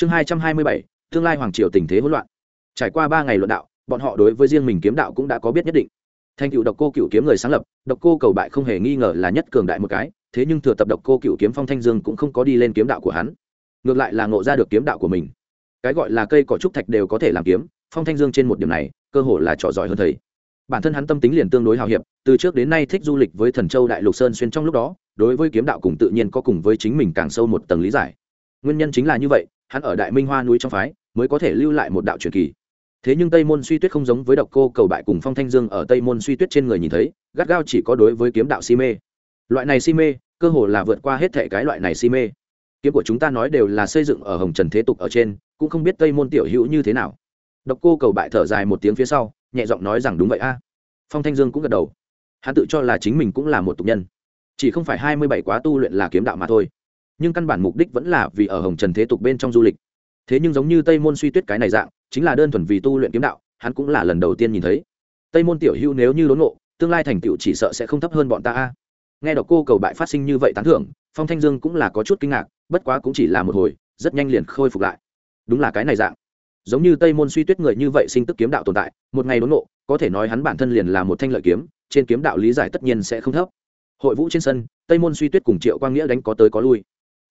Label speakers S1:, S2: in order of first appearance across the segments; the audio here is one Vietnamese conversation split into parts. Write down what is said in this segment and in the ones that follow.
S1: chương hai trăm hai mươi bảy, tương lai hoàng triều tình thế hỗn loạn. Trải qua ba ngày luận đạo, bọn họ đối với riêng mình kiếm đạo cũng đã có biết nhất định. Thành cựu độc cô cựu kiếm người sáng lập, độc cô cầu bại không hề nghi ngờ là nhất cường đại một cái, thế nhưng thừa tập độc cô cựu kiếm phong thanh dương cũng không có đi lên kiếm đạo của hắn. Ngược lại là ngộ ra được kiếm đạo của mình. Cái gọi là cây cỏ trúc thạch đều có thể làm kiếm, phong thanh dương trên một điểm này, cơ hồ là trò giỏi hơn thầy. Bản thân hắn tâm tính liền tương đối hào hiệp, từ trước đến nay thích du lịch với thần châu đại lục sơn xuyên trong lúc đó, đối với kiếm đạo cùng tự nhiên có cùng với chính mình càng sâu một tầng lý giải. Nguyên nhân chính là như vậy hắn ở đại minh hoa núi trong phái, mới có thể lưu lại một đạo truyền kỳ. Thế nhưng tây môn suy tuyết không giống với độc cô cầu bại cùng phong thanh dương ở tây môn suy tuyết trên người nhìn thấy, gắt gao chỉ có đối với kiếm đạo si mê. Loại này si mê, cơ hồ là vượt qua hết thệ cái loại này si mê. Kiếm của chúng ta nói đều là xây dựng ở hồng trần thế tục ở trên, cũng không biết tây môn tiểu hữu như thế nào. Độc cô cầu bại thở dài một tiếng phía sau, nhẹ giọng nói rằng đúng vậy a. Phong thanh dương cũng gật đầu. Hắn tự cho là chính mình cũng là một tục nhân. Chỉ không phải hai mươi bảy quá tu luyện là kiếm đạo mà thôi nhưng căn bản mục đích vẫn là vì ở hồng trần thế tục bên trong du lịch. Thế nhưng giống như tây môn suy tuyết cái này dạng, chính là đơn thuần vì tu luyện kiếm đạo, hắn cũng là lần đầu tiên nhìn thấy. Tây môn tiểu hữu nếu như đốn ngộ, tương lai thành tựu chỉ sợ sẽ không thấp hơn bọn ta a. Nghe đọc cô cầu bại phát sinh như vậy tán thưởng, phong thanh dương cũng là có chút kinh ngạc, bất quá cũng chỉ là một hồi, rất nhanh liền khôi phục lại. Đúng là cái này dạng. Giống như tây môn suy tuyết người như vậy sinh tức kiếm đạo tồn tại, một ngày đốn ngộ, có thể nói hắn bản thân liền là một thanh lợi kiếm, trên kiếm đạo lý giải tất nhiên sẽ không thấp. Hội vũ trên sân, tây môn suy tuyết cùng triệu quang nghĩa đánh có tới có lui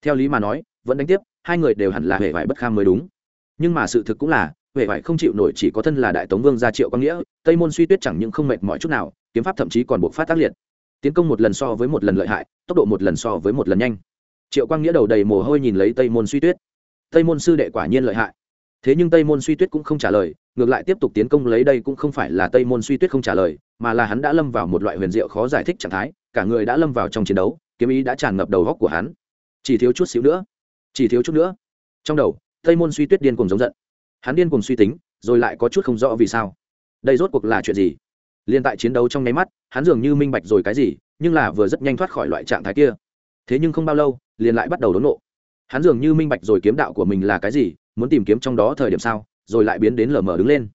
S1: theo lý mà nói, vẫn đánh tiếp, hai người đều hẳn là huệ vải bất kham mới đúng. Nhưng mà sự thực cũng là huệ vải không chịu nổi chỉ có thân là đại tống vương gia triệu quang nghĩa, tây môn suy tuyết chẳng những không mệt mỏi chút nào, kiếm pháp thậm chí còn buộc phát tác liệt. Tiến công một lần so với một lần lợi hại, tốc độ một lần so với một lần nhanh. Triệu quang nghĩa đầu đầy mồ hôi nhìn lấy tây môn suy tuyết. Tây môn sư đệ quả nhiên lợi hại. Thế nhưng tây môn suy tuyết cũng không trả lời, ngược lại tiếp tục tiến công lấy đây cũng không phải là tây môn suy tuyết không trả lời, mà là hắn đã lâm vào một loại huyền diệu khó giải thích trạng thái, cả người đã lâm vào trong chiến đấu, kiếm ý đã tràn ngập đầu góc của hắn chỉ thiếu chút xíu nữa, chỉ thiếu chút nữa. Trong đầu, tây môn suy tuyết điên cùng giống giận. Hắn điên cùng suy tính, rồi lại có chút không rõ vì sao. Đây rốt cuộc là chuyện gì? Liên tại chiến đấu trong nháy mắt, hắn dường như minh bạch rồi cái gì, nhưng là vừa rất nhanh thoát khỏi loại trạng thái kia. Thế nhưng không bao lâu, liền lại bắt đầu đốn nộ. Hắn dường như minh bạch rồi kiếm đạo của mình là cái gì, muốn tìm kiếm trong đó thời điểm sao, rồi lại biến đến lờ mờ đứng lên.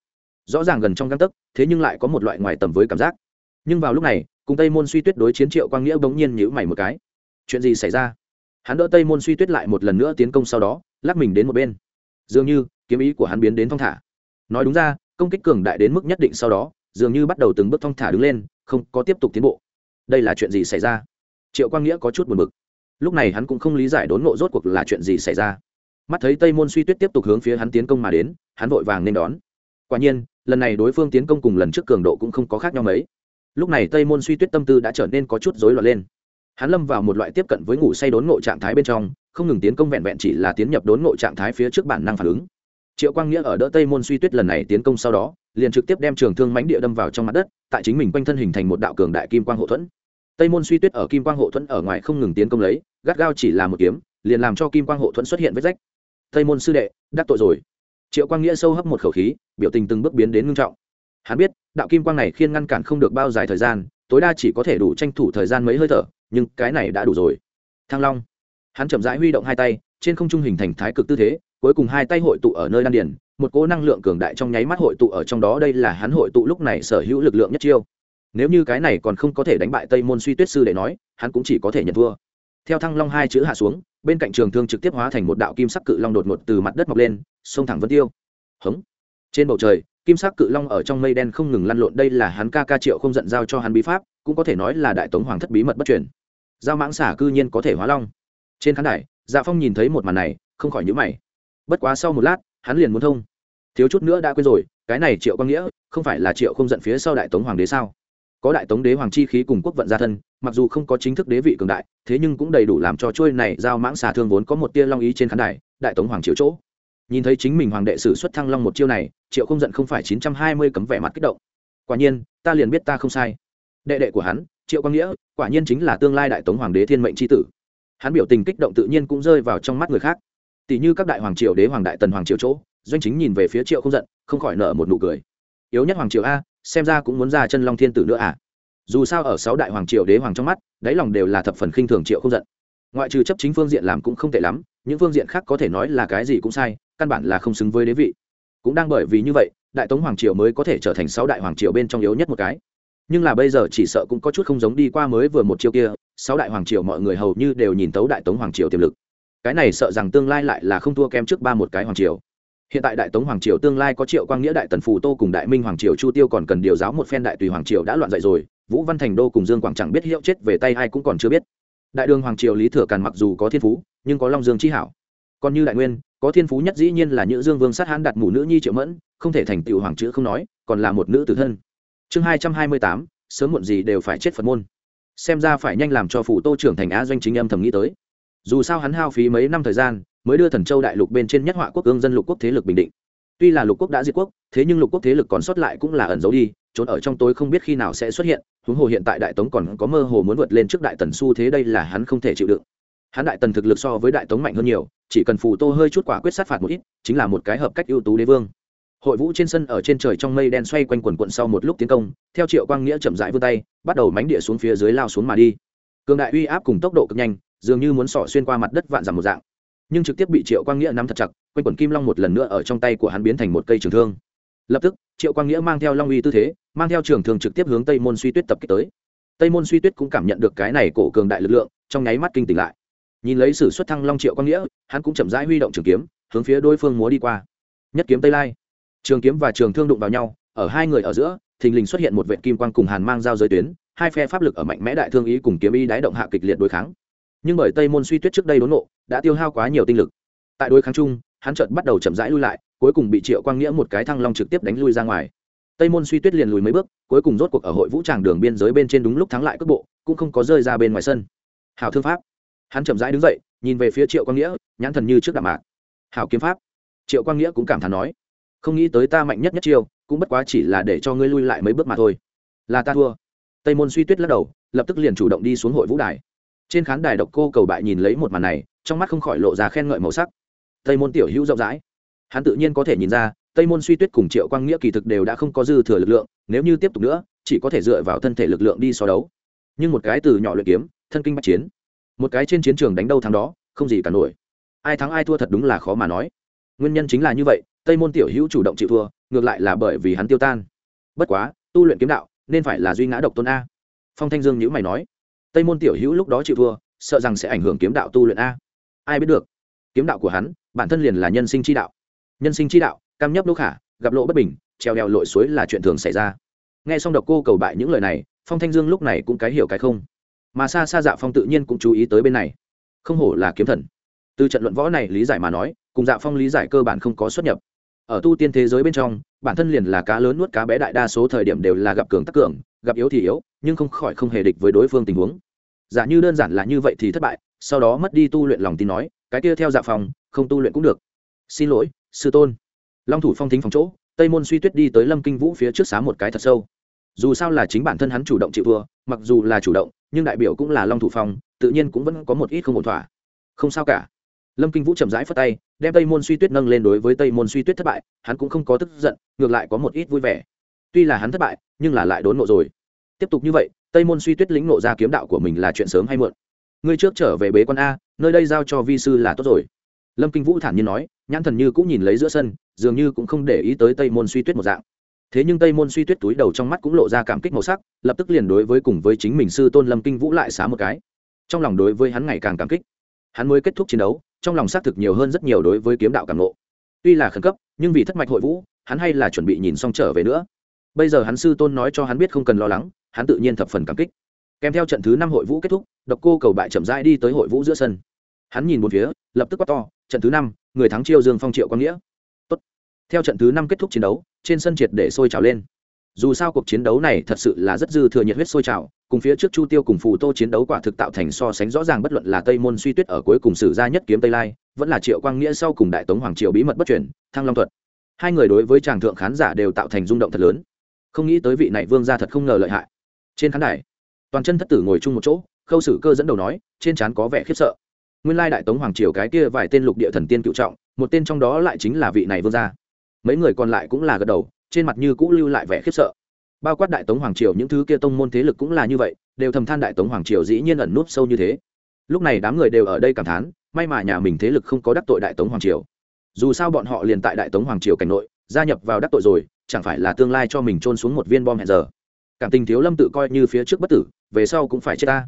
S1: Rõ ràng gần trong găng tấc, thế nhưng lại có một loại ngoài tầm với cảm giác. Nhưng vào lúc này, cùng tây môn suy tuyết đối chiến triệu quang nghĩa bỗng nhiên nhữ mày một cái. Chuyện gì xảy ra? Hắn đỡ tây môn suy tuyết lại một lần nữa tiến công sau đó, lắc mình đến một bên. Dường như, kiếm ý của hắn biến đến thong thả. Nói đúng ra, công kích cường đại đến mức nhất định sau đó, dường như bắt đầu từng bước thong thả đứng lên, không có tiếp tục tiến bộ. Đây là chuyện gì xảy ra? Triệu quang nghĩa có chút buồn bực. Lúc này hắn cũng không lý giải đốn ngộ rốt cuộc là chuyện gì xảy ra. Mắt thấy tây môn suy tuyết tiếp tục hướng phía hắn tiến công mà đến, hắn vội vàng nên đón. Quả nhiên, lần này đối phương tiến công cùng lần trước cường độ cũng không có khác nhau mấy. Lúc này tây môn suy tuyết tâm tư đã trở nên có chút rối loạn lên hắn lâm vào một loại tiếp cận với ngủ say đốn ngộ trạng thái bên trong, không ngừng tiến công vẹn vẹn chỉ là tiến nhập đốn ngộ trạng thái phía trước bản năng phản ứng. Triệu quang nghĩa ở đỡ tây môn suy tuyết lần này tiến công sau đó, liền trực tiếp đem trường thương mánh địa đâm vào trong mặt đất, tại chính mình quanh thân hình thành một đạo cường đại kim quang hộ thuẫn. Tây môn suy tuyết ở kim quang hộ thuẫn ở ngoài không ngừng tiến công lấy, gắt gao chỉ là một kiếm, liền làm cho kim quang hộ thuẫn xuất hiện vết rách. Tây môn sư đệ, đắc tội rồi. Triệu quang nghĩa sâu hấp một khẩu khí, biểu tình từng bước biến đến ngưng trọng. Hắn biết, đạo kim quang này khiên ngăn cản không được bao dài thời gian, tối đa chỉ có thể đủ tranh thủ thời gian mấy hơi thở nhưng cái này đã đủ rồi. Thăng long. Hắn chậm rãi huy động hai tay, trên không trung hình thành thái cực tư thế, cuối cùng hai tay hội tụ ở nơi đan điền, một cỗ năng lượng cường đại trong nháy mắt hội tụ ở trong đó, đây là hắn hội tụ lúc này sở hữu lực lượng nhất chiêu. Nếu như cái này còn không có thể đánh bại tây môn suy tuyết sư để nói, hắn cũng chỉ có thể nhận thua. Theo thăng long hai chữ hạ xuống, bên cạnh trường thương trực tiếp hóa thành một đạo kim sắc cự long đột ngột từ mặt đất mọc lên, xông thẳng vân tiêu. Hống. Trên bầu trời, kim sắc cự long ở trong mây đen không ngừng lăn lộn, đây là hắn ca ca triệu không giận giao cho hắn bí pháp, cũng có thể nói là đại tống hoàng thất bí mật bất truyền giao mãng xả cư nhiên có thể hóa long. Trên khán đài dạ phong nhìn thấy một màn này, không khỏi nhữ mày. Bất quá sau một lát, hắn liền muốn thông. Thiếu chút nữa đã quên rồi, cái này triệu quang nghĩa, không phải là triệu không giận phía sau đại tống hoàng đế sao? Có đại tống đế hoàng chi khí cùng quốc vận gia thân, mặc dù không có chính thức đế vị cường đại, thế nhưng cũng đầy đủ làm cho trôi này giao mãng xà thương vốn có một tia long ý trên khán đài, đại tống hoàng triệu chỗ. Nhìn thấy chính mình hoàng đệ sử xuất thăng long một chiêu này, triệu không giận không phải chín trăm hai mươi cấm vẻ mặt kích động. Quả nhiên, ta liền biết ta không sai. Đệ đệ của hắn triệu quang nghĩa, quả nhiên chính là tương lai đại tống hoàng đế thiên mệnh tri tử. Hắn biểu tình kích động tự nhiên cũng rơi vào trong mắt người khác. Tỷ như các đại hoàng triều đế hoàng đại tần hoàng triều chỗ, doanh chính nhìn về phía triệu không giận, không khỏi nợ một nụ cười. Yếu nhất hoàng triều a, xem ra cũng muốn ra chân long thiên tử nữa à? Dù sao ở sáu đại hoàng triều đế hoàng trong mắt, đáy lòng đều là thập phần khinh thường triệu không giận. Ngoại trừ chấp chính phương diện làm cũng không tệ lắm, những phương diện khác có thể nói là cái gì cũng sai, căn bản là không xứng với đế vị. Cũng đang bởi vì như vậy, đại tống hoàng triều mới có thể trở thành sáu đại hoàng triều bên trong yếu nhất một cái nhưng là bây giờ chỉ sợ cũng có chút không giống đi qua mới vừa một chiêu kia, sáu đại hoàng triều mọi người hầu như đều nhìn tấu đại tống hoàng triều tiềm lực. Cái này sợ rằng tương lai lại là không thua kém trước ba một cái hoàng triều. Hiện tại đại tống hoàng triều tương lai có triệu quang nghĩa đại tần phù tô cùng đại minh hoàng triều chu tiêu còn cần điều giáo một phen đại tùy hoàng triều đã loạn dậy rồi, vũ văn thành đô cùng dương quảng chẳng biết hiệu chết về tay ai cũng còn chưa biết. Đại đường hoàng triều lý thừa càn mặc dù có thiên phú, nhưng có long dương chi hảo. Còn như đại nguyên, có thiên phú nhất dĩ nhiên là nữ dương vương sát hán đặt mù nữ nhi triệu mẫn, không thể thành tựu hoàng chữ không nói, còn là một nữ tử thân chương hai trăm hai mươi tám, sớm muộn gì đều phải chết phật môn. Xem ra phải nhanh làm cho phủ tô trưởng thành á doanh chính âm thầm nghĩ tới. Dù sao hắn hao phí mấy năm thời gian, mới đưa thần châu đại lục bên trên nhất họa quốc ương dân lục quốc thế lực bình định. Tuy là lục quốc đã diệt quốc, thế nhưng lục quốc thế lực còn sót lại cũng là ẩn giấu đi, trốn ở trong tối không biết khi nào sẽ xuất hiện, huống hồ hiện tại đại tống còn có mơ hồ muốn vượt lên trước đại tần xu thế đây là hắn không thể chịu đựng. Hắn đại tần thực lực so với đại tống mạnh hơn nhiều, chỉ cần phù tô hơi chút quả quyết sát phạt một ít, chính là một cái hợp cách ưu tú đế vương hội vũ trên sân ở trên trời trong mây đen xoay quanh quần quận sau một lúc tiến công, theo triệu quang nghĩa chậm rãi vươn tay, bắt đầu mánh địa xuống phía dưới lao xuống mà đi. Cường đại uy áp cùng tốc độ cực nhanh, dường như muốn sỏ xuyên qua mặt đất vạn dặm một dạng. Nhưng trực tiếp bị triệu quang nghĩa nắm thật chặt, quanh quần kim long một lần nữa ở trong tay của hắn biến thành một cây trường thương. Lập tức, triệu quang nghĩa mang theo long uy tư thế, mang theo trường thương trực tiếp hướng tây môn suy tuyết tập kích tới. Tây môn suy tuyết cũng cảm nhận được cái này cổ cường đại lực lượng, trong nháy mắt kinh tỉnh lại. Nhìn lấy sử xuất thăng long triệu quang nghĩa, hắn cũng chậm rãi huy động trường kiếm, hướng phía đối phương múa đi qua. Nhất kiếm tây lai trường kiếm và trường thương đụng vào nhau, ở hai người ở giữa, thình lình xuất hiện một vệ kim quang cùng hàn mang giao giới tuyến, hai phe pháp lực ở mạnh mẽ đại thương ý cùng kiếm ý đái động hạ kịch liệt đối kháng. Nhưng bởi tây môn suy tuyết trước đây đốn nộ đã tiêu hao quá nhiều tinh lực. Tại đối kháng chung, hắn chợt bắt đầu chậm rãi lui lại, cuối cùng bị triệu quang nghĩa một cái thăng long trực tiếp đánh lui ra ngoài. Tây môn suy tuyết liền lùi mấy bước, cuối cùng rốt cuộc ở hội vũ tràng đường biên giới bên trên đúng lúc thắng lại cước bộ, cũng không có rơi ra bên ngoài sân. Hào thương pháp. Hắn chậm rãi đứng dậy, nhìn về phía triệu quang nghĩa, nhãn thần như trước đạm mạc. Hào kiếm pháp. Triệu quang nghĩa cũng cảm thán nói không nghĩ tới ta mạnh nhất nhất chiêu, cũng bất quá chỉ là để cho ngươi lui lại mấy bước mà thôi. Là ta thua. Tây môn suy tuyết lắc đầu, lập tức liền chủ động đi xuống hội vũ đài. Trên khán đài độc cô cầu bại nhìn lấy một màn này, trong mắt không khỏi lộ ra khen ngợi màu sắc. Tây môn tiểu hữu rộng rãi. Hắn tự nhiên có thể nhìn ra, tây môn suy tuyết cùng triệu quang nghĩa kỳ thực đều đã không có dư thừa lực lượng, nếu như tiếp tục nữa, chỉ có thể dựa vào thân thể lực lượng đi so đấu. Nhưng một cái từ nhỏ luyện kiếm, thân kinh bắt chiến. Một cái trên chiến trường đánh đâu thắng đó, không gì cả nổi. Ai thắng ai thua thật đúng là khó mà nói. Nguyên nhân chính là như vậy tây môn tiểu hữu chủ động chịu thua, ngược lại là bởi vì hắn tiêu tan. Bất quá, tu luyện kiếm đạo, nên phải là duy ngã độc tôn a. Phong thanh dương nhữ mày nói, tây môn tiểu hữu lúc đó chịu thua, sợ rằng sẽ ảnh hưởng kiếm đạo tu luyện a. Ai biết được, kiếm đạo của hắn, bản thân liền là nhân sinh chi đạo. Nhân sinh chi đạo, cam nhấp đỗ khả, gặp lộ bất bình, treo đèo lội suối là chuyện thường xảy ra. Nghe xong độc cô cầu bại những lời này, phong thanh dương lúc này cũng cái hiểu cái không. Mà xa xa dạ phong tự nhiên cũng chú ý tới bên này. Không hổ là kiếm thần. Từ trận luận võ này lý giải mà nói, cùng dạ phong lý giải cơ bản không có xuất nhập ở tu tiên thế giới bên trong, bản thân liền là cá lớn nuốt cá bé đại đa số thời điểm đều là gặp cường tắc cường, gặp yếu thì yếu, nhưng không khỏi không hề địch với đối phương tình huống. Giả như đơn giản là như vậy thì thất bại, sau đó mất đi tu luyện lòng tin nói, cái kia theo dạ phòng, không tu luyện cũng được. Xin lỗi, sư tôn. Long thủ phong thính phòng chỗ, tây môn suy tuyết đi tới lâm kinh vũ phía trước xá một cái thật sâu. Dù sao là chính bản thân hắn chủ động chịu thua, mặc dù là chủ động, nhưng đại biểu cũng là long thủ phong, tự nhiên cũng vẫn có một ít không ổn thỏa. Không sao cả. Lâm kinh vũ chậm rãi phất tay đem tây môn suy tuyết nâng lên đối với tây môn suy tuyết thất bại, hắn cũng không có tức giận, ngược lại có một ít vui vẻ. Tuy là hắn thất bại, nhưng là lại đốn nộ rồi. Tiếp tục như vậy, tây môn suy tuyết lĩnh nộ ra kiếm đạo của mình là chuyện sớm hay muộn. Ngươi trước trở về bế quan a, nơi đây giao cho vi sư là tốt rồi. Lâm kinh vũ thản nhiên nói, nhãn thần như cũng nhìn lấy giữa sân, dường như cũng không để ý tới tây môn suy tuyết một dạng. Thế nhưng tây môn suy tuyết túi đầu trong mắt cũng lộ ra cảm kích màu sắc, lập tức liền đối với cùng với chính mình sư tôn lâm kinh vũ lại xá một cái. Trong lòng đối với hắn ngày càng cảm kích. Hắn mới kết thúc chiến đấu trong lòng xác thực nhiều hơn rất nhiều đối với kiếm đạo cảm nộ tuy là khẩn cấp, nhưng vì thất mạch hội vũ, hắn hay là chuẩn bị nhìn xong trở về nữa. Bây giờ hắn sư tôn nói cho hắn biết không cần lo lắng, hắn tự nhiên thập phần cảm kích. Kèm theo trận thứ năm hội vũ kết thúc, độc cô cầu bại chậm rãi đi tới hội vũ giữa sân. Hắn nhìn một phía, lập tức quát to, trận thứ năm, người thắng chiêu dương phong triệu quang nghĩa. Tốt. theo trận thứ năm kết thúc chiến đấu, trên sân triệt để sôi trào lên. Dù sao cuộc chiến đấu này thật sự là rất dư thừa nhiệt huyết sôi trào cùng phía trước chu tiêu cùng phù tô chiến đấu quả thực tạo thành so sánh rõ ràng bất luận là tây môn suy tuyết ở cuối cùng sử gia nhất kiếm tây lai, vẫn là triệu quang nghĩa sau cùng đại tống hoàng triều bí mật bất chuyển thăng long thuật. Hai người đối với tràng thượng khán giả đều tạo thành rung động thật lớn. Không nghĩ tới vị này vương gia thật không ngờ lợi hại. Trên khán đài, toàn chân thất tử ngồi chung một chỗ, khâu sử cơ dẫn đầu nói, trên trán có vẻ khiếp sợ. Nguyên lai đại tống hoàng triều cái kia vài tên lục địa thần tiên cựu trọng, một tên trong đó lại chính là vị này vương gia. Mấy người còn lại cũng là gật đầu, trên mặt như cũ lưu lại vẻ khiếp sợ bao quát đại tống hoàng triều những thứ kia tông môn thế lực cũng là như vậy, đều thầm than đại tống hoàng triều dĩ nhiên ẩn núp sâu như thế. Lúc này đám người đều ở đây cảm thán, may mà nhà mình thế lực không có đắc tội đại tống hoàng triều. Dù sao bọn họ liền tại đại tống hoàng triều cảnh nội, gia nhập vào đắc tội rồi, chẳng phải là tương lai cho mình trôn xuống một viên bom hẹn giờ? Cảm tình thiếu lâm tự coi như phía trước bất tử, về sau cũng phải chết ta.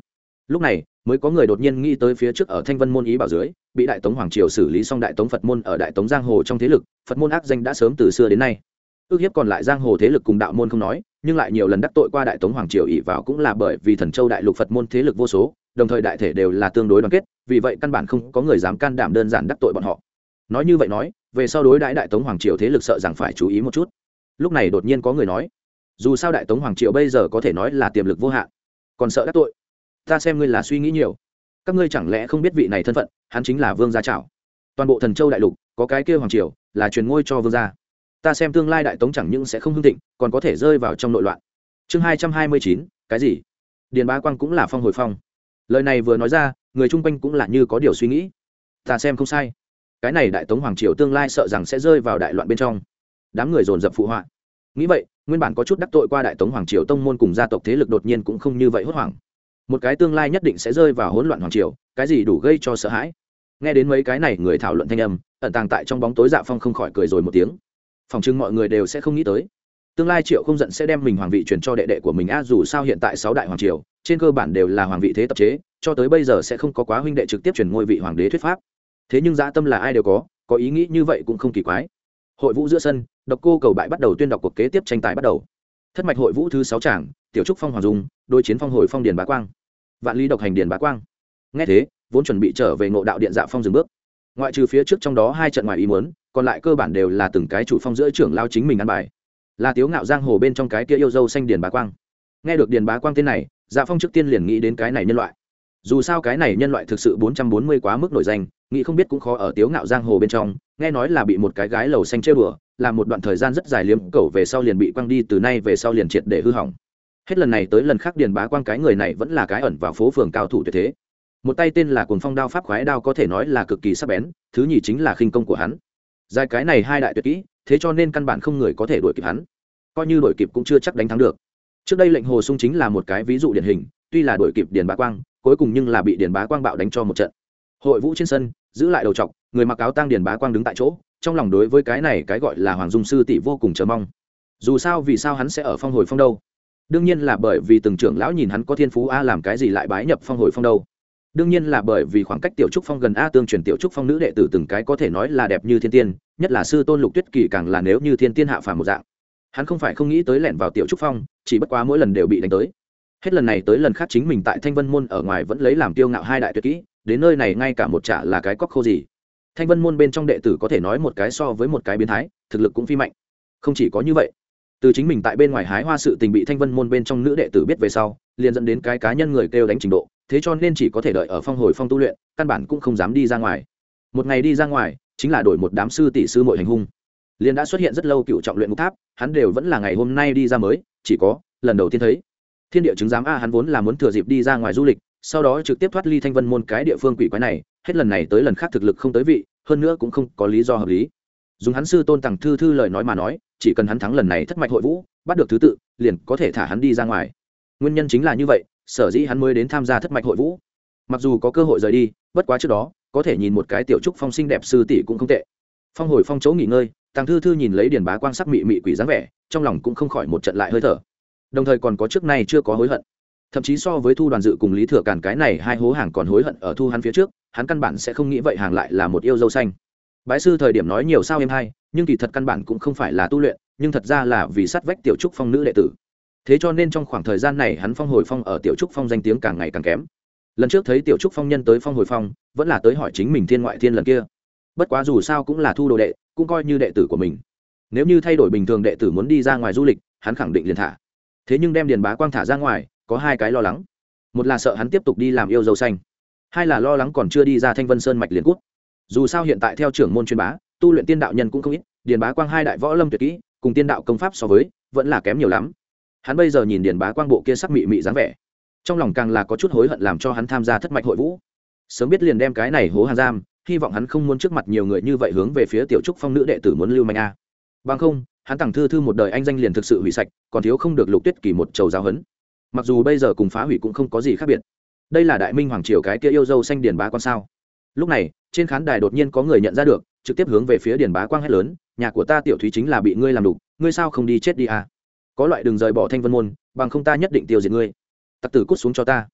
S1: Lúc này, mới có người đột nhiên nghĩ tới phía trước ở thanh vân môn ý bảo dưới, bị đại tống hoàng triều xử lý xong đại tống phật môn ở đại tống giang hồ trong thế lực, phật môn ác danh đã sớm từ xưa đến nay. Ước hiếp còn lại giang hồ thế lực cùng đạo môn không nói nhưng lại nhiều lần đắc tội qua đại tống hoàng triều ỷ vào cũng là bởi vì thần châu đại lục phật môn thế lực vô số, đồng thời đại thể đều là tương đối đoàn kết, vì vậy căn bản không có người dám can đảm đơn giản đắc tội bọn họ. Nói như vậy nói, về sau đối đãi đại tống hoàng triều thế lực sợ rằng phải chú ý một chút. Lúc này đột nhiên có người nói, dù sao đại tống hoàng triều bây giờ có thể nói là tiềm lực vô hạn, còn sợ đắc tội. Ta xem ngươi là suy nghĩ nhiều. Các ngươi chẳng lẽ không biết vị này thân phận, hắn chính là vương gia trảo. Toàn bộ thần châu đại lục, có cái kia hoàng triều là truyền ngôi cho vương gia ta xem tương lai đại tống chẳng những sẽ không hưng thịnh, còn có thể rơi vào trong nội loạn. Chương hai trăm hai mươi chín, cái gì? Điền bá quang cũng là phong hồi phong. Lời này vừa nói ra, người chung quanh cũng là như có điều suy nghĩ. Ta xem không sai. Cái này đại tống hoàng triều tương lai sợ rằng sẽ rơi vào đại loạn bên trong. Đám người dồn dập phụ họa. Nghĩ vậy, nguyên bản có chút đắc tội qua đại tống hoàng triều tông môn cùng gia tộc thế lực đột nhiên cũng không như vậy hốt hoảng. Một cái tương lai nhất định sẽ rơi vào hỗn loạn hoàng triều, cái gì đủ gây cho sợ hãi. Nghe đến mấy cái này người thảo luận thanh âm, ẩn tàng tại trong bóng tối dạ phong không khỏi cười rồi một tiếng phòng chừng mọi người đều sẽ không nghĩ tới. Tương lai triệu không giận sẽ đem mình hoàng vị truyền cho đệ đệ của mình a, dù sao hiện tại sáu đại hoàng triều, trên cơ bản đều là hoàng vị thế tập chế, cho tới bây giờ sẽ không có quá huynh đệ trực tiếp truyền ngôi vị hoàng đế thuyết pháp. Thế nhưng dã tâm là ai đều có có ý nghĩ như vậy cũng không kỳ quái. Hội vũ giữa sân, độc cô cầu bại bắt đầu tuyên đọc cuộc kế tiếp tranh tài bắt đầu. Thất mạch hội vũ thứ sáu tràng, tiểu trúc phong hoàng dung đôi chiến phong hồi phong điền bá quang. Vạn lý độc hành điền bá quang. Nghe thế, vốn chuẩn bị trở về ngộ đạo điện dạ phong dừng bước ngoại trừ phía trước trong đó hai trận ngoài ý muốn, còn lại cơ bản đều là từng cái chủ phong giữa trưởng lao chính mình ăn bài. Là tiếu ngạo giang hồ bên trong cái kia yêu dâu xanh điền bá quang. Nghe được điền bá quang tên này dạ phong trước tiên liền nghĩ đến cái này nhân loại. Dù sao cái này nhân loại thực sự bốn trăm bốn mươi quá mức nổi danh, nghĩ không biết cũng khó ở tiếu ngạo giang hồ bên trong, nghe nói là bị một cái gái lầu xanh chơi bừa làm một đoạn thời gian rất dài liếm cẩu về sau liền bị quăng đi, từ nay về sau liền triệt để hư hỏng. Hết lần này tới lần khác điền bá quang cái người này vẫn là cái ẩn vào phố phường cao thủ tuyệt thế một tay tên là cuồng phong đao pháp khoái đao có thể nói là cực kỳ sắc bén, thứ nhì chính là khinh công của hắn. Dài cái này hai đại tuyệt kỹ, thế cho nên căn bản không người có thể đuổi kịp hắn. Coi như đuổi kịp cũng chưa chắc đánh thắng được. Trước đây lệnh hồ sung chính là một cái ví dụ điển hình, tuy là đuổi kịp điền bá quang, cuối cùng nhưng là bị điền bá quang bạo đánh cho một trận. Hội vũ trên sân, giữ lại đầu t người mặc áo tăng điền bá quang đứng tại chỗ, trong lòng đối với cái này cái gọi là hoàng dung sư tỷ vô cùng chờ mong. Dù sao vì sao hắn sẽ ở phong hồi phong đâu? Đương nhiên là bởi vì từng trưởng lão nhìn hắn có thiên phú a, làm cái gì lại bái nhập phong hồi phong đâu? Đương nhiên là bởi vì khoảng cách tiểu trúc phong gần a tương truyền tiểu trúc phong nữ đệ tử từng cái có thể nói là đẹp như thiên tiên, nhất là sư tôn lục tuyết kỳ càng là nếu như thiên tiên hạ phàm một dạng. Hắn không phải không nghĩ tới lẻn vào tiểu trúc phong, chỉ bất quá mỗi lần đều bị đánh tới. Hết lần này tới lần khác chính mình tại thanh vân môn ở ngoài vẫn lấy làm tiêu ngạo hai đại tuyệt kỹ, đến nơi này ngay cả một trả là cái cóc khô gì. Thanh vân môn bên trong đệ tử có thể nói một cái so với một cái biến thái, thực lực cũng phi mạnh. Không chỉ có như vậy, từ chính mình tại bên ngoài hái hoa sự tình bị thanh vân môn bên trong nữ đệ tử biết về sau liền dẫn đến cái cá nhân người kêu đánh trình độ, thế cho nên chỉ có thể đợi ở phong hồi phong tu luyện, căn bản cũng không dám đi ra ngoài. Một ngày đi ra ngoài, chính là đổi một đám sư tỷ sư mội hành hung. Liền đã xuất hiện rất lâu cựu trọng luyện ngục tháp, hắn đều vẫn là ngày hôm nay đi ra mới, chỉ có lần đầu tiên thấy. Thiên địa chứng giám a hắn vốn là muốn thừa dịp đi ra ngoài du lịch, sau đó trực tiếp thoát ly thanh vân môn cái địa phương quỷ quái này, hết lần này tới lần khác thực lực không tới vị, hơn nữa cũng không có lý do hợp lý. Dùng hắn sư tôn tặng thư thư lời nói mà nói, chỉ cần hắn thắng lần này thất mạch hội vũ, bắt được thứ tự, liền có thể thả hắn đi ra ngoài nguyên nhân chính là như vậy, sở dĩ hắn mới đến tham gia thất mạch hội vũ. Mặc dù có cơ hội rời đi, bất quá trước đó, có thể nhìn một cái tiểu trúc phong sinh đẹp sư tỷ cũng không tệ. Phong hồi phong chỗ nghỉ ngơi, tàng thư thư nhìn lấy điền bá quang sắc mị mị quỷ dáng vẻ, trong lòng cũng không khỏi một trận lại hơi thở. Đồng thời còn có trước nay chưa có hối hận. Thậm chí so với thu đoàn dự cùng lý thừa càn cái này hai hố hàng còn hối hận ở thu hắn phía trước, hắn căn bản sẽ không nghĩ vậy hàng lại là một yêu dâu xanh. Bái sư thời điểm nói nhiều sao em hay, nhưng kỳ thật căn bản cũng không phải là tu luyện, nhưng thật ra là vì sát vách tiểu trúc phong nữ đệ tử thế cho nên trong khoảng thời gian này hắn phong hồi phong ở tiểu trúc phong danh tiếng càng ngày càng kém. Lần trước thấy tiểu trúc phong nhân tới phong hồi phong, vẫn là tới hỏi chính mình thiên ngoại thiên lần kia. Bất quá dù sao cũng là thu đồ đệ, cũng coi như đệ tử của mình. Nếu như thay đổi bình thường đệ tử muốn đi ra ngoài du lịch, hắn khẳng định liền thả. Thế nhưng đem điền bá quang thả ra ngoài, có hai cái lo lắng. Một là sợ hắn tiếp tục đi làm yêu dâu xanh. Hai là lo lắng còn chưa đi ra thanh vân sơn mạch liền cút. Dù sao hiện tại theo trưởng môn chuyên bá, tu luyện tiên đạo nhân cũng không ít, điền bá quang hai đại võ lâm tuyệt kỹ, cùng tiên đạo công pháp so với, vẫn là kém nhiều lắm hắn bây giờ nhìn điền bá quang bộ kia sắc mị mị dáng vẻ, trong lòng càng là có chút hối hận làm cho hắn tham gia thất mạch hội vũ. Sớm biết liền đem cái này hố hàng giam, hy vọng hắn không muốn trước mặt nhiều người như vậy hướng về phía tiểu trúc phong nữ đệ tử muốn lưu manh a. Bằng không, hắn tặng thư thư một đời anh danh liền thực sự hủy sạch, còn thiếu không được lục tuyết kỳ một trầu giáo hấn mặc dù bây giờ cùng phá hủy cũng không có gì khác biệt. Đây là đại minh hoàng triều cái kia yêu dâu xanh điền bá con sao? Lúc này, trên khán đài đột nhiên có người nhận ra được, trực tiếp hướng về phía điền bá quang hét lớn, nhà của ta tiểu thúy chính là bị ngươi làm đục, ngươi sao không đi chết đi à? Có loại đường rời bỏ thanh vân môn, bằng không ta nhất định tiêu diệt ngươi. Tặc tử cút xuống cho ta.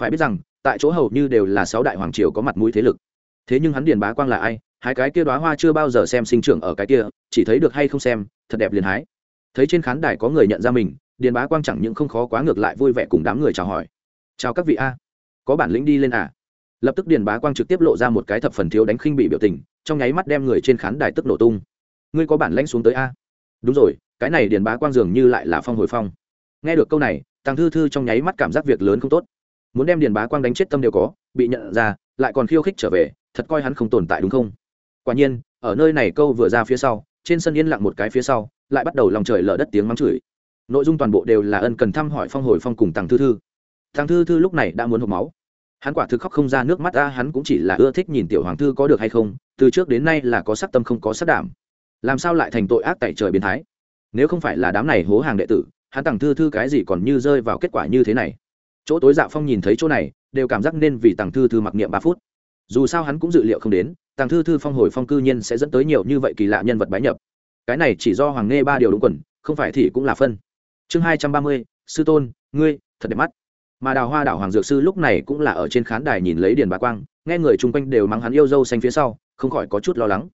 S1: Phải biết rằng, tại chỗ hầu như đều là sáu đại hoàng triều có mặt mũi thế lực. Thế nhưng hắn điền bá quang là ai? Hai cái kia đoá hoa chưa bao giờ xem sinh trưởng ở cái kia, chỉ thấy được hay không xem, thật đẹp liền hái. Thấy trên khán đài có người nhận ra mình, điền bá quang chẳng những không khó quá ngược lại vui vẻ cùng đám người chào hỏi. Chào các vị a. Có bản lĩnh đi lên à? Lập tức điền bá quang trực tiếp lộ ra một cái thập phần thiếu đánh khinh bị biểu tình, trong nháy mắt đem người trên khán đài tức nổ tung. Ngươi có bản lãnh xuống tới a? Đúng rồi cái này điền bá quang dường như lại là phong hồi phong. Nghe được câu này tăng thư thư trong nháy mắt cảm giác việc lớn không tốt. Muốn đem điền bá quang đánh chết tâm đều có, bị nhận ra, lại còn khiêu khích trở về, thật coi hắn không tồn tại đúng không? Quả nhiên, ở nơi này câu vừa ra phía sau, trên sân yên lặng một cái phía sau, lại bắt đầu lòng trời lở đất tiếng mắng chửi. Nội dung toàn bộ đều là ân cần thăm hỏi phong hồi phong cùng tăng thư thư. Tăng thư thư lúc này đã muốn hộp máu. Hắn quả thực khóc không ra nước mắt ra, hắn cũng chỉ là ưa thích nhìn tiểu hoàng thư có được hay không, từ trước đến nay là có sắc tâm không có sắc đảm. Làm sao lại thành tội ác tại trời biến thái? Nếu không phải là đám này hố hàng đệ tử, hắn tặng thư thư cái gì còn như rơi vào kết quả như thế này. Chỗ tối dạ phong nhìn thấy chỗ này, đều cảm giác nên vì tặng thư thư mặc niệm ba phút. Dù sao hắn cũng dự liệu không đến, tàng thư thư phong hồi phong cư nhiên sẽ dẫn tới nhiều như vậy kỳ lạ nhân vật bái nhập. Cái này chỉ do hoàng nghe ba điều đúng quần, không phải thì cũng là phân. Chương hai trăm ba mươi, sư tôn, ngươi, thật đẹp mắt. Mà đào hoa đảo hoàng dược sư lúc này cũng là ở trên khán đài nhìn lấy điền bà quang, nghe người chung quanh đều mắng hắn yêu dâu xanh phía sau, không khỏi có chút lo lắng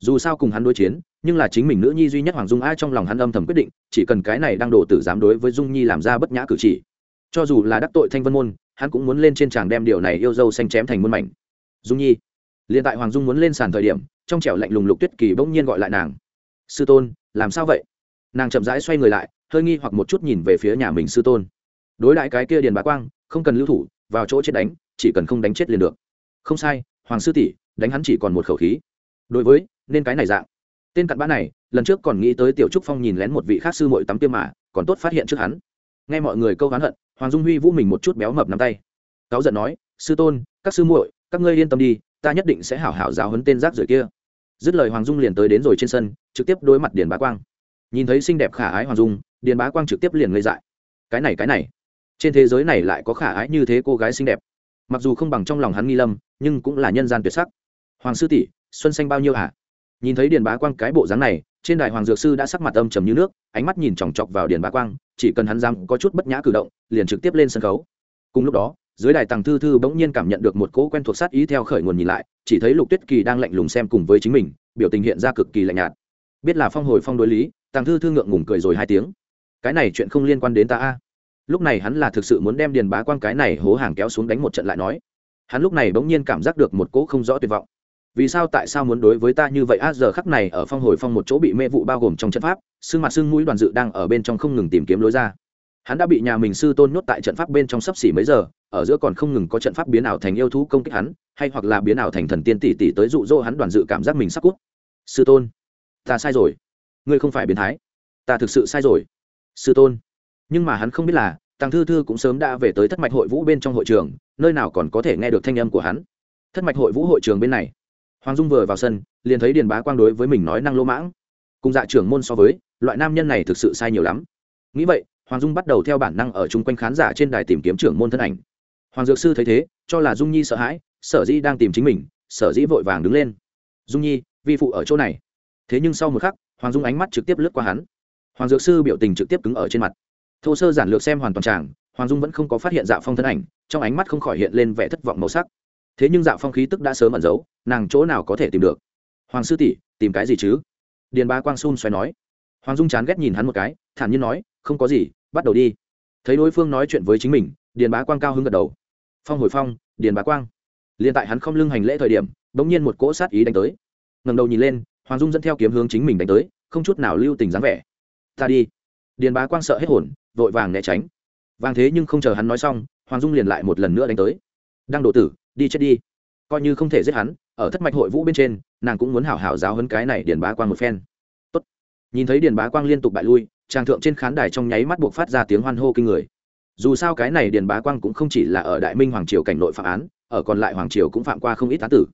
S1: dù sao cùng hắn đối chiến, nhưng là chính mình nữ nhi duy nhất hoàng dung a trong lòng hắn âm thầm quyết định, chỉ cần cái này đang đổ tử dám đối với dung nhi làm ra bất nhã cử chỉ. Cho dù là đắc tội thanh vân môn, hắn cũng muốn lên trên tràng đem điều này yêu dâu xanh chém thành muôn mảnh. Dung nhi, liền tại hoàng dung muốn lên sàn thời điểm, trong trẻo lạnh lùng lục tuyết kỳ bỗng nhiên gọi lại nàng. Sư tôn, làm sao vậy? Nàng chậm rãi xoay người lại, hơi nghi hoặc một chút nhìn về phía nhà mình sư tôn. Đối lại cái kia điền bá quang, không cần lưu thủ, vào chỗ chết đánh, chỉ cần không đánh chết liền được. Không sai, hoàng sư tỷ, đánh hắn chỉ còn một khẩu khí. Đối với nên cái này dạng. Tên cặn bã này, lần trước còn nghĩ tới tiểu trúc phong nhìn lén một vị khác sư mội tắm tiêm mà, còn tốt phát hiện trước hắn. Nghe mọi người câu hắn hận, hoàng dung huy vũ mình một chút béo mập nắm tay. Cáo giận nói, sư tôn, các sư muội, các ngươi yên tâm đi, ta nhất định sẽ hảo hảo giáo hấn tên rác rưởi kia. Dứt lời hoàng dung liền tới đến rồi trên sân, trực tiếp đối mặt điền bá quang. Nhìn thấy xinh đẹp khả ái hoàng dung, điền bá quang trực tiếp liền ngây dại. Cái này cái này, trên thế giới này lại có khả ái như thế cô gái xinh đẹp. Mặc dù không bằng trong lòng hắn nghi lâm, nhưng cũng là nhân gian tuyệt sắc. Hoàng sư tỷ, xuân xanh bao nhiêu hả? Nhìn thấy điền bá quang cái bộ dáng này, trên đài hoàng dược sư đã sắc mặt âm trầm như nước, ánh mắt nhìn chòng chọc vào điền bá quang, chỉ cần hắn dám có chút bất nhã cử động, liền trực tiếp lên sân khấu. Cùng lúc đó, dưới đài tàng thư thư bỗng nhiên cảm nhận được một cỗ quen thuộc sát ý theo khởi nguồn nhìn lại, chỉ thấy lục tuyết kỳ đang lạnh lùng xem cùng với chính mình, biểu tình hiện ra cực kỳ lạnh nhạt. Biết là phong hồi phong đối lý tàng thư thư ngượng ngùng cười rồi hai tiếng. Cái này chuyện không liên quan đến ta a. Lúc này hắn là thực sự muốn đem điền bá quang cái này hố hàng kéo xuống đánh một trận lại nói. Hắn lúc này bỗng nhiên cảm giác được một cỗ không rõ tuyệt vọng vì sao tại sao muốn đối với ta như vậy? A giờ khắc này ở phong hồi phong một chỗ bị mê vụ bao gồm trong trận pháp, xương mặt xương mũi đoàn dự đang ở bên trong không ngừng tìm kiếm lối ra. Hắn đã bị nhà mình sư tôn nhốt tại trận pháp bên trong sấp xỉ mấy giờ, ở giữa còn không ngừng có trận pháp biến ảo thành yêu thú công kích hắn, hay hoặc là biến ảo thành thần tiên tỷ tỷ tới dụ dỗ hắn đoàn dự cảm giác mình sắp cút. Sư tôn, ta sai rồi. Ngươi không phải biến thái. Ta thực sự sai rồi. Sư tôn. Nhưng mà hắn không biết là, tàng thư thư cũng sớm đã về tới thất mạch hội vũ bên trong hội trường, nơi nào còn có thể nghe được thanh âm của hắn. Thất mạch hội vũ hội trường bên này hoàng dung vừa vào sân, liền thấy điền bá quang đối với mình nói năng lỗ mãng. Cùng dạ trưởng môn so với, loại nam nhân này thực sự sai nhiều lắm. Nghĩ vậy, hoàng dung bắt đầu theo bản năng ở chung quanh khán giả trên đài tìm kiếm trưởng môn thân ảnh. Hoàng dược sư thấy thế, cho là dung nhi sợ hãi, sở dĩ đang tìm chính mình, sở dĩ vội vàng đứng lên. Dung nhi, vi phụ ở chỗ này. Thế nhưng sau một khắc, hoàng dung ánh mắt trực tiếp lướt qua hắn. Hoàng dược sư biểu tình trực tiếp cứng ở trên mặt. Thô sơ giản lược xem hoàn toàn tràng, hoàng dung vẫn không có phát hiện dạ phong thân ảnh, trong ánh mắt không khỏi hiện lên vẻ thất vọng màu sắc thế nhưng dạ phong khí tức đã sớm ẩn giấu, nàng chỗ nào có thể tìm được? Hoàng sư tỷ, tìm cái gì chứ? Điền ba quang xun xoay nói. Hoàng dung chán ghét nhìn hắn một cái, thản nhiên nói, không có gì, bắt đầu đi. Thấy đối phương nói chuyện với chính mình, điền bá quang cao hứng gật đầu. Phong hồi phong, điền bá quang. Liền tại hắn không lưng hành lễ thời điểm, bỗng nhiên một cỗ sát ý đánh tới. Ngầm đầu nhìn lên, hoàng dung dẫn theo kiếm hướng chính mình đánh tới, không chút nào lưu tình dáng vẻ. Ta đi. Điền bá quang sợ hết hồn, vội vàng né tránh. Vàng thế nhưng không chờ hắn nói xong, hoàng dung liền lại một lần nữa đánh tới. Đang đổ tử đi chết đi. Coi như không thể giết hắn, ở thất mạch hội vũ bên trên, nàng cũng muốn hảo hảo giáo hấn cái này điền bá quang một phen. Tốt. nhìn thấy điền bá quang liên tục bại lui tràng thượng trên khán đài trong nháy mắt buộc phát ra tiếng hoan hô kinh người. Dù sao cái này điền bá quang cũng không chỉ là ở đại minh hoàng triều cảnh nội phạm án, ở còn lại hoàng triều cũng phạm qua không ít án tử.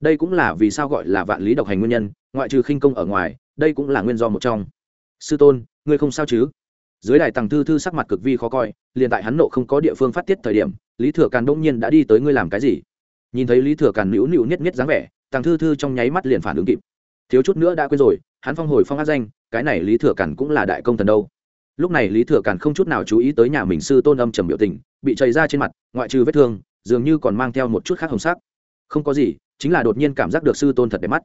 S1: Đây cũng là vì sao gọi là vạn lý độc hành nguyên nhân, ngoại trừ khinh công ở ngoài, đây cũng là nguyên do một trong. Sư tôn, ngươi không sao chứ? Dưới đài tàng thư thư sắc mặt cực vi khó coi, liền tại hắn nộ không có địa phương phát tiết thời điểm lý thừa càn bỗng nhiên đã đi tới ngươi làm cái gì? Nhìn thấy lý thừa càn nữu nữu nhất nhất dáng vẻ, tàng thư thư trong nháy mắt liền phản ứng kịp. Thiếu chút nữa đã quên rồi, hắn phong hồi phong ác danh, cái này lý thừa càn cũng là đại công thần đâu. Lúc này lý thừa càn không chút nào chú ý tới nhà mình sư tôn âm trầm biểu tình, bị chảy ra trên mặt, ngoại trừ vết thương, dường như còn mang theo một chút khác hồng sắc. Không có gì, chính là đột nhiên cảm giác được sư tôn thật đẹp mắt.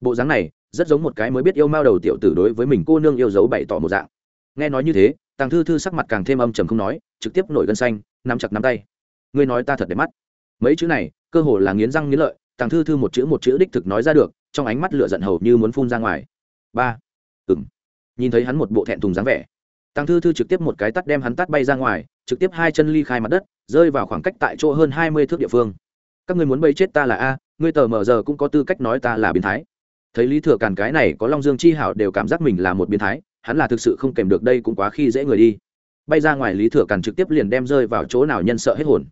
S1: Bộ dáng này, rất giống một cái mới biết yêu mao đầu tiểu tử đối với mình cô nương yêu dấu bày tỏ một dạng. Nghe nói như thế, tàng thư thư sắc mặt càng thêm âm trầm không nói, trực tiếp nổi gân xanh, nắm chặt nắm tay ngươi nói ta thật đẹp mắt. Mấy chữ này, cơ hồ là nghiến răng nghiến lợi, tàng thư thư một chữ một chữ đích thực nói ra được, trong ánh mắt lửa giận hầu như muốn phun ra ngoài. Ba. Ừng nhìn thấy hắn một bộ thẹn thùng dáng vẻ, tàng thư thư trực tiếp một cái tắt đem hắn tắt bay ra ngoài, trực tiếp hai chân ly khai mặt đất, rơi vào khoảng cách tại chỗ hơn hai mươi thước địa phương. Các ngươi muốn bây chết ta là a, ngươi tờ mờ giờ cũng có tư cách nói ta là biến thái. Thấy lý thừa càn cái này có long dương chi hảo đều cảm giác mình là một biến thái, hắn là thực sự không kèm được đây cũng quá khi dễ người đi. Bay ra ngoài lý thừa càn trực tiếp liền đem rơi vào chỗ nào nhân sợ hết hồn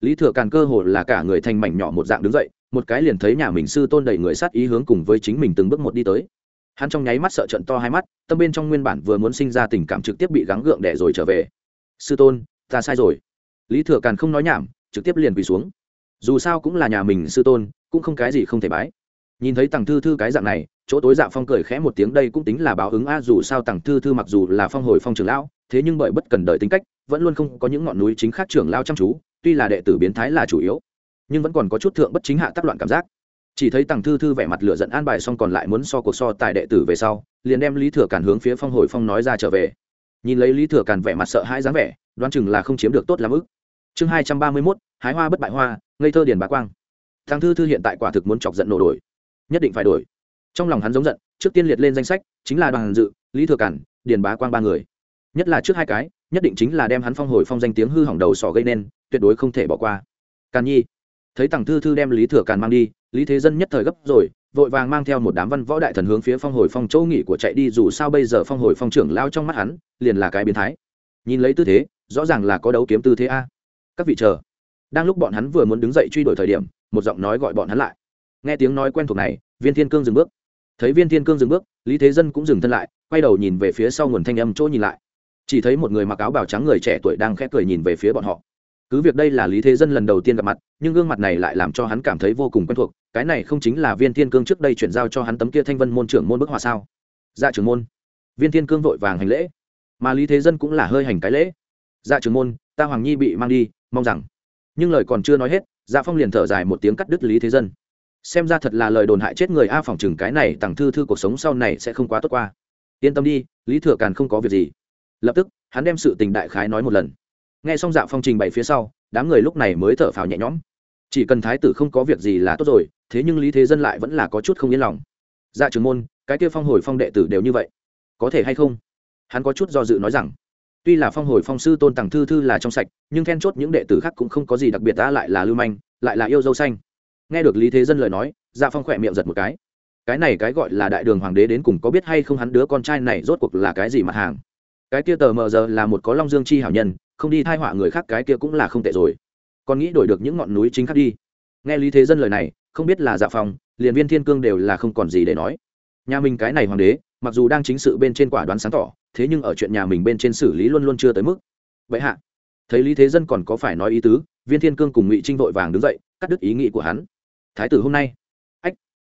S1: lý thừa càn cơ hồ là cả người thành mảnh nhỏ một dạng đứng dậy, một cái liền thấy nhà mình sư tôn đầy người sát ý hướng cùng với chính mình từng bước một đi tới. Hắn trong nháy mắt sợ trận to hai mắt, tâm bên trong nguyên bản vừa muốn sinh ra tình cảm trực tiếp bị gắng gượng đẻ rồi trở về. Sư tôn, ta sai rồi. Lý thừa càn không nói nhảm, trực tiếp liền quỳ xuống. Dù sao cũng là nhà mình sư tôn, cũng không cái gì không thể bái. Nhìn thấy tằng thư thư cái dạng này, chỗ tối dạ phong cười khẽ một tiếng, đây cũng tính là báo ứng a, dù sao tằng thư thư mặc dù là phong hồi phong trưởng lão, thế nhưng bởi bất cần đợi tính cách vẫn luôn không có những ngọn núi chính khác trưởng lao chăm chú, tuy là đệ tử biến thái là chủ yếu, nhưng vẫn còn có chút thượng bất chính hạ tác loạn cảm giác. Chỉ thấy tằng thư thư vẻ mặt lửa giận an bài xong còn lại muốn so cuộc so tài đệ tử về sau, liền đem lý thừa càn hướng phía phong hồi phong nói ra trở về. Nhìn lấy lý thừa càn vẻ mặt sợ hãi dáng vẻ, đoán chừng là không chiếm được tốt lắm ức. Chương hai trăm ba mươi mốt, hái hoa bất bại hoa, ngây thơ điền bá quang. Thằng thư thư hiện tại quả thực muốn chọc giận nổ đổi. Nhất định phải đổi. Trong lòng hắn giống giận, trước tiên liệt lên danh sách, chính là đoàn dự, lý thừa cản điền bá quang ba người. Nhất là trước hai cái nhất định chính là đem hắn phong hồi phong danh tiếng hư hỏng đầu sỏ gây nên, tuyệt đối không thể bỏ qua. Càn nhi, thấy tằng thư thư đem lý thừa càn mang đi, lý thế dân nhất thời gấp rồi, vội vàng mang theo một đám văn võ đại thần hướng phía phong hồi phong châu nghỉ của chạy đi, dù sao bây giờ phong hồi phong trưởng lao trong mắt hắn, liền là cái biến thái. Nhìn lấy tư thế, rõ ràng là có đấu kiếm tư thế a. Các vị chờ. Đang lúc bọn hắn vừa muốn đứng dậy truy đuổi thời điểm, một giọng nói gọi bọn hắn lại. Nghe tiếng nói quen thuộc này, viên thiên cương dừng bước. Thấy viên thiên cương dừng bước, lý thế dân cũng dừng thân lại, quay đầu nhìn về phía sau nguồn thanh âm chỗ nhìn lại chỉ thấy một người mặc áo bào trắng người trẻ tuổi đang khẽ cười nhìn về phía bọn họ. Cứ việc đây là lý thế dân lần đầu tiên gặp mặt, nhưng gương mặt này lại làm cho hắn cảm thấy vô cùng quen thuộc, cái này không chính là viên thiên cương trước đây chuyển giao cho hắn tấm kia thanh vân môn trưởng môn bức họa sao? Dạ trưởng môn. Viên thiên cương vội vàng hành lễ. Mà lý thế dân cũng là hơi hành cái lễ. Dạ trưởng môn, ta hoàng nhi bị mang đi, mong rằng. Nhưng lời còn chưa nói hết dạ phong liền thở dài một tiếng cắt đứt lý thế dân. Xem ra thật là lời đồn hại chết người a phòng chừng cái này tặng thư thư cuộc sống sau này sẽ không quá tốt qua. Yên tâm đi, lý thừa càn không có việc gì lập tức, hắn đem sự tình đại khái nói một lần. Nghe xong dạ phong trình bày phía sau, đám người lúc này mới thở phào nhẹ nhõm. Chỉ cần thái tử không có việc gì là tốt rồi, thế nhưng lý thế dân lại vẫn là có chút không yên lòng. Dạ trưởng môn, cái kia phong hồi phong đệ tử đều như vậy, có thể hay không? Hắn có chút do dự nói rằng, tuy là phong hồi phong sư tôn tặng thư thư là trong sạch, nhưng then chốt những đệ tử khác cũng không có gì đặc biệt ta lại là lưu manh, lại là yêu dâu xanh. Nghe được lý thế dân lời nói dạ phong khỏe miệng giật một cái. Cái này cái gọi là đại đường hoàng đế đến cùng có biết hay không hắn đứa con trai này rốt cuộc là cái gì mặt hàng? Cái kia tờ mờ giờ là một có long dương chi hảo nhân không đi thai họa người khác cái kia cũng là không tệ rồi. Còn nghĩ đổi được những ngọn núi chính khác đi. Nghe lý thế dân lời này không biết là dạ phòng, liền viên thiên cương đều là không còn gì để nói. Nhà mình cái này hoàng đế mặc dù đang chính sự bên trên quả đoán sáng tỏ thế nhưng ở chuyện nhà mình bên trên xử lý luôn luôn chưa tới mức. Vậy hạ thấy lý thế dân còn có phải nói ý tứ viên thiên cương cùng ngụy trinh vội vàng đứng dậy cắt đứt ý nghĩ của hắn. Thái tử hôm nay ách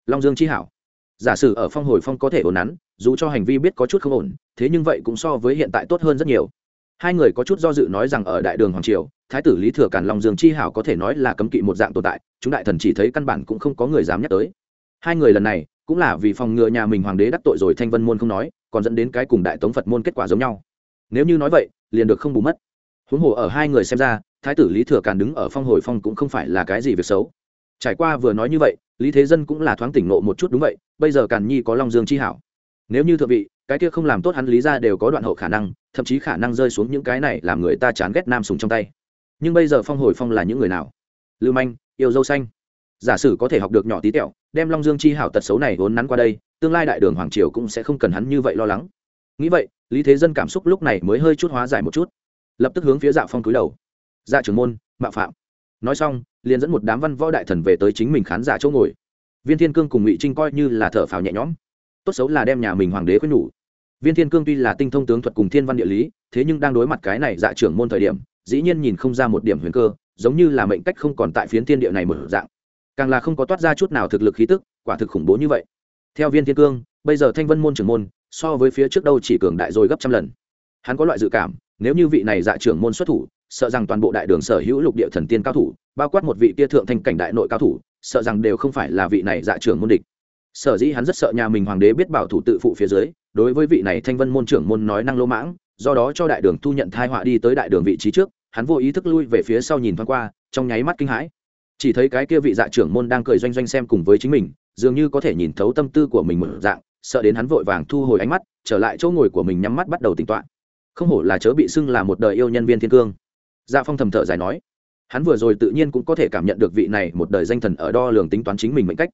S1: long dương chi hảo. Giả sử ở phong hồi phong có thể ổn nắn dù cho hành vi biết có chút không ổn thế nhưng vậy cũng so với hiện tại tốt hơn rất nhiều. Hai người có chút do dự nói rằng ở đại đường hoàng triều, thái tử lý thừa càn long dương chi hảo có thể nói là cấm kỵ một dạng tồn tại, chúng đại thần chỉ thấy căn bản cũng không có người dám nhắc tới. Hai người lần này, cũng là vì phòng ngừa nhà mình hoàng đế đắc tội rồi thanh vân môn không nói, còn dẫn đến cái cùng đại tống phật môn kết quả giống nhau. Nếu như nói vậy, liền được không bù mất. Huống hồ ở hai người xem ra, thái tử lý thừa càn đứng ở phong hồi phong cũng không phải là cái gì việc xấu. Trải qua vừa nói như vậy, lý thế dân cũng là thoáng tỉnh nộ một chút đúng vậy, bây giờ càn nhi có long dương chi hảo. Nếu như thượng vị cái kia không làm tốt hắn lý ra đều có đoạn hậu khả năng, thậm chí khả năng rơi xuống những cái này làm người ta chán ghét nam sùng trong tay. Nhưng bây giờ phong hồi phong là những người nào? Lưu manh, yêu dâu xanh. Giả sử có thể học được nhỏ tí tẹo, đem long dương chi hảo tật xấu này vốn nắn qua đây, tương lai đại đường hoàng triều cũng sẽ không cần hắn như vậy lo lắng. Nghĩ vậy, lý thế dân cảm xúc lúc này mới hơi chút hóa giải một chút. Lập tức hướng phía dạ phong cúi đầu. Dạ trưởng môn, mạo phạm. Nói xong, liền dẫn một đám văn võ đại thần về tới chính mình khán giả chỗ ngồi. Viên thiên cương cùng ngụy trinh coi như là thở phào nhẹ nhõm. Tốt xấu là đem nhà mình hoàng đế khuyên nhủ viên thiên cương tuy là tinh thông tướng thuật cùng thiên văn địa lý, thế nhưng đang đối mặt cái này dạ trưởng môn thời điểm, dĩ nhiên nhìn không ra một điểm huyền cơ, giống như là mệnh cách không còn tại phiến thiên địa này một dạng. Càng là không có toát ra chút nào thực lực khí tức, quả thực khủng bố như vậy. Theo viên thiên cương, bây giờ thanh vân môn trưởng môn, so với phía trước đâu chỉ cường đại rồi gấp trăm lần. Hắn có loại dự cảm, nếu như vị này dạ trưởng môn xuất thủ, sợ rằng toàn bộ đại đường sở hữu lục địa thần tiên cao thủ, bao quát một vị kia thượng thanh cảnh đại nội cao thủ, sợ rằng đều không phải là vị này dạ trưởng môn địch. Sở dĩ hắn rất sợ nhà mình hoàng đế biết bảo thủ tự phụ phía dưới đối với vị này thanh vân môn trưởng môn nói năng lô mãng, do đó cho đại đường thu nhận thai họa đi tới đại đường vị trí trước, hắn vô ý thức lui về phía sau nhìn thoáng qua, trong nháy mắt kinh hãi. Chỉ thấy cái kia vị dạ trưởng môn đang cười doanh doanh xem cùng với chính mình, dường như có thể nhìn thấu tâm tư của mình một dạng, sợ đến hắn vội vàng thu hồi ánh mắt, trở lại chỗ ngồi của mình nhắm mắt bắt đầu tỉnh toạ không hổ là chớ bị xưng là một đời yêu nhân viên thiên cương. Dạ phong thầm thở dài nói, hắn vừa rồi tự nhiên cũng có thể cảm nhận được vị này một đời danh thần ở đo lường tính toán chính mình mệnh cách.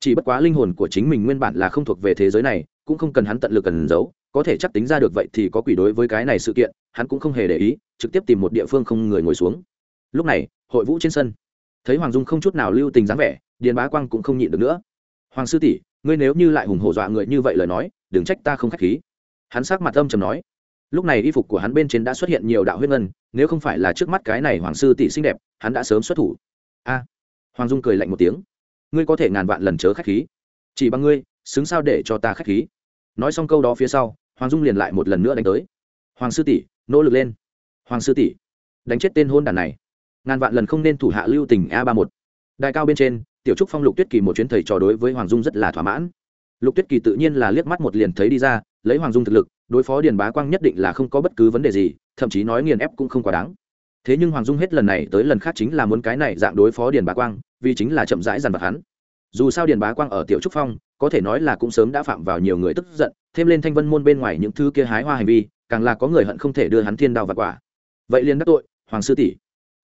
S1: Chỉ bất quá linh hồn của chính mình nguyên bản là không thuộc về thế giới này cũng không cần hắn tận lực cần giấu, có thể chắc tính ra được vậy thì có quỷ đối với cái này sự kiện, hắn cũng không hề để ý, trực tiếp tìm một địa phương không người ngồi xuống. Lúc này, hội vũ trên sân. Thấy hoàng dung không chút nào lưu tình dáng vẻ, điền bá quang cũng không nhịn được nữa. Hoàng sư tỷ, ngươi nếu như lại hùng hổ dọa người như vậy lời nói, đừng trách ta không k h á c h khí. Hắn sắc mặt âm trầm nói. Lúc này y phục của hắn bên trên đã xuất hiện nhiều đạo huyết ngân, nếu không phải là trước mắt cái này hoàng sư tỷ xinh đẹp, hắn đã sớm xuất thủ. A! Hoàng dung cười lạnh một tiếng. Ngươi có thể ngàn vạn lần chớ k h á c h khí. Chỉ bằng ngươi, xứng sao để cho ta k h á c h khí? Nói xong câu đó phía sau, hoàng dung liền lại một lần nữa đánh tới. Hoàng sư tỷ, nỗ lực lên. Hoàng sư tỷ, đánh chết tên hôn đàn này. Ngàn vạn lần không nên thủ hạ lưu tình a ba một đại cao bên trên, tiểu trúc phong lục tuyết kỳ một chuyến thầy trò đối với hoàng dung rất là thỏa mãn. Lục tuyết kỳ tự nhiên là liếc mắt một liền thấy đi ra, lấy hoàng dung thực lực, đối phó điền bá quang nhất định là không có bất cứ vấn đề gì, thậm chí nói nghiền ép cũng không quá đáng. Thế nhưng hoàng dung hết lần này tới lần khác chính là muốn cái này dạng đối phó điền bá quang, vì chính là chậm rãi dằn vặt hắn dù sao điền bá quang ở tiểu trúc phong, có thể nói là cũng sớm đã phạm vào nhiều người tức giận, thêm lên thanh vân môn bên ngoài những thứ kia hái hoa hành vi, càng là có người hận không thể đưa hắn thiên đao và quả. Vậy liền đắc tội, hoàng sư tỷ.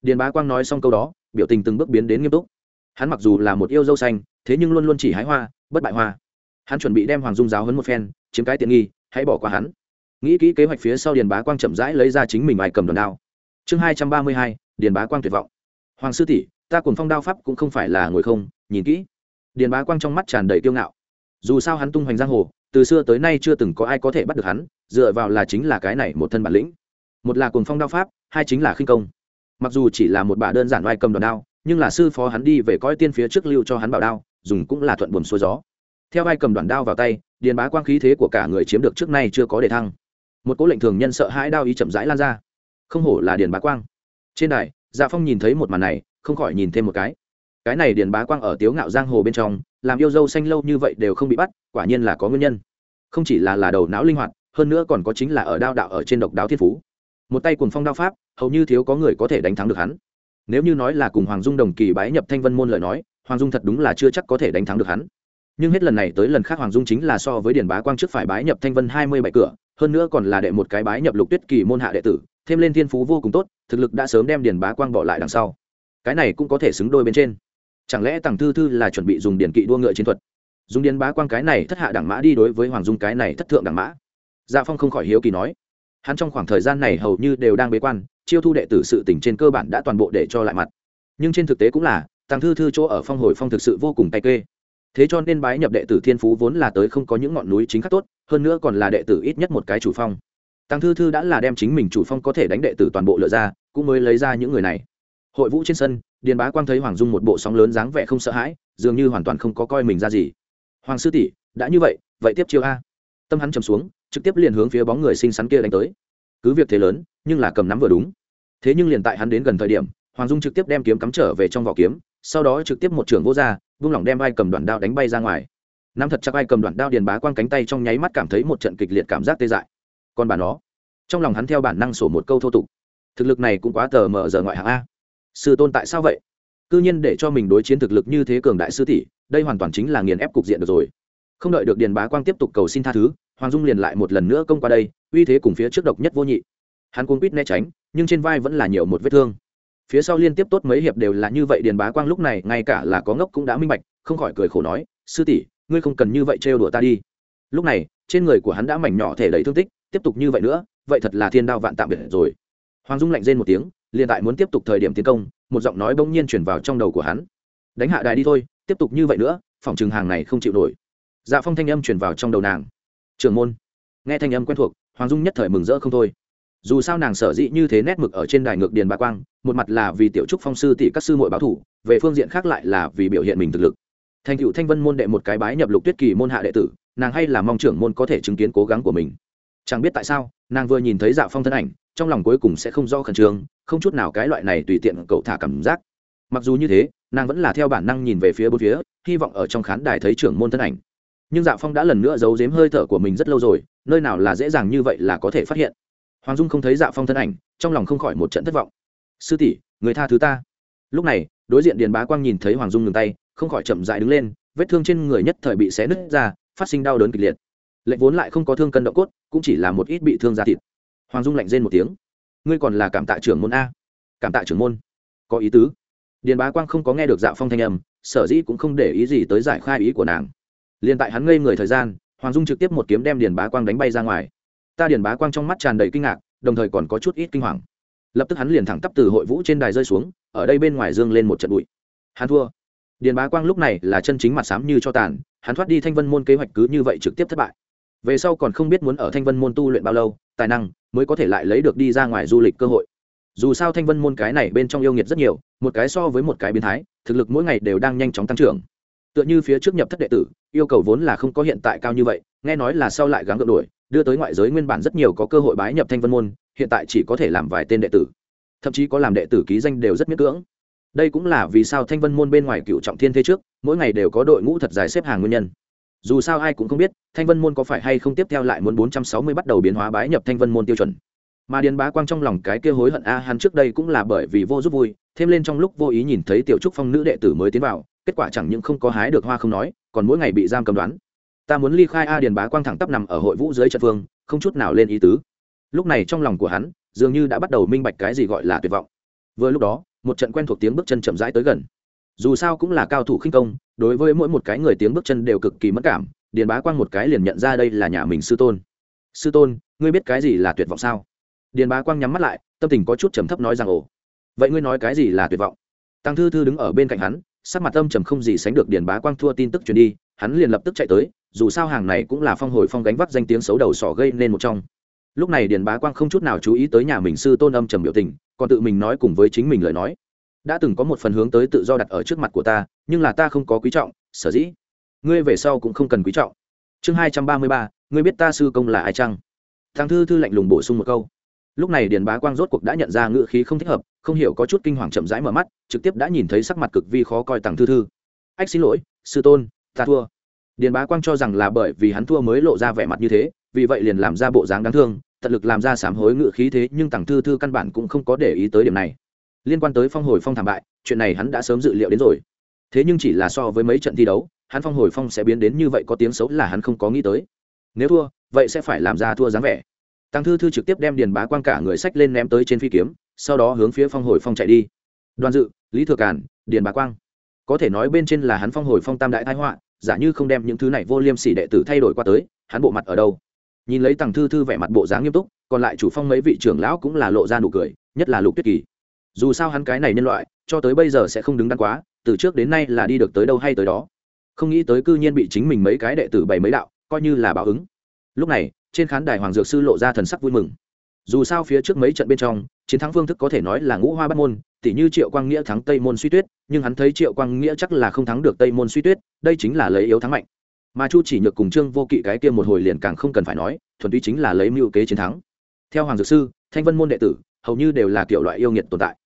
S1: Điền bá quang nói xong câu đó, biểu tình từng bước biến đến nghiêm túc. Hắn mặc dù là một yêu dâu xanh, thế nhưng luôn luôn chỉ hái hoa, bất bại hoa. Hắn chuẩn bị đem hoàng dung giáo hấn một phen, chiếm cái tiện nghi, hãy bỏ qua hắn. Nghĩ kỹ kế hoạch phía sau điền bá quang chậm rãi lấy ra chính mình ai cầm đòn đao. Chương hai trăm ba mươi hai, điền bá quang tuyệt vọng. Hoàng sư tỷ, ta cùng phong đao pháp cũng không phải là ngồi không, nhìn kỹ điền bá quang trong mắt tràn đầy kiêu ngạo. Dù sao hắn tung hoành giang hồ, từ xưa tới nay chưa từng có ai có thể bắt được hắn, dựa vào là chính là cái này một thân bản lĩnh. Một là cuồng phong đao pháp, hai chính là khinh công. Mặc dù chỉ là một bà đơn giản oai cầm đòn đao, nhưng là sư phó hắn đi về coi tiên phía trước lưu cho hắn bảo đao, dùng cũng là thuận buồm xuôi gió. Theo ai cầm đoạn đao vào tay, điền bá quang khí thế của cả người chiếm được trước nay chưa có đề thăng. Một cố lệnh thường nhân sợ hãi đao ý chậm rãi lan ra. Không hổ là điền bá quang. Trên đài dạ phong nhìn thấy một màn này, không khỏi nhìn thêm một cái cái này điền bá quang ở tiếu ngạo giang hồ bên trong, làm yêu dâu xanh lâu như vậy đều không bị bắt, quả nhiên là có nguyên nhân. Không chỉ là là đầu não linh hoạt, hơn nữa còn có chính là ở đao đạo ở trên độc đáo thiên phú. Một tay cùng phong đao pháp, hầu như thiếu có người có thể đánh thắng được hắn. Nếu như nói là cùng hoàng dung đồng kỳ bái nhập thanh vân môn lời nói, hoàng dung thật đúng là chưa chắc có thể đánh thắng được hắn. Nhưng hết lần này tới lần khác hoàng dung chính là so với điền bá quang trước phải bái nhập thanh vân hai mươi bảy cửa, hơn nữa còn là đệ một cái bái nhập lục tuyết kỳ môn hạ đệ tử, thêm lên thiên phú vô cùng tốt, thực lực đã sớm đem điền bá quang bỏ lại đằng sau. Cái này cũng có thể xứng đôi bên trên chẳng lẽ tàng thư thư là chuẩn bị dùng điển kỵ đua ngựa chiến thuật? Dùng điền bá quang cái này thất hạ đẳng mã đi đối với hoàng dung cái này thất thượng đẳng mã. Dạ phong không khỏi hiếu kỳ nói. Hắn trong khoảng thời gian này hầu như đều đang bế quan, chiêu thu đệ tử sự tỉnh trên cơ bản đã toàn bộ để cho lại mặt. Nhưng trên thực tế cũng là tàng thư thư chỗ ở phong hồi phong thực sự vô cùng tay kê. Thế cho nên bái nhập đệ tử thiên phú vốn là tới không có những ngọn núi chính khắc tốt, hơn nữa còn là đệ tử ít nhất một cái chủ phong. Tàng thư thư đã là đem chính mình chủ phong có thể đánh đệ tử toàn bộ lựa ra, cũng mới lấy ra những người này. Hội vũ trên sân điền bá quang thấy hoàng dung một bộ sóng lớn dáng vẻ không sợ hãi, dường như hoàn toàn không có coi mình ra gì. Hoàng sư tỷ, đã như vậy vậy tiếp chiêu a. Tâm hắn trầm xuống, trực tiếp liền hướng phía bóng người xinh xắn kia đánh tới. Cứ việc thế lớn, nhưng là cầm nắm vừa đúng. Thế nhưng liền tại hắn đến gần thời điểm, hoàng dung trực tiếp đem kiếm cắm trở về trong vỏ kiếm, sau đó trực tiếp một trường vô ra, vung lỏng đem vai cầm đoạn đao đánh bay ra ngoài. Nắm thật chắc vai cầm đoạn đao, điền bá quang cánh tay trong nháy mắt cảm thấy một trận kịch liệt cảm giác tê dại. Còn bà nó, trong lòng hắn theo bản năng sổ một câu thô tục. Thực lực này cũng quá tờ mờ giờ ngoại hạng a sư tôn tại sao vậy? Cứ nhiên để cho mình đối chiến thực lực như thế cường đại sư tỷ, đây hoàn toàn chính là nghiền ép cục diện được rồi. Không đợi được điền bá quang tiếp tục cầu xin tha thứ, hoàng dung liền lại một lần nữa công qua đây, uy thế cùng phía trước độc nhất vô nhị. Hắn cuốn quýt né tránh, nhưng trên vai vẫn là nhiều một vết thương. Phía sau liên tiếp tốt mấy hiệp đều là như vậy, điền bá quang lúc này ngay cả là có ngốc cũng đã minh bạch, không khỏi cười khổ nói, sư tỷ, ngươi không cần như vậy trêu đùa ta đi. Lúc này, trên người của hắn đã mảnh nhỏ thể đầy thương tích, tiếp tục như vậy nữa, vậy thật là thiên đao vạn tạm biệt rồi. Hoàng dung lạnh rên một tiếng liền tại muốn tiếp tục thời điểm tiến công, một giọng nói bỗng nhiên chuyển vào trong đầu của hắn. Đánh hạ đài đi thôi, tiếp tục như vậy nữa, phòng trường hàng này không chịu nổi. Dạ phong thanh âm chuyển vào trong đầu nàng. Trường môn. Nghe thanh âm quen thuộc, hoàng dung nhất thời mừng rỡ không thôi. Dù sao nàng sở dĩ như thế nét mực ở trên đài ngược điền bà quang, một mặt là vì tiểu trúc phong sư tỷ các sư mội báo thủ, về phương diện khác lại là vì biểu hiện mình thực lực. Thành cựu thanh vân môn đệ một cái bái nhập lục tuyết kỳ môn hạ đệ tử, nàng hay là mong trưởng môn có thể chứng kiến cố gắng của mình. Chẳng biết tại sao, nàng vừa nhìn thấy dạ phong thân ảnh, trong lòng cuối cùng sẽ không do khẩn trương không chút nào cái loại này tùy tiện cậu thả cảm giác. Mặc dù như thế, nàng vẫn là theo bản năng nhìn về phía bốn phía, hy vọng ở trong khán đài thấy trưởng môn thân ảnh. Nhưng dạ phong đã lần nữa giấu giếm hơi thở của mình rất lâu rồi, nơi nào là dễ dàng như vậy là có thể phát hiện. Hoàng dung không thấy dạ phong thân ảnh, trong lòng không khỏi một trận thất vọng. Sư tỷ, người tha thứ ta. Lúc này, đối diện điền bá quang nhìn thấy hoàng dung ngừng tay, không khỏi chậm dại đứng lên, vết thương trên người nhất thời bị xé nứt ra, phát sinh đau đớn kịch liệt. Lệnh vốn lại không có thương cân động cốt, cũng chỉ là một ít bị thương da thịt. Hoàng dung lạnh rên một tiếng ngươi còn là cảm tạ trưởng môn a. Cảm tạ trưởng môn. Có ý tứ. Điền bá quang không có nghe được dạ phong thanh âm, sở dĩ cũng không để ý gì tới giải khai ý của nàng. Liền tại hắn ngây người thời gian, hoàng dung trực tiếp một kiếm đem điền bá quang đánh bay ra ngoài. Ta điền bá quang trong mắt tràn đầy kinh ngạc, đồng thời còn có chút ít kinh hoàng. Lập tức hắn liền thẳng tắp từ hội vũ trên đài rơi xuống, ở đây bên ngoài dương lên một trận bụi. Hắn thua. Điền bá quang lúc này là chân chính mặt sám như cho tàn, hắn thoát đi thanh vân môn kế hoạch cứ như vậy trực tiếp thất bại. Về sau còn không biết muốn ở thanh vân môn tu luyện bao lâu, tài năng mới có thể lại lấy được đi ra ngoài du lịch cơ hội. Dù sao thanh vân môn cái này bên trong yêu nghiệt rất nhiều, một cái so với một cái biến thái, thực lực mỗi ngày đều đang nhanh chóng tăng trưởng. Tựa như phía trước nhập thất đệ tử, yêu cầu vốn là không có hiện tại cao như vậy, nghe nói là sau lại gắng gượng đuổi đưa tới ngoại giới nguyên bản rất nhiều có cơ hội bái nhập thanh vân môn, hiện tại chỉ có thể làm vài tên đệ tử. Thậm chí có làm đệ tử ký danh đều rất miễn cưỡng. Đây cũng là vì sao thanh vân môn bên ngoài cựu trọng thiên thế trước, mỗi ngày đều có đội ngũ thật dài xếp hàng nguyên nhân dù sao ai cũng không biết, thanh vân môn có phải hay không tiếp theo lại muốn bốn trăm sáu mươi bắt đầu biến hóa bái nhập thanh vân môn tiêu chuẩn. Mà điền bá quang trong lòng cái kia hối hận, a, hắn trước đây cũng là bởi vì vô giúp vui, thêm lên trong lúc vô ý nhìn thấy tiểu trúc phong nữ đệ tử mới tiến vào, kết quả chẳng những không có hái được hoa không nói, còn mỗi ngày bị giam cầm đoán. Ta muốn ly khai a, điền bá quang thẳng tắp nằm ở hội vũ dưới trận phương, không chút nào lên ý tứ. Lúc này trong lòng của hắn, dường như đã bắt đầu minh bạch cái gì gọi là tuyệt vọng. Vừa lúc đó, một trận quen thuộc tiếng bước chân chậm rãi tới gần dù sao cũng là cao thủ khinh công, đối với mỗi một cái người tiếng bước chân đều cực kỳ mất cảm, điền bá quang một cái liền nhận ra đây là nhà mình sư tôn. Sư tôn, ngươi biết cái gì là tuyệt vọng sao? Điền bá quang nhắm mắt lại, tâm tình có chút trầm thấp nói rằng, ồ, vậy ngươi nói cái gì là tuyệt vọng? Tăng thư thư đứng ở bên cạnh hắn, sắc mặt âm trầm không gì sánh được điền bá quang thua tin tức truyền đi, hắn liền lập tức chạy tới, dù sao hàng này cũng là phong hồi phong gánh vác danh tiếng xấu đầu sỏ gây nên một trong. Lúc này điền bá quang không chút nào chú ý tới nhà mình sư tôn âm trầm biểu tình, còn tự mình nói cùng với chính mình lời nói đã từng có một phần hướng tới tự do đặt ở trước mặt của ta, nhưng là ta không có quý trọng, sở dĩ? Ngươi về sau cũng không cần quý trọng. Chương hai trăm ba mươi ba, ngươi biết ta sư công là ai chăng? Thằng thư thư lạnh lùng bổ sung một câu. Lúc này điền bá quang rốt cuộc đã nhận ra ngữ khí không thích hợp, không hiểu có chút kinh hoàng chậm rãi mở mắt, trực tiếp đã nhìn thấy sắc mặt cực vi khó coi thằng thư thư. Ách xin lỗi, sư tôn, ta thua. Điền bá quang cho rằng là bởi vì hắn thua mới lộ ra vẻ mặt như thế, vì vậy liền làm ra bộ dáng đáng thương, tận lực làm ra sám hối ngự khí thế, nhưng tằng thư thư căn bản cũng không có để ý tới điểm này liên quan tới phong hồi phong thảm bại, chuyện này hắn đã sớm dự liệu đến rồi. Thế nhưng chỉ là so với mấy trận thi đấu, hắn phong hồi phong sẽ biến đến như vậy có tiếng xấu là hắn không có nghĩ tới. Nếu thua, vậy sẽ phải làm ra thua dáng vẻ. Tăng thư thư trực tiếp đem điền bá quang cả người sách lên ném tới trên phi kiếm, sau đó hướng phía phong hồi phong chạy đi. Đoàn dự, lý thừa cản điền bá quang. Có thể nói bên trên là hắn phong hồi phong tam đại thái họa, giả như không đem những thứ này vô liêm sỉ đệ tử thay đổi qua tới, hắn bộ mặt ở đâu? Nhìn lấy tằng thư thư vẻ mặt bộ dáng nghiêm túc, còn lại chủ phong mấy vị trưởng lão cũng là lộ ra nụ cười, nhất là lục tuyết kỳ dù sao hắn cái này nhân loại, cho tới bây giờ sẽ không đứng đắn quá, từ trước đến nay là đi được tới đâu hay tới đó. Không nghĩ tới cư nhiên bị chính mình mấy cái đệ tử bày mấy đạo, coi như là báo ứng. Lúc này, trên khán đài hoàng dược sư lộ ra thần sắc vui mừng. Dù sao phía trước mấy trận bên trong, chiến thắng phương thức có thể nói là ngũ hoa bắt môn, tỉ như triệu quang nghĩa thắng tây môn suy tuyết, nhưng hắn thấy triệu quang nghĩa chắc là không thắng được tây môn suy tuyết, đây chính là lấy yếu thắng mạnh. Mà chu chỉ nhược cùng trương vô kỵ cái kia một hồi liền càng không cần phải nói, thuần túy chính là lấy mưu kế chiến thắng. Theo hoàng dược sư, thanh vân môn đệ tử, hầu như đều là kiểu loại yêu nghiệt tồn tại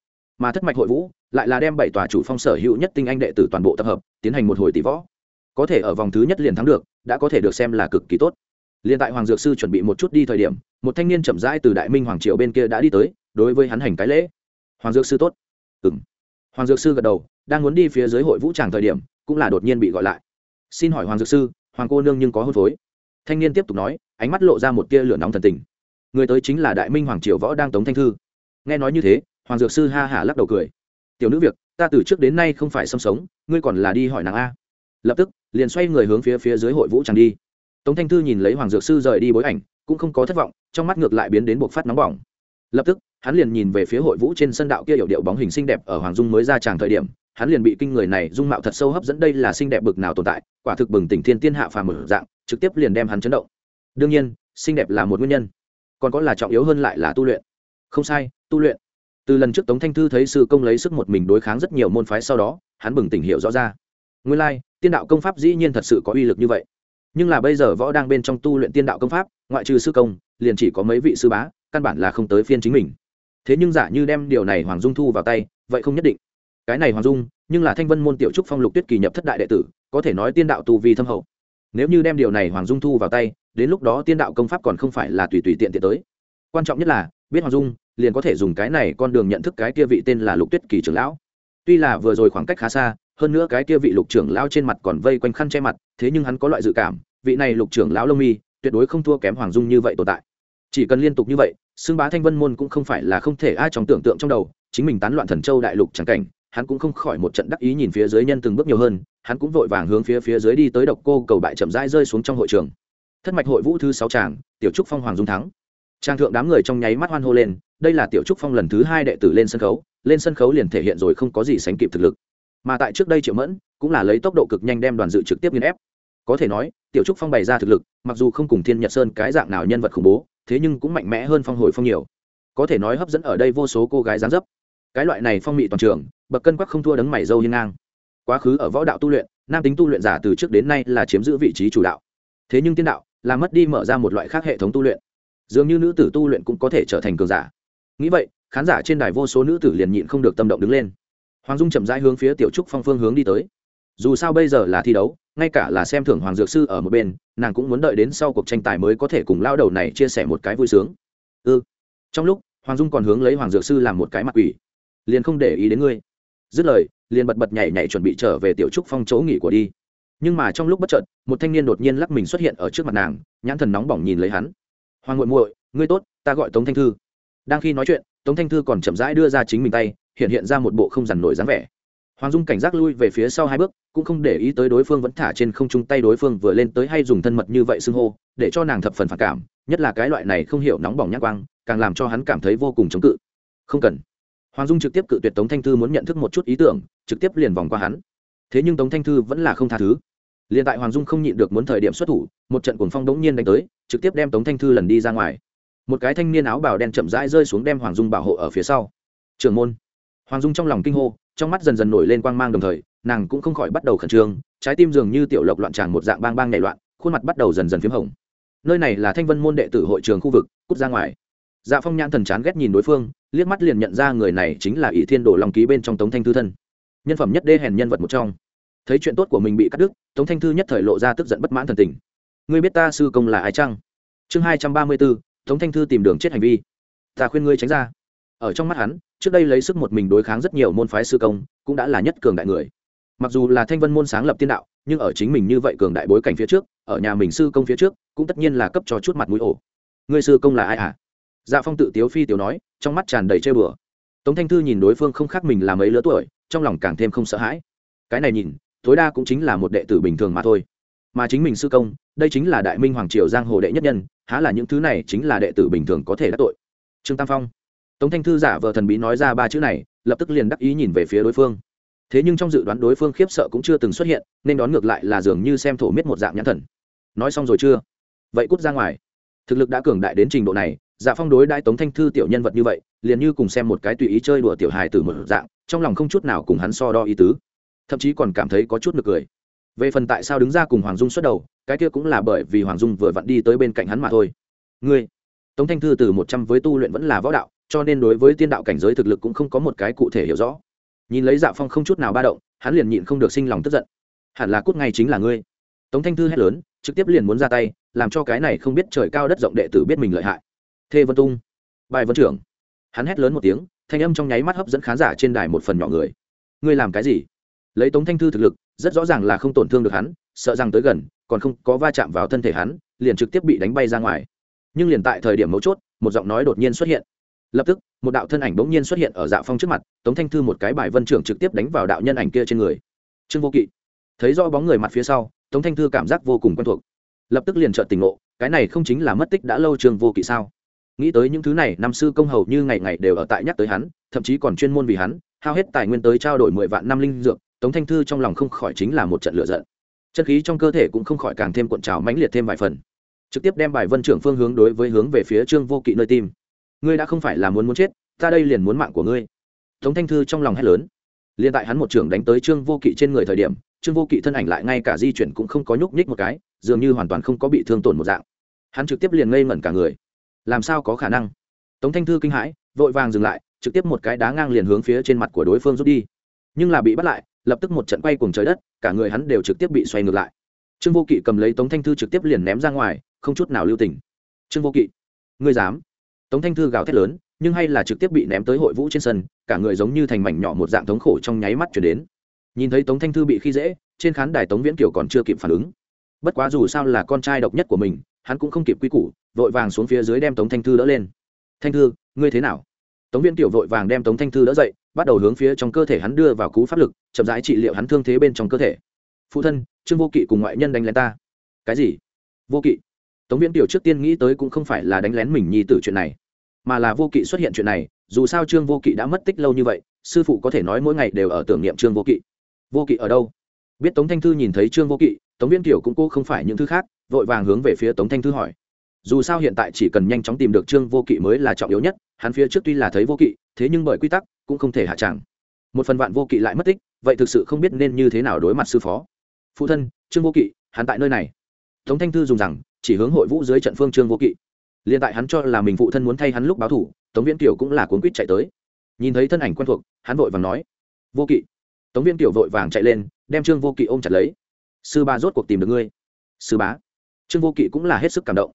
S1: mà thất mạch hội vũ lại là đem bảy tòa chủ phong sở hữu nhất tinh anh đệ tử toàn bộ tập hợp, tiến hành một hồi tỷ võ. Có thể ở vòng thứ nhất liền thắng được, đã có thể được xem là cực kỳ tốt. Liền tại hoàng dược sư chuẩn bị một chút đi thời điểm, một thanh niên chậm rãi từ đại minh hoàng triều bên kia đã đi tới, đối với hắn hành cái lễ. Hoàng dược sư tốt. Ừng hoàng dược sư gật đầu, đang muốn đi phía dưới hội vũ tràng thời điểm, cũng là đột nhiên bị gọi lại. Xin hỏi hoàng dược sư, hoàng cô nương nhưng có hôn phối? Thanh niên tiếp tục nói, ánh mắt lộ ra một tia lửa nóng thần tình. Người tới chính là đại minh hoàng triều võ đang tống thanh thư. Nghe nói như thế hoàng dược sư ha hả lắc đầu cười. Tiểu nữ việc, ta từ trước đến nay không phải xâm sống, ngươi còn là đi hỏi nàng a. Lập tức, liền xoay người hướng phía phía dưới hội vũ tràng đi. Tống thanh thư nhìn lấy hoàng dược sư rời đi bối ảnh, cũng không có thất vọng, trong mắt ngược lại biến đến buộc phát nóng bỏng. Lập tức, hắn liền nhìn về phía hội vũ trên sân đạo kia hiệu điệu bóng hình xinh đẹp ở hoàng dung mới ra tràng thời điểm, hắn liền bị kinh người này dung mạo thật sâu hấp dẫn đây là xinh đẹp bực nào tồn tại, quả thực bừng tỉnh thiên tiên hạ phàm mở dạng, trực tiếp liền đem hắn chấn động. Đương nhiên, xinh đẹp là một nguyên nhân, còn có là trọng yếu hơn lại là tu luyện. Không sai, tu luyện từ lần trước tống thanh thư thấy sư công lấy sức một mình đối kháng rất nhiều môn phái sau đó, hắn bừng tỉnh hiểu rõ ra. Nguyên lai, tiên đạo công pháp dĩ nhiên thật sự có uy lực như vậy. Nhưng là bây giờ võ đang bên trong tu luyện tiên đạo công pháp, ngoại trừ sư công, liền chỉ có mấy vị sư bá, căn bản là không tới phiên chính mình. Thế nhưng giả như đem điều này hoàng dung thu vào tay, vậy không nhất định. Cái này hoàng dung, nhưng là thanh vân môn tiểu trúc phong lục tuyết kỳ nhập thất đại đệ tử, có thể nói tiên đạo tu vi thâm hậu. Nếu như đem điều này hoàng dung thu vào tay, đến lúc đó tiên đạo công pháp còn không phải là tùy tùy tiện tiện tới. Quan trọng nhất là, biết hoàng dung liền có thể dùng cái này con đường nhận thức cái kia vị tên là lục tuyết kỳ trưởng lão. Tuy là vừa rồi khoảng cách khá xa, hơn nữa cái kia vị lục trưởng lão trên mặt còn vây quanh khăn che mặt, thế nhưng hắn có loại dự cảm, vị này lục trưởng lão lông mi, tuyệt đối không thua kém hoàng dung như vậy tồn tại. Chỉ cần liên tục như vậy, xưng bá thanh vân môn cũng không phải là không thể ai trong tưởng tượng trong đầu, chính mình tán loạn thần châu đại lục chẳng cảnh, hắn cũng không khỏi một trận đắc ý nhìn phía dưới nhân từng bước nhiều hơn, hắn cũng vội vàng hướng phía phía dưới đi tới độc cô cầu bại chậm rãi rơi xuống trong hội trường. Thất mạch hội vũ thứ sáu tràng tiểu trúc phong hoàng dung thắng trang thượng đám người trong nháy mắt hoan hô lên, đây là tiểu trúc phong lần thứ hai đệ tử lên sân khấu, lên sân khấu liền thể hiện rồi không có gì sánh kịp thực lực. Mà tại trước đây triệu mẫn cũng là lấy tốc độ cực nhanh đem đoàn dự trực tiếp nghiên ép. Có thể nói, tiểu trúc phong bày ra thực lực, mặc dù không cùng thiên nhật sơn cái dạng nào nhân vật khủng bố, thế nhưng cũng mạnh mẽ hơn phong hồi phong nhiều. Có thể nói hấp dẫn ở đây vô số cô gái dáng dấp. Cái loại này phong mị toàn trường, bậc cân quắc không thua đấng mày dâu hiên ngang. Quá khứ ở võ đạo tu luyện, nam tính tu luyện giả từ trước đến nay là chiếm giữ vị trí chủ đạo. Thế nhưng tiên đạo là mất đi mở ra một loại khác hệ thống tu luyện dường như nữ tử tu luyện cũng có thể trở thành cường giả. Nghĩ vậy, khán giả trên đài vô số nữ tử liền nhịn không được tâm động đứng lên. Hoàng dung chậm rãi hướng phía tiểu trúc phong phương hướng đi tới. Dù sao bây giờ là thi đấu, ngay cả là xem thưởng hoàng dược sư ở một bên, nàng cũng muốn đợi đến sau cuộc tranh tài mới có thể cùng lao đầu này chia sẻ một cái vui sướng. Ư ừ. trong lúc, hoàng dung còn hướng lấy hoàng dược sư làm một cái mặt quỷ. Liền không để ý đến ngươi. Dứt lời, liền bật bật nhảy nhảy chuẩn bị trở về tiểu trúc phong chỗ nghỉ của đi. Nhưng mà trong lúc bất chợt, một thanh niên đột nhiên lắc mình xuất hiện ở trước mặt nàng, nhãn thần nóng bỏng nhìn lấy hắn hoàng muội muội, ngươi tốt, ta gọi tống thanh thư. Đang khi nói chuyện, tống thanh thư còn chậm rãi đưa ra chính mình tay, hiện hiện ra một bộ không dằn nổi dáng vẻ. Hoàng dung cảnh giác lui về phía sau hai bước, cũng không để ý tới đối phương vẫn thả trên không trung tay đối phương vừa lên tới hay dùng thân mật như vậy xưng hô, để cho nàng thập phần phản cảm, nhất là cái loại này không hiểu nóng bỏng nhắc quang, càng làm cho hắn cảm thấy vô cùng chống cự. Không cần. Hoàng dung trực tiếp cự tuyệt tống thanh thư muốn nhận thức một chút ý tưởng, trực tiếp liền vòng qua hắn. Thế nhưng tống thanh thư vẫn là không tha thứ liền tại hoàng dung không nhịn được muốn thời điểm xuất thủ, một trận cuồng phong đống nhiên đánh tới, trực tiếp đem tống thanh thư lần đi ra ngoài. Một cái thanh niên áo bào đen chậm rãi rơi xuống đem hoàng dung bảo hộ ở phía sau. Trường môn. Hoàng dung trong lòng kinh hô, trong mắt dần dần nổi lên quang mang đồng thời, nàng cũng không khỏi bắt đầu khẩn trương, trái tim dường như tiểu lộc loạn tràn một dạng bang bang nhảy loạn, khuôn mặt bắt đầu dần dần p h í m hồng. Nơi này là thanh vân môn đệ tử hội trường khu vực, cút ra ngoài. Dạ phong nhãn thần chán ghét nhìn đối phương, liếc mắt liền nhận ra người này chính là ỷ thiên đổ Long ký bên trong tống thanh thư thân. Nhân phẩm nhất đê hèn nhân vật một trong thấy chuyện tốt của mình bị cắt đứt, tống thanh thư nhất thời lộ ra tức giận bất mãn thần tình. Ngươi biết ta sư công là ai chăng? Chương hai trăm ba mươi b ố tống thanh thư tìm đường chết hành vi. Ta khuyên ngươi tránh ra. Ở trong mắt hắn, trước đây lấy sức một mình đối kháng rất nhiều môn phái sư công, cũng đã là nhất cường đại người. Mặc dù là thanh vân môn sáng lập tiên đạo, nhưng ở chính mình như vậy cường đại bối cảnh phía trước, ở nhà mình sư công phía trước, cũng tất nhiên là cấp cho chút mặt mũi ổ. Ngươi sư công là ai à dạ phong tự tiếu phi tiểu nói, trong mắt tràn đầy chơi bừa. Tống thanh thư nhìn đối phương không khác mình là mấy lứa tuổi, trong lòng càng thêm không sợ hãi. Cái này nhìn tối đa cũng chính là một đệ tử bình thường mà thôi. Mà chính mình sư công, đây chính là đại minh hoàng triều giang hồ đệ nhất nhân, há là những thứ này chính là đệ tử bình thường có thể đắc tội. Trương tam phong. Tống thanh thư giả vờ thần bí nói ra ba chữ này, lập tức liền đắc ý nhìn về phía đối phương. Thế nhưng trong dự đoán đối phương khiếp sợ cũng chưa từng xuất hiện, nên đón ngược lại là dường như xem thổ miết một dạng nhãn thần. Nói xong rồi chưa? Vậy cút ra ngoài. Thực lực đã cường đại đến trình độ này dạ phong đối đãi tống thanh thư tiểu nhân vật như vậy, liền như cùng xem một cái tùy ý chơi đùa tiểu hài từ một dạng, trong lòng không chút nào cùng hắn so đo ý tứ thậm chí còn cảm thấy có chút nực cười. Về phần tại sao đứng ra cùng hoàng dung xuất đầu, cái kia cũng là bởi vì hoàng dung vừa vặn đi tới bên cạnh hắn mà thôi. Ngươi, tống thanh thư từ một trăm với tu luyện vẫn là võ đạo, cho nên đối với tiên đạo cảnh giới thực lực cũng không có một cái cụ thể hiểu rõ. Nhìn lấy dạ phong không chút nào ba động, hắn liền nhịn không được sinh lòng tức giận. Hẳn là cút ngay chính là ngươi. Tống thanh thư hét lớn, trực tiếp liền muốn ra tay, làm cho cái này không biết trời cao đất rộng đệ tử biết mình lợi hại. Thê vân tung, bài vân trưởng. Hắn hét lớn một tiếng, thanh âm trong nháy mắt hấp dẫn khán giả trên đài một phần nhỏ người. Ngươi làm cái gì? Lấy tống thanh thư thực lực, rất rõ ràng là không tổn thương được hắn, sợ rằng tới gần, còn không có va chạm vào thân thể hắn, liền trực tiếp bị đánh bay ra ngoài. Nhưng liền tại thời điểm mấu chốt, một giọng nói đột nhiên xuất hiện. Lập tức, một đạo thân ảnh bỗng nhiên xuất hiện ở dạ phong trước mặt, tống thanh thư một cái bài vân trưởng trực tiếp đánh vào đạo nhân ảnh kia trên người. Trương vô kỵ. Thấy do bóng người mặt phía sau, tống thanh thư cảm giác vô cùng quen thuộc. Lập tức liền trợn tình ngộ, cái này không chính là mất tích đã lâu trương vô kỵ sao? Nghĩ tới những thứ này, năm sư công hầu như ngày ngày đều ở tại nhắc tới hắn, thậm chí còn chuyên môn vì hắn, hao hết tài nguyên tới trao đổi mười vạn năm linh dược tống thanh thư trong lòng không khỏi chính là một trận lựa giận. Chân khí trong cơ thể cũng không khỏi càng thêm cuộn trào mãnh liệt thêm vài phần. Trực tiếp đem bài vân trưởng phương hướng đối với hướng về phía trương vô kỵ nơi tim ngươi đã không phải là muốn muốn chết, ta đây liền muốn mạng của ngươi. Tống thanh thư trong lòng hét lớn. Liền tại hắn một trưởng đánh tới trương vô kỵ trên người thời điểm, trương vô kỵ thân ảnh lại ngay cả di chuyển cũng không có nhúc nhích một cái, dường như hoàn toàn không có bị thương tổn một dạng. Hắn trực tiếp liền ngây ngẩn cả người. Làm sao có khả năng? Tống thanh thư kinh hãi, vội vàng dừng lại, trực tiếp một cái đá ngang liền hướng phía trên mặt của đối phương rút đi. Nhưng là bị bắt lại lập tức một trận quay cùng trời đất, cả người hắn đều trực tiếp bị xoay ngược lại. Trương vô kỵ cầm lấy tống thanh thư trực tiếp liền ném ra ngoài, không chút nào lưu tình. Trương vô kỵ, ngươi dám? Tống thanh thư gào thét lớn, nhưng hay là trực tiếp bị ném tới hội vũ trên sân, cả người giống như thành mảnh nhỏ một dạng thống khổ trong nháy mắt chuyển đến. Nhìn thấy tống thanh thư bị khi dễ, trên khán đài tống viễn kiều còn chưa kịp phản ứng. Bất quá dù sao là con trai độc nhất của mình, hắn cũng không kịp quy củ, vội vàng xuống phía dưới đem tống thanh thư đỡ lên. Thanh thư, ngươi thế nào? Tống viễn kiều vội vàng đem tống thanh thư đỡ dậy bắt đầu hướng phía trong cơ thể hắn đưa vào cú pháp lực, chậm rãi trị liệu hắn thương thế bên trong cơ thể. Phụ thân, trương vô kỵ cùng ngoại nhân đánh lén ta. Cái gì? Vô kỵ? Tống viễn tiểu trước tiên nghĩ tới cũng không phải là đánh lén mình nhi tử chuyện này, mà là vô kỵ xuất hiện chuyện này, dù sao trương vô kỵ đã mất tích lâu như vậy, sư phụ có thể nói mỗi ngày đều ở tưởng niệm trương vô kỵ. Vô kỵ ở đâu? Biết tống thanh thư nhìn thấy trương vô kỵ, tống viễn tiểu cũng cô không phải những thứ khác, vội vàng hướng về phía tống thanh thư hỏi. Dù sao hiện tại chỉ cần nhanh chóng tìm được trương vô kỵ mới là trọng yếu nhất, hắn phía trước tuy là thấy vô kỵ, thế nhưng bởi quy tắc cũng không thể hạ tràng. Một phần vạn vô kỵ lại mất tích, vậy thực sự không biết nên như thế nào đối mặt sư phó. Phụ thân, trương vô kỵ, hắn tại nơi này. Tống thanh thư dùng rằng, chỉ hướng hội vũ dưới trận phương trương vô kỵ. Liền tại hắn cho là mình phụ thân muốn thay hắn lúc báo thủ, tống viễn kiều cũng là cuốn quýt chạy tới. Nhìn thấy thân ảnh quen thuộc, hắn vội vàng nói, vô kỵ. Tống viễn kiều vội vàng chạy lên, đem trương vô kỵ ôm chặt lấy. Sư ba rốt cuộc tìm được ngươi. Sư bá. Trương vô kỵ cũng là hết sức cảm động.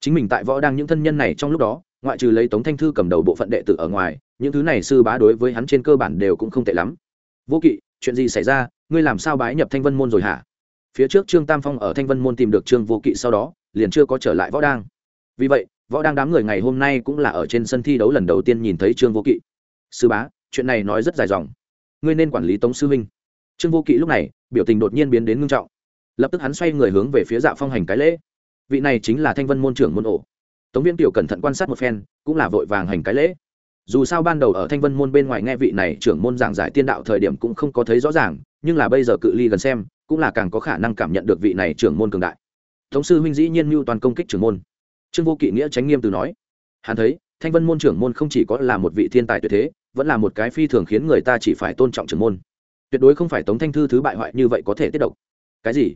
S1: Chính mình tại võ đang những thân nhân này trong lúc đó, ngoại trừ lấy tống thanh thư cầm đầu bộ phận đệ tử ở ngoài những thứ này sư bá đối với hắn trên cơ bản đều cũng không tệ lắm. Vô kỵ, chuyện gì xảy ra? Ngươi làm sao bái nhập thanh vân môn rồi hả? Phía trước trương tam phong ở thanh vân môn tìm được trương vô kỵ sau đó, liền chưa có trở lại võ đang vì vậy, võ đang đám người ngày hôm nay cũng là ở trên sân thi đấu lần đầu tiên nhìn thấy trương vô kỵ. Sư bá, chuyện này nói rất dài dòng. Ngươi nên quản lý tống sư huynh trương vô kỵ lúc này, biểu tình đột nhiên biến đến ngưng trọng. Lập tức hắn xoay người hướng về phía dạ phong hành cái lễ. Vị này chính là thanh vân môn trưởng môn ổ. Tống viên tiểu cẩn thận quan sát một phen, cũng là vội vàng hành cái lễ dù sao ban đầu ở thanh vân môn bên ngoài nghe vị này trưởng môn giảng giải tiên đạo thời điểm cũng không có thấy rõ ràng nhưng là bây giờ cự ly gần xem cũng là càng có khả năng cảm nhận được vị này trưởng môn cường đại. Tống sư huynh dĩ nhiên mưu toàn công kích trưởng môn. Trương vô kỵ nghĩa tránh nghiêm từ nói hắn thấy thanh vân môn trưởng môn không chỉ có là một vị thiên tài tuyệt thế vẫn là một cái phi thường khiến người ta chỉ phải tôn trọng trưởng môn. Tuyệt đối không phải tống thanh thư thứ bại hoại như vậy có thể tiết độc. Cái gì?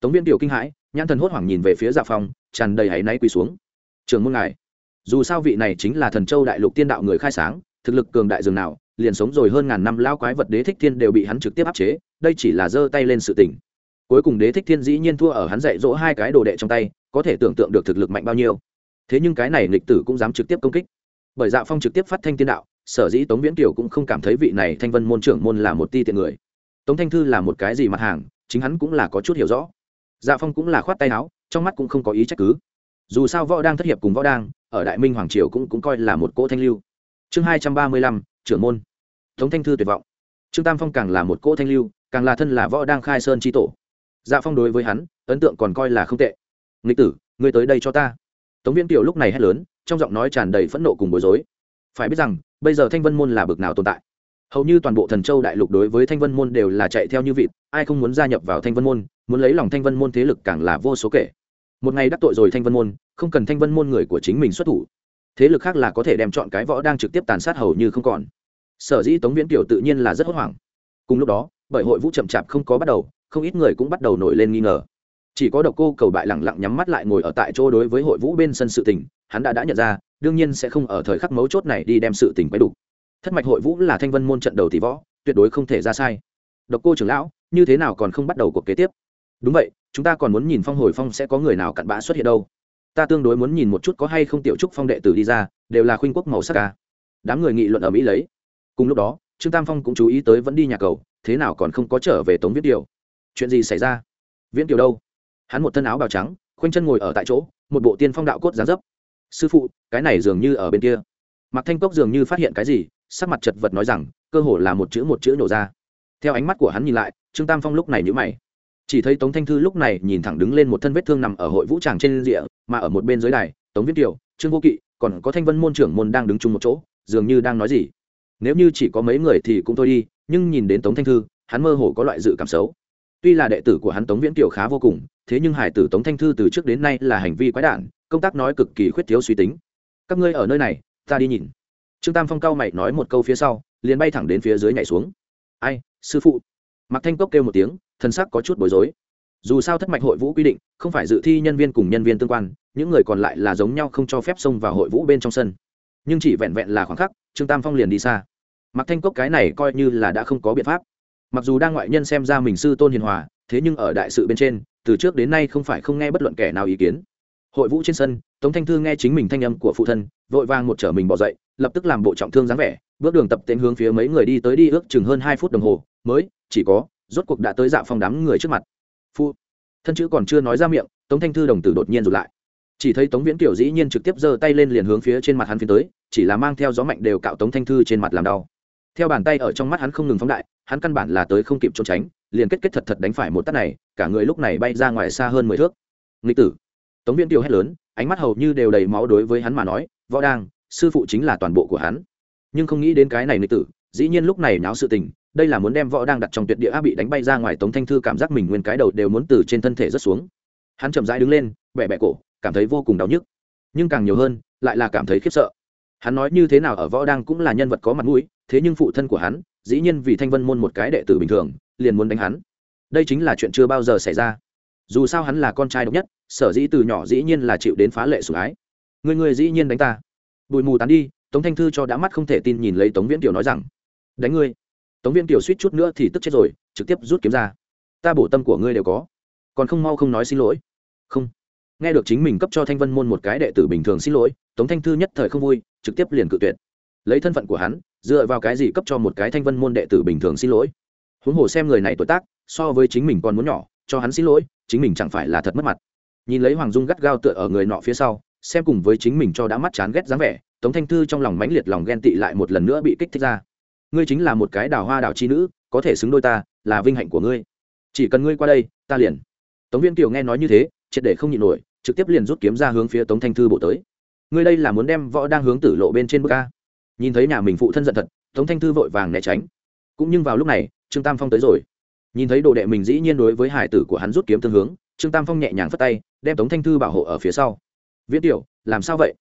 S1: Tống viên tiểu kinh hãi nhãn thần hốt hoảng nhìn về phía dạ phòng, tràn đầy áy náy quỳ xuống. Trưởng môn ngài dù sao vị này chính là thần châu đại lục tiên đạo người khai sáng, thực lực cường đại dường nào, liền sống rồi hơn ngàn năm lao quái vật đế thích thiên đều bị hắn trực tiếp áp chế, đây chỉ là giơ tay lên sự tỉnh cuối cùng đế thích thiên dĩ nhiên thua ở hắn dạy dỗ hai cái đồ đệ trong tay, có thể tưởng tượng được thực lực mạnh bao nhiêu. Thế nhưng cái này lịch tử cũng dám trực tiếp công kích. Bởi dạ phong trực tiếp phát thanh tiên đạo, sở dĩ tống viễn kiều cũng không cảm thấy vị này thanh vân môn trưởng môn là một ti tiện người. Tống thanh thư là một cái gì mặt hàng, chính hắn cũng là có chút hiểu rõ. Dạ phong cũng là khoát tay áo, trong mắt cũng không có ý trách cứ dù sao võ đang thất hiệp cùng võ đang, ở đại minh hoàng triều cũng cũng coi là một cỗ thanh lưu. Chương hai trăm ba mươi lăm, trưởng môn. Tống thanh thư tuyệt vọng. Trương tam phong càng là một cỗ thanh lưu, càng là thân là võ đang khai sơn tri tổ. Dạ phong đối với hắn, ấn tượng còn coi là không tệ. Nghịch tử, ngươi tới đây cho ta. Tống viễn kiều lúc này hét lớn, trong giọng nói tràn đầy phẫn nộ cùng bối rối. Phải biết rằng, bây giờ thanh vân môn là bực nào tồn tại? Hầu như toàn bộ thần châu đại lục đối với thanh vân môn đều là chạy theo như vịt, ai không muốn gia nhập vào thanh vân môn, muốn lấy lòng thanh vân môn thế lực càng là vô số kể một ngày đắc tội rồi thanh vân môn, không cần thanh vân môn người của chính mình xuất thủ. Thế lực khác là có thể đem chọn cái võ đang trực tiếp tàn sát hầu như không còn. Sở dĩ tống viễn kiều tự nhiên là rất hốt hoảng. Cùng lúc đó, bởi hội vũ chậm chạp không có bắt đầu, không ít người cũng bắt đầu nổi lên nghi ngờ. Chỉ có độc cô cầu bại lẳng lặng nhắm mắt lại ngồi ở tại chỗ đối với hội vũ bên sân sự tình, hắn đã đã nhận ra, đương nhiên sẽ không ở thời khắc mấu chốt này đi đem sự tình quay đủ. Thất mạch hội vũ là thanh vân môn trận đầu tỷ võ, tuyệt đối không thể ra sai. Độc cô trưởng lão, như thế nào còn không bắt đầu cuộc kế tiếp? Đúng vậy, chúng ta còn muốn nhìn phong hồi phong sẽ có người nào cặn bã xuất hiện đâu. Ta tương đối muốn nhìn một chút có hay không tiểu trúc phong đệ tử đi ra, đều là khuynh quốc màu sắc ca đám người nghị luận ở mỹ lấy. Cùng lúc đó, trương tam phong cũng chú ý tới vẫn đi nhà cầu, thế nào còn không có trở về tống viết điều chuyện gì xảy ra? Viễn kiều đâu? Hắn một thân áo bào trắng, khoanh chân ngồi ở tại chỗ, một bộ tiên phong đạo cốt giá dấp. Sư phụ, cái này dường như ở bên kia. Mặc thanh cốc dường như phát hiện cái gì, sắc mặt chật vật nói rằng, cơ hồ là một chữ một chữ nổ ra. Theo ánh mắt của hắn nhìn lại, trương tam phong lúc này nhữ mày chỉ thấy tống thanh thư lúc này nhìn thẳng đứng lên một thân vết thương nằm ở hội vũ tràng trên rìa, mà ở một bên dưới đài, tống viết kiều, trương vô kỵ, còn có thanh vân môn trưởng môn đang đứng chung một chỗ, dường như đang nói gì. Nếu như chỉ có mấy người thì cũng thôi đi, nhưng nhìn đến tống thanh thư, hắn mơ hồ có loại dự cảm xấu. Tuy là đệ tử của hắn tống viễn kiều khá vô cùng, thế nhưng hải tử tống thanh thư từ trước đến nay là hành vi quái đản, công tác nói cực kỳ khuyết thiếu suy tính. Các ngươi ở nơi này, ta đi nhìn. Trương tam phong cao mày nói một câu phía sau, liền bay thẳng đến phía dưới nhảy xuống. Ai, sư phụ? Mạc thanh cốc kêu một tiếng thân sắc có chút bối rối. Dù sao thất mạch hội vũ quy định, không phải dự thi nhân viên cùng nhân viên tương quan, những người còn lại là giống nhau không cho phép xông vào hội vũ bên trong sân. Nhưng chỉ vẹn vẹn là khoảng khắc, trương tam phong liền đi xa. Mạc thanh cốc cái này coi như là đã không có biện pháp. Mặc dù đang ngoại nhân xem ra mình sư tôn hiền hòa, thế nhưng ở đại sự bên trên, từ trước đến nay không phải không nghe bất luận kẻ nào ý kiến. Hội vũ trên sân, tống thanh thư nghe chính mình thanh âm của phụ thân, vội vàng một trở mình bỏ dậy, lập tức làm bộ trọng thương dáng vẻ, bước đường tập tên hướng phía mấy người đi tới đi ước chừng hơn hai phút đồng hồ mới, chỉ có, rốt cuộc đã tới dạ phong đám người trước mặt. Phu, thân chữ còn chưa nói ra miệng, tống thanh thư đồng tử đột nhiên rụt lại. Chỉ thấy tống viễn kiểu dĩ nhiên trực tiếp giơ tay lên liền hướng phía trên mặt hắn phía tới, chỉ là mang theo gió mạnh đều cạo tống thanh thư trên mặt làm đau. Theo bàn tay ở trong mắt hắn không ngừng phóng đại, hắn căn bản là tới không kịp trốn tránh, liền kết kết thật thật đánh phải một tát này, cả người lúc này bay ra ngoài xa hơn mười thước. Nghịch tử. Tống viễn tiểu hét lớn, ánh mắt hầu như đều đầy máu đối với hắn mà nói, võ đang, sư phụ chính là toàn bộ của hắn. Nhưng không nghĩ đến cái này nghịch tử dĩ nhiên lúc này náo sự tình, đây là muốn đem võ đang đặt trong tuyệt địa á bị đánh bay ra ngoài tống thanh thư cảm giác mình nguyên cái đầu đều muốn từ trên thân thể rất xuống. Hắn chậm rãi đứng lên bẹ bẹ cổ, cảm thấy vô cùng đau nhức. Nhưng càng nhiều hơn, lại là cảm thấy khiếp sợ. Hắn nói như thế nào ở võ đang cũng là nhân vật có mặt mũi, thế nhưng phụ thân của hắn, dĩ nhiên vì thanh vân môn một cái đệ tử bình thường, liền muốn đánh hắn. Đây chính là chuyện chưa bao giờ xảy ra. Dù sao hắn là con trai độc nhất, sở dĩ từ nhỏ dĩ nhiên là chịu đến phá lệ sủng ái. Người người dĩ nhiên đánh ta. Bụi mù tán đi, tống thanh thư cho đã mắt không thể tin nhìn lấy tống viễn tiểu nói rằng đánh ngươi. Tống viên kiều suýt chút nữa thì tức chết rồi, trực tiếp rút kiếm ra. Ta bổ tâm của ngươi đều có. Còn không mau không nói xin lỗi. Không. Nghe được chính mình cấp cho thanh vân môn một cái đệ tử bình thường xin lỗi, tống thanh thư nhất thời không vui, trực tiếp liền cự tuyệt. Lấy thân phận của hắn, dựa vào cái gì cấp cho một cái thanh vân môn đệ tử bình thường xin lỗi? Huống hồ xem người này tuổi tác, so với chính mình còn muốn nhỏ, cho hắn xin lỗi, chính mình chẳng phải là thật mất mặt. Nhìn lấy hoàng dung gắt gao tựa ở người nọ phía sau, xem cùng với chính mình cho đã mắt chán ghét dáng vẻ, tống thanh thư trong lòng mãnh liệt lòng ghen tị lại một lần nữa bị kích thích ra ngươi chính là một cái đào hoa đào chi nữ, có thể xứng đôi ta, là vinh hạnh của ngươi. Chỉ cần ngươi qua đây, ta liền. Tống viên kiều nghe nói như thế, triệt để không nhịn nổi, trực tiếp liền rút kiếm ra hướng phía tống thanh thư bộ tới. Ngươi đây là muốn đem võ đang hướng tử lộ bên trên bức ca nhìn thấy nhà mình phụ thân giận thật, tống thanh thư vội vàng né tránh. Cũng nhưng vào lúc này, trương tam phong tới rồi. Nhìn thấy đồ đệ mình dĩ nhiên đối với hải tử của hắn rút kiếm tương hướng, trương tam phong nhẹ nhàng phất tay, đem tống thanh thư bảo hộ ở phía sau. Viễn tiểu, làm sao vậy?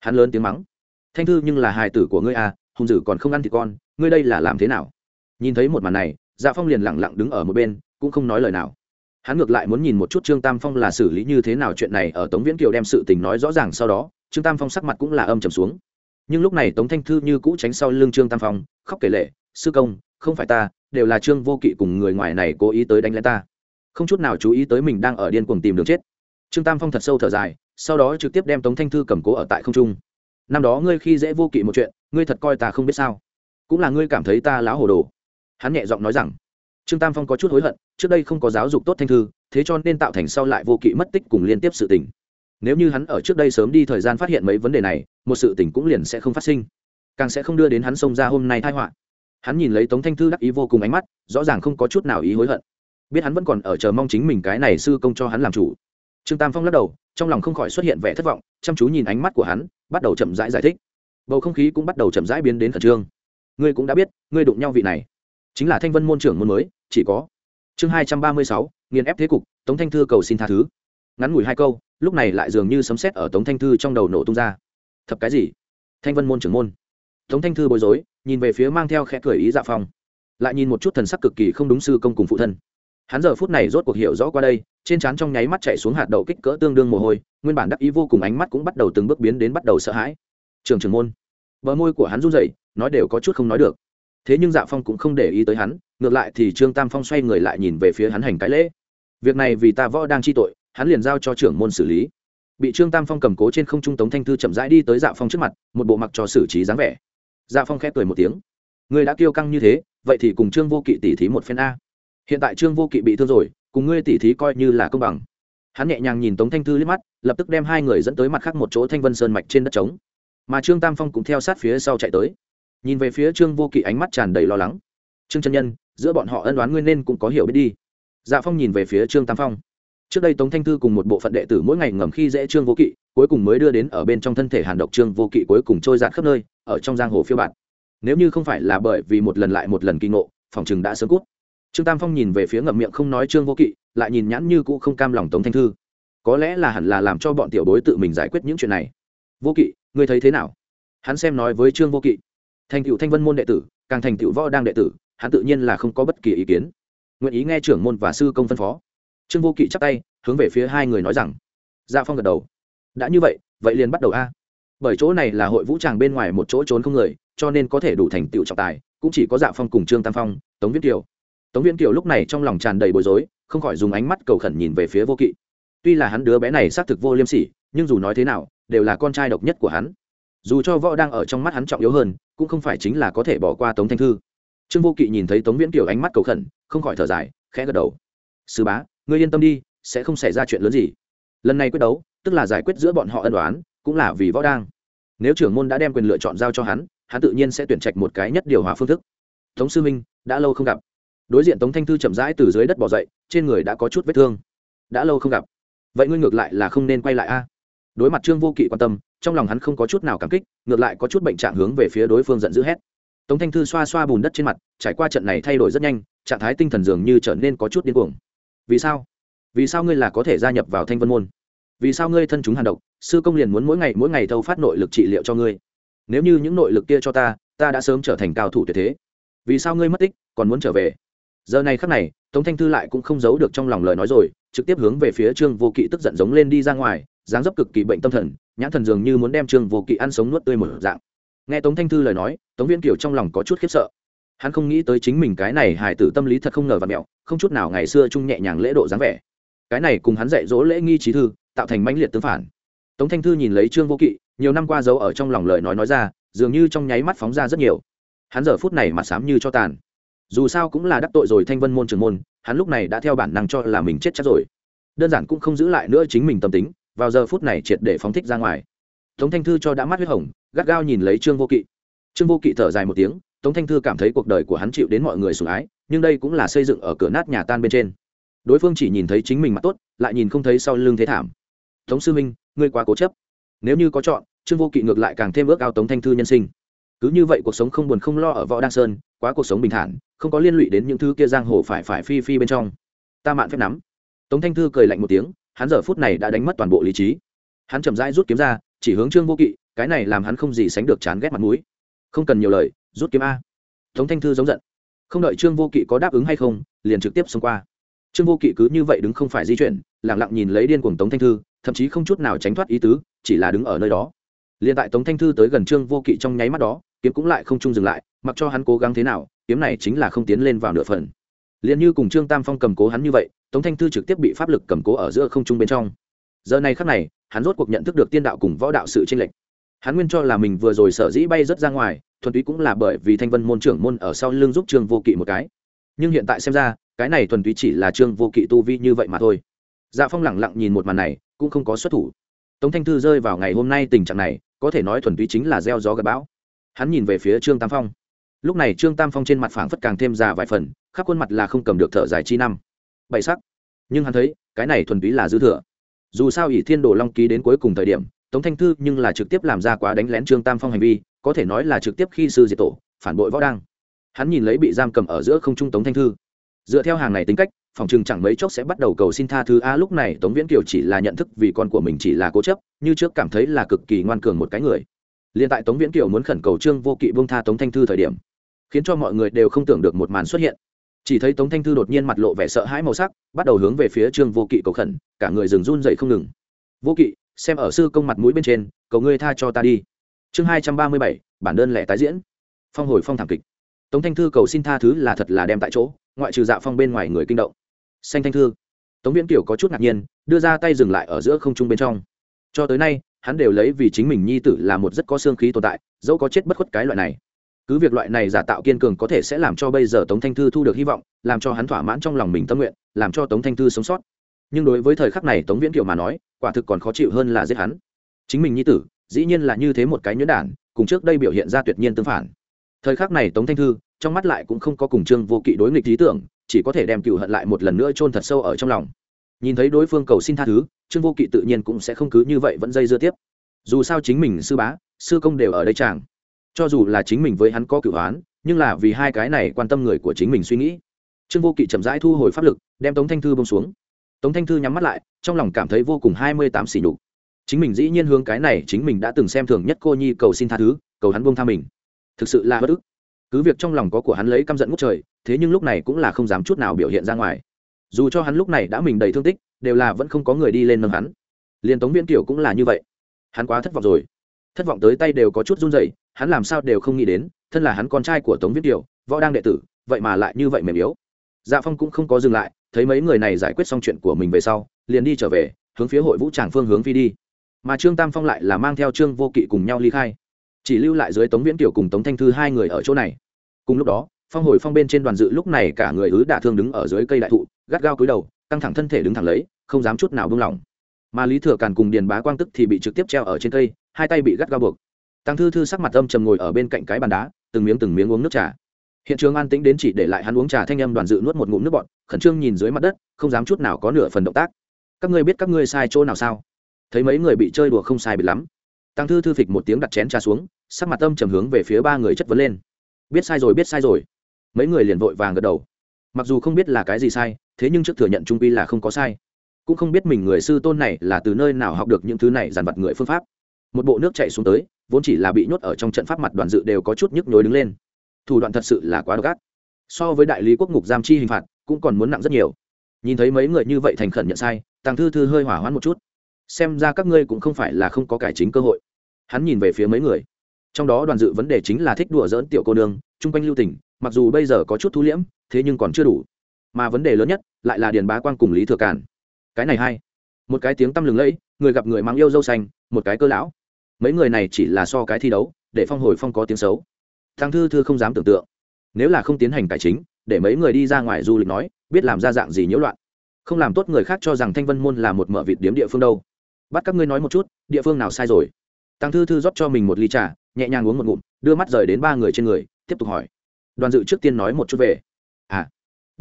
S1: Hắn lớn tiếng mắng. Thanh thư nhưng là hải tử của ngươi à hùng dữ còn không ăn thịt con, ngươi đây là làm thế nào? Nhìn thấy một màn này dạ phong liền lẳng lặng đứng ở một bên, cũng không nói lời nào. Hắn ngược lại muốn nhìn một chút trương tam phong là xử lý như thế nào chuyện này ở tống viễn kiều đem sự tình nói rõ ràng sau đó, trương tam phong sắc mặt cũng là âm trầm xuống. Nhưng lúc này tống thanh thư như cũ tránh sau lưng trương tam phong, khóc kể lệ sư công, không phải ta, đều là trương vô kỵ cùng người ngoài này cố ý tới đánh lén ta. Không chút nào chú ý tới mình đang ở điên cuồng tìm đường chết. Trương tam phong thật sâu thở dài, sau đó trực tiếp đem tống thanh thư cầm cố ở tại không trung năm đó ngươi khi dễ vô kỵ một chuyện, ngươi thật coi ta không biết sao. Cũng là ngươi cảm thấy ta láo hồ đồ. Hắn nhẹ giọng nói rằng, trương tam phong có chút hối hận, trước đây không có giáo dục tốt thanh thư, thế cho nên tạo thành sau lại vô kỵ mất tích cùng liên tiếp sự tình. Nếu như hắn ở trước đây sớm đi thời gian phát hiện mấy vấn đề này, một sự tình cũng liền sẽ không phát sinh. Càng sẽ không đưa đến hắn xông ra hôm nay thai họa. Hắn nhìn lấy tống thanh thư đắc ý vô cùng ánh mắt, rõ ràng không có chút nào ý hối hận. Biết hắn vẫn còn ở chờ mong chính mình cái này sư công cho hắn làm chủ. Trương tam phong lắc đầu trong lòng không khỏi xuất hiện vẻ thất vọng chăm chú nhìn ánh mắt của hắn bắt đầu chậm rãi giải, giải thích. Bầu không khí cũng bắt đầu chậm rãi biến đến khẩn trương. Ngươi cũng đã biết ngươi đụng nhau vị này chính là thanh vân môn trưởng môn mới chỉ có chương hai trăm ba mươi sáu nghiền ép thế cục tống thanh thư cầu xin tha thứ. Ngắn ngủi hai câu lúc này lại dường như sấm sét ở tống thanh thư trong đầu nổ tung ra. Thập cái gì? Thanh vân môn trưởng môn. Tống thanh thư bối rối nhìn về phía mang theo khẽ cười ý dạ phong. Lại nhìn một chút thần sắc cực kỳ không đúng sư công cùng phụ thân hắn giờ phút này rốt cuộc hiểu rõ qua đây, trên trán trong nháy mắt chạy xuống hạt đậu kích cỡ tương đương mồ hôi, nguyên bản đắc ý vô cùng ánh mắt cũng bắt đầu từng bước biến đến bắt đầu sợ hãi. Trường trưởng môn. Bờ môi của hắn run rẩy, nói đều có chút không nói được. Thế nhưng dạ phong cũng không để ý tới hắn, ngược lại thì trương tam phong xoay người lại nhìn về phía hắn hành cái lễ. Việc này vì ta võ đang chi tội, hắn liền giao cho trưởng môn xử lý. Bị trương tam phong cầm cố trên không trung tống thanh thư chậm rãi đi tới dạ phong trước mặt, một bộ mặc cho xử trí dáng vẻ. Dạ phong khép cười một tiếng. Người đã kiêu căng như thế, vậy thì cùng trương vô kỵ tỉ thí một phen a hiện tại trương vô kỵ bị thương rồi, cùng ngươi tỉ thí coi như là công bằng. Hắn nhẹ nhàng nhìn tống thanh thư liếc mắt, lập tức đem hai người dẫn tới mặt khác một chỗ thanh vân sơn mạch trên đất trống. Mà trương tam phong cũng theo sát phía sau chạy tới. Nhìn về phía trương vô kỵ ánh mắt tràn đầy lo lắng. Trương chân nhân, giữa bọn họ ân đoán nguyên nên cũng có hiểu biết đi. Dạ phong nhìn về phía trương tam phong. Trước đây tống thanh thư cùng một bộ phận đệ tử mỗi ngày ngầm khi dễ trương vô kỵ, cuối cùng mới đưa đến ở bên trong thân thể hàn độc trương vô kỵ cuối cùng trôi giạt khắp nơi, ở trong giang hồ phiêu bạt. Nếu như không phải là bởi vì một lần lại một lần kỳ ngộ, phòng chừng đã sớm cút trương tam phong nhìn về phía ngậm miệng không nói trương vô kỵ, lại nhìn nhãn như cũ không cam lòng tống thanh thư. Có lẽ là hẳn là làm cho bọn tiểu bối tự mình giải quyết những chuyện này. Vô kỵ, ngươi thấy thế nào? Hắn xem nói với trương vô kỵ. Thành cựu thanh vân môn đệ tử, càng thành cựu võ đang đệ tử, hắn tự nhiên là không có bất kỳ ý kiến. Nguyện ý nghe trưởng môn và sư công phân phó. Trương vô kỵ chắp tay, hướng về phía hai người nói rằng dạ phong gật đầu. Đã như vậy vậy liền bắt đầu a. Bởi chỗ này là hội vũ tràng bên ngoài một chỗ trốn không người, cho nên có thể đủ thành tựu trọng tài, cũng chỉ có dạ phong cùng trương tam phong, tống viễn kiều tống viễn kiều lúc này trong lòng tràn đầy bối rối, không khỏi dùng ánh mắt cầu khẩn nhìn về phía vô kỵ. Tuy là hắn đứa bé này xác thực vô liêm sỉ, nhưng dù nói thế nào, đều là con trai độc nhất của hắn. Dù cho võ đang ở trong mắt hắn trọng yếu hơn, cũng không phải chính là có thể bỏ qua tống thanh thư. Trương vô kỵ nhìn thấy tống viễn kiều ánh mắt cầu khẩn, không khỏi thở dài, khẽ gật đầu. Sư bá, ngươi yên tâm đi, sẽ không xảy ra chuyện lớn gì. Lần này quyết đấu, tức là giải quyết giữa bọn họ ân đoán cũng là vì võ đang. Nếu trưởng môn đã đem quyền lựa chọn giao cho hắn hắn tự nhiên sẽ tuyển trạch một cái nhất điều hòa phương thức. Tống sư minh đã lâu không gặp đối diện tống thanh thư chậm rãi từ dưới đất bỏ dậy, trên người đã có chút vết thương. Đã lâu không gặp. Vậy ngươi ngược lại là không nên quay lại a. Đối mặt trương vô kỵ quan tâm, trong lòng hắn không có chút nào cảm kích, ngược lại có chút bệnh trạng hướng về phía đối phương giận dữ hét. Tống thanh thư xoa xoa bùn đất trên mặt, trải qua trận này thay đổi rất nhanh, trạng thái tinh thần dường như trở nên có chút điên cuồng. Vì sao? Vì sao ngươi là có thể gia nhập vào thanh vân môn? Vì sao ngươi thân chúng hàn độc, sư công liền muốn mỗi ngày mỗi ngày thâu phát nội lực trị liệu cho ngươi? Nếu như những nội lực kia cho ta ta đã sớm trở thành cao thủ tuyệt thế. Vì sao ngươi mất tích, còn muốn trở về? Giờ này khắc này, tống thanh thư lại cũng không giấu được trong lòng lời nói rồi, trực tiếp hướng về phía trương vô kỵ tức giận giống lên đi ra ngoài, dáng dấp cực kỳ bệnh tâm thần, nhãn thần dường như muốn đem trương vô kỵ ăn sống nuốt tươi một dạng. Nghe tống thanh thư lời nói, tống viên kiều trong lòng có chút khiếp sợ. Hắn không nghĩ tới chính mình cái này hài tử tâm lý thật không ngờ và mẹo, không chút nào ngày xưa chung nhẹ nhàng lễ độ dáng vẻ. Cái này cùng hắn dạy dỗ lễ nghi trí thư, tạo thành mãnh liệt tương phản. Tống thanh thư nhìn lấy trương vô kỵ, nhiều năm qua giấu ở trong lòng lời nói nói ra, dường như trong nháy mắt phóng ra rất nhiều. Hắn giờ phút này mà sám như cho tàn dù sao cũng là đắc tội rồi thanh vân môn trường môn, hắn lúc này đã theo bản năng cho là mình chết chắc rồi. Đơn giản cũng không giữ lại nữa chính mình tâm tính, vào giờ phút này triệt để phóng thích ra ngoài. Tống thanh thư cho đã mắt huyết hồng, gắt gao nhìn lấy trương vô kỵ. Trương vô kỵ thở dài một tiếng, tống thanh thư cảm thấy cuộc đời của hắn chịu đến mọi người sủng ái, nhưng đây cũng là xây dựng ở cửa nát nhà tan bên trên. Đối phương chỉ nhìn thấy chính mình mặt tốt, lại nhìn không thấy sau lưng thế thảm. Tống sư minh ngươi quá cố chấp. Nếu như có chọn, trương vô kỵ ngược lại càng thêm ước ao tống thanh thư nhân sinh. Cứ như vậy cuộc sống không buồn không lo ở võ đăng sơn quá cuộc sống bình thản, không có liên lụy đến những thứ kia giang hồ phải phải phi phi bên trong. Ta mạn phép nắm. Tống thanh thư cười lạnh một tiếng, hắn giờ phút này đã đánh mất toàn bộ lý trí. Hắn chậm rãi rút kiếm ra, chỉ hướng trương vô kỵ, cái này làm hắn không gì sánh được chán ghét mặt mũi. Không cần nhiều lời, rút kiếm a. Tống thanh thư giống giận. Không đợi trương vô kỵ có đáp ứng hay không, liền trực tiếp xông qua. Trương vô kỵ cứ như vậy đứng không phải di chuyển lẳng lặng nhìn lấy điên cuồng tống thanh thư, thậm chí không chút nào tránh thoát ý tứ, chỉ là đứng ở nơi đó. Liền tại tống thanh thư tới gần trương vô kỵ trong nháy mắt đó kiếm cũng lại không chung dừng lại, mặc cho hắn cố gắng thế nào, kiếm này chính là không tiến lên vào nửa phần. Liền như cùng trương tam phong cầm cố hắn như vậy, tống thanh thư trực tiếp bị pháp lực cầm cố ở giữa không trung bên trong. Giờ này khắc này, hắn rốt cuộc nhận thức được tiên đạo cùng võ đạo sự tranh lệch. Hắn nguyên cho là mình vừa rồi sở dĩ bay rất ra ngoài, thuần túy cũng là bởi vì thanh vân môn trưởng môn ở sau lưng giúp trương vô kỵ một cái. Nhưng hiện tại xem ra, cái này thuần túy chỉ là trương vô kỵ tu vi như vậy mà thôi. Dạ phong lẳng lặng nhìn một màn này, cũng không có xuất thủ. Tống thanh thư rơi vào ngày hôm nay tình trạng này, có thể nói thuần túy chính là gieo gió gặp bão hắn nhìn về phía trương tam phong. Lúc này trương tam phong trên mặt phảng phất càng thêm già vài phần, khắp khuôn mặt là không cầm được thở dài chi năm. Bảy sắc. Nhưng hắn thấy, cái này thuần túy là dư thừa. Dù sao ỷ thiên đồ long ký đến cuối cùng thời điểm, tống thanh thư nhưng là trực tiếp làm ra quá đánh lén trương tam phong hành vi, có thể nói là trực tiếp khi sư diệt tổ, phản bội võ đăng hắn nhìn lấy bị giam cầm ở giữa không trung tống thanh thư. Dựa theo hàng này tính cách, phòng chừng chẳng mấy chốc sẽ bắt đầu cầu xin tha thứ. A, lúc này tống viễn kiều chỉ là nhận thức vì con của mình chỉ là cố chấp, như trước cảm thấy là cực kỳ ngoan cường một cái người liền tại tống viễn kiều muốn khẩn cầu trương vô kỵ bông tha tống thanh thư thời điểm, khiến cho mọi người đều không tưởng được một màn xuất hiện. Chỉ thấy tống thanh thư đột nhiên mặt lộ vẻ sợ hãi màu sắc, bắt đầu hướng về phía trương vô kỵ cầu khẩn, cả người dừng run dậy không ngừng. Vô kỵ, xem ở sư công mặt mũi bên trên, cầu ngươi tha cho ta đi. Chương hai trăm ba mươi bảy, bản đơn lẻ tái diễn. Phong hồi phong thảm kịch. Tống thanh thư cầu xin tha thứ là thật là đem tại chỗ, ngoại trừ dạ phong bên ngoài người kinh động. Xanh thanh thư. Tống viễn kiều có chút ngạc nhiên, đưa ra tay dừng lại ở giữa không trung bên trong. Cho tới nay hắn đều lấy vì chính mình nhi tử là một rất có xương khí tồn tại, dẫu có chết bất khuất cái loại này. Cứ việc loại này giả tạo kiên cường có thể sẽ làm cho bây giờ tống thanh thư thu được hy vọng, làm cho hắn thỏa mãn trong lòng mình tâm nguyện, làm cho tống thanh thư sống sót. Nhưng đối với thời khắc này tống viễn kiều mà nói, quả thực còn khó chịu hơn là giết hắn. Chính mình nhi tử, dĩ nhiên là như thế một cái nhuyễn đản, cùng trước đây biểu hiện ra tuyệt nhiên tương phản. Thời khắc này tống thanh thư, trong mắt lại cũng không có cùng trương vô kỵ đối nghịch lý tưởng, chỉ có thể đem cựu hận lại một lần nữa chôn thật sâu ở trong lòng nhìn thấy đối phương cầu xin tha thứ, trương vô kỵ tự nhiên cũng sẽ không cứ như vậy vẫn dây dưa tiếp. Dù sao chính mình sư bá, sư công đều ở đây chàng. Cho dù là chính mình với hắn có cửu hoán nhưng là vì hai cái này quan tâm người của chính mình suy nghĩ. Trương vô kỵ chậm rãi thu hồi pháp lực, đem tống thanh thư bông xuống. Tống thanh thư nhắm mắt lại, trong lòng cảm thấy vô cùng hai mươi tám xỉ nhục. Chính mình dĩ nhiên hướng cái này chính mình đã từng xem thường nhất cô nhi cầu xin tha thứ, cầu hắn bông tha mình. Thực sự là bất ức. Cứ việc trong lòng có của hắn lấy căm giận ngút trời, thế nhưng lúc này cũng là không dám chút nào biểu hiện ra ngoài dù cho hắn lúc này đã mình đầy thương tích đều là vẫn không có người đi lên nâng hắn. Liền tống viễn Kiều cũng là như vậy. Hắn quá thất vọng rồi. Thất vọng tới tay đều có chút run rẩy hắn làm sao đều không nghĩ đến thân là hắn con trai của tống Viễn Kiều, võ đang đệ tử vậy mà lại như vậy mềm yếu. Dạ phong cũng không có dừng lại thấy mấy người này giải quyết xong chuyện của mình về sau liền đi trở về hướng phía hội vũ tràng phương hướng phi đi. Mà trương tam phong lại là mang theo trương vô kỵ cùng nhau ly khai. Chỉ lưu lại dưới tống viễn kiều cùng tống thanh thư hai người ở chỗ này. Cùng lúc đó phong hồi phong bên trên đoàn dự lúc này cả người ứ đả thương đứng ở dưới cây đại thụ gắt gao cúi đầu, căng thẳng thân thể đứng thẳng lấy, không dám chút nào buông lỏng. Mà lý thừa càn cùng điền bá quang tức thì bị trực tiếp treo ở trên cây, hai tay bị gắt gao buộc. Tăng thư thư sắc mặt âm trầm ngồi ở bên cạnh cái bàn đá, từng miếng từng miếng uống nước trà. Hiện trường an tĩnh đến chỉ để lại hắn uống trà thanh âm đoàn dự nuốt một ngụm nước bọt, khẩn trương nhìn dưới mặt đất, không dám chút nào có nửa phần động tác. Các ngươi biết các ngươi sai chỗ nào sao? Thấy mấy người bị chơi đùa không sai bị lắm. Tăng thư thư phịch một tiếng đặt chén trà xuống, sắc mặt âm trầm hướng về phía ba người chất vấn lên. Biết sai rồi, biết sai rồi. Mấy người liền vội vàng gật đầu. Mặc dù không biết là cái gì sai thế nhưng trước thừa nhận trung quy là không có sai. Cũng không biết mình người sư tôn này là từ nơi nào học được những thứ này dàn vặt người phương pháp. Một bộ nước chạy xuống tới, vốn chỉ là bị nhốt ở trong trận pháp mặt đoàn dự đều có chút nhức nhối đứng lên. Thủ đoạn thật sự là quá độc ác. So với đại lý quốc ngục giam chi hình phạt, cũng còn muốn nặng rất nhiều. Nhìn thấy mấy người như vậy thành khẩn nhận sai, tàng thư thư hơi hỏa hoãn một chút. Xem ra các ngươi cũng không phải là không có cải chính cơ hội. Hắn nhìn về phía mấy người. Trong đó đoàn dự vấn đề chính là thích đùa dỡn tiểu cô nương, chung quanh lưu tỉnh mặc dù bây giờ có chút thu liễm, thế nhưng còn chưa đủ mà vấn đề lớn nhất lại là điền bá quang cùng lý thừa cản cái này hay. Một cái tiếng tăm lừng lẫy, người gặp người mang yêu dâu xanh, một cái cơ lão. Mấy người này chỉ là so cái thi đấu, để phong hồi phong có tiếng xấu. Thằng thư thư không dám tưởng tượng. Nếu là không tiến hành cải chính, để mấy người đi ra ngoài du lịch nói, biết làm ra dạng gì nhiễu loạn. Không làm tốt người khác cho rằng thanh vân môn là một mở vịt điếm địa phương đâu. Bắt các ngươi nói một chút, địa phương nào sai rồi? Tăng thư thư rót cho mình một ly trà, nhẹ nhàng uống một ngụm, đưa mắt rời đến ba người trên người, tiếp tục hỏi. Đoàn dự trước tiên nói một chút về. À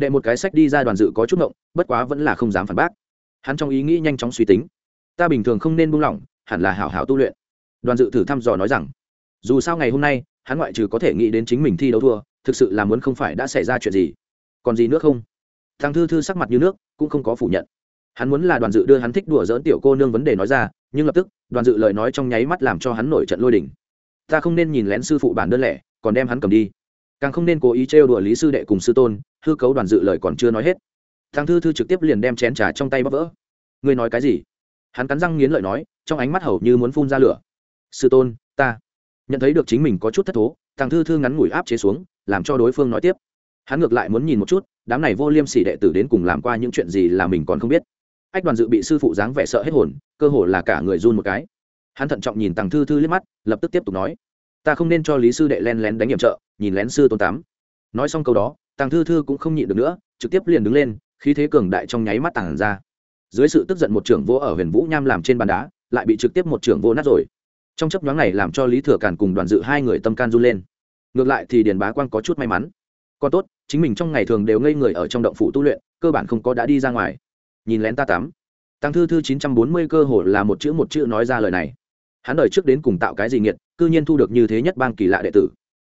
S1: đệ một cái sách đi ra đoàn dự có chút ngộng, bất quá vẫn là không dám phản bác. Hắn trong ý nghĩ nhanh chóng suy tính. Ta bình thường không nên buông lỏng, hẳn là hảo hảo tu luyện. Đoàn dự thử thăm dò nói rằng, dù sao ngày hôm nay, hắn ngoại trừ có thể nghĩ đến chính mình thi đấu thua, thực sự là muốn không phải đã xảy ra chuyện gì. Còn gì nữa không? Thằng thư thư sắc mặt như nước, cũng không có phủ nhận. Hắn muốn là đoàn dự đưa hắn thích đùa dỡn tiểu cô nương vấn đề nói ra, nhưng lập tức, đoàn dự lời nói trong nháy mắt làm cho hắn nổi trận lôi đỉnh ta không nên nhìn lén sư phụ bản đơn lẻ, còn đem hắn cầm đi càng không nên cố ý trêu đùa lý sư đệ cùng sư tôn, hư cấu đoàn dự lời còn chưa nói hết. Thằng thư thư trực tiếp liền đem chén trà trong tay bắp vỡ. Ngươi nói cái gì? Hắn cắn răng nghiến lợi nói, trong ánh mắt hầu như muốn phun ra lửa. Sư tôn, ta nhận thấy được chính mình có chút thất thố, thằng thư thư ngắn ngủi áp chế xuống, làm cho đối phương nói tiếp. Hắn ngược lại muốn nhìn một chút, đám này vô liêm sỉ đệ tử đến cùng làm qua những chuyện gì là mình còn không biết. Ách đoàn dự bị sư phụ dáng vẻ sợ hết hồn, cơ hồ là cả người run một cái. Hắn thận trọng nhìn tàng thư thư liếc mắt, lập tức tiếp tục nói ta không nên cho lý sư đệ len lén đánh nhiệm trợ, nhìn lén sư tôn tám. Nói xong câu đó, tàng thư thư cũng không nhịn được nữa, trực tiếp liền đứng lên, khí thế cường đại trong nháy mắt tàng ra. Dưới sự tức giận một trưởng vô ở huyền vũ nham làm trên bàn đá, lại bị trực tiếp một trưởng vô nát rồi. Trong chấp nhoáng này làm cho lý thừa càn cùng đoàn dự hai người tâm can run lên. Ngược lại thì điền bá quang có chút may mắn. Còn tốt, chính mình trong ngày thường đều ngây người ở trong động phủ tu luyện, cơ bản không có đã đi ra ngoài. Nhìn lén ta tám. Tăng thư thư chín trăm bốn mươi cơ hồ là một chữ một chữ nói ra lời này. Hắn đời trước đến cùng tạo cái gì nghiệt cư nhiên thu được như thế nhất bang kỳ lạ đệ tử.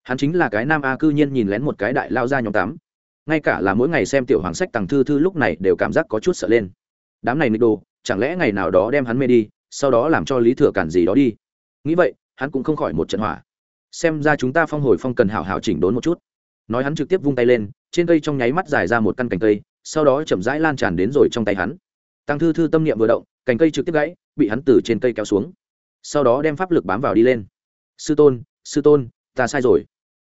S1: Hắn chính là cái nam a cư nhiên nhìn lén một cái đại lao ra nhóm tám. Ngay cả là mỗi ngày xem tiểu hoàng sách tàng thư thư lúc này đều cảm giác có chút sợ lên. Đám này nịch đồ, chẳng lẽ ngày nào đó đem hắn mê đi, sau đó làm cho lý thừa cản gì đó đi? Nghĩ vậy, hắn cũng không khỏi một trận hỏa. Xem ra chúng ta phong hồi phong cần hảo hảo chỉnh đốn một chút. Nói hắn trực tiếp vung tay lên, trên cây trong nháy mắt dài ra một căn cành cây, sau đó chậm rãi lan tràn đến rồi trong tay hắn. Tăng thư thư tâm niệm vừa động, cành cây trực tiếp gãy, bị hắn từ trên cây kéo xuống. Sau đó đem pháp lực bám vào đi lên sư tôn sư tôn, ta sai rồi.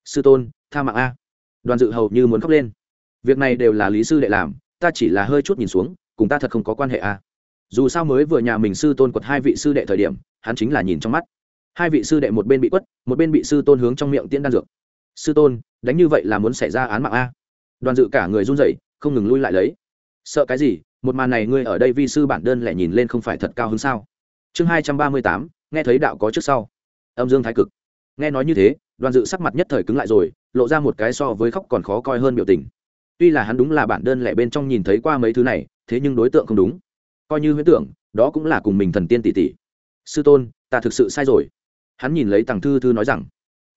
S1: Sư tôn, tha mạng a. Đoàn dự hầu như muốn khóc lên. Việc này đều là lý sư đệ làm, ta chỉ là hơi chút nhìn xuống, cùng ta thật không có quan hệ a. Dù sao mới vừa nhà mình sư tôn quật hai vị sư đệ thời điểm, hắn chính là nhìn trong mắt. Hai vị sư đệ một bên bị quất, một bên bị sư tôn hướng trong miệng tiễn đan dược. Sư tôn, đánh như vậy là muốn xảy ra án mạng a. Đoàn dự cả người run rẩy, không ngừng lui lại lấy. Sợ cái gì, một màn này ngươi ở đây vi sư bản đơn lại nhìn lên không phải thật cao hơn sao? Chương hai trăm ba mươi tám, nghe thấy đạo có trước sau âm dương thái cực. Nghe nói như thế, đoàn dự sắc mặt nhất thời cứng lại rồi, lộ ra một cái so với khóc còn khó coi hơn biểu tình. Tuy là hắn đúng là bản đơn lẻ bên trong nhìn thấy qua mấy thứ này, thế nhưng đối tượng không đúng. Coi như huyễn tưởng, đó cũng là cùng mình thần tiên tỷ tỷ. Sư tôn, ta thực sự sai rồi. Hắn nhìn lấy tàng thư thư nói rằng.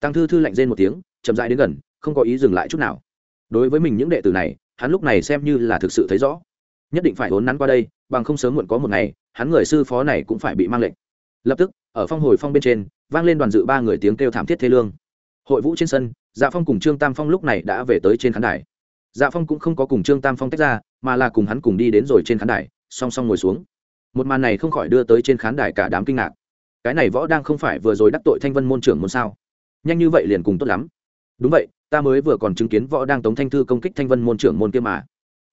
S1: Tàng thư thư lạnh rên một tiếng, chậm rãi đến gần, không có ý dừng lại chút nào. Đối với mình những đệ tử này, hắn lúc này xem như là thực sự thấy rõ. Nhất định phải hốn nắn qua đây, bằng không sớm muộn có một ngày, hắn người sư phó này cũng phải bị mang lệnh. Lập tức, ở phong hồi phong bên trên vang lên đoàn dự ba người tiếng kêu thảm thiết thế lương. Hội vũ trên sân dạ phong cùng trương tam phong lúc này đã về tới trên khán đài. Dạ phong cũng không có cùng trương tam phong tách ra, mà là cùng hắn cùng đi đến rồi trên khán đài, song song ngồi xuống. Một màn này không khỏi đưa tới trên khán đài cả đám kinh ngạc. Cái này võ đang không phải vừa rồi đắc tội thanh vân môn trưởng môn sao? Nhanh như vậy liền cùng tốt lắm. Đúng vậy, ta mới vừa còn chứng kiến võ đang tống thanh thư công kích thanh vân môn trưởng môn kia mà.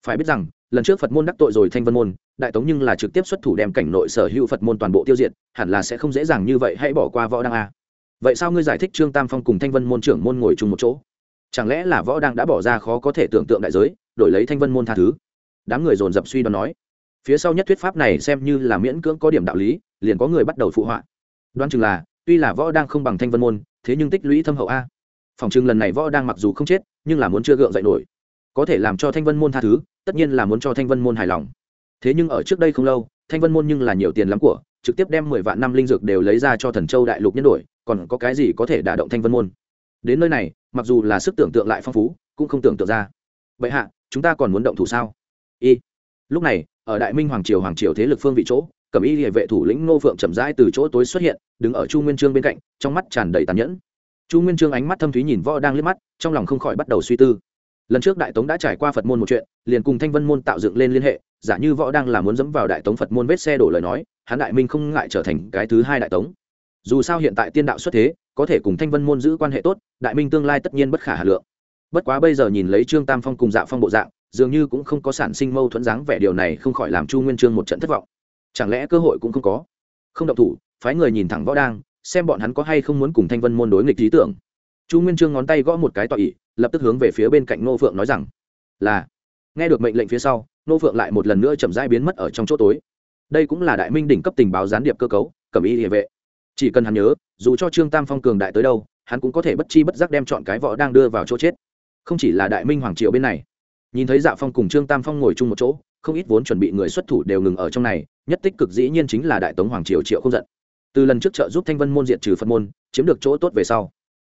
S1: Phải biết rằng lần trước phật môn đắc tội rồi thanh vân môn, đại tống nhưng là trực tiếp xuất thủ đem cảnh nội sở hữu phật môn toàn bộ tiêu diệt, hẳn là sẽ không dễ dàng như vậy, hãy bỏ qua võ đăng a. Vậy sao ngươi giải thích trương tam phong cùng thanh vân môn trưởng môn ngồi chung một chỗ? Chẳng lẽ là võ đăng đã bỏ ra khó có thể tưởng tượng đại giới, đổi lấy thanh vân môn tha thứ? Đám người dồn dập suy đoán nói. Phía sau nhất thuyết pháp này xem như là miễn cưỡng có điểm đạo lý, liền có người bắt đầu phụ họa. Đoán chừng là, tuy là võ đang không bằng thanh vân môn, thế nhưng tích lũy thâm hậu a. Phòng chừng lần này võ đang mặc dù không chết, nhưng là muốn chưa gượng dậy nổi. Có thể làm cho thanh vân môn tha thứ tất nhiên là muốn cho thanh vân môn hài lòng. Thế nhưng ở trước đây không lâu, thanh vân môn nhưng là nhiều tiền lắm của, trực tiếp đem mười vạn năm linh dược đều lấy ra cho thần châu đại lục nhân đổi, còn có cái gì có thể đả động thanh vân môn? Đến nơi này, mặc dù là sức tưởng tượng lại phong phú, cũng không tưởng tượng ra. Vậy hạ, chúng ta còn muốn động thủ sao? Y. Lúc này, ở đại minh hoàng triều hoàng triều thế lực phương vị chỗ cẩm y địa vệ thủ lĩnh ngô phượng chậm rãi từ chỗ tối xuất hiện, đứng ở chu nguyên trương bên cạnh, trong mắt tràn đầy tàn nhẫn. Chu nguyên trương ánh mắt thâm thúy nhìn võ đang liếc mắt, trong lòng không khỏi bắt đầu suy tư lần trước đại tống đã trải qua phật môn một chuyện, liền cùng thanh vân môn tạo dựng lên liên hệ, giả như võ đang là muốn dẫm vào đại tống phật môn vết xe đổ lời nói, hắn đại minh không ngại trở thành cái thứ hai đại tống. Dù sao hiện tại tiên đạo xuất thế, có thể cùng thanh vân môn giữ quan hệ tốt, đại minh tương lai tất nhiên bất khả hà lượng. Bất quá bây giờ nhìn lấy trương tam phong cùng dạ phong bộ dạng, dường như cũng không có sản sinh mâu thuẫn dáng vẻ, điều này không khỏi làm chu nguyên trương một trận thất vọng. Chẳng lẽ cơ hội cũng không có? Không động thủ, phái người nhìn thẳng võ đang, xem bọn hắn có hay không muốn cùng thanh vân môn đối nghịch lý tưởng. Chu nguyên trương ngón tay gõ một cái tọa ỉ lập tức hướng về phía bên cạnh nô phượng nói rằng, là. Nghe được mệnh lệnh phía sau nô phượng lại một lần nữa chậm rãi biến mất ở trong chỗ tối. Đây cũng là đại minh đỉnh cấp tình báo gián điệp cơ cấu cẩm y địa vệ. Chỉ cần hắn nhớ, dù cho trương tam phong cường đại tới đâu, hắn cũng có thể bất chi bất giác đem chọn cái võ đang đưa vào chỗ chết. Không chỉ là đại minh hoàng triều bên này, nhìn thấy dạ phong cùng trương tam phong ngồi chung một chỗ, không ít vốn chuẩn bị người xuất thủ đều ngừng ở trong này, nhất tích cực dĩ nhiên chính là đại tống hoàng triều triệu không giận. Từ lần trước trợ giúp thanh vân môn diện trừ phật môn, chiếm được chỗ tốt về sau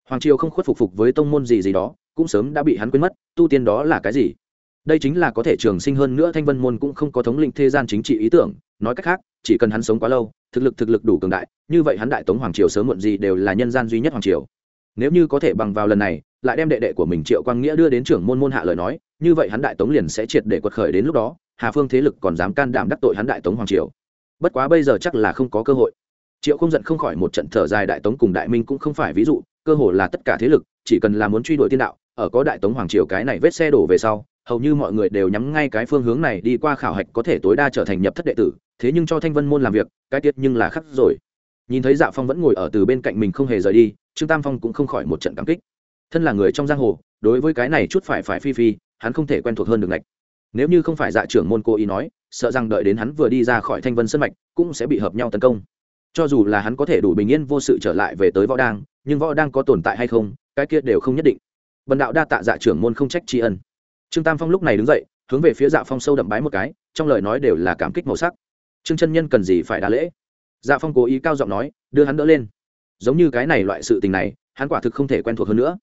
S1: hoàng triều không khuất phục phục với tông môn gì gì đó, cũng sớm đã bị hắn quên mất, tu tiên đó là cái gì? Đây chính là có thể trường sinh hơn nữa thanh vân môn cũng không có thống lĩnh thế gian chính trị ý tưởng, nói cách khác, chỉ cần hắn sống quá lâu, thực lực thực lực đủ cường đại, như vậy hắn đại tống hoàng triều sớm muộn gì đều là nhân gian duy nhất hoàng triều. Nếu như có thể bằng vào lần này, lại đem đệ đệ của mình triệu quang nghĩa đưa đến trưởng môn môn hạ lời nói, như vậy hắn đại tống liền sẽ triệt để quật khởi đến lúc đó, hà phương thế lực còn dám can đảm đắc tội hắn đại tống hoàng triều. Bất quá bây giờ chắc là không có cơ hội. Triệu không giận không khỏi một trận thở dài đại tống cùng đại minh cũng không phải ví dụ cơ hồ là tất cả thế lực, chỉ cần là muốn truy đuổi tiên đạo, ở có đại tống hoàng triều cái này vết xe đổ về sau, hầu như mọi người đều nhắm ngay cái phương hướng này đi qua khảo hạch có thể tối đa trở thành nhập thất đệ tử, thế nhưng cho thanh vân môn làm việc, cái tiết nhưng là khắc rồi. Nhìn thấy dạ phong vẫn ngồi ở từ bên cạnh mình không hề rời đi, trương tam phong cũng không khỏi một trận cảm kích. Thân là người trong giang hồ, đối với cái này chút phải phải phi phi, hắn không thể quen thuộc hơn được ngạch. Nếu như không phải dạ trưởng môn cô ý nói, sợ rằng đợi đến hắn vừa đi ra khỏi thanh vân sân mạch, cũng sẽ bị hợp nhau tấn công cho dù là hắn có thể đủ bình yên vô sự trở lại về tới võ đang, nhưng võ đang có tồn tại hay không, cái kia đều không nhất định. Bần đạo đa tạ dạ trưởng môn không trách tri ân. Trương tam phong lúc này đứng dậy, hướng về phía dạ phong sâu đậm bái một cái, trong lời nói đều là cảm kích màu sắc. Trương chân nhân cần gì phải đa lễ? Dạ phong cố ý cao giọng nói, đưa hắn đỡ lên. Giống như cái này loại sự tình này, hắn quả thực không thể quen thuộc hơn nữa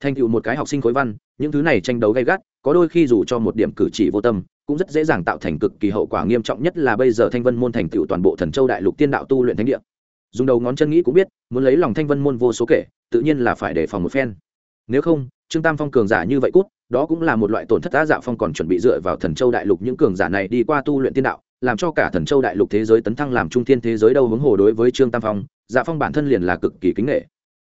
S1: thành tựu một cái học sinh khối văn, những thứ này tranh đấu gay gắt, có đôi khi dù cho một điểm cử chỉ vô tâm, cũng rất dễ dàng tạo thành cực kỳ hậu quả nghiêm trọng nhất là bây giờ thanh vân môn thành tựu toàn bộ thần châu đại lục tiên đạo tu luyện thánh địa. Dùng đầu ngón chân nghĩ cũng biết, muốn lấy lòng thanh vân môn vô số kể, tự nhiên là phải đề phòng một phen. Nếu không, trương tam phong cường giả như vậy cút, đó cũng là một loại tổn thất đã dạo phong còn chuẩn bị dựa vào thần châu đại lục những cường giả này đi qua tu luyện tiên đạo, làm cho cả thần châu đại lục thế giới tấn thăng làm trung thiên thế giới đâu hướng hồ đối với trương tam phong dạ phong bản thân liền là cực kỳ kính nghệ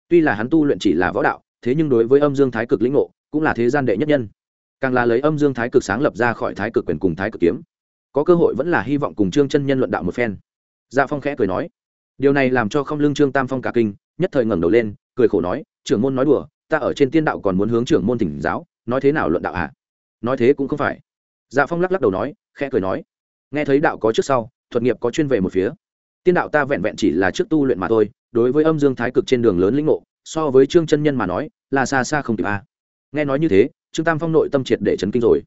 S1: tuy là hắn tu luyện chỉ là võ đạo thế nhưng đối với âm dương thái cực lĩnh ngộ, cũng là thế gian đệ nhất nhân. Càng là lấy âm dương thái cực sáng lập ra khỏi thái cực quyền cùng thái cực kiếm. Có cơ hội vẫn là hy vọng cùng trương chân nhân luận đạo một phen. Dạ phong khẽ cười nói, điều này làm cho không lương trương tam phong cả kinh, nhất thời ngẩng đầu lên, cười khổ nói, trưởng môn nói đùa, ta ở trên tiên đạo còn muốn hướng trưởng môn thỉnh giáo, nói thế nào luận đạo hả? Nói thế cũng không phải. Dạ phong lắc lắc đầu nói, khẽ cười nói, nghe thấy đạo có trước sau, thuật nghiệp có chuyên về một phía. Tiên đạo ta vẹn vẹn chỉ là trước tu luyện mà thôi, đối với âm dương thái cực trên đường lớn lĩnh ngộ so với trương chân nhân mà nói, là xa xa không kịp a nghe nói như thế, trương tam phong nội tâm triệt để chấn kinh rồi.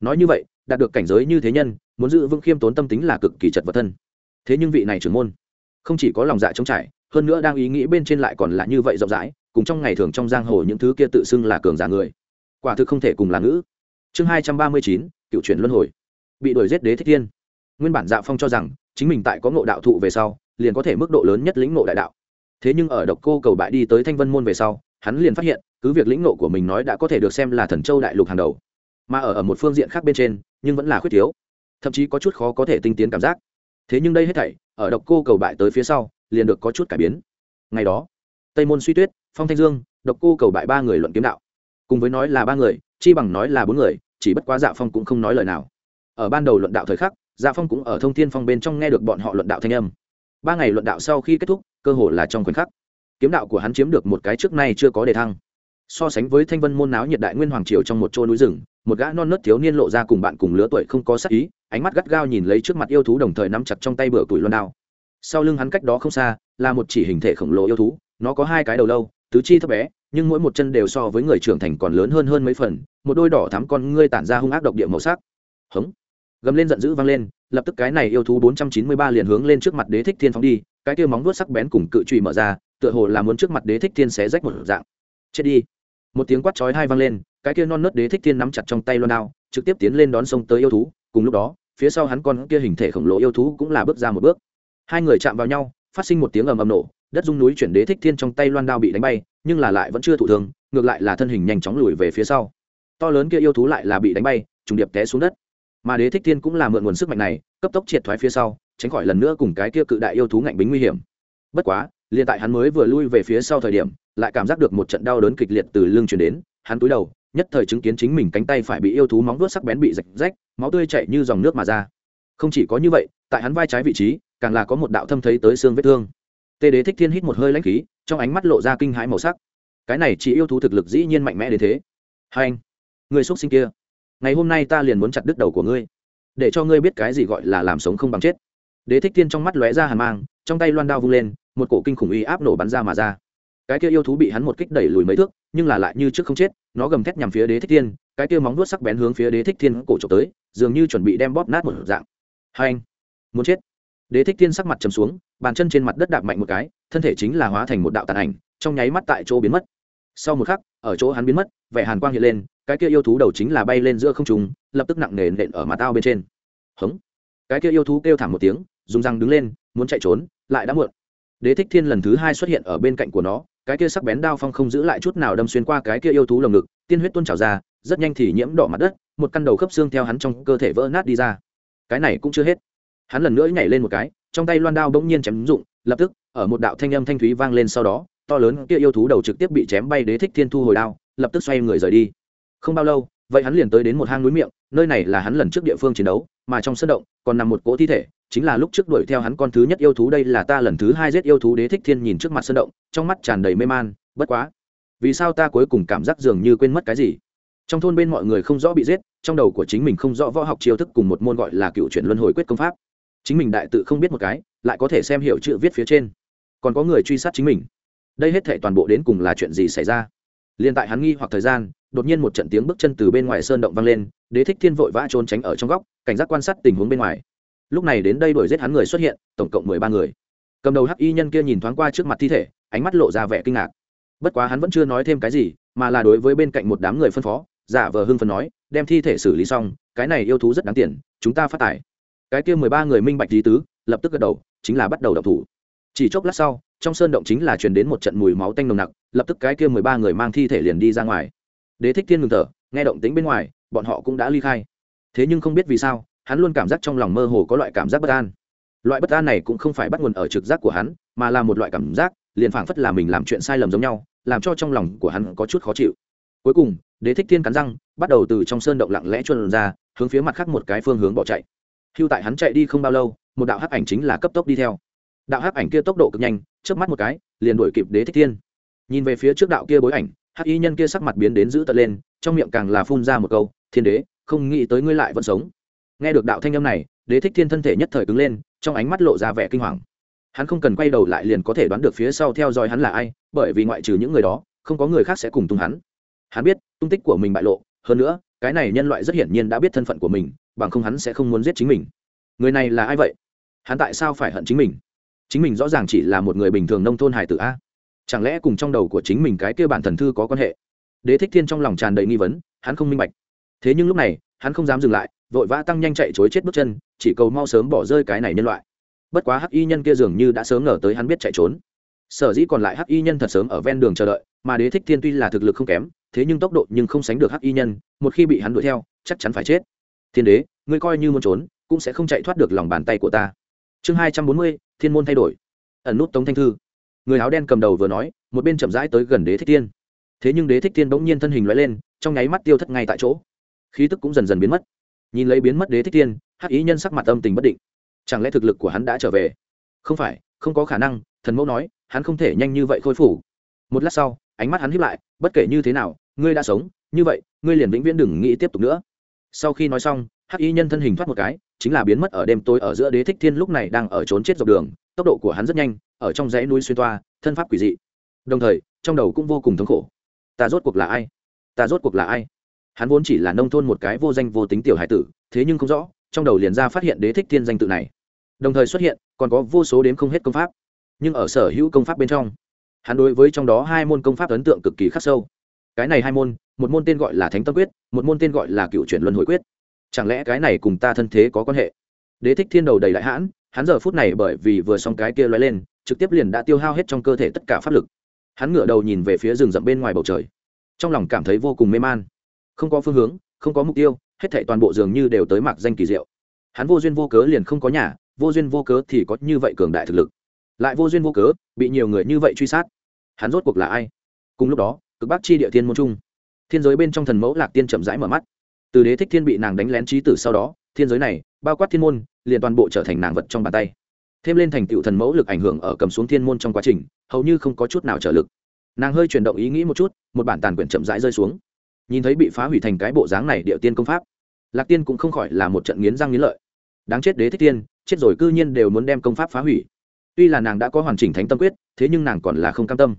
S1: Nói như vậy, đạt được cảnh giới như thế nhân, muốn giữ vững khiêm tốn tâm tính là cực kỳ chật vật thân. Thế nhưng vị này trưởng môn, không chỉ có lòng dạ trống trải, hơn nữa đang ý nghĩ bên trên lại còn là như vậy rộng rãi, cùng trong ngày thường trong giang hồ những thứ kia tự xưng là cường giả người. Quả thực không thể cùng là ngữ. Chương hai trăm ba mươi chín, cựu chuyển luân hồi. Bị đuổi giết đế thích thiên. Nguyên bản dạ phong cho rằng, chính mình tại có ngộ đạo thụ về sau, liền có thể mức độ lớn nhất lĩnh ngộ đại đạo thế nhưng ở độc cô cầu bại đi tới thanh vân môn về sau, hắn liền phát hiện, cứ việc lĩnh nộ của mình nói đã có thể được xem là thần châu đại lục hàng đầu, mà ở ở một phương diện khác bên trên, nhưng vẫn là khuyết thiếu, thậm chí có chút khó có thể tinh tiến cảm giác. Thế nhưng đây hết thảy, ở độc cô cầu bại tới phía sau, liền được có chút cải biến. Ngày đó, tây môn suy tuyết, phong thanh dương, độc cô cầu bại ba người luận kiếm đạo. Cùng với nói là ba người, chi bằng nói là bốn người, chỉ bất quá dạ phong cũng không nói lời nào. Ở ban đầu luận đạo thời khắc dạ phong cũng ở thông thiên phong bên trong nghe được bọn họ luận đạo thanh âm ba ngày luận đạo sau khi kết thúc, cơ hội là trong khoảnh khắc. Kiếm đạo của hắn chiếm được một cái trước nay chưa có đề thăng. So sánh với thanh vân môn náo nhiệt đại nguyên hoàng triều trong một chỗ núi rừng, một gã non nớt thiếu niên lộ ra cùng bạn cùng lứa tuổi không có sắc ý, ánh mắt gắt gao nhìn lấy trước mặt yêu thú đồng thời nắm chặt trong tay bửa tuổi loan đao. Sau lưng hắn cách đó không xa, là một chỉ hình thể khổng lồ yêu thú, nó có hai cái đầu lâu, tứ chi thấp bé, nhưng mỗi một chân đều so với người trưởng thành còn lớn hơn hơn mấy phần, một đôi đỏ thắm con ngươi tản ra hung ác độc địa màu sắc. Hống. Gầm lên giận dữ vang lên lập tức cái này yêu thú 493 liền hướng lên trước mặt đế thích thiên phóng đi, cái kia móng vuốt sắc bén cùng cự chùy mở ra, tựa hồ là muốn trước mặt đế thích thiên xé rách một dạng. Chết đi. Một tiếng quát chói hai vang lên, cái kia non nớt đế thích thiên nắm chặt trong tay loan đao, trực tiếp tiến lên đón sông tới yêu thú, cùng lúc đó, phía sau hắn con kia hình thể khổng lồ yêu thú cũng là bước ra một bước. Hai người chạm vào nhau, phát sinh một tiếng ầm ầm nổ, đất rung núi chuyển đế thích thiên trong tay loan đao bị đánh bay, nhưng là lại vẫn chưa thụ thương, ngược lại là thân hình nhanh chóng lùi về phía sau. To lớn kia yêu thú lại là bị đánh bay, trùng điệp té xuống đất mà đế thích thiên cũng là mượn nguồn sức mạnh này, cấp tốc triệt thoái phía sau, tránh khỏi lần nữa cùng cái kia cự đại yêu thú ngạnh bính nguy hiểm. Bất quá, liền tại hắn mới vừa lui về phía sau thời điểm, lại cảm giác được một trận đau đớn kịch liệt từ lưng chuyển đến, hắn túi đầu, nhất thời chứng kiến chính mình cánh tay phải bị yêu thú móng vuốt sắc bén bị rạch rách, máu tươi chảy như dòng nước mà ra. Không chỉ có như vậy, tại hắn vai trái vị trí, càng là có một đạo thâm thấy tới xương vết thương. Tê đế thích thiên hít một hơi lãnh khí, trong ánh mắt lộ ra kinh hãi màu sắc. Cái này chỉ yêu thú thực lực dĩ nhiên mạnh mẽ đến thế. Hai anh, người x sinh kia ngày hôm nay ta liền muốn chặt đứt đầu của ngươi, để cho ngươi biết cái gì gọi là làm sống không bằng chết. Đế thích thiên trong mắt lóe ra hàn mang, trong tay loan đao vung lên, một cổ kinh khủng uy áp nổ bắn ra mà ra. Cái kia yêu thú bị hắn một kích đẩy lùi mấy thước, nhưng là lại như trước không chết, nó gầm thét nhằm phía đế thích thiên, cái kia móng vuốt sắc bén hướng phía đế thích thiên cổ trộm tới, dường như chuẩn bị đem bóp nát một dạng. Hai anh, muốn chết. Đế thích thiên sắc mặt trầm xuống, bàn chân trên mặt đất đạp mạnh một cái, thân thể chính là hóa thành một đạo tàn ảnh, trong nháy mắt tại chỗ biến mất sau một khắc, ở chỗ hắn biến mất, vẻ hàn quang hiện lên, cái kia yêu thú đầu chính là bay lên giữa không trung, lập tức nặng nề nện ở mặt tao bên trên. Hống! Cái kia yêu thú kêu thảm một tiếng, dùng răng đứng lên, muốn chạy trốn, lại đã muộn. Đế thích thiên lần thứ hai xuất hiện ở bên cạnh của nó, cái kia sắc bén đao phong không giữ lại chút nào đâm xuyên qua cái kia yêu thú lồng ngực, tiên huyết tuôn trào ra, rất nhanh thì nhiễm đỏ mặt đất, một căn đầu khớp xương theo hắn trong cơ thể vỡ nát đi ra. Cái này cũng chưa hết. Hắn lần nữa nhảy lên một cái, trong tay loan đao bỗng nhiên chém rụng lập tức, ở một đạo thanh âm thanh thúy vang lên sau đó to lớn kia yêu thú đầu trực tiếp bị chém bay đế thích thiên thu hồi đao, lập tức xoay người rời đi. Không bao lâu, vậy hắn liền tới đến một hang núi miệng, nơi này là hắn lần trước địa phương chiến đấu, mà trong sân động, còn nằm một cỗ thi thể, chính là lúc trước đuổi theo hắn con thứ nhất yêu thú đây là ta lần thứ hai giết yêu thú đế thích thiên nhìn trước mặt sân động, trong mắt tràn đầy mê man, bất quá. Vì sao ta cuối cùng cảm giác dường như quên mất cái gì? Trong thôn bên mọi người không rõ bị giết, trong đầu của chính mình không rõ võ học chiêu thức cùng một môn gọi là cựu chuyển luân hồi quyết công pháp. Chính mình đại tự không biết một cái, lại có thể xem hiểu chữ viết phía trên. Còn có người truy sát chính mình đây hết thệ toàn bộ đến cùng là chuyện gì xảy ra? Liền tại hắn nghi hoặc thời gian, đột nhiên một trận tiếng bước chân từ bên ngoài sơn động vang lên, đế thích thiên vội vã trốn tránh ở trong góc, cảnh giác quan sát tình huống bên ngoài. Lúc này đến đây đuổi giết hắn người xuất hiện, tổng cộng mười ba người. Cầm đầu hắc y nhân kia nhìn thoáng qua trước mặt thi thể, ánh mắt lộ ra vẻ kinh ngạc. Bất quá hắn vẫn chưa nói thêm cái gì, mà là đối với bên cạnh một đám người phân phó, giả vờ hưng phân nói, đem thi thể xử lý xong, cái này yêu thú rất đáng tiền, chúng ta phát tải. cái kia mười ba người minh bạch lý tứ, lập tức gật đầu, chính là bắt đầu đập thủ chỉ chốc lát sau, trong sơn động chính là truyền đến một trận mùi máu tanh nồng nặc, lập tức cái kia mười ba người mang thi thể liền đi ra ngoài. Đế thích thiên ngừng thở, nghe động tính bên ngoài, bọn họ cũng đã ly khai. Thế nhưng không biết vì sao, hắn luôn cảm giác trong lòng mơ hồ có loại cảm giác bất an. Loại bất an này cũng không phải bắt nguồn ở trực giác của hắn, mà là một loại cảm giác, liền phảng phất là mình làm chuyện sai lầm giống nhau, làm cho trong lòng của hắn có chút khó chịu. Cuối cùng, đế thích thiên cắn răng, bắt đầu từ trong sơn động lặng lẽ chuồn ra, hướng phía mặt khác một cái phương hướng bỏ chạy. Hưu tại hắn chạy đi không bao lâu, một đạo hắc ảnh chính là cấp tốc đi theo đạo hắc ảnh kia tốc độ cực nhanh trước mắt một cái, liền đuổi kịp đế thích thiên. Nhìn về phía trước đạo kia bối ảnh, hắc y nhân kia sắc mặt biến đến giữ tợn lên, trong miệng càng là phun ra một câu, thiên đế, không nghĩ tới ngươi lại vẫn sống. Nghe được đạo thanh âm này, đế thích thiên thân thể nhất thời cứng lên, trong ánh mắt lộ ra vẻ kinh hoàng. Hắn không cần quay đầu lại liền có thể đoán được phía sau theo dõi hắn là ai, bởi vì ngoại trừ những người đó, không có người khác sẽ cùng tung hắn. Hắn biết, tung tích của mình bại lộ, hơn nữa, cái này nhân loại rất hiển nhiên đã biết thân phận của mình, bằng không hắn sẽ không muốn giết chính mình. Người này là ai vậy? Hắn tại sao phải hận chính mình? Chính mình rõ ràng chỉ là một người bình thường nông thôn hải tử a. Chẳng lẽ cùng trong đầu của chính mình cái kia bản thần thư có quan hệ? Đế thích thiên trong lòng tràn đầy nghi vấn, hắn không minh bạch. Thế nhưng lúc này, hắn không dám dừng lại, vội vã tăng nhanh chạy chối chết bước chân, chỉ cầu mau sớm bỏ rơi cái này nhân loại. Bất quá hắc y nhân kia dường như đã sớm ngờ tới hắn biết chạy trốn. Sở dĩ còn lại hắc y nhân thật sớm ở ven đường chờ đợi, mà đế thích thiên tuy là thực lực không kém, thế nhưng tốc độ nhưng không sánh được hắc y nhân, một khi bị hắn đuổi theo, chắc chắn phải chết. Thiên đế, ngươi coi như muốn trốn, cũng sẽ không chạy thoát được lòng bàn tay của ta. Chương hai trăm bốn mươi thiên môn thay đổi. Ẩn nút tống thanh thư. Người áo đen cầm đầu vừa nói, một bên chậm rãi tới gần đế thích thiên. Thế nhưng đế thích thiên bỗng nhiên thân hình loại lên, trong nháy mắt tiêu thất ngay tại chỗ. Khí tức cũng dần dần biến mất. Nhìn lấy biến mất đế thích thiên, hắc ý nhân sắc mặt âm tình bất định. Chẳng lẽ thực lực của hắn đã trở về? Không phải, không có khả năng, thần mẫu nói, hắn không thể nhanh như vậy khôi phủ một lát sau, ánh mắt hắn hiếp lại, bất kể như thế nào, ngươi đã sống, như vậy, ngươi liền vĩnh viễn đừng nghĩ tiếp tục nữa. Sau khi nói xong, hắc y nhân thân hình thoát một cái chính là biến mất ở đêm tối ở giữa đế thích thiên lúc này đang ở trốn chết dọc đường, tốc độ của hắn rất nhanh, ở trong dãy núi xuyên toa, thân pháp quỷ dị. Đồng thời, trong đầu cũng vô cùng thống khổ. Ta rốt cuộc là ai? Ta rốt cuộc là ai? Hắn vốn chỉ là nông thôn một cái vô danh vô tính tiểu hải tử, thế nhưng không rõ, trong đầu liền ra phát hiện đế thích thiên danh tự này. Đồng thời xuất hiện, còn có vô số đếm không hết công pháp. Nhưng ở sở hữu công pháp bên trong, hắn đối với trong đó hai môn công pháp ấn tượng cực kỳ khắc sâu. Cái này hai môn, một môn tên gọi là thánh tâm quyết, một môn tên gọi là cựu chuyển luân hồi quyết chẳng lẽ cái này cùng ta thân thế có quan hệ? Đế thích thiên đầu đầy đại hãn, hắn giờ phút này bởi vì vừa xong cái kia loay lên, trực tiếp liền đã tiêu hao hết trong cơ thể tất cả pháp lực. Hắn ngửa đầu nhìn về phía rừng rậm bên ngoài bầu trời. Trong lòng cảm thấy vô cùng mê man. Không có phương hướng, không có mục tiêu, hết thảy toàn bộ dường như đều tới mặc danh kỳ diệu. Hắn vô duyên vô cớ liền không có nhà, vô duyên vô cớ thì có như vậy cường đại thực lực. Lại vô duyên vô cớ, bị nhiều người như vậy truy sát. Hắn rốt cuộc là ai? Cùng lúc đó, cực bắc chi địa thiên môn trung, thiên giới bên trong thần mẫu lạc tiên chậm rãi mở mắt từ đế thích thiên bị nàng đánh lén trí tử sau đó, thiên giới này, bao quát thiên môn, liền toàn bộ trở thành nàng vật trong bàn tay. Thêm lên thành tựu thần mẫu lực ảnh hưởng ở cầm xuống thiên môn trong quá trình, hầu như không có chút nào trở lực. Nàng hơi chuyển động ý nghĩ một chút, một bản tàn quyển chậm rãi rơi xuống. Nhìn thấy bị phá hủy thành cái bộ dáng này địa tiên công pháp, lạc tiên cũng không khỏi là một trận nghiến răng nghiến lợi. Đáng chết đế thích tiên chết rồi cư nhiên đều muốn đem công pháp phá hủy. Tuy là nàng đã có hoàn chỉnh thánh tâm quyết, thế nhưng nàng còn là không cam tâm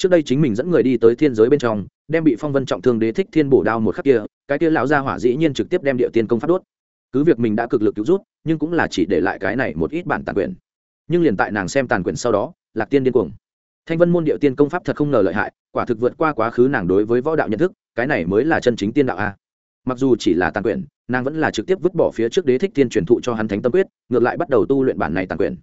S1: trước đây chính mình dẫn người đi tới thiên giới bên trong, đem bị phong vân trọng thương đế thích thiên bổ đao một khắc kia, cái kia lão gia hỏa dĩ nhiên trực tiếp đem địa tiên công pháp đốt. Cứ việc mình đã cực lực cứu rút, nhưng cũng là chỉ để lại cái này một ít bản tàn quyền. Nhưng liền tại nàng xem tàn quyền sau đó, lạc tiên điên cuồng. Thanh vân môn địa tiên công pháp thật không ngờ lợi hại, quả thực vượt qua quá khứ nàng đối với võ đạo nhận thức, cái này mới là chân chính tiên đạo a. Mặc dù chỉ là tàn quyền, nàng vẫn là trực tiếp vứt bỏ phía trước đế thích tiên truyền thụ cho hắn thánh tâm quyết, ngược lại bắt đầu tu luyện bản này tàn quyền.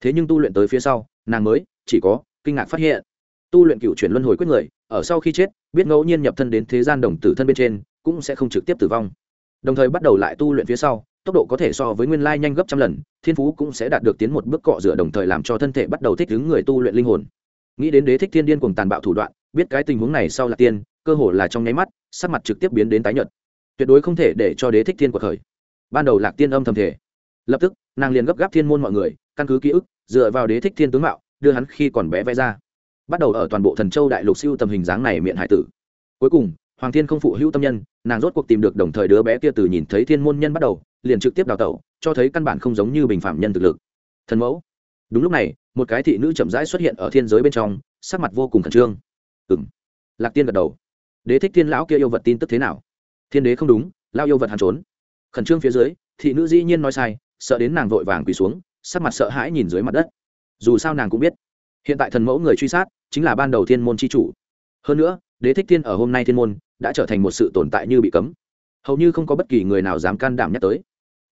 S1: Thế nhưng tu luyện tới phía sau, nàng mới, chỉ có, kinh ngạc phát hiện tu luyện cựu chuyển luân hồi quyết người, ở sau khi chết, biết ngẫu nhiên nhập thân đến thế gian đồng tử thân bên trên, cũng sẽ không trực tiếp tử vong. Đồng thời bắt đầu lại tu luyện phía sau, tốc độ có thể so với nguyên lai nhanh gấp trăm lần, thiên phú cũng sẽ đạt được tiến một bước cọ rửa đồng thời làm cho thân thể bắt đầu thích ứng người tu luyện linh hồn. Nghĩ đến đế thích thiên điên cùng tàn bạo thủ đoạn, biết cái tình huống này sau là tiên, cơ hồ là trong nháy mắt, sắc mặt trực tiếp biến đến tái nhợt. Tuyệt đối không thể để cho đế thích thiên cuộc khởi. Ban đầu lạc tiên âm thầm thể lập tức, nàng liền gấp gáp thiên môn mọi người, căn cứ ký ức, dựa vào đế thích thiên tướng mạo, đưa hắn khi còn bé vẽ ra bắt đầu ở toàn bộ thần châu đại lục siêu tầm hình dáng này miệng hải tử. Cuối cùng, hoàng thiên không phụ hữu tâm nhân, nàng rốt cuộc tìm được đồng thời đứa bé kia từ nhìn thấy thiên môn nhân bắt đầu, liền trực tiếp đào tẩu, cho thấy căn bản không giống như bình phạm nhân thực lực. Thần mẫu. Đúng lúc này, một cái thị nữ chậm rãi xuất hiện ở thiên giới bên trong, sắc mặt vô cùng khẩn trương. Ừng lạc tiên gật đầu. Đế thích thiên lão kia yêu vật tin tức thế nào? Thiên đế không đúng lao yêu vật hắn trốn. Khẩn trương phía dưới, thị nữ dĩ nhiên nói sai, sợ đến nàng vội vàng quỳ xuống, sắc mặt sợ hãi nhìn dưới mặt đất. Dù sao nàng cũng biết hiện tại thần mẫu người truy sát chính là ban đầu thiên môn c h i chủ. Hơn nữa, đế thích thiên ở hôm nay thiên môn đã trở thành một sự tồn tại như bị cấm. Hầu như không có bất kỳ người nào dám can đảm nhắc tới.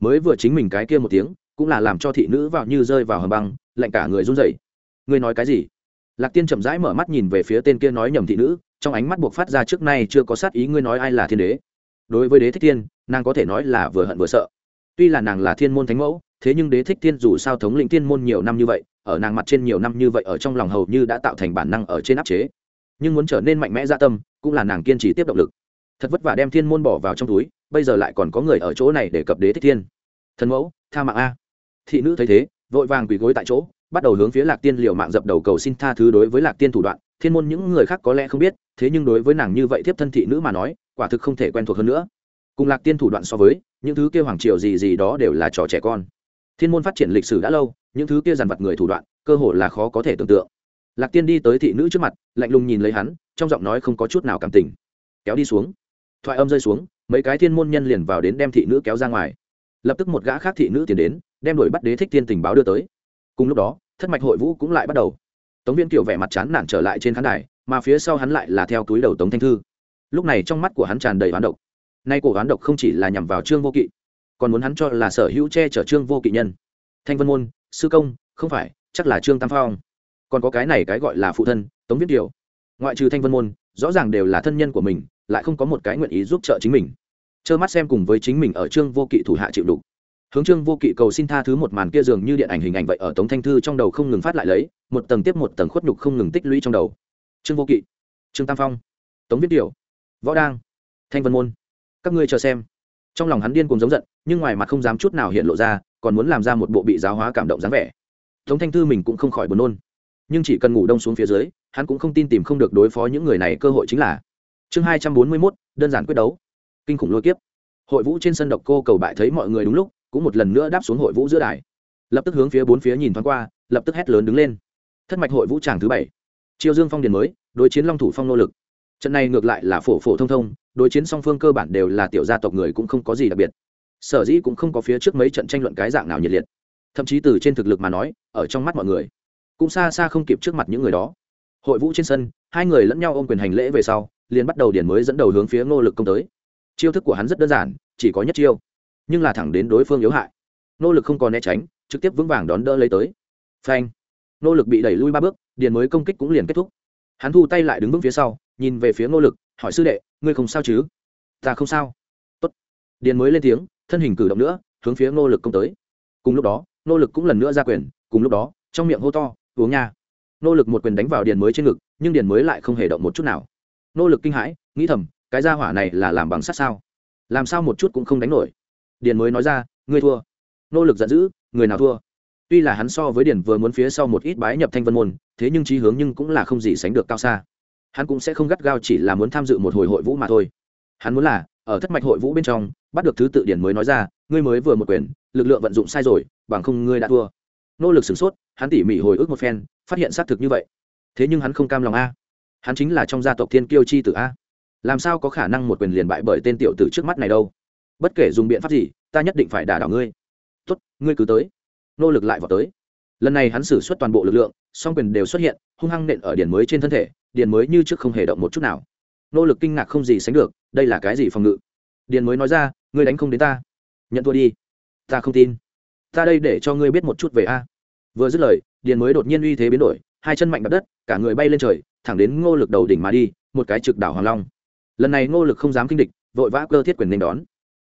S1: Mới vừa chính mình cái kia một tiếng, cũng là làm cho thị nữ vào như rơi vào hầm băng, lạnh cả người run rẩy. Ngươi nói cái gì? Lạc tiên chậm rãi mở mắt nhìn về phía tên kia nói nhầm thị nữ, trong ánh mắt buộc phát ra trước nay chưa có sát ý ngươi nói ai là thiên đế. Đối với đế thích thiên, nàng có thể nói là vừa hận vừa sợ tuy là nàng là thiên môn thánh mẫu, thế nhưng đế thích thiên dù sao thống lĩnh thiên môn nhiều năm như vậy, ở nàng mặt trên nhiều năm như vậy ở trong lòng hầu như đã tạo thành bản năng ở trên áp chế. Nhưng muốn trở nên mạnh mẽ gia tâm, cũng là nàng kiên trì tiếp động lực. Thật vất vả đem thiên môn bỏ vào trong túi, bây giờ lại còn có người ở chỗ này để cập đế thích thiên. Thần mẫu, tha mạng a. Thị nữ thấy thế, vội vàng quỳ gối tại chỗ, bắt đầu hướng phía lạc tiên liều mạng dập đầu cầu xin tha thứ đối với lạc tiên thủ đoạn. Thiên môn những người khác có lẽ không biết, thế nhưng đối với nàng như vậy thiếp thân thị nữ mà nói, quả thực không thể quen thuộc hơn nữa cùng lạc tiên thủ đoạn so với, những thứ kia hoàng triều gì gì đó đều là trò trẻ con. Thiên môn phát triển lịch sử đã lâu, những thứ kia dàn vặt người thủ đoạn, cơ hội là khó có thể tưởng tượng. Lạc tiên đi tới thị nữ trước mặt, lạnh lùng nhìn lấy hắn, trong giọng nói không có chút nào cảm tình. Kéo đi xuống. Thoại âm rơi xuống, mấy cái thiên môn nhân liền vào đến đem thị nữ kéo ra ngoài. Lập tức một gã khác thị nữ tiến đến, đem đuổi bắt đế thích tiên tình báo đưa tới. Cùng lúc đó, thất mạch hội vũ cũng lại bắt đầu. Tống viên kiểu vẻ mặt chán nản trở lại trên khán đài, mà phía sau hắn lại là theo túi đầu tống thanh thư. Lúc này trong mắt của hắn tràn đầy hoán độc nay cổ oán độc không chỉ là nhằm vào trương vô kỵ, còn muốn hắn cho là sở hữu che chở trương vô kỵ nhân. Thanh vân môn, sư công, không phải, chắc là trương tam phong. Còn có cái này cái gọi là phụ thân, tống viết điều ngoại trừ thanh vân môn, rõ ràng đều là thân nhân của mình, lại không có một cái nguyện ý giúp trợ chính mình. Trơ mắt xem cùng với chính mình ở trương vô kỵ thủ hạ chịu đủ hướng trương vô kỵ cầu xin tha thứ một màn kia dường như điện ảnh hình ảnh vậy ở tống thanh thư trong đầu không ngừng phát lại lấy, một tầng tiếp một tầng khuất nhục không ngừng tích lũy trong đầu. Trương vô kỵ, trương tam phong, tống viết điều võ đang, thanh vân môn các ngươi chờ xem. Trong lòng hắn điên cùng giống giận, nhưng ngoài mặt không dám chút nào hiện lộ ra, còn muốn làm ra một bộ bị giáo hóa cảm động dáng vẻ. Tống thanh thư mình cũng không khỏi buồn nôn. Nhưng chỉ cần ngủ đông xuống phía dưới, hắn cũng không tin tìm không được đối phó những người này, cơ hội chính là. Chương hai trăm bốn mươi mốt, đơn giản quyết đấu. Kinh khủng lôi kiếp. Hội vũ trên sân độc cô cầu bại thấy mọi người đúng lúc, cũng một lần nữa đáp xuống hội vũ giữa đài. Lập tức hướng phía bốn phía nhìn thoáng qua, lập tức hét lớn đứng lên. Thất mạch hội vũ tràng thứ bảy. Triều dương phong điền mới, đối chiến long thủ phong nô lực. Trận này ngược lại là phổ phổ thông thông đối chiến song phương cơ bản đều là tiểu gia tộc người cũng không có gì đặc biệt. Sở dĩ cũng không có phía trước mấy trận tranh luận cái dạng nào nhiệt liệt. Thậm chí từ trên thực lực mà nói, ở trong mắt mọi người, cũng xa xa không kịp trước mặt những người đó. Hội vũ trên sân, hai người lẫn nhau ôm quyền hành lễ về sau, liền bắt đầu điển mới dẫn đầu hướng phía ngô lực công tới. Chiêu thức của hắn rất đơn giản, chỉ có nhất chiêu, nhưng là thẳng đến đối phương yếu hại. Nô lực không còn né tránh, trực tiếp vững vàng đón đỡ lấy tới. Phanh! Nô lực bị đẩy lui ba bước, điền mới công kích cũng liền kết thúc. Hắn thu tay lại đứng vững phía sau, nhìn về phía nô lực hỏi sư đệ, ngươi không sao chứ? Ta không sao. Tốt. điền mới lên tiếng, thân hình cử động nữa, hướng phía nô lực công tới. Cùng lúc đó nô lực cũng lần nữa ra quyền, cùng lúc đó, trong miệng hô to, uống nha. Nô lực một quyền đánh vào điền mới trên ngực, nhưng điền mới lại không hề động một chút nào. Nô lực kinh hãi, nghĩ thầm, cái gia hỏa này là làm bằng sắt sao? Làm sao một chút cũng không đánh nổi? Điền mới nói ra, ngươi thua. Nô lực giận dữ, người nào thua? Tuy là hắn so với điền vừa muốn phía sau một ít bái nhập thanh vân môn, thế nhưng trí hướng nhưng cũng là không gì sánh được cao xa hắn cũng sẽ không gắt gao chỉ là muốn tham dự một hồi hội vũ mà thôi. Hắn muốn là, ở thất mạch hội vũ bên trong, bắt được thứ tự điển mới nói ra, ngươi mới vừa một quyền, lực lượng vận dụng sai rồi, bằng không ngươi đã thua. Nỗ lực sửng sốt, hắn tỉ mỉ hồi ức một phen, phát hiện xác thực như vậy. Thế nhưng hắn không cam lòng a. Hắn chính là trong gia tộc thiên kiêu chi tử a. Làm sao có khả năng một quyền liền bại bởi tên tiểu tử trước mắt này đâu? Bất kể dùng biện pháp gì, ta nhất định phải đả đảo ngươi. Tốt, ngươi cứ tới. Nỗ lực lại vào tới. Lần này hắn xử suất toàn bộ lực lượng, song quyền đều xuất hiện, hung hăng nện ở điển mới trên thân thể điền mới như trước không hề động một chút nào. Nỗ lực kinh ngạc không gì sánh được, đây là cái gì phòng ngự? Điền mới nói ra, ngươi đánh không đến ta. Nhận thua đi. Ta không tin. Ta đây để cho ngươi biết một chút về a. Vừa dứt lời, điền mới đột nhiên uy thế biến đổi, hai chân mạnh đập đất, cả người bay lên trời, thẳng đến ngô lực đầu đỉnh mà đi, một cái trực đảo hoàng long. Lần này ngô lực không dám kinh địch, vội vã cơ thiết quyền nên đón.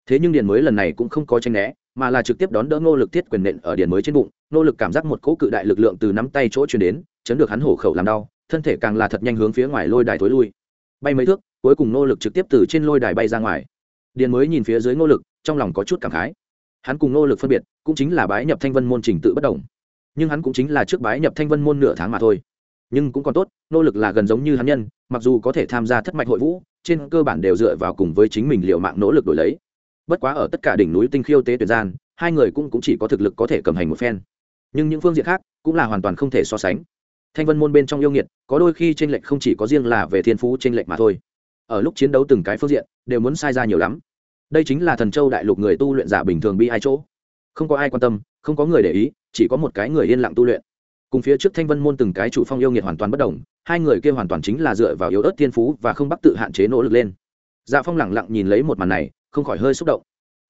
S1: Thế nhưng điền mới lần này cũng không có tranh né, mà là trực tiếp đón đỡ ngô lực thiết quyền nện ở điền mới trên bụng. Ngô lực cảm giác một cỗ cự đại lực lượng từ nắm tay chỗ chuyển đến, chấn được hắn hổ khẩu làm đau thân thể càng là thật nhanh hướng phía ngoài lôi đài thối lui. Bay mấy thước cuối cùng nô lực trực tiếp từ trên lôi đài bay ra ngoài. Điền mới nhìn phía dưới nô lực trong lòng có chút cảm khái. Hắn cùng nô lực phân biệt cũng chính là bái nhập thanh vân môn trình tự bất đồng. Nhưng hắn cũng chính là trước bái nhập thanh vân môn nửa tháng mà thôi. Nhưng cũng còn tốt nô lực là gần giống như hắn nhân mặc dù có thể tham gia thất mạch hội vũ trên cơ bản đều dựa vào cùng với chính mình liệu mạng nỗ lực đổi lấy. Bất quá ở tất cả đỉnh núi tinh khiêu tế tuyển gian hai người cũng, cũng chỉ có thực lực có thể cầm hành một phen. Nhưng những phương diện khác cũng là hoàn toàn không thể so sánh thanh vân môn bên trong yêu nghiệt, có đôi khi tranh lệch không chỉ có riêng là về thiên phú tranh lệch mà thôi. Ở lúc chiến đấu từng cái phương diện, đều muốn sai ra nhiều lắm. Đây chính là thần châu đại lục người tu luyện giả bình thường bi hai chỗ. Không có ai quan tâm, không có người để ý, chỉ có một cái người yên lặng tu luyện. Cùng phía trước thanh vân môn từng cái chủ phong yêu nghiệt hoàn toàn bất đồng, hai người kia hoàn toàn chính là dựa vào yếu ớt thiên phú và không bắt tự hạn chế nỗ lực lên. Dạ phong lẳng lặng nhìn lấy một màn này, không khỏi hơi xúc động.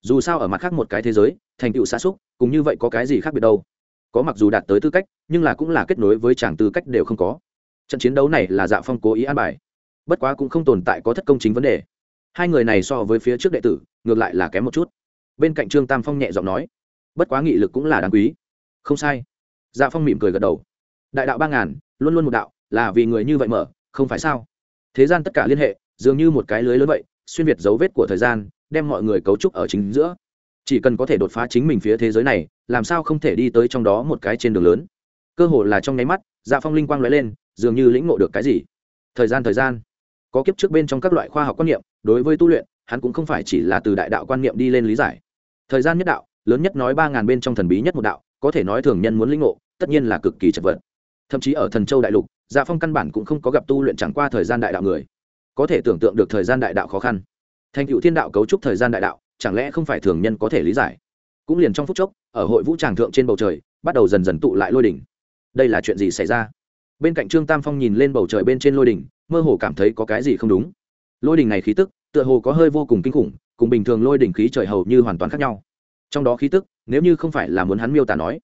S1: Dù sao ở mặt khác một cái thế giới, thành tựu xa xúc cũng như vậy có cái gì khác biệt đâu? Có mặc dù đạt tới tư cách, nhưng là cũng là kết nối với chàng tư cách đều không có. Trận chiến đấu này là dạ phong cố ý an bài. Bất quá cũng không tồn tại có thất công chính vấn đề. Hai người này so với phía trước đệ tử, ngược lại là kém một chút. Bên cạnh trương tam phong nhẹ giọng nói, bất quá nghị lực cũng là đáng quý. Không sai. Dạ phong mỉm cười gật đầu. Đại đạo ba ngàn, luôn luôn một đạo, là vì người như vậy mở không phải sao? Thế gian tất cả liên hệ, dường như một cái lưới lớn vậy, xuyên việt dấu vết của thời gian, đem mọi người cấu trúc ở chính giữa chỉ cần có thể đột phá chính mình phía thế giới này, làm sao không thể đi tới trong đó một cái trên đường lớn? Cơ hồ là trong nháy mắt dạ phong linh quang lóe lên, dường như lĩnh ngộ được cái gì. Thời gian thời gian. Có kiếp trước bên trong các loại khoa học quan niệm, đối với tu luyện, hắn cũng không phải chỉ là từ đại đạo quan niệm đi lên lý giải. Thời gian nhất đạo, lớn nhất nói ba ngàn bên trong thần bí nhất một đạo, có thể nói thường nhân muốn lĩnh ngộ, tất nhiên là cực kỳ chật vật. Thậm chí ở thần châu đại lục dạ phong căn bản cũng không có gặp tu luyện chẳng qua thời gian đại đạo người. Có thể tưởng tượng được thời gian đại đạo khó khăn. Thành cựu thiên đạo cấu trúc thời gian đại đạo chẳng lẽ không phải thường nhân có thể lý giải? Cũng liền trong phút chốc, ở hội vũ tràng thượng trên bầu trời, bắt đầu dần dần tụ lại lôi đỉnh. Đây là chuyện gì xảy ra? Bên cạnh trương tam phong nhìn lên bầu trời bên trên lôi đỉnh, mơ hồ cảm thấy có cái gì không đúng. Lôi đỉnh này khí tức, tựa hồ có hơi vô cùng kinh khủng, cùng bình thường lôi đỉnh khí trời hầu như hoàn toàn khác nhau. Trong đó khí tức, nếu như không phải là muốn hắn miêu tả nói,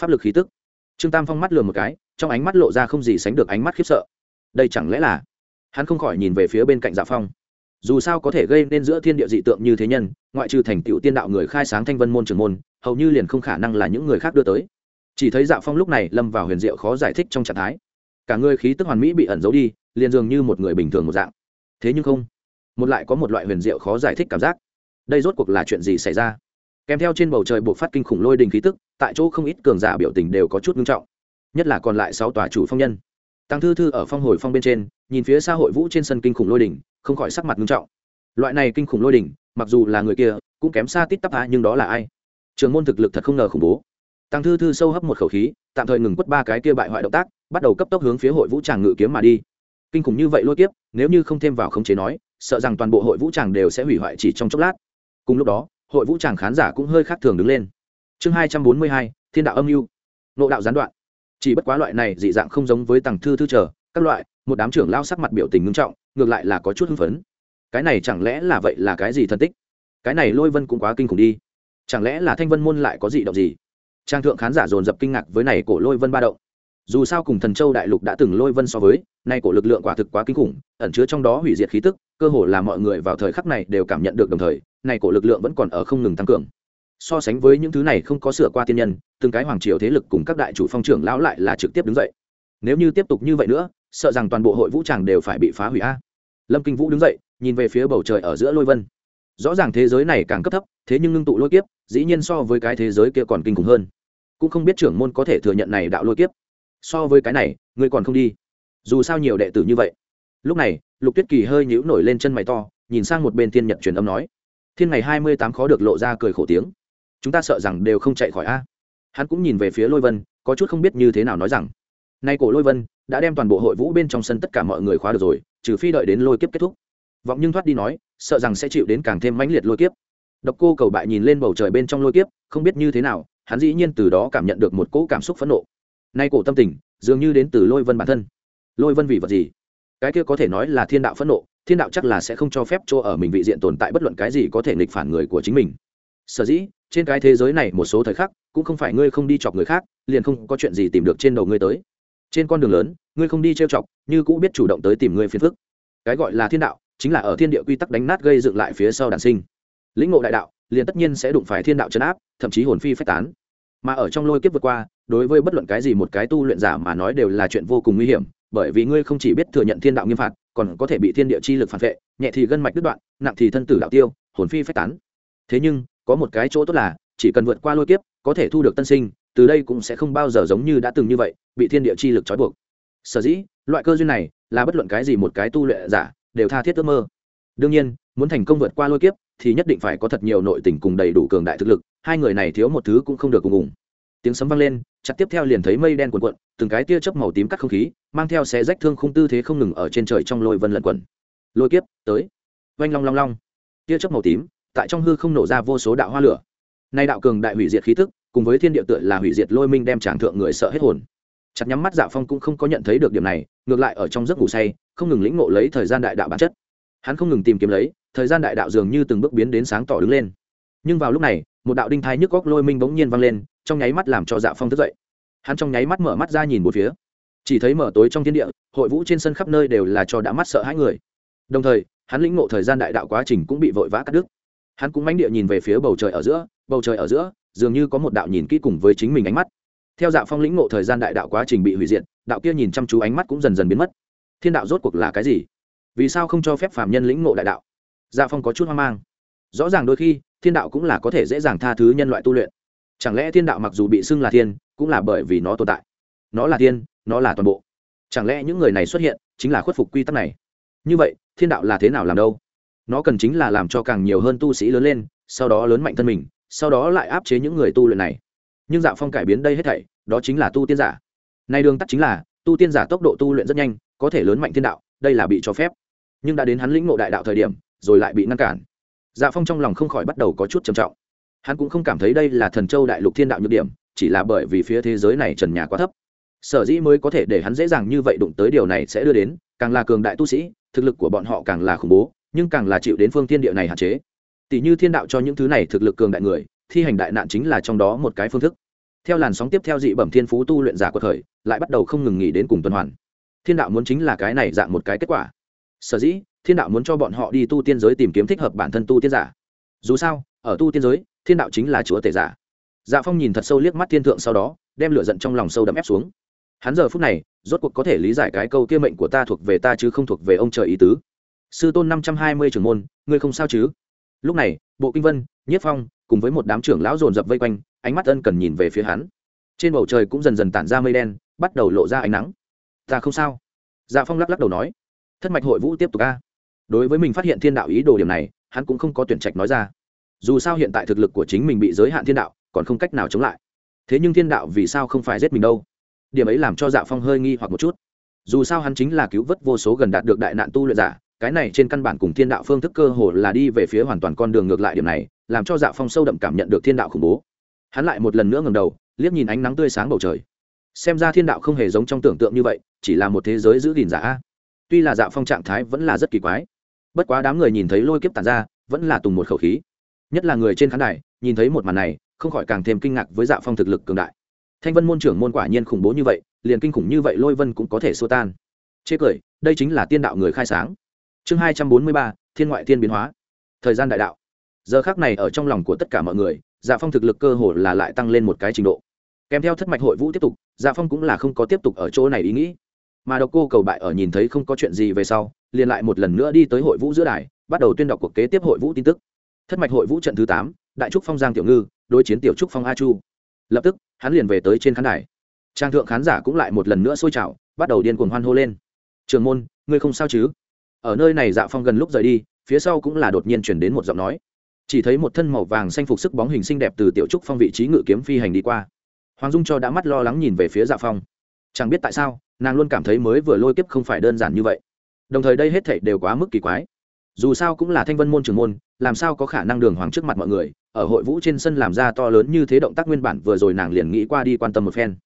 S1: pháp lực khí tức. Trương tam phong mắt lừa một cái, trong ánh mắt lộ ra không gì sánh được ánh mắt khiếp sợ. Đây chẳng lẽ là? Hắn không khỏi nhìn về phía bên cạnh dạ phong dù sao có thể gây nên giữa thiên địa dị tượng như thế nhân, ngoại trừ thành tựu tiên đạo người khai sáng thanh vân môn trường môn, hầu như liền không khả năng là những người khác đưa tới. Chỉ thấy dạ phong lúc này lâm vào huyền diệu khó giải thích trong trạng thái. Cả người khí tức hoàn mỹ bị ẩn giấu đi, liền dường như một người bình thường một dạng. Thế nhưng không, một lại có một loại huyền diệu khó giải thích cảm giác. Đây rốt cuộc là chuyện gì xảy ra? Kèm theo trên bầu trời buộc phát kinh khủng lôi đình khí tức, tại chỗ không ít cường giả biểu tình đều có chút nghiêm trọng. Nhất là còn lại sáu tòa chủ phong nhân. Tăng thư thư ở phong hồi phong bên trên, nhìn phía xa hội vũ trên sân kinh khủng lôi đình không khỏi sắc mặt nghiêm trọng. Loại này kinh khủng lôi đỉnh mặc dù là người kia, cũng kém xa tít tắp hạ nhưng đó là ai? Trường môn thực lực thật không ngờ khủng bố. Tăng thư thư sâu hấp một khẩu khí, tạm thời ngừng quất ba cái kia bại hoại động tác, bắt đầu cấp tốc hướng phía hội vũ tràng ngự kiếm mà đi. Kinh khủng như vậy lôi kiếp, nếu như không thêm vào khống chế nói, sợ rằng toàn bộ hội vũ tràng đều sẽ hủy hoại chỉ trong chốc lát. Cùng lúc đó, hội vũ tràng khán giả cũng hơi khác thường đứng lên. Chương hai trăm bốn mươi hai, thiên đạo âm mưu. Nộ đạo gián đoạn. Chỉ bất quá loại này dị dạng không giống với tàng thư thư trở các loại, một đám trưởng lao sắc mặt biểu tình ngưng trọng ngược lại là có chút hưng phấn. Cái này chẳng lẽ là vậy là cái gì thân tích? Cái này lôi vân cũng quá kinh khủng đi. Chẳng lẽ là thanh vân môn lại có gì động gì? Trang thượng khán giả dồn dập kinh ngạc với này cổ lôi vân ba động. Dù sao cùng thần châu đại lục đã từng lôi vân so với, nay cổ lực lượng quả thực quá kinh khủng, ẩn chứa trong đó hủy diệt khí tức, cơ hồ là mọi người vào thời khắc này đều cảm nhận được đồng thời, nay cổ lực lượng vẫn còn ở không ngừng tăng cường. So sánh với những thứ này không có sửa qua tiên nhân, từng cái hoàng triều thế lực cùng các đại chủ phong trưởng lão lại là trực tiếp đứng dậy. Nếu như tiếp tục như vậy nữa, sợ rằng toàn bộ hội vũ tràng đều phải bị phá hủy a lâm kinh vũ đứng dậy, nhìn về phía bầu trời ở giữa lôi vân. Rõ ràng thế giới này càng cấp thấp, thế nhưng ngưng tụ lôi kiếp, dĩ nhiên so với cái thế giới kia còn kinh khủng hơn. Cũng không biết trưởng môn có thể thừa nhận này đạo lôi kiếp. So với cái này, ngươi còn không đi. Dù sao nhiều đệ tử như vậy. Lúc này, lục tuyết kỳ hơi nhũ nổi lên chân mày to, nhìn sang một bên thiên nhật truyền âm nói. Thiên ngày hai mươi tám khó được lộ ra cười khổ tiếng. Chúng ta sợ rằng đều không chạy khỏi a. Hắn cũng nhìn về phía lôi vân, có chút không biết như thế nào nói rằng nay cổ lôi vân đã đem toàn bộ hội vũ bên trong sân tất cả mọi người khóa được rồi, trừ phi đợi đến lôi kiếp kết thúc. Vọng nhưng thoát đi nói, sợ rằng sẽ chịu đến càng thêm mãnh liệt lôi kiếp. Độc cô cầu bại nhìn lên bầu trời bên trong lôi kiếp, không biết như thế nào, hắn dĩ nhiên từ đó cảm nhận được một cỗ cảm xúc phẫn nộ. Nay cổ tâm tình, dường như đến từ lôi vân bản thân. Lôi vân vì vật gì? Cái kia có thể nói là thiên đạo phẫn nộ, thiên đạo chắc là sẽ không cho phép chỗ ở mình vị diện tồn tại bất luận cái gì có thể nghịch phản người của chính mình. Sở dĩ, trên cái thế giới này một số thời khắc, cũng không phải ngươi không đi chọc người khác, liền không có chuyện gì tìm được trên đầu ngươi tới trên con đường lớn, ngươi không đi trêu chọc, như cũng biết chủ động tới tìm ngươi phiền phức. Cái gọi là thiên đạo, chính là ở thiên địa quy tắc đánh nát gây dựng lại phía sau đàn sinh. Lĩnh ngộ đại đạo, liền tất nhiên sẽ đụng phải thiên đạo chấn áp, thậm chí hồn phi phách tán. Mà ở trong lôi kiếp vượt qua, đối với bất luận cái gì một cái tu luyện giả mà nói đều là chuyện vô cùng nguy hiểm, bởi vì ngươi không chỉ biết thừa nhận thiên đạo nghiêm phạt, còn có thể bị thiên địa chi lực phản vệ, nhẹ thì gân mạch đứt đoạn, nặng thì thân tử đạo tiêu, hồn phi phách tán. Thế nhưng, có một cái chỗ tốt là, chỉ cần vượt qua lôi kiếp, có thể thu được tân sinh từ đây cũng sẽ không bao giờ giống như đã từng như vậy, bị thiên địa chi lực trói buộc. Sở dĩ, loại cơ duyên này là bất luận cái gì một cái tu luyện giả đều tha thiết ước mơ. Đương nhiên, muốn thành công vượt qua lôi kiếp thì nhất định phải có thật nhiều nội tình cùng đầy đủ cường đại thực lực, hai người này thiếu một thứ cũng không được cùng ủng tiếng sấm vang lên, chặt tiếp theo liền thấy mây đen cuồn cuộn, từng cái tia chớp màu tím cắt không khí, mang theo xe rách thương không tư thế không ngừng ở trên trời trong lôi vân lẩn quẩn. Lôi kiếp, tới. Oanh long long long. Tia chớp màu tím, tại trong hư không nổ ra vô số đạo hoa lửa. Nay đạo cường đại hủy diệt khí tức cùng với thiên địa tựa là hủy diệt lôi minh đem tràng thượng người sợ hết hồn. Chặt nhắm mắt dạ phong cũng không có nhận thấy được điểm này, ngược lại ở trong giấc ngủ say, không ngừng lĩnh ngộ lấy thời gian đại đạo bản chất. Hắn không ngừng tìm kiếm lấy, thời gian đại đạo dường như từng bước biến đến sáng tỏ đứng lên. Nhưng vào lúc này, một đạo đinh thai nhức góc lôi minh bỗng nhiên vang lên, trong nháy mắt làm cho dạ phong thức dậy. Hắn trong nháy mắt mở mắt ra nhìn một phía. Chỉ thấy mở tối trong thiên địa, hội vũ trên sân khắp nơi đều là cho đã mắt sợ hãi người. Đồng thời, hắn lĩnh ngộ thời gian đại đạo quá trình cũng bị vội vã cắt đứt. Hắn cũng mánh địa nhìn về phía bầu trời ở giữa, bầu trời ở giữa dường như có một đạo nhìn kỹ cùng với chính mình ánh mắt. Theo dạ phong lĩnh ngộ thời gian đại đạo quá trình bị hủy diệt, đạo kia nhìn chăm chú ánh mắt cũng dần dần biến mất. Thiên đạo rốt cuộc là cái gì? Vì sao không cho phép phạm nhân lĩnh ngộ đại đạo? Dạ phong có chút hoang mang. Rõ ràng đôi khi, thiên đạo cũng là có thể dễ dàng tha thứ nhân loại tu luyện. Chẳng lẽ thiên đạo mặc dù bị xưng là thiên, cũng là bởi vì nó tồn tại? Nó là thiên, nó là toàn bộ. Chẳng lẽ những người này xuất hiện chính là khuất phục quy tắc này? Như vậy, thiên đạo là thế nào làm đâu? Nó cần chính là làm cho càng nhiều hơn tu sĩ lớn lên, sau đó lớn mạnh thân mình sau đó lại áp chế những người tu luyện này. Nhưng Dạ phong cải biến đây hết thảy, đó chính là tu tiên giả. Nay đường tắt chính là, tu tiên giả tốc độ tu luyện rất nhanh, có thể lớn mạnh thiên đạo, đây là bị cho phép. Nhưng đã đến hắn lĩnh ngộ đại đạo thời điểm, rồi lại bị ngăn cản. Dạ phong trong lòng không khỏi bắt đầu có chút trầm trọng. Hắn cũng không cảm thấy đây là thần châu đại lục thiên đạo nhược điểm, chỉ là bởi vì phía thế giới này trần nhà quá thấp. Sở dĩ mới có thể để hắn dễ dàng như vậy đụng tới điều này sẽ đưa đến, càng là cường đại tu sĩ, thực lực của bọn họ càng là khủng bố, nhưng càng là chịu đến phương thiên địa này hạn chế tỷ như thiên đạo cho những thứ này thực lực cường đại người, thi hành đại nạn chính là trong đó một cái phương thức. Theo làn sóng tiếp theo dị bẩm thiên phú tu luyện giả của thời, lại bắt đầu không ngừng nghỉ đến cùng tuần hoàn. Thiên đạo muốn chính là cái này dạng một cái kết quả. Sở dĩ, thiên đạo muốn cho bọn họ đi tu tiên giới tìm kiếm thích hợp bản thân tu tiên giả. Dù sao, ở tu tiên giới, thiên đạo chính là chúa tể giả. Dạ phong nhìn thật sâu liếc mắt thiên thượng sau đó, đem lửa giận trong lòng sâu đậm ép xuống. Hắn giờ phút này, rốt cuộc có thể lý giải cái câu kia mệnh của ta thuộc về ta chứ không thuộc về ông trời ý tứ. Sư tôn năm trăm hai mươi trưởng môn, ngươi không sao chứ? Lúc này, bộ kinh vân, nhiếp phong cùng với một đám trưởng lão dồn dập vây quanh, ánh mắt ân cần nhìn về phía hắn. Trên bầu trời cũng dần dần tản ra mây đen, bắt đầu lộ ra ánh nắng. Ta không sao. Dạ phong lắc lắc đầu nói. Thất mạch hội vũ tiếp tục ca đối với mình phát hiện thiên đạo ý đồ điểm này, hắn cũng không có tuyển trạch nói ra. Dù sao hiện tại thực lực của chính mình bị giới hạn thiên đạo, còn không cách nào chống lại. Thế nhưng thiên đạo vì sao không phải giết mình đâu? Điểm ấy làm cho dạ phong hơi nghi hoặc một chút. Dù sao hắn chính là cứu vớt vô số gần đạt được đại nạn tu luyện giả cái này trên căn bản cùng thiên đạo phương thức cơ hồ là đi về phía hoàn toàn con đường ngược lại điểm này, làm cho dạ phong sâu đậm cảm nhận được thiên đạo khủng bố. Hắn lại một lần nữa ngầm đầu, liếc nhìn ánh nắng tươi sáng bầu trời. Xem ra thiên đạo không hề giống trong tưởng tượng như vậy, chỉ là một thế giới giữ gìn giả. Tuy là dạ phong trạng thái vẫn là rất kỳ quái, bất quá đám người nhìn thấy lôi kiếp tàn ra, vẫn là tùng một khẩu khí. Nhất là người trên khán đài, nhìn thấy một màn này, không khỏi càng thêm kinh ngạc với dạ phong thực lực cường đại. Thanh vân môn trưởng môn quả nhiên khủng bố như vậy, liền kinh khủng như vậy lôi vân cũng có thể xua tan. Chê cười, đây chính là tiên đạo người khai sáng chương hai trăm bốn mươi ba, thiên ngoại thiên biến hóa. Thời gian đại đạo. Giờ khác này ở trong lòng của tất cả mọi người dạ phong thực lực cơ hồ là lại tăng lên một cái trình độ. Kèm theo thất mạch hội vũ tiếp tục dạ phong cũng là không có tiếp tục ở chỗ này ý nghĩ. Mà độc cô cầu bại ở nhìn thấy không có chuyện gì về sau, liền lại một lần nữa đi tới hội vũ giữa đài, bắt đầu tuyên đọc cuộc kế tiếp hội vũ tin tức. Thất mạch hội vũ trận thứ tám, đại trúc phong giang tiểu ngư, đối chiến tiểu trúc phong a chu. Lập tức, hắn liền về tới trên khán đài. Trang thượng khán giả cũng lại một lần nữa sôi trào, bắt đầu điên cuồng hoan hô lên. Trường môn, ngươi không sao chứ? Ở nơi này dạ phong gần lúc rời đi, phía sau cũng là đột nhiên chuyển đến một giọng nói. Chỉ thấy một thân màu vàng xanh phục sức bóng hình xinh đẹp từ tiểu trúc phong vị trí ngự kiếm phi hành đi qua. Hoàng dung cho đã mắt lo lắng nhìn về phía dạ phong. Chẳng biết tại sao, nàng luôn cảm thấy mới vừa lôi kiếp không phải đơn giản như vậy. Đồng thời đây hết thảy đều quá mức kỳ quái. Dù sao cũng là thanh vân môn trưởng môn, làm sao có khả năng đường hoàng trước mặt mọi người, ở hội vũ trên sân làm ra to lớn như thế động tác nguyên bản vừa rồi nàng liền nghĩ qua đi quan tâm một phen.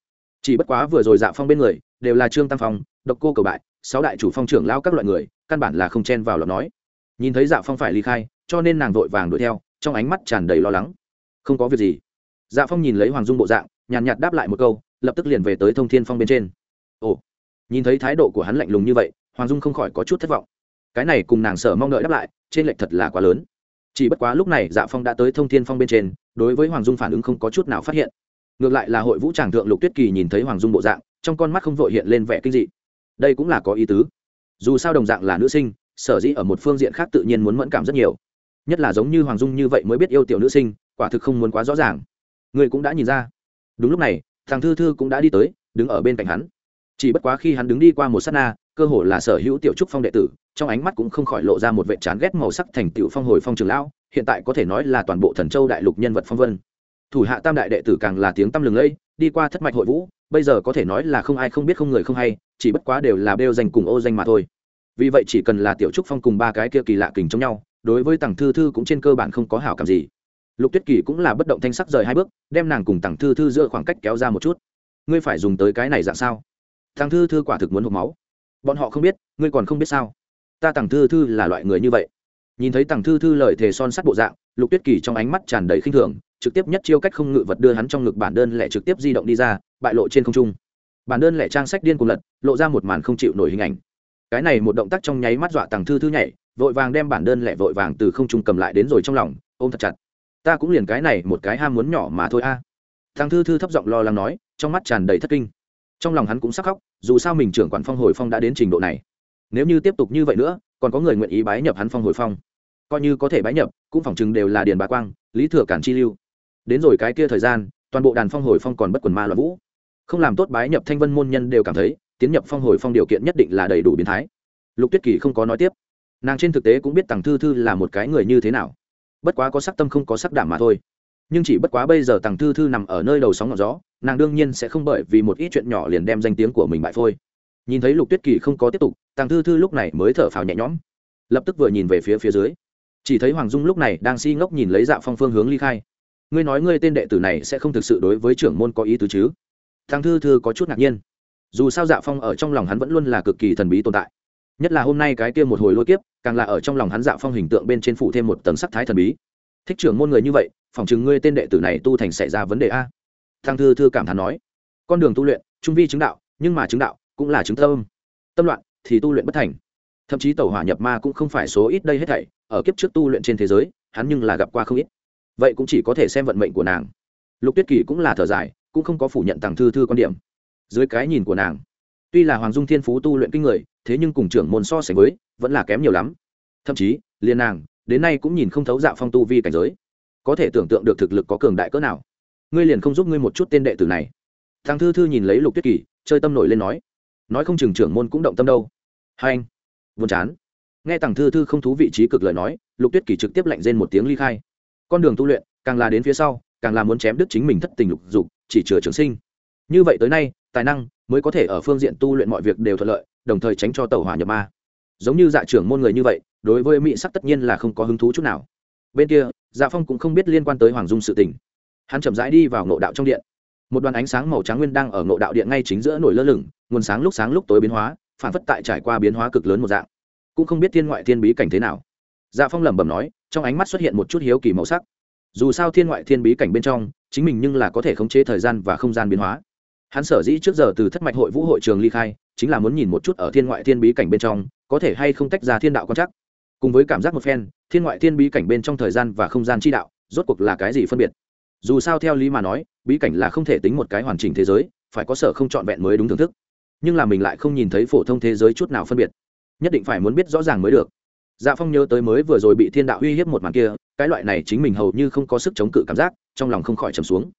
S1: Chỉ bất quá vừa rồi dạ phong bên người, đều là trương tam phong, độc cô cầu bại sáu đại chủ phong trưởng lao các loại người, căn bản là không chen vào lọt nói. Nhìn thấy dạ phong phải ly khai, cho nên nàng vội vàng đuổi theo, trong ánh mắt tràn đầy lo lắng. Không có việc gì. Dạ phong nhìn lấy hoàng dung bộ dạng, nhàn nhạt đáp lại một câu, lập tức liền về tới thông thiên phong bên trên. Ồ, nhìn thấy thái độ của hắn lạnh lùng như vậy, hoàng dung không khỏi có chút thất vọng. Cái này cùng nàng sở mong đợi đáp lại, trên lệch thật là quá lớn. Chỉ bất quá lúc này dạ phong đã tới thông thiên phong bên trên, đối với hoàng dung phản ứng không có chút nào phát hiện. Ngược lại là hội vũ tràng thượng lục tuyết kỳ nhìn thấy hoàng dung bộ dạng, trong con mắt không vội hiện lên vẻ kinh dị đây cũng là có ý tứ. Dù sao đồng dạng là nữ sinh, sở dĩ ở một phương diện khác tự nhiên muốn mẫn cảm rất nhiều. Nhất là giống như hoàng dung như vậy mới biết yêu tiểu nữ sinh, quả thực không muốn quá rõ ràng. Người cũng đã nhìn ra. Đúng lúc này, thằng thư thư cũng đã đi tới, đứng ở bên cạnh hắn. Chỉ bất quá khi hắn đứng đi qua một s á t na, cơ hồ là sở hữu tiểu trúc phong đệ tử, trong ánh mắt cũng không khỏi lộ ra một vệ chán ghét màu sắc thành tiểu phong hồi phong trường lão, hiện tại có thể nói là toàn bộ thần châu đại lục nhân vật phong vân thủ hạ tam đại đệ tử càng là tiếng tăm lừng lẫy, đi qua thất mạch hội vũ, bây giờ có thể nói là không ai không biết không người không hay, chỉ bất quá đều là bêu danh cùng ô danh mà thôi. Vì vậy chỉ cần là tiểu trúc phong cùng ba cái kia kỳ lạ kình trong nhau, đối với tằng thư thư cũng trên cơ bản không có hảo cảm gì. Lục tuyết kỳ cũng là bất động thanh sắc rời hai bước, đem nàng cùng tằng thư thư giữa khoảng cách kéo ra một chút. Ngươi phải dùng tới cái này dạng sao? Thằng thư thư quả thực muốn hộp máu. Bọn họ không biết, ngươi còn không biết sao? Ta tằng thư thư là loại người như vậy nhìn thấy tằng thư thư lời thề son sắt bộ dạng, lục tuyết kỳ trong ánh mắt tràn đầy khinh thường, trực tiếp nhất chiêu cách không ngự vật đưa hắn trong ngực bản đơn lẻ trực tiếp di động đi ra, bại lộ trên không trung. Bản đơn lẻ trang sách điên cùng lật, lộ ra một màn không chịu nổi hình ảnh. Cái này một động tác trong nháy mắt dọa tằng thư thư nhảy, vội vàng đem bản đơn lẻ vội vàng từ không trung cầm lại đến rồi trong lòng, ôm thật chặt. Ta cũng liền cái này một cái ham muốn nhỏ mà thôi a. À. thằng thư thư thấp giọng lo lắng nói, trong mắt tràn đầy thất kinh. Trong lòng hắn cũng sắc khóc, dù sao mình trưởng quản phong hồi phong đã đến trình độ này. Nếu như tiếp tục như vậy nữa, còn có người nguyện ý bái nhập hắn phong hồi phong coi như có thể bái nhập, cũng phỏng chừng đều là điền bá quang, lý thừa cản chi lưu. Đến rồi cái kia thời gian, toàn bộ đàn phong hồi phong còn bất quần ma loạn vũ. Không làm tốt bái nhập thanh vân môn nhân đều cảm thấy, tiến nhập phong hồi phong điều kiện nhất định là đầy đủ biến thái. Lục tuyết kỳ không có nói tiếp. Nàng trên thực tế cũng biết tằng thư thư là một cái người như thế nào. Bất quá có sắc tâm không có sắc đảm mà thôi. Nhưng chỉ bất quá bây giờ tằng thư thư nằm ở nơi đầu sóng ngọn gió, nàng đương nhiên sẽ không bởi vì một ít chuyện nhỏ liền đem danh tiếng của mình bại phôi. Nhìn thấy lục tuyết kỳ không có tiếp tục tàng thư thư lúc này mới thở phào nhẹ nhõm. Lập tức vừa nhìn về phía phía dưới chỉ thấy hoàng dung lúc này đang si ngốc nhìn lấy dạ phong phương hướng ly khai. Ngươi nói ngươi tên đệ tử này sẽ không thực sự đối với trưởng môn có ý tứ chứ? Thằng thư thư có chút ngạc nhiên. Dù sao dạ phong ở trong lòng hắn vẫn luôn là cực kỳ thần bí tồn tại. Nhất là hôm nay cái kia một hồi lôi kiếp, càng là ở trong lòng hắn dạ phong hình tượng bên trên phủ thêm một tầng sắc thái thần bí. Thích trưởng môn người như vậy, phòng chừng ngươi tên đệ tử này tu thành xảy ra vấn đề a. Thằng thư thư cảm thán nói. Con đường tu luyện, trung vi chứng đạo, nhưng mà chứng đạo cũng là chứng tâm. Tâm loạn thì tu luyện bất thành thậm chí tẩu hỏa nhập ma cũng không phải số ít đây hết thảy, ở kiếp trước tu luyện trên thế giới, hắn nhưng là gặp qua không ít. Vậy cũng chỉ có thể xem vận mệnh của nàng. Lục tuyết kỳ cũng là thở dài, cũng không có phủ nhận tàng thư thư quan điểm. Dưới cái nhìn của nàng, tuy là hoàng dung thiên phú tu luyện kinh người, thế nhưng cùng trưởng môn so sánh với, vẫn là kém nhiều lắm. Thậm chí, liền nàng, đến nay cũng nhìn không thấu dạo phong tu vi cảnh giới. Có thể tưởng tượng được thực lực có cường đại cỡ nào. Ngươi liền không giúp ngươi một chút tên đệ tử này. Thằng thư thư nhìn lấy lục tuyết kỳ, chơi tâm nổi lên nói. Nói không chừng trưởng môn cũng động tâm đâu. Hai anh buồn chán. Nghe tàng thư thư không thú vị trí cực lời nói, lục tuyết kỳ trực tiếp lạnh rên một tiếng ly khai. Con đường tu luyện, càng là đến phía sau, càng là muốn chém đứt chính mình thất tình lục dục, chỉ chừa trường sinh. Như vậy tới nay, tài năng mới có thể ở phương diện tu luyện mọi việc đều thuận lợi, đồng thời tránh cho tàu hỏa nhập ma. Giống như dạ trưởng môn người như vậy, đối với mỹ sắc tất nhiên là không có hứng thú chút nào. Bên kia dạ phong cũng không biết liên quan tới hoàng dung sự tình. Hắn chậm rãi đi vào ngộ đạo trong điện. Một đoàn ánh sáng màu trắng nguyên đang ở ngộ đạo điện ngay chính giữa nổi lơ lửng, nguồn sáng lúc sáng lúc tối biến hóa phản phất tại trải qua biến hóa cực lớn một dạng. Cũng không biết thiên ngoại thiên bí cảnh thế nào. Dạ phong lẩm bẩm nói, trong ánh mắt xuất hiện một chút hiếu kỳ màu sắc. Dù sao thiên ngoại thiên bí cảnh bên trong, chính mình nhưng là có thể khống chế thời gian và không gian biến hóa. Hắn sở dĩ trước giờ từ thất mạch hội vũ hội trường ly khai, chính là muốn nhìn một chút ở thiên ngoại thiên bí cảnh bên trong, có thể hay không tách ra thiên đạo quan chắc cùng với cảm giác một phen, thiên ngoại thiên bí cảnh bên trong thời gian và không gian chi đạo, rốt cuộc là cái gì phân biệt? Dù sao theo lý mà nói, bí cảnh là không thể tính một cái hoàn chỉnh thế giới, phải có sở không trọn vẹn mới đúng thưởng thức nhưng là mình lại không nhìn thấy phổ thông thế giới chút nào phân biệt. Nhất định phải muốn biết rõ ràng mới được. Dạ phong nhớ tới mới vừa rồi bị thiên đạo uy hiếp một màn kia, cái loại này chính mình hầu như không có sức chống cự cảm giác, trong lòng không khỏi trầm xuống.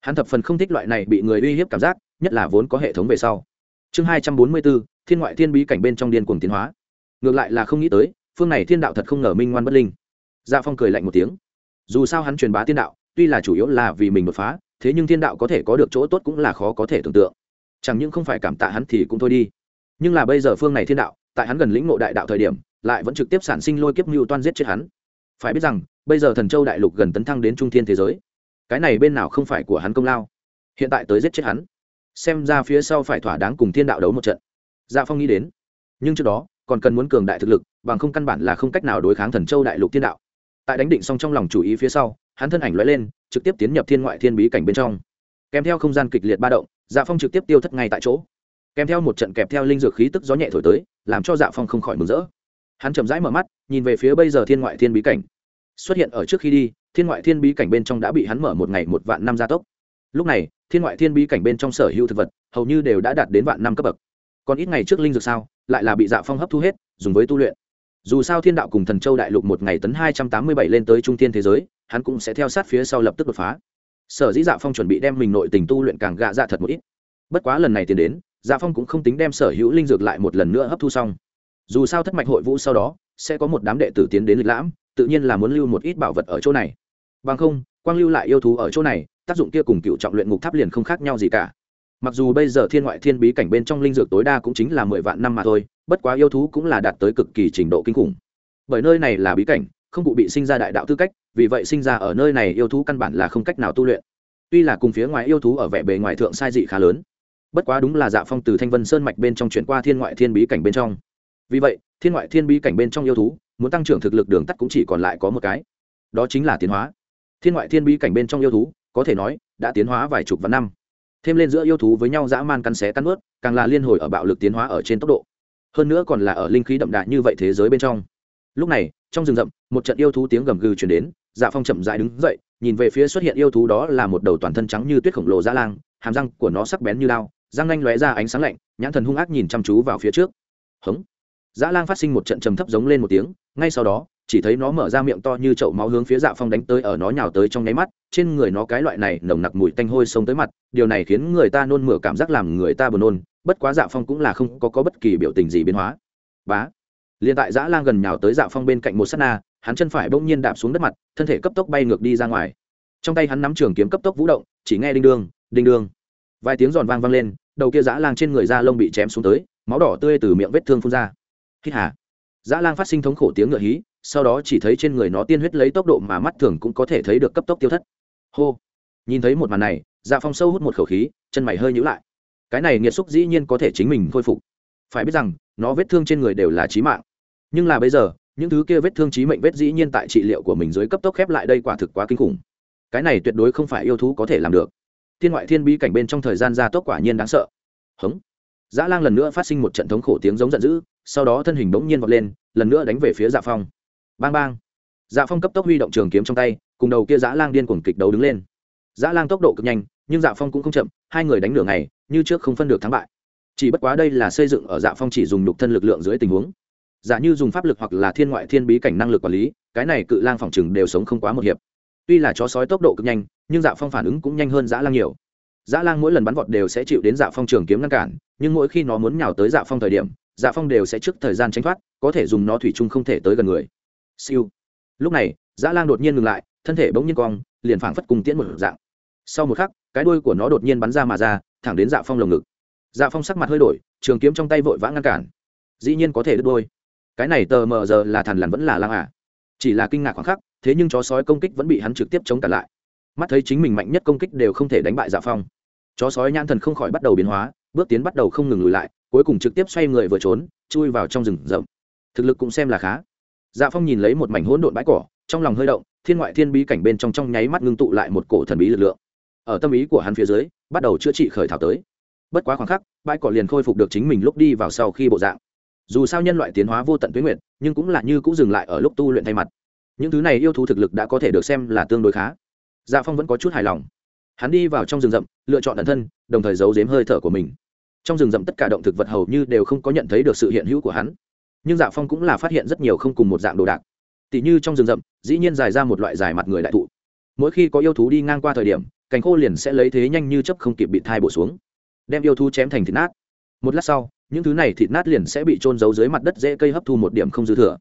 S1: Hắn thập phần không thích loại này bị người uy hiếp cảm giác, nhất là vốn có hệ thống về sau. Chương hai trăm bốn mươi bốn, thiên ngoại thiên bí cảnh bên trong điên cuồng tiến hóa. Ngược lại là không nghĩ tới, phương này thiên đạo thật không ngờ minh ngoan bất linh. Dạ phong cười lạnh một tiếng. Dù sao hắn truyền bá thiên đạo, tuy là chủ yếu là vì mình đột phá, thế nhưng thiên đạo có thể có được chỗ tốt cũng là khó có thể tưởng tượng chẳng những không phải cảm tạ hắn thì cũng thôi đi. Nhưng là bây giờ phương này thiên đạo, tại hắn gần lĩnh ngộ đại đạo thời điểm, lại vẫn trực tiếp sản sinh lôi kiếp mưu toan giết chết hắn. Phải biết rằng, bây giờ thần châu đại lục gần tấn thăng đến trung thiên thế giới. Cái này bên nào không phải của hắn công lao? Hiện tại tới giết chết hắn. Xem ra phía sau phải thỏa đáng cùng thiên đạo đấu một trận. Dạ phong nghĩ đến. Nhưng trước đó, còn cần muốn cường đại thực lực, bằng không căn bản là không cách nào đối kháng thần châu đại lục thiên đạo. Tại đánh định xong trong lòng chủ ý phía sau, hắn thân ảnh lóe lên, trực tiếp tiến nhập thiên ngoại thiên bí cảnh bên trong. Kèm theo không gian kịch liệt ba động dạ phong trực tiếp tiêu thất ngay tại chỗ kèm theo một trận kẹp theo linh dược khí tức gió nhẹ thổi tới làm cho dạ phong không khỏi mừng rỡ hắn chậm rãi mở mắt nhìn về phía bây giờ thiên ngoại thiên bí cảnh xuất hiện ở trước khi đi thiên ngoại thiên bí cảnh bên trong đã bị hắn mở một ngày một vạn năm gia tốc lúc này thiên ngoại thiên bí cảnh bên trong sở hữu thực vật hầu như đều đã đạt đến vạn năm cấp bậc còn ít ngày trước linh dược sao lại là bị dạ phong hấp thu hết dùng với tu luyện dù sao thiên đạo cùng thần châu đại lục một ngày tấn hai trăm tám mươi bảy lên tới trung thiên thế giới hắn cũng sẽ theo sát phía sau lập tức đột phá sở dĩ dạ phong chuẩn bị đem mình nội tình tu luyện càng gạ dạ thật một ít. Bất quá lần này tiến đến dạ phong cũng không tính đem sở hữu linh dược lại một lần nữa hấp thu xong. Dù sao thất mạch hội vũ sau đó, sẽ có một đám đệ tử tiến đến lịch lãm, tự nhiên là muốn lưu một ít bảo vật ở chỗ này. Bằng không, quang lưu lại yêu thú ở chỗ này, tác dụng kia cùng cựu trọng luyện ngục tháp liền không khác nhau gì cả. Mặc dù bây giờ thiên ngoại thiên bí cảnh bên trong linh dược tối đa cũng chính là mười vạn năm mà thôi, bất quá yêu thú cũng là đạt tới cực kỳ trình độ kinh khủng. Bởi nơi này là bí cảnh, không cụ bị sinh ra đại đạo tư cách vì vậy sinh ra ở nơi này yêu thú căn bản là không cách nào tu luyện. Tuy là cùng phía ngoài yêu thú ở vẻ bề ngoài thượng sai dị khá lớn, bất quá đúng là dạ phong từ thanh vân sơn mạch bên trong chuyển qua thiên ngoại thiên bí cảnh bên trong. Vì vậy, thiên ngoại thiên bí cảnh bên trong yêu thú, muốn tăng trưởng thực lực đường tắt cũng chỉ còn lại có một cái, đó chính là tiến hóa. Thiên ngoại thiên bí cảnh bên trong yêu thú, có thể nói, đã tiến hóa vài chục vạn năm. Thêm lên giữa yêu thú với nhau dã man cắn xé cắn ướt, càng là liên hồi ở bạo lực tiến hóa ở trên tốc độ. Hơn nữa còn là ở linh khí đậm đà như vậy thế giới bên trong. Lúc này, trong rừng rậm, một trận yêu thú tiếng gầm gừ chuyển đến dạ phong chậm dại đứng dậy nhìn về phía xuất hiện yêu thú đó là một đầu toàn thân trắng như tuyết khổng lồ dã lang hàm răng của nó sắc bén như lao răng nanh lóe ra ánh sáng lạnh nhãn thần hung ác nhìn chăm chú vào phía trước. Hống. Dã lang phát sinh một trận trầm thấp giống lên một tiếng ngay sau đó chỉ thấy nó mở ra miệng to như chậu máu hướng phía dạ phong đánh tới ở nó nhào tới trong nháy mắt trên người nó cái loại này nồng nặc mùi tanh hôi xông tới mặt điều này khiến người ta nôn mửa cảm giác làm người ta buồn nôn bất quá dạ phong cũng là không có, có bất kỳ biểu tình gì biến hóa. Bá. Liền tại dã lang gần nhào tới dạ phong bên cạnh một s á t na hắn chân phải bỗng nhiên đạp xuống đất mặt, thân thể cấp tốc bay ngược đi ra ngoài. Trong tay hắn nắm trường kiếm cấp tốc vũ động, chỉ nghe đinh đương đinh đương. Vài tiếng giòn vang vang lên, đầu kia dã lang trên người da lông bị chém xuống tới, máu đỏ tươi từ miệng vết thương phun ra. Hít hà. Dã lang phát sinh thống khổ tiếng ngựa hí, sau đó chỉ thấy trên người nó tiên huyết lấy tốc độ mà mắt thường cũng có thể thấy được cấp tốc tiêu thất. Hô. Nhìn thấy một màn này dạ phong sâu hút một khẩu khí, chân mày hơi nhữ lại. Cái này nghiệt xúc dĩ nhiên có thể chính mình khôi phục. Phải biết rằng, nó vết thương trên người đều là trí mạng. Nhưng là bây giờ những thứ kia vết thương trí mệnh vết dĩ nhiên tại trị liệu của mình dưới cấp tốc khép lại đây quả thực quá kinh khủng. Cái này tuyệt đối không phải yêu thú có thể làm được. Thiên ngoại thiên bí cảnh bên trong thời gian gia tốc quả nhiên đáng sợ. Hống. Dã lang lần nữa phát sinh một trận thống khổ tiếng giống giận dữ, sau đó thân hình bỗng nhiên vọt lên, lần nữa đánh về phía dạ phong. Bang bang. Dạ phong cấp tốc huy động trường kiếm trong tay, cùng đầu kia dã lang điên cuồng kịch đấu đứng lên. Dã lang tốc độ cực nhanh, nhưng dạ phong cũng không chậm, hai người đánh nửa ngày, như trước không phân được thắng bại. Chỉ bất quá đây là xây dựng ở dạ phong chỉ dùng nhục thân lực lượng dưới tình huống giả như dùng pháp lực hoặc là thiên ngoại thiên bí cảnh năng lực quản lý, cái này cự lang phòng chừng đều sống không quá một hiệp. Tuy là chó sói tốc độ cực nhanh, nhưng dạ phong phản ứng cũng nhanh hơn dã lang nhiều. Dã lang mỗi lần bắn vọt đều sẽ chịu đến dạ phong trường kiếm ngăn cản, nhưng mỗi khi nó muốn nhào tới dạ phong thời điểm dạ phong đều sẽ trước thời gian tránh thoát, có thể dùng nó thủy chung không thể tới gần người. Siêu. Lúc này, dã lang đột nhiên ngừng lại, thân thể bỗng nhiên cong, liền phảng phất cùng tiễn một dạng. Sau một khắc, cái đuôi của nó đột nhiên bắn ra mà ra, thẳng đến dạ phong lồng ngực. Dạ phong sắc mặt hơi đổi, trường kiếm trong tay vội vã ngăn cản. Dĩ nhiên có thể đứt đôi cái này tờ mờ giờ là thằn lằn vẫn là lang à. Chỉ là kinh ngạc khoảng khắc, thế nhưng chó sói công kích vẫn bị hắn trực tiếp chống cả lại. Mắt thấy chính mình mạnh nhất công kích đều không thể đánh bại dạ phong. Chó sói nhãn thần không khỏi bắt đầu biến hóa, bước tiến bắt đầu không ngừng lùi lại, cuối cùng trực tiếp xoay người vừa trốn, chui vào trong rừng rậm. Thực lực cũng xem là khá. Dạ phong nhìn lấy một mảnh hỗn độn bãi cỏ, trong lòng hơi động, thiên ngoại thiên bí cảnh bên trong trong nháy mắt ngưng tụ lại một cổ thần bí lực lượng. Ở tâm ý của hắn phía dưới, bắt đầu chữa trị khởi thảo tới. Bất quá khoảng khắc, bãi cỏ liền khôi phục được chính mình lúc đi vào sau khi bộ dạng dù sao nhân loại tiến hóa vô tận tuyến nguyện nhưng cũng là như cũng dừng lại ở lúc tu luyện thay mặt. Những thứ này yêu thú thực lực đã có thể được xem là tương đối khá. Dạ phong vẫn có chút hài lòng. Hắn đi vào trong rừng rậm, lựa chọn ẩn thân, đồng thời giấu giếm hơi thở của mình. Trong rừng rậm tất cả động thực vật hầu như đều không có nhận thấy được sự hiện hữu của hắn. Nhưng dạ phong cũng là phát hiện rất nhiều không cùng một dạng đồ đạc. Tỉ như trong rừng rậm, dĩ nhiên dài ra một loại dài mặt người đại thụ. Mỗi khi có yêu thú đi ngang qua thời điểm, cành khô liền sẽ lấy thế nhanh như chấp không kịp bị thai bổ xuống, đem yêu thú chém thành thịt nát. Một lát sau những thứ này thịt nát liền sẽ bị trôn giấu dưới mặt đất dễ cây hấp thu một điểm không dư thừa.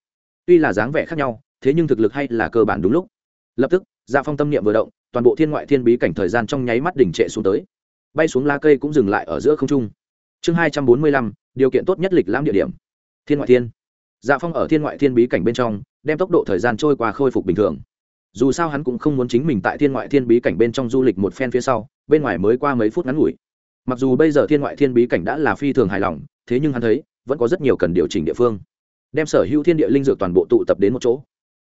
S1: Tuy là dáng vẻ khác nhau, thế nhưng thực lực hay là cơ bản đúng lúc. Lập tức dạ phong tâm niệm vừa động, toàn bộ thiên ngoại thiên bí cảnh thời gian trong nháy mắt đỉnh trệ xuống tới. Bay xuống lá cây cũng dừng lại ở giữa không trung. Chương hai trăm bốn mươi lăm, điều kiện tốt nhất lịch lãm địa điểm. Thiên ngoại thiên. Dạ phong ở thiên ngoại thiên bí cảnh bên trong, đem tốc độ thời gian trôi qua khôi phục bình thường. Dù sao hắn cũng không muốn chính mình tại thiên ngoại thiên bí cảnh bên trong du lịch một phen phía sau, bên ngoài mới qua mấy phút ngắn ngủi. Mặc dù bây giờ thiên ngoại thiên bí cảnh đã là phi thường hài lòng thế nhưng hắn thấy, vẫn có rất nhiều cần điều chỉnh địa phương. Đem sở hữu thiên địa linh dược toàn bộ tụ tập đến một chỗ.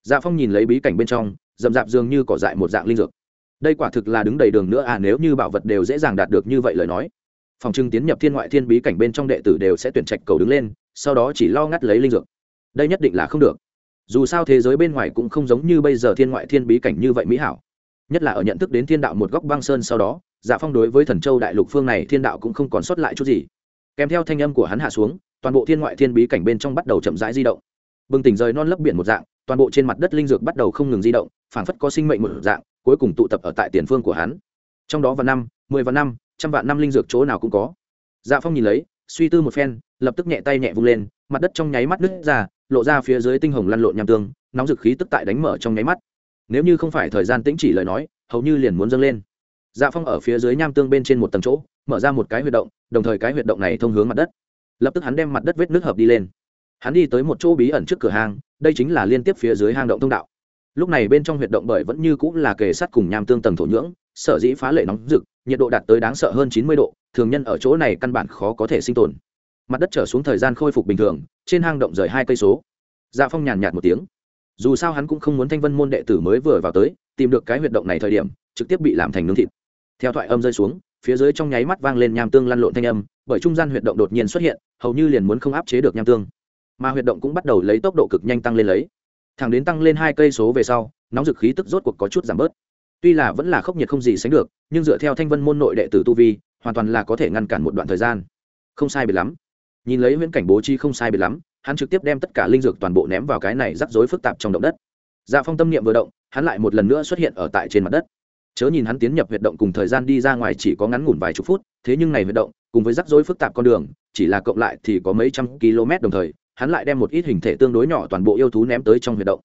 S1: Dạ phong nhìn lấy bí cảnh bên trong rậm rạp dường như cỏ dại một dạng linh dược. Đây quả thực là đứng đầy đường nữa à nếu như bảo vật đều dễ dàng đạt được như vậy lời nói. Phòng trưng tiến nhập thiên ngoại thiên bí cảnh bên trong đệ tử đều sẽ tuyển trạch cầu đứng lên, sau đó chỉ lo ngắt lấy linh dược. Đây nhất định là không được. Dù sao thế giới bên ngoài cũng không giống như bây giờ thiên ngoại thiên bí cảnh như vậy mỹ hảo. Nhất là ở nhận thức đến thiên đạo một góc băng sơn sau đó dạ phong đối với thần châu đại lục phương này thiên đạo cũng không còn sót lại chút gì kèm theo thanh âm của hắn hạ xuống, toàn bộ thiên ngoại thiên bí cảnh bên trong bắt đầu chậm rãi di động. Bừng tỉnh rời non lấp biển một dạng, toàn bộ trên mặt đất linh dược bắt đầu không ngừng di động, phảng phất có sinh mệnh một dạng, cuối cùng tụ tập ở tại tiền phương của hắn. Trong đó vào năm, mười vạn năm, trăm vạn năm linh dược chỗ nào cũng có. Dạ phong nhìn lấy, suy tư một phen, lập tức nhẹ tay nhẹ vung lên, mặt đất trong nháy mắt nứt ra, lộ ra phía dưới tinh hồng lăn lộn nham tương, nóng dực khí tức tại đánh mở trong nháy mắt. Nếu như không phải thời gian tĩnh chỉ lời nói, hầu như liền muốn dâng lên dạ phong ở phía dưới nham tương bên trên một tầng chỗ, mở ra một cái huyệt động, đồng thời cái huyệt động này thông hướng mặt đất. Lập tức hắn đem mặt đất vết nước hợp đi lên. Hắn đi tới một chỗ bí ẩn trước cửa hang, đây chính là liên tiếp phía dưới hang động thông đạo. Lúc này bên trong huyệt động bởi vẫn như cũng là kề sát cùng nham tương tầng thổ nhưỡng, sở dĩ phá lệ nóng rực, nhiệt độ đạt tới đáng sợ hơn chín mươi độ, thường nhân ở chỗ này căn bản khó có thể sinh tồn. Mặt đất trở xuống thời gian khôi phục bình thường, trên hang động rời hai cây số. Dạ phong nhàn nhạt một tiếng. Dù sao hắn cũng không muốn thanh vân môn đệ tử mới vừa vào tới, tìm được cái huyệt động này thời điểm, trực tiếp bị làm thành nướng thịt theo thoại âm rơi xuống, phía dưới trong nháy mắt vang lên nham tương lăn lộn thanh âm, bởi trung gian huyệt động đột nhiên xuất hiện, hầu như liền muốn không áp chế được nham tương. Mà huyệt động cũng bắt đầu lấy tốc độ cực nhanh tăng lên lấy. Thẳng đến tăng lên hai cây số về sau, nóng dực khí tức rốt cuộc có chút giảm bớt. Tuy là vẫn là khốc nhiệt không gì sánh được, nhưng dựa theo thanh vân môn nội đệ tử tu vi, hoàn toàn là có thể ngăn cản một đoạn thời gian. Không sai biệt lắm. Nhìn lấy viễn cảnh bố chi không sai biệt lắm, hắn trực tiếp đem tất cả linh dược toàn bộ ném vào cái này rắc rối phức tạp trong động đất. Dạ phong tâm niệm vừa động, hắn lại một lần nữa xuất hiện ở tại trên mặt đất chớ nhìn hắn tiến nhập huyệt động cùng thời gian đi ra ngoài chỉ có ngắn ngủn vài chục phút, thế nhưng này huyệt động, cùng với rắc rối phức tạp con đường, chỉ là cộng lại thì có mấy trăm km đồng thời, hắn lại đem một ít hình thể tương đối nhỏ toàn bộ yêu thú ném tới trong huyệt động.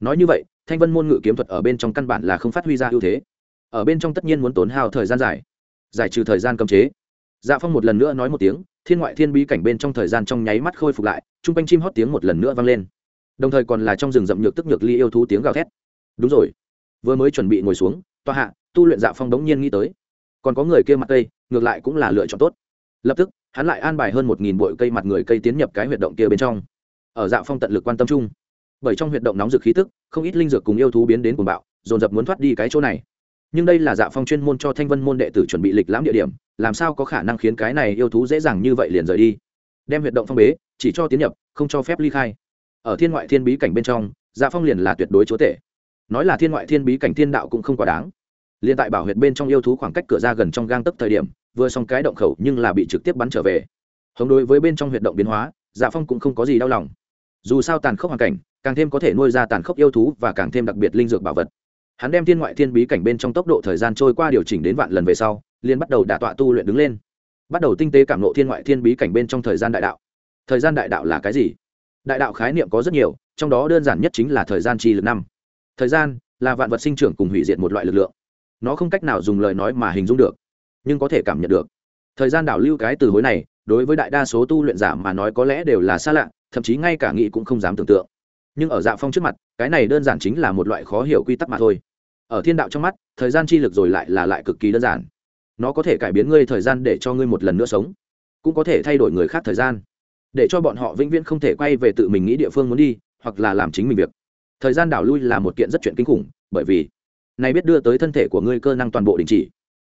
S1: Nói như vậy, thanh vân môn ngự kiếm thuật ở bên trong căn bản là không phát huy ra ưu thế. Ở bên trong tất nhiên muốn tốn hao thời gian dài, giải trừ thời gian cấm chế. Dạ phong một lần nữa nói một tiếng, thiên ngoại thiên bí cảnh bên trong thời gian trong nháy mắt khôi phục lại chung quanh chim hót tiếng một lần nữa vang lên. Đồng thời còn là trong rừng rậm nhược tức nhược ly yêu thú tiếng gào thét. Đúng rồi, vừa mới chuẩn bị ngồi xuống toa hạ, tu luyện dạ phong đống nhiên nghĩ tới. Còn có người kia mặt cây, ngược lại cũng là lựa chọn tốt. Lập tức, hắn lại an bài hơn một nghìn bụi cây mặt người cây tiến nhập cái huyệt động kia bên trong. Ở dạ phong tận lực quan tâm chung. Bởi trong huyệt động nóng dược khí tức, không ít linh dược cùng yêu thú biến đến cuồng bạo, dồn dập muốn thoát đi cái chỗ này. Nhưng đây là dạ phong chuyên môn cho thanh vân môn đệ tử chuẩn bị lịch lãm địa điểm, làm sao có khả năng khiến cái này yêu thú dễ dàng như vậy liền rời đi? Đem huyệt động phong bế, chỉ cho tiến nhập, không cho phép ly khai. Ở thiên ngoại thiên bí cảnh bên trong dạ phong liền là tuyệt đối chúa tể nói là thiên ngoại thiên bí cảnh thiên đạo cũng không quá đáng. Liền tại bảo huyệt bên trong yêu thú khoảng cách cửa ra gần trong gang tấp thời điểm, vừa xong cái động khẩu nhưng là bị trực tiếp bắn trở về. Hồng đối với bên trong huyệt động biến hóa dạ phong cũng không có gì đau lòng. Dù sao tàn khốc hoàn cảnh, càng thêm có thể nuôi ra tàn khốc yêu thú và càng thêm đặc biệt linh dược bảo vật. Hắn đem thiên ngoại thiên bí cảnh bên trong tốc độ thời gian trôi qua điều chỉnh đến vạn lần về sau, liền bắt đầu đả tọa tu luyện đứng lên. Bắt đầu tinh tế cảm nộ thiên ngoại thiên bí cảnh bên trong thời gian đại đạo. Thời gian đại đạo là cái gì? Đại đạo khái niệm có rất nhiều, trong đó đơn giản nhất chính là thời gian chi lực năm thời gian là vạn vật sinh trưởng cùng hủy diệt một loại lực lượng. Nó không cách nào dùng lời nói mà hình dung được, nhưng có thể cảm nhận được. Thời gian đảo lưu cái từ hối này, đối với đại đa số tu luyện giả mà nói có lẽ đều là xa lạ, thậm chí ngay cả nghĩ cũng không dám tưởng tượng. Nhưng ở dạ phong trước mặt, cái này đơn giản chính là một loại khó hiểu quy tắc mà thôi. Ở thiên đạo trong mắt, thời gian chi lực rồi lại là lại cực kỳ đơn giản. Nó có thể cải biến ngươi thời gian để cho ngươi một lần nữa sống, cũng có thể thay đổi người khác thời gian, để cho bọn họ vĩnh viễn không thể quay về tự mình nghĩ địa phương muốn đi, hoặc là làm chính mình việc thời gian đảo lui là một kiện rất chuyện kinh khủng, bởi vì này biết đưa tới thân thể của ngươi cơ năng toàn bộ đình chỉ.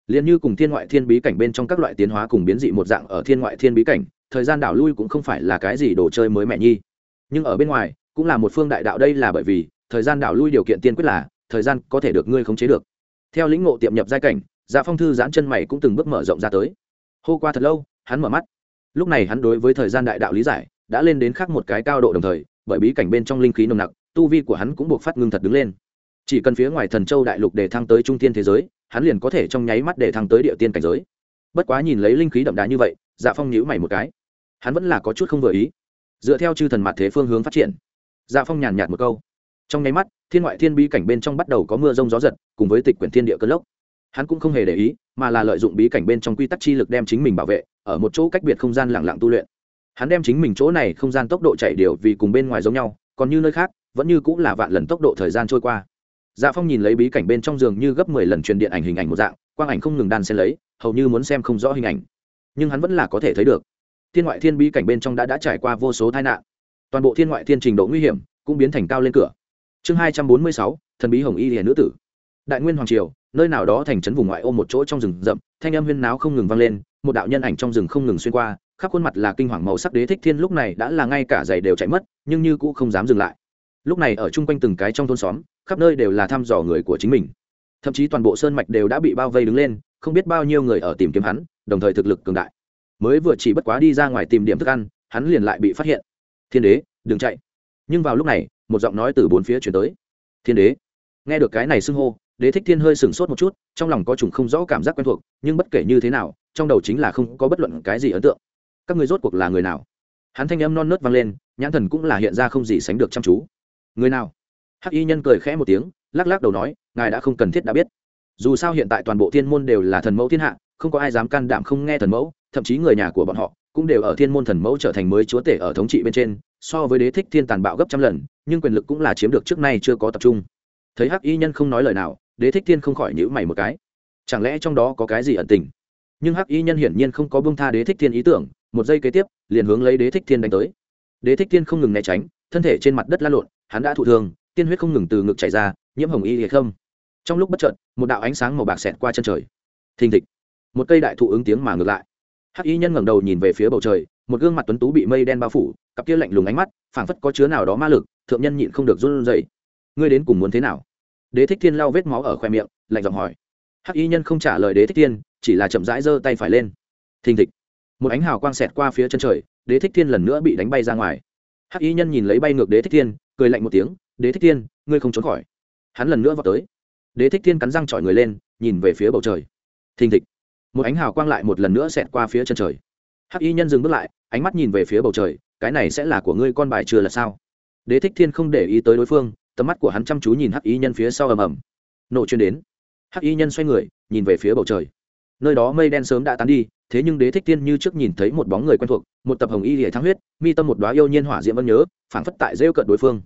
S1: Liền như cùng thiên ngoại thiên bí cảnh bên trong các loại tiến hóa cùng biến dị một dạng ở thiên ngoại thiên bí cảnh, thời gian đảo lui cũng không phải là cái gì đồ chơi mới mẹ nhi. Nhưng ở bên ngoài, cũng là một phương đại đạo đây là bởi vì, thời gian đảo lui điều kiện tiên quyết là, thời gian có thể được ngươi khống chế được. Theo lĩnh ngộ tiệm nhập giai cảnh dạ phong thư giãn chân mày cũng từng bước mở rộng ra tới. Hô qua thật lâu, hắn mở mắt. Lúc này hắn đối với thời gian đại đạo lý giải, đã lên đến khác một cái cao độ đồng thời, bởi bí cảnh bên trong linh khí nồng nặc tu vi của hắn cũng buộc phát ngưng thật đứng lên. Chỉ cần phía ngoài thần châu đại lục để thăng tới trung tiên thế giới, hắn liền có thể trong nháy mắt để thăng tới địa tiên cảnh giới. Bất quá nhìn lấy linh khí đậm đà như vậy dạ phong nhíu mày một cái. Hắn vẫn là có chút không vừa ý. Dựa theo chư thần mặt thế phương hướng phát triển dạ phong nhàn nhạt một câu. Trong nháy mắt, thiên ngoại thiên bí cảnh bên trong bắt đầu có mưa rông gió giật, cùng với tịch quyển thiên địa cơn lốc. Hắn cũng không hề để ý, mà là lợi dụng bí cảnh bên trong quy tắc chi lực đem chính mình bảo vệ, ở một chỗ cách biệt không gian lẳng lặng tu luyện. Hắn đem chính mình chỗ này không gian tốc độ chạy điều vì cùng bên ngoài giống nhau, còn như nơi khác vẫn như cũng là vạn lần tốc độ thời gian trôi qua. Dạ phong nhìn lấy bí cảnh bên trong giường như gấp mười lần truyền điện ảnh hình ảnh một dạng, quang ảnh không ngừng đan xen lấy, hầu như muốn xem không rõ hình ảnh. Nhưng hắn vẫn là có thể thấy được. Thiên ngoại thiên bí cảnh bên trong đã đã trải qua vô số tai nạn. Toàn bộ thiên ngoại thiên trình độ nguy hiểm cũng biến thành cao lên cửa. Chương hai trăm bốn mươi sáu, thần bí hồng y hiền nữ tử. Đại nguyên hoàng triều, nơi nào đó thành trấn vùng ngoại ô một chỗ trong rừng rậm, thanh âm huyên náo không ngừng vang lên, một đạo nhân ảnh trong rừng không ngừng xuyên qua, khắp khuôn mặt là kinh hoàng màu sắc đế thích thiên lúc này đã là ngay cả giày đều chạy mất, nhưng như cũng không dám dừng lại lúc này ở chung quanh từng cái trong thôn xóm, khắp nơi đều là thăm dò người của chính mình. Thậm chí toàn bộ sơn mạch đều đã bị bao vây đứng lên, không biết bao nhiêu người ở tìm kiếm hắn, đồng thời thực lực cường đại. Mới vừa chỉ bất quá đi ra ngoài tìm điểm thức ăn, hắn liền lại bị phát hiện. Thiên đế, đừng chạy. Nhưng vào lúc này, một giọng nói từ bốn phía chuyển tới. Thiên đế. Nghe được cái này xưng hô, đế thích thiên hơi sửng sốt một chút, trong lòng có chủng không rõ cảm giác quen thuộc, nhưng bất kể như thế nào, trong đầu chính là không có bất luận cái gì ấn tượng. Các người rốt cuộc là người nào? Hắn thanh âm non nớt vang lên, nhãn thần cũng là hiện ra không gì sánh được chăm chú người nào? Hắc y nhân cười khẽ một tiếng, lắc lắc đầu nói, ngài đã không cần thiết đã biết. Dù sao hiện tại toàn bộ thiên môn đều là thần mẫu thiên hạ, không có ai dám can đảm không nghe thần mẫu, thậm chí người nhà của bọn họ cũng đều ở thiên môn thần mẫu trở thành mới chúa tể ở thống trị bên trên, so với đế thích thiên tàn bạo gấp trăm lần, nhưng quyền lực cũng là chiếm được trước nay chưa có tập trung. Thấy hắc y nhân không nói lời nào, đế thích thiên không khỏi nhữ mày một cái. Chẳng lẽ trong đó có cái gì ẩn tình? Nhưng hắc y nhân hiển nhiên không có bông tha đế thích thiên ý tưởng, một giây kế tiếp, liền hướng lấy đế thích thiên đánh tới. Đế thích thiên không ngừng né tránh, thân thể trên mặt đất la lộn hắn đã thụ thương, tiên huyết không ngừng từ ngực chảy ra, nhiễm hồng y liệt không? Trong lúc bất chợt, một đạo ánh sáng màu bạc xẹt qua chân trời. Thình thịch. Một cây đại thụ ứng tiếng mà ngược lại. Hắc y nhân ngẩng đầu nhìn về phía bầu trời, một gương mặt tuấn tú bị mây đen bao phủ, cặp kia lạnh lùng ánh mắt, phảng phất có chứa nào đó ma lực, thượng nhân nhịn không được run rẩy. Ngươi đến cùng muốn thế nào? Đế thích thiên lau vết máu ở khoe miệng, lạnh giọng hỏi. Hắc y nhân không trả lời đế thích thiên, chỉ là chậm rãi giơ tay phải lên. Thình thịch. Một ánh hào quang xẹt qua phía chân trời, đế thích thiên lần nữa bị đánh bay ra ngoài. Hắc y nhân nhìn lấy bay ngược đế thích thiên cười lạnh một tiếng, đế thích thiên, ngươi không trốn khỏi. Hắn lần nữa vào tới. Đế thích thiên cắn răng chọi người lên, nhìn về phía bầu trời. Thình thịch. Một ánh hào quang lại một lần nữa xẹt qua phía chân trời. Hắc y nhân dừng bước lại, ánh mắt nhìn về phía bầu trời, cái này sẽ là của ngươi con bài chưa là sao? Đế thích thiên không để ý tới đối phương, tầm mắt của hắn chăm chú nhìn hắc y nhân phía sau ầm ầm. Nổ chuyên đến. Hắc y nhân xoay người, nhìn về phía bầu trời. Nơi đó mây đen sớm đã tán đi, thế nhưng đế thích thiên như trước nhìn thấy một bóng người quen thuộc, một tập hồng y lìa thắng huyết, mi tâm một đoá yêu nhiên hỏa diễm vẫn nhớ, phảng phất tại rêu cận đối phương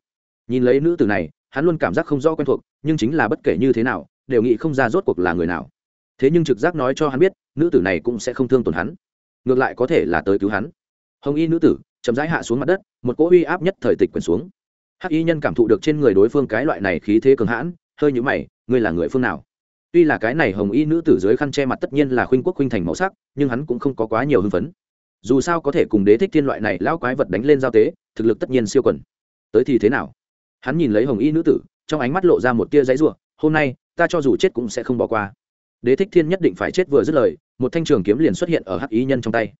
S1: nhìn lấy nữ tử này, hắn luôn cảm giác không rõ quen thuộc, nhưng chính là bất kể như thế nào, đều nghĩ không ra rốt cuộc là người nào. Thế nhưng trực giác nói cho hắn biết, nữ tử này cũng sẽ không thương tổn hắn. Ngược lại có thể là tới cứu hắn. Hồng y nữ tử, chậm rãi hạ xuống mặt đất, một cỗ uy áp nhất thời tịch quyền xuống. Hắc y nhân cảm thụ được trên người đối phương cái loại này khí thế cường hãn, hơi nhũ mày, ngươi là người phương nào? Tuy là cái này hồng y nữ tử dưới khăn che mặt tất nhiên là khuynh quốc khuynh thành màu sắc, nhưng hắn cũng không có quá nhiều hưng phấn. Dù sao có thể cùng đế thích thiên loại này lão quái vật đánh lên giao tế, thực lực tất nhiên siêu quần. Tới thì thế nào? Hắn nhìn lấy hồng y nữ tử, trong ánh mắt lộ ra một tia giấy ruộng hôm nay, ta cho dù chết cũng sẽ không bỏ qua. Đế thích thiên nhất định phải chết vừa dứt lời, một thanh trường kiếm liền xuất hiện ở hắc y nhân trong tay.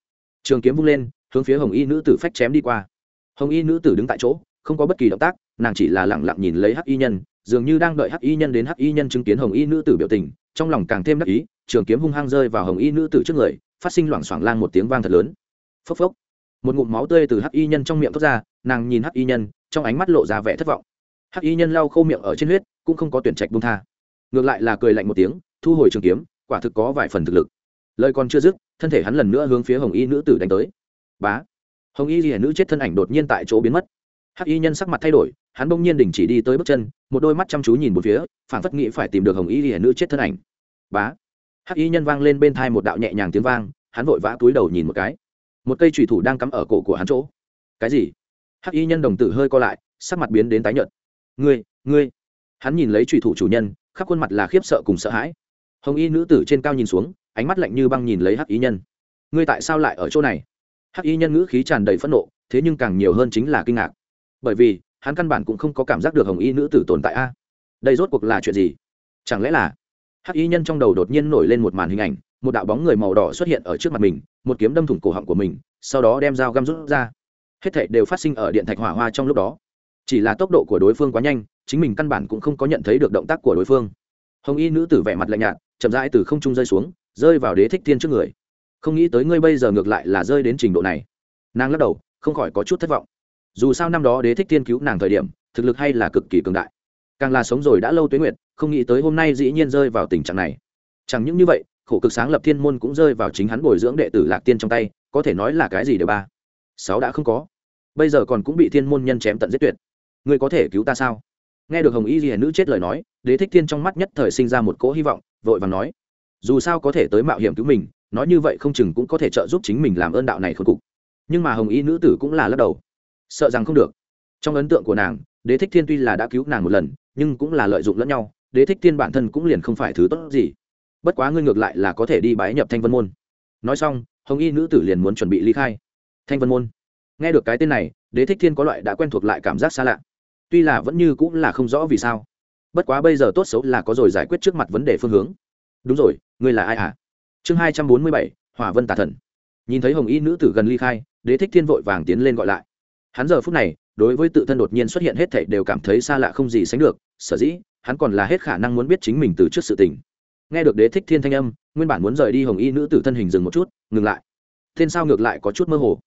S1: Trường kiếm vung lên, hướng phía hồng y nữ tử phách chém đi qua. Hồng y nữ tử đứng tại chỗ, không có bất kỳ động tác, nàng chỉ là lẳng lặng nhìn lấy hắc y nhân, dường như đang đợi hắc y nhân đến hắc y nhân chứng kiến hồng y nữ tử biểu tình, trong lòng càng thêm đắc ý, trường kiếm hung hăng rơi vào hồng y nữ tử trước người, phát sinh loảng xoảng lang một tiếng vang thật lớn. Phốc phốc. Một ngụm máu tươi từ hắc y nhân trong miệng thoát ra, nàng nhìn hắc y nhân, trong ánh mắt lộ ra vẻ thất vọng hắc y nhân lau khô miệng ở trên huyết, cũng không có tuyển trạch bung tha. Ngược lại là cười lạnh một tiếng, thu hồi trường kiếm, quả thực có vài phần thực lực. Lời còn chưa dứt, thân thể hắn lần nữa hướng phía hồng y nữ tử đánh tới. Bá! Hồng y rìa nữ chết thân ảnh đột nhiên tại chỗ biến mất. Hắc y nhân sắc mặt thay đổi, hắn bỗng nhiên đình chỉ đi tới bước chân, một đôi mắt chăm chú nhìn một phía phản phất nghĩ phải tìm được hồng y rìa nữ chết thân ảnh. Bá! Hắc y nhân vang lên bên thai một đạo nhẹ nhàng tiếng vang, hắn vội vã túi đầu nhìn một cái. Một cây thủy thủ đang cắm ở cổ của hắn chỗ. Cái gì? Hắc y nhân đồng tử hơi co lại, sắc mặt biến đến tái nhợt ngươi ngươi. Hắn nhìn lấy trùy thủ chủ nhân, khắp khuôn mặt là khiếp sợ cùng sợ hãi. Hồng y nữ tử trên cao nhìn xuống, ánh mắt lạnh như băng nhìn lấy hắc y nhân. Ngươi tại sao lại ở chỗ này? Hắc y nhân ngữ khí tràn đầy phẫn nộ, thế nhưng càng nhiều hơn chính là kinh ngạc. Bởi vì, hắn căn bản cũng không có cảm giác được hồng y nữ tử tồn tại a. Đây rốt cuộc là chuyện gì? Chẳng lẽ là hắc y nhân trong đầu đột nhiên nổi lên một màn hình ảnh, một đạo bóng người màu đỏ xuất hiện ở trước mặt mình, một kiếm đâm thủng cổ họng của mình, sau đó đem dao găm rút ra. Hết thảy đều phát sinh ở điện thạch hỏa hoa trong lúc đó chỉ là tốc độ của đối phương quá nhanh, chính mình căn bản cũng không có nhận thấy được động tác của đối phương. Hồng y nữ tử vẻ mặt lạnh nhạt, chậm rãi từ không trung rơi xuống, rơi vào đế thích thiên trước người. Không nghĩ tới ngươi bây giờ ngược lại là rơi đến trình độ này. Nàng lắc đầu, không khỏi có chút thất vọng. Dù sao năm đó đế thích thiên cứu nàng thời điểm, thực lực hay là cực kỳ cường đại. Càng là sống rồi đã lâu tuế nguyệt, không nghĩ tới hôm nay dĩ nhiên rơi vào tình trạng này. Chẳng những như vậy, khổ cực sáng lập thiên môn cũng rơi vào chính hắn bồi dưỡng đệ tử lạc tiên trong tay, có thể nói là cái gì đều ba. Sáu đã không có. Bây giờ còn cũng bị thiên môn nhân chém tận giết tuyệt ngươi có thể cứu ta sao? Nghe được hồng y ghi nữ chết lời nói, đế thích thiên trong mắt nhất thời sinh ra một cỗ hy vọng, vội vàng nói, dù sao có thể tới mạo hiểm cứu mình, nói như vậy không chừng cũng có thể trợ giúp chính mình làm ơn đạo này khôi cục. Nhưng mà hồng y nữ tử cũng là lắc đầu, sợ rằng không được. Trong ấn tượng của nàng, đế thích thiên tuy là đã cứu nàng một lần, nhưng cũng là lợi dụng lẫn nhau, đế thích thiên bản thân cũng liền không phải thứ tốt gì. Bất quá ngươi ngược lại là có thể đi bái nhập thanh vân môn. Nói xong, hồng y nữ tử liền muốn chuẩn bị ly khai. Thanh vân môn. Nghe được cái tên này, đế thích thiên có loại đã quen thuộc lại cảm giác xa lạ tuy là vẫn như cũng là không rõ vì sao. Bất quá bây giờ tốt xấu là có rồi giải quyết trước mặt vấn đề phương hướng. Đúng rồi, ngươi là ai hả? À? chương hai trăm bốn mươi bảy, hỏa vân tà thần. Nhìn thấy hồng y nữ tử gần ly khai, đế thích thiên vội vàng tiến lên gọi lại. Hắn giờ phút này, đối với tự thân đột nhiên xuất hiện hết thảy đều cảm thấy xa lạ không gì sánh được, sở dĩ, hắn còn là hết khả năng muốn biết chính mình từ trước sự tình. Nghe được đế thích thiên thanh âm, nguyên bản muốn rời đi hồng y nữ tử thân hình dừng một chút, ngừng lại. Tên sao ngược lại có chút mơ hồ.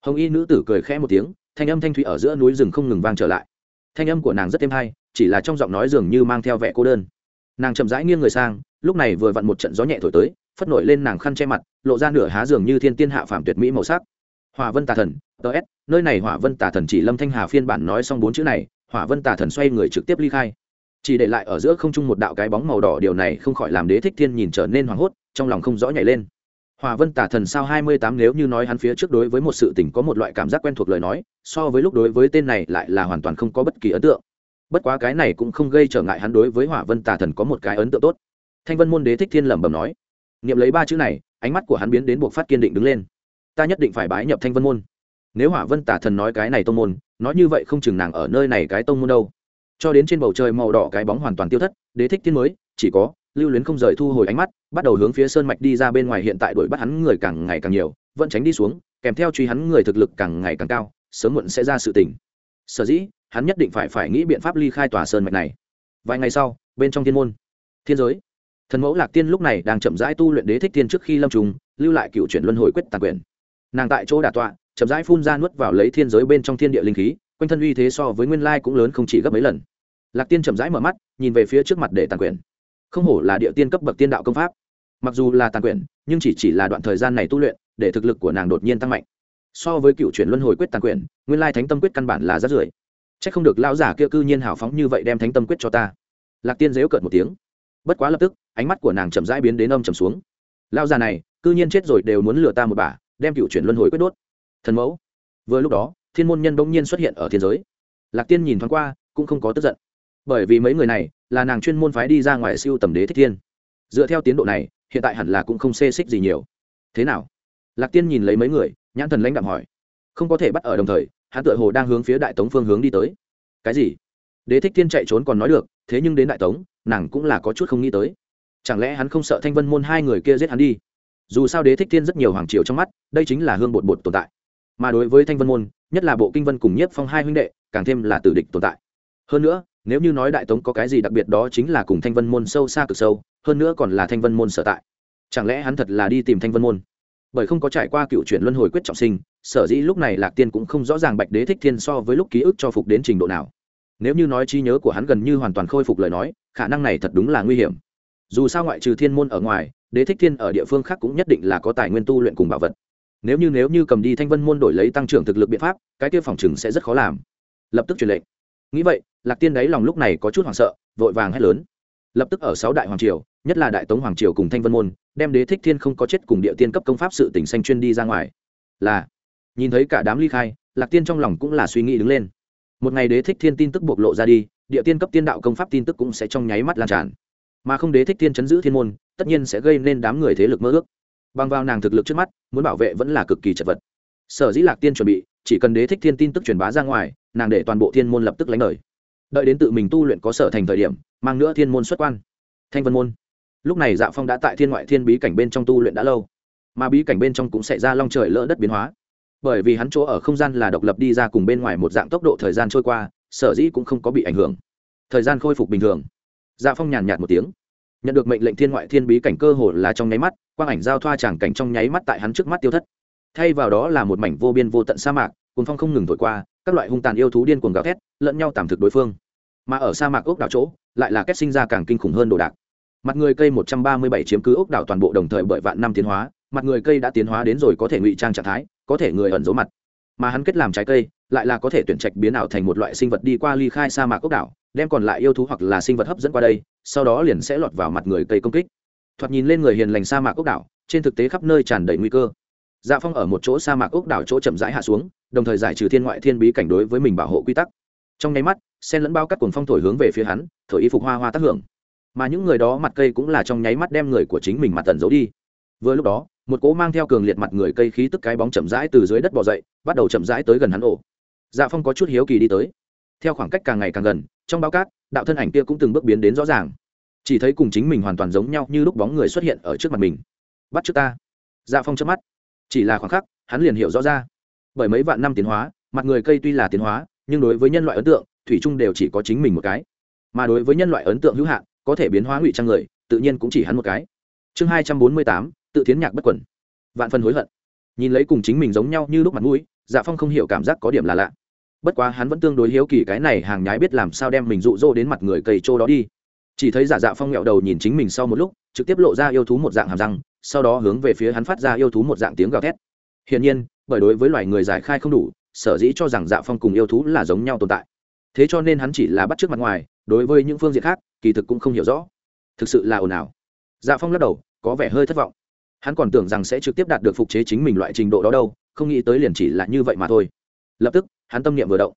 S1: Hồng y nữ tử cười khẽ một tiếng, thanh âm thanh thủy ở giữa núi rừng không ngừng vang trở lại thanh âm của nàng rất êm hay, chỉ là trong giọng nói dường như mang theo vẻ cô đơn. Nàng chậm rãi nghiêng người sang, lúc này vừa vặn một trận gió nhẹ thổi tới, phất nổi lên nàng khăn che mặt, lộ ra nửa há dường như thiên tiên hạ phàm tuyệt mỹ màu sắc. Hỏa vân tà thần ts nơi này hỏa vân tà thần chỉ lâm thanh hà phiên bản nói xong bốn chữ này, hỏa vân tà thần xoay người trực tiếp ly khai. Chỉ để lại ở giữa không trung một đạo cái bóng màu đỏ, điều này không khỏi làm đế thích thiên nhìn trở nên hoảng hốt, trong lòng không rõ nhảy lên hòa vân tả thần sao hai mươi tám nếu như nói hắn phía trước đối với một sự tình có một loại cảm giác quen thuộc lời nói, so với lúc đối với tên này lại là hoàn toàn không có bất kỳ ấn tượng. Bất quá cái này cũng không gây trở ngại hắn đối với hỏa vân tà thần có một cái ấn tượng tốt. Thanh vân môn đế thích thiên lẩm bẩm nói nghiệm lấy ba chữ này, ánh mắt của hắn biến đến buộc phát kiên định đứng lên. Ta nhất định phải bái nhập thanh vân môn. Nếu hỏa vân tà thần nói cái này tông môn, nói như vậy không chừng nàng ở nơi này cái tông môn đâu. Cho đến trên bầu trời màu đỏ cái bóng hoàn toàn tiêu thất, đế thích thiên mới, chỉ có lưu luyến không rời thu hồi ánh mắt, bắt đầu hướng phía sơn mạch đi ra bên ngoài hiện tại đuổi bắt hắn người càng ngày càng nhiều, vẫn tránh đi xuống, kèm theo truy hắn người thực lực càng ngày càng cao, sớm muộn sẽ ra sự tình. Sở dĩ, hắn nhất định phải phải nghĩ biện pháp ly khai tòa sơn mạch này. Vài ngày sau, bên trong thiên môn, thiên giới. Thần mẫu lạc tiên lúc này đang chậm rãi tu luyện đế thích thiên trước khi lâm trùng, lưu lại cựu chuyển luân hồi quyết tàn quyền. Nàng tại chỗ đà tọa, chậm rãi phun ra nuốt vào lấy thiên giới bên trong thiên địa linh khí, quanh thân uy thế so với nguyên lai cũng lớn không chỉ gấp mấy lần. Lạc tiên chậm rãi mở mắt, nhìn về phía trước mặt để tàn quyền không hổ là địa tiên cấp bậc tiên đạo công pháp. Mặc dù là tàn quyền nhưng chỉ chỉ là đoạn thời gian này tu luyện, để thực lực của nàng đột nhiên tăng mạnh. So với cựu chuyển luân hồi quyết tàn quyền nguyên lai thánh tâm quyết căn bản là rất rưởi c h ắ c không được lão giả kia cư nhiên hào phóng như vậy đem thánh tâm quyết cho ta. Lạc tiên dếu cợt một tiếng. Bất quá lập tức, ánh mắt của nàng chậm rãi biến đến âm trầm xuống. Lão già này, cư nhiên chết rồi đều muốn lừa ta một bà, đem cựu chuyển luân hồi quyết đốt. Thần mẫu. Vừa lúc đó, thiên môn nhân bỗng nhiên xuất hiện ở thiên giới. Lạc tiên nhìn thoáng qua, cũng không có tức giận. Bởi vì mấy người này là nàng chuyên môn phái đi ra ngoài siêu tầm đế thích thiên. Dựa theo tiến độ này, hiện tại hẳn là cũng không xê xích gì nhiều. Thế nào? Lạc tiên nhìn lấy mấy người, nhãn thần lãnh đạm hỏi. Không có thể bắt ở đồng thời, hắn tựa hồ đang hướng phía đại tống phương hướng đi tới. Cái gì? Đế thích thiên chạy trốn còn nói được, thế nhưng đến đại tống, nàng cũng là có chút không nghĩ tới. Chẳng lẽ hắn không sợ thanh vân môn hai người kia giết hắn đi? Dù sao đế thích thiên rất nhiều hoàng triều trong mắt, đây chính là hương bột bột tồn tại. Mà đối với thanh vân môn, nhất là bộ kinh vân cùng nhiếp phong hai huynh đệ, càng thêm là tử địch tồn tại. Hơn nữa nếu như nói đại tống có cái gì đặc biệt đó chính là cùng thanh vân môn sâu xa cực sâu, hơn nữa còn là thanh vân môn sở tại. Chẳng lẽ hắn thật là đi tìm thanh vân môn? Bởi không có trải qua cựu chuyển luân hồi quyết trọng sinh, sở dĩ lúc này lạc tiên cũng không rõ ràng bạch đế thích thiên so với lúc ký ức cho phục đến trình độ nào. Nếu như nói trí nhớ của hắn gần như hoàn toàn khôi phục lời nói, khả năng này thật đúng là nguy hiểm. Dù sao ngoại trừ thiên môn ở ngoài, đế thích thiên ở địa phương khác cũng nhất định là có tài nguyên tu luyện cùng bảo vật. Nếu như nếu như cầm đi thanh vân môn đổi lấy tăng trưởng thực lực biện pháp, cái kia phòng chừng sẽ rất khó làm. Lập tức truyền lệnh nghĩ vậy, lạc tiên đáy lòng lúc này có chút hoảng sợ, vội vàng hét lớn. Lập tức ở sáu đại hoàng triều, nhất là đại tống hoàng triều cùng thanh vân môn, đem đế thích thiên không có chết cùng địa tiên cấp công pháp sự tỉnh xanh chuyên đi ra ngoài. Là, nhìn thấy cả đám ly khai, lạc tiên trong lòng cũng là suy nghĩ đứng lên. Một ngày đế thích thiên tin tức bộc lộ ra đi, địa tiên cấp tiên đạo công pháp tin tức cũng sẽ trong nháy mắt lan tràn. Mà không đế thích thiên chấn giữ thiên môn, tất nhiên sẽ gây nên đám người thế lực mơ ước. Bằng vào nàng thực lực trước mắt, muốn bảo vệ vẫn là cực kỳ chật vật. Sở dĩ lạc tiên chuẩn bị chỉ cần đế thích thiên tin tức truyền bá ra ngoài, nàng để toàn bộ thiên môn lập tức lánh đời. Đợi đến tự mình tu luyện có sở thành thời điểm, mang nữa thiên môn xuất quan. Thanh vân môn. Lúc này dạ phong đã tại thiên ngoại thiên bí cảnh bên trong tu luyện đã lâu. Mà bí cảnh bên trong cũng xảy ra long trời lỡ đất biến hóa. Bởi vì hắn chỗ ở không gian là độc lập đi ra cùng bên ngoài một dạng tốc độ thời gian trôi qua, sở dĩ cũng không có bị ảnh hưởng. Thời gian khôi phục bình thường. Dạ phong nhàn nhạt một tiếng. Nhận được mệnh lệnh thiên ngoại thiên bí cảnh cơ hồ là trong nháy mắt, quang ảnh giao thoa tràng cảnh trong nháy mắt tại hắn trước mắt tiêu thất thay vào đó là một mảnh vô biên vô tận sa mạc cuốn phong không ngừng thổi qua, các loại hung tàn yêu thú điên cuồng gào thét, lẫn nhau tạm thực đối phương. Mà ở sa mạc ốc đảo chỗ, lại là kết sinh ra càng kinh khủng hơn đồ đạc. Mặt người cây một trăm ba mươi bảy chiếm cứ ốc đảo toàn bộ đồng thời bởi vạn năm tiến hóa, mặt người cây đã tiến hóa đến rồi có thể ngụy trang trạng thái, có thể người ẩn giấu mặt. Mà hắn kết làm trái cây, lại là có thể tuyển trạch biến ảo thành một loại sinh vật đi qua ly khai sa mạc ốc đảo, đem còn lại yêu thú hoặc là sinh vật hấp dẫn qua đây, sau đó liền sẽ lọt vào mặt người cây công kích. Thoạt nhìn lên người hiền lành sa mạc ốc đảo, trên thực tế khắp nơi tràn đầy nguy cơ dạ phong ở một chỗ sa mạc ốc đảo chỗ chậm rãi hạ xuống, đồng thời giải trừ thiên ngoại thiên bí cảnh đối với mình bảo hộ quy tắc. Trong nháy mắt, sen lẫn bao các cuồng phong thổi hướng về phía hắn, thổi y phục hoa hoa tác hưởng. Mà những người đó mặt cây cũng là trong nháy mắt đem người của chính mình mặt tần giấu đi. Vừa lúc đó, một cỗ mang theo cường liệt mặt người cây khí tức cái bóng chậm rãi từ dưới đất bỏ dậy, bắt đầu chậm rãi tới gần hắn ổ. Dạ phong có chút hiếu kỳ đi tới. Theo khoảng cách càng ngày càng gần, trong bao cát, đạo thân ảnh kia cũng từng bước biến đến rõ ràng. Chỉ thấy cùng chính mình hoàn toàn giống nhau như lúc bóng người xuất hiện ở trước mặt mình. Bắt trước ta. Dạ phong chớp mắt chỉ là khoảng khắc, hắn liền hiểu rõ ra. Bởi mấy vạn năm tiến hóa, mặt người cây tuy là tiến hóa, nhưng đối với nhân loại ấn tượng, thủy chung đều chỉ có chính mình một cái. Mà đối với nhân loại ấn tượng hữu hạn, có thể biến hóa ngụy trang người, tự nhiên cũng chỉ hắn một cái. Chương hai trăm bốn mươi tám, tự tiến nhạc bất quẩn. Vạn phần hối hận. Nhìn lấy cùng chính mình giống nhau như lúc mặt mũi dạ phong không hiểu cảm giác có điểm là lạ. Bất quá hắn vẫn tương đối hiếu kỳ cái này hàng nhái biết làm sao đem mình rụ rỗ đến mặt người cây trô đó đi chỉ thấy giả dạ phong nghẹo đầu nhìn chính mình sau một lúc, trực tiếp lộ ra yêu thú một dạng hàm răng, sau đó hướng về phía hắn phát ra yêu thú một dạng tiếng gào thét. Hiển nhiên, bởi đối với loài người giải khai không đủ, sở dĩ cho rằng dạ phong cùng yêu thú là giống nhau tồn tại. Thế cho nên hắn chỉ là bắt trước mặt ngoài, đối với những phương diện khác, kỳ thực cũng không hiểu rõ. Thực sự là ồn ào. Dạ phong lắc đầu, có vẻ hơi thất vọng. Hắn còn tưởng rằng sẽ trực tiếp đạt được phục chế chính mình loại trình độ đó đâu, không nghĩ tới liền chỉ là như vậy mà thôi. Lập tức, hắn tâm niệm vừa động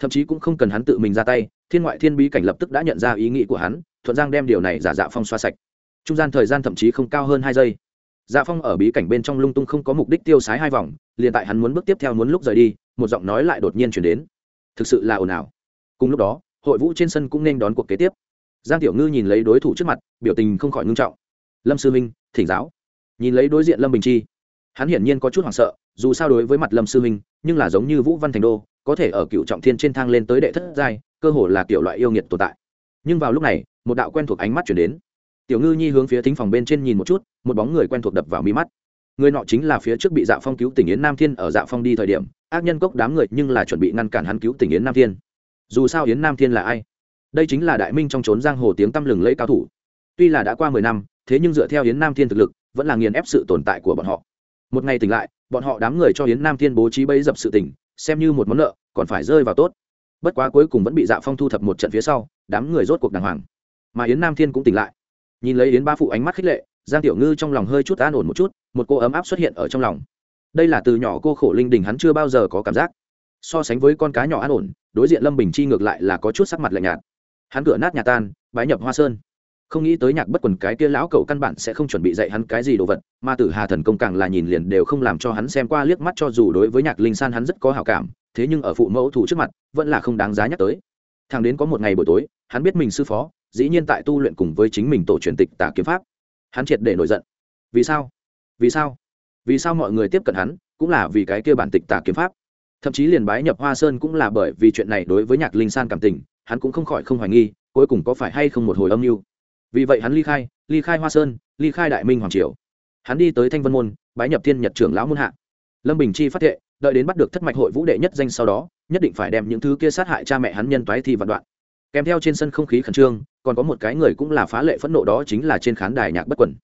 S1: thậm chí cũng không cần hắn tự mình ra tay, thiên ngoại thiên bí cảnh lập tức đã nhận ra ý nghĩ của hắn, thuận giang đem điều này giả dạ phong xoa sạch. Trung gian thời gian thậm chí không cao hơn hai giây. Dạ phong ở bí cảnh bên trong lung tung không có mục đích tiêu sái hai vòng, liền tại hắn muốn bước tiếp theo muốn lúc rời đi, một giọng nói lại đột nhiên chuyển đến. Thực sự là ồn ào. Cùng lúc đó, hội vũ trên sân cũng nên đón cuộc kế tiếp. Giang tiểu ngư nhìn lấy đối thủ trước mặt, biểu tình không khỏi ngưng trọng. Lâm sư minh, thỉnh giáo. Nhìn lấy đối diện lâm bình chi, hắn hiển nhiên có chút hoảng sợ, dù sao đối với mặt lâm sư minh, nhưng là giống như vũ văn thành đô có thể ở cựu trọng thiên trên thang lên tới đệ thất giai, cơ hồ là kiểu loại yêu nghiệt tồn tại. Nhưng vào lúc này, một đạo quen thuộc ánh mắt chuyển đến. Tiểu ngư nhi hướng phía thính phòng bên trên nhìn một chút, một bóng người quen thuộc đập vào mi mắt. Người nọ chính là phía trước bị dạ phong cứu tỉnh yến nam thiên ở dạ phong đi thời điểm, ác nhân cốc đám người nhưng là chuẩn bị ngăn cản hắn cứu tỉnh yến nam thiên. Dù sao yến nam thiên là ai? Đây chính là đại minh trong trốn giang hồ tiếng tăm lừng lẫy cao thủ. Tuy là đã qua mười năm, thế nhưng dựa theo yến nam thiên thực lực, vẫn là nghiền ép sự tồn tại của bọn họ. Một ngày tỉnh lại, bọn họ đám người cho yến nam thiên bố trí bẫy dập sự tỉnh xem như một món nợ, còn phải rơi vào tốt. Bất quá cuối cùng vẫn bị dạ phong thu thập một trận phía sau, đám người rốt cuộc đàng hoàng. Mà yến nam thiên cũng tỉnh lại. Nhìn lấy yến ba phụ ánh mắt khích lệ, giang tiểu ngư trong lòng hơi chút an ổn một chút, một cô ấm áp xuất hiện ở trong lòng. Đây là từ nhỏ cô khổ linh đình hắn chưa bao giờ có cảm giác. So sánh với con cá nhỏ an ổn, đối diện lâm bình chi ngược lại là có chút sắc mặt lạnh nhạt. Hắn cửa nát nhà tan, bái nhập hoa sơn không nghĩ tới nhạc bất quần cái kia lão cậu căn bản sẽ không chuẩn bị dạy hắn cái gì đồ vật, mà tử hà thần công càng là nhìn liền đều không làm cho hắn xem qua liếc mắt cho dù đối với nhạc linh san hắn rất có hào cảm, thế nhưng ở phụ mẫu thủ trước mặt, vẫn là không đáng giá nhắc tới. Thằng đến có một ngày buổi tối, hắn biết mình sư phó, dĩ nhiên tại tu luyện cùng với chính mình tổ truyền tịch tả kiếm pháp. Hắn triệt để nổi giận. Vì sao? Vì sao? Vì sao mọi người tiếp cận hắn, cũng là vì cái kia bản tịch tả kiếm pháp. Thậm chí liền bái nhập hoa sơn cũng là bởi vì chuyện này đối với nhạc linh san cảm tình, hắn cũng không khỏi không hoài nghi, cuối cùng có phải hay không một hồi âm mưu vì vậy hắn ly khai ly khai hoa sơn, ly khai đại minh hoàng triều. Hắn đi tới thanh vân môn, bái nhập thiên nhật trưởng lão môn hạ. Lâm bình chi phát thệ, đợi đến bắt được thất mạch hội vũ đệ nhất danh sau đó, nhất định phải đem những thứ kia sát hại cha mẹ hắn nhân toái thi vạn đoạn. Kèm theo trên sân không khí khẩn trương, còn có một cái người cũng là phá lệ phẫn nộ đó chính là trên khán đài nhạc bất quẩn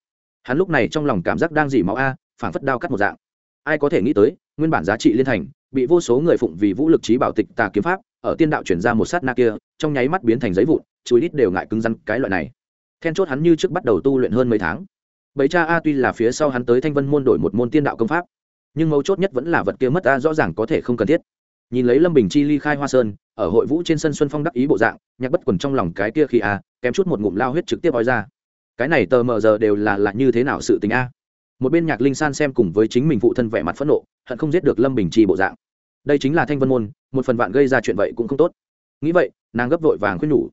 S1: hắn lúc này trong lòng cảm giác đang dỉ máu a, phảng phất đao cắt một dạng. Ai có thể nghĩ tới, nguyên bản giá trị liên thành, bị vô số người phụng vì vũ lực trí bảo tịch tà kiếm pháp, ở tiên đạo chuyển ra một sát na kia, trong nháy mắt biến thành giấy vụn chúi ít đều ngại cứng rắn cái loại này then chốt hắn như trước bắt đầu tu luyện hơn mấy tháng. Bấy cha a tuy là phía sau hắn tới thanh vân môn đổi một môn tiên đạo công pháp, nhưng mấu chốt nhất vẫn là vật kia mất a rõ ràng có thể không cần thiết. Nhìn lấy lâm bình chi ly khai hoa sơn, ở hội vũ trên sân xuân phong đắc ý bộ dạng, nhạc bất quần trong lòng cái kia khi a, kém chút một ngụm lao huyết trực tiếp ói ra. Cái này tờ mờ giờ đều là là như thế nào sự tình a? Một bên nhạc linh san xem cùng với chính mình phụ thân vẻ mặt phẫn nộ, hận không giết được lâm bình chi bộ dạng. Đây chính là thanh vân môn, một phần bạn gây ra chuyện vậy cũng không tốt. Nghĩ vậy, nàng gấp vội vàng khuyên nhủ.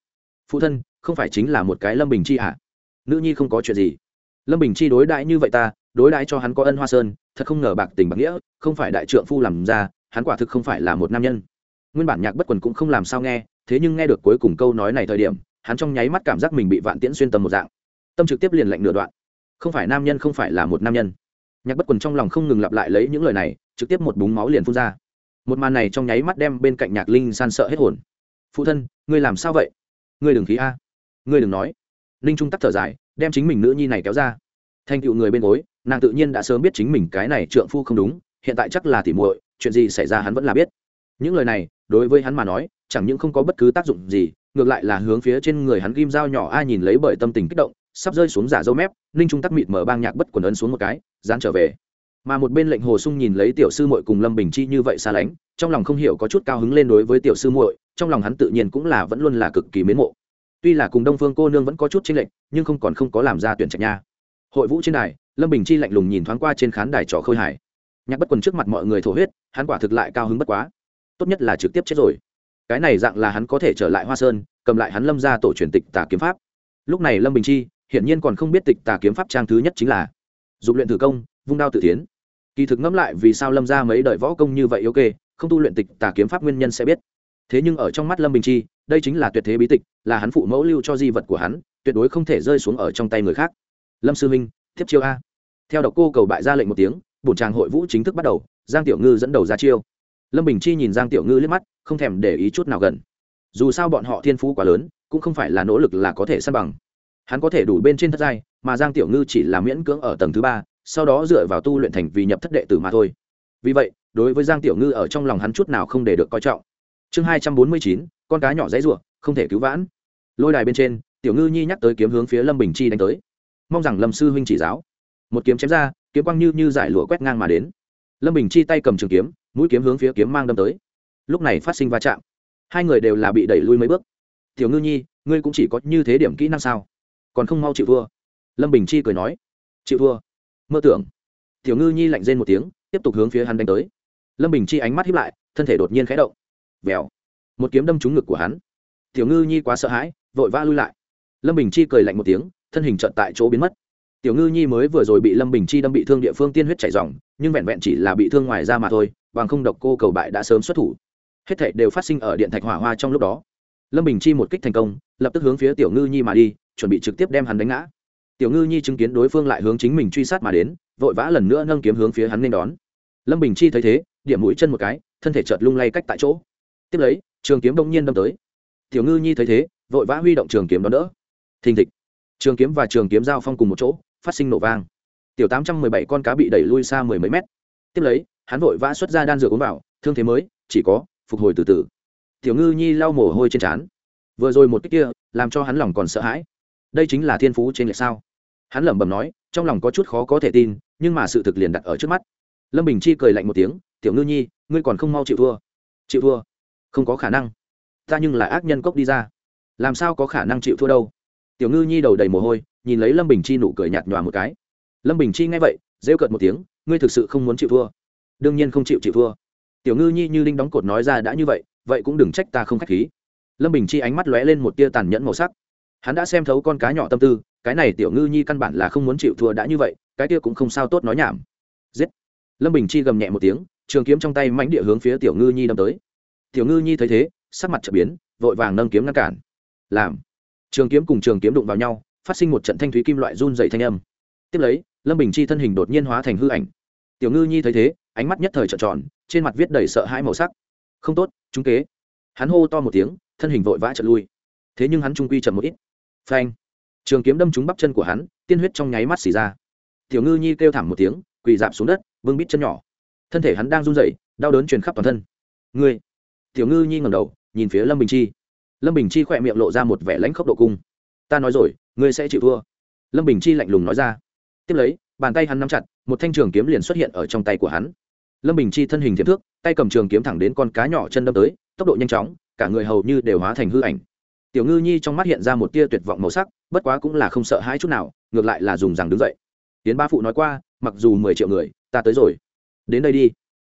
S1: Phụ thân không phải chính là một cái lâm bình chi à? Nữ nhi không có chuyện gì. Lâm bình chi đối đãi như vậy ta, đối đãi cho hắn có ân hoa sơn, thật không ngờ bạc tình bạc nghĩa, không phải đại trượng phu làm ra, hắn quả thực không phải là một nam nhân. Nguyên bản nhạc bất quần cũng không làm sao nghe, thế nhưng nghe được cuối cùng câu nói này thời điểm, hắn trong nháy mắt cảm giác mình bị vạn tiễn xuyên tầm một dạng. Tâm trực tiếp liền lạnh nửa đoạn. Không phải nam nhân không phải là một nam nhân. Nhạc bất quần trong lòng không ngừng lặp lại lấy những lời này, trực tiếp một búng máu liền phun ra. Một màn này trong nháy mắt đem bên cạnh nhạc linh san sợ hết hồn. Phụ thân, ngươi làm sao vậy? Ngươi đừng khí a ngươi đừng nói. Ninh trung tắc thở dài, đem chính mình nữ nhi này kéo ra. Thành tựu người bên gối, nàng tự nhiên đã sớm biết chính mình cái này trượng phu không đúng, hiện tại chắc là tỉ muội, chuyện gì xảy ra hắn vẫn là biết. Những lời này, đối với hắn mà nói, chẳng những không có bất cứ tác dụng gì, ngược lại là hướng phía trên người hắn ghim dao nhỏ ai nhìn lấy bởi tâm tình kích động, sắp rơi xuống giả dâu mép, ninh trung tắc mịt mở bang nhạc bất quần ấn xuống một cái, dán trở về. Mà một bên lệnh hồ sung nhìn lấy tiểu sư muội cùng lâm bình chi như vậy xa lánh, trong lòng không hiểu có chút cao hứng lên đối với tiểu sư muội, trong lòng hắn tự nhiên cũng là vẫn luôn là cực kỳ mến mộ tuy là cùng đông phương cô nương vẫn có chút chênh lệch, nhưng không còn không có làm ra tuyển trạch nha. Hội vũ trên đài, lâm bình chi lạnh lùng nhìn thoáng qua trên khán đài trò khơi hải nhạc bất quần trước mặt mọi người thổ huyết, hắn quả thực lại cao hứng bất quá. Tốt nhất là trực tiếp chết rồi. Cái này dạng là hắn có thể trở lại hoa sơn, cầm lại hắn lâm ra tổ truyền tịch tà kiếm pháp. Lúc này lâm bình chi, hiển nhiên còn không biết tịch tà kiếm pháp trang thứ nhất chính là dục luyện thử công, vung đao tự tiến. Kỳ thực ngẫm lại vì sao lâm ra mấy đời võ công như vậy ok, không tu luyện tịch tà kiếm pháp nguyên nhân sẽ biết thế nhưng ở trong mắt lâm bình chi, đây chính là tuyệt thế bí tịch, là hắn phụ mẫu lưu cho di vật của hắn, tuyệt đối không thể rơi xuống ở trong tay người khác. Lâm sư minh, tiếp chiêu a. Theo độc cô cầu bại ra lệnh một tiếng, bổn tràng hội vũ chính thức bắt đầu, giang tiểu ngư dẫn đầu ra chiêu. Lâm bình chi nhìn giang tiểu ngư liếc mắt, không thèm để ý chút nào gần. Dù sao bọn họ thiên phú quá lớn, cũng không phải là nỗ lực là có thể săn bằng. Hắn có thể đủ bên trên thất giai, mà giang tiểu ngư chỉ là miễn cưỡng ở tầng thứ ba, sau đó dựa vào tu luyện thành vì nhập thất đệ tử mà thôi. Vì vậy, đối với giang tiểu ngư ở trong lòng hắn chút nào không để được coi trọng chương hai trăm bốn mươi chín, con cá nhỏ dãy r không thể cứu vãn. Lôi đài bên trên, tiểu ngư nhi nhắc tới kiếm hướng phía lâm bình chi đánh tới. Mong rằng lâm sư huynh chỉ giáo. Một kiếm chém ra, kiếm quang như như giải lụa quét ngang mà đến. Lâm bình chi tay cầm trường kiếm, mũi kiếm hướng phía kiếm mang đâm tới. Lúc này phát sinh va chạm. Hai người đều là bị đẩy lui mấy bước. Tiểu ngư nhi, ngươi cũng chỉ có như thế điểm kỹ năng sao? Còn không mau chịu thua. Lâm bình chi cười nói. Chịu thua. Mơ tưởng. Tiểu ngư nhi lạnh rên một tiếng, tiếp tục hướng phía hắn đánh tới. Lâm bình chi ánh mắt hiếp lại, thân thể đột nhiên khẽ động vèo. Một kiếm đâm trúng ngực của hắn. Tiểu ngư nhi quá sợ hãi, vội vã lui lại. Lâm bình chi cười lạnh một tiếng, thân hình trận tại chỗ biến mất. Tiểu ngư nhi mới vừa rồi bị lâm bình chi đâm bị thương địa phương tiên huyết chảy dòng nhưng vẹn vẹn chỉ là bị thương ngoài ra mà thôi, bằng không độc cô cầu bại đã sớm xuất thủ. Hết thảy đều phát sinh ở điện thạch hỏa hoa trong lúc đó. Lâm bình chi một kích thành công, lập tức hướng phía tiểu ngư nhi mà đi, chuẩn bị trực tiếp đem hắn đánh ngã. Tiểu ngư nhi chứng kiến đối phương lại hướng chính mình truy sát mà đến, vội vã lần nữa nâng kiếm hướng phía hắn nên đón. Lâm bình chi thấy thế, điểm mũi chân một cái, thân thể chợt lung lay cách tại chỗ tiếp lấy, trường kiếm đông nhiên đâm tới. Tiểu ngư nhi thấy thế, vội vã huy động trường kiếm đón đỡ. Thình thịch. Trường kiếm và trường kiếm giao phong cùng một chỗ, phát sinh nổ vang. Tiểu tám trăm mười bảy con cá bị đẩy lui xa mười mấy mét. Tiếp lấy, hắn vội vã xuất ra đan dược uống vào, thương thế mới, chỉ có, phục hồi từ từ. Tiểu ngư nhi lau mồ hôi trên trán. Vừa rồi một cách kia, làm cho hắn lòng còn sợ hãi. Đây chính là thiên phú trên lệch sao? Hắn lẩm bẩm nói, trong lòng có chút khó có thể tin, nhưng mà sự thực liền đặt ở trước mắt. Lâm bình chi cười lạnh một tiếng, tiểu ngư nhi, ngươi còn không mau chịu thua. Chịu thua? Không có khả năng. Ta nhưng là ác nhân cốc đi ra. Làm sao có khả năng chịu thua đâu? Tiểu ngư nhi đầu đầy mồ hôi, nhìn lấy lâm bình chi nụ cười nhạt nhòa một cái. Lâm bình chi nghe vậy, rêu cợt một tiếng, ngươi thực sự không muốn chịu thua. Đương nhiên không chịu chịu thua. Tiểu ngư nhi như linh đóng cột nói ra đã như vậy vậy cũng đừng trách ta không k h á c h khí. Lâm bình chi ánh mắt lóe lên một tia tàn nhẫn màu sắc. Hắn đã xem thấu con cá nhỏ tâm tư, cái này tiểu ngư nhi căn bản là không muốn chịu thua đã như vậy, cái kia cũng không sao tốt nói nhảm. Giết! Lâm bình chi gầm nhẹ một tiếng, trường kiếm trong tay mánh địa hướng phía tiểu ngư nhi đâm tới tiểu ngư nhi thấy thế, sắc mặt trở biến, vội vàng nâng kiếm ngăn cản. Làm. Trường kiếm cùng trường kiếm đụng vào nhau, phát sinh một trận thanh thúy kim loại run dày thanh âm. Tiếp lấy, lâm bình chi thân hình đột nhiên hóa thành hư ảnh. Tiểu ngư nhi thấy thế, ánh mắt nhất thời trợn tròn, trên mặt viết đầy sợ hãi màu sắc. Không tốt chúng kế. Hắn hô to một tiếng, thân hình vội vã trật lui. Thế nhưng hắn trung quy chậm một ít. Phanh. Trường kiếm đâm trúng bắp chân của hắn, tiên huyết trong nháy mắt xì ra. Tiểu ngư nhi kêu thảm một tiếng, quỳ dạp xuống đất vương bít chân nhỏ. Thân thể hắn đang run rẩy, đau đớn truyền khắp toàn thân. Ngươi tiểu ngư nhi ngầm đầu, nhìn phía lâm bình chi. Lâm bình chi khỏe miệng lộ ra một vẻ lãnh khốc độ cung. Ta nói rồi, ngươi sẽ chịu thua. Lâm bình chi lạnh lùng nói ra. Tiếp lấy, bàn tay hắn nắm chặt, một thanh trường kiếm liền xuất hiện ở trong tay của hắn. Lâm bình chi thân hình thiếp thước, tay cầm trường kiếm thẳng đến con cá nhỏ chân đâm tới, tốc độ nhanh chóng, cả người hầu như đều hóa thành hư ảnh. Tiểu ngư nhi trong mắt hiện ra một tia tuyệt vọng màu sắc, bất quá cũng là không sợ hãi chút nào, ngược lại là dùng rằng đứng dậy. Tiến ba phụ nói qua, mặc dù mười triệu người, ta tới rồi. Đến đây đi.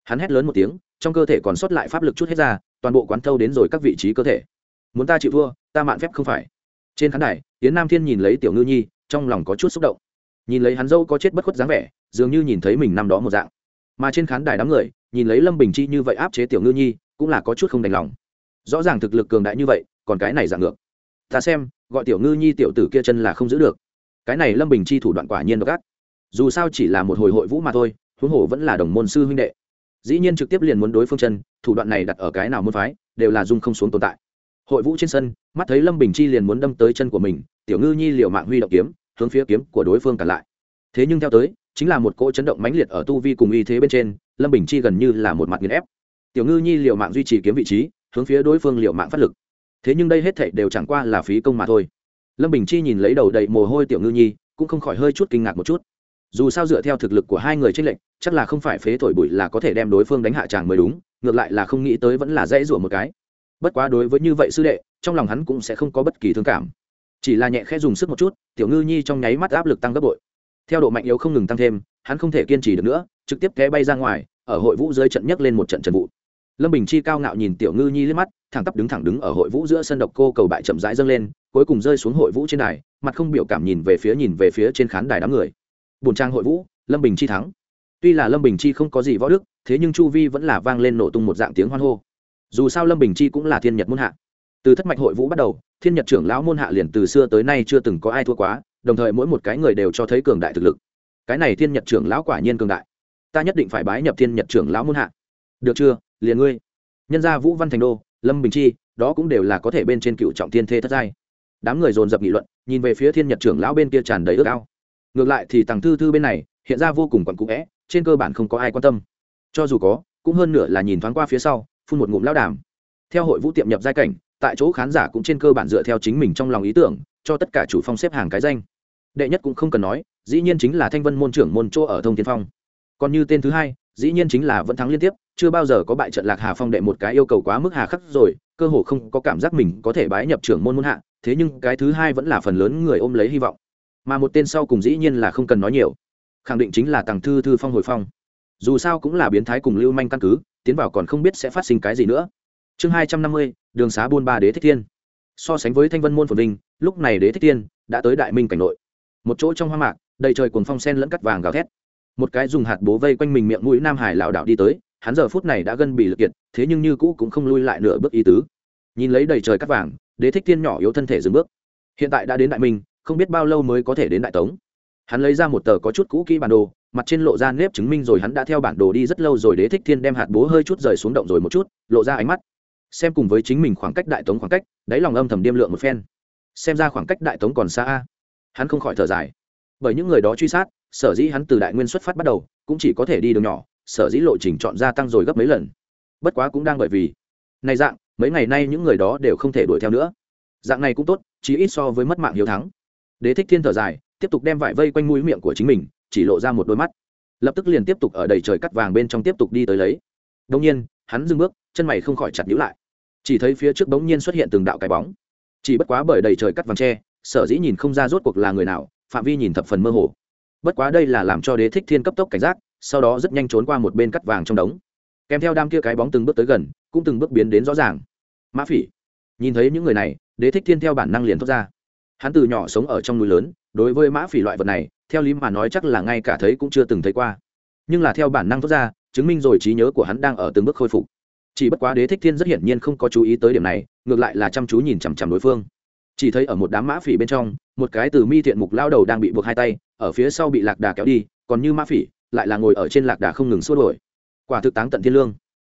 S1: Hắn hét lớn một tiếng trong cơ thể còn sót lại pháp lực chút hết ra, toàn bộ quán thâu đến rồi các vị trí cơ thể. Muốn ta chịu thua, ta mạn phép không phải. Trên khán đài tiến nam thiên nhìn lấy tiểu ngư nhi, trong lòng có chút xúc động. Nhìn lấy hắn dâu có chết bất khuất dáng vẻ, dường như nhìn thấy mình năm đó một dạng. Mà trên khán đài đám người, nhìn lấy lâm bình chi như vậy áp chế tiểu ngư nhi, cũng là có chút không đành lòng. Rõ ràng thực lực cường đại như vậy, còn cái này dạng ngược. Ta xem, gọi tiểu ngư nhi tiểu tử kia chân là không giữ được. Cái này lâm bình chi thủ đoạn quả nhiên độc ác. Dù sao chỉ là một hồi hội vũ mà thôi, huống hồ vẫn là đồng môn sư huynh đệ dĩ nhiên trực tiếp liền muốn đối phương chân, thủ đoạn này đặt ở cái nào muốn phái, đều là dung không xuống tồn tại. Hội vũ trên sân, mắt thấy lâm bình chi liền muốn đâm tới chân của mình, tiểu ngư nhi liệu mạng huy động kiếm, hướng phía kiếm của đối phương cản lại. Thế nhưng theo tới, chính là một cỗ chấn động mãnh liệt ở tu vi cùng y thế bên trên, lâm bình chi gần như là một mặt nghiền ép. Tiểu ngư nhi liệu mạng duy trì kiếm vị trí, hướng phía đối phương liệu mạng phát lực. Thế nhưng đây hết thảy đều chẳng qua là phí công mà thôi. Lâm bình chi nhìn lấy đầu đầy mồ hôi tiểu ngư nhi, cũng không khỏi hơi chút kinh ngạc một chút dù sao dựa theo thực lực của hai người tranh lệch, chắc là không phải phế thổi bụi là có thể đem đối phương đánh hạ chàng mới đúng, ngược lại là không nghĩ tới vẫn là dễ rủa một cái. Bất quá đối với như vậy sư đệ, trong lòng hắn cũng sẽ không có bất kỳ thương cảm. Chỉ là nhẹ khẽ dùng sức một chút, tiểu ngư nhi trong nháy mắt áp lực tăng gấp bội. Theo độ mạnh yếu không ngừng tăng thêm, hắn không thể kiên trì được nữa, trực tiếp té bay ra ngoài, ở hội vũ dưới trận nhấc lên một trận trận vụ. Lâm bình chi cao ngạo nhìn tiểu ngư nhi liếc mắt, thẳng tắp đứng thẳng đứng ở hội vũ giữa sân độc cô cầu bại chậm rãi dâng lên, cuối cùng rơi xuống hội vũ trên đài, mặt không biểu cảm nhìn về phía nhìn về phía trên khán đài đám người bùn trang hội vũ, lâm bình chi thắng. Tuy là lâm bình chi không có gì võ đức, thế nhưng chu vi vẫn là vang lên nổ tung một dạng tiếng hoan hô. Dù sao lâm bình chi cũng là thiên nhật môn hạ. Từ thất mạch hội vũ bắt đầu, thiên nhật trưởng lão môn hạ liền từ xưa tới nay chưa từng có ai thua quá, đồng thời mỗi một cái người đều cho thấy cường đại thực lực. Cái này thiên nhật trưởng lão quả nhiên cường đại. Ta nhất định phải bái nhập thiên nhật trưởng lão môn hạ. Được chưa, liền ngươi. Nhân gia vũ văn thành đô, lâm bình chi, đó cũng đều là có thể bên trên cựu trọng thiên thê thất giai. Đám người dồn dập nghị luận, nhìn về phía thiên nhật trưởng lão bên kia tràn đầy ước ao ngược lại thì tàng thư thư bên này, hiện ra vô cùng quặn cũ vẽ, trên cơ bản không có ai quan tâm. Cho dù có, cũng hơn nửa là nhìn thoáng qua phía sau, phun một ngụm lao đàm. Theo hội vũ tiệm nhập giai cảnh, tại chỗ khán giả cũng trên cơ bản dựa theo chính mình trong lòng ý tưởng, cho tất cả chủ phong xếp hàng cái danh. Đệ nhất cũng không cần nói, dĩ nhiên chính là thanh vân môn trưởng môn chỗ ở thông tiên phong. Còn như tên thứ hai, dĩ nhiên chính là vẫn thắng liên tiếp, chưa bao giờ có bại trận lạc hà phong đệ một cái yêu cầu quá mức hà khắc rồi, cơ hồ không có cảm giác mình có thể bái nhập trưởng môn môn hạ, thế nhưng cái thứ hai vẫn là phần lớn người ôm lấy hy vọng mà một tên sau cùng dĩ nhiên là không cần nói nhiều. Khẳng định chính là tàng thư thư phong hồi phong. Dù sao cũng là biến thái cùng lưu manh căn cứ, tiến vào còn không biết sẽ phát sinh cái gì nữa. Chương hai trăm năm mươi, đường xá buôn ba đế thích thiên. So sánh với thanh vân môn phồn vinh, lúc này đế thích thiên đã tới đại minh cảnh nội. Một chỗ trong hoa mạc, đầy trời cuồng phong sen lẫn cắt vàng gào thét. Một cái dùng hạt bố vây quanh mình miệng mũi nam hải lảo đảo đi tới, hắn giờ phút này đã gân bị lực kiệt, thế nhưng như cũ cũng không lui lại nửa bước ý tứ. Nhìn lấy đầy trời cắt vàng, đế thích thiên nhỏ yếu thân thể dừng bước. Hiện tại đã đến đại minh không biết bao lâu mới có thể đến đại tống. Hắn lấy ra một tờ có chút cũ kỹ bản đồ, mặt trên lộ ra nếp chứng minh rồi hắn đã theo bản đồ đi rất lâu rồi đế thích thiên đem hạt bố hơi chút rời xuống động rồi một chút, lộ ra ánh mắt. Xem cùng với chính mình khoảng cách đại tống khoảng cách, đáy lòng âm thầm điêm lượng một phen. Xem ra khoảng cách đại tống còn xa a. Hắn không khỏi thở dài. Bởi những người đó truy sát, sở dĩ hắn từ đại nguyên xuất phát bắt đầu, cũng chỉ có thể đi đường nhỏ, sở dĩ lộ trình chọn gia tăng rồi gấp mấy lần. Bất quá cũng đang bởi vì, này dạng, mấy ngày nay những người đó đều không thể đuổi theo nữa. Dạng này cũng tốt chỉ ít so với mất mạng hiếu thắng đế thích thiên thở dài, tiếp tục đem vải vây quanh mũi miệng của chính mình, chỉ lộ ra một đôi mắt. Lập tức liền tiếp tục ở đầy trời cắt vàng bên trong tiếp tục đi tới lấy. Đông nhiên, hắn dừng bước, chân mày không khỏi chặt nhữ lại. Chỉ thấy phía trước bỗng nhiên xuất hiện từng đạo cái bóng. Chỉ bất quá bởi đầy trời cắt vàng tre sở dĩ nhìn không ra rốt cuộc là người nào, phạm vi nhìn thập phần mơ hồ. Bất quá đây là làm cho đế thích thiên cấp tốc cảnh giác, sau đó rất nhanh trốn qua một bên cắt vàng trong đống. Kèm theo đam kia cái bóng từng bước tới gần, cũng từng bước biến đến rõ ràng. Mã phỉ, nhìn thấy những người này, đế thích thiên theo bản năng liền thoát ra hắn từ nhỏ sống ở trong núi lớn, đối với mã phỉ loại vật này, theo lý mà nói chắc là ngay cả thấy cũng chưa từng thấy qua. Nhưng là theo bản năng thốt ra, chứng minh rồi trí nhớ của hắn đang ở từng bước khôi phục. Chỉ bất quá đế thích thiên rất hiển nhiên không có chú ý tới điểm này, ngược lại là chăm chú nhìn chằm chằm đối phương. Chỉ thấy ở một đám mã phỉ bên trong, một cái từ mi thiện mục lao đầu đang bị buộc hai tay, ở phía sau bị lạc đà kéo đi, còn như mã phỉ, lại là ngồi ở trên lạc đà không ngừng xua đổi quả thực táng tận thiên lương.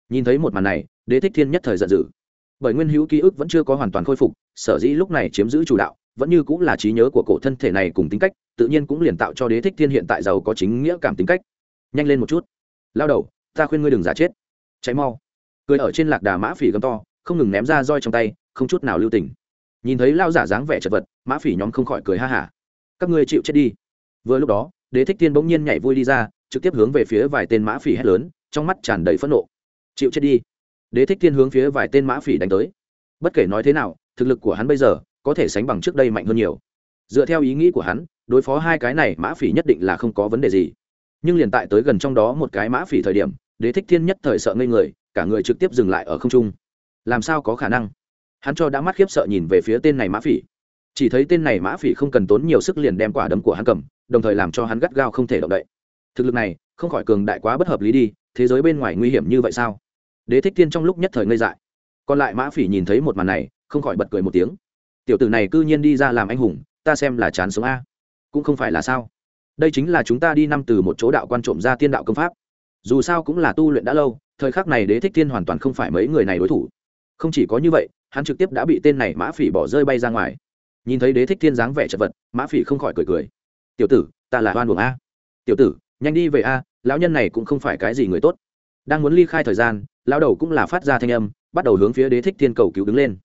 S1: Nhìn thấy một màn này, đế thích thiên nhất thời giận dữ. Bởi nguyên hữu ký ức vẫn chưa có hoàn toàn khôi phục, sở dĩ lúc này chiếm giữ chủ đạo vẫn như cũng là trí nhớ của cổ thân thể này cùng tính cách, tự nhiên cũng liền tạo cho đế thích thiên hiện tại giàu có chính nghĩa cảm tính cách. Nhanh lên một chút. Lao đầu, ta khuyên ngươi đừng giả chết. Cháy mau. Cười ở trên lạc đà mã phỉ gầm to, không ngừng ném ra roi trong tay, không chút nào lưu tình. Nhìn thấy lao giả dáng vẻ chật vật, mã phỉ nhóm không khỏi cười ha hả. Các ngươi chịu chết đi. Vừa lúc đó, đế thích thiên bỗng nhiên nhảy vui đi ra, trực tiếp hướng về phía vài tên mã phỉ hét lớn, trong mắt tràn đầy phẫn nộ. Chịu chết đi. Đế thích thiên hướng phía vài tên mã phỉ đánh tới. Bất kể nói thế nào, thực lực của hắn bây giờ có thể sánh bằng trước đây mạnh hơn nhiều. Dựa theo ý nghĩ của hắn, đối phó hai cái này, mã phỉ nhất định là không có vấn đề gì. Nhưng liền tại tới gần trong đó một cái mã phỉ thời điểm, đế thích thiên nhất thời sợ ngây người, cả người trực tiếp dừng lại ở không trung. Làm sao có khả năng? Hắn cho đã mắt khiếp sợ nhìn về phía tên này mã phỉ. Chỉ thấy tên này mã phỉ không cần tốn nhiều sức liền đem quả đấm của hắn cầm, đồng thời làm cho hắn gắt gao không thể động đậy. Thực lực này, không khỏi cường đại quá bất hợp lý đi, thế giới bên ngoài nguy hiểm như vậy sao? Đế thích thiên trong lúc nhất thời ngây dại. Còn lại mã phỉ nhìn thấy một màn này, không khỏi bật cười một tiếng tiểu tử này cư nhiên đi ra làm anh hùng, ta xem là chán sống a. Cũng không phải là sao. Đây chính là chúng ta đi năm từ một chỗ đạo quan trộm ra tiên đạo công pháp. Dù sao cũng là tu luyện đã lâu, thời khắc này đế thích thiên hoàn toàn không phải mấy người này đối thủ. Không chỉ có như vậy, hắn trực tiếp đã bị tên này mã phỉ bỏ rơi bay ra ngoài. Nhìn thấy đế thích thiên dáng vẻ chật vật, mã phỉ không khỏi cười cười. Tiểu tử, ta là hoan buồng a. Tiểu tử, nhanh đi về a, lão nhân này cũng không phải cái gì người tốt. Đang muốn ly khai thời gian, lão đầu cũng là phát ra thanh âm, bắt đầu hướng phía đế thích thiên cầu cứu đứng lên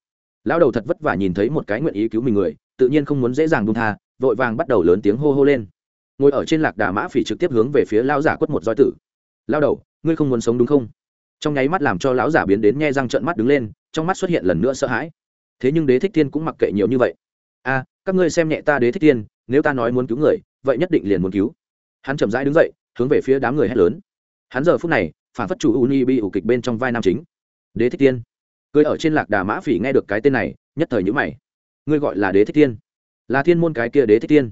S1: lão đầu thật vất vả nhìn thấy một cái nguyện ý cứu mình người, tự nhiên không muốn dễ dàng buông tha, vội vàng bắt đầu lớn tiếng hô hô lên. Ngồi ở trên lạc đà mã phỉ trực tiếp hướng về phía lão giả quất một roi tử. Lão đầu, ngươi không muốn sống đúng không? Trong nháy mắt làm cho lão giả biến đến nghe răng trợn mắt đứng lên, trong mắt xuất hiện lần nữa sợ hãi. Thế nhưng đế thích thiên cũng mặc kệ nhiều như vậy. A, các ngươi xem nhẹ ta đế thích thiên, nếu ta nói muốn cứu người, vậy nhất định liền muốn cứu. Hắn chậm rãi đứng dậy, hướng về phía đám người hét lớn. Hắn giờ phút này, phản phất chủ uni bị ủ kịch bên trong vai nam chính. Đế thích tiên cưới ở trên lạc đà mã phỉ nghe được cái tên này, nhất thời nhữ mày. Ngươi gọi là đế thích tiên là thiên môn cái kia đế thích tiên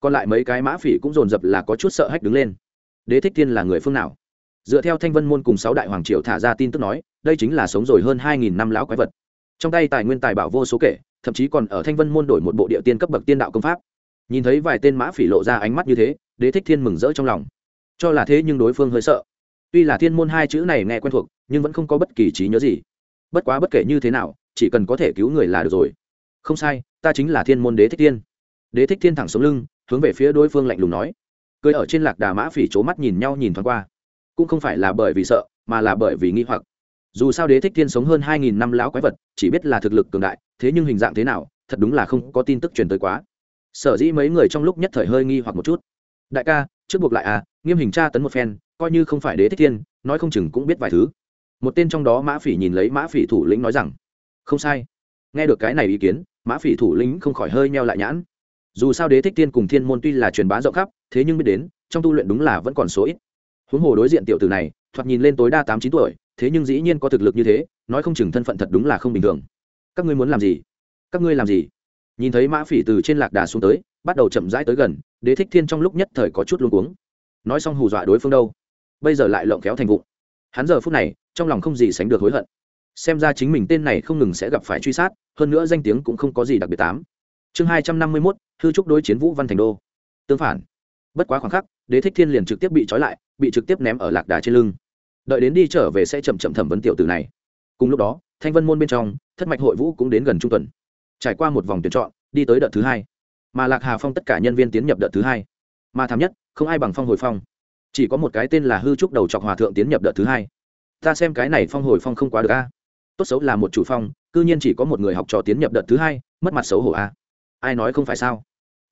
S1: còn lại mấy cái mã phỉ cũng dồn dập là có chút sợ hách đứng lên. Đế thích tiên là người phương nào? Dựa theo thanh vân môn cùng sáu đại hoàng triều thả ra tin tức nói, đây chính là sống rồi hơn hai nghìn năm lão quái vật. Trong tay tài nguyên tài bảo vô số kể, thậm chí còn ở thanh vân môn đổi một bộ địa tiên cấp bậc tiên đạo công pháp. Nhìn thấy vài tên mã phỉ lộ ra ánh mắt như thế, đế thích thiên mừng rỡ trong lòng. Cho là thế nhưng đối phương hơi sợ. Tuy là thiên môn hai chữ này nghe quen thuộc, nhưng vẫn không có bất kỳ trí nhớ gì bất quá bất kể như thế nào, chỉ cần có thể cứu người là được rồi. Không sai, ta chính là thiên môn đế thích thiên. Đế thích thiên thẳng xuống lưng, hướng về phía đối phương lạnh lùng nói. Cười ở trên lạc đà mã phỉ c h ố mắt nhìn nhau nhìn thoáng qua. Cũng không phải là bởi vì sợ, mà là bởi vì nghi hoặc. Dù sao đế thích thiên sống hơn hai nghìn năm lão quái vật, chỉ biết là thực lực cường đại, thế nhưng hình dạng thế nào, thật đúng là không có tin tức truyền tới quá. Sở dĩ mấy người trong lúc nhất thời hơi nghi hoặc một chút. Đại ca, trước buộc lại à nghiêm hình tra tấn một phen, coi như không phải đế thích thiên, nói không chừng cũng biết vài thứ một tên trong đó mã phỉ nhìn lấy mã phỉ thủ lĩnh nói rằng, không sai. Nghe được cái này ý kiến, mã phỉ thủ lĩnh không khỏi hơi meo lại nhãn. Dù sao đế thích tiên cùng thiên môn tuy là truyền bá rộng khắp, thế nhưng biết đến, trong tu luyện đúng là vẫn còn số ít. Huống hồ đối diện tiểu tử này, thoạt nhìn lên tối đa tám chín tuổi, thế nhưng dĩ nhiên có thực lực như thế, nói không chừng thân phận thật đúng là không bình thường. Các ngươi muốn làm gì? Các ngươi làm gì? Nhìn thấy mã phỉ từ trên lạc đà xuống tới, bắt đầu chậm rãi tới gần, đế thích thiên trong lúc nhất thời có chút luôn cuống. Nói xong hù dọa đối phương đâu? Bây giờ lại lộng kéo thành vụng hắn giờ phút này, trong lòng không gì sánh được hối hận. Xem ra chính mình tên này không ngừng sẽ gặp phải truy sát, hơn nữa danh tiếng cũng không có gì đặc biệt tám. Chương hai trăm năm mươi mốt, hư trúc đối chiến vũ văn thành đô. Tương phản. Bất quá khoảng khắc, đế thích thiên liền trực tiếp bị trói lại, bị trực tiếp ném ở lạc đà trên lưng. Đợi đến đi trở về sẽ chậm chậm thẩm vấn tiểu tử này. Cùng lúc đó, thanh vân môn bên trong, thất mạch hội vũ cũng đến gần trung tuần. Trải qua một vòng tuyển chọn, đi tới đợt thứ hai. Mà lạc hà phong tất cả nhân viên tiến nhập đợt thứ hai. Mà thảm nhất, không ai bằng phong hồi phong chỉ có một cái tên là hư trúc đầu chọc hòa thượng tiến nhập đợt thứ hai. Ta xem cái này phong hồi phong không quá được a. Tốt xấu là một chủ phong, cư nhiên chỉ có một người học trò tiến nhập đợt thứ hai, mất mặt xấu hổ a. Ai nói không phải sao?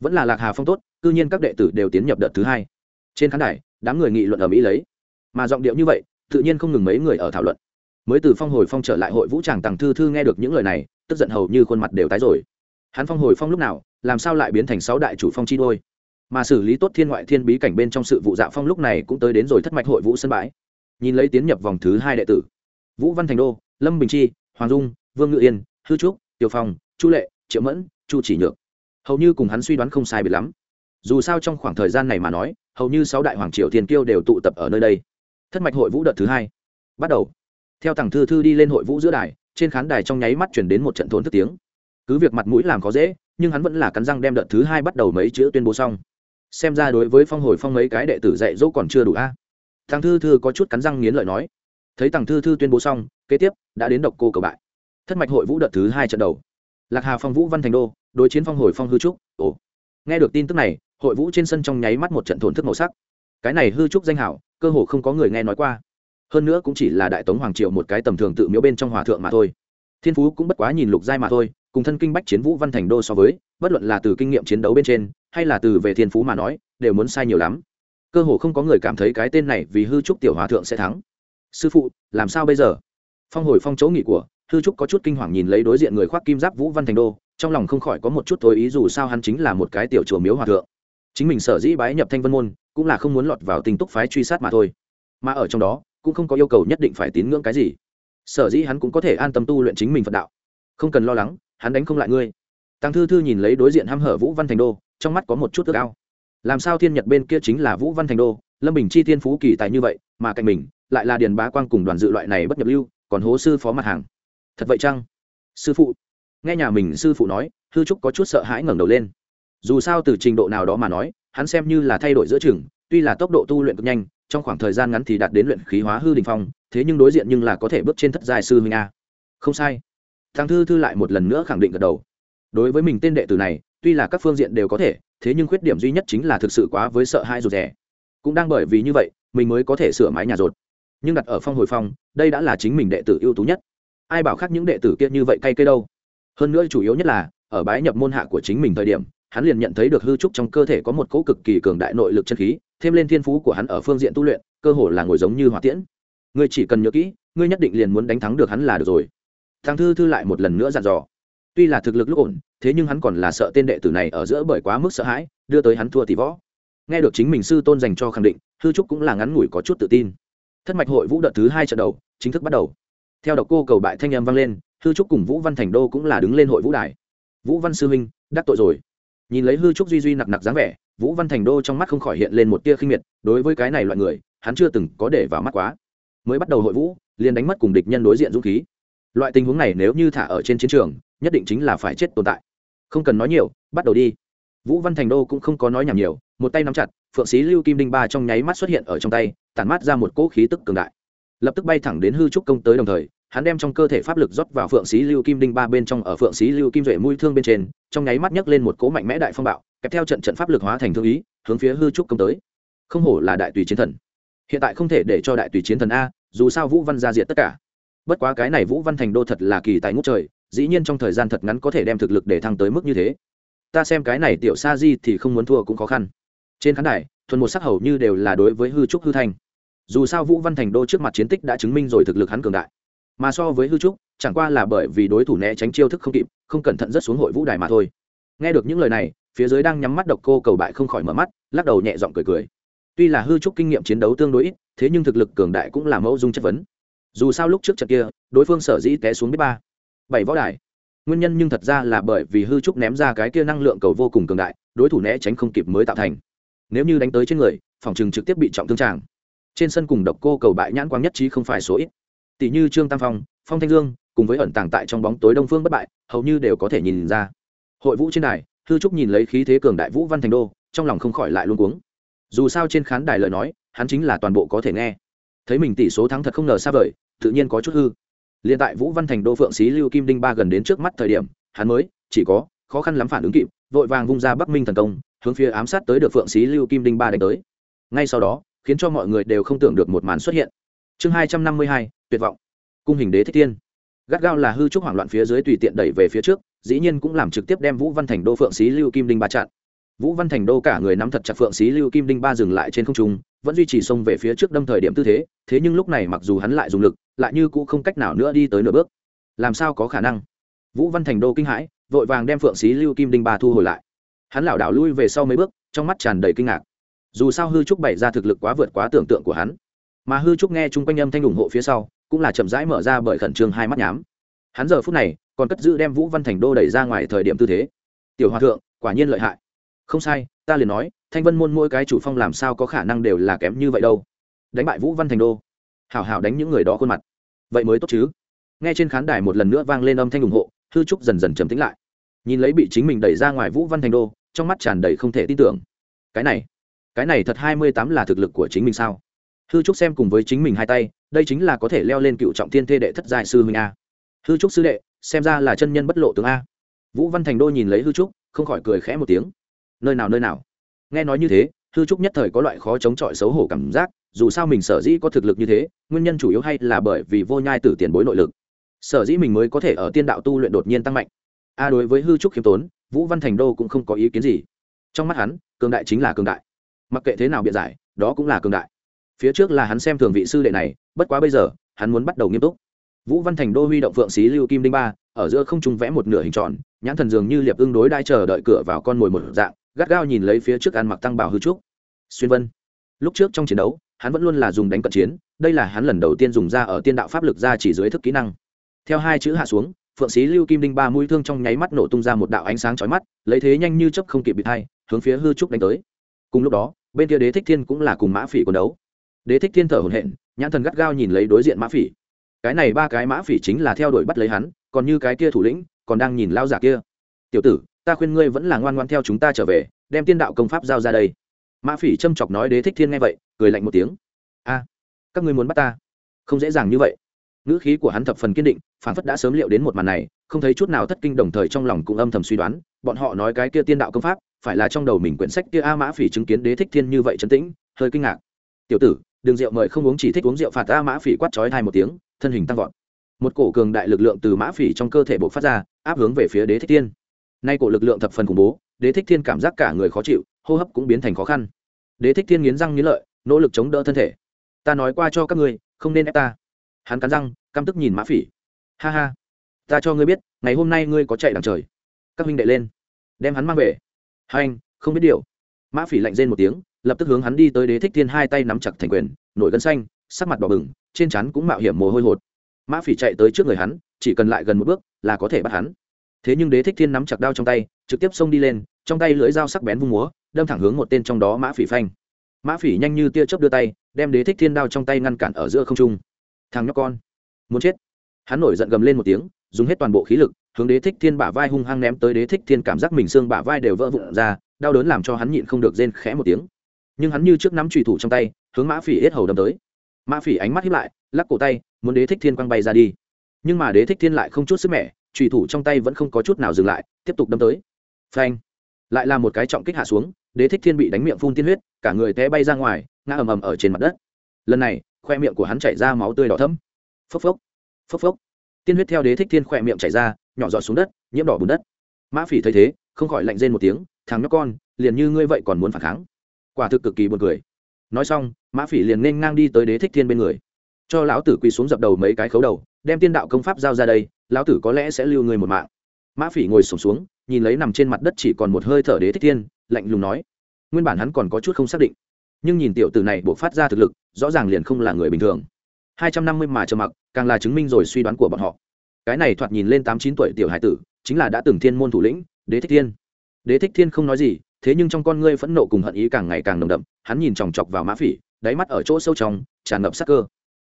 S1: Vẫn là lạc hà phong tốt, cư nhiên các đệ tử đều tiến nhập đợt thứ hai. Trên khán đài, đám người nghị luận ở mỹ lấy. Mà giọng điệu như vậy, tự nhiên không ngừng mấy người ở thảo luận. Mới từ phong hồi phong trở lại hội vũ tràng tàng thư thư nghe được những lời này, tức giận hầu như khuôn mặt đều tái rồi. Hắn phong hồi phong lúc nào, làm sao lại biến thành sáu đại chủ phong chi đôi? Mà xử lý tốt thiên ngoại thiên bí cảnh bên trong sự vụ dạ phong lúc này cũng tới đến rồi thất mạch hội vũ sân bãi. Nhìn lấy tiến nhập vòng thứ hai đệ tử. Vũ văn thành đô, lâm bình chi, hoàng dung, vương ngự yên, hư trúc tiêu phong, chu lệ, triệu mẫn, chu chỉ nhược. Hầu như cùng hắn suy đoán không sai biệt lắm. Dù sao trong khoảng thời gian này mà nói, hầu như sáu đại hoàng triều thiên kiêu đều tụ tập ở nơi đây. Thất mạch hội vũ đợt thứ hai. Bắt đầu. Theo thằng thư thư đi lên hội vũ giữa đài, trên khán đài trong nháy mắt chuyển đến một trận thốn thức tiếng. Cứ việc mặt mũi làm có dễ, nhưng hắn vẫn là cắn răng đem đợt thứ hai bắt đầu mấy chữ tuyên bố xong xem ra đối với phong hồi phong mấy cái đệ tử dạy dỗ còn chưa đủ a. Thằng thư thư có chút cắn răng nghiến lợi nói. Thấy thằng thư thư tuyên bố xong, kế tiếp, đã đến độc cô cầu bại. Thất mạch hội vũ đợt thứ hai trận đầu. Lạc hà phong vũ văn thành đô, đối chiến phong hồi phong hư trúc, ồ. Nghe được tin tức này, hội vũ trên sân trong nháy mắt một trận thổn thức màu sắc. Cái này hư trúc danh hảo, cơ hồ không có người nghe nói qua. Hơn nữa cũng chỉ là đại tống hoàng triều một cái tầm thường tự miếu bên trong hòa thượng mà thôi. Thiên phú cũng bất quá nhìn lục giai mà thôi cùng thân kinh bách chiến vũ văn thành đô so với, bất luận là từ kinh nghiệm chiến đấu bên trên, hay là từ về thiên phú mà nói, đều muốn sai nhiều lắm. Cơ hồ không có người cảm thấy cái tên này vì hư trúc tiểu hòa thượng sẽ thắng. Sư phụ, làm sao bây giờ? Phong hồi phong chỗ nghỉ của, hư trúc có chút kinh hoàng nhìn lấy đối diện người khoác kim giáp vũ văn thành đô, trong lòng không khỏi có một chút thối ý dù sao hắn chính là một cái tiểu chùa miếu hòa thượng. Chính mình sở dĩ bái nhập thanh vân môn, cũng là không muốn lọt vào tình túc phái truy sát mà thôi. Mà ở trong đó, cũng không có yêu cầu nhất định phải tín ngưỡng cái gì. Sở dĩ hắn cũng có thể an tâm tu luyện chính mình phật đạo. Không cần lo lắng hắn đánh không lại ngươi. Tăng thư thư nhìn lấy đối diện h hở vũ văn thành đô, trong mắt có một chút ước ao. Làm sao thiên nhật bên kia chính là vũ văn thành đô, lâm bình chi thiên phú kỳ tài như vậy, mà cạnh mình lại là điền bá quang cùng đoàn dự loại này bất nhập lưu, còn hố sư phó mặt hàng. Thật vậy chăng? Sư phụ. Nghe nhà mình sư phụ nói hư trúc có chút sợ hãi ngẩng đầu lên. Dù sao từ trình độ nào đó mà nói, hắn xem như là thay đổi giữa chừng, tuy là tốc độ tu luyện cực nhanh, trong khoảng thời gian ngắn thì đạt đến luyện khí hóa hư đình phong, thế nhưng đối diện nhưng là có thể bước trên thất giai sư huynh a. Không sai thằng thư thư lại một lần nữa khẳng định gật đầu. Đối với mình tên đệ tử này, tuy là các phương diện đều có thể, thế nhưng khuyết điểm duy nhất chính là thực sự quá với sợ hai rụt rẻ cũng đang bởi vì như vậy, mình mới có thể sửa mái nhà rột. Nhưng đặt ở phong hồi phong, đây đã là chính mình đệ tử ưu tú nhất. Ai bảo khác những đệ tử kia như vậy cay cây đâu? Hơn nữa chủ yếu nhất là, ở bái nhập môn hạ của chính mình thời điểm, hắn liền nhận thấy được hư trúc trong cơ thể có một cỗ cực kỳ cường đại nội lực chân khí, thêm lên thiên phú của hắn ở phương diện tu luyện, cơ hồ là ngồi giống như hỏa tiễn. Ngươi chỉ cần nhớ kỹ, ngươi nhất định liền muốn đánh thắng được hắn là được rồi thằng thư thư lại một lần nữa dặn dò. Tuy là thực lực lúc ổn, thế nhưng hắn còn là sợ tên đệ tử này ở giữa bởi quá mức sợ hãi, đưa tới hắn thua tỷ võ. Nghe được chính mình sư tôn dành cho khẳng định hư trúc cũng là ngắn ngủi có chút tự tin. Thất mạch hội vũ đợt thứ hai trận đầu, chính thức bắt đầu. Theo độc cô cầu bại thanh em vang lên hư trúc cùng vũ văn thành đô cũng là đứng lên hội vũ đài. Vũ văn sư huynh, đắc tội rồi. Nhìn lấy hư trúc duy duy nặc nặc dáng vẻ, vũ văn thành đô trong mắt không khỏi hiện lên một tia khinh miệt, đối với cái này loại người, hắn chưa từng có để vào mắt quá. Mới bắt đầu hội vũ, liền đánh mất cùng địch nhân đối diện dũng khí loại tình huống này nếu như thả ở trên chiến trường, nhất định chính là phải chết tồn tại. Không cần nói nhiều, bắt đầu đi. Vũ văn thành đô cũng không có nói nhảm nhiều, một tay nắm chặt, phượng sĩ lưu kim đinh ba trong nháy mắt xuất hiện ở trong tay, tản mát ra một cỗ khí tức cường đại. Lập tức bay thẳng đến hư trúc công tới đồng thời, hắn đem trong cơ thể pháp lực rót vào phượng sĩ lưu kim đinh ba bên trong ở phượng sĩ lưu kim duệ mũi thương bên trên, trong nháy mắt nhấc lên một cỗ mạnh mẽ đại phong bạo kèm theo trận trận pháp lực hóa thành thương ý, hướng phía hư trúc công tới. Không hổ là đại tùy chiến thần. Hiện tại không thể để cho đại tùy chiến thần a, dù sao vũ văn ra diệt tất cả bất quá cái này vũ văn thành đô thật là kỳ tài ngút trời, dĩ nhiên trong thời gian thật ngắn có thể đem thực lực để thăng tới mức như thế. Ta xem cái này tiểu sa di thì không muốn thua cũng khó khăn. Trên khán đài, thuần một sắc hầu như đều là đối với hư trúc hư thanh dù sao vũ văn thành đô trước mặt chiến tích đã chứng minh rồi thực lực hắn cường đại. Mà so với hư trúc, chẳng qua là bởi vì đối thủ né tránh chiêu thức không kịp, không cẩn thận rất xuống hội vũ đài mà thôi. Nghe được những lời này, phía dưới đang nhắm mắt độc cô cầu bại không khỏi mở mắt, lắc đầu nhẹ giọng cười cười. Tuy là hư trúc kinh nghiệm chiến đấu tương đối ít, thế nhưng thực lực cường đại cũng là mẫu dung chất vấn dù sao lúc trước trận kia, đối phương sở dĩ té xuống biết ba. Bảy võ đài. Nguyên nhân nhưng thật ra là bởi vì hư trúc ném ra cái kia năng lượng cầu vô cùng cường đại, đối thủ né tránh không kịp mới tạo thành. Nếu như đánh tới trên người, phòng chừng trực tiếp bị trọng thương tràng. Trên sân cùng độc cô cầu bại nhãn quang nhất trí không phải số ít. Tỷ như trương tam phong phong thanh dương, cùng với ẩn tàng tại trong bóng tối đông phương bất bại, hầu như đều có thể nhìn ra. Hội vũ trên đài, hư trúc nhìn lấy khí thế cường đại vũ văn thành đô, trong lòng không khỏi lại luôn cuống. Dù sao trên khán đài lời nói, hắn chính là toàn bộ có thể nghe thấy mình tỷ số thắng thật không ngờ xa vời, tự nhiên có chút hư. Liền tại vũ văn thành, đô phượng xí, lưu kim đinh ba gần đến trước mắt thời điểm, hắn mới, chỉ có, khó khăn lắm phản ứng kịp, vội vàng vung ra bắc minh thần công, hướng phía ám sát tới được phượng xí, lưu kim đinh ba đánh tới. Ngay sau đó, khiến cho mọi người đều không tưởng được một màn xuất hiện. Chương hai trăm năm mươi hai, tuyệt vọng. Cung hình đế thích tiên gắt gao là hư trúc hoảng loạn phía dưới tùy tiện đẩy về phía trước, dĩ nhiên cũng làm trực tiếp đem vũ văn thành, đô phượng xí, lưu kim đinh ba chặn. Vũ văn thành, đô cả người nắm thật chặt phượng xí, lưu kim đinh ba dừng lại trên không trung vẫn duy trì xông về phía trước đâm thời điểm tư thế thế nhưng lúc này mặc dù hắn lại dùng lực, lại như cũng không cách nào nữa đi tới nửa bước. Làm sao có khả năng? Vũ văn thành đô kinh hãi, vội vàng đem phượng xí lưu kim đinh ba thu hồi lại. Hắn lảo đảo lui về sau mấy bước, trong mắt tràn đầy kinh ngạc. Dù sao hư trúc bày ra thực lực quá vượt quá tưởng tượng của hắn. Mà hư trúc nghe chung quanh âm thanh ủng hộ phía sau, cũng là chậm rãi mở ra bởi khẩn trương hai mắt nhám hắn giờ phút này, còn cất giữ đem vũ văn thành đô đẩy ra ngoài thời điểm tư thế. Tiểu hòa thượng, quả nhiên lợi hại không sai, ta liền nói, thanh vân môn mỗi cái chủ phong làm sao có khả năng đều là kém như vậy đâu. Đánh bại vũ văn thành đô. Hảo hảo đánh những người đó khuôn mặt. Vậy mới tốt chứ. Nghe trên khán đài một lần nữa vang lên âm thanh ủng hộ, hư trúc dần dần trầm tính lại. Nhìn lấy bị chính mình đẩy ra ngoài vũ văn thành đô, trong mắt tràn đầy không thể tin tưởng. Cái này cái này thật hai mươi tám là thực lực của chính mình sao? Hư trúc xem cùng với chính mình hai tay, đây chính là có thể leo lên cựu trọng thiên thê đệ thất giai sư huynh a. Hư trúc sư đệ, xem ra là chân nhân bất lộ tướng a. Vũ văn thành đô nhìn lấy hư trúc, không khỏi cười khẽ một tiếng nơi nào nơi nào. Nghe nói như thế, hư trúc nhất thời có loại khó chống chọi xấu hổ cảm giác, dù sao mình sở dĩ có thực lực như thế, nguyên nhân chủ yếu hay là bởi vì vô nhai tử tiền bối nội lực. Sở dĩ mình mới có thể ở tiên đạo tu luyện đột nhiên tăng mạnh. A, đối với hư trúc khiêm tốn, vũ văn thành đô cũng không có ý kiến gì. Trong mắt hắn, cường đại chính là cường đại. Mặc kệ thế nào biện giải, đó cũng là cường đại. Phía trước là hắn xem thường vị sư đệ này, bất quá bây giờ, hắn muốn bắt đầu nghiêm túc. Vũ văn thành đô huy động phượng xí lưu kim đinh ba, ở giữa không trung vẽ một nửa hình tròn, nhãn thần dường như liệp ưng đối đai chờ đợi cửa vào con mồi một dạng gắt gao nhìn lấy phía trước ăn mặc tăng bảo hư trúc. Xuyên vân. Lúc trước trong chiến đấu, hắn vẫn luôn là dùng đánh cận chiến, đây là hắn lần đầu tiên dùng ra ở tiên đạo pháp lực ra chỉ dưới thức kỹ năng. Theo hai chữ hạ xuống, phượng sĩ lưu kim đinh ba mũi thương trong nháy mắt nổ tung ra một đạo ánh sáng chói mắt, lấy thế nhanh như chấp không kịp bị thay, hướng phía hư trúc đánh tới. Cùng lúc đó, bên kia đế thích thiên cũng là cùng mã phỉ quần đấu. Đế thích thiên thở hổn hển, nhãn thần gắt gao nhìn lấy đối diện mã phỉ. Cái này ba cái mã phỉ chính là theo đuổi bắt lấy hắn, còn như cái kia thủ lĩnh, còn đang nhìn lao giả kia. Tiểu tử ta khuyên ngươi vẫn là ngoan ngoan theo chúng ta trở về, đem tiên đạo công pháp giao ra đây. Mã phỉ châm chọc nói đế thích thiên nghe vậy, cười lạnh một tiếng. A, các ngươi muốn bắt ta? Không dễ dàng như vậy. Ngữ khí của hắn thập phần kiên định, phản phất đã sớm liệu đến một màn này, không thấy chút nào thất kinh đồng thời trong lòng cũng âm thầm suy đoán, bọn họ nói cái kia tiên đạo công pháp, phải là trong đầu mình quyển sách kia a mã phỉ chứng kiến đế thích thiên như vậy trấn tĩnh, hơi kinh ngạc. Tiểu tử, đường rượu mời không uống chỉ thích uống rượu phạt. A mã phỉ quát chói thai một tiếng, thân hình tăng vọt. Một cổ cường đại lực lượng từ mã phỉ trong cơ thể bộc phát ra, áp hướng về phía đế thích thiên nay cổ lực lượng thập phần khủng bố, đế thích thiên cảm giác cả người khó chịu, hô hấp cũng biến thành khó khăn. Đế thích thiên nghiến răng nghiến lợi, nỗ lực chống đỡ thân thể. Ta nói qua cho các ngươi, không nên ép ta. Hắn cắn răng, căm tức nhìn mã phỉ. Ha ha. Ta cho ngươi biết, ngày hôm nay ngươi có chạy đằng trời. Các huynh đệ lên. Đem hắn mang về. Hai anh, không biết điều. Mã phỉ lạnh rên một tiếng, lập tức hướng hắn đi tới đế thích thiên hai tay nắm chặt thành quyền, nổi gân xanh, sắc mặt đỏ bừng, trên chắn cũng mạo hiểm mồ hôi hột. Mã phỉ chạy tới trước người hắn, chỉ cần lại gần một bước là có thể bắt hắn thế nhưng đế thích thiên nắm chặt đao trong tay, trực tiếp xông đi lên, trong tay lưỡi dao sắc bén vung múa, đâm thẳng hướng một tên trong đó mã phỉ phanh. Mã phỉ nhanh như tia chớp đưa tay, đem đế thích thiên đao trong tay ngăn cản ở giữa không trung. Thằng nhóc con, muốn chết. Hắn nổi giận gầm lên một tiếng, dùng hết toàn bộ khí lực, hướng đế thích thiên bả vai hung hăng ném tới đế thích thiên cảm giác mình xương bả vai đều vỡ vụn ra, đau đớn làm cho hắn nhịn không được rên khẽ một tiếng. Nhưng hắn như trước nắm trùy thủ trong tay, hướng mã phỉ hết hầu đâm tới. Mã phỉ ánh mắt hiếp lại, lắc cổ tay, muốn đế thích thiên quăng bay ra đi. Nhưng mà đế thích thiên lại không chút sức mẹ trùy thủ trong tay vẫn không có chút nào dừng lại, tiếp tục đâm tới. Phanh. Lại là một cái trọng kích hạ xuống, đế thích thiên bị đánh miệng phun tiên huyết, cả người té bay ra ngoài, ngã ầm ầm ở trên mặt đất. Lần này, khoe miệng của hắn chảy ra máu tươi đỏ thấm phốc phốc. Phốc phốc. Tiên huyết theo đế thích thiên khoe miệng chảy ra, nhỏ giọt xuống đất, nhiễm đỏ bùn đất. Mã phỉ thấy thế, không khỏi lạnh rên một tiếng, thằng nhóc con, liền như ngươi vậy còn muốn phản kháng? Quả thực cực kỳ buồn cười. Nói xong, mã phỉ liền nên ngang đi tới đế thích thiên bên người. Cho lão tử quỳ xuống dập đầu mấy cái khấu đầu, đem tiên đạo công pháp giao ra đây lão tử có lẽ sẽ lưu người một mạng. Mã phỉ ngồi sổm xuống, xuống nhìn lấy nằm trên mặt đất chỉ còn một hơi thở đế thích thiên lạnh lùng nói nguyên bản hắn còn có chút không xác định nhưng nhìn tiểu tử này buộc phát ra thực lực rõ ràng liền không là người bình thường. Hai trăm năm mươi mà trầm mặc càng là chứng minh rồi suy đoán của bọn họ. Cái này thoạt nhìn lên tám chín tuổi tiểu hải tử chính là đã từng thiên môn thủ lĩnh đế thích thiên. Đế thích thiên không nói gì thế nhưng trong con ngươi phẫn nộ cùng hận ý càng ngày càng nồng đậm hắn nhìn chòng chọc vào mã phỉ đáy mắt ở chỗ sâu trong tràn ngập sắc cơ.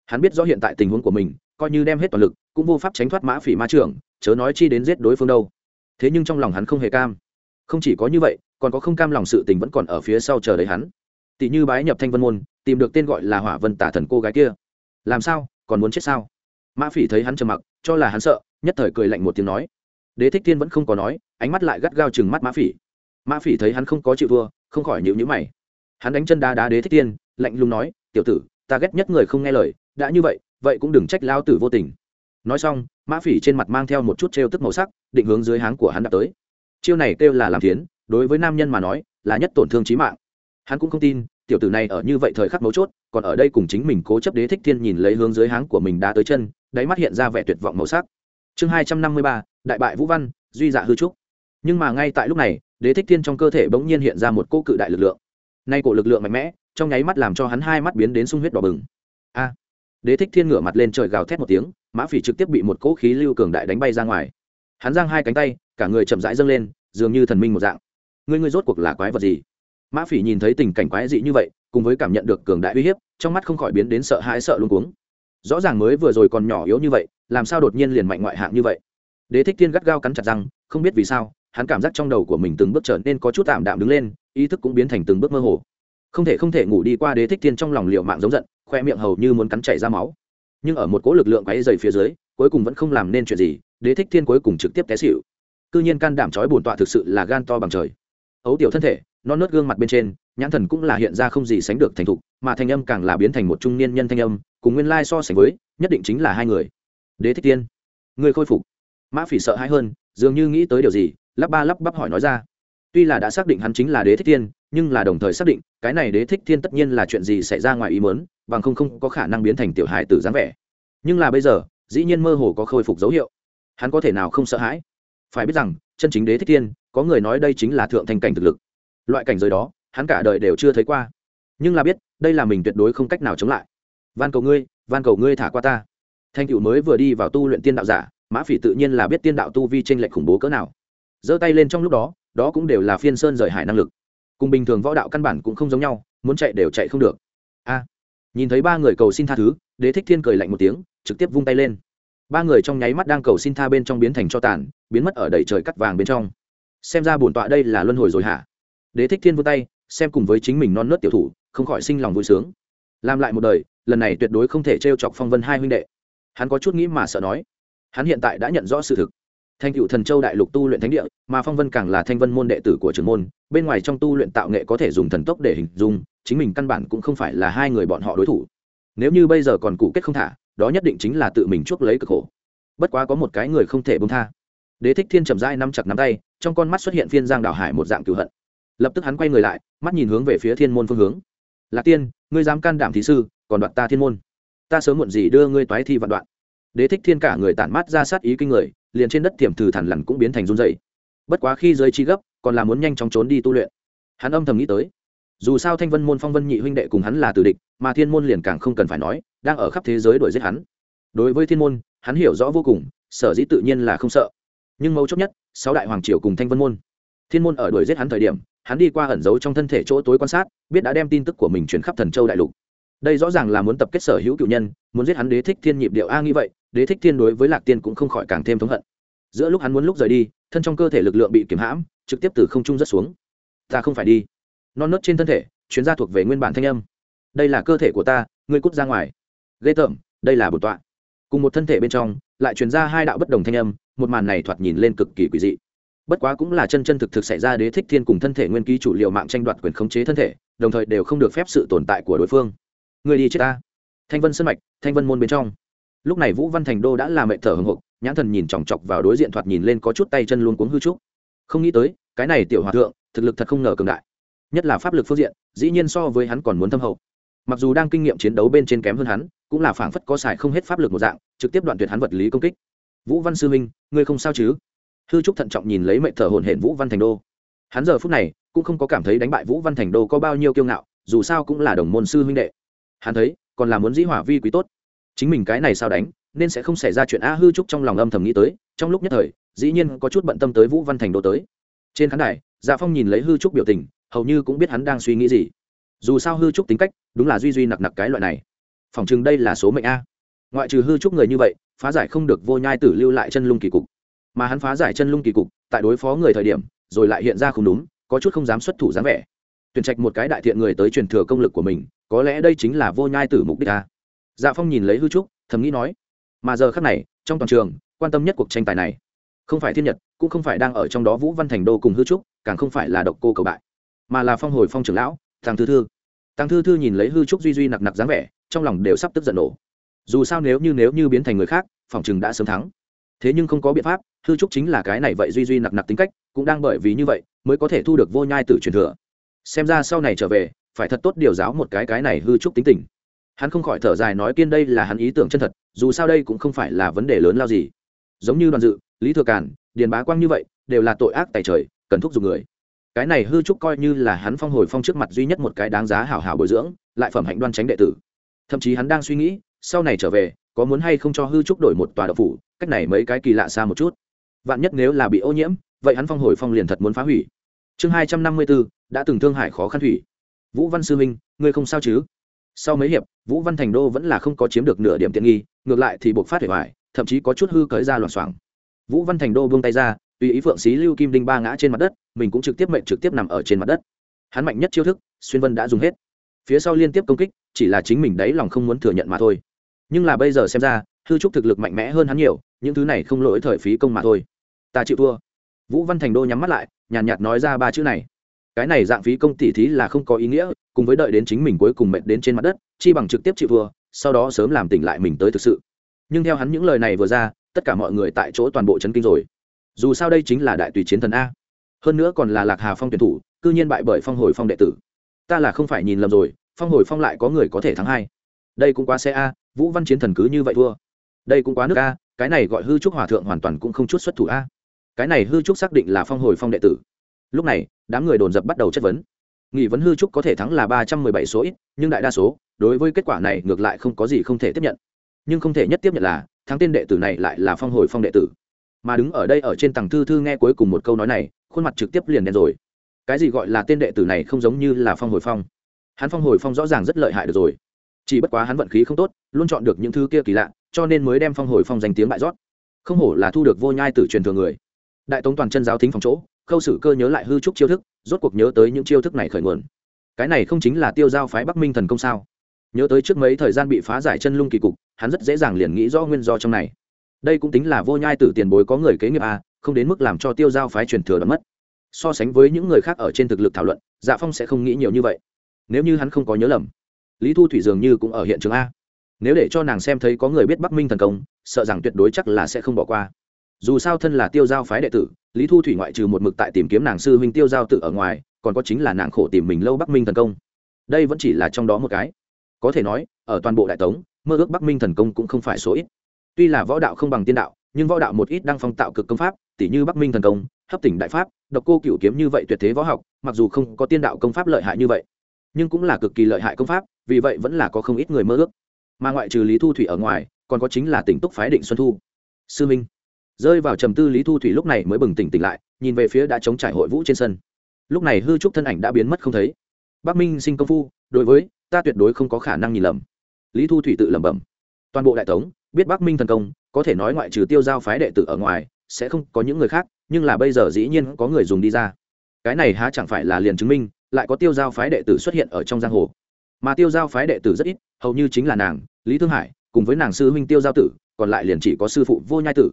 S1: Hắn biết rõ hiện tại tình huống của mình coi như đem hết toàn lực cũng vô pháp tránh thoát mã phỉ ma trưởng, chớ nói chi đến giết đối phương đâu. Thế nhưng trong lòng hắn không hề cam. Không chỉ có như vậy, còn có không cam lòng sự tình vẫn còn ở phía sau chờ đấy hắn. Tỷ như bái nhập thanh vân môn, tìm được tên gọi là hỏa vân tả thần cô gái kia. Làm sao? Còn muốn chết sao? Mã phỉ thấy hắn trầm mặc, cho là hắn sợ, nhất thời cười lạnh một tiếng nói. Đế thích thiên vẫn không có nói, ánh mắt lại gắt gao chừng mắt mã phỉ. Mã phỉ thấy hắn không có chịu thua, không khỏi nhịu nhữ mày. Hắn đánh chân đá đá đế thích thiên, lạnh lùng nói, tiểu tử, ta ghét nhất người không nghe lời, đã như vậy vậy cũng đừng trách lao tử vô tình nói xong, mã phỉ trên mặt mang theo một chút t tức màu sắc, định hướng dưới háng của hắn đã tới. Chiêu này kêu là làm tiến đối với nam nhân mà nói, là nhất tổn thương trí mạng. Hắn cũng không tin, tiểu tử này ở như vậy thời khắc mấu chốt, còn ở đây cùng chính mình cố chấp đế thích thiên nhìn lấy hướng dưới háng của mình đã tới chân, đáy mắt hiện ra vẻ tuyệt vọng màu sắc. Chương hai trăm năm mươi ba, đại bại vũ văn, duy dạ hư trúc. Nhưng mà ngay tại lúc này, đế thích thiên trong cơ thể bỗng nhiên hiện ra một cỗ cự đại lực lượng. Nay cổ lực lượng mạnh mẽ, trong nháy mắt làm cho hắn hai mắt biến đến sung huyết đỏ bừng đế thích thiên ngửa mặt lên trời gào thét một tiếng, mã phỉ trực tiếp bị một cỗ khí lưu cường đại đánh bay ra ngoài. Hắn giang hai cánh tay, cả người chậm rãi dâng lên, dường như thần minh một dạng. Ngươi ngươi rốt cuộc là quái vật gì? Mã phỉ nhìn thấy tình cảnh quái dị như vậy, cùng với cảm nhận được cường đại uy hiếp, trong mắt không khỏi biến đến sợ hãi sợ luôn cuống. Rõ ràng mới vừa rồi còn nhỏ yếu như vậy, làm sao đột nhiên liền mạnh ngoại hạng như vậy? Đế thích thiên gắt gao cắn chặt răng, không biết vì sao, hắn cảm giác trong đầu của mình từng bước trở nên có chút tạm đạm đứng lên, ý thức cũng biến thành từng bước mơ hồ không thể không thể ngủ đi qua đế thích thiên trong lòng liệu mạng giống giận, khoe miệng hầu như muốn cắn chảy ra máu. Nhưng ở một cỗ lực lượng quáy dày phía dưới, cuối cùng vẫn không làm nên chuyện gì, đế thích thiên cuối cùng trực tiếp té xịu cư nhiên can đảm trói bổn tọa thực sự là gan to bằng trời. Ấu tiểu thân thể, non nớt gương mặt bên trên, nhãn thần cũng là hiện ra không gì sánh được thành thục, mà thanh âm càng là biến thành một trung niên nhân thanh âm, cùng nguyên lai so sánh với, nhất định chính là hai người. Đế thích tiên người khôi phục. Mã phỉ sợ hãi hơn, dường như nghĩ tới điều gì, lắp ba lắp bắp hỏi nói ra. Tuy là đã xác định hắn chính là đế thích thiên nhưng là đồng thời xác định, cái này đế thích thiên tất nhiên là chuyện gì xảy ra ngoài ý mớn bằng không không có khả năng biến thành tiểu hài tử dáng vẻ. Nhưng là bây giờ, dĩ nhiên mơ hồ có khôi phục dấu hiệu. Hắn có thể nào không sợ hãi? Phải biết rằng, chân chính đế thích thiên, có người nói đây chính là thượng thành cảnh thực lực. Loại cảnh giới đó, hắn cả đời đều chưa thấy qua. Nhưng là biết, đây là mình tuyệt đối không cách nào chống lại. Van cầu ngươi, van cầu ngươi thả qua ta. Thanh cựu mới vừa đi vào tu luyện tiên đạo giả, mã phỉ tự nhiên là biết tiên đạo tu vi tranh lệch khủng bố cỡ nào. Giơ tay lên trong lúc đó đó cũng đều là phiên sơn rời hải năng lực cùng bình thường võ đạo căn bản cũng không giống nhau, muốn chạy đều chạy không được. A, nhìn thấy ba người cầu xin tha thứ, đế thích thiên cười lạnh một tiếng, trực tiếp vung tay lên. Ba người trong nháy mắt đang cầu xin tha bên trong biến thành cho tàn, biến mất ở đầy trời cắt vàng bên trong. Xem ra bổn tọa đây là luân hồi rồi hả? Đế thích thiên vươn tay, xem cùng với chính mình non nớt tiểu thủ, không khỏi sinh lòng vui sướng. Làm lại một đời, lần này tuyệt đối không thể t r e o chọc phong vân hai huynh đệ. Hắn có chút nghĩ mà sợ nói. Hắn hiện tại đã nhận rõ sự thực thanh cựu thần châu đại lục tu luyện thánh địa, mà phong vân càng là thanh vân môn đệ tử của trưởng môn, bên ngoài trong tu luyện tạo nghệ có thể dùng thần tốc để hình dung, chính mình căn bản cũng không phải là hai người bọn họ đối thủ. Nếu như bây giờ còn cụ kết không thả, đó nhất định chính là tự mình chuốc lấy cực khổ. Bất quá có một cái người không thể bông tha. Đế thích thiên trầm dai nắm chặt nắm tay, trong con mắt xuất hiện phiên giang đảo hải một dạng cựu hận. Lập tức hắn quay người lại, mắt nhìn hướng về phía thiên môn phương hướng. Lạc tiên, ngươi dám can đảm thí sư, còn đoạn ta thiên môn. Ta sớm muộn gì đưa ngươi toái thi vạn đoạn. Đế thích thiên cả người tản mắt ra sát ý kinh người liền trên đất tiềm thử thản lằn cũng biến thành run dày bất quá khi giới chi gấp, còn là muốn nhanh chóng trốn đi tu luyện. Hắn âm thầm nghĩ tới, dù sao thanh vân môn phong vân nhị huynh đệ cùng hắn là tử địch, mà thiên môn liền càng không cần phải nói, đang ở khắp thế giới đuổi giết hắn. Đối với thiên môn, hắn hiểu rõ vô cùng, sở dĩ tự nhiên là không sợ. Nhưng mấu chốt nhất, sáu đại hoàng triều cùng thanh vân môn. Thiên môn ở đuổi giết hắn thời điểm, hắn đi qua ẩn giấu trong thân thể chỗ tối quan sát, biết đã đem tin tức của mình chuyển khắp thần châu đại lục. Đây rõ ràng là muốn tập kết sở hữu cựu nhân, muốn giết hắn đế thích thiên nhịp điệu a nghĩ vậy đế thích thiên đối với lạc tiên cũng không khỏi càng thêm thống hận. Giữa lúc hắn muốn lúc rời đi, thân trong cơ thể lực lượng bị kiểm hãm, trực tiếp từ không trung rất xuống. Ta không phải đi. Non nớt trên thân thể, chuyến ra thuộc về nguyên bản thanh âm. Đây là cơ thể của ta, ngươi cút ra ngoài. Ghê tởm, đây là bột tọa. Cùng một thân thể bên trong, lại chuyển ra hai đạo bất đồng thanh âm, một màn này thoạt nhìn lên cực kỳ quỷ dị. Bất quá cũng là chân chân thực thực xảy ra đế thích thiên cùng thân thể nguyên ký chủ liệu mạng tranh đoạt quyền khống chế thân thể, đồng thời đều không được phép sự tồn tại của đối phương. Người đi chết ta. Thanh vân sân mạch, thanh vân môn bên trong lúc này vũ văn thành đô đã làm mẹ thở hồng hộc nhãn thần nhìn chòng chọc vào đối diện thoạt nhìn lên có chút tay chân luôn cuống hư trúc. Không nghĩ tới, cái này tiểu hòa thượng, thực lực thật không ngờ cường đại. Nhất là pháp lực phương diện, dĩ nhiên so với hắn còn muốn thâm hậu. Mặc dù đang kinh nghiệm chiến đấu bên trên kém hơn hắn, cũng là phảng phất có xài không hết pháp lực một dạng, trực tiếp đoạn tuyệt hắn vật lý công kích. Vũ văn sư minh, ngươi không sao chứ? Hư trúc thận trọng nhìn lấy mệnh thở hồn hển vũ văn thành đô. Hắn giờ phút này, cũng không có cảm thấy đánh bại vũ văn thành đô có bao nhiêu kiêu ngạo, dù sao cũng là đồng môn sư huynh đệ. Hắn thấy, còn là muốn dĩ hỏa vi quý tốt chính mình cái này sao đánh, nên sẽ không xảy ra chuyện a hư trúc trong lòng âm thầm nghĩ tới, trong lúc nhất thời, dĩ nhiên có chút bận tâm tới vũ văn thành đô tới. Trên khán đài dạ phong nhìn lấy hư trúc biểu tình, hầu như cũng biết hắn đang suy nghĩ gì. Dù sao hư trúc tính cách, đúng là duy duy nặc nặc cái loại này. Phỏng chừng đây là số mệnh a. Ngoại trừ hư trúc người như vậy, phá giải không được vô nhai tử lưu lại chân lung kỳ cục. Mà hắn phá giải chân lung kỳ cục, tại đối phó người thời điểm, rồi lại hiện ra không đúng, có chút không dám xuất thủ dáng vẻ. Tuyển trạch một cái đại thiện người tới truyền thừa công lực của mình, có lẽ đây chính là vô nhai tử mục đích a dạ phong nhìn lấy hư trúc, thầm nghĩ nói, mà giờ khác này, trong toàn trường, quan tâm nhất cuộc tranh tài này, không phải thiên nhật, cũng không phải đang ở trong đó vũ văn thành đô cùng hư trúc, càng không phải là độc cô cầu bại, mà là phong hồi phong trưởng lão thằng thư thư. Thằng thư thư nhìn lấy hư trúc duy duy nặc nặc dáng vẻ, trong lòng đều sắp tức giận nổ. Dù sao nếu như nếu như biến thành người khác, phòng chừng đã sớm thắng. Thế nhưng không có biện pháp, hư trúc chính là cái này vậy duy duy nặc nặc tính cách, cũng đang bởi vì như vậy, mới có thể thu được vô nhai tử truyền thừa. Xem ra sau này trở về, phải thật tốt điều giáo một cái cái này hư trúc tính tình hắn không khỏi thở dài nói kiên đây là hắn ý tưởng chân thật, dù sao đây cũng không phải là vấn đề lớn lao gì. Giống như đoàn dự, lý thừa càn, điền bá quang như vậy, đều là tội ác tài trời, cần thúc giục người. Cái này hư trúc coi như là hắn phong hồi phong trước mặt duy nhất một cái đáng giá hảo hảo bồi dưỡng, lại phẩm hạnh đoan tránh đệ tử. Thậm chí hắn đang suy nghĩ, sau này trở về, có muốn hay không cho hư trúc đổi một tòa đậu phủ, cách này mấy cái kỳ lạ xa một chút. Vạn nhất nếu là bị ô nhiễm, vậy hắn phong hồi phong liền thật muốn phá hủy. Chương hai trăm năm mươi bốn đã từng thương hại khó khăn thủy. Vũ văn sư minh, ngươi không sao chứ? Sau mấy hiệp vũ văn thành đô vẫn là không có chiếm được nửa điểm tiện nghi ngược lại thì buộc phát hủy hoại thậm chí có chút hư cởi ra loảng xoảng. Vũ văn thành đô buông tay ra tùy ý phượng xí lưu kim đinh ba ngã trên mặt đất mình cũng trực tiếp mệnh trực tiếp nằm ở trên mặt đất. Hắn mạnh nhất chiêu thức xuyên vân đã dùng hết. Phía sau liên tiếp công kích chỉ là chính mình đấy lòng không muốn thừa nhận mà thôi. Nhưng là bây giờ xem ra hư trúc thực lực mạnh mẽ hơn hắn nhiều những thứ này không lỗi thời phí công mà thôi. Ta chịu thua. Vũ văn thành đô nhắm mắt lại nhàn nhạt, nhạt nói ra ba chữ này. Cái này dạng phí công tỉ thí là không có ý nghĩa cùng với đợi đến chính mình cuối cùng mệt đến trên mặt đất, chi bằng trực tiếp chịu vừa sau đó sớm làm tỉnh lại mình tới thực sự. Nhưng theo hắn những lời này vừa ra, tất cả mọi người tại chỗ toàn bộ chấn kinh rồi. Dù sao đây chính là đại tùy chiến thần a. Hơn nữa còn là lạc hà phong tuyển thủ, cư nhiên bại bởi phong hồi phong đệ tử. Ta là không phải nhìn lầm rồi, phong hồi phong lại có người có thể thắng hai. Đây cũng quá xe a, vũ văn chiến thần cứ như vậy thua. Đây cũng quá nước a, cái này gọi hư trúc hòa thượng hoàn toàn cũng không chút xuất thủ a. Cái này hư trúc xác định là phong hồi phong đệ tử. Lúc này, đám người đồn dập bắt đầu chất vấn nghị vấn hư trúc có thể thắng là ba trăm mười bảy số ít, nhưng đại đa số, đối với kết quả này ngược lại không có gì không thể tiếp nhận. Nhưng không thể nhất tiếp nhận là, thắng tên đệ tử này lại là phong hồi phong đệ tử. Mà đứng ở đây ở trên tầng thư thư nghe cuối cùng một câu nói này, khuôn mặt trực tiếp liền đen rồi. Cái gì gọi là tên đệ tử này không giống như là phong hồi phong? Hắn phong hồi phong rõ ràng rất lợi hại được rồi. Chỉ bất quá hắn vận khí không tốt, luôn chọn được những thứ kia kỳ lạ, cho nên mới đem phong hồi phong danh tiếng bại rót. Không hổ là thu được vô nhai từ truyền thừa người. Đại tống toàn chân giáo thính phòng chỗ khâu sử cơ nhớ lại hư trúc chiêu thức, rốt cuộc nhớ tới những chiêu thức này khởi nguồn. Cái này không chính là tiêu giao phái bắc minh thần công sao? Nhớ tới trước mấy thời gian bị phá giải chân lung kỳ cục, hắn rất dễ dàng liền nghĩ rõ nguyên do trong này. Đây cũng tính là vô nhai tử tiền bối có người kế nghiệp a không đến mức làm cho tiêu giao phái truyền thừa đã mất. So sánh với những người khác ở trên thực lực thảo luận dạ phong sẽ không nghĩ nhiều như vậy. Nếu như hắn không có nhớ lầm, lý thu thủy dường như cũng ở hiện trường a. Nếu để cho nàng xem thấy có người biết bắc minh thần công, sợ rằng tuyệt đối chắc là sẽ không bỏ qua. Dù sao thân là tiêu giao phái đệ tử lý thu thủy ngoại trừ một mực tại tìm kiếm nàng sư huynh tiêu giao tự ở ngoài, còn có chính là nàng khổ tìm mình lâu bắc minh thần công. Đây vẫn chỉ là trong đó một cái. Có thể nói, ở toàn bộ đại tống, mơ ước bắc minh thần công cũng không phải số ít. Tuy là võ đạo không bằng tiên đạo, nhưng võ đạo một ít đang phong tạo cực công pháp tỷ như bắc minh thần công, hấp tỉnh đại pháp, độc cô cựu kiếm như vậy tuyệt thế võ học, mặc dù không có tiên đạo công pháp lợi hại như vậy, nhưng cũng là cực kỳ lợi hại công pháp, vì vậy vẫn là có không ít người mơ ước. Mà ngoại trừ lý thu thủy ở ngoài, còn có chính là tỉnh túc phái định xuân thu. Sư minh rơi vào trầm tư lý thu thủy lúc này mới bừng tỉnh tỉnh lại, nhìn về phía đã chống trải hội vũ trên sân. Lúc này hư trúc thân ảnh đã biến mất không thấy. Bắc minh sinh công phu, đối với ta tuyệt đối không có khả năng nhìn lầm. Lý thu thủy tự lẩm bẩm. Toàn bộ đại tống, biết bắc minh thần công, có thể nói ngoại trừ tiêu giao phái đệ tử ở ngoài, sẽ không có những người khác, nhưng là bây giờ dĩ nhiên có người dùng đi ra. Cái này há chẳng phải là liền chứng minh, lại có tiêu giao phái đệ tử xuất hiện ở trong giang hồ. Mà tiêu giao phái đệ tử rất ít, hầu như chính là nàng, lý thương hải, cùng với nàng sư huynh tiêu giao tử, còn lại liền chỉ có sư phụ vô nhai tử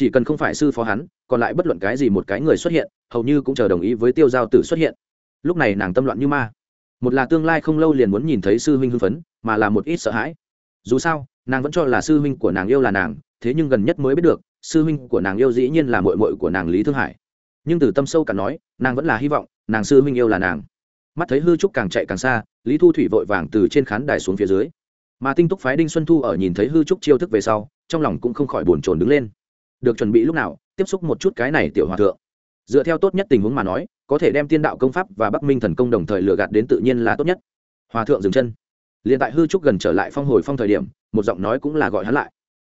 S1: chỉ cần không phải sư phó hắn, còn lại bất luận cái gì một cái người xuất hiện, hầu như cũng chờ đồng ý với tiêu giao tử xuất hiện. Lúc này nàng tâm loạn như ma. Một là tương lai không lâu liền muốn nhìn thấy sư huynh hưng phấn, mà là một ít sợ hãi. Dù sao, nàng vẫn cho là sư huynh của nàng yêu là nàng, thế nhưng gần nhất mới biết được, sư huynh của nàng yêu dĩ nhiên là mội mội của nàng lý thương hải. Nhưng từ tâm sâu cả nói, nàng vẫn là hy vọng, nàng sư huynh yêu là nàng. Mắt thấy hư trúc càng chạy càng xa, lý thu thủy vội vàng từ trên khán đài xuống phía dưới. Mà tinh túc phái đinh xuân thu ở nhìn thấy hư trúc chiêu thức về sau, trong lòng cũng không khỏi bồn chồn đứng lên được chuẩn bị lúc nào, tiếp xúc một chút cái này tiểu hòa thượng. Dựa theo tốt nhất tình huống mà nói, có thể đem tiên đạo công pháp và bắc minh thần công đồng thời lừa gạt đến tự nhiên là tốt nhất. Hòa thượng dừng chân. Liền tại hư trúc gần trở lại phong hồi phong thời điểm, một giọng nói cũng là gọi hắn lại.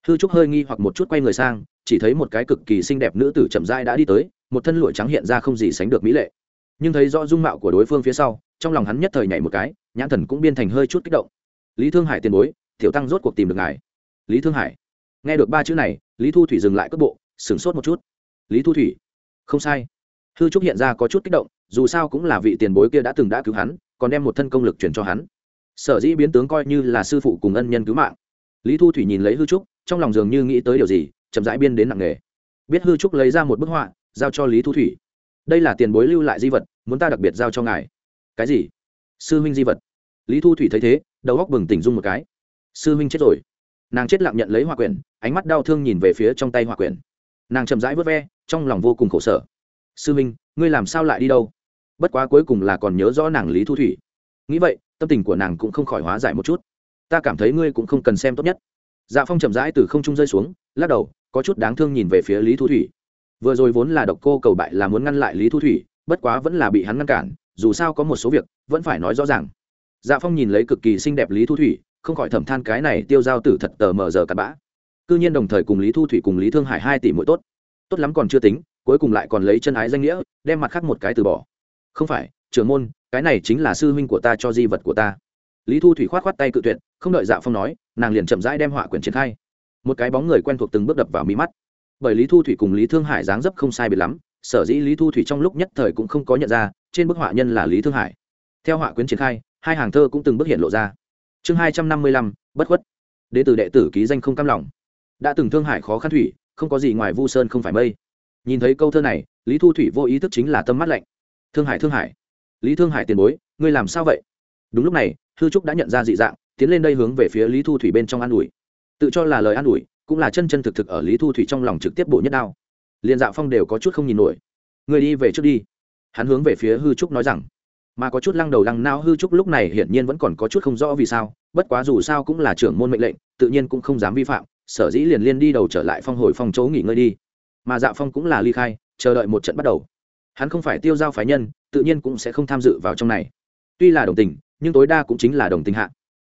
S1: Hư trúc hơi nghi hoặc một chút quay người sang, chỉ thấy một cái cực kỳ xinh đẹp nữ tử chậm rãi đã đi tới, một thân lụa trắng hiện ra không gì sánh được mỹ lệ. Nhưng thấy rõ dung mạo của đối phương phía sau, trong lòng hắn nhất thời nhảy một cái, nhãn thần cũng biên thành hơi chút kích động. Lý thương hải tiền bối, tiểu tăng rốt cuộc tìm được ngài. Lý thương hải? Nghe được ba chữ này, lý thu thủy dừng lại cước bộ, sửng sốt một chút. Lý thu thủy, không sai. Hư trúc hiện ra có chút kích động, dù sao cũng là vị tiền bối kia đã từng đã cứu hắn, còn đem một thân công lực chuyển cho hắn. Sở dĩ biến tướng coi như là sư phụ cùng ân nhân cứu mạng. Lý thu thủy nhìn lấy hư trúc, trong lòng dường như nghĩ tới điều gì, chậm rãi biên đến nặng nghề biết hư trúc lấy ra một bức họa, giao cho lý thu thủy. Đây là tiền bối lưu lại di vật, muốn ta đặc biệt giao cho ngài. Cái gì? Sư huynh di vật. Lý thu thủy thấy thế, đầu góc bừng tỉnh dung một cái. Sư huynh chết rồi. Nàng chết lặng nhận lấy họa quyển ánh mắt đau thương nhìn về phía trong tay hòa quyển. Nàng chậm rãi vớt ve trong lòng vô cùng khổ sở. Sư Minh, ngươi làm sao lại đi đâu? Bất quá cuối cùng là còn nhớ rõ nàng lý thu thủy. Nghĩ vậy tâm tình của nàng cũng không khỏi hóa giải một chút. Ta cảm thấy ngươi cũng không cần xem tốt nhất. Dạ phong chậm rãi từ không trung rơi xuống lắc đầu có chút đáng thương nhìn về phía lý thu thủy. Vừa rồi vốn là độc cô cầu bại là muốn ngăn lại lý thu thủy bất quá vẫn là bị hắn ngăn cản dù sao có một số việc vẫn phải nói rõ ràng. Dạ phong nhìn lấy cực kỳ xinh đẹp lý thu thủy không khỏi thầm than cái này tiêu giao tử thật tờ mờ giờ cặn bã cư nhiên đồng thời cùng lý thu thủy cùng lý thương hải hai tỷ mỗi tốt. Tốt lắm còn chưa tính, cuối cùng lại còn lấy chân ái danh nghĩa, đem mặt khác một cái từ bỏ. Không phải, trưởng môn, cái này chính là sư huynh của ta cho di vật của ta. Lý thu thủy khoát khoát tay cự tuyệt, không đợi dạ phong nói, nàng liền chậm rãi đem họa quyển triển khai. Một cái bóng người quen thuộc từng bước đập vào mi mắt. Bởi lý thu thủy cùng lý thương hải dáng dấp không sai biệt lắm, sở dĩ lý thu thủy trong lúc nhất thời cũng không có nhận ra, trên bức họa nhân là lý thương hải. Theo họa quyến triển khai, hai hàng thơ cũng từng bước hiện lộ ra. Chương hai trăm năm mươi lăm, bất khuất. Đ tử đệ tử ký danh không cam lòng đã từng thương hải khó khăn thủy, không có gì ngoài vu sơn không phải mây. Nhìn thấy câu thơ này, lý thu thủy vô ý thức chính là tâm mắt lạnh. Thương hải thương hải lý thương hải tiền bối, ngươi làm sao vậy? Đúng lúc này, hư trúc đã nhận ra dị dạng, tiến lên đây hướng về phía lý thu thủy bên trong an ủi. Tự cho là lời an ủi, cũng là chân chân thực thực ở lý thu thủy trong lòng trực tiếp bộ nhất đao. Liền dạo phong đều có chút không nhìn nổi. Người đi về trước đi. Hắn hướng về phía hư trúc nói rằng. Mà có chút lăng đầu lăng nao hư trúc lúc này hiển nhiên vẫn còn có chút không rõ vì sao, bất quá dù sao cũng là trưởng môn mệnh lệnh, tự nhiên cũng không dám vi phạm sở dĩ liền liên đi đầu trở lại phong hồi phong chỗ nghỉ ngơi đi. Mà dạ phong cũng là ly khai, chờ đợi một trận bắt đầu. Hắn không phải tiêu giao phái nhân, tự nhiên cũng sẽ không tham dự vào trong này. Tuy là đồng tình, nhưng tối đa cũng chính là đồng tình hạ.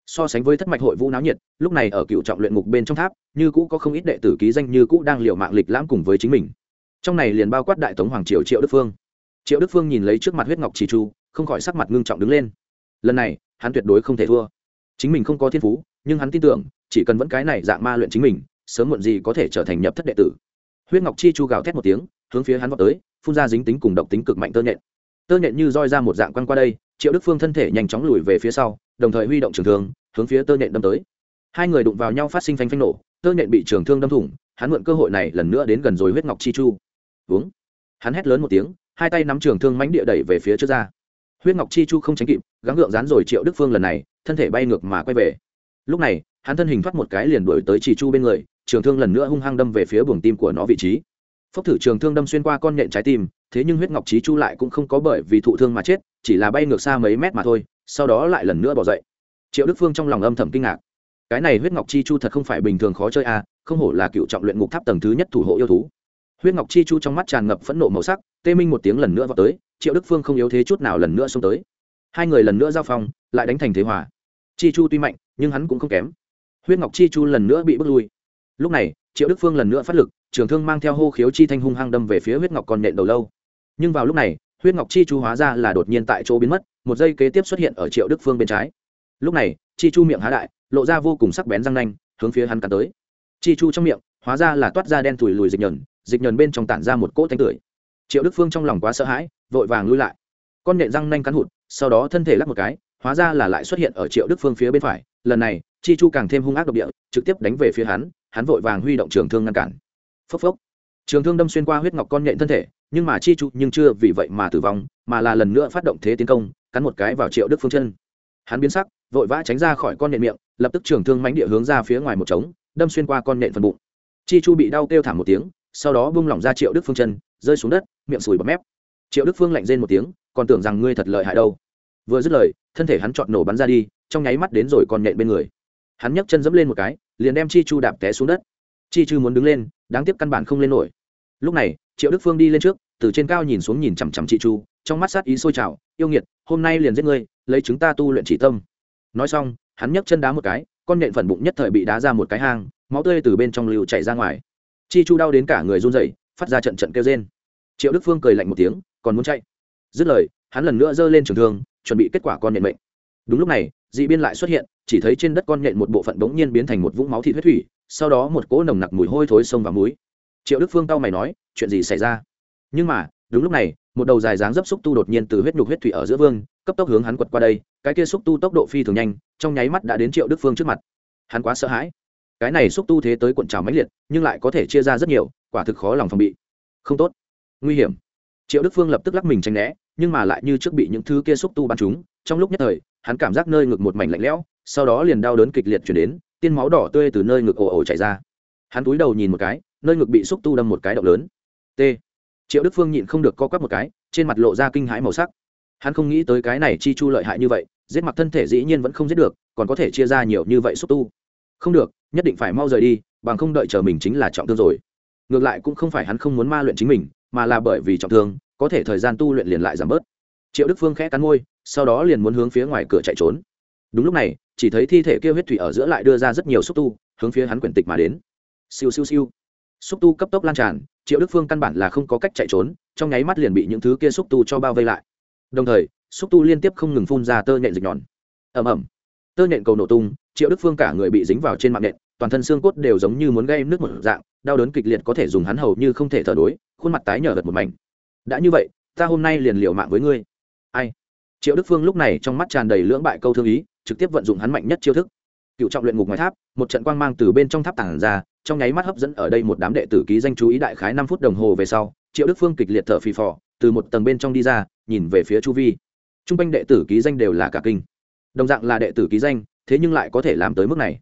S1: So sánh với thất mạch hội vũ náo nhiệt, lúc này ở cựu trọng luyện ngục bên trong tháp, như cũ có không ít đệ tử ký danh như cũ đang liệu mạng lịch lãm cùng với chính mình. Trong này liền bao quát đại tống hoàng triều triệu đức phương. Triệu đức phương nhìn lấy trước mặt huyết ngọc trì chu, không khỏi sắc mặt ngưng trọng đứng lên. Lần này, hắn tuyệt đối không thể thua chính mình không có thiên phú, nhưng hắn tin tưởng, chỉ cần vẫn cái này dạng ma luyện chính mình, sớm muộn gì có thể trở thành nhập thất đệ tử. Huyết ngọc chi chu gào thét một tiếng, hướng phía hắn vào tới, phun ra dính tính cùng độc tính cực mạnh tơ nhện. Tơ nhện như roi ra một dạng quăng qua đây, triệu đức phương thân thể nhanh chóng lùi về phía sau, đồng thời huy động trường thương, hướng phía tơ nhện đâm tới. Hai người đụng vào nhau phát sinh phanh phanh nổ, tơ nhện bị trường thương đâm thủng, hắn mượn cơ hội này lần nữa đến gần rồi huyết ngọc chi chu. Uống hắn hét lớn một tiếng, hai tay nắm trường thương mánh địa đẩy về phía trước ra. Huyết ngọc chi chu không tránh kịp, gắng gượng dán rồi triệu đức phương lần này thân thể bay ngược mà quay về. Lúc này, hắn thân hình thoát một cái liền đuổi tới chỉ chu bên người, trường thương lần nữa hung hăng đâm về phía buồng tim của nó vị trí. Phốc thử trường thương đâm xuyên qua con nhện trái tim, thế nhưng huyết ngọc trí chu lại cũng không có bởi vì thụ thương mà chết, chỉ là bay ngược xa mấy mét mà thôi, sau đó lại lần nữa bỏ dậy. Triệu đức phương trong lòng âm thầm kinh ngạc. Cái này huyết ngọc chi chu thật không phải bình thường khó chơi à không hổ là cựu trọng luyện ngục tháp tầng thứ nhất thủ hộ yêu thú. Huyết ngọc chi chu trong mắt tràn ngập phẫn nộ màu sắc, tê minh một tiếng lần nữa vào tới, triệu đức phương không yếu thế chút nào lần nữa xông tới. Hai người lần nữa giao phong, lại đánh thành thế hòa chi chu tuy mạnh, nhưng hắn cũng không kém. Huyết ngọc chi chu lần nữa bị bước lui. Lúc này, triệu đức phương lần nữa phát lực, trường thương mang theo hô khiếu chi thanh hung hăng đâm về phía huyết ngọc còn nện đầu lâu. Nhưng vào lúc này, huyết ngọc chi chu hóa ra là đột nhiên tại chỗ biến mất, một giây kế tiếp xuất hiện ở triệu đức phương bên trái. Lúc này, chi chu miệng há đại, lộ ra vô cùng sắc bén răng nanh, hướng phía hắn cắn tới. Chi chu trong miệng, hóa ra là toát ra đen thùi lùi dịch nhờn dịch nhờn bên trong tản ra một cỗ thanh tưởi. Triệu đức phương trong lòng quá sợ hãi, vội vàng lui lại. Con nện răng nanh cắn hụt, sau đó thân thể lắc một cái hóa ra là lại xuất hiện ở triệu đức phương phía bên phải. Lần này, chi chu càng thêm hung ác độc địa, trực tiếp đánh về phía hắn hắn vội vàng huy động trường thương ngăn cản. Phốc phốc. Trường thương đâm xuyên qua huyết ngọc con nhện thân thể, nhưng mà chi chu nhưng chưa vì vậy mà tử vong, mà là lần nữa phát động thế tiến công, cắn một cái vào triệu đức phương chân. Hắn biến sắc, vội vã tránh ra khỏi con nhện miệng, lập tức trường thương mánh địa hướng ra phía ngoài một trống, đâm xuyên qua con nhện phần bụng. Chi chu bị đau kêu thảm một tiếng, sau đó bung lỏng ra triệu đức phương chân, rơi xuống đất, miệng sùi bọt mép. Triệu đức phương lạnh rên một tiếng, còn tưởng rằng ngươi thật lợi hại đâu vừa dứt lời, thân thể hắn chọn nổ bắn ra đi, trong nháy mắt đến rồi còn nhện bên người. Hắn nhấc chân dẫm lên một cái, liền đem chi chu đạp té xuống đất. Chi chu muốn đứng lên, đáng tiếc căn bản không lên nổi. Lúc này, triệu đức phương đi lên trước, từ trên cao nhìn xuống nhìn chằm chằm chị chu, trong mắt sát ý sôi trào, yêu nghiệt, hôm nay liền giết ngươi, lấy chúng ta tu luyện chỉ tâm. Nói xong, hắn nhấc chân đá một cái, con nện phần bụng nhất thời bị đá ra một cái hang, máu tươi từ bên trong lưu chảy ra ngoài. Chi chu đau đến cả người run rẩy, phát ra trận trận kêu rên. Triệu đức phương cười lạnh một tiếng, còn muốn chạy? Dứt lời, hắn lần nữa giơ lên trường thương chuẩn bị kết quả con nhện mệnh. Đúng lúc này, dị biên lại xuất hiện, chỉ thấy trên đất con nhện một bộ phận bỗng nhiên biến thành một vũng máu thịt huyết thủy, sau đó một cỗ nồng nặc mùi hôi thối sông vào múi triệu đức phương tao mày nói, chuyện gì xảy ra? Nhưng mà, đúng lúc này, một đầu dài dáng dấp xúc tu đột nhiên từ huyết nhục huyết thủy ở giữa vương, cấp tốc hướng hắn quật qua đây, cái kia xúc tu tốc độ phi thường nhanh, trong nháy mắt đã đến triệu đức phương trước mặt. Hắn quá sợ hãi. Cái này xúc tu thế tới cuộn trào mãnh liệt, nhưng lại có thể chia ra rất nhiều, quả thực khó lòng phòng bị. Không tốt. Nguy hiểm. Triệu đức phương lập tức lắc mình tránh né nhưng mà lại như trước bị những thứ kia xúc tu bắn chúng, trong lúc nhất thời, hắn cảm giác nơi ngực một mảnh lạnh lẽo, sau đó liền đau đớn kịch liệt chuyển đến, tiên máu đỏ tươi từ nơi ngực ồ ồ chảy ra. Hắn túi đầu nhìn một cái, nơi ngực bị xúc tu đâm một cái động lớn. T. Triệu đức phương nhịn không được co quắp một cái, trên mặt lộ ra kinh hãi màu sắc. Hắn không nghĩ tới cái này chi chu lợi hại như vậy, giết mặc thân thể dĩ nhiên vẫn không giết được, còn có thể chia ra nhiều như vậy xúc tu. Không được, nhất định phải mau rời đi, bằng không đợi chờ mình chính là trọng thương rồi. Ngược lại cũng không phải hắn không muốn ma luyện chính mình, mà là bởi vì trọng thương có thể thời gian tu luyện liền lại giảm bớt. Triệu đức phương khẽ cắn môi, sau đó liền muốn hướng phía ngoài cửa chạy trốn. Đúng lúc này, chỉ thấy thi thể kia huyết thủy ở giữa lại đưa ra rất nhiều xúc tu, hướng phía hắn quyển tịch mà đến. Siêu siêu siêu. Xúc tu cấp tốc lan tràn, triệu đức phương căn bản là không có cách chạy trốn, trong nháy mắt liền bị những thứ kia xúc tu cho bao vây lại. Đồng thời, xúc tu liên tiếp không ngừng phun ra tơ nhện dịch nhọn. Ẩm ẩm tơ nhện cầu nổ tung, triệu đức phương cả người bị dính vào trên mạng nhện, toàn thân xương cốt đều giống như muốn gây nước một dạng, đau đớn kịch liệt có thể dùng hắn hầu như không thể thở đối khuôn mặt tái nhợt gật một mảnh đã như vậy, ta hôm nay liền liều mạng với ngươi. Ai? Triệu đức phương lúc này trong mắt tràn đầy lưỡng bại câu thương ý, trực tiếp vận dụng hắn mạnh nhất chiêu thức. Cựu trọng luyện ngục ngoài tháp, một trận quang mang từ bên trong tháp tảng ra, trong nháy mắt hấp dẫn ở đây một đám đệ tử ký danh chú ý đại khái năm phút đồng hồ về sau, triệu đức phương kịch liệt thở phì phò, từ một tầng bên trong đi ra, nhìn về phía chu vi. T r u n g quanh đệ tử ký danh đều là cả kinh. Đồng dạng là đệ tử ký danh, thế nhưng lại có thể làm tới mức này.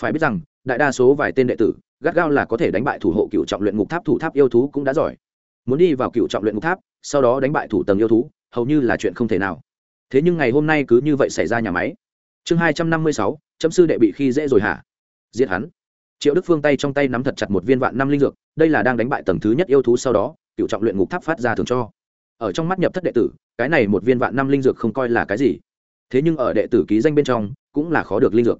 S1: Phải biết rằng, đại đa số vài tên đệ tử, gắt gao là có thể đánh bại thủ hộ cựu trọng luyện ngục tháp thủ tháp yêu thú cũng đã giỏi muốn đi vào cựu trọng luyện ngục tháp, sau đó đánh bại thủ tầng yêu thú, hầu như là chuyện không thể nào. Thế nhưng ngày hôm nay cứ như vậy xảy ra nhà máy. Chương hai trăm năm mươi sáu, chấm sư đệ bị khi dễ rồi hả? Giết hắn. Triệu đức phương tay trong tay nắm thật chặt một viên vạn năm linh dược, đây là đang đánh bại tầng thứ nhất yêu thú sau đó, cựu trọng luyện ngục tháp phát ra thường cho. Ở trong mắt nhập thất đệ tử, cái này một viên vạn năm linh dược không coi là cái gì. Thế nhưng ở đệ tử ký danh bên trong, cũng là khó được linh dược.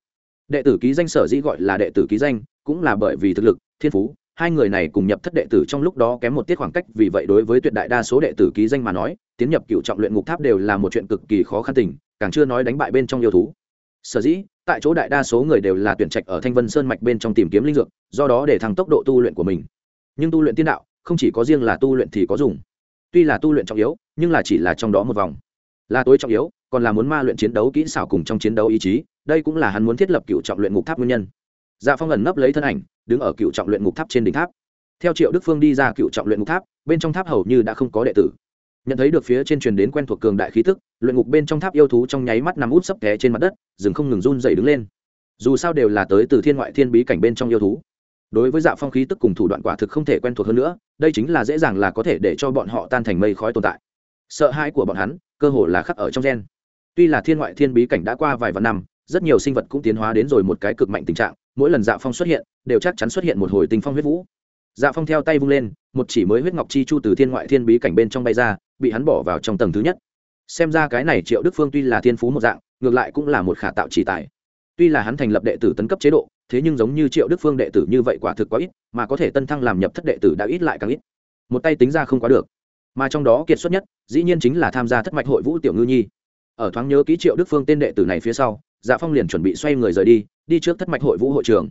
S1: Đệ tử ký danh sở dĩ gọi là đệ tử ký danh, cũng là bởi vì thực lực, thiên phú hai người này cùng nhập thất đệ tử trong lúc đó kém một tiết khoảng cách, vì vậy đối với tuyệt đại đa số đệ tử ký danh mà nói, tiến nhập cựu trọng luyện ngục tháp đều là một chuyện cực kỳ khó khăn tình, càng chưa nói đánh bại bên trong yêu thú. Sở dĩ, tại chỗ đại đa số người đều là tuyển trạch ở thanh vân sơn mạch bên trong tìm kiếm linh dược, do đó để thăng tốc độ tu luyện của mình. Nhưng tu luyện tiên đạo, không chỉ có riêng là tu luyện thì có dùng. Tuy là tu luyện trọng yếu, nhưng là chỉ là trong đó một vòng. Là tối trọng yếu, còn là muốn ma luyện chiến đấu kỹ xảo cùng trong chiến đấu ý chí, đây cũng là hắn muốn thiết lập cựu trọng luyện ngục tháp nguyên nhân dạ phong ẩn nấp lấy thân ảnh, đứng ở cựu trọng luyện ngục tháp trên đỉnh tháp. Theo triệu đức phương đi ra cựu trọng luyện ngục tháp, bên trong tháp hầu như đã không có đệ tử. Nhận thấy được phía trên truyền đến quen thuộc cường đại khí tức, luyện ngục bên trong tháp yêu thú trong nháy mắt nằm út sấp té trên mặt đất, rừng không ngừng run dày đứng lên. Dù sao đều là tới từ thiên ngoại thiên bí cảnh bên trong yêu thú. Đối với dạ phong khí tức cùng thủ đoạn quả thực không thể quen thuộc hơn nữa, đây chính là dễ dàng là có thể để cho bọn họ tan thành mây khói tồn tại. Sợ hãi của bọn hắn, cơ hồ là khắc ở trong gen. Tuy là thiên ngoại thiên bí cảnh đã qua vài vạn năm rất nhiều sinh vật cũng tiến hóa đến rồi một cái cực mạnh tình trạng, mỗi lần dạ phong xuất hiện, đều chắc chắn xuất hiện một hồi tinh phong huyết vũ. Dạ phong theo tay vung lên, một chỉ mới huyết ngọc chi chu từ thiên ngoại thiên bí cảnh bên trong bay ra, bị hắn bỏ vào trong tầng thứ nhất. Xem ra cái này triệu đức phương tuy là thiên phú một dạng, ngược lại cũng là một khả tạo chỉ tài. Tuy là hắn thành lập đệ tử tấn cấp chế độ, thế nhưng giống như triệu đức phương đệ tử như vậy quả thực quá ít, mà có thể tân thăng làm nhập thất đệ tử đã ít lại càng ít. Một tay tính ra không quá được. Mà trong đó kiệt xuất nhất, dĩ nhiên chính là tham gia thất mạch hội vũ tiểu ngư nhi. Ở thoáng nhớ ký triệu đức phương tên đệ tử này phía sau dạ phong liền chuẩn bị xoay người rời đi đi trước thất mạch hội vũ hội trường.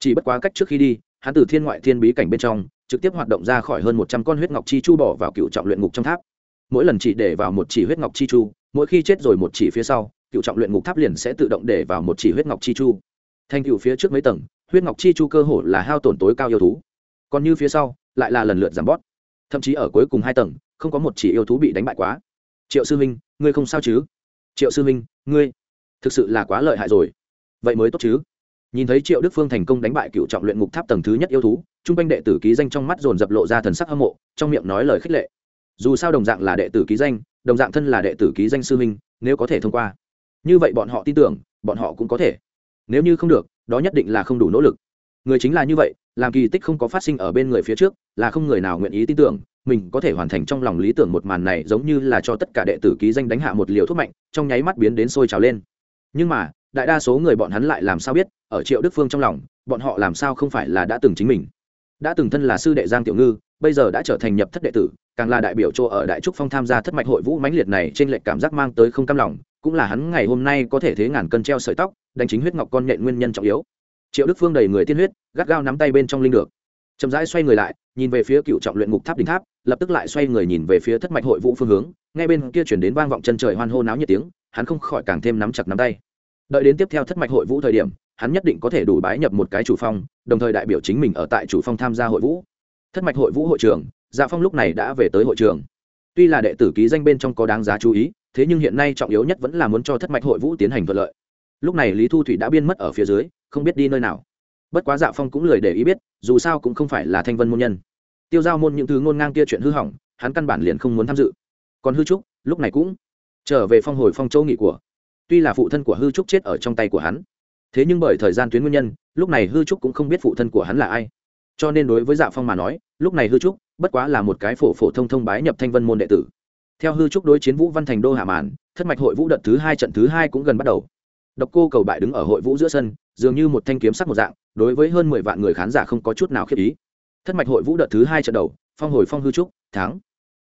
S1: Chỉ bất quá cách trước khi đi, hắn từ thiên ngoại thiên bí cảnh bên trong, trực tiếp hoạt động ra khỏi hơn một trăm con huyết ngọc chi chu bỏ vào cựu trọng luyện ngục trong tháp. Mỗi lần chỉ để vào một chỉ huyết ngọc chi chu, mỗi khi chết rồi một chỉ phía sau, cựu trọng luyện ngục tháp liền sẽ tự động để vào một chỉ huyết ngọc chi chu. Thành cựu phía trước mấy tầng, huyết ngọc chi chu cơ hồ là hao tổn tối cao yêu thú. Còn như phía sau, lại là lần lượt giảm bót. Thậm chí ở cuối cùng hai tầng, không có một chỉ yêu thú bị đánh bại quá. Triệu sư minh ngươi không sao chứ? Triệu sư minh ngươi thực sự là quá lợi hại rồi. Vậy mới tốt chứ. Nhìn thấy triệu đức phương thành công đánh bại cựu trọng luyện ngục tháp tầng thứ nhất yêu thú chung quanh đệ tử ký danh trong mắt dồn dập lộ ra thần sắc hâm mộ, trong miệng nói lời khích lệ. Dù sao đồng dạng là đệ tử ký danh, đồng dạng thân là đệ tử ký danh sư minh nếu có thể thông qua. Như vậy bọn họ tin tưởng, bọn họ cũng có thể. Nếu như không được, đó nhất định là không đủ nỗ lực. Người chính là như vậy, làm kỳ tích không có phát sinh ở bên người phía trước, là không người nào nguyện ý tin tưởng, mình có thể hoàn thành trong lòng lý tưởng một màn này giống như là cho tất cả đệ tử ký danh đánh hạ một liều thuốc mạnh, trong nháy mắt biến đến sôi trào lên nhưng mà, đại đa số người bọn hắn lại làm sao biết, ở triệu đức phương trong lòng, bọn họ làm sao không phải là đã từng chính mình? Đã từng thân là sư đệ giang tiểu ngư, bây giờ đã trở thành nhập thất đệ tử, càng là đại biểu chỗ ở đại trúc phong tham gia thất mạch hội vũ mãnh liệt này trên lệch cảm giác mang tới không cam lòng, cũng là hắn ngày hôm nay có thể thế ngàn cân treo sợi tóc, đánh chính huyết ngọc con nhện nguyên nhân trọng yếu. Triệu đức phương đầy người tiên huyết, gắt gao nắm tay bên trong linh được. Chậm rãi xoay người lại, nhìn về phía cựu trọng luyện ngục tháp đỉnh tháp, lập tức lại xoay người nhìn về phía thất mạch hội vũ phương hướng ngay bên kia chuyển đến vang vọng chân trời hoan hô náo nhiệt tiếng hắn không khỏi càng thêm nắm chặt nắm tay. Đợi đến tiếp theo thất mạch hội vũ thời điểm hắn nhất định có thể đủ bái nhập một cái chủ phong đồng thời đại biểu chính mình ở tại chủ phong tham gia hội vũ. Thất mạch hội vũ hội trưởng, dạ phong lúc này đã về tới hội trường. Tuy là đệ tử ký danh bên trong có đáng giá chú ý thế nhưng hiện nay trọng yếu nhất vẫn là muốn cho thất mạch hội vũ tiến hành thuận lợi. Lúc này lý thu thủy đã biên mất ở phía dưới không biết đi nơi nào. Bất quá dạ phong cũng lười để ý biết dù sao cũng không phải là thanh vân môn nhân. Tiêu giao môn những thứ ngôn ngang kia chuyện hư hỏng hắn căn bản liền không muốn tham dự. Còn hư trúc lúc này cũng trở về phong hồi phong châu nghị của. Tuy là phụ thân của hư trúc chết ở trong tay của hắn, thế nhưng bởi thời gian tuyến nguyên nhân, lúc này hư trúc cũng không biết phụ thân của hắn là ai. Cho nên đối với dạ phong mà nói, lúc này hư trúc bất quá là một cái phổ phổ thông thông bái nhập thanh vân môn đệ tử. Theo hư trúc đối chiến vũ văn thành đô hạ màn thất mạch hội vũ đợt thứ hai trận thứ hai cũng gần bắt đầu. Độc cô cầu bại đứng ở hội vũ giữa sân, dường như một thanh kiếm sắc một dạng, đối với hơn mười vạn người khán giả không có chút nào khiếp ý. Thất mạch hội vũ đợt thứ hai trận đầu, phong hồi phong hư trúc, thắng.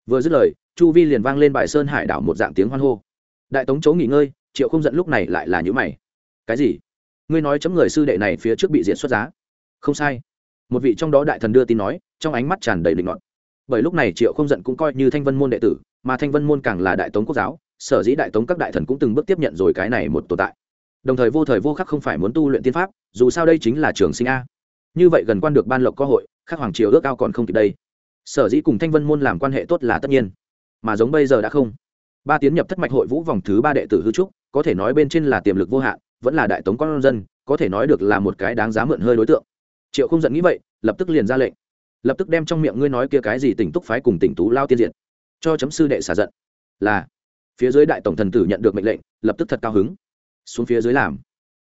S1: Vừa dứt lời chu vi liền vang lên bài sơn hải đảo một dạng tiếng hoan hô. Đại tống chỗ nghỉ ngơi, triệu không giận lúc này lại là những mày. Cái gì? Ngươi nói chấm người sư đệ này phía trước bị diện xuất giá. Không sai. Một vị trong đó đại thần đưa tin nói, trong ánh mắt tràn đầy định ngọn bởi lúc này triệu không giận cũng coi như thanh vân môn đệ tử, mà thanh vân môn càng là đại tống quốc giáo, sở dĩ đại tống các đại thần cũng từng bước tiếp nhận rồi cái này một tồn tại. Đồng thời vô thời vô khắc không phải muốn tu luyện tiên pháp, dù sao đây chính là trường sinh a. Như vậy gần quan được ban lộc cơ hội, khắc hoàng triều ước ao còn không kịp đây. Sở dĩ cùng thanh vân môn làm quan hệ tốt là tất nhiên mà giống bây giờ đã không. Ba tiến nhập thất mạch hội vũ vòng thứ ba đệ tử hư trúc, có thể nói bên trên là tiềm lực vô hạn, vẫn là đại tống con dân, có thể nói được là một cái đáng giá mượn hơi đối tượng. Triệu không giận nghĩ vậy, lập tức liền ra lệnh. Lập tức đem trong miệng ngươi nói kia cái gì tỉnh túc phái cùng tỉnh tú lao tiên diện cho chấm sư đệ xả giận. Là, phía dưới đại tổng thần tử nhận được mệnh lệnh, lập tức thật cao hứng. Xuống phía dưới làm.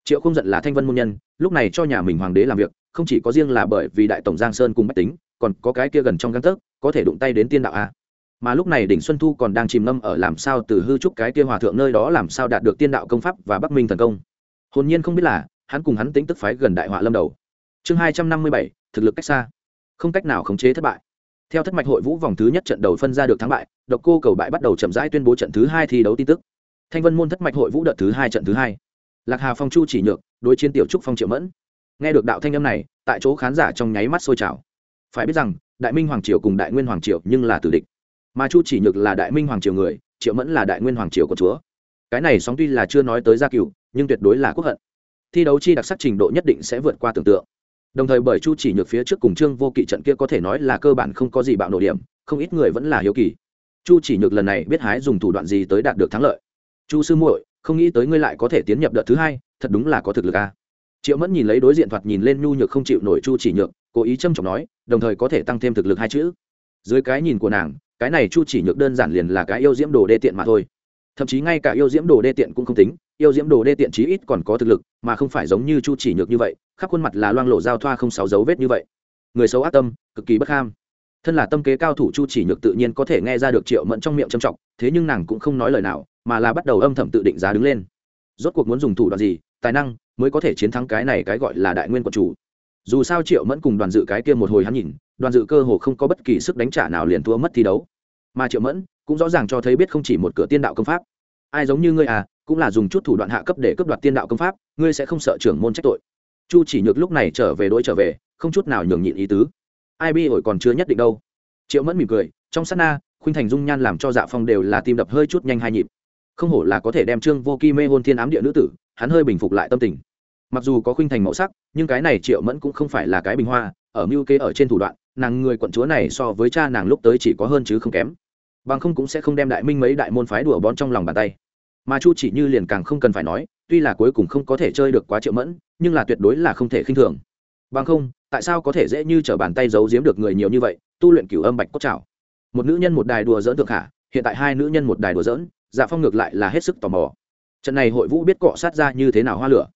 S1: Triệu không giận là thanh vân môn nhân, lúc này cho nhà mình hoàng đế làm việc, không chỉ có riêng là bởi vì đại tổng giang sơn cùng bách tính, còn có cái kia gần trong găng tấc, có thể đụng tay đến tiên đạo a mà lúc này đỉnh xuân thu còn đang chìm ngâm ở làm sao từ hư trúc cái kia hòa thượng nơi đó làm sao đạt được tiên đạo công pháp và bắc minh thần công. Hồn nhiên không biết là, hắn cùng hắn tính tức phái gần đại họa lâm đầu. Chương hai trăm năm mươi bảy, thực lực cách xa. Không cách nào khống chế thất bại. Theo thất mạch hội vũ vòng thứ nhất trận đầu phân ra được thắng bại, độc cô cầu bại bắt đầu chậm rãi tuyên bố trận thứ hai thi đấu tin tức. Thanh vân môn thất mạch hội vũ đợt thứ hai trận thứ hai. Lạc hà phong chu chỉ nhược, đối chiến tiểu trúc phong triệu mẫn. Nghe được đạo thanh âm này, tại chỗ khán giả trong nháy mắt sôi trào. Phải biết rằng, đại minh hoàng triều cùng đại nguyên hoàng triều nhưng là tử địch mà chu chỉ nhược là đại minh hoàng triều người triệu mẫn là đại nguyên hoàng triều của chúa. Cái này sóng tuy là chưa nói tới gia cựu, nhưng tuyệt đối là quốc hận. Thi đấu chi đặc sắc trình độ nhất định sẽ vượt qua tưởng tượng. Đồng thời bởi chu chỉ nhược phía trước cùng trương vô kỵ trận kia có thể nói là cơ bản không có gì bạo nổ điểm không ít người vẫn là hiếu kỳ. Chu chỉ nhược lần này biết hái dùng thủ đoạn gì tới đạt được thắng lợi. Chu sư muội không nghĩ tới ngươi lại có thể tiến nhập đợt thứ hai thật đúng là có thực lực a. À. triệu mẫn nhìn lấy đối diện thoạt nhìn lên nhu nhược không chịu nổi chu chỉ nhược cố ý trâm trọng nói đồng thời có thể tăng thêm thực lực hai chữ. Dưới cái nhìn của nàng cái này chu chỉ nhược đơn giản liền là cái yêu diễm đồ đê tiện mà thôi. Thậm chí ngay cả yêu diễm đồ đê tiện cũng không tính, yêu diễm đồ đê tiện chí ít còn có thực lực, mà không phải giống như chu chỉ nhược như vậy, khắp khuôn mặt là loang lộ giao thoa không sáu dấu vết như vậy. Người xấu ác tâm, cực kỳ bất ham. Thân là tâm kế cao thủ chu chỉ nhược tự nhiên có thể nghe ra được triệu mẫn trong miệng trầm trọng, thế nhưng nàng cũng không nói lời nào, mà là bắt đầu âm thầm tự định giá đứng lên. Rốt cuộc muốn dùng thủ đoạn gì, tài năng mới có thể chiến thắng cái này cái gọi là đại nguyên quận chủ. Dù sao triệu mẫn cùng đoàn dự cái kia một hồi hắn nhìn, đoàn dự cơ hồ không có bất kỳ sức đánh trả nào liền thua mất thi đấu mà triệu mẫn cũng rõ ràng cho thấy biết không chỉ một cửa tiên đạo công pháp. Ai giống như ngươi à cũng là dùng chút thủ đoạn hạ cấp để cướp đoạt tiên đạo công pháp, ngươi sẽ không sợ trưởng môn trách tội. Chu chỉ nhược lúc này trở về đỗi trở về, không chút nào nhường nhịn ý tứ. Ai bi ổi còn chưa nhất định đâu. Triệu mẫn mỉm cười, trong sát na, khuynh thành dung nhan làm cho dạ phong đều là tim đập hơi chút nhanh hai nhịp. Không hổ là có thể đem trương vô kỳ mê hôn thiên ám địa nữ tử, hắn hơi bình phục lại tâm tình. Mặc dù có khuynh thành màu sắc, nhưng cái này triệu mẫn cũng không phải là cái bình hoa, ở mưu kế ở trên thủ đoạn, nàng người quận chúa này so với cha nàng lúc tới chỉ có hơn chứ không kém bằng không cũng sẽ không đem đại minh mấy đại môn phái đùa bón trong lòng bàn tay. Mà chu chỉ như liền càng không cần phải nói, tuy là cuối cùng không có thể chơi được quá triệu mẫn, nhưng là tuyệt đối là không thể khinh thường. Bằng không, tại sao có thể dễ như t r ở bàn tay giấu giếm được người nhiều như vậy, tu luyện cửu âm bạch cốt trào một nữ nhân một đài đùa dỡn thượng hạ hiện tại hai nữ nhân một đài đùa dỡn dạ phong ngược lại là hết sức tò mò. Trận này hội vũ biết cọ sát ra như thế nào hoa lửa?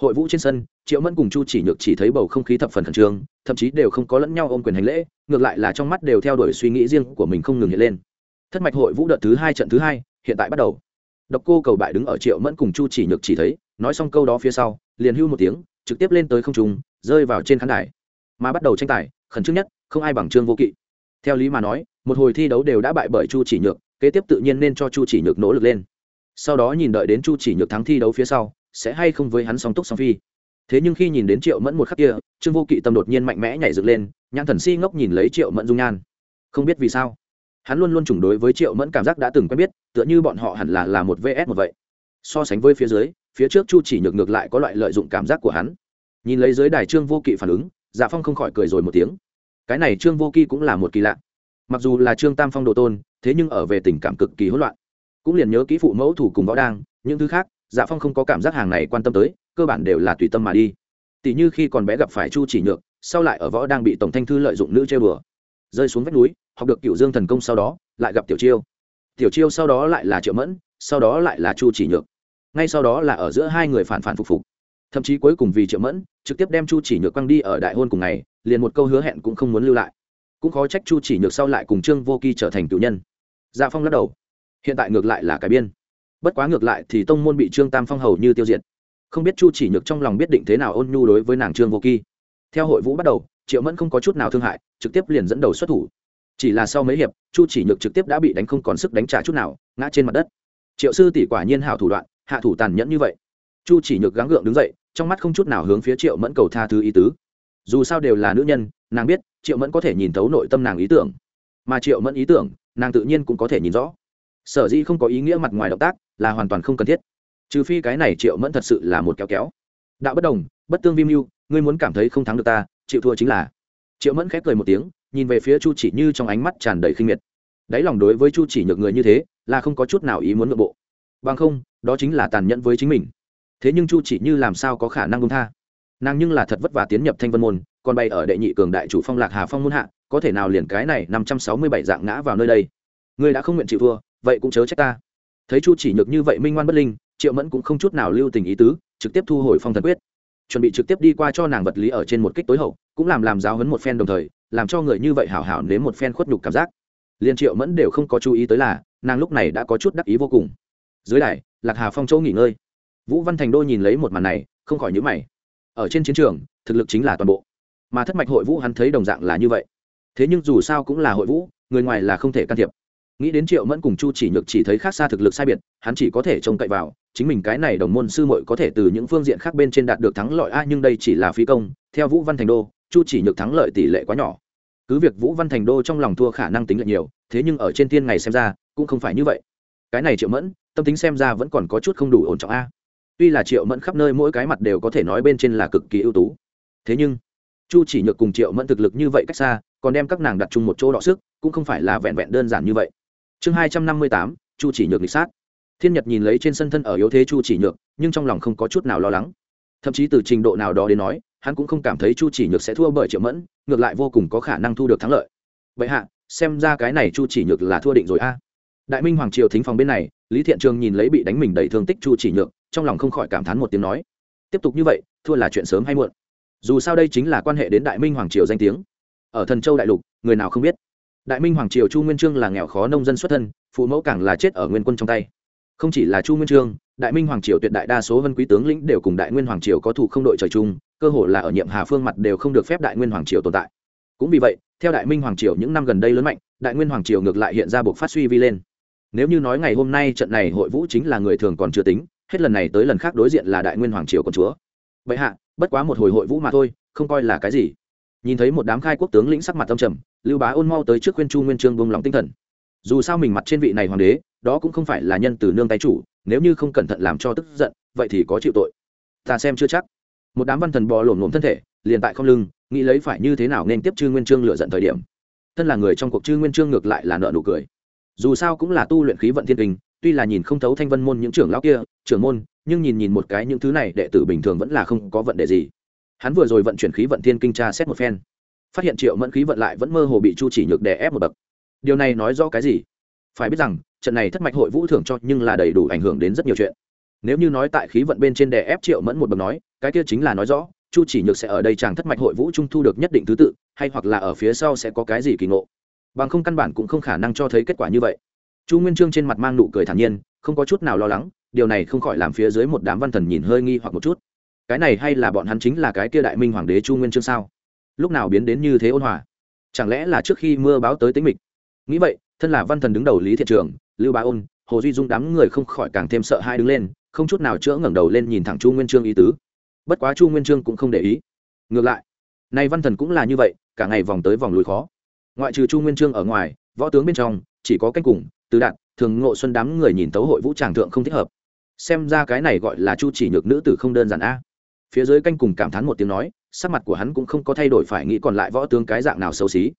S1: Hội vũ trên sân, triệu mẫn cùng chu chỉ nhược chỉ thấy bầu không khí thập phần khẩn trương, thậm chí đều không có lẫn nhau ôm quyền hành lễ, ngược lại là trong mắt đều theo đuổi suy nghĩ riêng của mình không ngừng hiện lên thất mạch hội vũ đợt thứ hai trận thứ hai, hiện tại bắt đầu. Độc cô cầu bại đứng ở triệu mẫn cùng chu chỉ nhược chỉ thấy, nói xong câu đó phía sau, liền hưu một tiếng, trực tiếp lên tới không trung, rơi vào trên khán đài. Mà bắt đầu tranh tài, khẩn trương nhất, không ai bằng trương vô kỵ. Theo lý mà nói, một hồi thi đấu đều đã bại bởi chu chỉ nhược, kế tiếp tự nhiên nên cho chu chỉ nhược nỗ lực lên. Sau đó nhìn đợi đến chu chỉ nhược thắng thi đấu phía sau, sẽ hay không với hắn song túc song phi. Thế nhưng khi nhìn đến triệu mẫn một khắc kia, trương vô kỵ tâm đột nhiên mạnh mẽ nhảy dựng lên, nhãn thần si ngốc nhìn lấy triệu mẫn dung nhan. Không biết vì sao hắn luôn luôn chủng đối với triệu mẫn cảm giác đã từng quen biết, tựa như bọn họ hẳn là là một vs một vậy. So sánh với phía dưới, phía trước chu chỉ nhược ngược lại có loại lợi dụng cảm giác của hắn. Nhìn lấy dưới đài trương vô kỵ phản ứng dạ phong không khỏi cười rồi một tiếng. Cái này trương vô kỵ cũng là một kỳ lạ. Mặc dù là trương tam phong đồ tôn, thế nhưng ở về tình cảm cực kỳ hỗn loạn. Cũng liền nhớ kỹ phụ mẫu thủ cùng võ đang, những thứ khác dạ phong không có cảm giác hàng này quan tâm tới, cơ bản đều là tùy tâm mà đi. Tỷ như khi còn bé gặp phải chu chỉ nhược, sau lại ở võ đang bị tổng thanh thư lợi dụng nữ chơi bừa rơi xuống vách núi, học được cựu dương thần công sau đó, lại gặp tiểu chiêu. Tiểu chiêu sau đó lại là triệu mẫn, sau đó lại là chu chỉ nhược. Ngay sau đó là ở giữa hai người phản phản phục phục. Thậm chí cuối cùng vì triệu mẫn, trực tiếp đem chu chỉ nhược quăng đi ở đại hôn cùng ngày, liền một câu hứa hẹn cũng không muốn lưu lại. Cũng khó trách chu chỉ nhược sau lại cùng trương vô kỳ trở thành cựu nhân. Dạ phong lắc đầu. Hiện tại ngược lại là cái biên. Bất quá ngược lại thì tông môn bị trương tam phong hầu như tiêu diệt. Không biết chu chỉ nhược trong lòng biết định thế nào ôn nhu đối với nàng trương vô kỳ theo hội vũ bắt đầu triệu mẫn không có chút nào thương hại trực tiếp liền dẫn đầu xuất thủ chỉ là sau mấy hiệp chu chỉ nhược trực tiếp đã bị đánh không còn sức đánh trả chút nào ngã trên mặt đất triệu sư tỷ quả nhiên hảo thủ đoạn hạ thủ tàn nhẫn như vậy chu chỉ nhược gắng gượng đứng dậy trong mắt không chút nào hướng phía triệu mẫn cầu tha thứ ý tứ dù sao đều là nữ nhân nàng biết triệu mẫn có thể nhìn thấu nội tâm nàng ý tưởng mà triệu mẫn ý tưởng nàng tự nhiên cũng có thể nhìn rõ sở dĩ không có ý nghĩa mặt ngoài động tác là hoàn toàn không cần thiết trừ phi cái này triệu mẫn thật sự là một kéo kéo đạo bất đồng bất tương vi mưu ngươi muốn cảm thấy không thắng được ta chịu thua chính là. Triệu mẫn khép cười một tiếng, nhìn về phía chu chỉ như trong ánh mắt tràn đầy khinh miệt. Đáy lòng đối với chu chỉ nhược người như thế, là không có chút nào ý muốn nội bộ bằng không, đó chính là tàn nhẫn với chính mình. Thế nhưng chu chỉ như làm sao có khả năng công tha? Nàng nhưng là thật vất vả tiến nhập thanh vân môn, còn bay ở đệ nhị cường đại chủ phong lạc hà phong môn hạ, có thể nào liền cái này năm trăm sáu mươi bảy dạng ngã vào nơi đây? Ngươi đã không nguyện chịu thua, vậy cũng chớ trách ta. Thấy chu chỉ nhược như vậy minh ngoan bất linh, triệu mẫn cũng không chút nào lưu tình ý tứ, trực tiếp thu hồi phong thần quyết. Chuẩn bị trực tiếp đi qua cho nàng vật lý ở trên một kích tối hậu cũng làm làm giáo hấn một phen đồng thời, làm cho người như vậy hảo hảo nếm một phen khuất nhục cảm giác. Liên triệu mẫn đều không có chú ý tới là, nàng lúc này đã có chút đắc ý vô cùng. Dưới đài, lạc hà phong châu nghỉ ngơi. Vũ văn thành đô nhìn lấy một màn này, không khỏi nhữ mày. Ở trên chiến trường, thực lực chính là toàn bộ. Mà thất mạch hội vũ hắn thấy đồng dạng là như vậy. Thế nhưng dù sao cũng là hội vũ, người ngoài là không thể can thiệp. Nghĩ đến triệu mẫn cùng chu chỉ nhược chỉ thấy khác xa thực lực sai biệt, hắn chỉ có thể trông cậy vào, chính mình cái này đồng môn sư muội có thể từ những phương diện khác bên trên đạt được thắng lợi a nhưng đây chỉ là phi công, theo vũ văn thành đô chu chỉ nhược thắng lợi tỷ lệ quá nhỏ. Cứ việc vũ văn thành đô trong lòng thua khả năng tính lệ nhiều, thế nhưng ở trên thiên ngày xem ra, cũng không phải như vậy. Cái này triệu mẫn, tâm tính xem ra vẫn còn có chút không đủ ổn trọng a. Tuy là triệu mẫn khắp nơi mỗi cái mặt đều có thể nói bên trên là cực kỳ ưu tú. Thế nhưng, chu chỉ nhược cùng triệu mẫn thực lực như vậy cách xa, còn đem các nàng đặt chung một chỗ đọ sức, cũng không phải là vẹn vẹn đơn giản như vậy. Chương hai trăm năm mươi tám, chu chỉ nhược lịch sát. Thiên nhật nhìn lấy trên sân thân ở yếu thế chu chỉ nhược, nhưng trong lòng không có chút nào lo lắng. Thậm chí từ trình độ nào đó đến nói hắn cũng không cảm thấy chu chỉ nhược sẽ thua bởi triệu mẫn, ngược lại vô cùng có khả năng thu được thắng lợi. Vậy hạ, xem ra cái này chu chỉ nhược là thua định rồi a. Đại minh hoàng triều thính phòng bên này, lý thiện trường nhìn lấy bị đánh mình đầy thương tích chu chỉ nhược, trong lòng không khỏi cảm thán một tiếng nói, tiếp tục như vậy, thua là chuyện sớm hay muộn. Dù sao đây chính là quan hệ đến đại minh hoàng triều danh tiếng. Ở thần châu đại lục, người nào không biết. Đại minh hoàng triều chu nguyên trương là nghèo khó nông dân xuất thân, phụ mẫu càng là chết ở nguyên quân trong tay. Không chỉ là chu nguyên trương, đại minh hoàng triều tuyệt đại đa số vân quý tướng lĩnh đều cùng đại nguyên hoàng triều có thủ không đội trời chung cơ hội là ở nhiệm hà phương mặt đều không được phép đại nguyên hoàng triều tồn tại. Cũng vì vậy, theo đại minh hoàng triều những năm gần đây lớn mạnh, đại nguyên hoàng triều ngược lại hiện ra buộc phát suy vi lên. Nếu như nói ngày hôm nay trận này hội vũ chính là người thường còn chưa tính, hết lần này tới lần khác đối diện là đại nguyên hoàng triều con chúa. Vậy hạ, bất quá một hồi hội vũ mà thôi, không coi là cái gì. Nhìn thấy một đám khai quốc tướng lĩnh sắc mặt tâm trầm, lưu bá ôn mau tới trước khuyên chu nguyên trương bông lòng tinh thần. Dù sao mình mặt trên vị này hoàng đế, đó cũng không phải là nhân từ nương tay chủ, nếu như không cẩn thận làm cho tức giận, vậy thì có chịu tội. Ta xem chưa chắc một đám văn thần bò lổm lổm thân thể, liền tại không lưng, nghĩ lấy phải như thế nào nên tiếp chư nguyên trương lựa giận thời điểm. Thân là người trong cuộc chư nguyên trương ngược lại là nợ nụ cười. Dù sao cũng là tu luyện khí vận thiên kinh, tuy là nhìn không thấu thanh vân môn những trưởng lão kia, trưởng môn, nhưng nhìn nhìn một cái những thứ này, đệ tử bình thường vẫn là không có vận đề gì. Hắn vừa rồi vận chuyển khí vận thiên kinh tra xét một phen, phát hiện triệu mẫn khí vận lại vẫn mơ hồ bị chu chỉ nhược đè ép một bậc. Điều này nói rõ cái gì? Phải biết rằng, trận này thất mạch hội vũ thưởng cho nhưng là đầy đủ ảnh hưởng đến rất nhiều chuyện. Nếu như nói tại khí vận bên trên đè ép triệu mẫn một bậc nói cái kia chính là nói rõ, chu chỉ nhược sẽ ở đây chàng thất mạch hội vũ trung thu được nhất định thứ tự, hay hoặc là ở phía sau sẽ có cái gì kỳ ngộ. Bằng không căn bản cũng không khả năng cho thấy kết quả như vậy. Chu nguyên trương trên mặt mang nụ cười thản nhiên, không có chút nào lo lắng, điều này không khỏi làm phía dưới một đám văn thần nhìn hơi nghi hoặc một chút. Cái này hay là bọn hắn chính là cái kia đại minh hoàng đế chu nguyên trương sao? Lúc nào biến đến như thế ôn hòa? Chẳng lẽ là trước khi mưa báo tới tính mịch? Nghĩ vậy, thân là văn thần đứng đầu lý thiện trường, lưu bá ôn, hồ duy dung đám người không khỏi càng thêm sợ hai đứng lên, không chút nào chữa ngẩng đầu lên nhìn thẳng chu nguyên trương ý tứ bất quá chu nguyên trương cũng không để ý ngược lại nay văn thần cũng là như vậy cả ngày vòng tới vòng lùi khó ngoại trừ chu nguyên trương ở ngoài võ tướng bên trong chỉ có canh cùng từ đạn thường ngộ xuân đám người nhìn tấu hội vũ tràng thượng không thích hợp xem ra cái này gọi là chu chỉ nhược nữ tử không đơn giản a à. phía dưới canh cùng cảm thán một tiếng nói sắc mặt của hắn cũng không có thay đổi phải nghĩ còn lại võ tướng cái dạng nào xấu xí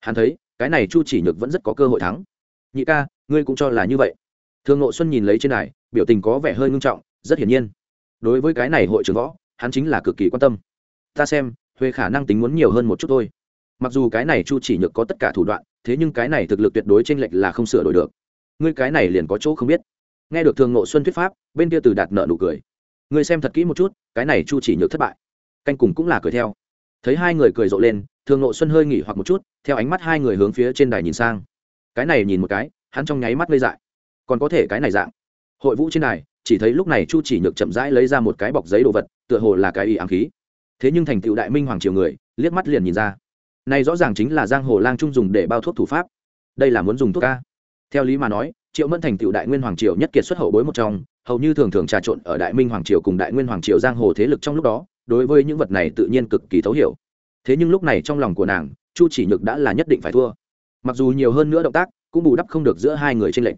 S1: hắn thấy cái này chu chỉ nhược vẫn rất có cơ hội thắng nhị ca ngươi cũng cho là như vậy thường ngộ xuân nhìn lấy trên này biểu tình có vẻ hơi ngưng trọng rất hiển nhiên đối với cái này hội trưởng võ hắn chính là cực kỳ quan tâm. Ta xem huệ khả năng tính muốn nhiều hơn một chút thôi. Mặc dù cái này chu chỉ nhược có tất cả thủ đoạn, thế nhưng cái này thực lực tuyệt đối chênh lệch là không sửa đổi được. Ngươi cái này liền có chỗ không biết. Nghe được thường ngộ xuân thuyết pháp, bên kia từ đạt nợ nụ cười. Ngươi xem thật kỹ một chút, cái này chu chỉ nhược thất bại. Canh cùng cũng là cười theo. Thấy hai người cười rộ lên, thường nộ xuân hơi nghỉ hoặc một chút, theo ánh mắt hai người hướng phía trên đài nhìn sang. Cái này nhìn một cái, hắn trong nháy mắt gây dại. Còn có thể cái này dạng. Hội vũ trên đài, chỉ thấy lúc này chu chỉ nhược chậm rãi lấy ra một cái bọc giấy đồ vật tựa hồ là cái y ám khí. Thế nhưng thành tựu đại minh hoàng triều người, liếc mắt liền nhìn ra. Này rõ ràng chính là giang hồ lang trung dùng để bao thuốc thủ pháp. Đây là muốn dùng thuốc ca. Theo lý mà nói, triệu mẫn thành tựu đại nguyên hoàng triều nhất kiệt xuất hậu bối một trong, hầu như thường thường trà trộn ở đại minh hoàng triều cùng đại nguyên hoàng triều giang hồ thế lực trong lúc đó, đối với những vật này tự nhiên cực kỳ thấu hiểu. Thế nhưng lúc này trong lòng của nàng, chu chỉ nhược đã là nhất định phải thua. Mặc dù nhiều hơn nữa động tác, cũng bù đắp không được giữa hai người trên lệnh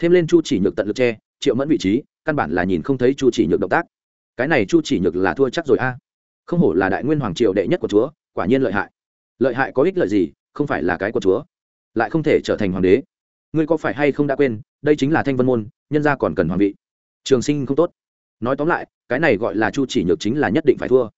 S1: thêm lên chu chỉ nhược tận lực che, triệu mẫn vị trí, căn bản là nhìn không thấy chu chỉ nhược động tác cái này chu chỉ nhược là thua chắc rồi a. Không hổ là đại nguyên hoàng triều đệ nhất của chúa, quả nhiên lợi hại. Lợi hại có ích lợi gì, không phải là cái của chúa. Lại không thể trở thành hoàng đế. Ngươi có phải hay không đã quên, đây chính là thanh vân môn, nhân gia còn cần hoàng vị. Trường sinh không tốt. Nói tóm lại, cái này gọi là chu chỉ nhược chính là nhất định phải thua.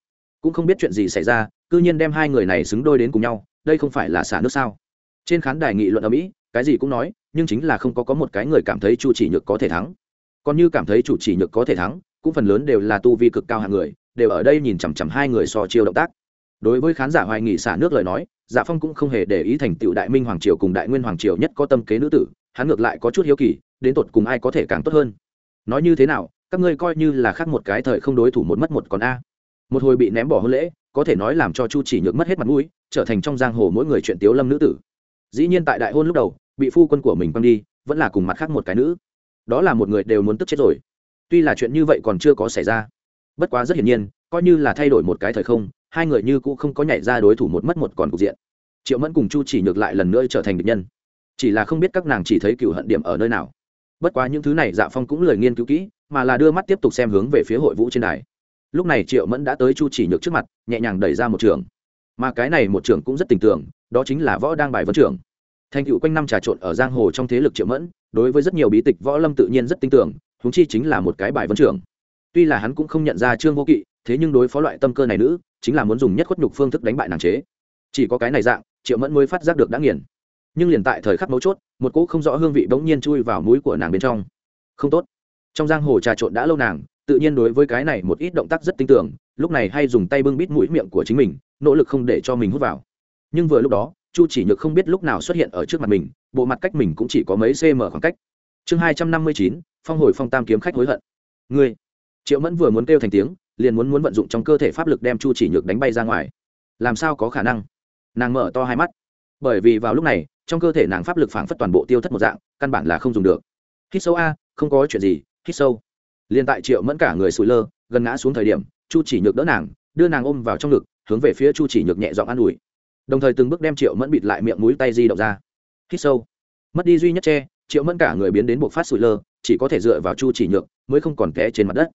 S1: Cũng không biết chuyện gì xảy ra, cư nhiên đem hai người này xứng đôi đến cùng nhau, đây không phải là xả nước sao? Trên khán đài nghị luận ở mỹ, cái gì cũng nói, nhưng chính là không có có một cái người cảm thấy chu chỉ nhược có thể thắng. Còn như cảm thấy chủ chỉ nhược có thể thắng cũng phần lớn đều là tu vi cực cao hạng người, đều ở đây nhìn chằm chằm hai người so chiêu động tác. Đối với khán giả hoài nghị xả nước lời nói dạ phong cũng không hề để ý thành tựu đại minh hoàng triều cùng đại nguyên hoàng triều nhất có tâm kế nữ tử, hắn ngược lại có chút hiếu kỳ, đến tột cùng ai có thể càng tốt hơn. Nói như thế nào, các ngươi coi như là khác một cái thời không đối thủ một mất một còn a. Một hồi bị ném bỏ hôn lễ, có thể nói làm cho chu chỉ nhược mất hết mặt mũi, trở thành trong giang hồ mỗi người chuyện tiếu lâm nữ tử. Dĩ nhiên tại đại hôn lúc đầu, bị phu quân của mình quăng đi, vẫn là cùng mặt khác một cái nữ. Đó là một người đều muốn tức chết rồi tuy là chuyện như vậy còn chưa có xảy ra. Bất quá rất hiển nhiên, coi như là thay đổi một cái thời không, hai người như cũng không có nhảy ra đối thủ một mất một còn cục diện. Triệu mẫn cùng chu chỉ nhược lại lần nữa trở thành bệnh nhân. Chỉ là không biết các nàng chỉ thấy cựu hận điểm ở nơi nào. Bất quá những thứ này dạ phong cũng lời nghiên cứu kỹ, mà là đưa mắt tiếp tục xem hướng về phía hội vũ trên đài. Lúc này triệu mẫn đã tới chu chỉ nhược trước mặt, nhẹ nhàng đẩy ra một trường. Mà cái này một trường cũng rất tình tưởng, đó chính là võ đang bài vấn trường. thành cựu quanh năm trà trộn ở giang hồ trong thế lực triệu mẫn, đối với rất nhiều bí tịch võ lâm tự nhiên rất tin tưởng huống chi chính là một cái bài vấn trưởng. Tuy là hắn cũng không nhận ra trương vô kỵ, thế nhưng đối phó loại tâm cơ này nữ, chính là muốn dùng nhất khuất nhục phương thức đánh bại nàng chế. Chỉ có cái này dạng, triệu mẫn mới phát giác được đã nghiền. Nhưng liền tại thời khắc mấu chốt, một cỗ không rõ hương vị bỗng nhiên chui vào mũi của nàng bên trong. Không tốt. Trong giang hồ trà trộn đã lâu nàng, tự nhiên đối với cái này một ít động tác rất tin tưởng, lúc này hay dùng tay bưng bít mũi miệng của chính mình, nỗ lực không để cho mình hút vào. Nhưng vừa lúc đó, chu chỉ nhược không biết lúc nào xuất hiện ở trước mặt mình, bộ mặt cách mình cũng chỉ có mấy cm khoảng cách. Chương hai trăm năm mươi chín phong hồi phong tam kiếm khách hối hận. Ngươi, triệu mẫn vừa muốn kêu thành tiếng, liền muốn muốn vận dụng trong cơ thể pháp lực đem chu chỉ nhược đánh bay ra ngoài. Làm sao có khả năng? Nàng mở to hai mắt. Bởi vì vào lúc này, trong cơ thể nàng pháp lực phảng phất toàn bộ tiêu thất một dạng, căn bản là không dùng được. Hít sâu a, không có chuyện gì, hít sâu. Liền tại triệu mẫn cả người sụi lơ, gần ngã xuống thời điểm, chu chỉ nhược đỡ nàng, đưa nàng ôm vào trong ngực, hướng về phía chu chỉ nhược nhẹ giọng an ủi. Đồng thời từng bước đem triệu mẫn bịt lại miệng mũi tay di động ra. Hít sâu. Mất đi duy nhất che triệu mẫn cả người biến đến buộc phát sụi lơ, chỉ có thể dựa vào chu chỉ nhược mới không còn té trên mặt đất.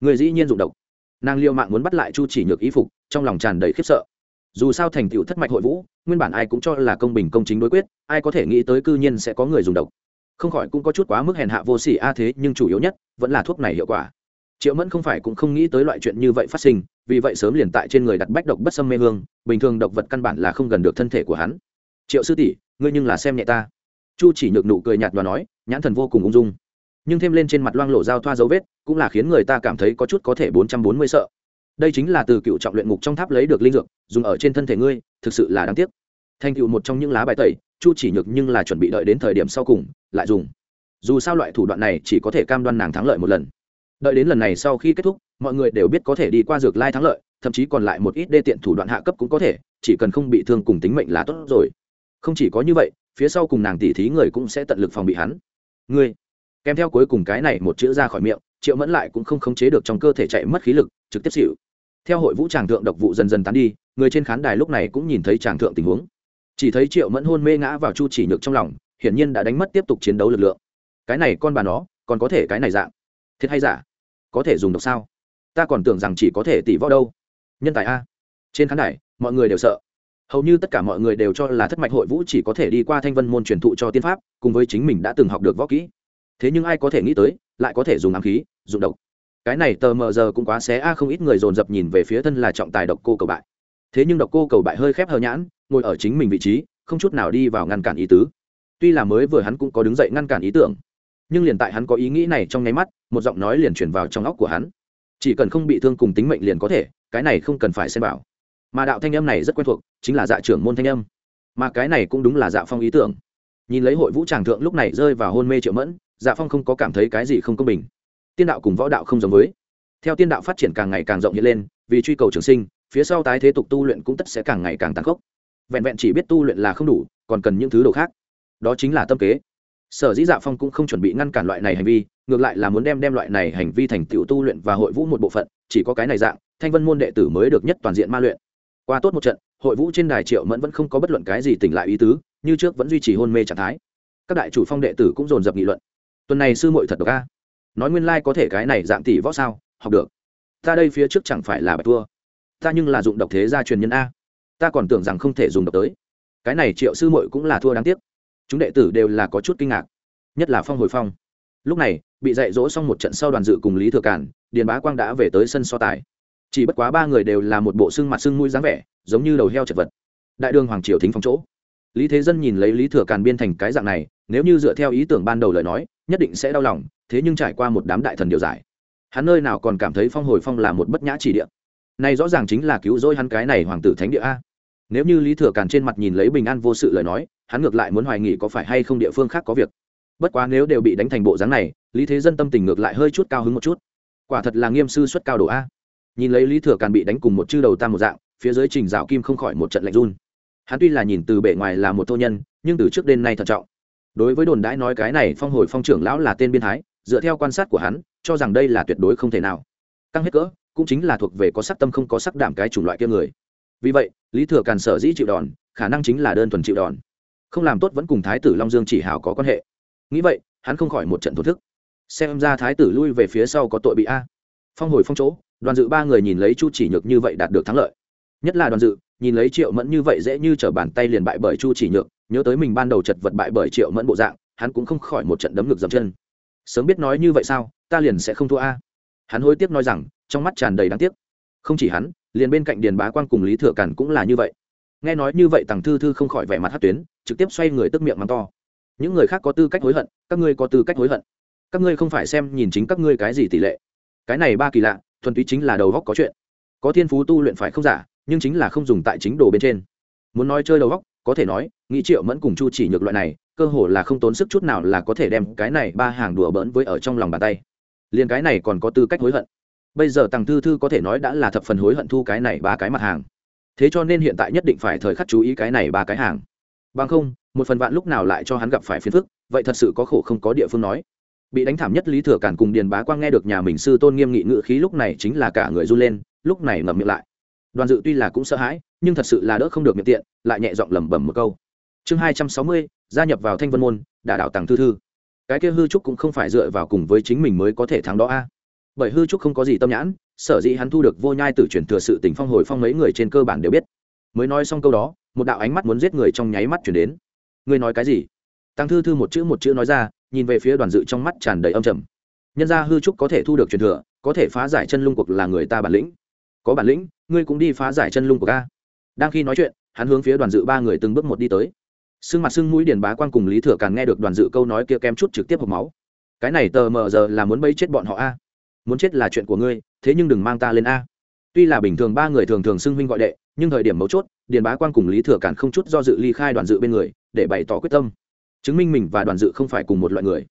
S1: Người dĩ nhiên dụng độc. Nàng liêu mạng muốn bắt lại chu chỉ nhược ý phục, trong lòng tràn đầy khiếp sợ. Dù sao thành tựu thất mạch hội vũ, nguyên bản ai cũng cho là công bình công chính đối quyết, ai có thể nghĩ tới cư nhiên sẽ có người dùng độc. Không khỏi cũng có chút quá mức hèn hạ vô sỉ a thế, nhưng chủ yếu nhất, vẫn là thuốc này hiệu quả. Triệu mẫn không phải cũng không nghĩ tới loại chuyện như vậy phát sinh, vì vậy sớm liền tại trên người đặt bách độc bất xâm mê hương, bình thường độc vật căn bản là không gần được thân thể của hắn. Triệu sư tỷ, ngươi nhưng là xem nhẹ ta chu chỉ nhược nụ cười nhạt và nói, nhãn thần vô cùng ung dung. Nhưng thêm lên trên mặt loang lộ giao thoa dấu vết, cũng là khiến người ta cảm thấy có chút có thể bốn trăm bốn mươi sợ. Đây chính là từ cựu trọng luyện ngục trong tháp lấy được linh dược, dùng ở trên thân thể ngươi, thực sự là đáng tiếc. Thành cựu một trong những lá bài tẩy, chu chỉ nhược nhưng là chuẩn bị đợi đến thời điểm sau cùng, lại dùng. Dù sao loại thủ đoạn này chỉ có thể cam đoan nàng thắng lợi một lần. Đợi đến lần này sau khi kết thúc, mọi người đều biết có thể đi qua dược lai thắng lợi, thậm chí còn lại một ít đê tiện thủ đoạn hạ cấp cũng có thể, chỉ cần không bị thương cùng tính mệnh là tốt rồi. Không chỉ có như vậy phía sau cùng nàng tỉ thí người cũng sẽ tận lực phòng bị hắn. Ngươi, kèm theo cuối cùng cái này một chữ ra khỏi miệng, triệu mẫn lại cũng không khống chế được trong cơ thể chạy mất khí lực, trực tiếp xỉu. Theo hội vũ tràng thượng độc vụ dần dần tán đi, người trên khán đài lúc này cũng nhìn thấy tràng thượng tình huống. Chỉ thấy triệu mẫn hôn mê ngã vào chu chỉ nhược trong lòng, hiển nhiên đã đánh mất tiếp tục chiến đấu lực lượng. Cái này con bà nó, còn có thể cái này dạng? Thiệt hay giả? Có thể dùng độc sao? Ta còn tưởng rằng chỉ có thể tỷ võ đâu. Nhân tài a. Trên khán đài, mọi người đều sợ hầu như tất cả mọi người đều cho là thất mạch hội vũ chỉ có thể đi qua thanh vân môn truyền thụ cho tiên pháp, cùng với chính mình đã từng học được võ kỹ. Thế nhưng ai có thể nghĩ tới, lại có thể dùng ám khí dùng độc. Cái này tờ mờ giờ cũng quá xé a, không ít người dồn dập nhìn về phía thân là trọng tài độc cô cầu bại. Thế nhưng độc cô cầu bại hơi khép hờ nhãn, ngồi ở chính mình vị trí, không chút nào đi vào ngăn cản ý tứ. Tuy là mới vừa hắn cũng có đứng dậy ngăn cản ý tưởng, nhưng liền tại hắn có ý nghĩ này trong nháy mắt, một giọng nói liền chuyển vào trong óc của hắn. Chỉ cần không bị thương cùng tính mệnh liền có thể, cái này không cần phải xem bảo mà đạo thanh âm này rất quen thuộc, chính là dạ trưởng môn thanh âm. Mà cái này cũng đúng là dạ phong ý tưởng. Nhìn lấy hội vũ tràng thượng lúc này rơi vào hôn mê triệu mẫn dạ phong không có cảm thấy cái gì không công bình. Tiên đạo cùng võ đạo không giống với. Theo tiên đạo phát triển càng ngày càng rộng hiện lên, vì truy cầu trường sinh, phía sau tái thế tục tu luyện cũng tất sẽ càng ngày càng tăng khốc. Vẹn vẹn chỉ biết tu luyện là không đủ, còn cần những thứ đồ khác. Đó chính là tâm kế. Sở dĩ dạ phong cũng không chuẩn bị ngăn cản loại này hành vi, ngược lại là muốn đem đem loại này hành vi thành tựu tu luyện và hội vũ một bộ phận, chỉ có cái này dạng, thanh vân môn đệ tử mới được nhất toàn diện ma luyện qua tốt một trận, hội vũ trên đài triệu mẫn vẫn không có bất luận cái gì tỉnh lại ý tứ, như trước vẫn duy trì hôn mê trạng thái. Các đại chủ phong đệ tử cũng dồn dập nghị luận. Tuần này sư muội thật độc a. Nói nguyên lai、like、có thể cái này dạng tỷ võ sao, học được. Ta đây phía trước chẳng phải là bạch thua. Ta nhưng là dụng độc thế gia truyền nhân a. Ta còn tưởng rằng không thể dùng độc tới. Cái này triệu sư muội cũng là thua đáng tiếc. Chúng đệ tử đều là có chút kinh ngạc, nhất là phong hồi phong. Lúc này, bị dạy dỗ xong một trận sau đoàn dự cùng lý thừa cản điền bá quang đã về tới sân so tài chỉ bất quá ba người đều là một bộ xương mặt xương mũi dáng vẻ, giống như đầu heo chật vật. Đại đường hoàng triều thính phong chỗ. Lý thế dân nhìn lấy lý thừa càn biên thành cái dạng này, nếu như dựa theo ý tưởng ban đầu lời nói, nhất định sẽ đau lòng, thế nhưng trải qua một đám đại thần điều giải, hắn nơi nào còn cảm thấy phong hồi phong là một bất nhã chỉ địa. Này rõ ràng chính là cứu rỗi hắn cái này hoàng tử thánh địa a. Nếu như lý thừa càn trên mặt nhìn lấy bình an vô sự lời nói, hắn ngược lại muốn hoài nghỉ có phải hay không địa phương khác có việc. Bất quá nếu đều bị đánh thành bộ dáng này, lý thế dân tâm tình ngược lại hơi chút cao hứng một chút. Quả thật là nghiêm sư xuất cao độ a nhìn lấy lý thừa càn bị đánh cùng một chư đầu tam một dạng, phía dưới trình dạo kim không khỏi một trận lạnh run. Hắn tuy là nhìn từ bề ngoài là một thô nhân, nhưng từ trước đến nay thận trọng. Đối với đồn đãi nói cái này phong hồi phong trưởng lão là tên biên thái, dựa theo quan sát của hắn, cho rằng đây là tuyệt đối không thể nào. Căng hết cỡ, cũng chính là thuộc về có sắc tâm không có sắc đảm cái chủng loại kia người. Vì vậy, lý thừa càn sở dĩ chịu đòn, khả năng chính là đơn thuần chịu đòn. Không làm tốt vẫn cùng thái tử long dương chỉ hảo có quan hệ. Nghĩ vậy, hắn không khỏi một trận thổ thức. Xem ra thái tử lui về phía sau có tội bị a. Phong hồi phong chỗ đoàn dự ba người nhìn lấy chu chỉ nhược như vậy đạt được thắng lợi. Nhất là đoàn dự, nhìn lấy triệu mẫn như vậy dễ như t bàn tay liền bại bởi chu chỉ nhược, nhớ tới mình ban đầu chật vật bại bởi triệu mẫn bộ dạng, hắn cũng không khỏi một trận đấm ngực dầm chân. Sớm biết nói như vậy sao, ta liền sẽ không thua a. Hắn hối tiếc nói rằng, trong mắt tràn đầy đáng tiếc. Không chỉ hắn, liền bên cạnh điền bá quang cùng lý thừa càn cũng là như vậy. Nghe nói như vậy tằng thư thư không khỏi vẻ mặt hát tuyến, trực tiếp xoay người tức miệng mắng to. Những người khác có tư cách hối hận, các ngươi có tư cách hối hận. Các ngươi không phải xem nhìn chính các ngươi cái gì tỷ lệ. Cái này ba kỳ lạ thuần túy chính là đầu góc có chuyện. Có thiên phú tu luyện phải không giả, nhưng chính là không dùng tại chính đồ bên trên. Muốn nói chơi đầu góc, có thể nói, nghĩ triệu mẫn cùng chu chỉ nhược loại này, cơ hồ là không tốn sức chút nào là có thể đem cái này ba hàng đùa bỡn với ở trong lòng bàn tay. Liền cái này còn có tư cách hối hận. Bây giờ tàng thư thư có thể nói đã là thập phần hối hận thu cái này ba cái mặt hàng. Thế cho nên hiện tại nhất định phải thời khắc chú ý cái này ba cái hàng. Bằng không, một phần vạn lúc nào lại cho hắn gặp phải phiền phức, vậy thật sự có khổ không có địa phương nói bị đánh thảm nhất lý thừa cản cùng điền bá quang nghe được nhà mình sư tôn nghiêm nghị ngự khí lúc này chính là cả người run lên, lúc này ngậm miệng lại. Đoàn dự tuy là cũng sợ hãi, nhưng thật sự là đỡ không được miệng tiện, lại nhẹ giọng lẩm bẩm một câu. Chương hai trăm sáu mươi, gia nhập vào thanh vân môn, đả đạo tàng thư thư. Cái kia hư trúc cũng không phải dựa vào cùng với chính mình mới có thể thắng đó a. Bởi hư trúc không có gì tâm nhãn, sở dĩ hắn thu được vô nhai tử chuyển thừa sự tình phong hồi phong mấy người trên cơ bản đều biết. Mới nói xong câu đó, một đạo ánh mắt muốn giết người trong nháy mắt chuyển đến. Ngươi nói cái gì? Tăng thư thư một chữ một chữ nói ra nhìn về phía đoàn dự trong mắt tràn đầy âm trầm. Nhân gia hư trúc có thể thu được truyền thừa, có thể phá giải chân lung cuộc là người ta bản lĩnh. Có bản lĩnh, ngươi cũng đi phá giải chân lung của ca đang khi nói chuyện, hắn hướng phía đoàn dự ba người từng bước một đi tới. Sưng mặt sưng mũi điền bá quan cùng lý thừa càng nghe được đoàn dự câu nói kia kem chút trực tiếp hộp máu. Cái này tờ mờ giờ là muốn bấy chết bọn họ a. Muốn chết là chuyện của ngươi, thế nhưng đừng mang ta lên a. Tuy là bình thường ba người thường thường xưng huynh gọi đệ, nhưng thời điểm mấu chốt, điền bá quan cùng lý thừa cản không chút do dự ly khai đoàn dự bên người, để bày tỏ quyết tâm chứng minh mình và đoàn dự không phải cùng một loại người.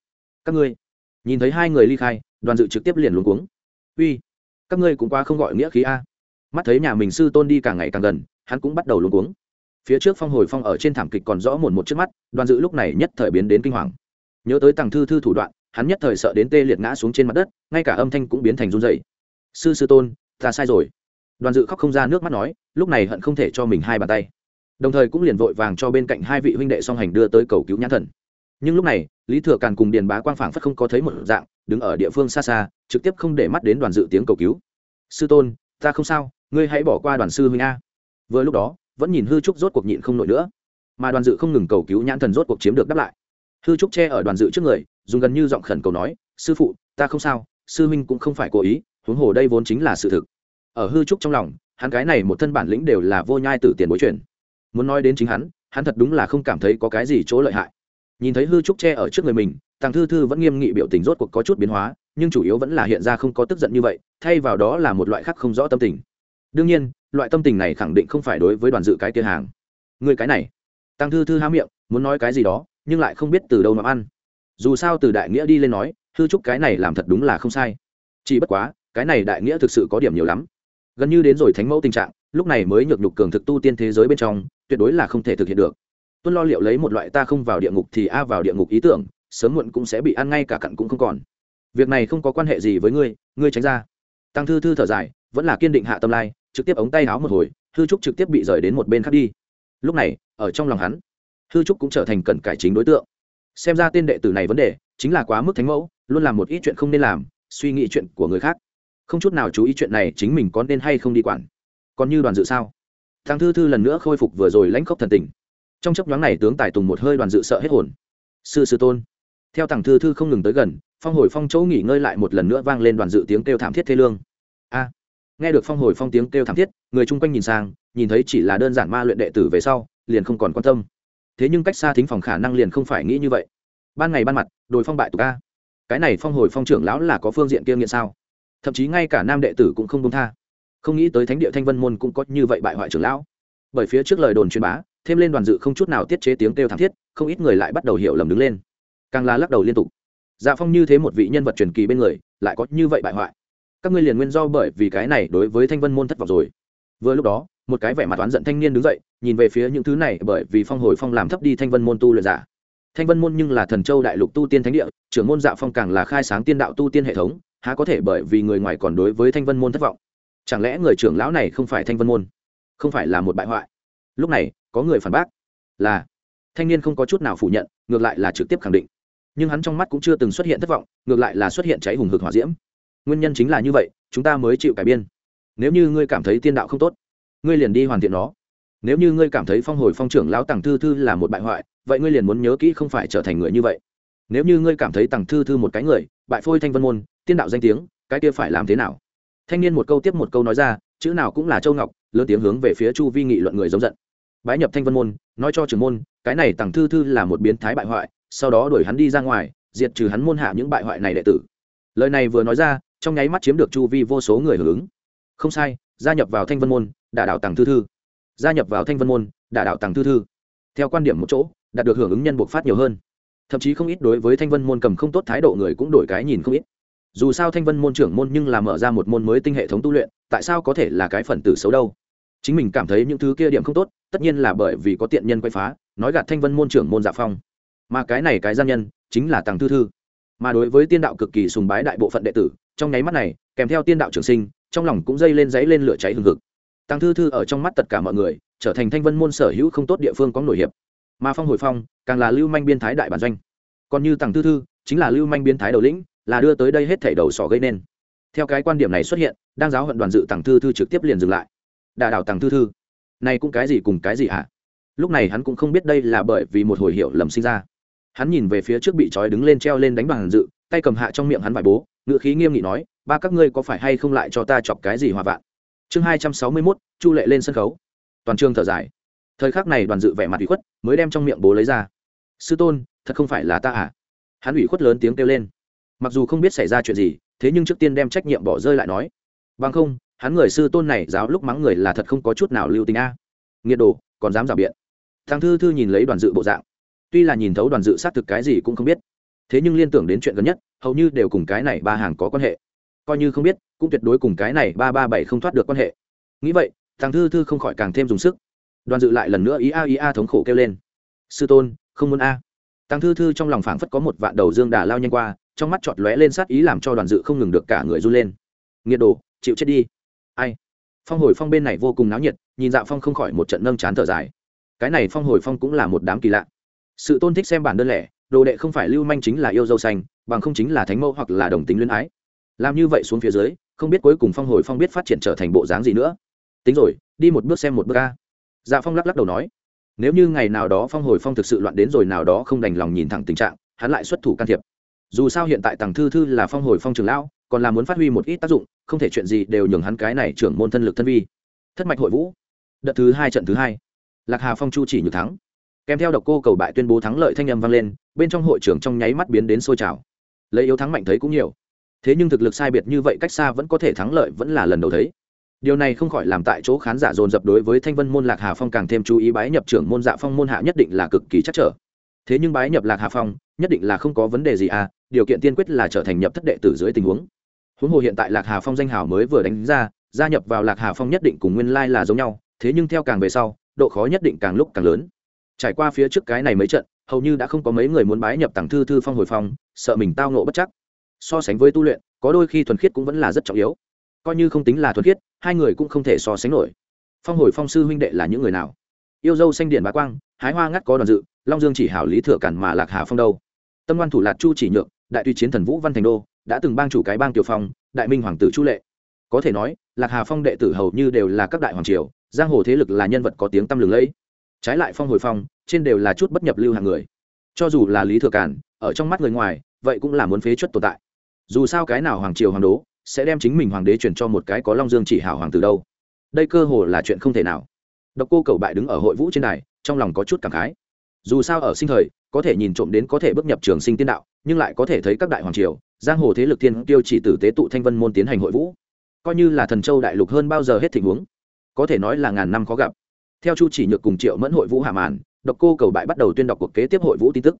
S1: Các ngươi, nhìn thấy hai người ly khai, đoàn dự trực tiếp liền luống cuống. Uy, các ngươi cũng qua không gọi nghĩa khí a. Mắt thấy nhà mình sư tôn đi càng ngày càng gần, hắn cũng bắt đầu luống cuống. Phía trước phong hồi phong ở trên thảm kịch còn rõ mồn một trước mắt, đoàn dự lúc này nhất thời biến đến kinh hoàng. Nhớ tới tàng thư thư thủ đoạn, hắn nhất thời sợ đến tê liệt ngã xuống trên mặt đất, ngay cả âm thanh cũng biến thành run dày sư sư tôn, ta sai rồi. Đoàn dự khóc không ra nước mắt nói, lúc này hận không thể cho mình hai bàn tay đồng thời cũng liền vội vàng cho bên cạnh hai vị huynh đệ song hành đưa tới cầu cứu nhãn thần. Nhưng lúc này, lý thừa càn cùng điền bá quang phảng phất không có thấy một dạng, đứng ở địa phương xa xa, trực tiếp không để mắt đến đoàn dự tiếng cầu cứu. Sư tôn, ta không sao, ngươi hãy bỏ qua đoàn sư huynh a. Vừa lúc đó, vẫn nhìn hư trúc rốt cuộc nhịn không nổi nữa. Mà đoàn dự không ngừng cầu cứu nhãn thần rốt cuộc chiếm được đáp lại. Hư trúc che ở đoàn dự trước người, dùng gần như giọng khẩn cầu nói, sư phụ, ta không sao, sư huynh cũng không phải cố ý, huống hồ đây vốn chính là sự thực. Ở hư trúc trong lòng, hắn cái này một thân bản lĩnh đều là vô nhai từ tiền bối truyền muốn nói đến chính hắn hắn thật đúng là không cảm thấy có cái gì chỗ lợi hại. Nhìn thấy hư trúc tre ở trước người mình tàng thư thư vẫn nghiêm nghị biểu tình rốt cuộc có chút biến hóa, nhưng chủ yếu vẫn là hiện ra không có tức giận như vậy, thay vào đó là một loại khác không rõ tâm tình. Đương nhiên, loại tâm tình này khẳng định không phải đối với đoàn dự cái kia hàng. Người cái này. Tăng thư thư há miệng, muốn nói cái gì đó, nhưng lại không biết từ đâu mà ăn. Dù sao từ đại nghĩa đi lên nói, hư trúc cái này làm thật đúng là không sai. Chỉ bất quá, cái này đại nghĩa thực sự có điểm nhiều lắm. Gần như đến rồi thánh mẫu tình trạng, lúc này mới nhược nhục cường thực tu tiên thế giới bên trong tuyệt đối là không thể thực hiện được. Tuân lo liệu lấy một loại ta không vào địa ngục thì a vào địa ngục ý tưởng, sớm muộn cũng sẽ bị ăn ngay cả cặn cũng không còn. Việc này không có quan hệ gì với ngươi ngươi tránh ra. Tăng thư thư thở dài, vẫn là kiên định hạ tâm lai, trực tiếp ống tay áo một hồi, hư trúc trực tiếp bị rời đến một bên khác đi. Lúc này, ở trong lòng hắn, hư trúc cũng trở thành cẩn cải chính đối tượng. Xem ra tên đệ tử này vấn đề, chính là quá mức thánh mẫu, luôn làm một ít chuyện không nên làm, suy nghĩ chuyện của người khác. Không chút nào chú ý chuyện này chính mình có nên hay không đi quản. Còn như đoàn dự sao? Thằng thư thư lần nữa khôi phục vừa rồi lãnh khốc thần tình. Trong chấp nhoáng này tướng tài tùng một hơi đoàn dự sợ hết hồn. Sư sư tôn. Theo thằng thư thư không ngừng tới gần, phong hồi phong chỗ nghỉ ngơi lại một lần nữa vang lên đoàn dự tiếng kêu thảm thiết thê lương. A. Nghe được phong hồi phong tiếng kêu thảm thiết, người chung quanh nhìn sang, nhìn thấy chỉ là đơn giản ma luyện đệ tử về sau, liền không còn quan tâm. Thế nhưng cách xa thính phòng khả năng liền không phải nghĩ như vậy. Ban ngày ban mặt, đồi phong bại tục a. Cái này phong hồi phong trưởng lão là có phương diện kiêng nghiện sao? Thậm chí ngay cả nam đệ tử cũng không công tha không nghĩ tới thánh địa thanh vân môn cũng có như vậy bại hoại trưởng lão. Bởi phía trước lời đồn truyền bá, thêm lên đoàn dự không chút nào tiết chế tiếng kêu thảm thiết, không ít người lại bắt đầu hiểu lầm đứng lên. Càng là lắc đầu liên tục. Dạ phong như thế một vị nhân vật truyền kỳ bên người, lại có như vậy bại hoại. Các ngươi liền nguyên do bởi vì cái này đối với thanh vân môn thất vọng rồi. Vừa lúc đó, một cái vẻ mặt oán giận thanh niên đứng dậy, nhìn về phía những thứ này bởi vì phong hồi phong làm thấp đi thanh vân môn tu luyện giả. Thanh vân môn nhưng là thần châu đại lục tu tiên thánh địa, trưởng môn dạ phong càng là khai sáng tiên đạo tu tiên hệ thống, há có thể bởi vì người ngoài còn đối với thanh vân môn thất vọng chẳng lẽ người trưởng lão này không phải thanh vân môn? Không phải là một bại hoại. Lúc này, có người phản bác là, thanh niên không có chút nào phủ nhận, ngược lại là trực tiếp khẳng định. Nhưng hắn trong mắt cũng chưa từng xuất hiện thất vọng, ngược lại là xuất hiện cháy hùng hực hỏa diễm. Nguyên nhân chính là như vậy, chúng ta mới chịu cải biên. Nếu như ngươi cảm thấy tiên đạo không tốt, ngươi liền đi hoàn thiện nó. Nếu như ngươi cảm thấy phong hồi phong trưởng lão tàng thư thư là một bại hoại, vậy ngươi liền muốn nhớ kỹ không phải trở thành người như vậy. Nếu như ngươi cảm thấy tàng thư thư một cái người, bại phôi thanh vân môn, tiên đạo danh tiếng, cái kia phải làm thế nào? Thanh niên một câu tiếp một câu nói ra, chữ nào cũng là châu ngọc, lớn tiếng hướng về phía chu vi nghị luận người giống giận. Bái nhập thanh vân môn, nói cho trưởng môn, cái này tặng thư thư là một biến thái bại hoại, sau đó đuổi hắn đi ra ngoài, diệt trừ hắn môn hạ những bại hoại này đệ tử. Lời này vừa nói ra, trong nháy mắt chiếm được chu vi vô số người hưởng ứng. Không sai, gia nhập vào thanh vân môn, đả đạo tặng thư thư. Gia nhập vào thanh vân môn, đả đạo tặng thư thư. Theo quan điểm một chỗ, đạt được hưởng ứng nhân buộc phát nhiều hơn. Thậm chí không ít đối với thanh vân môn cầm không tốt thái độ người cũng đổi cái nhìn không ít dù sao thanh vân môn trưởng môn nhưng là mở ra một môn mới tinh hệ thống tu luyện, tại sao có thể là cái phần tử xấu đâu? Chính mình cảm thấy những thứ kia điểm không tốt, tất nhiên là bởi vì có tiện nhân quay phá, nói gạt thanh vân môn trưởng môn dạ phong. Mà cái này cái gian nhân, chính là tàng thư thư. Mà đối với tiên đạo cực kỳ sùng bái đại bộ phận đệ tử, trong nháy mắt này, kèm theo tiên đạo trường sinh, trong lòng cũng dây lên dãy lên lửa cháy hừng hực. Tàng thư thư ở trong mắt tất cả mọi người, trở thành thanh vân môn sở hữu không tốt địa phương có nổi hiệp. Mà phong hồi phong, càng là lưu manh biên thái đại bản doanh. Còn như tàng thư thư, chính là lưu manh biên thái đầu lĩnh là đưa tới đây hết thảy đầu sỏ gây nên. Theo cái quan điểm này xuất hiện, đang giáo hận đoàn dự tàng thư thư trực tiếp liền dừng lại. Đà đảo tàng thư thư, này cũng cái gì cùng cái gì hả? Lúc này hắn cũng không biết đây là bởi vì một hồi hiệu lầm sinh ra. Hắn nhìn về phía trước bị trói đứng lên treo lên đánh bằng dự, tay cầm hạ trong miệng hắn vải bố ngựa khí nghiêm nghị nói, ba các ngươi có phải hay không lại cho ta chọc cái gì hòa vạn? Chương hai trăm sáu mươi mốt, chu lệ lên sân khấu. Toàn trường thở dài. Thời khắc này đoàn dự vẻ mặt ủy khuất, mới đem trong miệng bố lấy ra. Sư tôn, thật không phải là ta à hắn ủy khuất lớn tiếng kêu lên mặc dù không biết xảy ra chuyện gì, thế nhưng trước tiên đem trách nhiệm bỏ rơi lại nói. Bằng không, hắn người sư tôn này giáo lúc mắng người là thật không có chút nào lưu tình a. Nghiệt đồ, còn dám rào biện. Thằng thư thư nhìn lấy đoàn dự bộ dạng. Tuy là nhìn thấu đoàn dự xác thực cái gì cũng không biết, thế nhưng liên tưởng đến chuyện gần nhất, hầu như đều cùng cái này ba hàng có quan hệ. Coi như không biết, cũng tuyệt đối cùng cái này ba ba bảy không thoát được quan hệ. Nghĩ vậy, thằng thư thư không khỏi càng thêm dùng sức. Đoàn dự lại lần nữa ý a ý a thống khổ kêu lên. Sư tôn, không muốn a tăng thư thư trong lòng phảng phất có một vạn đầu dương đà lao nhanh qua, trong mắt chọt lóe lên sát ý làm cho đoàn dự không ngừng được cả người run lên. Nghiệt đồ, chịu chết đi. Ai? Phong hồi phong bên này vô cùng náo nhiệt, nhìn dạo phong không khỏi một trận nâng chán thở dài. Cái này phong hồi phong cũng là một đám kỳ lạ. Sự tôn thích xem bản đơn lẻ, đồ đệ không phải lưu manh chính là yêu dâu xanh, bằng không chính là thánh mẫu hoặc là đồng tính luyến ái. Làm như vậy xuống phía dưới, không biết cuối cùng phong hồi phong biết phát triển trở thành bộ dáng gì nữa. Tính rồi, đi một bước xem một bước ca dạ phong lắc lắc đầu nói nếu như ngày nào đó phong hồi phong thực sự loạn đến rồi nào đó không đành lòng nhìn thẳng tình trạng, hắn lại xuất thủ can thiệp. Dù sao hiện tại tàng thư thư là phong hồi phong trường lão, còn là muốn phát huy một ít tác dụng, không thể chuyện gì đều nhường hắn cái này trưởng môn thân lực thân vi. Thất mạch hội vũ. Đợt thứ hai trận thứ hai. Lạc hà phong chu chỉ nhược thắng. Kèm theo độc cô cầu bại tuyên bố thắng lợi thanh âm vang lên, bên trong hội trưởng trong nháy mắt biến đến sôi trào. Lấy yếu thắng mạnh thấy cũng nhiều. Thế nhưng thực lực sai biệt như vậy cách xa vẫn có thể thắng lợi vẫn là lần đầu thấy điều này không khỏi làm tại chỗ khán giả dồn dập đối với thanh vân môn lạc hà phong càng thêm chú ý bái nhập trưởng môn dạ phong môn hạ nhất định là cực kỳ chắc trở. Thế nhưng bái nhập lạc hà phong, nhất định là không có vấn đề gì à điều kiện tiên quyết là trở thành nhập thất đệ tử dưới tình huống. Huống hồ hiện tại lạc hà phong danh hào mới vừa đánh ra, gia nhập vào lạc hà phong nhất định cùng nguyên lai là giống nhau, thế nhưng theo càng về sau, độ khó nhất định càng lúc càng lớn. Trải qua phía trước cái này mấy trận, hầu như đã không có mấy người muốn bái nhập tặng thư thư phong hồi phong, sợ mình tao nộ bất chắc. So sánh với tu luyện, có đôi khi thuần khiết cũng vẫn là rất trọng yếu. Coi như không tính là thuần khiết hai người cũng không thể so sánh nổi. Phong hồi phong sư huynh đệ là những người nào? Yêu dâu xanh điển bá quang, hái hoa ngắt có đoàn dự, long dương chỉ hảo lý thừa cản mà lạc hà phong đâu. Tâm ngoan thủ lạc chu chỉ nhượng, đại tùy chiến thần vũ văn thành đô, đã từng bang chủ cái bang tiểu phong, đại minh hoàng tử chu lệ. Có thể nói, lạc hà phong đệ tử hầu như đều là các đại hoàng triều, giang hồ thế lực là nhân vật có tiếng tăm lừng lẫy. Trái lại phong hồi phong, trên đều là chút bất nhập lưu hàng người. Cho dù là lý thừa cản, ở trong mắt người ngoài, vậy cũng là muốn phế chuất tồn tại. Dù sao cái nào hoàng triều hoàng đố sẽ đem chính mình hoàng đế chuyển cho một cái có long dương chỉ hảo hoàng từ đâu. Đây cơ hồ là chuyện không thể nào. Độc cô cầu bại đứng ở hội vũ trên đài, trong lòng có chút cảm khái. Dù sao ở sinh thời, có thể nhìn trộm đến có thể bước nhập trường sinh tiên đạo, nhưng lại có thể thấy các đại hoàng triều, giang hồ thế lực thiên tiêu chỉ tử tế tụ thanh vân môn tiến hành hội vũ. Coi như là thần châu đại lục hơn bao giờ hết tình huống, có thể nói là ngàn năm khó gặp. Theo chu chỉ nhược cùng triệu mẫn hội vũ hạ màn, độc cô cầu bại bắt đầu tuyên đọc cuộc kế tiếp hội vũ tin tức.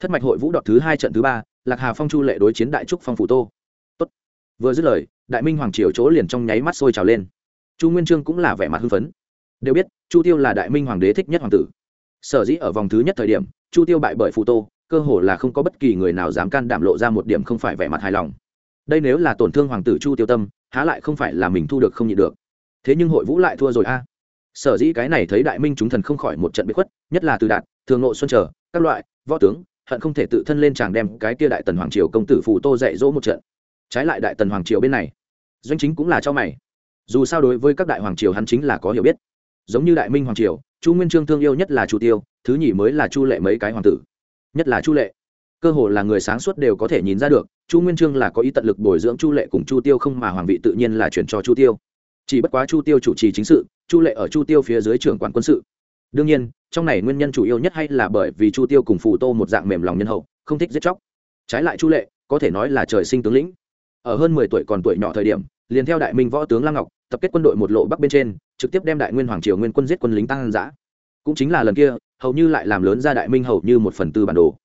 S1: Thất mạch hội vũ đọt thứ hai trận thứ ba, lạc hà phong chu lệ đối chiến đại trúc phong phủ tô vừa dứt lời, đại minh hoàng triều chỗ liền trong nháy mắt sôi trào lên. Chu nguyên trương cũng là vẻ mặt hưng phấn. Đều biết, chu tiêu là đại minh hoàng đế thích nhất hoàng tử. Sở dĩ ở vòng thứ nhất thời điểm, chu tiêu bại bởi phụ tô, cơ hồ là không có bất kỳ người nào dám can đảm lộ ra một điểm không phải vẻ mặt hài lòng. Đây nếu là tổn thương hoàng tử chu tiêu tâm, há lại không phải là mình thu được không nhịn được. Thế nhưng hội vũ lại thua rồi a. À. Sở dĩ cái này thấy đại minh chúng thần không khỏi một trận bị khuất, nhất là từ đạt, thường nộ xuân trở, các loại, võ tướng, hận không thể tự thân lên chàng đem cái kia đại tần hoàng triều công tử phù tô dạy dỗ một trận trái lại đại tần hoàng triều bên này. Doanh chính cũng là cho mày. Dù sao đối với các đại hoàng triều hắn chính là có hiểu biết. Giống như đại minh hoàng triều, chu nguyên trương thương yêu nhất là chu tiêu, thứ nhì mới là chu lệ mấy cái hoàng tử. Nhất là chu lệ. Cơ hồ là người sáng suốt đều có thể nhìn ra được, chu nguyên trương là có ý tận lực bồi dưỡng chu lệ cùng chu tiêu không mà hoàng vị tự nhiên là chuyển cho chu tiêu. Chỉ bất quá chu tiêu chủ trì chính sự, chu lệ ở chu tiêu phía dưới trưởng quản quân sự. Đương nhiên, trong này nguyên nhân chủ yếu nhất hay là bởi vì chu tiêu cùng phù tô một dạng mềm lòng nhân hậu, không thích giết chóc. Trái lại chu lệ, có thể nói là trời sinh tướng lĩnh ở hơn mười tuổi còn tuổi nhỏ thời điểm, liền theo đại minh võ tướng lam ngọc, tập kết quân đội một lộ bắc bên trên, trực tiếp đem đại nguyên hoàng triều nguyên quân giết quân lính tăng giã. Cũng chính là lần kia, hầu như lại làm lớn ra đại minh hầu như một phần tư bản đồ.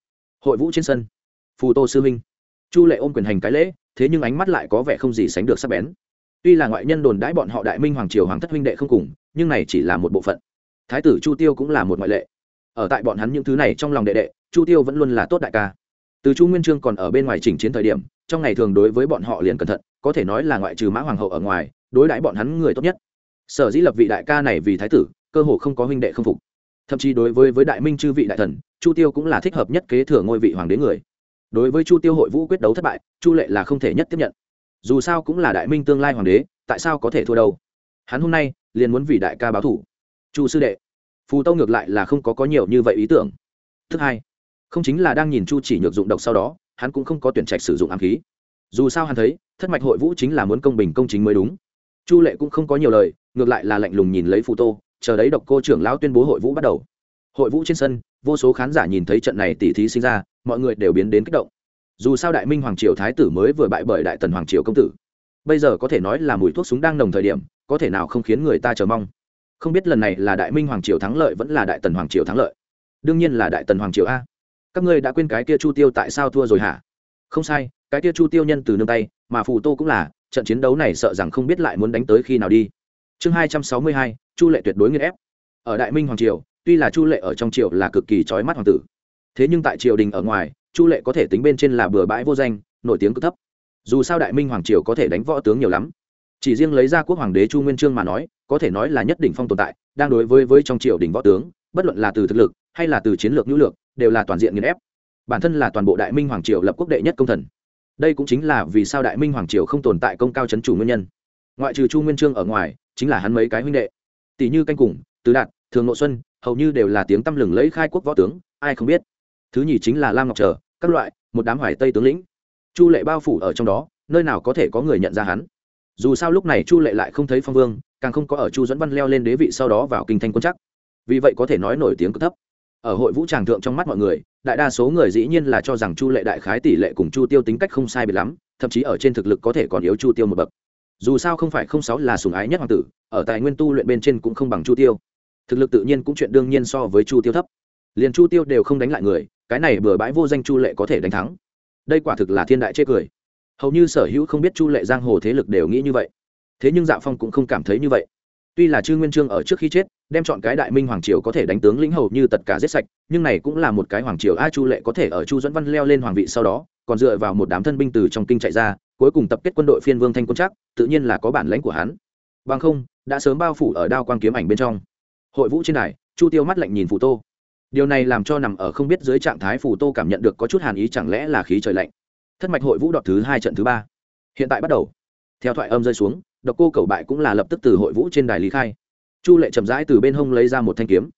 S1: Hội vũ trên sân. Phù tô sư minh chu lệ ôm quyền hành cái lễ, thế nhưng ánh mắt lại có vẻ không gì sánh được sắc bén. Tuy là ngoại nhân đồn đãi bọn họ đại minh hoàng triều hoàng thất huynh đệ không cùng, nhưng này chỉ là một bộ phận. Thái tử chu tiêu cũng là một ngoại lệ. Ở tại bọn hắn những thứ này trong lòng đệ đệ, chu tiêu vẫn luôn là tốt đại ca từ chu nguyên trương còn ở bên ngoài chỉnh chiến thời điểm, trong ngày thường đối với bọn họ liền cẩn thận, có thể nói là ngoại trừ mã hoàng hậu ở ngoài, đối đãi bọn hắn người tốt nhất. Sở dĩ lập vị đại ca này vì thái tử, cơ hồ không có huynh đệ không phục. Thậm chí đối với với đại minh chư vị đại thần, chu tiêu cũng là thích hợp nhất kế thừa ngôi vị hoàng đế người. Đối với chu tiêu hội vũ quyết đấu thất bại, chu lệ là không thể nhất tiếp nhận. Dù sao cũng là đại minh tương lai hoàng đế, tại sao có thể thua đâu? Hắn hôm nay, liền muốn vì đại ca báo thủ. Chu sư đệ, phù tâu ngược lại là không có có nhiều như vậy ý tưởng. Thứ hai không chính là đang nhìn chu chỉ nhược dụng độc sau đó, hắn cũng không có tuyển trạch sử dụng ám khí. Dù sao hắn thấy, thất mạch hội vũ chính là muốn công bình công chính mới đúng. Chu lệ cũng không có nhiều lời, ngược lại là lạnh lùng nhìn lấy phụ tô, chờ đấy độc cô trưởng lão tuyên bố hội vũ bắt đầu. Hội vũ trên sân, vô số khán giả nhìn thấy trận này tỉ thí sinh ra, mọi người đều biến đến kích động. Dù sao đại minh hoàng triều thái tử mới vừa bại bởi đại tần hoàng triều công tử. Bây giờ có thể nói là mùi thuốc súng đang nồng thời điểm, có thể nào không khiến người ta chờ mong. Không biết lần này là đại minh hoàng triều thắng lợi vẫn là đại tần hoàng triều thắng lợi. Đương nhiên là đại tần hoàng triều a các ngươi đã quên cái kia chu tiêu tại sao thua rồi hả? Không sai, cái kia chu tiêu nhân từ nương tay, mà phù tô cũng là, trận chiến đấu này sợ rằng không biết lại muốn đánh tới khi nào đi. Chương hai trăm sáu mươi hai, chu lệ tuyệt đối nghiên ép. Ở đại minh hoàng triều, tuy là chu lệ ở trong triều là cực kỳ trói mắt hoàng tử, thế nhưng tại triều đình ở ngoài, chu lệ có thể tính bên trên là bừa bãi vô danh, nổi tiếng cực thấp. Dù sao đại minh hoàng triều có thể đánh võ tướng nhiều lắm. Chỉ riêng lấy ra quốc hoàng đế chu nguyên trương mà nói, có thể nói là nhất đỉnh phong tồn tại, đang đối với với trong triều đình võ tướng, bất luận là từ thực lực, hay là từ chiến lược, nhũ lược đều là toàn diện nghiền ép. Bản thân là toàn bộ đại minh hoàng triều lập quốc đệ nhất công thần. Đây cũng chính là vì sao đại minh hoàng triều không tồn tại công cao chấn chủ nguyên nhân. Ngoại trừ chu nguyên trương ở ngoài, chính là hắn mấy cái huynh đệ. Tỷ như canh cùng, tứ đạt, thường nội xuân, hầu như đều là tiếng tăm lừng lấy khai quốc võ tướng, ai không biết. Thứ nhì chính là lam ngọc trở, các loại, một đám hoài tây tướng lĩnh. Chu lệ bao phủ ở trong đó, nơi nào có thể có người nhận ra hắn. Dù sao lúc này chu lệ lại không thấy phong vương, càng không có ở chu dẫn văn leo lên đế vị sau đó vào kinh thanh quân chắc. Vì vậy có thể nói nổi tiếng cực thấp ở hội vũ tràng thượng trong mắt mọi người, đại đa số người dĩ nhiên là cho rằng chu lệ đại khái tỷ lệ cùng chu tiêu tính cách không sai biệt lắm, thậm chí ở trên thực lực có thể còn yếu chu tiêu một bậc. Dù sao không phải không sáu là sùng ái nhất hoàng tử, ở tài nguyên tu luyện bên trên cũng không bằng chu tiêu. Thực lực tự nhiên cũng chuyện đương nhiên so với chu tiêu thấp. Liền chu tiêu đều không đánh lại người, cái này bừa bãi vô danh chu lệ có thể đánh thắng. Đây quả thực là thiên đại chê cười. Hầu như sở hữu không biết chu lệ giang hồ thế lực đều nghĩ như vậy. Thế nhưng dạ phong cũng không cảm thấy như vậy tuy là chư nguyên trương ở trước khi chết, đem chọn cái đại minh hoàng triều có thể đánh tướng lĩnh hầu như tất cả giết sạch, nhưng này cũng là một cái hoàng triều a chu lệ có thể ở chu dẫn văn leo lên hoàng vị sau đó, còn dựa vào một đám thân binh từ trong kinh chạy ra, cuối cùng tập kết quân đội phiên vương thanh quân chắc tự nhiên là có bản lãnh của hắn. Bằng không, đã sớm bao phủ ở đao quang kiếm ảnh bên trong. Hội vũ trên đài, chu tiêu mắt lạnh nhìn phù tô. Điều này làm cho nằm ở không biết dưới trạng thái phù tô cảm nhận được có chút hàn ý chẳng lẽ là khí trời lạnh. Thất mạch hội vũ đọt thứ hai trận thứ ba. Hiện tại bắt đầu. Theo thoại âm rơi xuống độc cô cầu bại cũng là lập tức từ hội vũ trên đài lý khai. Chu lệ chậm rãi từ bên hông lấy ra một thanh kiếm.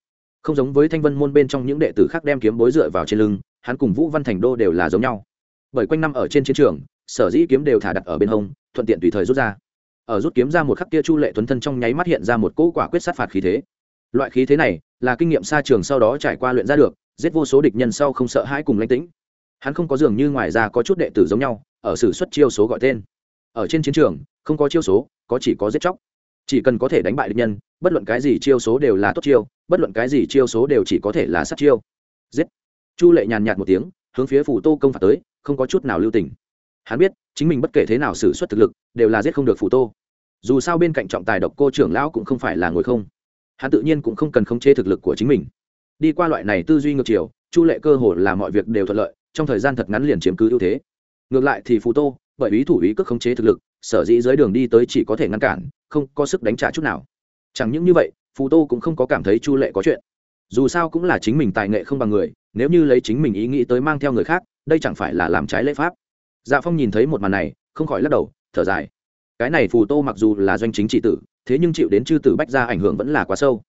S1: Không giống với thanh vân môn bên trong những đệ tử khác đem kiếm bối dựa vào trên lưng, hắn cùng vũ văn thành đô đều là giống nhau. Bởi quanh năm ở trên chiến trường, sở dĩ kiếm đều thả đặt ở bên hông, thuận tiện tùy thời rút ra. Ở rút kiếm ra một khắc kia chu lệ tuấn thân trong nháy mắt hiện ra một cỗ quả quyết sát phạt khí thế. Loại khí thế này, là kinh nghiệm xa trường sau đó trải qua luyện ra được, giết vô số địch nhân sau không sợ hãi cùng lãnh tĩnh. Hắn không có dường như ngoài ra có chút đệ tử giống nhau, ở sử xuất chiêu số gọi tên. Ở trên chiến trường không có chiêu số, có chỉ có giết chóc. Chỉ cần có thể đánh bại địch nhân, bất luận cái gì chiêu số đều là tốt chiêu, bất luận cái gì chiêu số đều chỉ có thể là sát chiêu. Giết. Chu lệ nhàn nhạt một tiếng, hướng phía phủ tô công phạt tới, không có chút nào lưu tình. Hắn biết, chính mình bất kể thế nào xử suất thực lực, đều là giết không được phủ tô. Dù sao bên cạnh trọng tài độc cô trưởng lão cũng không phải là ngồi không. Hắn tự nhiên cũng không cần khống chế thực lực của chính mình. Đi qua loại này tư duy ngược chiều, chu lệ cơ hồ là mọi việc đều thuận lợi, trong thời gian thật ngắn liền chiếm cứ ưu thế. Ngược lại thì phù tô bởi ý thủ ý cước khống chế thực lực, sở dĩ dưới đường đi tới chỉ có thể ngăn cản, không có sức đánh trả chút nào. Chẳng những như vậy phù tô cũng không có cảm thấy chu lệ có chuyện. Dù sao cũng là chính mình tài nghệ không bằng người, nếu như lấy chính mình ý nghĩ tới mang theo người khác, đây chẳng phải là làm trái lễ pháp. Dạ phong nhìn thấy một màn này, không khỏi lắc đầu, thở dài. Cái này phù tô mặc dù là doanh chính trị tử, thế nhưng chịu đến chư tử bách gia ảnh hưởng vẫn là quá sâu.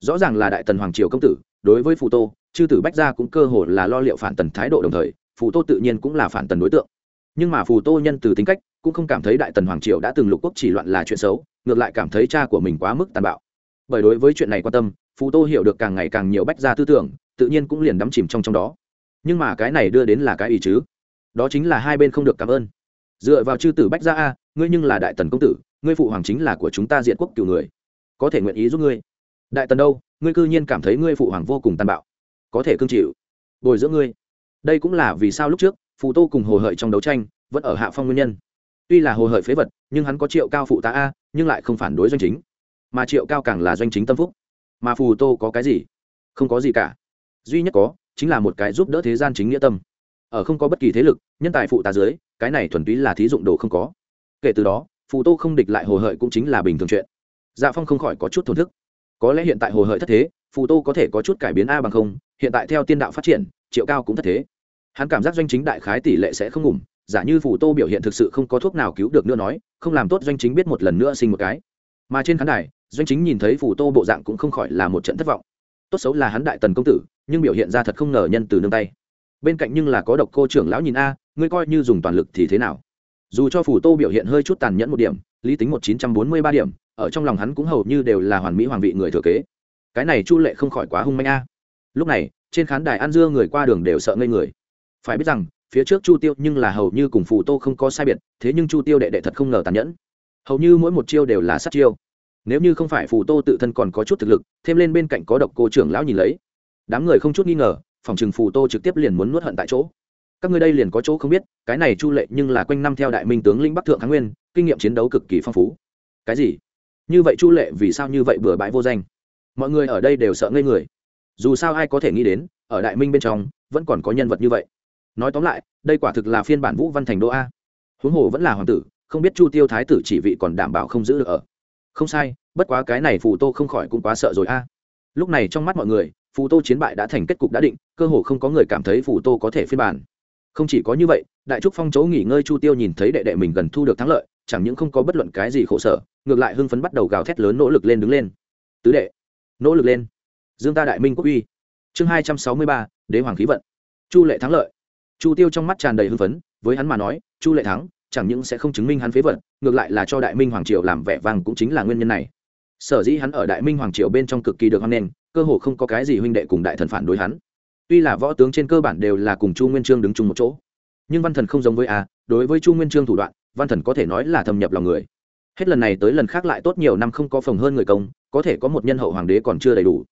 S1: Rõ ràng là đại tần hoàng triều công tử, đối với phù tô, chư tử bách gia cũng cơ hồ là lo liệu phản tần thái độ đồng thời phù tô tự nhiên cũng là phản tần đối tượng nhưng mà phù tô nhân từ tính cách, cũng không cảm thấy đại tần hoàng triều đã từng lục quốc chỉ loạn là chuyện xấu, ngược lại cảm thấy cha của mình quá mức tàn bạo. Bởi đối với chuyện này quan tâm, phù tô hiểu được càng ngày càng nhiều bách gia tư tưởng, tự nhiên cũng liền đắm chìm trong trong đó. Nhưng mà cái này đưa đến là cái ý chứ? Đó chính là hai bên không được cảm ơn. Dựa vào chư tử bách gia a, ngươi nhưng là đại tần công tử, ngươi phụ hoàng chính là của chúng ta diện quốc cửu người. Có thể nguyện ý giúp ngươi. Đại tần đâu, ngươi cư nhiên cảm thấy ngươi phụ hoàng vô cùng tàn bạo. Có thể cương chịu. Bồi dưỡng ngươi. Đây cũng là vì sao lúc trước phù tô cùng hồ hợi trong đấu tranh, vẫn ở hạ phong nguyên nhân. Tuy là hồ hợi phế vật, nhưng hắn có triệu cao phụ tá a, nhưng lại không phản đối doanh chính. Mà triệu cao càng là doanh chính tâm phúc. Mà phù tô có cái gì? Không có gì cả. Duy nhất có, chính là một cái giúp đỡ thế gian chính nghĩa tâm. Ở không có bất kỳ thế lực, nhân tài phụ tá dưới, cái này thuần túy là thí dụng đồ không có. Kể từ đó, phù tô không địch lại hồ hợi cũng chính là bình thường chuyện. Dạ phong không khỏi có chút thổn thức. Có lẽ hiện tại hồ hợi thất thế, phù tô có thể có chút cải biến a bằng không, hiện tại theo tiên đạo phát triển, triệu cao cũng thất thế hắn cảm giác doanh chính đại khái tỷ lệ sẽ không ngủm, giả như phủ tô biểu hiện thực sự không có thuốc nào cứu được nữa nói, không làm tốt doanh chính biết một lần nữa sinh một cái. Mà trên khán đài, doanh chính nhìn thấy phủ tô bộ dạng cũng không khỏi là một trận thất vọng. Tốt xấu là hắn đại tần công tử, nhưng biểu hiện ra thật không ngờ nhân từ nương tay. Bên cạnh nhưng là có độc cô trưởng lão nhìn a, ngươi coi như dùng toàn lực thì thế nào? Dù cho phủ tô biểu hiện hơi chút tàn nhẫn một điểm, lý tính một chín trăm bốn mươi ba điểm, ở trong lòng hắn cũng hầu như đều là hoàn mỹ hoàng vị người thừa kế. Cái này chu lệ không khỏi quá hung manh a. Lúc này, trên khán đài an dưa người qua đường đều sợ ngây người phải biết rằng, phía trước chu tiêu nhưng là hầu như cùng phù tô không có sai biệt, thế nhưng chu tiêu đệ đệ thật không ngờ tàn nhẫn. Hầu như mỗi một chiêu đều là sát chiêu. Nếu như không phải phù tô tự thân còn có chút thực lực, thêm lên bên cạnh có độc cô trưởng lão nhìn lấy. Đám người không chút nghi ngờ, phòng trừng phù tô trực tiếp liền muốn nuốt hận tại chỗ. Các ngươi đây liền có chỗ không biết, cái này chu lệ nhưng là quanh năm theo đại minh tướng linh bắc thượng kháng nguyên, kinh nghiệm chiến đấu cực kỳ phong phú. Cái gì? Như vậy chu lệ vì sao như vậy bừa bãi vô danh? Mọi người ở đây đều sợ ngây người. Dù sao ai có thể nghĩ đến, ở đại minh bên trong, vẫn còn có nhân vật như vậy nói tóm lại, đây quả thực là phiên bản vũ văn thành đô a. Huống hồ vẫn là hoàng tử, không biết chu tiêu thái tử chỉ vị còn đảm bảo không giữ được ở. Không sai, bất quá cái này phù tô không khỏi cũng quá sợ rồi a. Lúc này trong mắt mọi người, phù tô chiến bại đã thành kết cục đã định, cơ hồ không có người cảm thấy phù tô có thể phiên bản. Không chỉ có như vậy, đại trúc phong chỗ nghỉ ngơi chu tiêu nhìn thấy đệ đệ mình gần thu được thắng lợi, chẳng những không có bất luận cái gì khổ sở, ngược lại hưng phấn bắt đầu gào thét lớn nỗ lực lên đứng lên. Tứ đệ, nỗ lực lên. Dương ta đại minh quốc uy. Chương hai trăm sáu mươi ba, đế hoàng khí vận. Chu lệ thắng lợi chu tiêu trong mắt tràn đầy hưng phấn, với hắn mà nói, chu lệ thắng chẳng những sẽ không chứng minh hắn phế vật, ngược lại là cho đại minh hoàng triều làm vẻ vang cũng chính là nguyên nhân này. Sở dĩ hắn ở đại minh hoàng triều bên trong cực kỳ được hoan nghênh, cơ hồ không có cái gì huynh đệ cùng đại thần phản đối hắn. Tuy là võ tướng trên cơ bản đều là cùng chu nguyên trương đứng chung một chỗ, nhưng văn thần không giống với a, đối với chu nguyên trương thủ đoạn, văn thần có thể nói là thâm nhập lòng người. Hết lần này tới lần khác lại tốt nhiều năm không có phòng hơn người công, có thể có một nhân hậu hoàng đế còn chưa đầy đủ.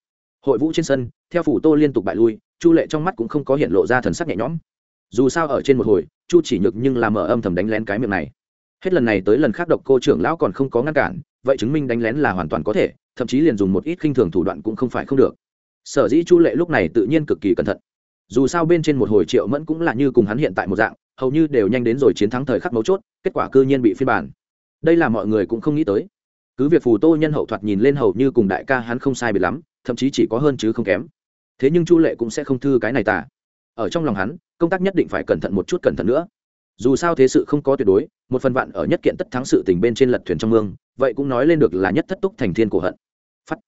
S1: Hội vũ trên sân, theo phủ tô liên tục bại lui, chu lệ trong mắt cũng không có hiện lộ ra thần sắc nhẹ nhõm dù sao ở trên một hồi, chu chỉ nhược nhưng làm mở âm thầm đánh lén cái miệng này. Hết lần này tới lần khác độc cô trưởng lão còn không có ngăn cản, vậy chứng minh đánh lén là hoàn toàn có thể, thậm chí liền dùng một ít khinh thường thủ đoạn cũng không phải không được. Sở dĩ chu lệ lúc này tự nhiên cực kỳ cẩn thận. Dù sao bên trên một hồi triệu mẫn cũng là như cùng hắn hiện tại một dạng, hầu như đều nhanh đến rồi chiến thắng thời khắc mấu chốt, kết quả cư nhiên bị phiên bản. Đây là mọi người cũng không nghĩ tới. Cứ việc phù tô nhân hậu thoạt nhìn lên hầu như cùng đại ca hắn không sai biệt lắm, thậm chí chỉ có hơn chứ không kém. Thế nhưng chu lệ cũng sẽ không thư cái này tả ở trong lòng hắn, công tác nhất định phải cẩn thận một chút cẩn thận nữa. Dù sao thế sự không có tuyệt đối, một phần vạn ở nhất kiện tất thắng sự tình bên trên lật thuyền trong mương, vậy cũng nói lên được là nhất thất túc thành thiên cổ hận. Phắt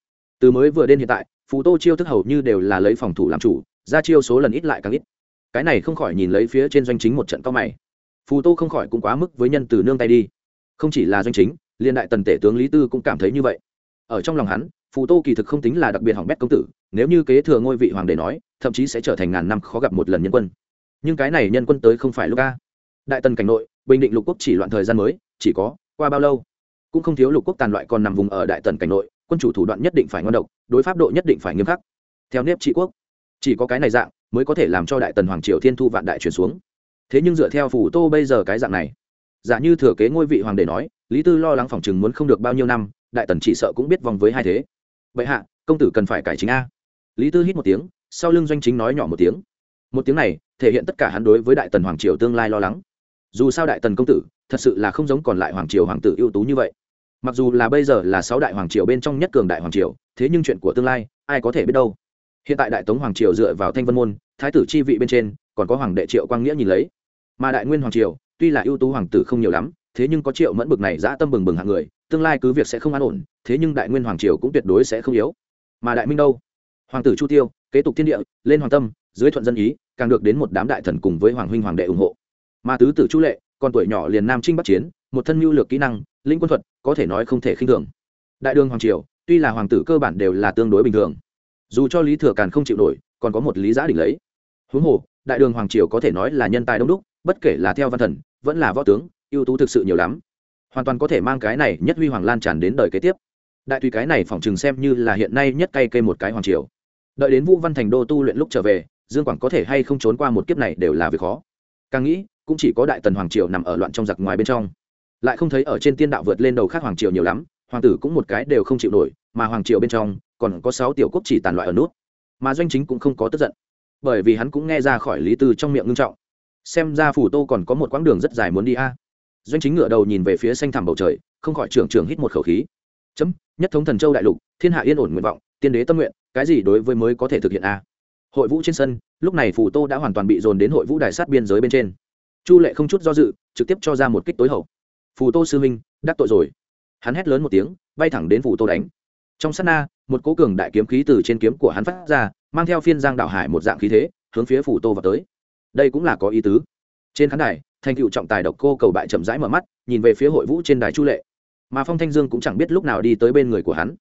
S1: từ mới vừa đến hiện tại, phù tô chiêu thức hầu như đều là lấy phòng thủ làm chủ, ra chiêu số lần ít lại càng ít. Cái này không khỏi nhìn lấy phía trên doanh chính một trận cao mày. Phù tô không khỏi cũng quá mức với nhân từ nương tay đi. Không chỉ là doanh chính, liên đại tần tể tướng lý tư cũng cảm thấy như vậy. Ở trong lòng hắn phù tô kỳ thực không tính là đặc biệt hỏng bét công tử, nếu như kế thừa ngôi vị hoàng đế nói, thậm chí sẽ trở thành ngàn năm khó gặp một lần nhân quân. Nhưng cái này nhân quân tới không phải lúc a. Đại tần cảnh nội, bình định lục quốc chỉ loạn thời gian mới, chỉ có qua bao lâu? Cũng không thiếu lục quốc tàn loại còn nằm vùng ở đại tần cảnh nội, quân chủ thủ đoạn nhất định phải ngon độc, đối pháp độ nhất định phải nghiêm khắc. Theo nếp trị quốc, chỉ có cái này dạng mới có thể làm cho đại tần hoàng triều thiên thu vạn đại chuyển xuống. Thế nhưng dựa theo phủ tô bây giờ cái dạng này, giả như thừa kế ngôi vị hoàng đế nói, lý tư lo lắng phòng chừng muốn không được bao nhiêu năm, đại tần chỉ sợ cũng biết vòng với hai thế vậy hạ, công tử cần phải cải chính a. Lý tư hít một tiếng, sau lưng doanh chính nói nhỏ một tiếng. Một tiếng này, thể hiện tất cả hắn đối với đại tần hoàng triều tương lai lo lắng. Dù sao đại tần công tử, thật sự là không giống còn lại hoàng triều hoàng tử ưu tú như vậy. Mặc dù là bây giờ là sáu đại hoàng triều bên trong nhất cường đại hoàng triều, thế nhưng chuyện của tương lai, ai có thể biết đâu. Hiện tại đại tống hoàng triều dựa vào thanh vân môn, thái tử chi vị bên trên, còn có hoàng đệ triệu quang nghĩa nhìn lấy. Mà đại nguyên hoàng triều, tuy là ưu tú hoàng tử không nhiều lắm, thế nhưng có triệu mẫn bực này dã tâm bừng bừng hạng người tương lai cứ việc sẽ không an ổn, thế nhưng đại nguyên hoàng triều cũng tuyệt đối sẽ không yếu. Mà đại minh đâu? Hoàng tử chu tiêu, kế tục thiên địa, lên hoàng tâm, dưới thuận dân ý, càng được đến một đám đại thần cùng với hoàng huynh hoàng đệ ủng hộ. Mà tứ tử chu lệ còn tuổi nhỏ liền nam trinh bắc chiến, một thân mưu lược kỹ năng linh quân thuật, có thể nói không thể khinh thường. Đại đường hoàng triều, tuy là hoàng tử cơ bản đều là tương đối bình thường, dù cho lý thừa càn không chịu nổi, còn có một lý giã đỉnh lấy. Huống hồ, đại đường hoàng triều có thể nói là nhân tài đông đúc, bất kể là theo văn thần, vẫn là võ tướng, ưu tú thực sự nhiều lắm hoàn toàn có thể mang cái này nhất huy hoàng lan tràn đến đời kế tiếp. Đại tùy cái này phỏng chừng xem như là hiện nay nhất cay cây một cái hoàng triều. Đợi đến vũ văn thành đô tu luyện lúc trở về, dương quảng có thể hay không trốn qua một kiếp này đều là việc khó. Càng nghĩ, cũng chỉ có đại tần hoàng triều nằm ở loạn trong giặc ngoài bên trong. Lại không thấy ở trên tiên đạo vượt lên đầu khác hoàng triều nhiều lắm, hoàng tử cũng một cái đều không chịu nổi, mà hoàng triều bên trong, còn có sáu tiểu quốc chỉ tàn loại ở nút. Mà doanh chính cũng không có tức giận, bởi vì hắn cũng nghe ra khỏi lý tư trong miệng ngưng trọng. Xem ra phủ tô còn có một quãng đường rất dài muốn đi a doanh chính ngựa đầu nhìn về phía xanh thẳm bầu trời, không khỏi trưởng trưởng hít một khẩu khí. Chấm, nhất thống thần châu đại lục, thiên hạ yên ổn nguyện vọng, tiên đế tâm nguyện, cái gì đối với mới có thể thực hiện a? Hội vũ trên sân, lúc này phủ tô đã hoàn toàn bị dồn đến hội vũ đài sát biên giới bên trên. Chu lệ không chút do dự, trực tiếp cho ra một kích tối hậu. Phù tô sư minh đắc tội rồi. Hắn hét lớn một tiếng, bay thẳng đến phù tô đánh. Trong sát na, một cố cường đại kiếm khí từ trên kiếm của hắn phát ra, mang theo phiên giang đạo hải một dạng khí thế, hướng phía phù tô vào tới. Đây cũng là có ý tứ. Trên khán đài thành cựu trọng tài độc cô cầu bại chậm rãi mở mắt, nhìn về phía hội vũ trên đài chu lệ. Mà phong thanh dương cũng chẳng biết lúc nào đi tới bên người của hắn.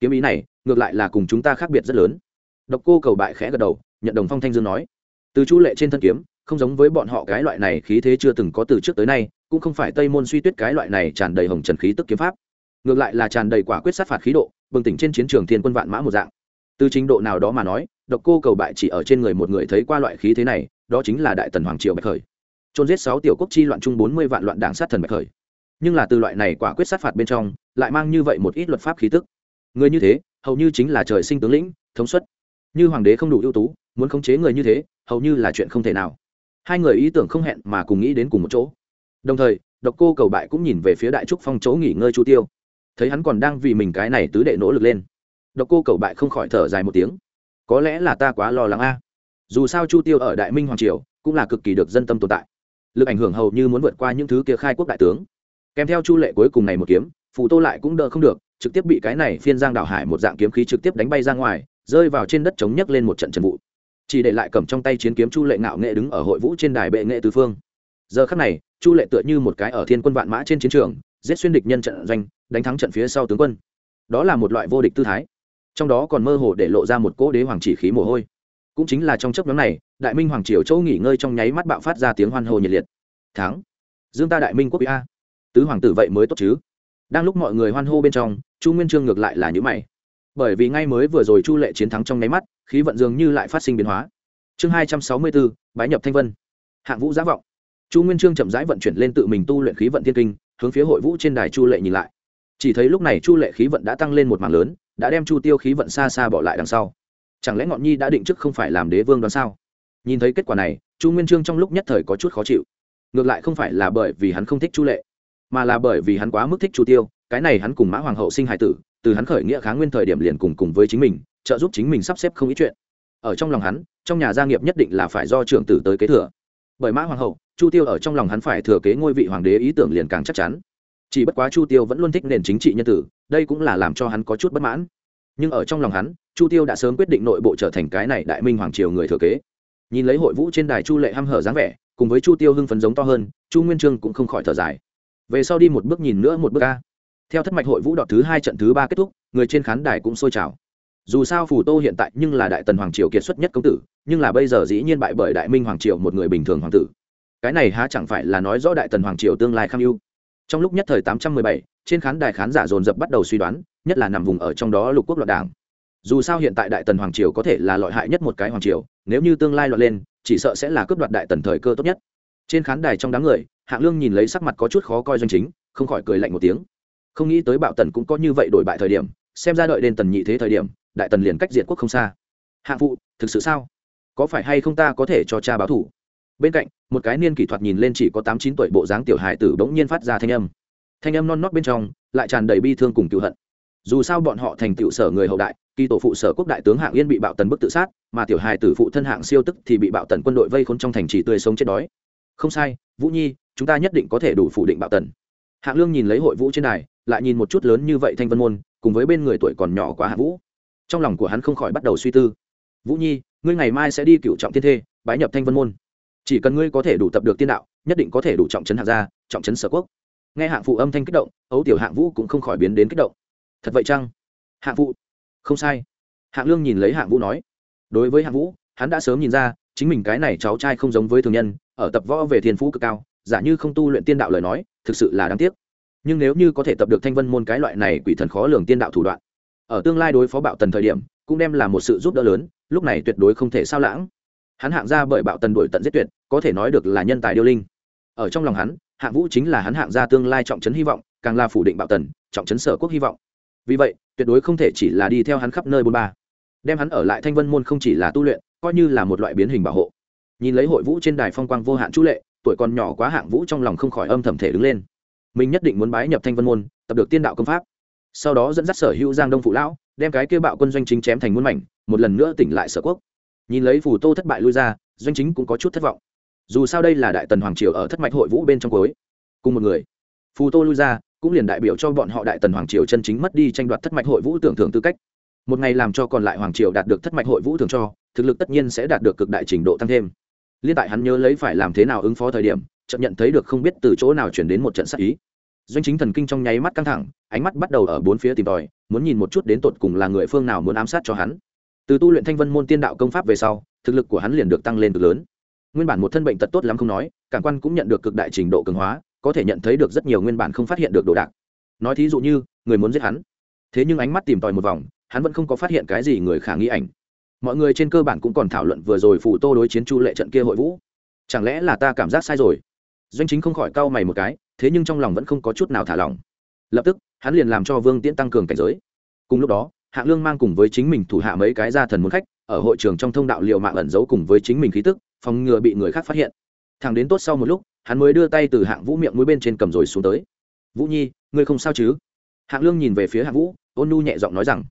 S1: Kiếm ý này, ngược lại là cùng chúng ta khác biệt rất lớn. Độc cô cầu bại khẽ gật đầu, nhận đồng phong thanh dương nói. Từ chu lệ trên thân kiếm, không giống với bọn họ cái loại này khí thế chưa từng có từ trước tới nay, cũng không phải tây môn suy tuyết cái loại này tràn đầy hồng trần khí tức kiếm pháp. Ngược lại là tràn đầy quả quyết sát phạt khí độ, bừng tỉnh trên chiến trường thiên quân vạn mã một dạng. Từ trình độ nào đó mà nói, độc cô cầu bại chỉ ở trên người một người thấy qua loại khí thế này, đó chính là đại tần hoàng triều bạch khởi trôn giết sáu tiểu quốc chi loạn chung bốn mươi vạn loạn đảng sát thần bạch khởi. Nhưng là từ loại này quả quyết sát phạt bên trong, lại mang như vậy một ít luật pháp khí tức. Người như thế, hầu như chính là trời sinh tướng lĩnh, thống suất. Như hoàng đế không đủ ưu tú, muốn khống chế người như thế, hầu như là chuyện không thể nào. Hai người ý tưởng không hẹn mà cùng nghĩ đến cùng một chỗ. Đồng thời, độc cô cầu bại cũng nhìn về phía đại trúc phong chỗ nghỉ ngơi chu tiêu. Thấy hắn còn đang vì mình cái này tứ đệ nỗ lực lên. Độc cô cầu bại không khỏi thở dài một tiếng. Có lẽ là ta quá lo lắng a. Dù sao chu tiêu ở đại minh hoàng triều cũng là cực kỳ được dân tâm tồn tại lực ảnh hưởng hầu như muốn vượt qua những thứ kia khai quốc đại tướng. Kèm theo chu lệ cuối cùng này một kiếm, phù tô lại cũng đỡ không được, trực tiếp bị cái này phiên giang đảo hải một dạng kiếm khí trực tiếp đánh bay ra ngoài, rơi vào trên đất chống nhấc lên một trận trần vụ. Chỉ để lại cầm trong tay chiến kiếm chu lệ ngạo nghệ đứng ở hội vũ trên đài bệ nghệ tứ phương. Giờ khắc này, chu lệ tựa như một cái ở thiên quân vạn mã trên chiến trường, giết xuyên địch nhân trận doanh, đánh thắng trận phía sau tướng quân. Đó là một loại vô địch tư thái. Trong đó còn mơ hồ để lộ ra một cỗ đế hoàng chỉ khí mồ hôi cũng chính là trong chấp nhóm này, đại minh hoàng triều châu nghỉ ngơi trong nháy mắt bạo phát ra tiếng hoan hô nhiệt liệt. Thắng! Dương ta đại minh quốc a. Tứ hoàng tử vậy mới tốt chứ? Đang lúc mọi người hoan hô bên trong, chu nguyên trương ngược lại là nhữ mày. Bởi vì ngay mới vừa rồi chu lệ chiến thắng trong nháy mắt, khí vận dường như lại phát sinh biến hóa. Chương hai trăm sáu mươi bốn, bái nhập thanh vân. Hạng vũ giá vọng. Chu nguyên trương chậm rãi vận chuyển lên tự mình tu luyện khí vận thiên kinh, hướng phía hội vũ trên đài chu lệ nhìn lại. Chỉ thấy lúc này chu lệ khí vận đã tăng lên một mảng lớn, đã đem chu tiêu khí vận xa xa bỏ lại đằng sau chẳng lẽ ngọn nhi đã định trước không phải làm đế vương đoán sao? Nhìn thấy kết quả này, chu nguyên trương trong lúc nhất thời có chút khó chịu. Ngược lại không phải là bởi vì hắn không thích chu lệ, mà là bởi vì hắn quá mức thích chu tiêu, cái này hắn cùng mã hoàng hậu sinh hải tử, từ hắn khởi nghĩa kháng nguyên thời điểm liền cùng cùng với chính mình, trợ giúp chính mình sắp xếp không ít chuyện. Ở trong lòng hắn, trong nhà gia nghiệp nhất định là phải do trưởng tử tới kế thừa. Bởi mã hoàng hậu, chu tiêu ở trong lòng hắn phải thừa kế ngôi vị hoàng đế ý tưởng liền càng chắc chắn. Chỉ bất quá chu tiêu vẫn luôn thích nền chính trị nhân tử, đây cũng là làm cho hắn có chút bất mãn. Nhưng ở trong lòng hắn chu tiêu đã sớm quyết định nội bộ trở thành cái này đại minh hoàng triều người thừa kế. Nhìn lấy hội vũ trên đài chu lệ h hở dáng vẻ, cùng với chu tiêu hưng phấn giống to hơn, chu nguyên trương cũng không khỏi thở dài. Về sau đi một bước nhìn nữa một bước ca theo thất mạch hội vũ đọt thứ hai trận thứ ba kết thúc, người trên khán đài cũng sôi trào. Dù sao phù tô hiện tại nhưng là đại tần hoàng triều kiệt xuất nhất công tử, nhưng là bây giờ dĩ nhiên bại bởi đại minh hoàng triều một người bình thường hoàng tử. Cái này há chẳng phải là nói rõ đại tần hoàng triều tương lai kham ưu trong lúc nhất thời tám trăm mười bảy, trên khán đài khán giả dồn dập bắt đầu suy đoán, nhất là nằm vùng ở trong đó lục quốc loạn đảng dù sao hiện tại đại tần hoàng triều có thể là loại hại nhất một cái hoàng triều, nếu như tương lai loạn lên, chỉ sợ sẽ là cướp đoạt đại tần thời cơ tốt nhất. Trên khán đài trong đám người, hạng lương nhìn lấy sắc mặt có chút khó coi doanh chính, không khỏi cười lạnh một tiếng. Không nghĩ tới bạo tần cũng có như vậy đổi bại thời điểm, xem ra đợi đến tần nhị thế thời điểm, đại tần liền cách diện quốc không xa. Hạng phụ, thực sự sao? Có phải hay không ta có thể cho cha báo thủ? Bên cạnh, một cái niên kỷ thuật nhìn lên chỉ có tám chín tuổi bộ dáng tiểu hài tử bỗng nhiên phát ra thanh âm. Thanh âm non nót bên trong, lại tràn đầy bi thương cùng cựu hận dù sao bọn họ thành tựu sở người hậu đại kỳ tổ phụ sở quốc đại tướng hạng yên bị bạo tần bức tự sát mà tiểu hài tử phụ thân hạng siêu tức thì bị bạo tần quân đội vây khốn trong thành trì tươi sống chết đói. Không sai vũ nhi chúng ta nhất định có thể đủ phủ định bạo tần. Hạng lương nhìn lấy hội vũ trên này, lại nhìn một chút lớn như vậy thanh vân môn cùng với bên người tuổi còn nhỏ quá hạ vũ. Trong lòng của hắn không khỏi bắt đầu suy tư. Vũ nhi ngươi ngày mai sẽ đi cựu trọng thiên thê bái nhập thanh vân môn. Chỉ cần ngươi có thể đủ tập được tiên đạo nhất định có thể đủ trọng trấn hạng gia trọng trấn sở quốc. Nghe hạng phụ âm thanh kích động ấu tiểu hạng vũ cũng không khỏi biến đến kích động thật vậy chăng? Hạng phụ không sai. Hạng lương nhìn lấy hạng vũ nói. Đối với hạng vũ, hắn đã sớm nhìn ra, chính mình cái này cháu trai không giống với thường nhân, ở tập võ về thiên phú cực cao, giả như không tu luyện tiên đạo lời nói, thực sự là đáng tiếc. Nhưng nếu như có thể tập được thanh vân môn cái loại này quỷ thần khó lường tiên đạo thủ đoạn, ở tương lai đối phó bạo tần thời điểm, cũng đem là một sự giúp đỡ lớn, lúc này tuyệt đối không thể sao lãng. Hắn hạng ra bởi bạo tần đuổi tận giết tuyệt, có thể nói được là nhân tài điêu linh. Ở trong lòng hắn, hạng vũ chính là hắn hạng ra tương lai trọng trấn hy vọng, càng là phủ định bạo tần, trọng trấn sở quốc hy vọng vì vậy, tuyệt đối không thể chỉ là đi theo hắn khắp nơi bôn ba. Đem hắn ở lại thanh vân môn không chỉ là tu luyện, coi như là một loại biến hình bảo hộ. Nhìn lấy hội vũ trên đài phong quang vô hạn chú lệ, tuổi còn nhỏ quá hạng vũ trong lòng không khỏi âm thầm thể đứng lên. Mình nhất định muốn bái nhập thanh vân môn, tập được tiên đạo công pháp. Sau đó dẫn dắt sở hữu giang đông phụ lão, đem cái kêu bạo quân doanh chính chém thành muôn mảnh, một lần nữa tỉnh lại sở quốc. Nhìn lấy phù tô thất bại lui ra, doanh chính cũng có chút thất vọng. Dù sao đây là đại tần hoàng triều ở thất mạch hội vũ bên trong cối cùng một người, phù tô lui ra cũng liền đại biểu cho bọn họ đại tần hoàng triều chân chính mất đi tranh đoạt thất mạch hội vũ tưởng thưởng tư cách. Một ngày làm cho còn lại hoàng triều đạt được thất mạch hội vũ thường cho, thực lực tất nhiên sẽ đạt được cực đại trình độ tăng thêm. Liên tại hắn nhớ lấy phải làm thế nào ứng phó thời điểm chậm nhận thấy được không biết từ chỗ nào chuyển đến một trận sắc ý. Doanh chính thần kinh trong nháy mắt căng thẳng, ánh mắt bắt đầu ở bốn phía tìm tòi, muốn nhìn một chút đến tột cùng là người phương nào muốn ám sát cho hắn. Từ tu luyện thanh vân môn tiên đạo công pháp về sau, thực lực của hắn liền được tăng lên cực lớn. Nguyên bản một thân bệnh tật tốt lắm không nói, cảm quan cũng nhận được cực đại trình độ cường hóa có thể nhận thấy được rất nhiều nguyên bản không phát hiện được đồ đạc. Nói thí dụ như, người muốn giết hắn. Thế nhưng ánh mắt tìm tòi một vòng, hắn vẫn không có phát hiện cái gì người khả nghi ảnh. Mọi người trên cơ bản cũng còn thảo luận vừa rồi phụ tô đối chiến chu lệ trận kia hội vũ. Chẳng lẽ là ta cảm giác sai rồi? Doanh chính không khỏi cau mày một cái, thế nhưng trong lòng vẫn không có chút nào thả lỏng. Lập tức, hắn liền làm cho vương tiễn tăng cường cảnh giới. Cùng lúc đó, hạng lương mang cùng với chính mình thủ hạ mấy cái gia thần muốn khách, ở hội trường trong thông đạo liệu mạng ẩn giấu cùng với chính mình khí tức, phòng ngừa bị người khác phát hiện. Thằng đến tốt sau một lúc hắn mới đưa tay từ hạng vũ miệng mũi bên trên cầm rồi xuống tới. Vũ nhi, ngươi không sao chứ? Hạng lương nhìn về phía hạng vũ, ôn nu nhẹ giọng nói rằng,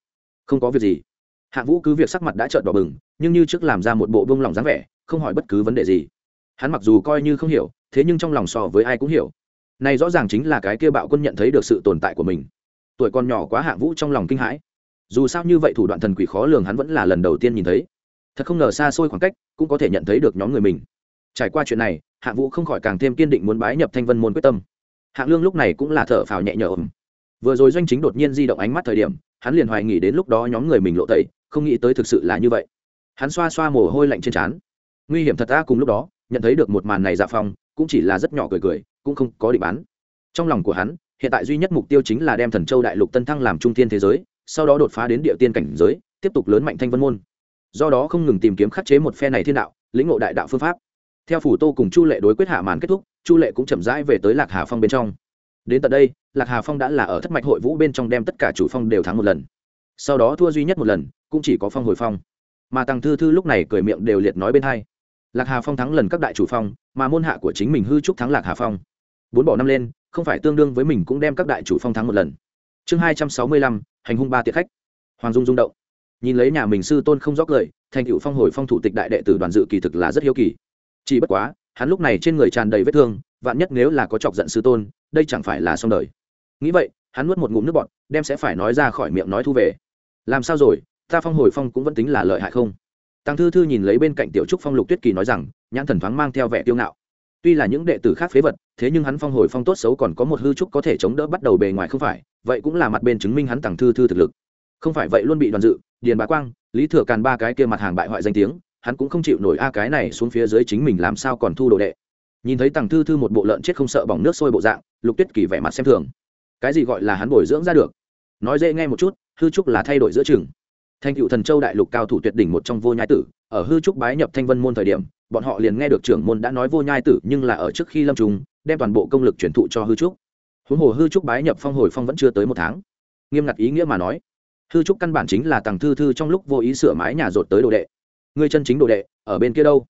S1: không có việc gì. Hạng vũ cứ việc sắc mặt đã trợn đỏ bừng, nhưng như trước làm ra một bộ vương lòng dáng vẻ, không hỏi bất cứ vấn đề gì. Hắn mặc dù coi như không hiểu, thế nhưng trong lòng so với ai cũng hiểu. Này rõ ràng chính là cái kia bạo quân nhận thấy được sự tồn tại của mình. Tuổi còn nhỏ quá hạng vũ trong lòng kinh hãi. Dù sao như vậy thủ đoạn thần quỷ khó lường hắn vẫn là lần đầu tiên nhìn thấy. Thật không ngờ xa xôi khoảng cách, cũng có thể nhận thấy được nhóm người mình. Trải qua chuyện này hạng vũ không khỏi càng thêm kiên định muốn bái nhập thanh vân môn quyết tâm. Hạng lương lúc này cũng là thở phào nhẹ nhõm. Vừa rồi doanh chính đột nhiên di động ánh mắt thời điểm, hắn liền hoài nghĩ đến lúc đó nhóm người mình lộ tẩy, không nghĩ tới thực sự là như vậy. Hắn xoa xoa mồ hôi lạnh trên trán. Nguy hiểm thật ta cùng lúc đó, nhận thấy được một màn này dạ phong, cũng chỉ là rất nhỏ cười cười, cũng không có định bán. Trong lòng của hắn, hiện tại duy nhất mục tiêu chính là đem thần châu đại lục tân thăng làm trung thiên thế giới, sau đó đột phá đến địa tiên cảnh giới, tiếp tục lớn mạnh thanh vân môn. Do đó không ngừng tìm kiếm khắc chế một phe này thiên đạo, lĩnh ngộ đại đạo phương pháp theo phủ tô cùng chu lệ đối quyết hạ màn kết thúc, chu lệ cũng chậm rãi về tới lạc hà phong bên trong. Đến tận đây, lạc hà phong đã là ở thất mạch hội vũ bên trong đem tất cả chủ phong đều thắng một lần. Sau đó thua duy nhất một lần, cũng chỉ có phong hồi phong. Mà tăng thư thư lúc này cười miệng đều liệt nói bên hai. Lạc hà phong thắng lần các đại chủ phong, mà môn hạ của chính mình hư trúc thắng lạc hà phong. Bốn bỏ năm lên, không phải tương đương với mình cũng đem các đại chủ phong thắng một lần. Chương hai trăm sáu mươi lăm, hành hung ba tiệc khách. Hoàng dung rung động. Nhìn lấy nhà mình sư tôn không rót lời, thành cựu phong hồi phong thủ tịch đại đệ tử đoàn dự kỳ thực là rất hiếu kỳ chỉ bất quá, hắn lúc này trên người tràn đầy vết thương, vạn nhất nếu là có chọc giận sư tôn, đây chẳng phải là xong đời. Nghĩ vậy, hắn nuốt một ngụm nước bọt, đem sẽ phải nói ra khỏi miệng nói thu về. Làm sao rồi, ta phong hồi phong cũng vẫn tính là lợi hại không? Tăng thư thư nhìn lấy bên cạnh tiểu trúc phong lục tuyết kỳ nói rằng, nhãn thần thoáng mang theo vẻ tiêu ngạo. Tuy là những đệ tử khác phế vật, thế nhưng hắn phong hồi phong tốt xấu còn có một hư trúc có thể chống đỡ bắt đầu bề ngoài không phải, vậy cũng là mặt bên chứng minh hắn tăng thư thư thực lực. Không phải vậy luôn bị đoàn dự, điền bá quang, lý thừa càn ba cái kia mặt hàng bại hoại danh tiếng hắn cũng không chịu nổi a, cái này xuống phía dưới chính mình làm sao còn thu đồ đệ. Nhìn thấy tằng thư thư một bộ lợn chết không sợ bỏng nước sôi bộ dạng, lục tuyết kỳ vẻ mặt xem thường. Cái gì gọi là hắn bồi dưỡng ra được? Nói dễ nghe một chút, hư trúc là thay đổi giữa chừng. Thanh cựu thần châu đại lục cao thủ tuyệt đỉnh một trong vô nhai tử, ở hư trúc bái nhập thanh vân môn thời điểm, bọn họ liền nghe được trưởng môn đã nói vô nhai tử, nhưng là ở trước khi lâm trùng, đem toàn bộ công lực chuyển thụ cho hư trúc. Huống hồ hư trúc bái nhập phong hồi phong vẫn chưa tới một tháng. Nghiêm ngặt ý nghĩa mà nói, hư trúc căn bản chính là tàng thư thư trong lúc vô ý sửa mái nhà rột tới đồ đệ người chân chính đồ đệ, ở bên kia đâu?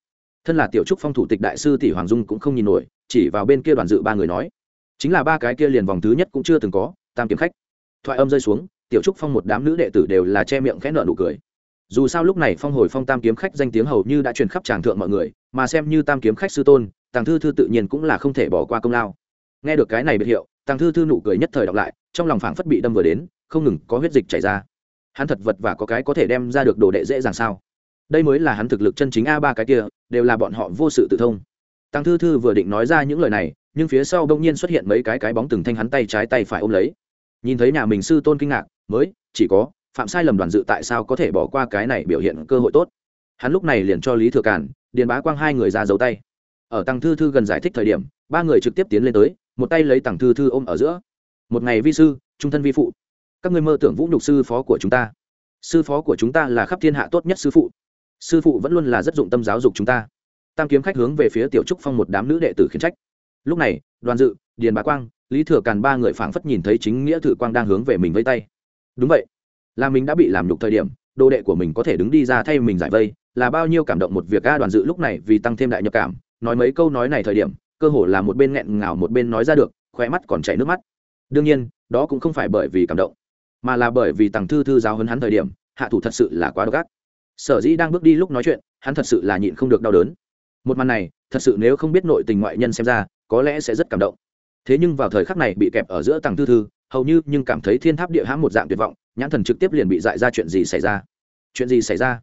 S1: Thân là tiểu trúc phong thủ tịch đại sư tỷ hoàng dung cũng không nhìn nổi, chỉ vào bên kia đoàn dự ba người nói. Chính là ba cái kia liền vòng thứ nhất cũng chưa từng có, tam kiếm khách. Thoại âm rơi xuống, tiểu trúc phong một đám nữ đệ tử đều là che miệng khẽ nợ nụ cười. Dù sao lúc này phong hồi phong tam kiếm khách danh tiếng hầu như đã truyền khắp tràng thượng mọi người, mà xem như tam kiếm khách sư tôn tàng thư thư tự nhiên cũng là không thể bỏ qua công lao. Nghe được cái này biệt hiệu tàng thư thư nụ cười nhất thời đọc lại, trong lòng phảng phất bị đâm vừa đến, không ngừng có huyết dịch chảy ra. Hắn thật vật và có cái có thể đem ra được đồ đệ dễ dàng sao? Đây mới là hắn thực lực chân chính a ba cái kia, đều là bọn họ vô sự tự thông. Tăng thư thư vừa định nói ra những lời này, nhưng phía sau đông nhiên xuất hiện mấy cái cái bóng từng thanh hắn tay trái tay phải ôm lấy. Nhìn thấy nhà mình sư tôn kinh ngạc, mới, chỉ có, phạm sai lầm đoàn dự tại sao có thể bỏ qua cái này biểu hiện cơ hội tốt. Hắn lúc này liền cho lý thừa cản điền bá quang hai người ra giấu tay. Ở tăng thư thư gần giải thích thời điểm, ba người trực tiếp tiến lên tới, một tay lấy tăng thư thư ôm ở giữa. Một ngày vi sư, trung thân vi phụ. Các ngươi mơ tưởng vũ nhục sư phó của chúng ta. Sư phó của chúng ta là khắp thiên hạ tốt nhất sư phụ sư phụ vẫn luôn là rất dụng tâm giáo dục chúng ta. Tam kiếm khách hướng về phía tiểu trúc phong một đám nữ đệ tử khiến trách. Lúc này, đoàn dự, điền bá quang, lý thừa càn ba người phảng phất nhìn thấy chính nghĩa thử quang đang hướng về mình vây tay. Đúng vậy, là mình đã bị làm nhục thời điểm, đồ đệ của mình có thể đứng đi ra thay mình giải vây, là bao nhiêu cảm động một việc a đoàn dự lúc này vì tăng thêm đại nhập cảm, nói mấy câu nói này thời điểm, cơ hồ là một bên nghẹn ngào một bên nói ra được, khóe mắt còn chảy nước mắt. Đương nhiên, đó cũng không phải bởi vì cảm động, mà là bởi vì tàng thư thư giáo hấn hắn thời điểm, hạ thủ thật sự là quá độc ác sở dĩ đang bước đi lúc nói chuyện, hắn thật sự là nhịn không được đau đớn. Một màn này, thật sự nếu không biết nội tình ngoại nhân xem ra, có lẽ sẽ rất cảm động. Thế nhưng vào thời khắc này bị kẹp ở giữa tầng thư thư, hầu như nhưng cảm thấy thiên tháp địa hãm một dạng tuyệt vọng, nhãn thần trực tiếp liền bị dại ra chuyện gì xảy ra? Chuyện gì xảy ra?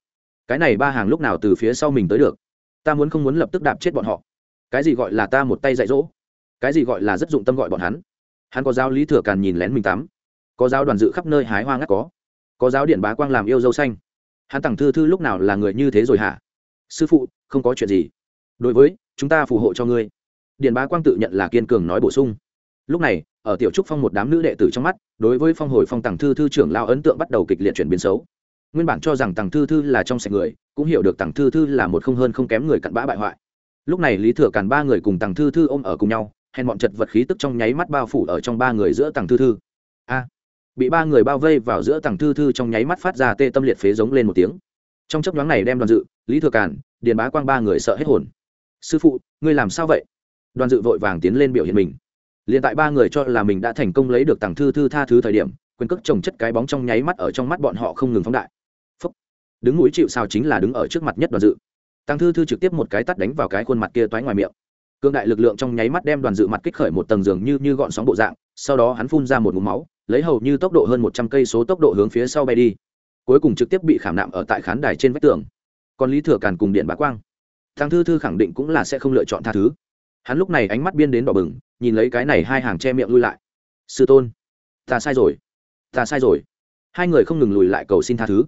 S1: Cái này ba hàng lúc nào từ phía sau mình tới được? Ta muốn không muốn lập tức đạp chết bọn họ. Cái gì gọi là ta một tay dạy dỗ? Cái gì gọi là rất dụng tâm gọi bọn hắn? Hắn có giáo lý thừa càn nhìn lén mình tắm. Có giáo đoàn dự khắp nơi hái hoa ngắt có. Có giáo điện bá quang làm yêu dâu xanh hắn tặng thư thư lúc nào là người như thế rồi hả? Sư phụ, không có chuyện gì. Đối với, chúng ta phù hộ cho ngươi. Điền bá quang tự nhận là kiên cường nói bổ sung. Lúc này, ở tiểu trúc phong một đám nữ đệ tử trong mắt, đối với phong hồi phong tặng thư thư trưởng lao ấn tượng bắt đầu kịch liệt chuyển biến xấu. Nguyên bản cho rằng tặng thư thư là trong sạch người, cũng hiểu được tặng thư thư là một không hơn không kém người cặn bã bại hoại. Lúc này lý thừa càn ba người cùng tặng thư thư ôm ở cùng nhau, hèn bọn chật vật khí tức trong nháy mắt bao phủ ở trong ba người giữa tặng thư thư bị ba người bao vây vào giữa tầng thư thư trong nháy mắt phát ra tê tâm liệt phế giống lên một tiếng. Trong chấp nhoáng này đem đoàn dự, lý thừa cản điền bá quang ba người sợ hết hồn. Sư phụ, ngươi làm sao vậy? Đoàn dự vội vàng tiến lên biểu hiện mình. Liền tại ba người cho là mình đã thành công lấy được tầng thư thư tha thứ thời điểm, quyền cước trồng chất cái bóng trong nháy mắt ở trong mắt bọn họ không ngừng phóng đại. Phúc. đứng mũi chịu sao chính là đứng ở trước mặt nhất đoàn dự. Tăng thư thư trực tiếp một cái tắt đánh vào cái khuôn mặt kia toái ngoài miệng. Cương đại lực lượng trong nháy mắt đem đoàn dự mặt kích khởi một tầng giường như như gọn sóng bộ dạng, sau đó hắn phun ra một ngụm máu lấy hầu như tốc độ hơn một trăm cây số tốc độ hướng phía sau bay đi. Cuối cùng trực tiếp bị khảm nạm ở tại khán đài trên vách tường. Còn lý thừa càn cùng điện bá quang. Thằng thư thư khẳng định cũng là sẽ không lựa chọn tha thứ. Hắn lúc này ánh mắt biên đến đỏ bừng, nhìn lấy cái này hai hàng che miệng lui lại. Sư tôn, ta sai rồi, ta sai rồi. Hai người không ngừng lùi lại cầu xin tha thứ.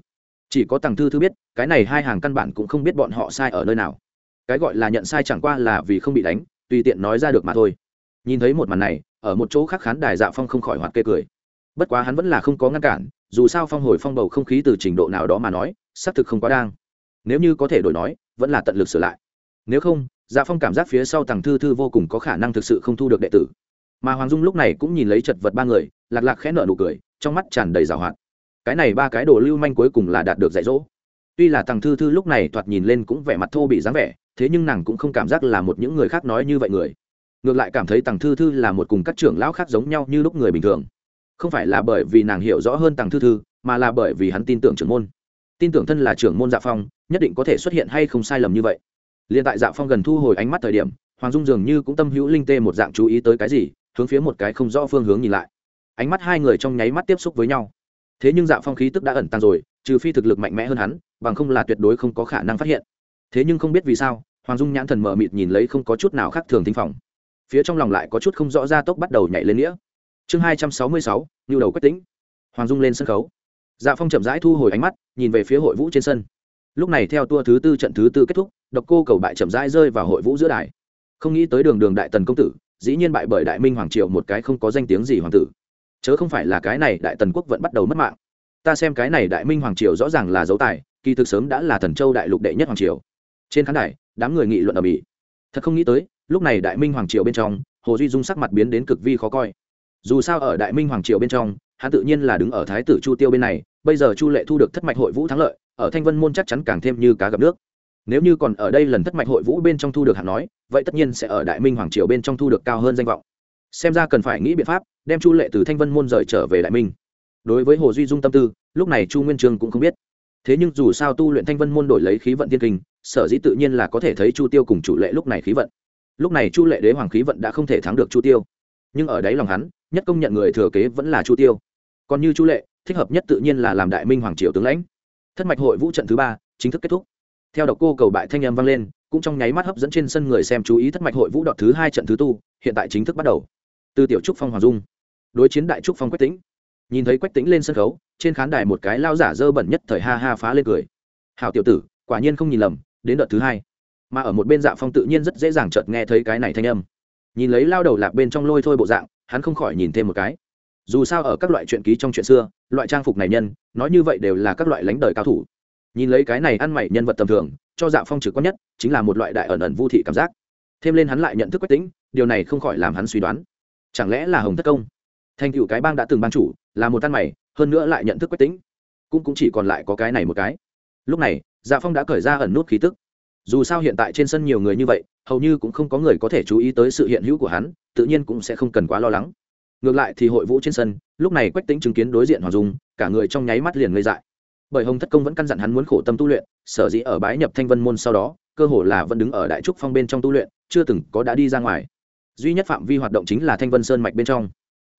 S1: Chỉ có tàng thư thư biết, cái này hai hàng căn bản cũng không biết bọn họ sai ở nơi nào. Cái gọi là nhận sai chẳng qua là vì không bị đánh, tùy tiện nói ra được mà thôi. Nhìn thấy một màn này, ở một chỗ khác khán đài dạ phong không khỏi hoạt kê cười bất quá hắn vẫn là không có ngăn cản, dù sao phong hồi phong bầu không khí từ trình độ nào đó mà nói, xác thực không quá đang. Nếu như có thể đổi nói, vẫn là tận lực sửa lại. Nếu không dạ phong cảm giác phía sau tàng thư thư vô cùng có khả năng thực sự không thu được đệ tử. Mà hoàng dung lúc này cũng nhìn lấy chật vật ba người, lạc lạc khẽ nợ nụ cười, trong mắt tràn đầy rào hoạt. Cái này ba cái đồ lưu manh cuối cùng là đạt được dạy dỗ. Tuy là tàng thư thư lúc này thoạt nhìn lên cũng vẻ mặt thô bị dáng vẻ, thế nhưng nàng cũng không cảm giác là một những người khác nói như vậy người. Ngược lại cảm thấy tàng thư thư là một cùng các trưởng lão khác giống nhau như lúc người bình thường không phải là bởi vì nàng hiểu rõ hơn tàng thư thư, mà là bởi vì hắn tin tưởng trưởng môn. Tin tưởng thân là trưởng môn dạ phong, nhất định có thể xuất hiện hay không sai lầm như vậy. Liền tại dạ phong gần thu hồi ánh mắt thời điểm, hoàng dung dường như cũng tâm hữu linh tê một dạng chú ý tới cái gì, hướng phía một cái không rõ phương hướng nhìn lại. Ánh mắt hai người trong nháy mắt tiếp xúc với nhau. Thế nhưng dạ phong khí tức đã ẩn tàng rồi, trừ phi thực lực mạnh mẽ hơn hắn, bằng không là tuyệt đối không có khả năng phát hiện. Thế nhưng không biết vì sao, hoàng dung nhãn thần mờ mịt nhìn lấy không có chút nào khác thường tinh phòng. Phía trong lòng lại có chút không rõ ra tốc bắt đầu nhảy lên nghĩa. Chương hai trăm sáu mươi sáu nhu đầu quách tính. Hoàng dung lên sân khấu. Dạ phong chậm rãi thu hồi ánh mắt, nhìn về phía hội vũ trên sân. Lúc này theo tour thứ tư trận thứ tư kết thúc, độc cô cầu bại chậm rãi rơi vào hội vũ giữa đài. Không nghĩ tới đường đường đại tần công tử, dĩ nhiên bại bởi đại minh hoàng triều một cái không có danh tiếng gì hoàng tử. Chớ không phải là cái này đại tần quốc vẫn bắt đầu mất mạng. Ta xem cái này đại minh hoàng triều rõ ràng là dấu tài, kỳ thực sớm đã là thần châu đại lục đệ nhất hoàng triều. Trên khán đài, đám người nghị luận ở mỹ. Thật không nghĩ tới, lúc này đại minh hoàng triều bên trong, hồ duy dung sắc mặt biến đến cực vi khó coi dù sao ở đại minh hoàng triều bên trong, hắn tự nhiên là đứng ở thái tử chu tiêu bên này, bây giờ chu lệ thu được thất mạch hội vũ thắng lợi, ở thanh vân môn chắc chắn càng thêm như cá gặp nước. Nếu như còn ở đây lần thất mạch hội vũ bên trong thu được hạng nói, vậy tất nhiên sẽ ở đại minh hoàng triều bên trong thu được cao hơn danh vọng. Xem ra cần phải nghĩ biện pháp, đem chu lệ từ thanh vân môn rời trở về đại minh. Đối với hồ duy dung tâm tư, lúc này chu nguyên trương cũng không biết. Thế nhưng dù sao tu luyện thanh vân môn đổi lấy khí vận tiên kinh, sở dĩ tự nhiên là có thể thấy chu tiêu cùng chủ lệ lúc này khí vận. Lúc này chu lệ đế hoàng khí vận đã không thể thắng được chu tiêu. Nhưng ở đáy lòng hắn nhất công nhận người thừa kế vẫn là chu tiêu. Còn như chu lệ, thích hợp nhất tự nhiên là làm đại minh hoàng triều tướng lãnh. Thất mạch hội vũ trận thứ ba, chính thức kết thúc. Theo độc cô cầu bại thanh em vang lên, cũng trong nháy mắt hấp dẫn trên sân người xem chú ý thất mạch hội vũ đọt thứ hai trận thứ tu, hiện tại chính thức bắt đầu. Từ tiểu trúc phong hoàng dung, đối chiến đại trúc phong quách tĩnh. Nhìn thấy quách tĩnh lên sân khấu, trên khán đài một cái lao giả dơ bẩn nhất thời ha ha phá lên cười. Hào tiểu tử, quả nhiên không nhìn lầm, đến đợt thứ hai. Mà ở một bên dạ phong tự nhiên rất dễ dàng chợt nghe thấy cái này thanh âm. Nhìn lấy lao đầu lạc bên trong lôi thôi bộ dạng hắn không khỏi nhìn thêm một cái. Dù sao ở các loại truyện ký trong chuyện xưa, loại trang phục này nhân, nói như vậy đều là các loại lãnh đời cao thủ. Nhìn lấy cái này ăn mày nhân vật tầm thường, cho dạ phong trực quan nhất, chính là một loại đại ẩn ẩn vô thị cảm giác. Thêm lên hắn lại nhận thức quách tính, điều này không khỏi làm hắn suy đoán. Chẳng lẽ là hồng thất công? Thành cựu cái bang đã từng ban chủ, là một ăn mày, hơn nữa lại nhận thức quách tính. Cũng cũng chỉ còn lại có cái này một cái. Lúc này dạ phong đã cởi ra ẩn nút khí tức. Dù sao hiện tại trên sân nhiều người như vậy, hầu như cũng không có người có thể chú ý tới sự hiện hữu của hắn tự nhiên cũng sẽ không cần quá lo lắng. Ngược lại thì hội vũ trên sân, lúc này quách tính chứng kiến đối diện hoàng dung, cả người trong nháy mắt liền ngây dại. Bởi hồng thất công vẫn căn dặn hắn muốn khổ tâm tu luyện, sở dĩ ở bái nhập thanh vân môn sau đó, cơ hồ là vẫn đứng ở đại trúc phong bên trong tu luyện, chưa từng có đã đi ra ngoài. Duy nhất phạm vi hoạt động chính là thanh vân sơn mạch bên trong.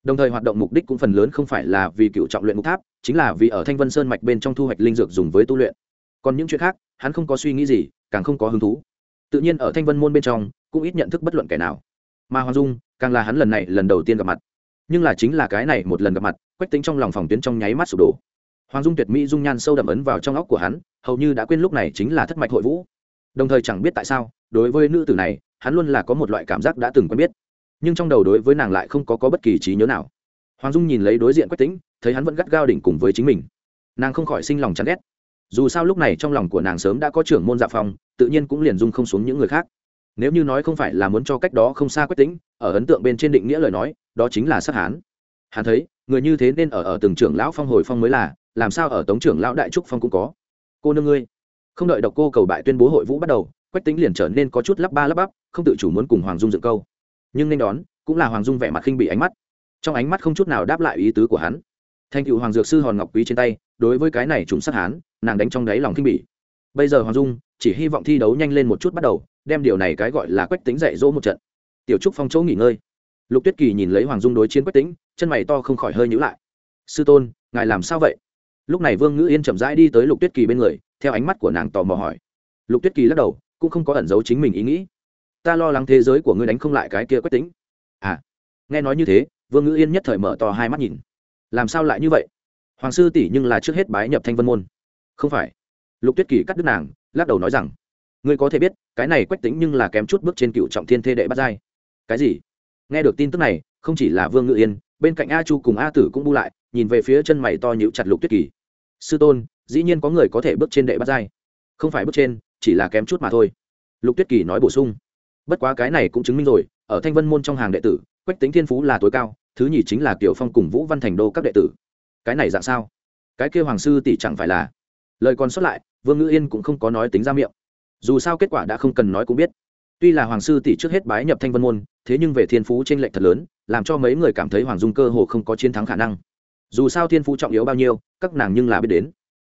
S1: Đồng thời hoạt động mục đích cũng phần lớn không phải là vì cựu trọng luyện ngục tháp, chính là vì ở thanh vân sơn mạch bên trong thu hoạch linh dược dùng với tu luyện. Còn những chuyện khác, hắn không có suy nghĩ gì, càng không có hứng thú. Tự nhiên ở thanh vân môn bên trong, cũng ít nhận thức bất luận kẻ nào. Mà hoàng dung càng là hắn lần này lần đầu tiên gặp mặt. Nhưng là chính là cái này một lần gặp mặt quách tính trong lòng phòng tuyến trong nháy mắt sụp đổ. Hoàng dung tuyệt mỹ dung nhan sâu đậm ấn vào trong óc của hắn hầu như đã quên lúc này chính là thất mạch hội vũ. Đồng thời chẳng biết tại sao đối với nữ tử này hắn luôn là có một loại cảm giác đã từng quen biết. Nhưng trong đầu đối với nàng lại không có, có bất kỳ trí nhớ nào. Hoàng dung nhìn lấy đối diện quách tính thấy hắn vẫn gắt gao đỉnh cùng với chính mình. Nàng không khỏi sinh lòng chán ghét. Dù sao lúc này trong lòng của nàng sớm đã có trưởng môn dạ phong tự nhiên cũng liền dung không xuống những người khác nếu như nói không phải là muốn cho cách đó không xa quyết tính ở ấn tượng bên trên định nghĩa lời nói, đó chính là sát hán. Hắn thấy, người như thế nên ở ở từng trưởng lão phong hồi phong mới là, làm sao ở tống trưởng lão đại trúc phong cũng có. Cô nương ngươi, không đợi độc cô cầu bại tuyên bố hội vũ bắt đầu quách tính liền trở nên có chút lắp ba lắp bắp, không tự chủ muốn cùng hoàng dung dựng câu. Nhưng nên đón, cũng là hoàng dung vẻ mặt khinh bị ánh mắt. Trong ánh mắt không chút nào đáp lại ý tứ của hắn. Thành cựu hoàng dược sư hòn ngọc quý trên tay, đối với cái này trùng sát hán, nàng đánh trong đáy lòng khinh bỉ bây giờ hoàng dung chỉ hy vọng thi đấu nhanh lên một chút bắt đầu, đem điều này cái gọi là quách tính dạy dỗ một trận. Tiểu trúc phong chỗ nghỉ ngơi. Lục tuyết kỳ nhìn lấy hoàng dung đối chiến quách tính, chân mày to không khỏi hơi nhữ lại. Sư tôn, ngài làm sao vậy? Lúc này vương ngữ yên chậm rãi đi tới lục tuyết kỳ bên người, theo ánh mắt của nàng tò mò hỏi. Lục tuyết kỳ lắc đầu, cũng không có ẩn giấu chính mình ý nghĩ. Ta lo lắng thế giới của ngươi đánh không lại cái kia quách tính. À. Nghe nói như thế, vương ngữ yên nhất thời mở to hai mắt nhìn. Làm sao lại như vậy? Hoàng sư tỷ nhưng là trước hết bái nhập thanh vân môn. Không phải lục tuyết kỳ cắt đứt nàng, lắc đầu nói rằng, ngươi có thể biết, cái này quách tính nhưng là kém chút bước trên cựu trọng thiên thê đệ bắt giai. Cái gì? Nghe được tin tức này, không chỉ là vương ngự yên, bên cạnh a chu cùng a tử cũng bu lại, nhìn về phía chân mày to nhữ chặt lục tuyết kỳ. Sư tôn, dĩ nhiên có người có thể bước trên đệ bắt giai. Không phải bước trên, chỉ là kém chút mà thôi. Lục tuyết kỳ nói bổ sung. Bất quá cái này cũng chứng minh rồi, ở thanh vân môn trong hàng đệ tử, quách tính thiên phú là tối cao, thứ nhì chính là kiểu phong cùng vũ văn thành đô các đệ tử. Cái này dạng sao? Cái kêu hoàng sư tỷ chẳng phải là lời còn sót lại, vương ngữ yên cũng không có nói tính ra miệng. Dù sao kết quả đã không cần nói cũng biết. Tuy là hoàng sư tỷ trước hết bái nhập thanh vân môn, thế nhưng về thiên phú t r ê n lệch thật lớn, làm cho mấy người cảm thấy hoàng dung cơ hồ không có chiến thắng khả năng. Dù sao thiên phú trọng yếu bao nhiêu, các nàng nhưng là biết đến.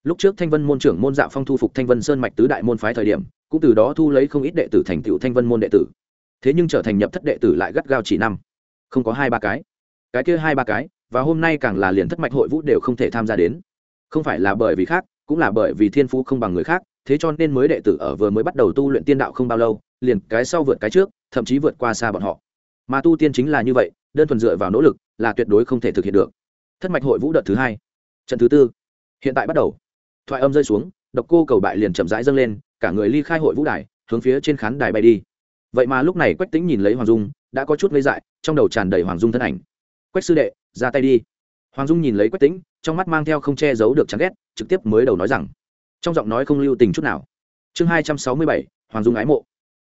S1: Lúc trước thanh vân môn trưởng môn dạ phong thu phục thanh vân sơn mạch tứ đại môn phái thời điểm, cũng từ đó thu lấy không ít đệ tử thành tựu thanh vân môn đệ tử. Thế nhưng trở thành nhập thất đệ tử lại gắt gao chỉ năm. Không có hai ba cái. Cái kia hai ba cái, và hôm nay càng là liền thất mạch hội vũ đều không thể tham gia đến. Không phải là bởi vì khác cũng là bởi vì thiên phú không bằng người khác, thế cho nên mới đệ tử ở vừa mới bắt đầu tu luyện tiên đạo không bao lâu, liền cái sau vượt cái trước, thậm chí vượt qua xa bọn họ. Mà tu tiên chính là như vậy, đơn thuần dựa vào nỗ lực là tuyệt đối không thể thực hiện được. Thất mạch hội vũ đợt thứ hai, trận thứ tư, hiện tại bắt đầu. Thoại âm rơi xuống, độc cô cầu bại liền chậm rãi dâng lên, cả người ly khai hội vũ đài, hướng phía trên khán đài bay đi. Vậy mà lúc này quách tính nhìn lấy hoàng dung, đã có chút ngây dại, trong đầu tràn đầy hoàng dung thân ảnh. Quách sư đệ, ra tay đi hoàng dung nhìn lấy quách tính trong mắt mang theo không che giấu được chán ghét, trực tiếp mới đầu nói rằng, trong giọng nói không lưu tình chút nào. Chương hai trăm sáu mươi bảy, hoàng dung ái mộ.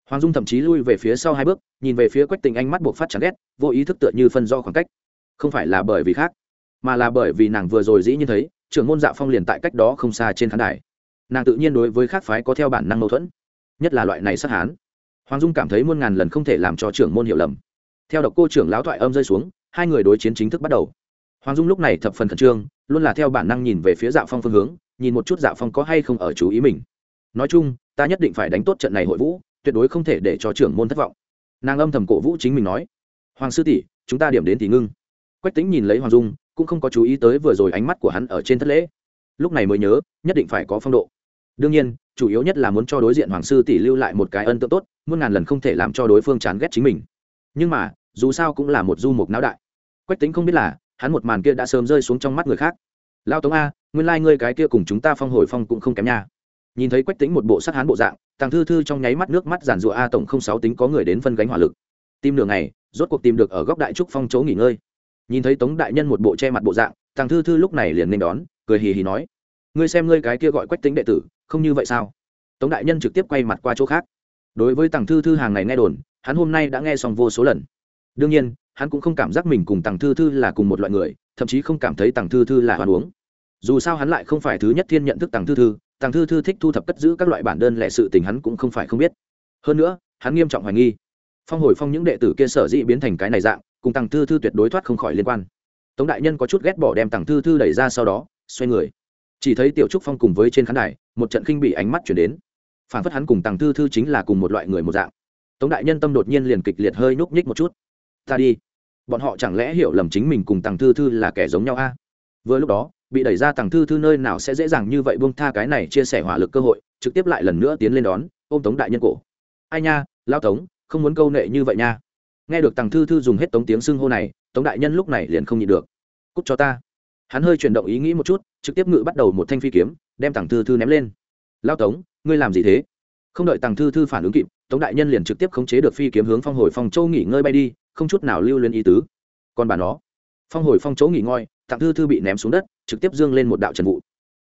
S1: Hoàng dung thậm chí lui về phía sau hai bước, nhìn về phía quách tình anh mắt buộc phát chán ghét, vô ý thức tựa như phân do khoảng cách. Không phải là bởi vì khác, mà là bởi vì nàng vừa rồi dĩ như thấy, trưởng môn dạ phong liền tại cách đó không xa trên khán đài. Nàng tự nhiên đối với khác phái có theo bản năng mâu thuẫn, nhất là loại này sát hán. Hoàng dung cảm thấy muôn ngàn lần không thể làm cho trưởng môn hiểu lầm. Theo độc cô trưởng lão thoại âm rơi xuống, hai người đối chiến chính thức bắt đầu hoàng dung lúc này thập phần khẩn trương, luôn là theo bản năng nhìn về phía dạ phong phương hướng, nhìn một chút dạ phong có hay không ở chú ý mình. Nói chung, ta nhất định phải đánh tốt trận này hội vũ, tuyệt đối không thể để cho trưởng môn thất vọng. Nàng âm thầm cổ vũ chính mình nói, hoàng sư tỷ, chúng ta điểm đến thì ngưng. Quách tính nhìn lấy hoàng dung, cũng không có chú ý tới vừa rồi ánh mắt của hắn ở trên thất lễ. Lúc này mới nhớ, nhất định phải có phong độ. Đương nhiên, chủ yếu nhất là muốn cho đối diện hoàng sư tỷ lưu lại một cái ân tượng tốt, muôn ngàn lần không thể làm cho đối phương chán ghét chính mình. Nhưng mà, dù sao cũng là một du mục não đại. Quách tính không biết là hắn một màn kia đã sớm rơi xuống trong mắt người khác. Lao tống a, nguyên lai、like、ngươi cái kia cùng chúng ta phong hồi phong cũng không kém nha. Nhìn thấy quách tính một bộ sắc hán bộ dạng, tàng thư thư trong nháy mắt nước mắt giản dụa a tổng không sáu tính có người đến phân gánh hỏa lực. Tim đường này rốt cuộc tìm được ở góc đại trúc phong chỗ nghỉ ngơi. Nhìn thấy tống đại nhân một bộ che mặt bộ dạng, tàng thư thư lúc này liền nên đón, cười hì hì nói, ngươi xem ngươi cái kia gọi quách tính đệ tử, không như vậy sao? Tống đại nhân trực tiếp quay mặt qua chỗ khác. Đối với tàng thư thư hàng ngày nghe đồn, hắn hôm nay đã nghe xong vô số lần đương nhiên, hắn cũng không cảm giác mình cùng Tằng thư thư là cùng một loại người, thậm chí không cảm thấy Tằng thư thư là hoàn uống dù sao hắn lại không phải thứ nhất thiên nhận thức Tằng thư thư, Tằng thư thư thích thu thập cất giữ các loại bản đơn lệ sự tình hắn cũng không phải không biết. Hơn nữa, hắn nghiêm trọng hoài nghi. Phong hồi phong những đệ tử kia sở dĩ biến thành cái này dạng, cùng Tằng thư thư tuyệt đối thoát không khỏi liên quan. Tống đại nhân có chút ghét bỏ đem Tằng thư thư đẩy ra sau đó, xoay người. Chỉ thấy tiểu trúc phong cùng với trên khán đài, một trận khinh bị ánh mắt chuyển đến. Phản phất hắn cùng Tằng thư thư chính là cùng một loại người một dạng. Tống đại nhân tâm đột nhiên liền kịch liệt hơi núp nhích một chút ta đi. Bọn họ chẳng lẽ hiểu lầm chính mình cùng tàng thư thư là kẻ giống nhau a? Vừa lúc đó, bị đẩy ra tàng thư thư nơi nào sẽ dễ dàng như vậy buông tha cái này chia sẻ hỏa lực cơ hội, trực tiếp lại lần nữa tiến lên đón, ôm tống đại nhân cổ. Ai nha lao tống, không muốn câu nệ như vậy nha. Nghe được tàng thư thư dùng hết tống tiếng xưng hô này, tống đại nhân lúc này liền không nhịn được. Cúc cho ta. Hắn hơi chuyển động ý nghĩ một chút, trực tiếp ngự bắt đầu một thanh phi kiếm, đem tàng thư thư ném lên. Lao tống, ngươi làm gì thế? Không đợi tàng thư thư phản ứng kịp, tống đại nhân liền trực tiếp khống chế được phi kiếm hướng phong hồi phong châu nghỉ ngơi bay đi không chút nào lưu lên ý tứ. Còn bà nó, phong hồi phong chỗ nghỉ ngơi tặng thư thư bị ném xuống đất, trực tiếp dương lên một đạo trần vụ.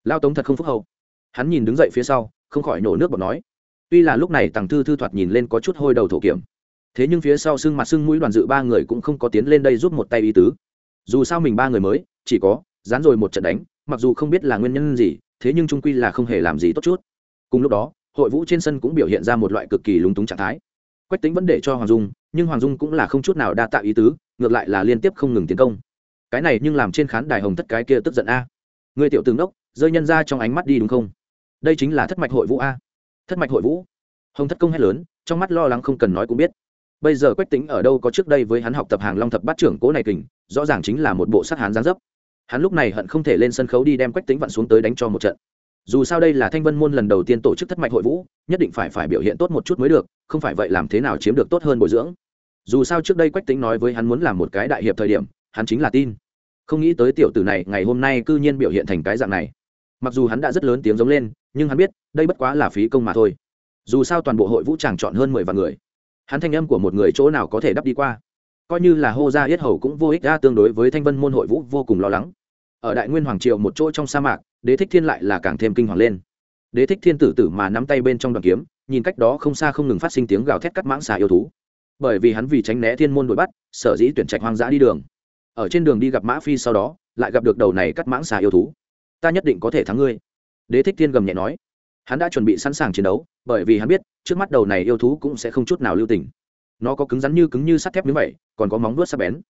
S1: Lao tống thật không phúc hậu. Hắn nhìn đứng dậy phía sau, không khỏi nổ nước bọt nói. Tuy là lúc này tặng thư thư thoạt nhìn lên có chút hôi đầu thổ kiểm, thế nhưng phía sau xương mặt xương mũi đoàn dự ba người cũng không có tiến lên đây giúp một tay ý tứ. Dù sao mình ba người mới, chỉ có, dán rồi một trận đánh, mặc dù không biết là nguyên nhân gì, thế nhưng trung quy là không hề làm gì tốt chút. Cùng lúc đó, hội vũ trên sân cũng biểu hiện ra một loại cực kỳ lúng túng trạng thái quách tính vẫn để cho hoàng dung, nhưng hoàng dung cũng là không chút nào đa tạo ý tứ, ngược lại là liên tiếp không ngừng tiến công. Cái này nhưng làm trên khán đài hồng thất cái kia tức giận a. Người tiểu tướng đốc, rơi nhân ra trong ánh mắt đi đúng không? Đây chính là thất mạch hội vũ a. Thất mạch hội vũ. Hồng thất công hét lớn, trong mắt lo lắng không cần nói cũng biết. Bây giờ quách tính ở đâu có trước đây với hắn học tập hàng long thập bát trưởng cố này kình, rõ ràng chính là một bộ sát hán gián dấp. Hắn lúc này hận không thể lên sân khấu đi đem quách tính vặn xuống tới đánh cho một trận dù sao đây là thanh vân môn lần đầu tiên tổ chức thất mạch hội vũ, nhất định phải phải biểu hiện tốt một chút mới được, không phải vậy làm thế nào chiếm được tốt hơn bồi dưỡng. Dù sao trước đây quách tính nói với hắn muốn làm một cái đại hiệp thời điểm, hắn chính là tin. Không nghĩ tới tiểu tử này ngày hôm nay c ư nhiên biểu hiện thành cái dạng này. Mặc dù hắn đã rất lớn tiếng giống lên, nhưng hắn biết, đây bất quá là phí công mà thôi. Dù sao toàn bộ hội vũ tràng chọn hơn mười vạn người. Hắn thanh âm của một người chỗ nào có thể đắp đi qua? Coi như là hô ra yết hầu cũng vô ích ra tương đối với thanh vân môn hội vũ vô cùng lo lắng ở đại nguyên hoàng triều một chỗ trong sa mạc, đế thích thiên lại là càng thêm kinh hoàng lên. Đế thích thiên tử tử mà nắm tay bên trong đoàn kiếm, nhìn cách đó không xa không ngừng phát sinh tiếng gào thét cắt mãng xà yêu thú. Bởi vì hắn vì tránh né thiên môn đuổi bắt, sở dĩ tuyển trạch hoang dã đi đường. Ở trên đường đi gặp mã phi sau đó, lại gặp được đầu này cắt mãng xà yêu thú. Ta nhất định có thể thắng ngươi. Đế thích thiên gầm nhẹ nói. Hắn đã chuẩn bị sẵn sàng chiến đấu, bởi vì hắn biết, trước mắt đầu này yêu thú cũng sẽ không chút nào lưu tình. Nó có cứng rắn như cứng như sắt thép như vậy, còn có móng vuốt sắc bén.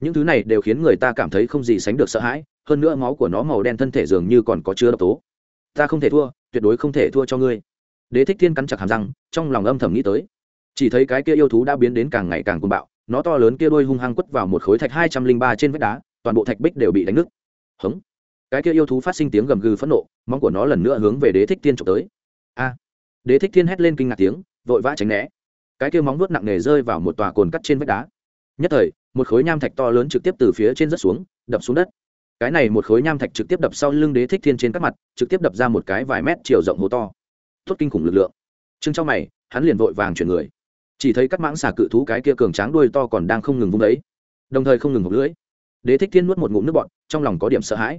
S1: Những thứ này đều khiến người ta cảm thấy không gì sánh được sợ hãi hơn nữa máu của nó màu đen thân thể dường như còn có chứa độc tố. Ta không thể thua, tuyệt đối không thể thua cho ngươi. Đế thích thiên cắn chặt hàm răng, trong lòng âm thầm nghĩ tới. Chỉ thấy cái kia yêu thú đã biến đến càng ngày càng cuồng bạo, nó to lớn kia đôi hung hăng quất vào một khối thạch hai trăm linh ba trên vách đá, toàn bộ thạch bích đều bị đánh nứt. Hống! Cái kia yêu thú phát sinh tiếng gầm gừ phẫn nộ, móng của nó lần nữa hướng về đế thích thiên trộm tới. A! Đế thích thiên hét lên kinh ngạc tiếng, vội vã tránh né. Cái kia móng nuốt nặng nề rơi vào một tòa cồn cắt trên vách đá. Nhất thời, một khối nham thạch to lớn trực tiếp từ phía trên rớt xuống, đập xuống đất cái này một khối nham thạch trực tiếp đập sau lưng đế thích thiên trên các mặt, trực tiếp đập ra một cái vài mét chiều rộng hố to. Thốt kinh khủng lực lượng. Trưng trong mày, hắn liền vội vàng chuyển người. Chỉ thấy các mãng xà cự thú cái kia cường tráng đuôi to còn đang không ngừng vung đấy đồng thời không ngừng hộp lưỡi. Đế thích thiên nuốt một ngụm nước bọn trong lòng có điểm sợ hãi.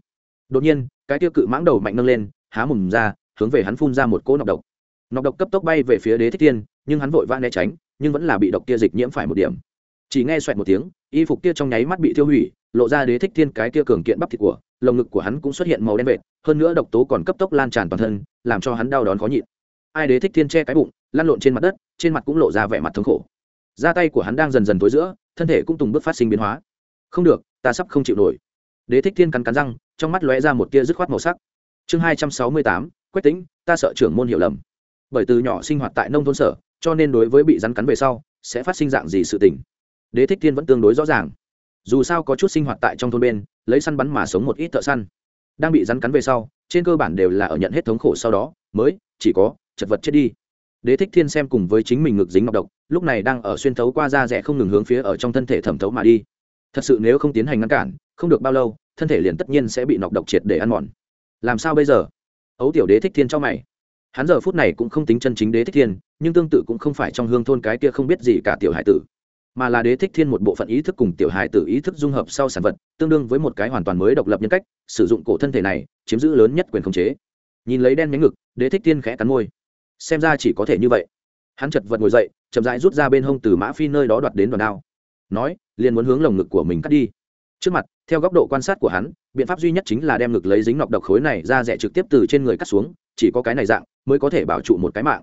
S1: Đột nhiên, cái kia cự mãng đầu mạnh nâng lên, há mùm ra, hướng về hắn phun ra một cỗ nọc độc. Nọc độc cấp tốc bay về phía đế thích thiên, nhưng hắn vội vã né tránh, nhưng vẫn là bị độc kia dịch nhiễm phải một điểm chỉ nghe xoẹt một tiếng, y phục kia trong nháy mắt bị tiêu hủy, lộ ra đế thích thiên cái kia cường kiện bắp thịt của, lồng ngực của hắn cũng xuất hiện màu đen vệt, hơn nữa độc tố còn cấp tốc lan tràn toàn thân, làm cho hắn đau đớn khó nhịn. Ai đế thích thiên che cái bụng, lăn lộn trên mặt đất, trên mặt cũng lộ ra vẻ mặt thống khổ. Da tay của hắn đang dần dần tối giữa, thân thể cũng từng bước phát sinh biến hóa. Không được, ta sắp không chịu nổi. Đế thích thiên cắn cắn răng, trong mắt lóe ra một tia dứt khoát màu sắc. Chương hai trăm sáu mươi tám, quách tính ta sợ trưởng môn hiểu lầm. Bởi từ nhỏ sinh hoạt tại nông thôn sở, cho nên đối với bị rắn cắn về sau, sẽ phát sinh dạng gì sự tình? Đế thích thiên vẫn tương đối rõ ràng. Dù sao có chút sinh hoạt tại trong thôn bên, lấy săn bắn mà sống một ít thợ săn. Đang bị rắn cắn về sau, trên cơ bản đều là ở nhận hết thống khổ sau đó, mới, chỉ có, chật vật chết đi. Đế thích thiên xem cùng với chính mình ngực dính ngọc độc, lúc này đang ở xuyên thấu qua da rẻ không ngừng hướng phía ở trong thân thể thẩm thấu mà đi. Thật sự nếu không tiến hành ngăn cản, không được bao lâu, thân thể liền tất nhiên sẽ bị nọc độc triệt để ăn mòn. Làm sao bây giờ? Ấu tiểu đế thích thiên cho mày. Hắn giờ phút này cũng không tính chân chính đế thích thiên, nhưng tương tự cũng không phải trong hương thôn cái kia không biết gì cả tiểu hải tử mà là đế thích thiên một bộ phận ý thức cùng tiểu hải tử ý thức dung hợp sau sản vật, tương đương với một cái hoàn toàn mới độc lập nhân cách, sử dụng cổ thân thể này, chiếm giữ lớn nhất quyền khống chế. Nhìn lấy đen nhánh ngực, đế thích thiên khẽ cắn môi. Xem ra chỉ có thể như vậy. Hắn chật vật ngồi dậy, chậm rãi rút ra bên hông từ mã phi nơi đó đoạt đến đòn đao. Nói, liền muốn hướng lồng ngực của mình cắt đi. Trước mặt, theo góc độ quan sát của hắn, biện pháp duy nhất chính là đem ngực lấy dính nọc độc khối này ra rẻ trực tiếp từ trên người cắt xuống, chỉ có cái này dạng mới có thể bảo trụ một cái mạng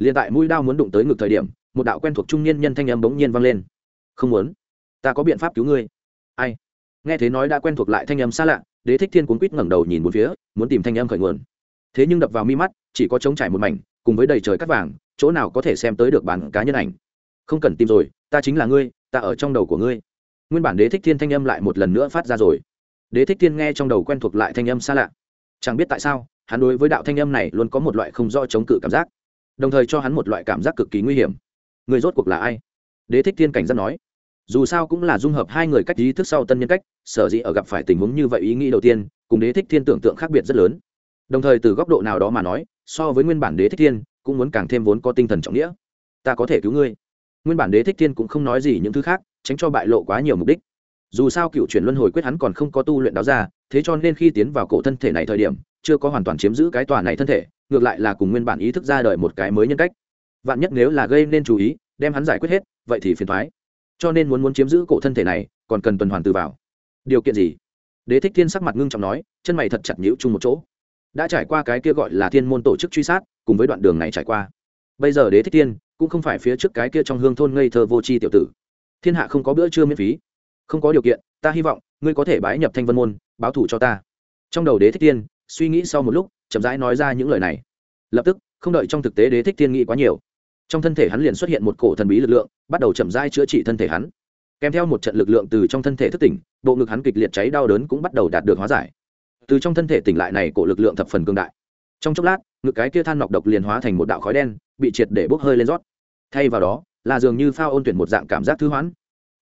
S1: liền tại mũi đao muốn đụng tới ngực thời điểm, một đạo quen thuộc trung niên nhân thanh âm bỗng nhiên vang lên. Không muốn, ta có biện pháp cứu ngươi. Ai? Nghe thế nói đã quen thuộc lại thanh âm xa lạ, đế thích thiên cuốn quýt ngẩng đầu nhìn một phía, muốn tìm thanh âm khởi nguồn. Thế nhưng đập vào mi mắt, chỉ có trống trải một mảnh, cùng với đầy trời cắt vàng, chỗ nào có thể xem tới được bản cá nhân ảnh. Không cần tìm rồi, ta chính là ngươi, ta ở trong đầu của ngươi. Nguyên bản đế thích thiên thanh âm lại một lần nữa phát ra rồi. Đế thích thiên nghe trong đầu quen thuộc lại thanh âm xa lạ. Chẳng biết tại sao, hắn đối với đạo thanh âm này luôn có một loại không do chống cự cảm giác đồng thời cho hắn một loại cảm giác cực kỳ nguy hiểm. Người rốt cuộc là ai? Đế thích thiên cảnh giác nói. Dù sao cũng là dung hợp hai người cách ý thức sau tân nhân cách, sở dĩ ở gặp phải tình huống như vậy ý nghĩ đầu tiên, cùng đế thích thiên tưởng tượng khác biệt rất lớn. Đồng thời từ góc độ nào đó mà nói, so với nguyên bản đế thích thiên, cũng muốn càng thêm vốn có tinh thần trọng nghĩa. Ta có thể cứu ngươi. Nguyên bản đế thích thiên cũng không nói gì những thứ khác, tránh cho bại lộ quá nhiều mục đích. Dù sao cựu chuyển luân hồi quyết hắn còn không có tu luyện đáo ra, thế cho nên khi tiến vào cổ thân thể này thời điểm chưa có hoàn toàn chiếm giữ cái tòa này thân thể, ngược lại là cùng nguyên bản ý thức ra đời một cái mới nhân cách. Vạn nhất nếu là gây nên chú ý, đem hắn giải quyết hết, vậy thì phiền thoái cho nên muốn muốn chiếm giữ cổ thân thể này, còn cần tuần hoàn từ vào. Điều kiện gì? Đế thích thiên sắc mặt ngưng trọng nói, chân mày thật chặt nhữ chung một chỗ. Đã trải qua cái kia gọi là thiên môn tổ chức truy sát, cùng với đoạn đường này trải qua. Bây giờ đế thích thiên cũng không phải phía trước cái kia trong hương thôn ngây thơ vô tri tiểu tử. Thiên hạ không có bữa trưa miễn phí. Không có điều kiện, ta hy vọng, ngươi có thể bái nhập thanh vân môn, báo thủ cho ta. Trong đầu đế thích thiên suy nghĩ sau một lúc, chậm rãi nói ra những lời này. Lập tức, không đợi trong thực tế đế thích thiên nghĩ quá nhiều, trong thân thể hắn liền xuất hiện một cổ thần bí lực lượng, bắt đầu chậm rãi chữa trị thân thể hắn. Kèm theo một trận lực lượng từ trong thân thể thức tỉnh, bộ ngực hắn kịch liệt cháy đau đớn cũng bắt đầu đạt được hóa giải. Từ trong thân thể tỉnh lại này cổ lực lượng thập phần cương đại. Trong chốc lát, ngực cái kia than nọc độc liền hóa thành một đạo khói đen, bị triệt để bốc hơi lên rót. Thay vào đó, là dường như phao ôn tuyển một dạng cảm giác thư hoãn.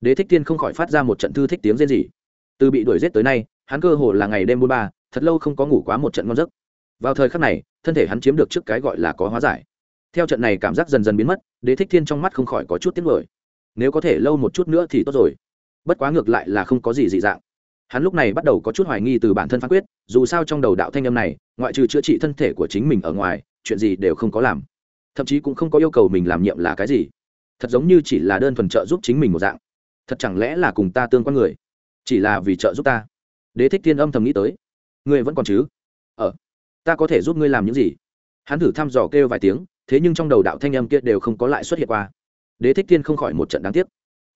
S1: Đế thích tiên không khỏi phát ra một trận thư thích tiếng rên rỉ. Từ bị đuổi g tới nay, hắn cơ hồ là ngày đêm buôn ba thật lâu không có ngủ quá một trận ngon giấc. Vào thời khắc này, thân thể hắn chiếm được trước cái gọi là có hóa giải. Theo trận này cảm giác dần dần biến mất, đế thích thiên trong mắt không khỏi có chút tiếc lời nếu có thể lâu một chút nữa thì tốt rồi. Bất quá ngược lại là không có gì dị dạng. Hắn lúc này bắt đầu có chút hoài nghi từ bản thân phán quyết, dù sao trong đầu đạo thanh âm này, ngoại trừ chữa trị thân thể của chính mình ở ngoài, chuyện gì đều không có làm. Thậm chí cũng không có yêu cầu mình làm nhiệm là cái gì. Thật giống như chỉ là đơn thuần trợ giúp chính mình một dạng. Thật chẳng lẽ là cùng ta tương quan người? Chỉ là vì trợ giúp ta? Đế thích thiên âm thầm nghĩ tới ngươi vẫn còn chứ? Ờ ta có thể giúp ngươi làm những gì? Hắn thử thăm dò kêu vài tiếng, thế nhưng trong đầu đạo thanh âm kia đều không có lại xuất hiện qua. Đế thích thiên không khỏi một trận đáng tiếc.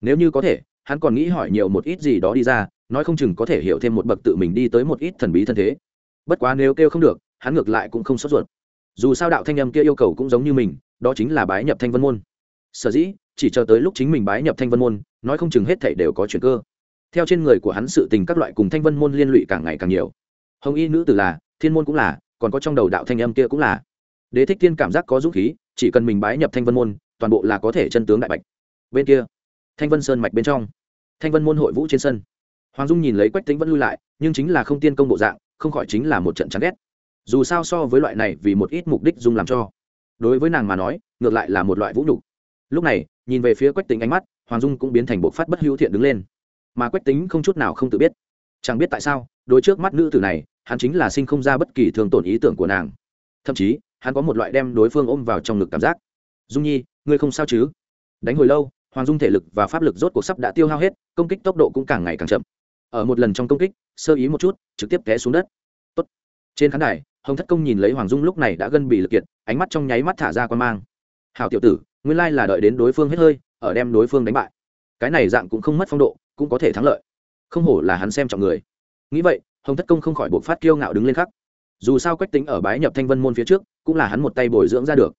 S1: Nếu như có thể, hắn còn nghĩ hỏi nhiều một ít gì đó đi ra, nói không chừng có thể hiểu thêm một bậc tự mình đi tới một ít thần bí thân thế. Bất quá nếu kêu không được, hắn ngược lại cũng không sốt ruột. Dù sao đạo thanh âm kia yêu cầu cũng giống như mình, đó chính là bái nhập thanh vân môn. Sở dĩ, chỉ chờ tới lúc chính mình bái nhập thanh vân môn, nói không chừng hết thảy đều có chuyện cơ. Theo trên người của hắn sự tình các loại cùng thanh vân môn liên lụy càng ngày càng nhiều hồng y nữ tử là, thiên môn cũng là, còn có trong đầu đạo thanh âm kia cũng là. Đế thích thiên cảm giác có dũng khí, chỉ cần mình bái nhập thanh vân môn, toàn bộ là có thể chân tướng đại bạch. Bên kia, thanh vân sơn mạch bên trong, thanh vân môn hội vũ trên sân. Hoàng dung nhìn lấy quách tính vẫn lui lại, nhưng chính là không tiên công bộ dạng, không khỏi chính là một trận chán ghét. Dù sao so với loại này vì một ít mục đích dung làm cho. Đối với nàng mà nói, ngược lại là một loại vũ nhục. Lúc này, nhìn về phía quách tính ánh mắt, hoàng dung cũng biến thành bộ phát bất hữu thiện đứng lên. Mà quách tính không chút nào không tự biết. Chẳng biết tại sao đôi trước mắt nữ tử này hắn chính là sinh không ra bất kỳ thương tổn ý tưởng của nàng. Thậm chí, hắn có một loại đem đối phương ôm vào trong ngực cảm giác. Dung nhi, ngươi không sao chứ? Đánh hồi lâu, hoàng dung thể lực và pháp lực rốt cuộc sắp đã tiêu hao hết, công kích tốc độ cũng càng ngày càng chậm. Ở một lần trong công kích, sơ ý một chút, trực tiếp té xuống đất. Tốt. trên khán đài, hồng thất công nhìn lấy hoàng dung lúc này đã gân bị lực kiệt, ánh mắt trong nháy mắt thả ra con mang. Hào tiểu tử, nguyên lai là đợi đến đối phương hết hơi, ở đem đối phương đánh bại. Cái này dạng cũng không mất phong độ, cũng có thể thắng lợi. Không hổ là hắn xem trọng người. Nghĩ vậy hồng thất công không khỏi buộc phát kiêu ngạo đứng lên khắc dù sao quách tính ở bái nhập thanh vân môn phía trước cũng là hắn một tay bồi dưỡng ra được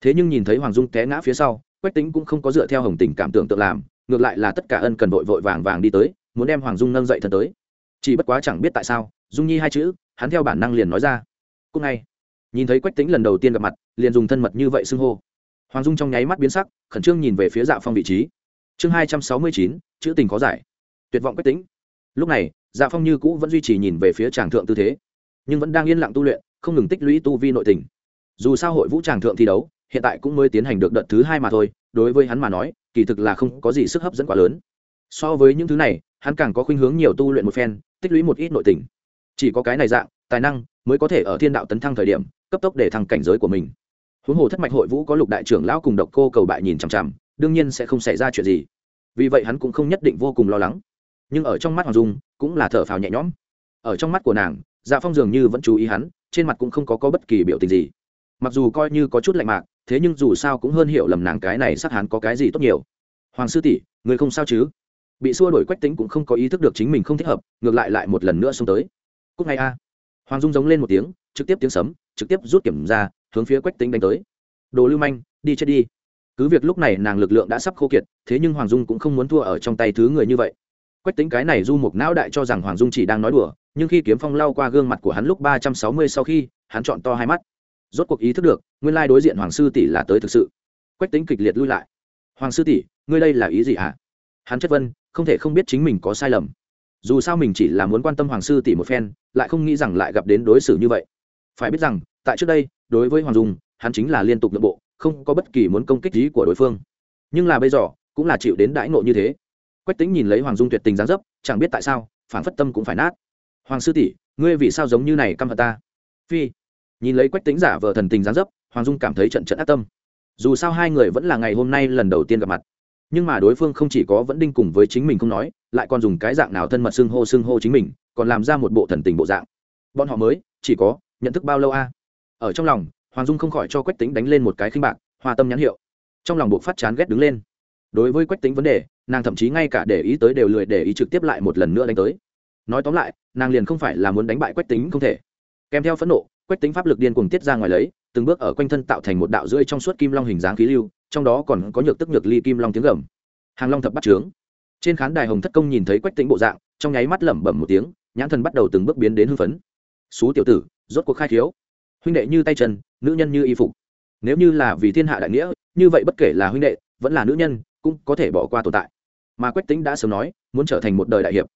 S1: thế nhưng nhìn thấy hoàng dung té ngã phía sau quách tính cũng không có dựa theo hồng tình cảm tưởng tượng làm ngược lại là tất cả ân cần vội vội vàng vàng đi tới muốn đem hoàng dung nâng dậy thân tới chỉ bất quá chẳng biết tại sao dung nhi hai chữ hắn theo bản năng liền nói ra cũng ngay nhìn thấy quách tính lần đầu tiên gặp mặt liền dùng thân mật như vậy xưng hô hoàng dung trong nháy mắt biến sắc khẩn trương nhìn về phía dạ phong vị trí chương hai trăm sáu mươi chín chữ tình có giải tuyệt vọng quách tính lúc này dạ phong như cũ vẫn duy trì nhìn về phía tràng thượng tư thế, nhưng vẫn đang yên lặng tu luyện, không ngừng tích lũy tu vi nội tình. Dù sao hội vũ tràng thượng thi đấu, hiện tại cũng mới tiến hành được đợt thứ hai mà thôi, đối với hắn mà nói, kỳ thực là không có gì sức hấp dẫn quá lớn. So với những thứ này, hắn càng có khuynh hướng nhiều tu luyện một phen, tích lũy một ít nội tình. Chỉ có cái này dạng, tài năng mới có thể ở thiên đạo tấn thăng thời điểm, cấp tốc để thăng cảnh giới của mình. Huống hồ thất mạch hội vũ có lục đại trưởng lão cùng độc cô cầu bại nhìn chằm chằm, đương nhiên sẽ không xảy ra chuyện gì. Vì vậy hắn cũng không nhất định vô cùng lo lắng. Nhưng ở trong mắt hoàng dung cũng là thở phào nhẹ nhõm. Ở trong mắt của nàng dạ phong dường như vẫn chú ý hắn trên mặt cũng không có, có bất kỳ biểu tình gì. Mặc dù coi như có chút lạnh mạc thế nhưng dù sao cũng hơn hiểu lầm nàng cái này sắc hắn có cái gì tốt nhiều. Hoàng sư tỷ người không sao chứ? Bị xua đổi quách tính cũng không có ý thức được chính mình không thích hợp ngược lại lại một lần nữa xông tới. Cúc ngay a. Hoàng dung giống lên một tiếng trực tiếp tiếng sấm trực tiếp rút kiểm ra hướng phía quách tính đánh tới. Đồ lưu manh đi chết đi. Cứ việc lúc này nàng lực lượng đã sắp khô kiệt thế nhưng hoàng dung cũng không muốn thua ở trong tay thứ người như vậy quách tính cái này du mục não đại cho rằng hoàng dung chỉ đang nói đùa, nhưng khi kiếm phong lao qua gương mặt của hắn lúc ba trăm sáu mươi sau khi, hắn chọn to hai mắt. Rốt cuộc ý thức được, nguyên lai đối diện hoàng sư tỷ là tới thực sự. Quách tính kịch liệt lui lại. Hoàng sư tỷ, ngươi đây là ý gì hả? Hắn chất vân không thể không biết chính mình có sai lầm. Dù sao mình chỉ là muốn quan tâm hoàng sư tỷ một phen, lại không nghĩ rằng lại gặp đến đối xử như vậy. Phải biết rằng, tại trước đây, đối với hoàng dung, hắn chính là liên tục nội bộ, không có bất kỳ muốn công kích gì của đối phương. Nhưng là bây giờ, cũng là chịu đến đãi ngộ như thế quách tính nhìn lấy hoàng dung tuyệt tình dáng dấp, chẳng biết tại sao phản phất tâm cũng phải nát. Hoàng sư tỷ, ngươi vì sao giống như này căm hận ta? Phi. Nhìn lấy quách tính giả vờ thần tình dáng dấp, hoàng dung cảm thấy trận trận ác tâm. Dù sao hai người vẫn là ngày hôm nay lần đầu tiên gặp mặt. Nhưng mà đối phương không chỉ có vẫn đinh cùng với chính mình không nói, lại còn dùng cái dạng nào thân mật xưng hô xưng hô chính mình, còn làm ra một bộ thần tình bộ dạng. Bọn họ mới, chỉ có, nhận thức bao lâu a? Ở trong lòng, hoàng dung không khỏi cho quách tính đánh lên một cái khinh bạc, hoa tâm nhãn hiệu. Trong lòng buộc phát chán ghét đứng lên. Đối với quách tính vấn đề nàng thậm chí ngay cả để ý tới đều lười để ý trực tiếp lại một lần nữa đánh tới. Nói tóm lại, nàng liền không phải là muốn đánh bại quách tính không thể. Kèm theo phẫn nộ, quách tính pháp lực điên cuồng tiết ra ngoài lấy, từng bước ở quanh thân tạo thành một đạo rưỡi trong suốt kim long hình dáng khí lưu, trong đó còn có nhược tức nhược ly kim long tiếng gầm. Hàng long thập bắt trướng. Trên khán đài hồng thất công nhìn thấy quách tính bộ dạng, trong nháy mắt lẩm bẩm một tiếng, nhãn thần bắt đầu từng bước biến đến hưng phấn. Xú tiểu tử, rốt cuộc khai thiếu huynh đệ như tay chân, nữ nhân như y phục. Nếu như là vì thiên hạ đại nghĩa, như vậy bất kể là huynh đệ, vẫn là nữ nhân cũng có thể bỏ qua tồn tại. Mà quách tính đã sớm nói, muốn trở thành một đời đại hiệp.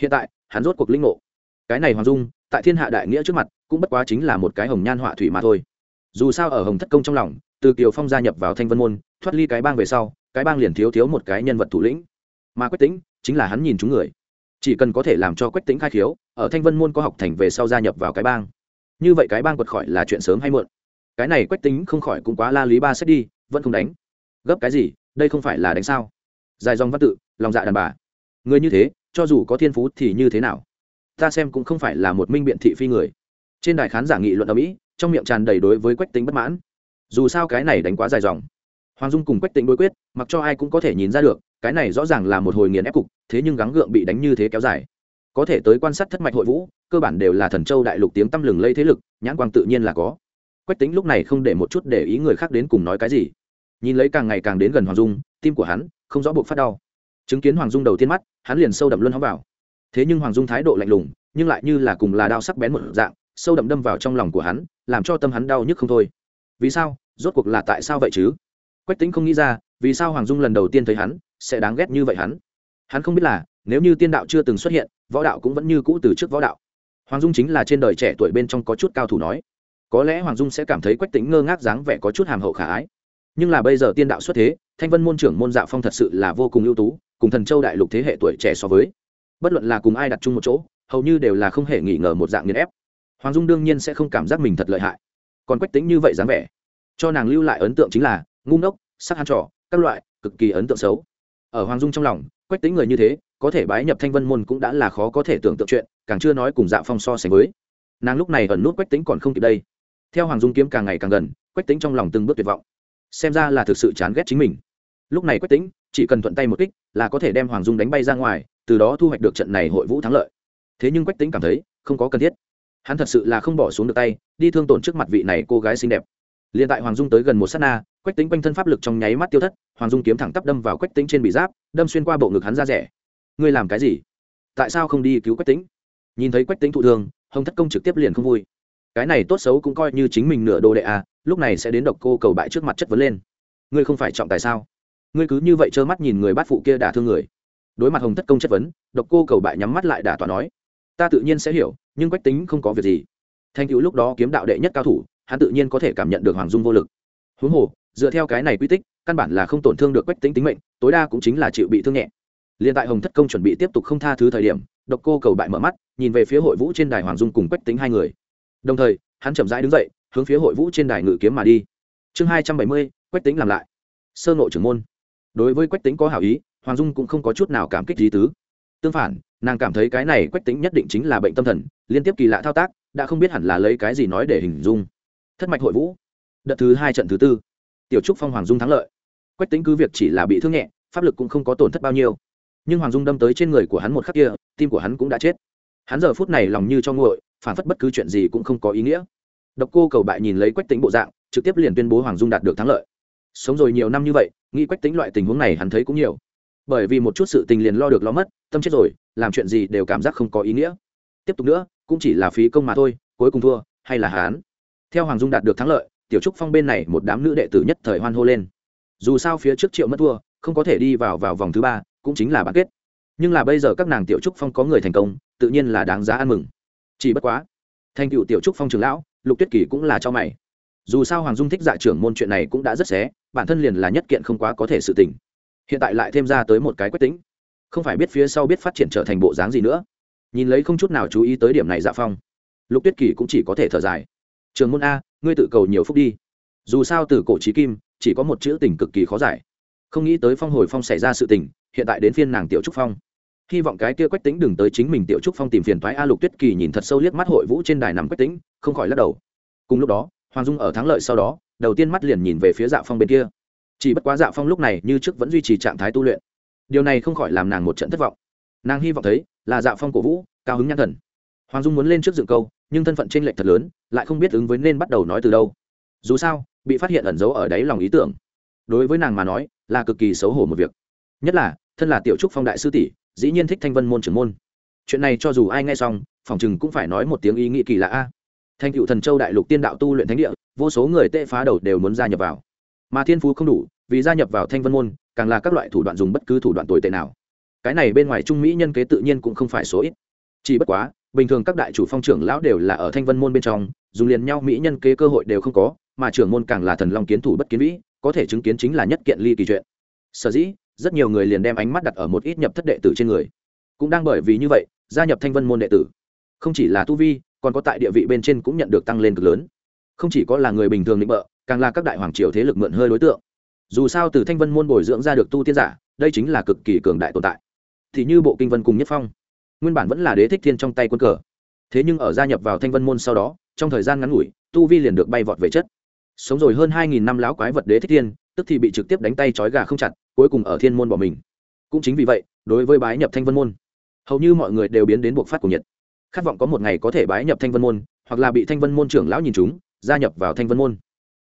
S1: Hiện tại, hắn rốt cuộc linh ngộ. Cái này hoàng dung, tại thiên hạ đại nghĩa trước mặt, cũng bất quá chính là một cái hồng nhan họa thủy mà thôi. Dù sao ở hồng thất công trong lòng, từ kiều phong gia nhập vào thanh vân môn, thoát ly cái bang về sau, cái bang liền thiếu thiếu một cái nhân vật thủ lĩnh. Mà quách tính chính là hắn nhìn chúng người. Chỉ cần có thể làm cho quách tính khai khiếu, ở thanh vân môn có học thành về sau gia nhập vào cái bang. Như vậy cái bang quật khỏi là chuyện sớm hay muộn. Cái này quách tính không khỏi cũng quá la lý ba xét đi, vẫn không đánh. Gấp cái gì đây không phải là đánh sao? Dài dòng văn tự, lòng dạ đàn bà. Người như thế, cho dù có thiên phú thì như thế nào? Ta xem cũng không phải là một minh biện thị phi người. Trên đài khán giả nghị luận ở mỹ trong miệng tràn đầy đối với quách tính bất mãn. Dù sao cái này đánh quá dài dòng. Hoàng dung cùng quách tính đối quyết, mặc cho ai cũng có thể nhìn ra được, cái này rõ ràng là một hồi nghiền ép cục, thế nhưng gắng gượng bị đánh như thế kéo dài. Có thể tới quan sát thất mạch hội vũ, cơ bản đều là thần châu đại lục tiếng tăm lừng lây thế lực, nhãn quang tự nhiên là có. Quách tính lúc này không để một chút để ý người khác đến cùng nói cái gì nhìn lấy càng ngày càng đến gần hoàng dung, tim của hắn không rõ buộc phát đau. Chứng kiến hoàng dung đầu tiên mắt, hắn liền sâu đậm luôn hóng vào. Thế nhưng hoàng dung thái độ lạnh lùng, nhưng lại như là cùng là đao sắc bén một dạng, sâu đậm đâm vào trong lòng của hắn, làm cho tâm hắn đau nhức không thôi. Vì sao? Rốt cuộc là tại sao vậy chứ? Quách tính không nghĩ ra, vì sao hoàng dung lần đầu tiên thấy hắn sẽ đáng ghét như vậy hắn. Hắn không biết là, nếu như tiên đạo chưa từng xuất hiện, võ đạo cũng vẫn như cũ từ trước võ đạo. Hoàng dung chính là trên đời trẻ tuổi bên trong có chút cao thủ nói. Có lẽ hoàng dung sẽ cảm thấy quách tính ngơ ngác dáng vẻ có chút hàm hậu khả ái nhưng là bây giờ tiên đạo xuất thế, thanh vân môn trưởng môn dạo phong thật sự là vô cùng ưu tú, cùng thần châu đại lục thế hệ tuổi trẻ so với. Bất luận là cùng ai đặt chung một chỗ, hầu như đều là không hề nghi ngờ một dạng nghiền ép. Hoàng dung đương nhiên sẽ không cảm giác mình thật lợi hại. Còn quách tính như vậy dáng vẻ, cho nàng lưu lại ấn tượng chính là ngu ngốc, sắc hàn trò, các loại, cực kỳ ấn tượng xấu. Ở hoàng dung trong lòng, quách tính người như thế, có thể bái nhập thanh vân môn cũng đã là khó có thể tưởng tượng chuyện, càng chưa nói cùng dạ phong so sánh với. Nàng lúc này ẩn nút quách tính còn không kịp đây. Theo hoàng dung kiếm càng ngày càng gần, quách tính trong lòng từng bước tuyệt vọng xem ra là thực sự chán ghét chính mình. Lúc này quách tính chỉ cần thuận tay một kích, là có thể đem hoàng dung đánh bay ra ngoài, từ đó thu hoạch được trận này hội vũ thắng lợi. Thế nhưng quách tính cảm thấy, không có cần thiết. Hắn thật sự là không bỏ xuống được tay, đi thương tổn trước mặt vị này cô gái xinh đẹp. Liền tại hoàng dung tới gần một s á t na, quách tính quanh thân pháp lực trong nháy mắt tiêu thất, hoàng dung kiếm thẳng tắp đâm vào quách tính trên bị giáp, đâm xuyên qua bộ ngực hắn ra rẻ. Ngươi làm cái gì? Tại sao không đi cứu quách tính nhìn thấy quách tính thụ thương, hồng thất công trực tiếp liền không vui cái này tốt xấu cũng coi như chính mình nửa đồ đệ à lúc này sẽ đến độc cô cầu bại trước mặt chất vấn lên. Ngươi không phải trọng tài sao? Ngươi cứ như vậy trơ mắt nhìn người bát phụ kia đả thương người. Đối mặt hồng thất công chất vấn, độc cô cầu bại nhắm mắt lại đả tỏa nói, ta tự nhiên sẽ hiểu, nhưng quách tính không có việc gì. Thanh cựu lúc đó kiếm đạo đệ nhất cao thủ, hắn tự nhiên có thể cảm nhận được hoàng dung vô lực. Huống hồ, dựa theo cái này quy tích, căn bản là không tổn thương được quách tính tính mệnh, tối đa cũng chính là chịu bị thương nhẹ. Liền tại hồng thất công chuẩn bị tiếp tục không tha thứ thời điểm, độc cô cầu bại mở mắt, nhìn về phía hội vũ trên đài hoàng dung cùng quách tính hai người đồng thời, hắn chậm rãi đứng dậy, hướng phía hội vũ trên đài ngự kiếm mà đi. Chương hai trăm bảy mươi, quách tính làm lại. Sơ nội trưởng môn. Đối với quách tính có hảo ý, hoàng dung cũng không có chút nào cảm kích lý tứ. Tương phản, nàng cảm thấy cái này quách tính nhất định chính là bệnh tâm thần, liên tiếp kỳ lạ thao tác, đã không biết hẳn là lấy cái gì nói để hình dung. Thất mạch hội vũ. Đợt thứ hai trận thứ tư. Tiểu trúc phong hoàng dung thắng lợi. Quách tính cứ việc chỉ là bị thương nhẹ, pháp lực cũng không có tổn thất bao nhiêu. Nhưng hoàng dung đâm tới trên người của hắn một khắc kia, tim của hắn cũng đã chết. Hắn giờ phút này lòng như cho nguội phản phất bất cứ chuyện gì cũng không có ý nghĩa. Độc cô cầu bại nhìn lấy quách tính bộ dạng, trực tiếp liền tuyên bố hoàng dung đạt được thắng lợi. Sống rồi nhiều năm như vậy, nghĩ quách tính loại tình huống này hắn thấy cũng nhiều. Bởi vì một chút sự tình liền lo được lo mất, tâm chết rồi, làm chuyện gì đều cảm giác không có ý nghĩa. Tiếp tục nữa, cũng chỉ là phí công mà thôi, cuối cùng thua, hay là hán? Theo hoàng dung đạt được thắng lợi, tiểu trúc phong bên này một đám nữ đệ tử nhất thời hoan hô lên. Dù sao phía trước triệu mất thua, không có thể đi vào vào vòng thứ ba, cũng chính là bán kết. Nhưng là bây giờ các nàng tiểu trúc phong có người thành công, tự nhiên là đáng giá ăn mừng chỉ bất quá, thành cựu tiểu trúc phong trường lão, lục tuyết kỳ cũng là cho mày. Dù sao hoàng dung thích dạ trưởng môn chuyện này cũng đã rất xé, bản thân liền là nhất kiện không quá có thể sự tình. Hiện tại lại thêm ra tới một cái quyết tính. Không phải biết phía sau biết phát triển trở thành bộ dáng gì nữa. Nhìn lấy không chút nào chú ý tới điểm này dạ phong, lục tuyết kỳ cũng chỉ có thể thở dài. Trường môn a, ngươi tự cầu nhiều phúc đi. Dù sao từ cổ trí kim, chỉ có một chữ tình cực kỳ khó giải. Không nghĩ tới phong hồi phong xảy ra sự tình, hiện tại đến phiên nàng tiểu trúc phong hy vọng cái kia quách tính đừng tới chính mình tiểu trúc phong tìm phiền thoái a lục tuyết kỳ nhìn thật sâu liếc mắt hội vũ trên đài nằm quách tính không khỏi lắc đầu. Cùng lúc đó, hoàng dung ở thắng lợi sau đó, đầu tiên mắt liền nhìn về phía dạ phong bên kia. Chỉ bất quá dạ phong lúc này như trước vẫn duy trì trạng thái tu luyện. Điều này không khỏi làm nàng một trận thất vọng. Nàng hy vọng thấy, là dạ phong cổ vũ, cao hứng nhãn thần. Hoàng dung muốn lên trước dựng câu, nhưng thân phận t r ê n lệch thật lớn, lại không biết ứng với nên bắt đầu nói từ đâu. Dù sao, bị phát hiện ẩn giấu ở đáy lòng ý tưởng. Đối với nàng mà nói, là cực kỳ xấu hổ một việc. Nhất là, thân là tiểu trúc phong đại sư tỷ dĩ nhiên thích thanh vân môn trưởng môn. Chuyện này cho dù ai nghe xong, phòng chừng cũng phải nói một tiếng ý nghĩ kỳ lạ a. Thanh cựu thần châu đại lục tiên đạo tu luyện thánh địa, vô số người tệ phá đầu đều muốn gia nhập vào. Mà thiên phú không đủ, vì gia nhập vào thanh vân môn, càng là các loại thủ đoạn dùng bất cứ thủ đoạn tồi tệ nào. Cái này bên ngoài trung mỹ nhân kế tự nhiên cũng không phải số ít. Chỉ bất quá, bình thường các đại chủ phong trưởng lão đều là ở thanh vân môn bên trong, dùng liền nhau mỹ nhân kế cơ hội đều không có, mà trưởng môn càng là thần long kiến thủ bất kiến vĩ, có thể chứng kiến chính là nhất kiện ly kỳ chuyện. Sở dĩ rất nhiều người liền đem ánh mắt đặt ở một ít nhập thất đệ tử trên người. Cũng đang bởi vì như vậy, gia nhập thanh vân môn đệ tử. Không chỉ là tu vi, còn có tại địa vị bên trên cũng nhận được tăng lên cực lớn. Không chỉ có là người bình thường định bợ, càng là các đại hoàng triều thế lực mượn hơi đối tượng. Dù sao từ thanh vân môn bồi dưỡng ra được tu tiên giả, đây chính là cực kỳ cường đại tồn tại. Thì như bộ kinh vân cùng nhất phong, nguyên bản vẫn là đế thích thiên trong tay quân cờ. Thế nhưng ở gia nhập vào thanh vân môn sau đó, trong thời gian ngắn ngủi, tu vi liền được bay vọt về chất. Sống rồi hơn hai nghìn năm láo quái vật đế thích thiên, tức thì bị trực tiếp đánh tay trói gà không chặt cuối cùng ở thiên môn bỏ mình. Cũng chính vì vậy, đối với bái nhập thanh vân môn, hầu như mọi người đều biến đến buộc phát của nhiệt. Khát vọng có một ngày có thể bái nhập thanh vân môn, hoặc là bị thanh vân môn trưởng lão nhìn chúng, gia nhập vào thanh vân môn.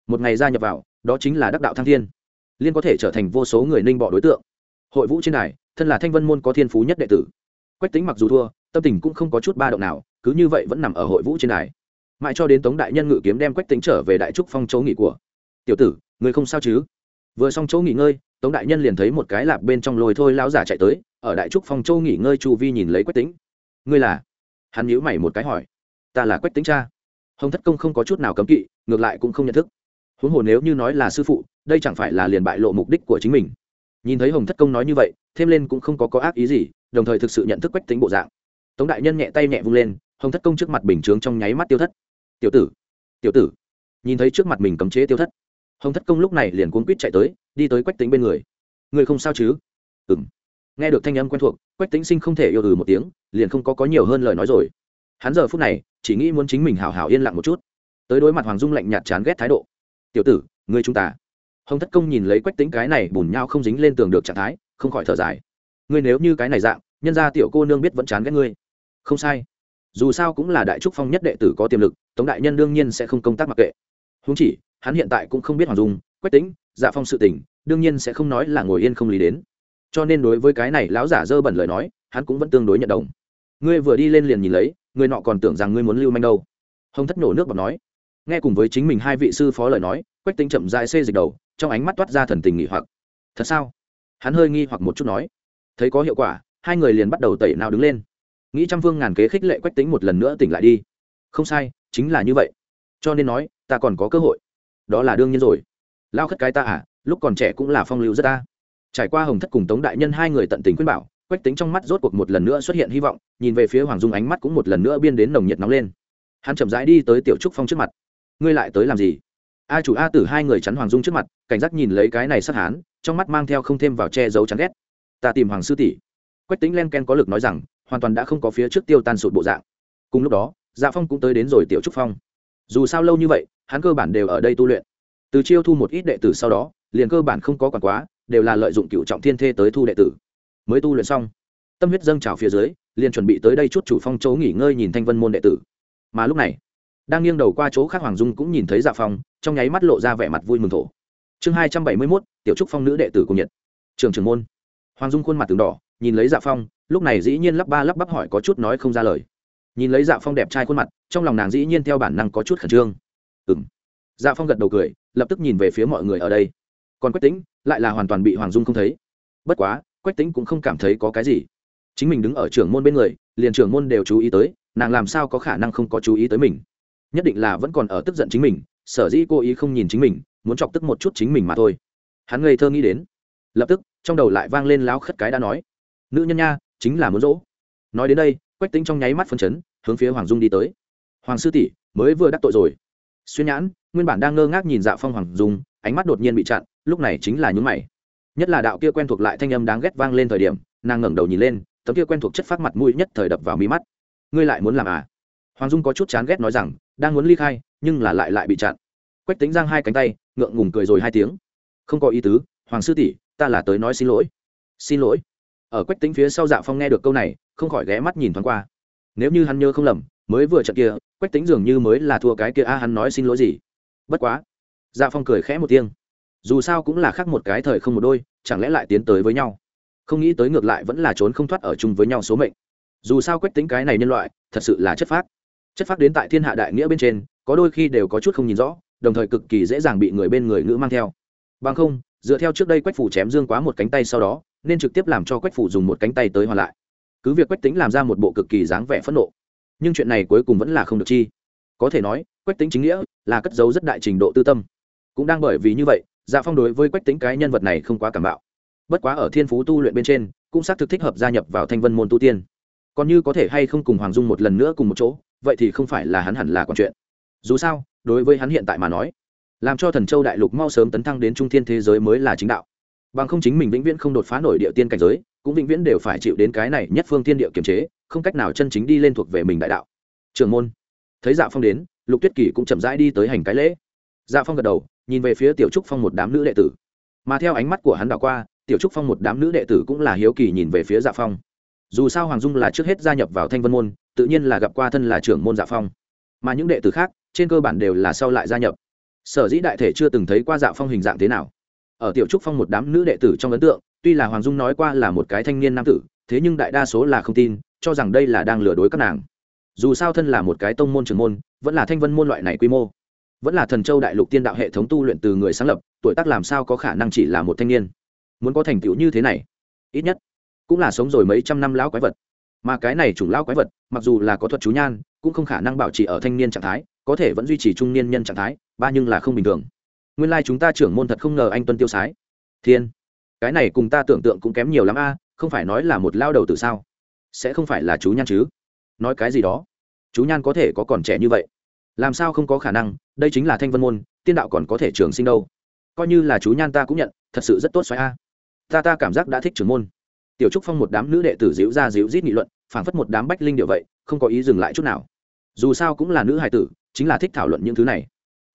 S1: Một ngày gia nhập vào, đó chính là đắc đạo thăng thiên. Liên có thể trở thành vô số người ninh bỏ đối tượng. Hội vũ trên đài, thân là thanh vân môn có thiên phú nhất đệ tử. Quách tính mặc dù thua, tâm tình cũng không có chút ba động nào, cứ như vậy vẫn nằm ở hội vũ trên đài. Mãi cho đến tống đại nhân ngự kiếm đem quách tính trở về đại trúc phong chỗ nghỉ của. Tiểu tử, người không sao chứ? Vừa xong chỗ nghỉ ngơi tống đại nhân liền thấy một cái lạp bên trong lồi thôi lão giả chạy tới, ở đại trúc phong châu nghỉ ngơi chu vi nhìn lấy quách tính ngươi là? Hắn nhíu mày một cái hỏi. Ta là quách tính cha. Hồng thất công không có chút nào cấm kỵ, ngược lại cũng không nhận thức. Huống hồ nếu như nói là sư phụ, đây chẳng phải là liền bại lộ mục đích của chính mình. Nhìn thấy hồng thất công nói như vậy, thêm lên cũng không có có ác ý gì, đồng thời thực sự nhận thức quách tính bộ dạng. Tống đại nhân nhẹ tay nhẹ vung lên, hồng thất công trước mặt bình chướng trong nháy mắt tiêu thất. Tiểu tử tiểu tử. Nhìn thấy trước mặt mình cấm chế tiêu thất, hồng thất công lúc này liền cuốn quýt chạy tới đi tới quách tính bên người. Người không sao chứ? Ừ m nghe được thanh âm quen thuộc, quách tính sinh không thể yêu ừ một tiếng, liền không có có nhiều hơn lời nói rồi. Hắn giờ phút này, chỉ nghĩ muốn chính mình hào hào yên lặng một chút. Tới đối mặt hoàng dung lạnh nhạt chán ghét thái độ. Tiểu tử người chúng ta. Hồng thất công nhìn lấy quách tính cái này bùn nhau không dính lên tường được trạng thái, không khỏi thở dài. Ngươi nếu như cái này dạng, nhân ra tiểu cô nương biết vẫn chán ghét ngươi. Không sai. Dù sao cũng là đại trúc phong nhất đệ tử có tiềm lực, tống đại nhân đương nhiên sẽ không công tác mặc kệ. Húng chỉ, hắn hiện tại cũng không biết hoàng dung, quách tính dạ phong sự tình, đương nhiên sẽ không nói là ngồi yên không lý đến. Cho nên đối với cái này lão giả dơ bẩn lời nói, hắn cũng vẫn tương đối nhận đồng. Ngươi vừa đi lên liền nhìn lấy, người nọ còn tưởng rằng ngươi muốn lưu manh đâu. Hồng thất nổ nước bọc nói. Nghe cùng với chính mình hai vị sư phó lời nói, quách tính chậm dại xê dịch đầu, trong ánh mắt toát ra thần tình nghỉ hoặc. Thật sao? Hắn hơi nghi hoặc một chút nói. Thấy có hiệu quả, hai người liền bắt đầu tẩy nào đứng lên. Nghĩ trăm phương ngàn kế khích lệ quách tính một lần nữa tỉnh lại đi. Không sai, chính là như vậy. Cho nên nói, ta còn có cơ hội. Đó là đương nhiên rồi lao khất cái ta à lúc còn trẻ cũng là phong lưu rất ta. Trải qua hồng thất cùng tống đại nhân hai người tận tình khuyên bảo, quách tính trong mắt rốt cuộc một lần nữa xuất hiện hy vọng, nhìn về phía hoàng dung ánh mắt cũng một lần nữa biên đến nồng nhiệt nóng lên. Hắn chậm rãi đi tới tiểu trúc phong trước mặt. Ngươi lại tới làm gì? A chủ a tử hai người chắn hoàng dung trước mặt, cảnh giác nhìn lấy cái này sát hán, trong mắt mang theo không thêm vào che giấu chắn ghét. Ta tìm hoàng sư tỷ. Quách tính len ken có lực nói rằng, hoàn toàn đã không có phía trước tiêu tan sụt bộ dạng. Cùng lúc đó dạ phong cũng tới đến rồi tiểu trúc phong. Dù sao lâu như vậy, hắn cơ bản đều ở đây tu luyện từ chiêu thu một ít đệ tử sau đó, liền cơ bản không có quản quá, đều là lợi dụng cựu trọng thiên thê tới thu đệ tử. Mới tu luyện xong, tâm huyết dâng trào phía dưới, liền chuẩn bị tới đây chút chủ phong chỗ nghỉ ngơi nhìn thanh vân môn đệ tử. Mà lúc này, đang nghiêng đầu qua chỗ khác hoàng dung cũng nhìn thấy dạ phong, trong nháy mắt lộ ra vẻ mặt vui mừng thổ. Chương hai trăm bảy mươi mốt, tiểu trúc phong nữ đệ tử cùng nhật. Trường trường môn. Hoàng dung khuôn mặt từng đỏ, nhìn lấy dạ phong, lúc này dĩ nhiên lắp ba lắp bắp hỏi có chút nói không ra lời. Nhìn lấy dạ phong đẹp trai khuôn mặt, trong lòng nàng dĩ nhiên theo bản năng có chút khẩn trương. Ừ m dạ phong gật đầu cười, lập tức nhìn về phía mọi người ở đây. Còn quách tính lại là hoàn toàn bị hoàng dung không thấy. Bất quá, quách tính cũng không cảm thấy có cái gì. Chính mình đứng ở trưởng môn bên người, liền trưởng môn đều chú ý tới, nàng làm sao có khả năng không có chú ý tới mình? Nhất định là vẫn còn ở tức giận chính mình, sở dĩ cô ý không nhìn chính mình, muốn chọc tức một chút chính mình mà thôi. Hắn ngây thơ nghĩ đến. Lập tức, trong đầu lại vang lên láo khất cái đã nói. Nữ nhân nha, chính là muốn dỗ. Nói đến đây, quách tính trong nháy mắt phân chấn, hướng phía hoàng dung đi tới. Hoàng sư tỷ, mới vừa đắc tội rồi xuyên nhãn, nguyên bản đang ngơ ngác nhìn dạ phong hoàng dung, ánh mắt đột nhiên bị chặn, lúc này chính là nhún mày. Nhất là đạo kia quen thuộc lại thanh âm đáng ghét vang lên thời điểm, nàng ngẩng đầu nhìn lên, tấm kia quen thuộc chất phát mặt mũi nhất thời đập vào mí mắt. Ngươi lại muốn làm à? Hoàng dung có chút chán ghét nói rằng, đang muốn ly khai, nhưng là lại lại bị chặn. Quách tính giang hai cánh tay, ngượng ngùng cười rồi hai tiếng. Không có ý tứ, hoàng sư tỷ, ta là tới nói xin lỗi. Xin lỗi. Ở quách tính phía sau dạ phong nghe được câu này, không khỏi ghé mắt nhìn thoáng qua nếu như hắn nhớ không lầm, mới vừa trận kia, quách tính dường như mới là thua cái kia, a, hắn nói xin lỗi gì? Bất quá. Dạ phong cười khẽ một tiếng. Dù sao cũng là khác một cái thời không một đôi, chẳng lẽ lại tiến tới với nhau? Không nghĩ tới ngược lại vẫn là trốn không thoát ở chung với nhau số mệnh. Dù sao quách tính cái này nhân loại, thật sự là chất phác. Chất phác đến tại thiên hạ đại nghĩa bên trên, có đôi khi đều có chút không nhìn rõ, đồng thời cực kỳ dễ dàng bị người bên người ngữ mang theo. Bằng không, dựa theo trước đây quách phủ chém dương quá một cánh tay sau đó, nên trực tiếp làm cho quách phủ dùng một cánh tay tới hoàn lại cứ việc quách tính làm ra một bộ cực kỳ dáng vẻ phẫn nộ, nhưng chuyện này cuối cùng vẫn là không được chi. Có thể nói, quách tính chính nghĩa là cất giấu rất đại trình độ tư tâm. Cũng đang bởi vì như vậy dạ phong đối với quách tính cái nhân vật này không quá cảm bạo. Bất quá ở thiên phú tu luyện bên trên, cũng xác thực thích hợp gia nhập vào thanh vân môn tu tiên. Còn như có thể hay không cùng hoàng dung một lần nữa cùng một chỗ, vậy thì không phải là hắn hẳn là còn chuyện. Dù sao, đối với hắn hiện tại mà nói, làm cho thần châu đại lục mau sớm tấn thăng đến trung thiên thế giới mới là chính đạo. Bằng không chính mình vĩnh viễn không đột phá nổi địa tiên cảnh giới cũng vĩnh viễn đều phải chịu đến cái này nhất phương thiên địa kiềm chế, không cách nào chân chính đi lên thuộc về mình đại đạo. Trường môn. Thấy dạ phong đến, lục tuyết kỳ cũng chậm rãi đi tới hành cái lễ. Dạ phong gật đầu, nhìn về phía tiểu trúc phong một đám nữ đệ tử. Mà theo ánh mắt của hắn đảo qua, tiểu trúc phong một đám nữ đệ tử cũng là hiếu kỳ nhìn về phía dạ phong. Dù sao hoàng dung là trước hết gia nhập vào thanh vân môn, tự nhiên là gặp qua thân là trưởng môn dạ phong. Mà những đệ tử khác, trên cơ bản đều là sau lại gia nhập. Sở dĩ đại thể chưa từng thấy qua dạ phong hình dạng thế nào? Ở tiểu trúc phong một đám nữ đệ tử trong ấn tượng, tuy là hoàng dung nói qua là một cái thanh niên nam tử, thế nhưng đại đa số là không tin, cho rằng đây là đang lừa đối các nàng. Dù sao thân là một cái tông môn trưởng môn, vẫn là thanh vân môn loại này quy mô. Vẫn là thần châu đại lục tiên đạo hệ thống tu luyện từ người sáng lập, tuổi tác làm sao có khả năng chỉ là một thanh niên. Muốn có thành tựu như thế này, ít nhất cũng là sống rồi mấy trăm năm lão quái vật. Mà cái này chủng lão quái vật, mặc dù là có thuật chú nhan, cũng không khả năng bảo trì ở thanh niên trạng thái, có thể vẫn duy trì trung niên nhân trạng thái, ba nhưng là không bình thường nguyên lai、like、chúng ta trưởng môn thật không ngờ anh tuân tiêu sái. Thiên, cái này cùng ta tưởng tượng cũng kém nhiều lắm a, không phải nói là một lao đầu từ sao? Sẽ không phải là chú nhan chứ? Nói cái gì đó? Chú nhan có thể có còn trẻ như vậy? Làm sao không có khả năng? Đây chính là thanh vân môn, tiên đạo còn có thể trường sinh đâu. Coi như là chú nhan ta cũng nhận, thật sự rất tốt xoáy a. Ta ta cảm giác đã thích trưởng môn. Tiểu trúc phong một đám nữ đệ tử dịu ra dịu rít nghị luận, phảng phất một đám bách linh điệu vậy, không có ý dừng lại chút nào. Dù sao cũng là nữ hài tử, chính là thích thảo luận những thứ này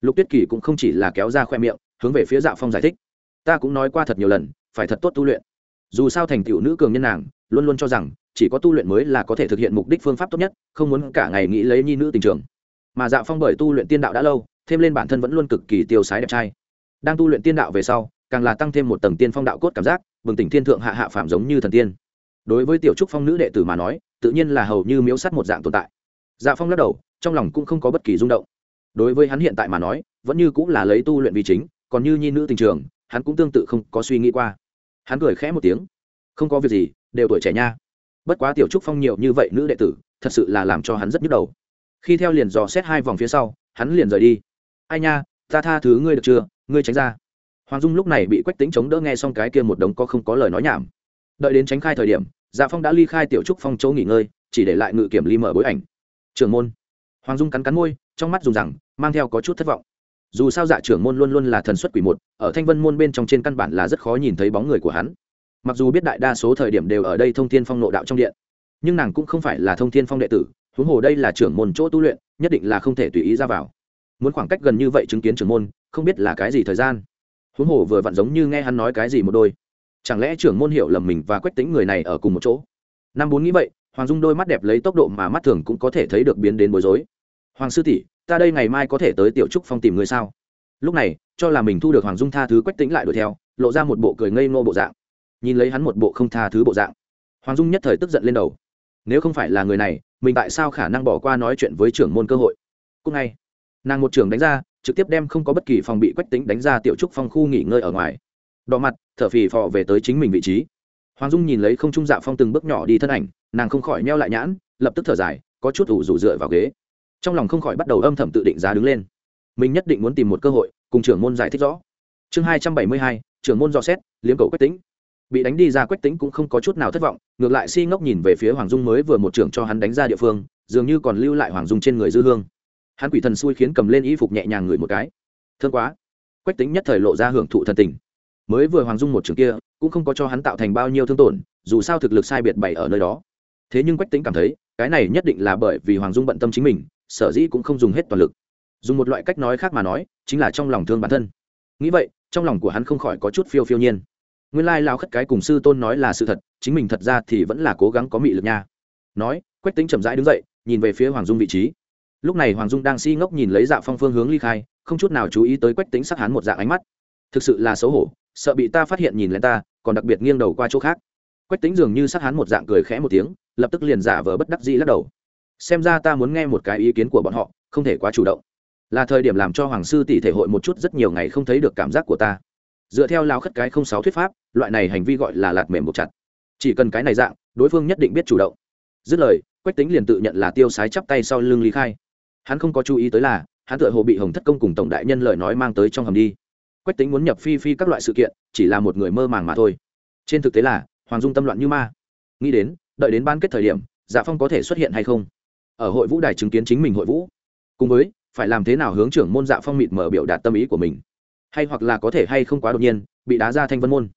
S1: lục tuyết kỳ cũng không chỉ là kéo ra khoe miệng, hướng về phía dạ phong giải thích. Ta cũng nói qua thật nhiều lần, phải thật tốt tu luyện. Dù sao thành tựu nữ cường nhân nàng, luôn luôn cho rằng, chỉ có tu luyện mới là có thể thực hiện mục đích phương pháp tốt nhất, không muốn cả ngày nghĩ lấy nhi nữ tình trường. Mà dạ phong bởi tu luyện tiên đạo đã lâu, thêm lên bản thân vẫn luôn cực kỳ tiêu sái đẹp trai. Đang tu luyện tiên đạo về sau, càng là tăng thêm một tầng tiên phong đạo cốt cảm giác, bừng tỉnh thiên thượng hạ hạ phạm giống như thần tiên. Đối với tiểu trúc phong nữ đệ tử mà nói, tự nhiên là hầu như miếu sắt một dạng tồn tại. Dạ phong lắc đầu, trong lòng cũng không có bất kỳ rung động đối với hắn hiện tại mà nói, vẫn như cũng là lấy tu luyện vì chính, còn như nhi nữ tình trường, hắn cũng tương tự không có suy nghĩ qua. Hắn cười khẽ một tiếng. Không có việc gì, đều tuổi trẻ nha. Bất quá tiểu trúc phong nhiều như vậy nữ đệ tử, thật sự là làm cho hắn rất nhức đầu. Khi theo liền dò xét hai vòng phía sau, hắn liền rời đi. Ai nha, ta tha thứ ngươi được chưa? Ngươi tránh ra. Hoàng dung lúc này bị quách tính chống đỡ nghe xong cái kia một đống có không có lời nói nhảm. Đợi đến tránh khai thời điểm dạ phong đã ly khai tiểu trúc phong chỗ nghỉ ngơi, chỉ để lại ngự kiểm ly mở bối ảnh. Trưởng môn hoàng dung cắn cắn môi, trong mắt dùng rằng, mang theo có chút thất vọng. Dù sao dạ trưởng môn luôn luôn là thần xuất quỷ một, ở thanh vân môn bên trong trên căn bản là rất khó nhìn thấy bóng người của hắn. Mặc dù biết đại đa số thời điểm đều ở đây thông thiên phong nộ đạo trong điện, nhưng nàng cũng không phải là thông thiên phong đệ tử, huống hồ đây là trưởng môn chỗ tu luyện, nhất định là không thể tùy ý ra vào. Muốn khoảng cách gần như vậy chứng kiến trưởng môn, không biết là cái gì thời gian. Huống hồ vừa vặn giống như nghe hắn nói cái gì một đôi. Chẳng lẽ trưởng môn hiểu lầm mình và quách tính người này ở cùng một chỗ? Năm bốn nghĩ vậy, hoàng dung đôi mắt đẹp lấy tốc độ mà mắt thường cũng có thể thấy được biến đến bối rối hoàng sư tỷ, ta đây ngày mai có thể tới tiểu trúc phong tìm người sao? Lúc này, cho là mình thu được hoàng dung tha thứ quách tính lại đuổi theo, lộ ra một bộ cười ngây ngô bộ dạng. Nhìn lấy hắn một bộ không tha thứ bộ dạng. Hoàng dung nhất thời tức giận lên đầu. Nếu không phải là người này, mình tại sao khả năng bỏ qua nói chuyện với trưởng môn cơ hội? Cúc ngay, nàng một trưởng đánh ra, trực tiếp đem không có bất kỳ phòng bị quách tính đánh ra tiểu trúc phong khu nghỉ ngơi ở ngoài. Đỏ mặt, thở phì phò về tới chính mình vị trí. Hoàng dung nhìn lấy không trung dạ phong từng bước nhỏ đi thân ảnh, nàng không khỏi meo lại nhãn, lập tức thở dài, có chút ủ rủ dựa vào ghế trong lòng không khỏi bắt đầu âm thầm tự định giá đứng lên. Mình nhất định muốn tìm một cơ hội, cùng trưởng môn giải thích rõ. Chương hai trăm bảy mươi hai, trưởng môn dò xét, liếm cầu quách tính. Bị đánh đi ra quách tính cũng không có chút nào thất vọng, ngược lại si ngốc nhìn về phía hoàng dung mới vừa một trưởng cho hắn đánh ra địa phương, dường như còn lưu lại hoàng dung trên người dư hương. Hắn quỷ thần xui khiến cầm lên y phục nhẹ nhàng ngửi một cái. Thương quá. Quách tính nhất thời lộ ra hưởng thụ thần tình. Mới vừa hoàng dung một trường kia, cũng không có cho hắn tạo thành bao nhiêu thương tổn, dù sao thực lực sai biệt bày ở nơi đó. Thế nhưng quách tính cảm thấy, cái này nhất định là bởi vì hoàng dung bận tâm chính mình sở dĩ cũng không dùng hết toàn lực. Dùng một loại cách nói khác mà nói, chính là trong lòng thương bản thân. Nghĩ vậy, trong lòng của hắn không khỏi có chút phiêu phiêu nhiên. Nguyên lai lao khất cái cùng sư tôn nói là sự thật, chính mình thật ra thì vẫn là cố gắng có mị lực nha. Nói, quách tính chậm rãi đứng dậy, nhìn về phía hoàng dung vị trí. Lúc này hoàng dung đang si ngốc nhìn lấy dạ phong phương hướng ly khai, không chút nào chú ý tới quách tính sắc hắn một dạng ánh mắt. Thực sự là xấu hổ, sợ bị ta phát hiện nhìn lên ta, còn đặc biệt nghiêng đầu qua chỗ khác. Quách tính dường như sắc hắn một dạng cười khẽ một tiếng, lập tức liền giả vờ bất đắc dĩ lắc đầu xem ra ta muốn nghe một cái ý kiến của bọn họ, không thể quá chủ động. Là thời điểm làm cho hoàng sư tỷ thể hội một chút rất nhiều ngày không thấy được cảm giác của ta. Dựa theo lao khất cái không sáu thuyết pháp, loại này hành vi gọi là lạt mềm một chặt. Chỉ cần cái này dạng, đối phương nhất định biết chủ động. Dứt lời, quách tính liền tự nhận là tiêu sái chắp tay sau lưng lý khai. Hắn không có chú ý tới là, hắn tựa hồ bị hồng thất công cùng tổng đại nhân lời nói mang tới trong hầm đi. Quách tính muốn nhập phi phi các loại sự kiện, chỉ là một người mơ màng mà thôi. Trên thực tế là, hoàng dung tâm loạn như ma. Nghĩ đến, đợi đến ban kết thời điểm dạ phong có thể xuất hiện hay không? Ở hội vũ đài chứng kiến chính mình hội vũ. Cùng với, phải làm thế nào hướng trưởng môn dạ phong mịt mở biểu đạt tâm ý của mình. Hay hoặc là có thể hay không quá đột nhiên, bị đá ra thanh vân môn.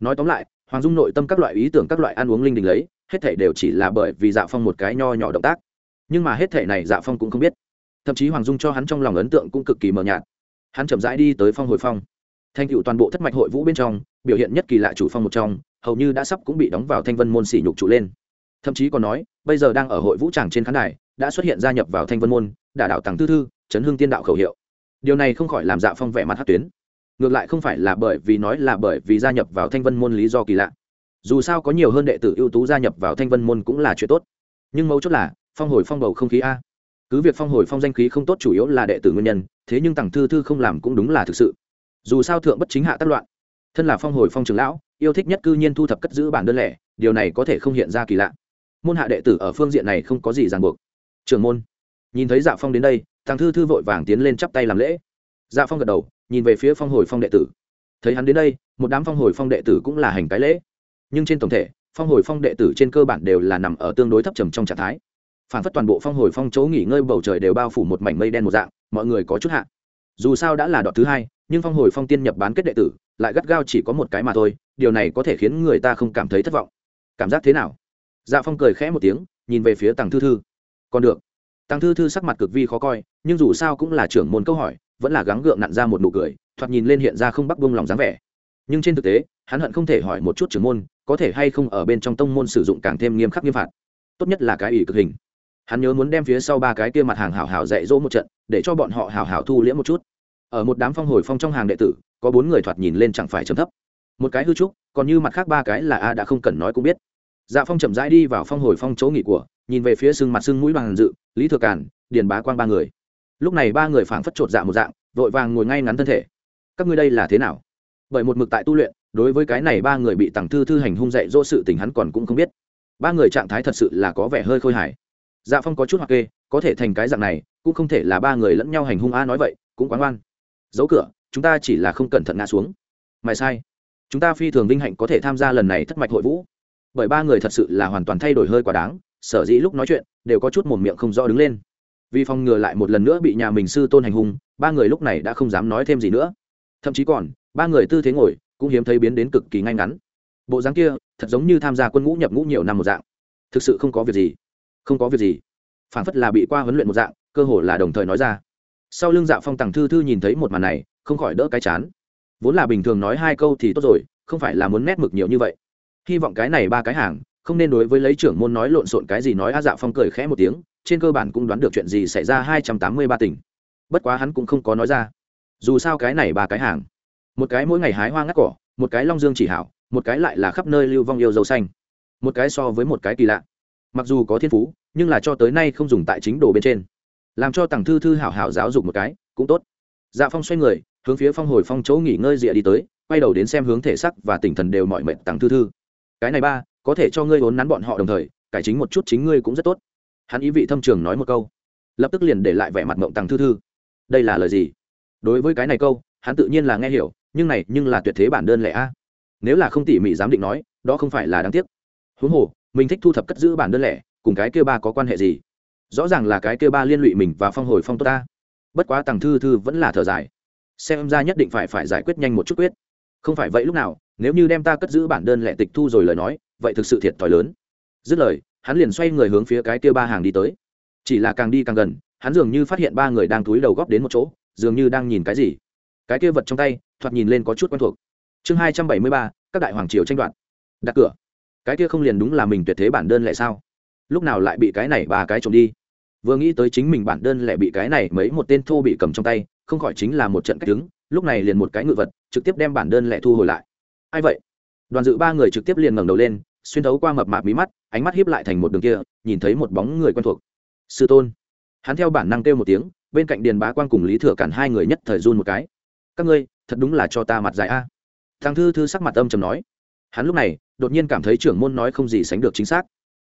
S1: Nói tóm lại, hoàng dung nội tâm các loại ý tưởng các loại ăn uống linh đình lấy, hết thể đều chỉ là bởi vì dạ phong một cái nho nhỏ động tác. Nhưng mà hết thể này dạ phong cũng không biết. Thậm chí hoàng dung cho hắn trong lòng ấn tượng cũng cực kỳ mờ nhạt. Hắn chậm rãi đi tới phong hồi phong. Thành cựu toàn bộ thất mạch hội vũ bên trong, biểu hiện nhất kỳ lạ chủ phong một trong, hầu như đã sắp cũng bị đóng vào thanh vân môn xỉ nhục trụ lên. Thậm chí còn nói, bây giờ đang ở hội vũ tràng trên khán đài đã xuất hiện gia nhập vào thanh vân môn, đả đạo tàng thư thư, chấn hương tiên đạo khẩu hiệu. Điều này không khỏi làm dạ phong vẻ mặt hát tuyến. Ngược lại không phải là bởi vì nói là bởi vì gia nhập vào thanh vân môn lý do kỳ lạ. Dù sao có nhiều hơn đệ tử ưu tú gia nhập vào thanh vân môn cũng là chuyện tốt. Nhưng mấu chốt là, phong hồi phong bầu không khí a. Cứ việc phong hồi phong danh khí không tốt chủ yếu là đệ tử nguyên nhân, thế nhưng tàng thư thư không làm cũng đúng là thực sự. Dù sao thượng bất chính hạ tác loạn. Thân là phong hồi phong trường lão, yêu thích nhất cư nhiên thu thập cất giữ bản đơn lẻ, điều này có thể không hiện ra kỳ lạ. Môn hạ đệ tử ở phương diện này không có gì ràng buộc. Trưởng môn. Nhìn thấy dạ phong đến đây thằng thư thư vội vàng tiến lên chắp tay làm lễ. Dạ phong gật đầu, nhìn về phía phong hồi phong đệ tử. Thấy hắn đến đây, một đám phong hồi phong đệ tử cũng là hành cái lễ. Nhưng trên tổng thể, phong hồi phong đệ tử trên cơ bản đều là nằm ở tương đối thấp trầm trong trạng thái. Phản phất toàn bộ phong hồi phong chỗ nghỉ ngơi bầu trời đều bao phủ một mảnh mây đen một dạng, mọi người có chút hạ. Dù sao đã là đọt thứ hai, nhưng phong hồi phong tiên nhập bán kết đệ tử, lại gắt gao chỉ có một cái mà thôi, điều này có thể khiến người ta không cảm thấy thất vọng. Cảm giác thế nào? Dạ phong cười khẽ một tiếng, nhìn về phía tàng thư thư còn được. Tăng thư thư sắc mặt cực vi khó coi, nhưng dù sao cũng là trưởng môn câu hỏi, vẫn là gắng gượng nặn ra một nụ cười, thoạt nhìn lên hiện ra không bắc buông lòng dáng vẻ. Nhưng trên thực tế, hắn hận không thể hỏi một chút trưởng môn, có thể hay không ở bên trong tông môn sử dụng càng thêm nghiêm khắc nghiêm phạt. Tốt nhất là cái ủy cực hình. Hắn nhớ muốn đem phía sau ba cái kia mặt hàng hảo hảo dạy dỗ một trận, để cho bọn họ hảo hảo thu liễm một chút. Ở một đám phong hồi phong trong hàng đệ tử, có bốn người thoạt nhìn lên chẳng phải chấm thấp. Một cái hư trúc, còn như mặt khác ba cái là a đã không cần nói cũng biết dạ phong chậm rãi đi vào phong hồi phong chỗ nghỉ của, nhìn về phía sưng mặt sưng mũi bằng dự, lý thừa cản điền bá quang ba người. Lúc này ba người phảng phất chột dạ một dạng, vội vàng ngồi ngay ngắn thân thể. Các ngươi đây là thế nào? Bởi một mực tại tu luyện, đối với cái này ba người bị tặng thư thư hành hung dạy dỗ sự tình hắn còn cũng không biết. Ba người trạng thái thật sự là có vẻ hơi khôi hài. Dạ phong có chút hoặc kê, có thể thành cái dạng này, cũng không thể là ba người lẫn nhau hành hung a nói vậy, cũng quán oan Dấu cửa, chúng ta chỉ là không cẩn thận ngã xuống. Mày sai. Chúng ta phi thường vinh hạnh có thể tham gia lần này thất mạch hội vũ bởi ba người thật sự là hoàn toàn thay đổi hơi quá đáng, sở dĩ lúc nói chuyện, đều có chút mồm miệng không rõ đứng lên. Vì phòng ngừa lại một lần nữa bị nhà mình sư tôn hành hung, ba người lúc này đã không dám nói thêm gì nữa. Thậm chí còn, ba người tư thế ngồi, cũng hiếm thấy biến đến cực kỳ ngay ngắn. Bộ dáng kia, thật giống như tham gia quân ngũ nhập ngũ nhiều năm một dạng. Thực sự không có việc gì. Không có việc gì. Phản phất là bị qua huấn luyện một dạng, cơ hồ là đồng thời nói ra. Sau lưng dạ phong tằng thư thư nhìn thấy một màn này, không khỏi đỡ cái chán. Vốn là bình thường nói hai câu thì tốt rồi, không phải là muốn nét mực nhiều như vậy hy vọng cái này ba cái hàng, không nên đối với lấy trưởng môn nói lộn xộn cái gì nói a dạ phong cười khẽ một tiếng, trên cơ bản cũng đoán được chuyện gì xảy ra hai trăm tám mươi ba tỉnh. Bất quá hắn cũng không có nói ra. Dù sao cái này ba cái hàng, một cái mỗi ngày hái hoa ngắt cỏ, một cái long dương chỉ hảo, một cái lại là khắp nơi lưu vong yêu dâu xanh. Một cái so với một cái kỳ lạ. Mặc dù có thiên phú, nhưng là cho tới nay không dùng tại chính đồ bên trên. Làm cho tàng thư thư hảo hảo giáo dục một cái, cũng tốt. Dạ phong xoay người, hướng phía phong hồi phong chỗ nghỉ ngơi rịa đi tới, quay đầu đến xem hướng thể sắc và tinh thần đều mọi mệnh tàng thư thư cái này ba, có thể cho ngươi vốn nắn bọn họ đồng thời, cải chính một chút chính ngươi cũng rất tốt. Hắn ý vị thâm trường nói một câu, lập tức liền để lại vẻ mặt mộng tàng thư thư. Đây là lời gì? Đối với cái này câu, hắn tự nhiên là nghe hiểu, nhưng này nhưng là tuyệt thế bản đơn lẻ a. Nếu là không tỉ mỉ dám định nói, đó không phải là đáng tiếc. Huống hồ, mình thích thu thập cất giữ bản đơn lẻ, cùng cái kêu ba có quan hệ gì? Rõ ràng là cái kêu ba liên lụy mình và phong hồi phong tốt ta. Bất quá tàng thư thư vẫn là thở dài. Xem ra nhất định phải phải giải quyết nhanh một chút quyết. Không phải vậy lúc nào nếu như đem ta cất giữ bản đơn lẻ tịch thu rồi lời nói, vậy thực sự thiệt thòi lớn. Dứt lời, hắn liền xoay người hướng phía cái kia ba hàng đi tới. Chỉ là càng đi càng gần, hắn dường như phát hiện ba người đang túi đầu góp đến một chỗ, dường như đang nhìn cái gì. Cái kia vật trong tay, thoạt nhìn lên có chút quen thuộc. Chương hai trăm bảy mươi ba, các đại hoàng triều tranh đoạt. Đặt cửa. Cái kia không liền đúng là mình tuyệt thế bản đơn lẻ sao? Lúc nào lại bị cái này ba cái trộm đi? Vừa nghĩ tới chính mình bản đơn lẻ bị cái này mấy một tên thô bị cầm trong tay, không khỏi chính là một trận cách đứng, lúc này liền một cái ngự vật, trực tiếp đem bản đơn lẻ thu hồi lại ai vậy? Đoàn dự ba người trực tiếp liền ngẩng đầu lên, xuyên thấu qua mập mạp mí mắt, ánh mắt hiếp lại thành một đường kia, nhìn thấy một bóng người quen thuộc. Sư tôn. Hắn theo bản năng kêu một tiếng, bên cạnh điền bá quang cùng lý thừa cản hai người nhất thời run một cái. Các ngươi, thật đúng là cho ta mặt dài a. Thằng thư thư sắc mặt âm trầm nói. Hắn lúc này, đột nhiên cảm thấy trưởng môn nói không gì sánh được chính xác.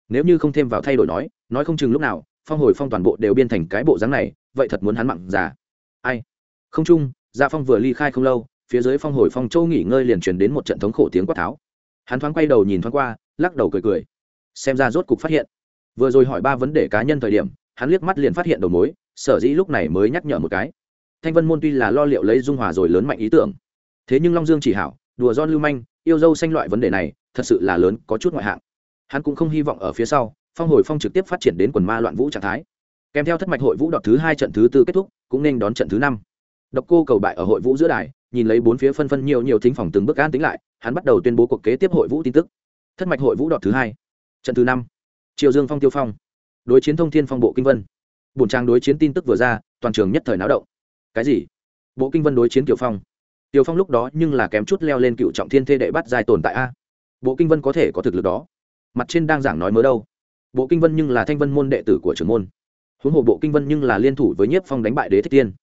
S1: Nếu như không thêm vào thay đổi nói nói không chừng lúc nào, phong hồi phong toàn bộ đều biên thành cái bộ dáng này, vậy thật muốn hắn mặn già. Ai? Không chung, gia phong vừa ly khai không lâu phía dưới phong hồi phong châu nghỉ ngơi liền truyền đến một trận thống khổ tiếng quát tháo. Hắn thoáng quay đầu nhìn thoáng qua, lắc đầu cười cười. Xem ra rốt cục phát hiện. Vừa rồi hỏi ba vấn đề cá nhân thời điểm, hắn liếc mắt liền phát hiện đầu mối, sở dĩ lúc này mới nhắc nhở một cái. Thanh vân môn tuy là lo liệu lấy dung hòa rồi lớn mạnh ý tưởng, thế nhưng long dương chỉ hảo, đùa don lưu manh, yêu dâu xanh loại vấn đề này, thật sự là lớn, có chút ngoại hạng. Hắn cũng không hy vọng ở phía sau, phong hồi phong trực tiếp phát triển đến quần ma loạn vũ trạng thái. Kèm theo thất mạch hội vũ đọt thứ hai trận thứ tư kết thúc, cũng nên đón trận thứ năm. Độc cô cầu bại ở hội vũ giữa đài nhìn lấy bốn phía phân phân nhiều nhiều thính phòng từng bước an tính lại, hắn bắt đầu tuyên bố cuộc kế tiếp hội vũ tin tức. Thất mạch hội vũ đọt thứ hai, trận thứ năm, triều dương phong tiêu phong, đối chiến thông thiên phong bộ kinh vân. Bổn trang đối chiến tin tức vừa ra, toàn trường nhất thời náo động. Cái gì? Bộ kinh vân đối chiến kiều phong. Kiều phong lúc đó nhưng là kém chút leo lên cựu trọng thiên thê đệ bắt dài tồn tại a. Bộ kinh vân có thể có thực lực đó. Mặt trên đang giảng nói mới đâu. Bộ kinh vân nhưng là thanh vân môn đệ tử của trưởng môn. Huống hồ bộ kinh vân nhưng là liên thủ với nhiếp phong đánh bại đế thích tiên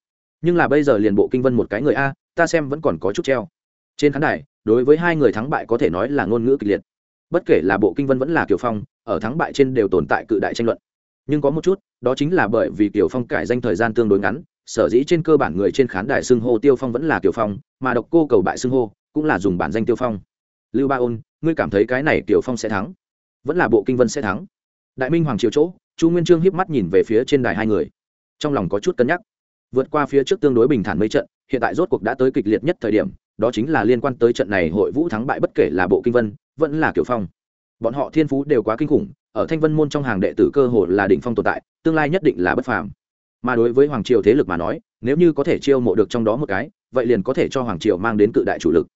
S1: nhưng là bây giờ liền bộ kinh vân một cái người a, ta xem vẫn còn có chút treo. Trên khán đài, đối với hai người thắng bại có thể nói là ngôn ngữ kịch liệt. Bất kể là bộ kinh vân vẫn là kiều phong, ở thắng bại trên đều tồn tại cự đại tranh luận. Nhưng có một chút, đó chính là bởi vì kiều phong cải danh thời gian tương đối ngắn, sở dĩ trên cơ bản người trên khán đài xưng hô tiêu phong vẫn là kiều phong, mà độc cô cầu bại xưng hô cũng là dùng bản danh tiêu phong. Lưu ba ôn, ngươi cảm thấy cái này kiều phong sẽ thắng? Vẫn là bộ kinh vân sẽ thắng? Đại minh hoàng triều chỗ, chu nguyên trương hiếp mắt nhìn về phía trên đài hai người. Trong lòng có chút cân nhắc vượt qua phía trước tương đối bình thản mấy trận, hiện tại rốt cuộc đã tới kịch liệt nhất thời điểm, đó chính là liên quan tới trận này hội vũ thắng bại bất kể là bộ kinh vân, vẫn là kiểu phong. Bọn họ thiên phú đều quá kinh khủng, ở thanh vân môn trong hàng đệ tử cơ hồ là đỉnh phong tồn tại, tương lai nhất định là bất phàm. Mà đối với hoàng triều thế lực mà nói, nếu như có thể chiêu mộ được trong đó một cái, vậy liền có thể cho hoàng triều mang đến cự đại chủ lực.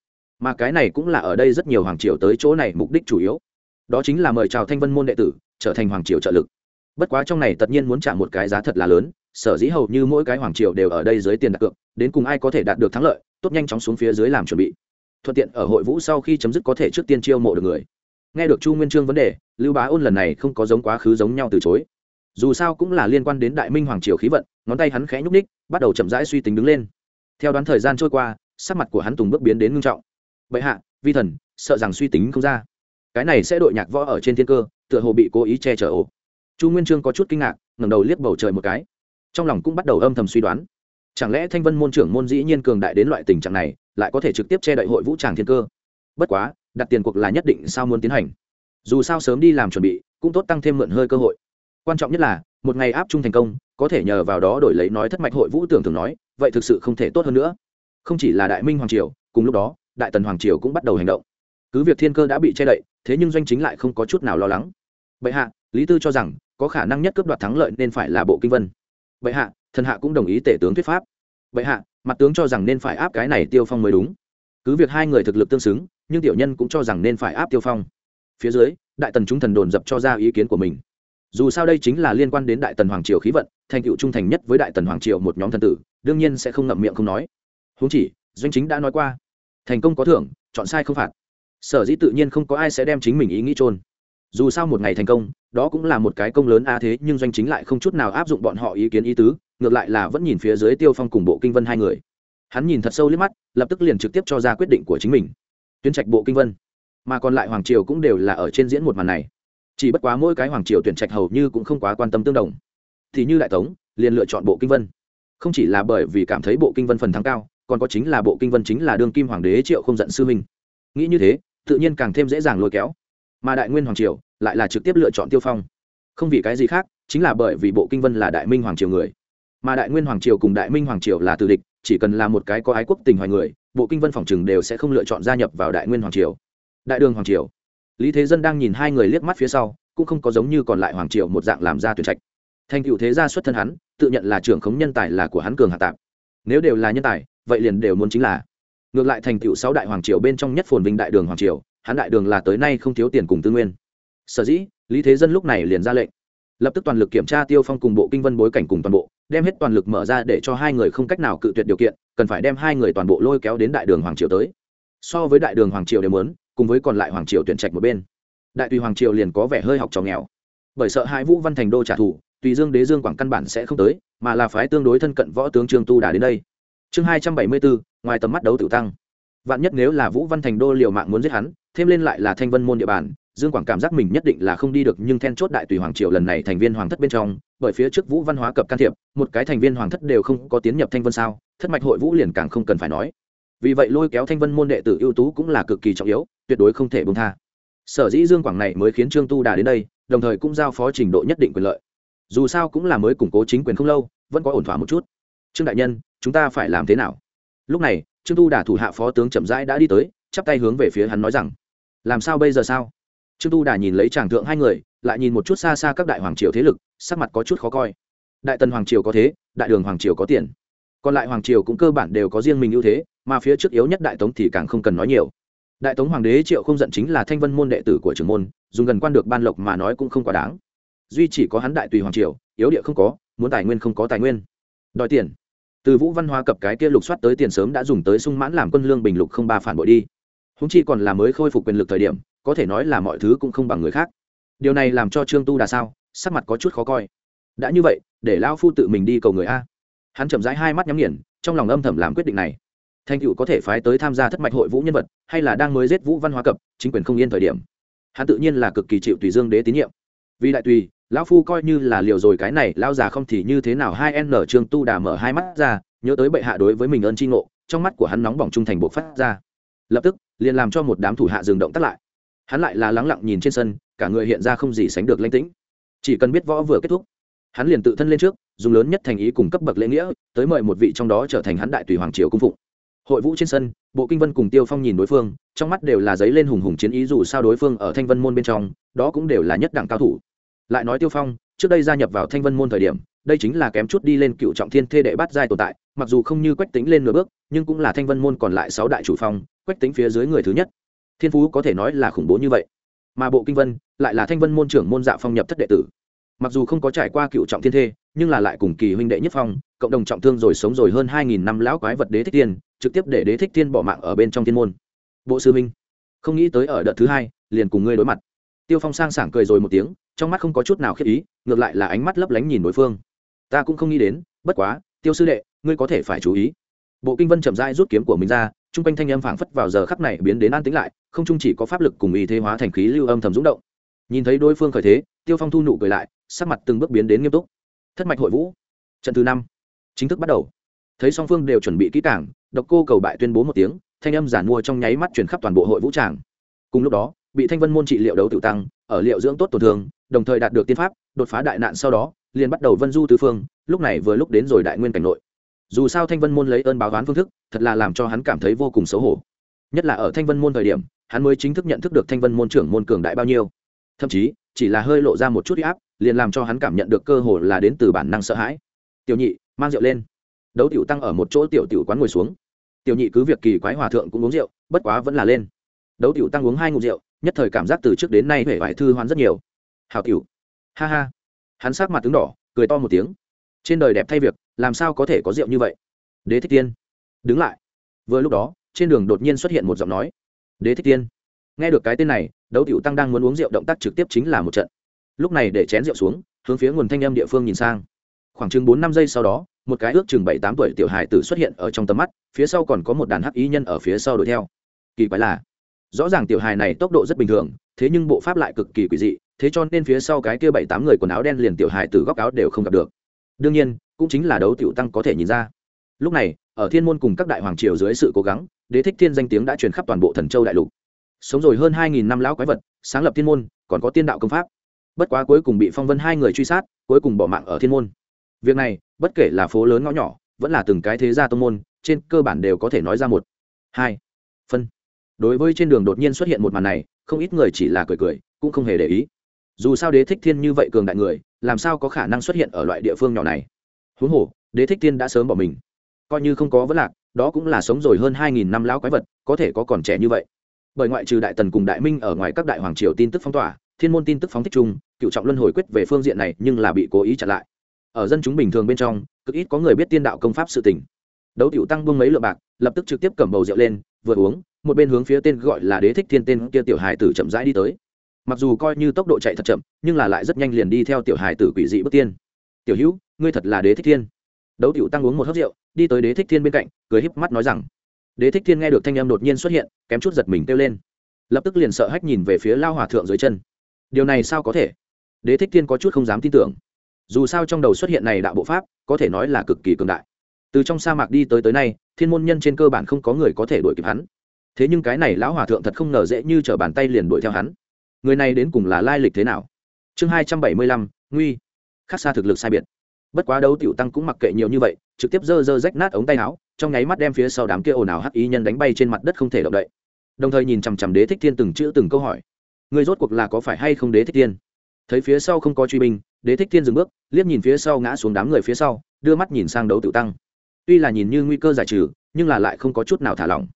S1: Mà cái này cũng là ở đây rất nhiều hoàng triều tới chỗ này mục đích chủ yếu. Đó chính là mời chào thanh vân môn đệ tử, trở thành hoàng triều trợ lực. Bất quá trong này tất nhiên muốn trả một cái giá thật là lớn sở dĩ hầu như mỗi cái hoàng triều đều ở đây dưới tiền đặt cược, đến cùng ai có thể đạt được thắng lợi, tốt nhanh chóng xuống phía dưới làm chuẩn bị. Thuận tiện ở hội vũ sau khi chấm dứt có thể trước tiên chiêu mộ được người. Nghe được chu nguyên trương vấn đề, lưu bá ôn lần này không có giống quá khứ giống nhau từ chối. Dù sao cũng là liên quan đến đại minh hoàng triều khí vận, ngón tay hắn khẽ nhúc ních bắt đầu chậm rãi suy tính đứng lên. Theo đoán thời gian trôi qua, sắc mặt của hắn tùng bước biến đến ngưng trọng. Bệ hạ, vi thần, sợ rằng suy tính không ra. Cái này sẽ đội nhạc võ ở trên thiên cơ, tựa hồ bị cố ý che chở ổ. Chu nguyên trương có chút kinh ngạc, ngẩng đầu liếc bầu trời một cái trong lòng cũng bắt đầu âm thầm suy đoán. Chẳng lẽ thanh vân môn trưởng môn dĩ nhiên cường đại đến loại tình trạng này, lại có thể trực tiếp che đậy hội vũ tràng thiên cơ? Bất quá, đặt tiền cuộc là nhất định sao muốn tiến hành. Dù sao sớm đi làm chuẩn bị, cũng tốt tăng thêm mượn hơi cơ hội. Quan trọng nhất là, một ngày áp trung thành công, có thể nhờ vào đó đổi lấy nói thất mạch hội vũ tưởng thường nói, vậy thực sự không thể tốt hơn nữa. Không chỉ là đại minh hoàng triều, cùng lúc đó, đại tần hoàng triều cũng bắt đầu hành động. Cứ việc thiên cơ đã bị che đậy, thế nhưng doanh chính lại không có chút nào lo lắng. Bệ hạ, lý tư cho rằng, có khả năng nhất cướp đoạt thắng lợi nên phải là bộ kinh vân bệ hạ, thần hạ cũng đồng ý tể tướng thuyết pháp. Bệ hạ, mặt tướng cho rằng nên phải áp cái này tiêu phong mới đúng. Cứ việc hai người thực lực tương xứng, nhưng tiểu nhân cũng cho rằng nên phải áp tiêu phong. Phía dưới, đại tần chúng thần đồn dập cho ra ý kiến của mình. Dù sao đây chính là liên quan đến đại tần hoàng triều khí vận, thành cựu trung thành nhất với đại tần hoàng triều một nhóm thần tử, đương nhiên sẽ không ngậm miệng không nói. Huống chỉ, doanh chính đã nói qua, thành công có thưởng, chọn sai không phạt. Sở dĩ tự nhiên không có ai sẽ đem chính mình ý nghĩ trôn dù sao một ngày thành công, đó cũng là một cái công lớn a, thế nhưng doanh chính lại không chút nào áp dụng bọn họ ý kiến ý tứ, ngược lại là vẫn nhìn phía dưới tiêu phong cùng bộ kinh vân hai người. Hắn nhìn thật sâu liếc mắt, lập tức liền trực tiếp cho ra quyết định của chính mình. Tuyến trạch bộ kinh vân. Mà còn lại hoàng triều cũng đều là ở trên diễn một màn này. Chỉ bất quá mỗi cái hoàng triều tuyển trạch hầu như cũng không quá quan tâm tương đồng. Thì như đại tống, liền lựa chọn bộ kinh vân. Không chỉ là bởi vì cảm thấy bộ kinh vân phần thắng cao, còn có chính là bộ kinh vân chính là đương kim hoàng đế triệu không giận sư minh. Nghĩ như thế, tự nhiên càng thêm dễ dàng lôi kéo mà đại nguyên hoàng triều lại là trực tiếp lựa chọn tiêu phong. Không vì cái gì khác, chính là bởi vì bộ kinh vân là đại minh hoàng triều người. Mà đại nguyên hoàng triều cùng đại minh hoàng triều là từ địch, chỉ cần là một cái có ái quốc tình hoài người, bộ kinh vân phòng chừng đều sẽ không lựa chọn gia nhập vào đại nguyên hoàng triều. Đại đường hoàng triều. Lý thế dân đang nhìn hai người liếc mắt phía sau, cũng không có giống như còn lại hoàng triều một dạng làm ra tuyển trạch. Thành cựu thế gia xuất thân hắn, tự nhận là trưởng khống nhân tài là của hắn cường hạ tạp. Nếu đều là nhân tài, vậy liền đều muốn chính là. Ngược lại thành cựu sáu đại hoàng triều bên trong nhất phồn vinh đại đường hoàng triều hắn đại đường là tới nay không thiếu tiền cùng tư nguyên. Sở dĩ, lý thế dân lúc này liền ra lệnh. Lập tức toàn lực kiểm tra tiêu phong cùng bộ kinh vân bối cảnh cùng toàn bộ, đem hết toàn lực mở ra để cho hai người không cách nào cự tuyệt điều kiện, cần phải đem hai người toàn bộ lôi kéo đến đại đường hoàng triều tới. So với đại đường hoàng triều đều muốn, cùng với còn lại hoàng triều tuyển trạch một bên. Đại tùy hoàng triều liền có vẻ hơi học trò nghèo. Bởi sợ hai vũ văn thành đô trả thù, tùy dương đế dương quảng căn bản sẽ không tới, mà là phái tương đối thân cận võ tướng trương tu đà đến đây. Chương hai trăm bảy mươi bốn, ngoài tầm mắt đấu tiểu tăng vạn nhất nếu là vũ văn thành đô liều mạng muốn giết hắn, thêm lên lại là thanh vân môn địa bàn, dương quảng cảm giác mình nhất định là không đi được, nhưng then chốt đại tùy hoàng triều lần này thành viên hoàng thất bên trong, bởi phía trước vũ văn hóa cập can thiệp, một cái thành viên hoàng thất đều không có tiến nhập thanh vân sao, thất mạch hội vũ liền càng không cần phải nói. Vì vậy lôi kéo thanh vân môn đệ tử ưu tú cũng là cực kỳ trọng yếu, tuyệt đối không thể bông tha. Sở dĩ dương quảng này mới khiến trương tu đà đến đây, đồng thời cũng giao phó trình độ nhất định quyền lợi. Dù sao cũng là mới củng cố chính quyền không lâu, vẫn có ổn thỏa một chút. Trương đại nhân, chúng ta phải làm thế nào? Lúc này, trương tu đà thủ hạ phó tướng chậm rãi đã đi tới, chắp tay hướng về phía hắn nói rằng, làm sao bây giờ sao? Trương tu đà nhìn lấy tràng thượng hai người, lại nhìn một chút xa xa các đại hoàng triều thế lực, sắc mặt có chút khó coi. Đại tần hoàng triều có thế, đại đường hoàng triều có tiền. Còn lại hoàng triều cũng cơ bản đều có riêng mình ưu thế, mà phía trước yếu nhất đại tống thì càng không cần nói nhiều. Đại tống hoàng đế triệu không giận chính là thanh vân môn đệ tử của trưởng môn, dùng gần quan được ban lộc mà nói cũng không quá đáng. Duy chỉ có hắn đại tùy hoàng triều, yếu địa không có, muốn tài nguyên không có tài nguyên. Đòi tiền từ vũ văn hoa cập cái kia lục soát tới tiền sớm đã dùng tới sung mãn làm quân lương bình lục không ba phản bội đi. Húng chi còn là mới khôi phục quyền lực thời điểm, có thể nói là mọi thứ cũng không bằng người khác. Điều này làm cho trương tu đà sao, sắc mặt có chút khó coi. Đã như vậy, để lao phu tự mình đi cầu người a. Hắn chậm rãi hai mắt nhắm nghiền, trong lòng âm thầm làm quyết định này. Thanh cựu có thể phái tới tham gia thất mạch hội vũ nhân vật, hay là đang mới giết vũ văn hóa cập, chính quyền không yên thời điểm. Hắn tự nhiên là cực kỳ chịu tùy dương đế tín nhiệm. Vì đại tùy lão phu coi như là liều rồi cái này, lão già không thì như thế nào? Hai n trương tu đà mở hai mắt ra, nhớ tới bệ hạ đối với mình ơn tri ngộ, trong mắt của hắn nóng bỏng trung thành buộc phát ra. Lập tức, liền làm cho một đám thủ hạ dừng động tắt lại. Hắn lại là lắng lặng nhìn trên sân, cả người hiện ra không gì sánh được lãnh tĩnh. Chỉ cần biết võ vừa kết thúc, hắn liền tự thân lên trước, dùng lớn nhất thành ý cùng cấp bậc lễ nghĩa, tới mời một vị trong đó trở thành hắn đại tùy hoàng triều cung phụng. Hội vũ trên sân, bộ kinh vân cùng tiêu phong nhìn đối phương, trong mắt đều là giấy lên hùng hùng chiến ý dù sao đối phương ở thanh vân môn bên trong, đó cũng đều là nhất đẳng cao thủ lại nói tiêu phong, trước đây gia nhập vào thanh vân môn thời điểm, đây chính là kém chút đi lên cựu trọng thiên thê đệ bát giai tồn tại, mặc dù không như quách tính lên nửa bước, nhưng cũng là thanh vân môn còn lại sáu đại chủ phong, quách tính phía dưới người thứ nhất. Thiên phú có thể nói là khủng bố như vậy. Mà bộ kinh vân lại là thanh vân môn trưởng môn dạ phong nhập thất đệ tử. Mặc dù không có trải qua cựu trọng thiên thê, nhưng là lại cùng kỳ huynh đệ nhất phong, cộng đồng trọng thương rồi sống rồi hơn hai nghìn năm lão quái vật đế thích tiên, trực tiếp để đế thích tiên bỏ mạng ở bên trong thiên môn. Bộ sư minh, không nghĩ tới ở đợt thứ hai, liền cùng ngươi đối mặt tiêu phong sang sảng cười rồi một tiếng, trong mắt không có chút nào khiết ý, ngược lại là ánh mắt lấp lánh nhìn đối phương. Ta cũng không nghĩ đến, bất quá, tiêu sư đệ, ngươi có thể phải chú ý. Bộ kinh vân chậm rãi rút kiếm của mình ra t r u n g quanh thanh âm phảng phất vào giờ khắc này biến đến an tĩnh lại, không chung chỉ có pháp lực cùng ý thế hóa thành khí lưu âm thầm rúng động. Nhìn thấy đối phương khởi thế, tiêu phong thu nụ cười lại, sắc mặt từng bước biến đến nghiêm túc. Thất mạch hội vũ. Trận thứ năm. Chính thức bắt đầu. Thấy song phương đều chuẩn bị kỹ cảng độc cô cầu bại tuyên bố một tiếng, thanh âm giản mua trong nháy mắt chuyển khắp toàn bộ hội vũ tràng. Cùng lúc đó bị thanh vân môn trị liệu đấu tự tăng, ở liệu dưỡng tốt tổn thương, đồng thời đạt được tiên pháp, đột phá đại nạn sau đó, liền bắt đầu vân du tứ phương, lúc này vừa lúc đến rồi đại nguyên cảnh nội. Dù sao thanh vân môn lấy ơn báo toán phương thức, thật là làm cho hắn cảm thấy vô cùng xấu hổ. Nhất là ở thanh vân môn thời điểm, hắn mới chính thức nhận thức được thanh vân môn trưởng môn cường đại bao nhiêu. Thậm chí, chỉ là hơi lộ ra một chút áp, liền làm cho hắn cảm nhận được cơ hồ là đến từ bản năng sợ hãi. Tiểu nhị, mang rượu lên. Đấu tiểu tăng ở một chỗ tiểu tiểu quán ngồi xuống. Tiểu nhị cứ việc kỳ quái hòa thượng cũng uống rượu, bất quá vẫn là lên. Đấu tiểu tăng uống hai ngụm rượu nhất thời cảm giác từ trước đến nay vẻ vải thư hoán rất nhiều. Hào tiểu. Ha ha. Hắn sát mặt tướng đỏ, cười to một tiếng. Trên đời đẹp thay việc, làm sao có thể có rượu như vậy? Đế thích tiên. Đứng lại. Vừa lúc đó, trên đường đột nhiên xuất hiện một giọng nói. Đế thích tiên. Nghe được cái tên này, đấu tiểu tăng đang muốn uống rượu động tác trực tiếp chính là một trận. Lúc này để chén rượu xuống, hướng phía nguồn thanh âm địa phương nhìn sang. Khoảng chừng bốn năm giây sau đó, một cái ước chừng bảy tám tuổi tiểu hài tử xuất hiện ở trong tầm mắt, phía sau còn có một đàn hắc ý nhân ở phía sau đuổi theo. Kỳ quái là rõ ràng tiểu hài này tốc độ rất bình thường, thế nhưng bộ pháp lại cực kỳ quỷ dị, thế cho nên phía sau cái kia bảy tám người quần áo đen liền tiểu hài từ góc áo đều không gặp được. Đương nhiên, cũng chính là đấu tiểu tăng có thể nhìn ra. Lúc này, ở thiên môn cùng các đại hoàng triều dưới sự cố gắng, đế thích thiên danh tiếng đã truyền khắp toàn bộ thần châu đại lục. Sống rồi hơn hai nghìn năm lão quái vật, sáng lập thiên môn, còn có tiên đạo công pháp. Bất quá cuối cùng bị phong vân hai người truy sát, cuối cùng bỏ mạng ở thiên môn. Việc này, bất kể là phố lớn ngõ nhỏ, vẫn là từng cái thế gia tông môn, trên cơ bản đều có thể nói ra một, hai, phân đối với trên đường đột nhiên xuất hiện một màn này, không ít người chỉ là cười cười, cũng không hề để ý. Dù sao đế thích thiên như vậy cường đại người, làm sao có khả năng xuất hiện ở loại địa phương nhỏ này? Huống hồ, đế thích thiên đã sớm bỏ mình. Coi như không có vấn lạc, đó cũng là sống rồi hơn hai nghìn năm lão quái vật, có thể có còn trẻ như vậy. Bởi ngoại trừ đại tần cùng đại minh ở ngoài các đại hoàng triều tin tức phong tỏa, thiên môn tin tức phóng thích chung, cựu trọng luân hồi quyết về phương diện này nhưng là bị cố ý chặn lại. Ở dân chúng bình thường bên trong, cực ít có người biết tiên đạo công pháp sự tình. Đấu tiểu tăng buông mấy lượng bạc, lập tức trực tiếp cầm bầu rượu lên, vừa uống một bên hướng phía tên gọi là đế thích thiên tên kia tiểu hài tử chậm rãi đi tới. Mặc dù coi như tốc độ chạy thật chậm, nhưng là lại rất nhanh liền đi theo tiểu hài tử quỷ dị bước tiên. Tiểu hữu, ngươi thật là đế thích thiên. Đấu tiểu tăng uống một hớp rượu, đi tới đế thích thiên bên cạnh, cười híp mắt nói rằng, đế thích thiên nghe được thanh em đột nhiên xuất hiện, kém chút giật mình kêu lên. Lập tức liền sợ hách nhìn về phía lao hòa thượng dưới chân. Điều này sao có thể? Đế thích thiên có chút không dám tin tưởng. Dù sao trong đầu xuất hiện này đạo bộ pháp, có thể nói là cực kỳ cường đại. Từ trong sa mạc đi tới tới nay, thiên môn nhân trên cơ bản không có người có thể đuổi kịp hắn thế nhưng cái này lão hòa thượng thật không ngờ dễ như t r ở bàn tay liền đuổi theo hắn. Người này đến cùng là lai lịch thế nào? Chương hai trăm bảy mươi lăm, nguy. Khác xa thực lực sai biệt. Bất quá đấu tiểu tăng cũng mặc kệ nhiều như vậy, trực tiếp dơ dơ rách nát ống tay áo, trong nháy mắt đem phía sau đám kia ồn ào hắc ý nhân đánh bay trên mặt đất không thể động đậy. Đồng thời nhìn chằm chằm đế thích thiên từng chữ từng câu hỏi. Người rốt cuộc là có phải hay không đế thích thiên? Thấy phía sau không có truy binh, đế thích thiên dừng bước, liếc nhìn phía sau ngã xuống đám người phía sau, đưa mắt nhìn sang đấu tiểu tăng. Tuy là nhìn như nguy cơ giải trừ, nhưng là lại không có chút nào thả lỏng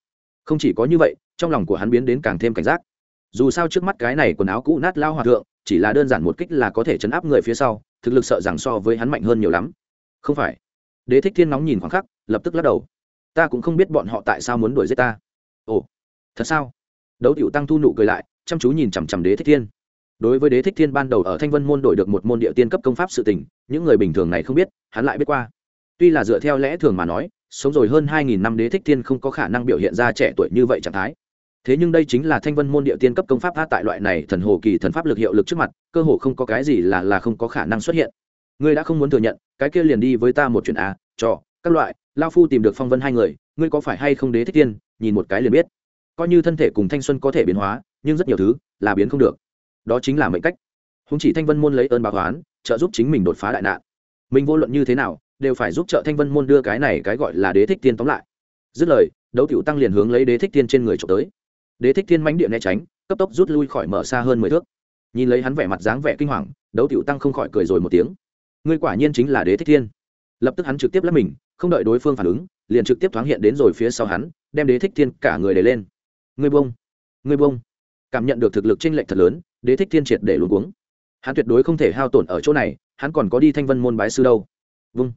S1: không chỉ có như vậy, trong lòng của hắn biến đến càng thêm cảnh giác. Dù sao trước mắt cái này quần áo cũ nát lao hòa thượng, chỉ là đơn giản một kích là có thể chấn áp người phía sau, thực lực sợ rằng so với hắn mạnh hơn nhiều lắm. Không phải. Đế thích thiên nóng nhìn khoảng khắc, lập tức lắc đầu. Ta cũng không biết bọn họ tại sao muốn đuổi giết ta. Ồ, thật sao? Đấu tiểu tăng thu nụ cười lại, chăm chú nhìn chằm chằm đế thích thiên. Đối với đế thích thiên ban đầu ở thanh vân môn đổi được một môn địa tiên cấp công pháp sự tình, những người bình thường này không biết, hắn lại biết qua. Tuy là dựa theo lẽ thường mà nói sống rồi hơn hai nghìn năm đế thích thiên không có khả năng biểu hiện ra trẻ tuổi như vậy trạng thái. Thế nhưng đây chính là thanh vân môn địa tiên cấp công pháp tha tại loại này thần hồ kỳ thần pháp lực hiệu lực trước mặt, cơ hồ không có cái gì là là không có khả năng xuất hiện. Ngươi đã không muốn thừa nhận, cái kia liền đi với ta một chuyện à trò, các loại, lao phu tìm được phong vân hai người, ngươi có phải hay không đế thích tiên nhìn một cái liền biết. Coi như thân thể cùng thanh xuân có thể biến hóa, nhưng rất nhiều thứ là biến không được. Đó chính là mệnh cách. Húng chỉ thanh vân môn lấy ơn báo toán trợ giúp chính mình đột phá đại nạn. Mình vô luận như thế nào đều phải giúp trợ thanh vân môn đưa cái này cái gọi là đế thích tiên tóm lại. Dứt lời, đấu tiểu tăng liền hướng lấy đế thích tiên trên người trộm tới. Đế thích tiên mãnh điện né tránh, cấp tốc rút lui khỏi mở xa hơn mười thước. Nhìn lấy hắn vẻ mặt dáng vẻ kinh hoàng, đấu tiểu tăng không khỏi cười rồi một tiếng. Ngươi quả nhiên chính là đế thích thiên lập tức hắn trực tiếp lắp mình, không đợi đối phương phản ứng, liền trực tiếp thoáng hiện đến rồi phía sau hắn, đem đế thích thiên cả người để lên. Ngươi bông ngươi bông cảm nhận được thực lực chênh lệch thật lớn, đế thích thiên triệt để luôn cuống. Hắn tuyệt đối không thể hao tổn ở chỗ này, hắn còn có đi thanh vân môn bái sư đâu. Vâng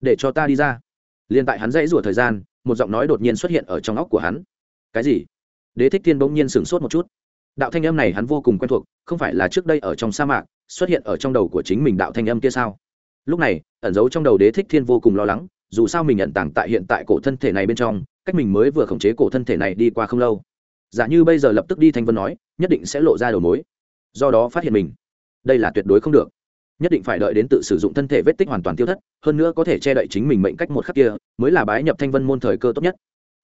S1: để cho ta đi ra. Liền tại hắn dãy rủa thời gian, một giọng nói đột nhiên xuất hiện ở trong óc của hắn. Cái gì? Đế thích thiên bỗng nhiên sửng sốt một chút. Đạo thanh âm này hắn vô cùng quen thuộc, không phải là trước đây ở trong sa mạc, xuất hiện ở trong đầu của chính mình đạo thanh âm kia sao? Lúc này, ẩn giấu trong đầu đế thích thiên vô cùng lo lắng, dù sao mình nhận tàng tại hiện tại cổ thân thể này bên trong, cách mình mới vừa khống chế cổ thân thể này đi qua không lâu. Giả như bây giờ lập tức đi thanh vân nói, nhất định sẽ lộ ra đầu mối. Do đó phát hiện mình. Đây là tuyệt đối không được nhất định phải đợi đến tự sử dụng thân thể vết tích hoàn toàn tiêu thất, hơn nữa có thể che đậy chính mình mệnh cách một khắc kia, mới là bái nhập thanh vân môn thời cơ tốt nhất.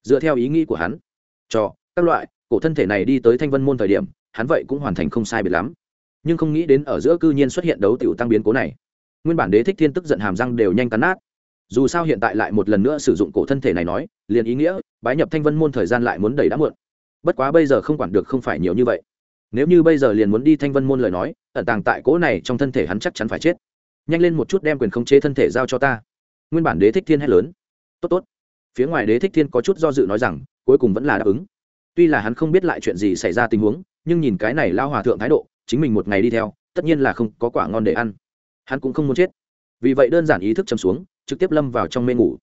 S1: Dựa theo ý nghĩ của hắn, cho các loại, cổ thân thể này đi tới thanh vân môn thời điểm, hắn vậy cũng hoàn thành không sai biệt lắm. Nhưng không nghĩ đến ở giữa cư nhiên xuất hiện đấu tiểu tăng biến cố này. Nguyên bản đế thích thiên tức giận hàm răng đều nhanh cắn nát. Dù sao hiện tại lại một lần nữa sử dụng cổ thân thể này nói, liền ý nghĩa, bái nhập thanh vân môn thời gian lại muốn đầy đã muộn. Bất quá bây giờ không quản được không phải nhiều như vậy nếu như bây giờ liền muốn đi thanh vân môn lời nói, ẩn tàng tại cỗ này trong thân thể hắn chắc chắn phải chết. Nhanh lên một chút đem quyền khống chế thân thể giao cho ta. Nguyên bản đế thích thiên hét lớn. Tốt tốt. Phía ngoài đế thích thiên có chút do dự nói rằng, cuối cùng vẫn là đáp ứng. Tuy là hắn không biết lại chuyện gì xảy ra tình huống, nhưng nhìn cái này lao hòa thượng thái độ, chính mình một ngày đi theo, tất nhiên là không có quả ngon để ăn. Hắn cũng không muốn chết. Vì vậy đơn giản ý thức chấm xuống, trực tiếp lâm vào trong mê ngủ.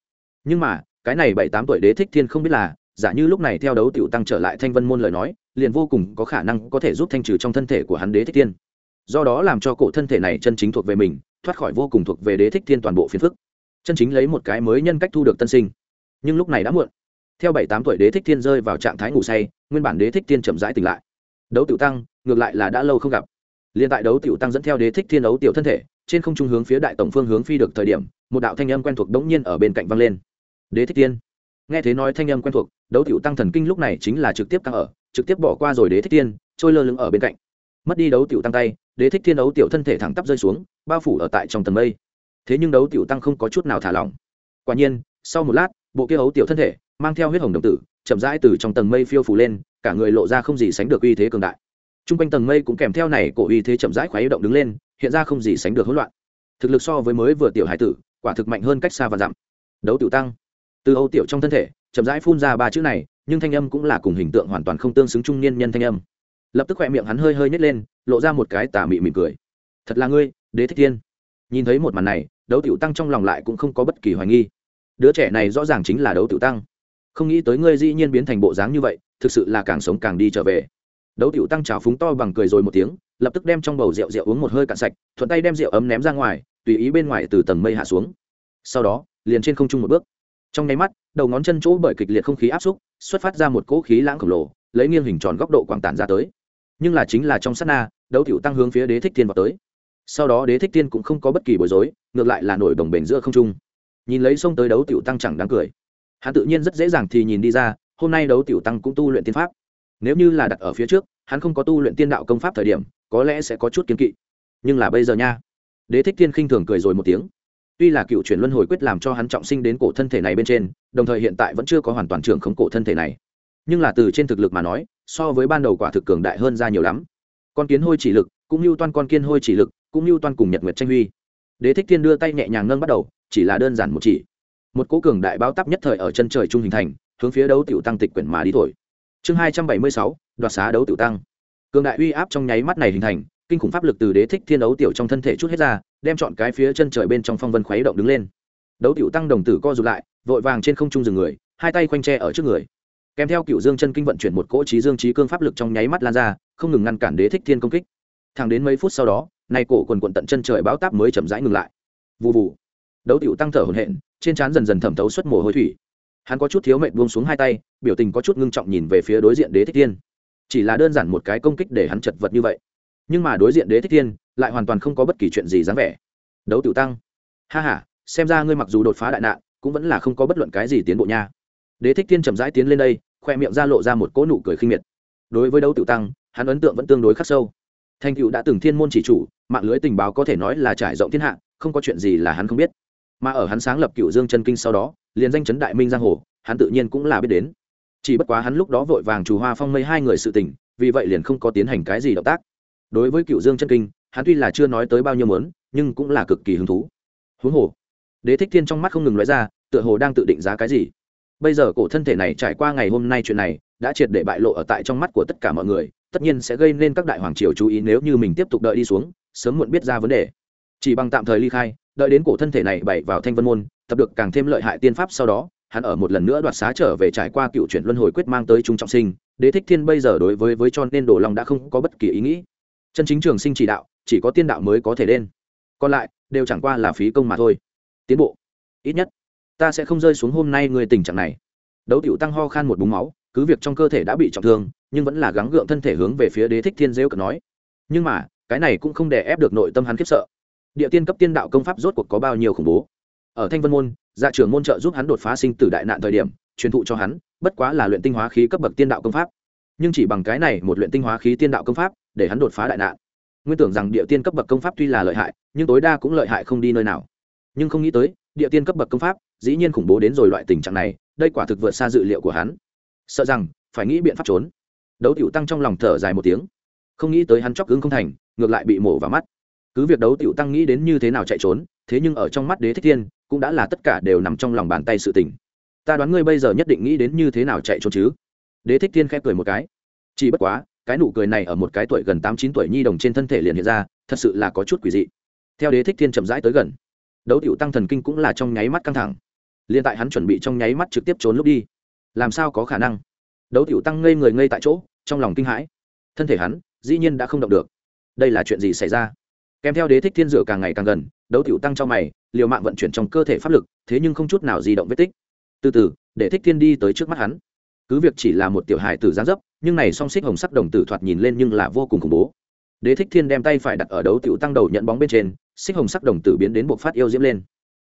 S1: Nhưng mà, cái này bảy tám tuổi đế thích thiên không biết là, giả như lúc này theo đấu tiểu tăng trở lại thanh vân môn lời nói liền vô cùng có khả năng có thể giúp thanh trừ trong thân thể của hắn đế thích thiên. Do đó làm cho cổ thân thể này chân chính thuộc về mình, thoát khỏi vô cùng thuộc về đế thích thiên toàn bộ phiền phức. Chân chính lấy một cái mới nhân cách thu được tân sinh. Nhưng lúc này đã muộn. Theo bảy tám tuổi đế thích thiên rơi vào trạng thái ngủ say, nguyên bản đế thích thiên chậm rãi tỉnh lại. Đấu tiểu tăng, ngược lại là đã lâu không gặp. Liên tại đấu tiểu tăng dẫn theo đế thích thiên đấu tiểu thân thể, trên không trung hướng phía đại tổng phương hướng phi được thời điểm, một đạo thanh âm quen thuộc đống nhiên ở bên cạnh vang lên. Đế thích thiên nghe thế nói thanh âm quen thuộc, đấu tiểu tăng thần kinh lúc này chính là trực tiếp tăng ở, trực tiếp bỏ qua rồi đế thích thiên, trôi lơ lửng ở bên cạnh. Mất đi đấu tiểu tăng tay, đế thích thiên đấu tiểu thân thể thẳng tắp rơi xuống, bao phủ ở tại trong tầng mây. Thế nhưng đấu tiểu tăng không có chút nào thả lỏng. Quả nhiên, sau một lát, bộ kia ấu tiểu thân thể, mang theo huyết hồng đồng tử, chậm rãi từ trong tầng mây phiêu phủ lên, cả người lộ ra không gì sánh được uy thế cường đại. T r u n g quanh tầng mây cũng kèm theo này cổ uy thế chậm rãi khoái động đứng lên, hiện ra không gì sánh được hỗn loạn. Thực lực so với mới vừa tiểu hải tử, quả thực mạnh hơn cách xa và dặm. Đấu tiểu tăng từ âu tiểu trong thân thể, chậm rãi phun ra ba chữ này, nhưng thanh âm cũng là cùng hình tượng hoàn toàn không tương xứng trung niên nhân thanh âm. Lập tức khoe miệng hắn hơi hơi nhét lên, lộ ra một cái tà mị mỉm cười. Thật là ngươi, đế thích thiên. Nhìn thấy một màn này, đấu tiểu tăng trong lòng lại cũng không có bất kỳ hoài nghi. Đứa trẻ này rõ ràng chính là đấu tiểu tăng. Không nghĩ tới ngươi dĩ nhiên biến thành bộ dáng như vậy, thực sự là càng sống càng đi trở về. Đấu tiểu tăng trào phúng to bằng cười rồi một tiếng, lập tức đem trong bầu rượu rượu uống một hơi cạn sạch, thuận tay đem rượu ấm ném ra ngoài, tùy ý bên ngoài từ tầng mây hạ xuống. Sau đó, liền trên không trung một bước trong nháy mắt, đầu ngón chân chỗ bởi kịch liệt không khí áp xúc, xuất phát ra một cỗ khí lãng khổng lồ, lấy nghiêng hình tròn góc độ quảng tản ra tới. Nhưng là chính là trong sát na, đấu tiểu tăng hướng phía đế thích thiên vào tới. Sau đó đế thích thiên cũng không có bất kỳ bối rối, ngược lại là nổi đồng bền giữa không trung. Nhìn lấy xông tới đấu tiểu tăng chẳng đáng cười. Hắn tự nhiên rất dễ dàng thì nhìn đi ra, hôm nay đấu tiểu tăng cũng tu luyện tiên pháp. Nếu như là đặt ở phía trước, hắn không có tu luyện tiên đạo công pháp thời điểm, có lẽ sẽ có chút kiến kỵ. Nhưng là bây giờ nha. Đế thích Thiên khinh thường cười rồi một tiếng tuy là cựu chuyển luân hồi quyết làm cho hắn trọng sinh đến cổ thân thể này bên trên, đồng thời hiện tại vẫn chưa có hoàn toàn trưởng khống cổ thân thể này. Nhưng là từ trên thực lực mà nói, so với ban đầu quả thực cường đại hơn ra nhiều lắm. Con kiến hôi chỉ lực, cũng như toan con kiên hôi chỉ lực, cũng như toan cùng nhật nguyệt tranh huy. Đế thích thiên đưa tay nhẹ nhàng nâng bắt đầu, chỉ là đơn giản một chỉ. Một cố cường đại báo tắp nhất thời ở chân trời trung hình thành, hướng phía đấu tiểu tăng tịch quyển mà đi thổi. Chương hai trăm bảy mươi sáu, đoạt xá đấu tiểu tăng. Cường đại uy áp trong nháy mắt này hình thành kinh khủng pháp lực từ đế thích thiên đấu tiểu trong thân thể chút hết ra, đem chọn cái phía chân trời bên trong phong vân khuấy động đứng lên. Đấu tiểu tăng đồng tử co rụt lại, vội vàng trên không trung dừng người, hai tay khoanh tre ở trước người. Kèm theo cựu dương chân kinh vận chuyển một cỗ trí dương trí cương pháp lực trong nháy mắt lan ra, không ngừng ngăn cản đế thích thiên công kích. Thẳng đến mấy phút sau đó, nay cổ quần quận tận chân trời bão táp mới chậm rãi ngừng lại. Vụ vụ đấu tiểu tăng thở hổn hển, trên trán dần dần thẩm thấu xuất mồ hôi thủy. Hắn có chút thiếu mệnh buông xuống hai tay, biểu tình có chút ngưng trọng nhìn về phía đối diện đế thích thiên. Chỉ là đơn giản một cái công kích để hắn chật vật như vậy nhưng mà đối diện đế thích thiên lại hoàn toàn không có bất kỳ chuyện gì dáng vẻ. Đấu tiểu tăng. Ha ha, xem ra ngươi mặc dù đột phá đại nạn, cũng vẫn là không có bất luận cái gì tiến bộ nha. Đế thích thiên chậm rãi tiến lên đây, khoe miệng ra lộ ra một cỗ nụ cười khinh miệt. Đối với đấu tiểu tăng, hắn ấn tượng vẫn tương đối khắc sâu. Thành cựu đã từng thiên môn chỉ chủ, mạng lưới tình báo có thể nói là trải rộng thiên hạ, không có chuyện gì là hắn không biết. Mà ở hắn sáng lập cựu dương chân kinh sau đó, liền danh chấn đại minh giang hồ, hắn tự nhiên cũng là biết đến. Chỉ bất quá hắn lúc đó vội vàng chủ hoa phong mây hai người sự tình, vì vậy liền không có tiến hành cái gì động tác đối với cựu dương chân kinh, hắn tuy là chưa nói tới bao nhiêu mớn nhưng cũng là cực kỳ hứng thú. Huống hồ, đế thích thiên trong mắt không ngừng nói ra, tựa hồ đang tự định giá cái gì. Bây giờ cổ thân thể này trải qua ngày hôm nay chuyện này, đã triệt để bại lộ ở tại trong mắt của tất cả mọi người, tất nhiên sẽ gây nên các đại hoàng triều chú ý nếu như mình tiếp tục đợi đi xuống, sớm muộn biết ra vấn đề. Chỉ bằng tạm thời ly khai, đợi đến cổ thân thể này bày vào thanh vân môn, tập được càng thêm lợi hại tiên pháp sau đó, hắn ở một lần nữa đoạt xá trở về trải qua cựu chuyển luân hồi quyết mang tới trung trọng sinh, đế thích thiên bây giờ đối với với cho nên đồ long đã không có bất kỳ ý nghĩ chân chính trường sinh chỉ đạo, chỉ có tiên đạo mới có thể lên. Còn lại, đều chẳng qua là phí công mà thôi. Tiến bộ. Ít nhất, ta sẽ không rơi xuống hôm nay người tình trạng này. Đấu tiểu tăng ho khan một búng máu, cứ việc trong cơ thể đã bị trọng thương, nhưng vẫn là gắng gượng thân thể hướng về phía đế thích thiên rêu cực nói. Nhưng mà, cái này cũng không để ép được nội tâm hắn khiếp sợ. Địa tiên cấp tiên đạo công pháp rốt cuộc có bao nhiêu khủng bố? Ở thanh vân môn dạ trưởng môn trợ giúp hắn đột phá sinh tử đại nạn thời điểm, truyền thụ cho hắn, bất quá là luyện tinh hóa khí cấp bậc tiên đạo công pháp. Nhưng chỉ bằng cái này một luyện tinh hóa khí tiên đạo công pháp để hắn đột phá đại nạn. Nguyên tưởng rằng địa tiên cấp bậc công pháp tuy là lợi hại, nhưng tối đa cũng lợi hại không đi nơi nào. Nhưng không nghĩ tới, địa tiên cấp bậc công pháp dĩ nhiên khủng bố đến rồi loại tình trạng này, đây quả thực vượt xa dự liệu của hắn. Sợ rằng, phải nghĩ biện pháp trốn. Đấu tiểu tăng trong lòng thở dài một tiếng. Không nghĩ tới hắn chóc cứng không thành, ngược lại bị mổ vào mắt. Cứ việc đấu tiểu tăng nghĩ đến như thế nào chạy trốn, thế nhưng ở trong mắt đế thích thiên, cũng đã là tất cả đều nằm trong lòng bàn tay sự tình. Ta đoán ngươi bây giờ nhất định nghĩ đến như thế nào chạy trốn chứ? Đế thích thiên khép cười một cái. Chỉ bất quá cái nụ cười này ở một cái tuổi gần tám chín tuổi nhi đồng trên thân thể liền hiện ra, thật sự là có chút quỷ dị. Theo đế thích thiên chậm rãi tới gần, đấu tiểu tăng thần kinh cũng là trong nháy mắt căng thẳng. Liền tại hắn chuẩn bị trong nháy mắt trực tiếp trốn lúc đi, làm sao có khả năng? Đấu tiểu tăng ngây người ngây tại chỗ, trong lòng kinh hãi. Thân thể hắn, dĩ nhiên đã không động được. Đây là chuyện gì xảy ra? Kèm theo đế thích thiên rửa càng ngày càng gần, đấu tiểu tăng trong mày, liều mạng vận chuyển trong cơ thể pháp lực, thế nhưng không chút nào di động vết tích. Từ từ để thích thiên đi tới trước mắt hắn cứ việc chỉ là một tiểu hài tử gián dấp, nhưng này song xích hồng sắc đồng tử thoạt nhìn lên nhưng là vô cùng khủng bố. Đế thích thiên đem tay phải đặt ở đấu tiểu tăng đầu nhận bóng bên trên, xích hồng sắc đồng tử biến đến buộc phát yêu diễm lên.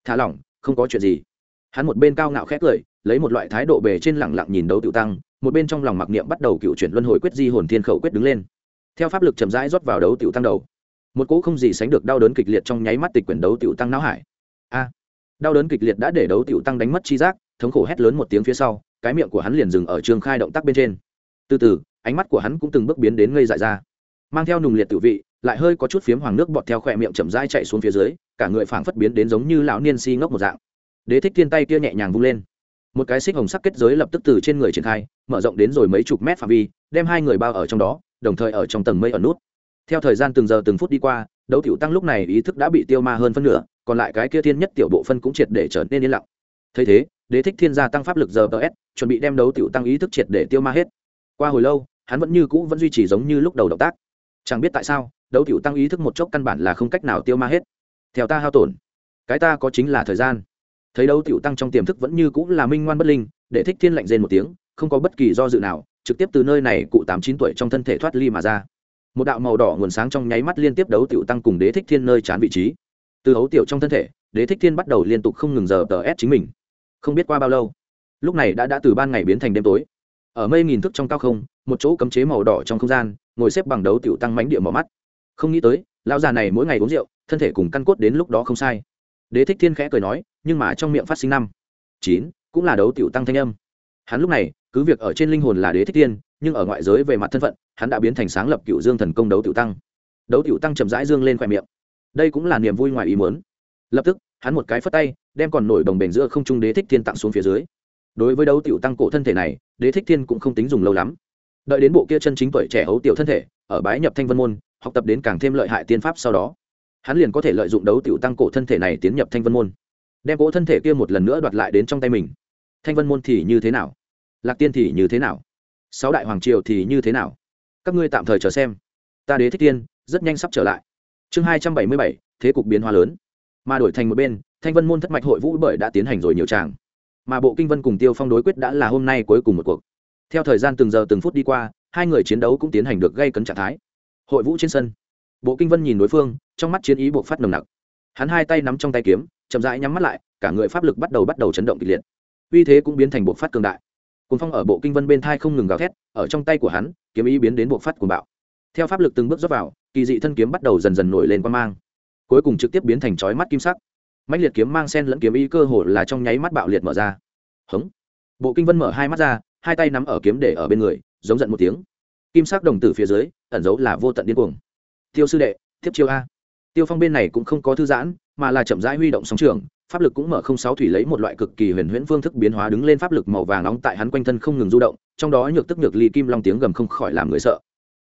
S1: Thả lỏng, không có chuyện gì. Hắn một bên cao ngạo khét cười, lấy một loại thái độ bề trên lẳng lặng nhìn đấu tiểu tăng, một bên trong lòng mặc niệm bắt đầu cựu chuyển luân hồi quyết di hồn thiên khẩu quyết đứng lên. Theo pháp lực chậm rãi rót vào đấu tiểu tăng đầu. Một cỗ không gì sánh được đau đớn kịch liệt trong nháy mắt tịch quyển đấu tiểu tăng não hải. A! Đau đớn kịch liệt đã để đấu tiểu tăng đánh mất chi giác thống khổ hét lớn một tiếng phía sau, cái miệng của hắn liền dừng ở trường khai động tác bên trên. Từ từ, ánh mắt của hắn cũng từng bước biến đến ngây dại ra. Mang theo nùng liệt tự vị, lại hơi có chút phiếm hoàng nước bọt theo khỏe miệng chậm rãi chạy xuống phía dưới, cả người phảng phất biến đến giống như lão niên si ngốc một dạng. Đế thích thiên tay kia nhẹ nhàng vung lên. Một cái xích hồng sắc kết giới lập tức từ trên người triển khai, mở rộng đến rồi mấy chục mét phạm vi, đem hai người bao ở trong đó, đồng thời ở trong tầng mây ở nút. Theo thời gian từng giờ từng phút đi qua, đấu tiểu tăng lúc này ý thức đã bị tiêu ma hơn phân nửa, còn lại cái kia thiên nhất tiểu bộ phân cũng triệt để trở nên yên lặng. Thấy thế đế thích thiên gia tăng pháp lực giờ ts chuẩn bị đem đấu tiểu tăng ý thức triệt để tiêu ma hết. Qua hồi lâu, hắn vẫn như cũ vẫn duy trì giống như lúc đầu động tác. Chẳng biết tại sao, đấu tiểu tăng ý thức một chốc căn bản là không cách nào tiêu ma hết. Theo ta hao tổn, cái ta có chính là thời gian. Thấy đấu tiểu tăng trong tiềm thức vẫn như cũ là minh ngoan bất linh để thích thiên lạnh rên một tiếng, không có bất kỳ do dự nào, trực tiếp từ nơi này cụ tám chín tuổi trong thân thể thoát ly mà ra. Một đạo màu đỏ nguồn sáng trong nháy mắt liên tiếp đấu tiểu tăng cùng đế thích thiên nơi chán vị trí. Từ hấu tiểu trong thân thể, đế thích thiên bắt đầu liên tục không ngừng giờ tờ ép chính mình không biết qua bao lâu. Lúc này đã đã từ ban ngày biến thành đêm tối. Ở mây nghìn thước trong cao không, một chỗ cấm chế màu đỏ trong không gian, ngồi xếp bằng đấu tiểu tăng mánh địa mỏ mắt. Không nghĩ tới, lão già này mỗi ngày uống rượu, thân thể cùng căn cốt đến lúc đó không sai. Đế thích thiên khẽ cười nói, nhưng mà trong miệng phát sinh năm, chín, cũng là đấu tiểu tăng thanh âm. Hắn lúc này, cứ việc ở trên linh hồn là đế thích thiên, nhưng ở ngoại giới về mặt thân phận, hắn đã biến thành sáng lập cựu dương thần công đấu tiểu tăng. Đấu tiểu tăng chậm rãi dương lên khoe miệng. Đây cũng là niềm vui ngoài ý muốn. Lập tức hắn một cái phất tay, đem còn nổi đồng bền giữa không trung đế thích thiên tặng xuống phía dưới. Đối với đấu tiểu tăng cổ thân thể này, đế thích thiên cũng không tính dùng lâu lắm. Đợi đến bộ kia chân chính tuổi trẻ hấu tiểu thân thể, ở bái nhập thanh vân môn, học tập đến càng thêm lợi hại tiên pháp sau đó, hắn liền có thể lợi dụng đấu tiểu tăng cổ thân thể này tiến nhập thanh vân môn. Đem cỗ thân thể kia một lần nữa đoạt lại đến trong tay mình. Thanh vân môn thì như thế nào? Lạc tiên thì như thế nào? Sáu đại hoàng triều thì như thế nào? Các ngươi tạm thời chờ xem. Ta đế thích tiên rất nhanh sắp trở lại. Chương hai trăm bảy mươi bảy, thế cục biến hóa lớn mà đổi thành một bên, thanh vân môn thất mạch hội vũ bởi đã tiến hành rồi nhiều tràng. Mà bộ kinh vân cùng tiêu phong đối quyết đã là hôm nay cuối cùng một cuộc. Theo thời gian từng giờ từng phút đi qua, hai người chiến đấu cũng tiến hành được gây cấn trạng thái. Hội vũ trên sân. Bộ kinh vân nhìn đối phương, trong mắt chiến ý buộc phát nồng nặc. Hắn hai tay nắm trong tay kiếm, chậm rãi nhắm mắt lại, cả người pháp lực bắt đầu bắt đầu chấn động kịch liệt. Uy thế cũng biến thành buộc phát cường đại. Cuốn phong ở bộ kinh vân bên thai không ngừng gào thét, ở trong tay của hắn, kiếm ý biến đến buộc phát cuồng bạo. Theo pháp lực từng bước dốc vào, kỳ dị thân kiếm bắt đầu dần dần nổi lên quan mang cuối cùng trực tiếp biến thành chói mắt kim sắc. Mạnh liệt kiếm mang sen lẫn kiếm ý cơ hồ là trong nháy mắt bạo liệt mở ra. Hống. Bộ kinh vân mở hai mắt ra, hai tay nắm ở kiếm để ở bên người, giống giận một tiếng. Kim sắc đồng tử phía dưới, ẩn dấu là vô tận điên cuồng. Tiêu sư đệ, tiếp chiêu a. Tiêu phong bên này cũng không có thư giãn, mà là chậm rãi huy động sóng trường, pháp lực cũng mở không sáu thủy lấy một loại cực kỳ huyền huyễn phương thức biến hóa đứng lên pháp lực màu vàng nóng tại hắn quanh thân không ngừng du động, trong đó nhược tức nhược ly kim long tiếng gầm không khỏi làm người sợ.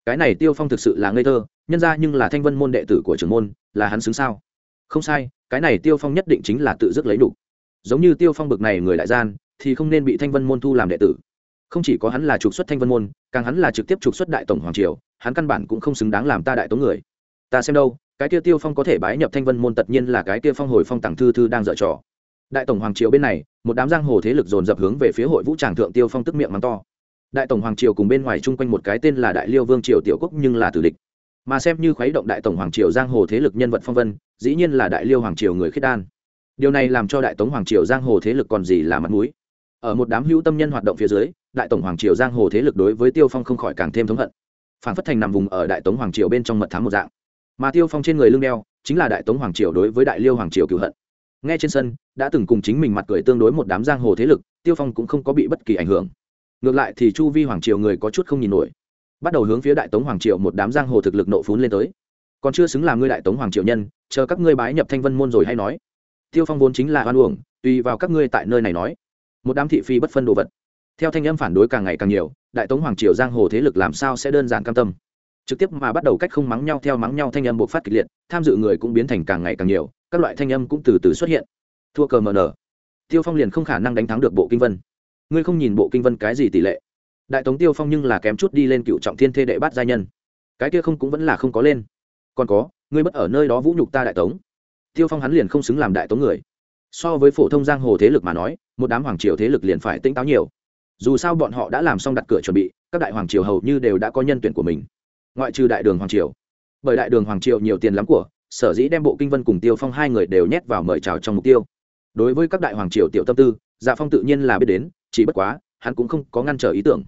S1: Cái này tiêu phong thực sự là ngây thơ nhân ra nhưng là thanh vân môn đệ tử của trưởng môn, là hắn xứng sao? Không sai, cái này tiêu phong nhất định chính là tự dứt lấy đủ. Giống như tiêu phong bực này người đại gian, thì không nên bị thanh vân môn thu làm đệ tử. Không chỉ có hắn là trục xuất thanh vân môn, càng hắn là trực tiếp trục xuất đại tổng hoàng triều, hắn căn bản cũng không xứng đáng làm ta đại tống người. Ta xem đâu, cái kia tiêu phong có thể bái nhập thanh vân môn tất nhiên là cái kia phong hồi phong tặng thư thư đang dở trò. Đại tổng hoàng triều bên này, một đám giang hồ thế lực dồn dập hướng về phía hội vũ tràng thượng tiêu phong tức miệng mắng to. Đại tổng hoàng triều cùng bên ngoài chung quanh một cái tên là đại liêu vương triều tiểu quốc nhưng là tử địch mà xem như khuấy động đại tổng hoàng triều giang hồ thế lực nhân vật phong vân, dĩ nhiên là đại liêu hoàng triều người khiết đan. Điều này làm cho đại tống hoàng triều giang hồ thế lực còn gì là mặt mũi. Ở một đám hữu tâm nhân hoạt động phía dưới, đại tổng hoàng triều giang hồ thế lực đối với tiêu phong không khỏi càng thêm thống hận. Phản phất thành nằm vùng ở đại tống hoàng triều bên trong mật thám một dạng. Mà tiêu phong trên người lưng đeo, chính là đại tống hoàng triều đối với đại liêu hoàng triều cựu hận. Nghe trên sân, đã từng cùng chính mình mặt cười tương đối một đám giang hồ thế lực, tiêu phong cũng không có bị bất kỳ ảnh hưởng. Ngược lại thì chu vi hoàng triều người có chút không nhìn nổi bắt đầu hướng phía đại tống hoàng triều một đám giang hồ thực lực nộ phún lên tới. Còn chưa xứng làm ngươi đại tống hoàng triều nhân, chờ các ngươi bái nhập thanh vân môn rồi hay nói. Tiêu phong vốn chính là oan uổng, tùy vào các ngươi tại nơi này nói. Một đám thị phi bất phân đồ vật. Theo thanh âm phản đối càng ngày càng nhiều, đại tống hoàng triều giang hồ thế lực làm sao sẽ đơn giản cam tâm? Trực tiếp mà bắt đầu cách không mắng nhau theo mắng nhau thanh âm buộc phát kịch liệt, tham dự người cũng biến thành càng ngày càng nhiều, các loại thanh âm cũng từ từ xuất hiện. Thua cờ mờ nở. Tiêu phong liền không khả năng đánh thắng được bộ kinh vân. Ngươi không nhìn bộ kinh vân cái gì tỷ lệ? Đại tống tiêu phong nhưng là kém chút đi lên cựu trọng thiên thê đệ bát gia nhân. Cái kia không cũng vẫn là không có lên. Còn có, ngươi mất ở nơi đó vũ nhục ta đại tống. Tiêu phong hắn liền không xứng làm đại tống người. So với phổ thông giang hồ thế lực mà nói, một đám hoàng triều thế lực liền phải tỉnh táo nhiều. Dù sao bọn họ đã làm xong đặt cửa chuẩn bị, các đại hoàng triều hầu như đều đã có nhân tuyển của mình. Ngoại trừ đại đường hoàng triều. Bởi đại đường hoàng triều nhiều tiền lắm của, sở dĩ đem bộ kinh vân cùng tiêu phong hai người đều nhét vào mời chào trong mục tiêu. Đối với các đại hoàng triều tiểu tâm tư dạ phong tự nhiên là biết đến, chỉ bất quá, hắn cũng không có ngăn trở ý tưởng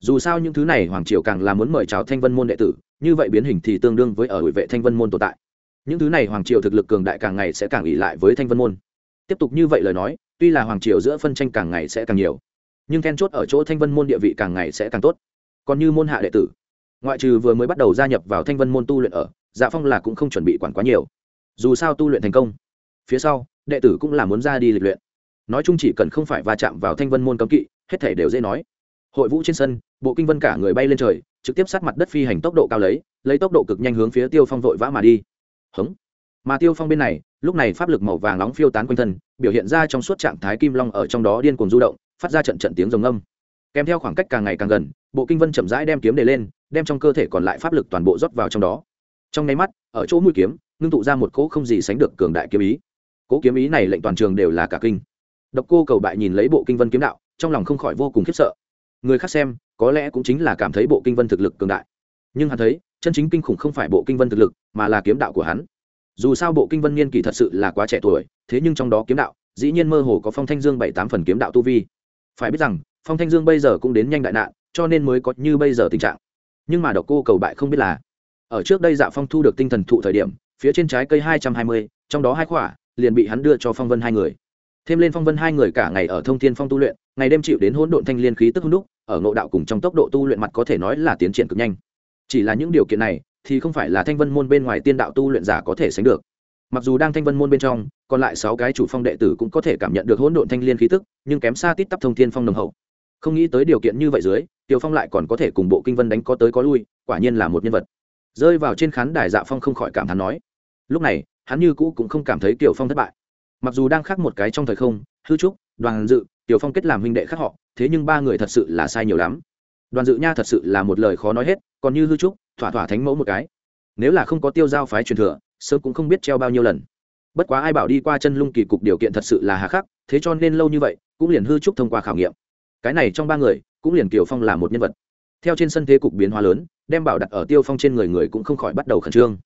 S1: dù sao những thứ này hoàng triều càng là muốn mời chào thanh vân môn đệ tử, như vậy biến hình thì tương đương với ở ủy vệ thanh vân môn tồn tại. Những thứ này hoàng triều thực lực cường đại càng ngày sẽ càng ỉ lại với thanh vân môn. Tiếp tục như vậy lời nói, tuy là hoàng triều giữa phân tranh càng ngày sẽ càng nhiều, nhưng then chốt ở chỗ thanh vân môn địa vị càng ngày sẽ càng tốt. Còn như môn hạ đệ tử, ngoại trừ vừa mới bắt đầu gia nhập vào thanh vân môn tu luyện ở dạ phong là cũng không chuẩn bị quản quá nhiều. Dù sao tu luyện thành công, phía sau, đệ tử cũng là muốn ra đi lịch luyện. Nói chung chỉ cần không phải va chạm vào thanh vân môn cấm kỵ, hết thể đều dễ nói hội vũ trên sân, bộ kinh vân cả người bay lên trời, trực tiếp sát mặt đất phi hành tốc độ cao lấy lấy tốc độ cực nhanh hướng phía tiêu phong vội vã mà đi. Hống. Mà tiêu phong bên này, lúc này pháp lực màu vàng nóng phiêu tán quanh thân, biểu hiện ra trong suốt trạng thái kim long ở trong đó điên cuồng du động, phát ra trận trận tiếng rồng âm. Kèm theo khoảng cách càng ngày càng gần, bộ kinh vân chậm rãi đem kiếm đề lên, đem trong cơ thể còn lại pháp lực toàn bộ rót vào trong đó. Trong nháy mắt, ở chỗ mũi kiếm, ngưng tụ ra một cỗ không gì sánh được cường đại kiếm ý. Cỗ kiếm ý này lệnh toàn trường đều là cả kinh. Độc cô cầu bại nhìn lấy bộ kinh vân kiếm đạo, trong lòng không khỏi vô cùng khiếp sợ người khác xem, có lẽ cũng chính là cảm thấy bộ kinh vân thực lực cường đại. Nhưng hắn thấy, chân chính kinh khủng không phải bộ kinh vân thực lực, mà là kiếm đạo của hắn. Dù sao bộ kinh vân niên kỳ thật sự là quá trẻ tuổi, thế nhưng trong đó kiếm đạo, dĩ nhiên mơ hồ có phong thanh dương bảy tám phần kiếm đạo tu vi. Phải biết rằng, phong thanh dương bây giờ cũng đến nhanh đại nạn, cho nên mới có như bây giờ tình trạng. Nhưng mà độc cô cầu bại không biết là, ở trước đây dạ phong thu được tinh thần thụ thời điểm, phía trên trái cây hai trăm hai mươi, trong đó hai khỏa, liền bị hắn đưa cho phong vân hai người. Thêm lên phong vân hai người cả ngày ở thông thiên phong tu luyện, ngày đêm chịu đến hỗn độn thanh liên khí tức hung đúc ở ngộ đạo cùng trong tốc độ tu luyện mặt có thể nói là tiến triển cực nhanh. Chỉ là những điều kiện này thì không phải là thanh vân môn bên ngoài tiên đạo tu luyện giả có thể sánh được. Mặc dù đang thanh vân môn bên trong, còn lại sáu cái chủ phong đệ tử cũng có thể cảm nhận được hỗn độn thanh liên khí tức, nhưng kém xa tít tắp thông thiên phong nồng hậu. Không nghĩ tới điều kiện như vậy dưới, tiểu phong lại còn có thể cùng bộ kinh vân đánh có tới có lui, quả nhiên là một nhân vật. Rơi vào trên khán đài dạ phong không khỏi cảm thán nói. Lúc này, hắn như cũ cũng không cảm thấy tiểu phong thất bại. Mặc dù đang khác một cái trong thời không, hư trúc, đoàn dự tiểu phong kết làm huynh đệ khác họ, thế nhưng ba người thật sự là sai nhiều lắm. Đoàn dự nha thật sự là một lời khó nói hết, còn như hư trúc, thỏa thỏa thánh mẫu một cái. Nếu là không có tiêu giao phái truyền thừa, sớm cũng không biết treo bao nhiêu lần. Bất quá ai bảo đi qua chân lung kỳ cục điều kiện thật sự là hà khắc, thế cho nên lâu như vậy, cũng liền hư trúc thông qua khảo nghiệm. Cái này trong ba người, cũng liền kiều phong là một nhân vật. Theo trên sân thế cục biến hóa lớn, đem bảo đặt ở tiêu phong trên người người cũng không khỏi bắt đầu khẩn trương.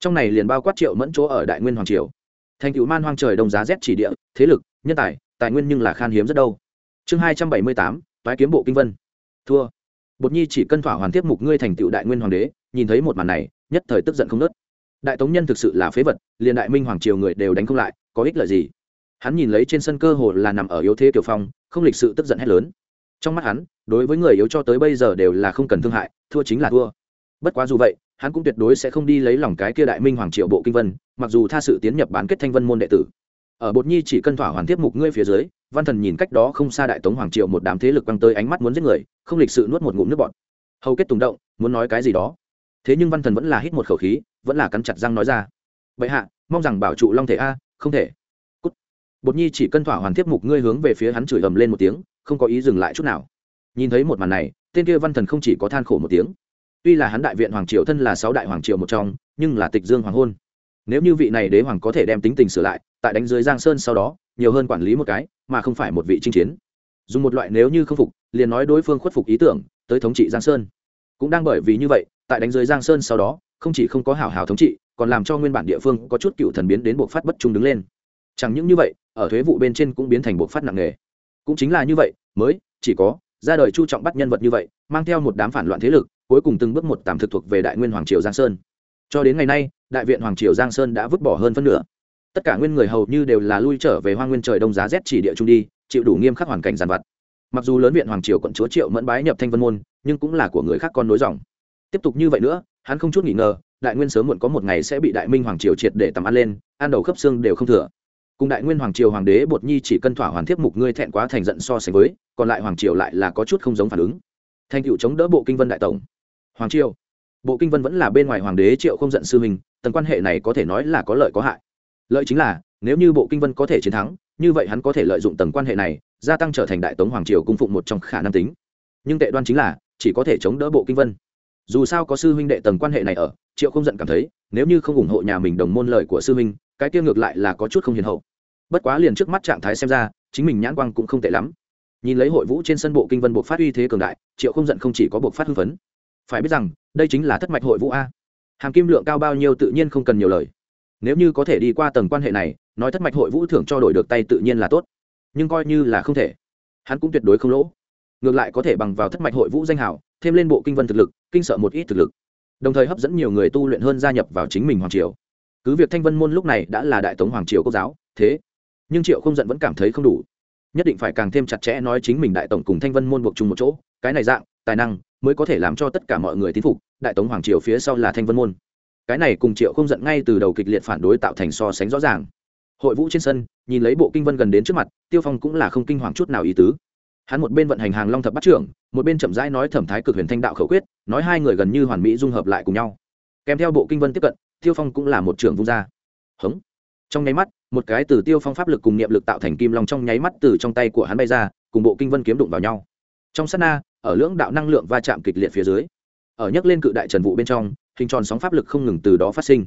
S1: Trong này liền bao quát triệu mẫn chỗ ở đại nguyên hoàng triều. Thành cựu man hoang trời đông giá rét chỉ địa, thế lực, nhân tài tài nguyên nhưng là khan hiếm rất đâu. Chương hai trăm bảy mươi tám, toái kiếm bộ kinh vân. Thua. Bột nhi chỉ cân thỏa hoàn tiếp mục ngươi thành tựu đại nguyên hoàng đế, nhìn thấy một màn này, nhất thời tức giận không nớt đại tống nhân thực sự là phế vật, liền đại minh hoàng triều người đều đánh không lại, có ích lợi gì? Hắn nhìn lấy trên sân cơ hồ là nằm ở yếu thế tiểu phong, không lịch sự tức giận hết lớn. Trong mắt hắn, đối với người yếu cho tới bây giờ đều là không cần thương hại, thua chính là thua. Bất quá dù vậy, hắn cũng tuyệt đối sẽ không đi lấy lòng cái kia đại minh hoàng triệu bộ kinh vân, mặc dù tha sự tiến nhập bán kết thanh vân môn đệ tử ở bột nhi chỉ cân thỏa hoàn tiếp mục ngươi phía dưới, văn thần nhìn cách đó không xa đại tống hoàng triệu một đám thế lực băng tới ánh mắt muốn giết người, không lịch sự nuốt một ngụm nước bọt. Hầu kết tùng động, muốn nói cái gì đó. Thế nhưng văn thần vẫn là hít một khẩu khí, vẫn là cắn chặt răng nói ra. Vậy hạ, mong rằng bảo trụ long thể a, không thể. Cút. bột nhi chỉ cân thỏa hoàn tiếp mục ngươi hướng về phía hắn chửi ầm lên một tiếng, không có ý dừng lại chút nào. Nhìn thấy một màn này, tên kia văn thần không chỉ có than khổ một tiếng. Tuy là hắn đại viện hoàng triều thân là sáu đại hoàng triều một trong, nhưng là tịch dương hoàng hôn. Nếu như vị này đế hoàng có thể đem tính tình sửa lại tại đánh dưới giang sơn sau đó, nhiều hơn quản lý một cái, mà không phải một vị chinh chiến. Dùng một loại nếu như không phục, liền nói đối phương khuất phục ý tưởng, tới thống trị giang sơn. Cũng đang bởi vì như vậy, tại đánh dưới giang sơn sau đó, không chỉ không có hảo hảo thống trị, còn làm cho nguyên bản địa phương có chút cựu thần biến đến buộc phát bất trung đứng lên. Chẳng những như vậy, ở thuế vụ bên trên cũng biến thành buộc phát nặng nề. Cũng chính là như vậy, mới, chỉ có, ra đời chu trọng bắt nhân vật như vậy, mang theo một đám phản loạn thế lực, cuối cùng từng bước một tạm thực thuộc về đại nguyên hoàng triều giang sơn. Cho đến ngày nay, đại viện hoàng triều giang sơn đã vứt bỏ hơn phân nửa tất cả nguyên người hầu như đều là lui trở về hoa nguyên trời đông giá rét chỉ địa trung đi, chịu đủ nghiêm khắc hoàn cảnh giàn vặt. Mặc dù lớn viện hoàng triều quận chúa triệu mẫn bái nhập thanh vân môn, nhưng cũng là của người khác con nối dòng. Tiếp tục như vậy nữa, hắn không chút nghỉ ngờ, đại nguyên sớm muộn có một ngày sẽ bị đại minh hoàng triều triệt để tầm ăn lên, ăn đầu khớp xương đều không thừa. Cùng đại nguyên hoàng triều hoàng đế bột nhi chỉ cân thỏa hoàn thiếp mục ngươi thẹn quá thành giận so sánh với, còn lại hoàng triều lại là có chút không giống phản ứng. Thành cựu chống đỡ bộ kinh vân đại tổng. Hoàng triều. Bộ kinh vân vẫn là bên ngoài hoàng đế triệu không giận sư mình tầng quan hệ này có thể nói là có lợi có hại lợi chính là, nếu như bộ kinh vân có thể chiến thắng, như vậy hắn có thể lợi dụng tầng quan hệ này, gia tăng trở thành đại tống hoàng triều cung phụng một trong khả năng tính. Nhưng tệ đoan chính là, chỉ có thể chống đỡ bộ kinh vân. Dù sao có sư huynh đệ tầng quan hệ này ở, triệu không giận cảm thấy, nếu như không ủng hộ nhà mình đồng môn lời của sư huynh, cái kia ngược lại là có chút không hiền hậu. Bất quá liền trước mắt trạng thái xem ra, chính mình nhãn quang cũng không tệ lắm. Nhìn lấy hội vũ trên sân bộ kinh vân buộc phát uy thế cường đại, triệu không giận không chỉ có buộc phát hưng phấn. Phải biết rằng, đây chính là thất mạch hội vũ a. Hàm kim lượng cao bao nhiêu tự nhiên không cần nhiều lời nếu như có thể đi qua tầng quan hệ này, nói thất mạch hội vũ thưởng cho đổi được tay tự nhiên là tốt. Nhưng coi như là không thể, hắn cũng tuyệt đối không lỗ. Ngược lại có thể bằng vào thất mạch hội vũ danh hào, thêm lên bộ kinh vân thực lực, kinh sợ một ít thực lực. Đồng thời hấp dẫn nhiều người tu luyện hơn gia nhập vào chính mình hoàng triều. Cứ việc thanh vân môn lúc này đã là đại tống hoàng triều quốc giáo, thế, nhưng triệu không giận vẫn cảm thấy không đủ. Nhất định phải càng thêm chặt chẽ nói chính mình đại tổng cùng thanh vân môn buộc chung một chỗ, cái này dạng, tài năng, mới có thể làm cho tất cả mọi người tín phục, đại tống hoàng triều phía sau là thanh vân môn cái này cùng triệu không giận ngay từ đầu kịch liệt phản đối tạo thành so sánh rõ ràng. Hội vũ trên sân, nhìn lấy bộ kinh vân gần đến trước mặt, tiêu phong cũng là không kinh hoàng chút nào ý tứ. Hắn một bên vận hành hàng long thập bắt trưởng, một bên chậm rãi nói thẩm thái cực huyền thanh đạo khẩu quyết, nói hai người gần như hoàn mỹ dung hợp lại cùng nhau. Kèm theo bộ kinh vân tiếp cận, tiêu phong cũng là một trưởng vung ra. Hống. Trong nháy mắt, một cái từ tiêu phong pháp lực cùng niệm lực tạo thành kim long trong nháy mắt từ trong tay của hắn bay ra, cùng bộ kinh vân kiếm đụng vào nhau. Trong sát na, ở lưỡng đạo năng lượng va chạm kịch liệt phía dưới ở nhấc lên cự đại trần vụ bên trong, hình tròn sóng pháp lực không ngừng từ đó phát sinh.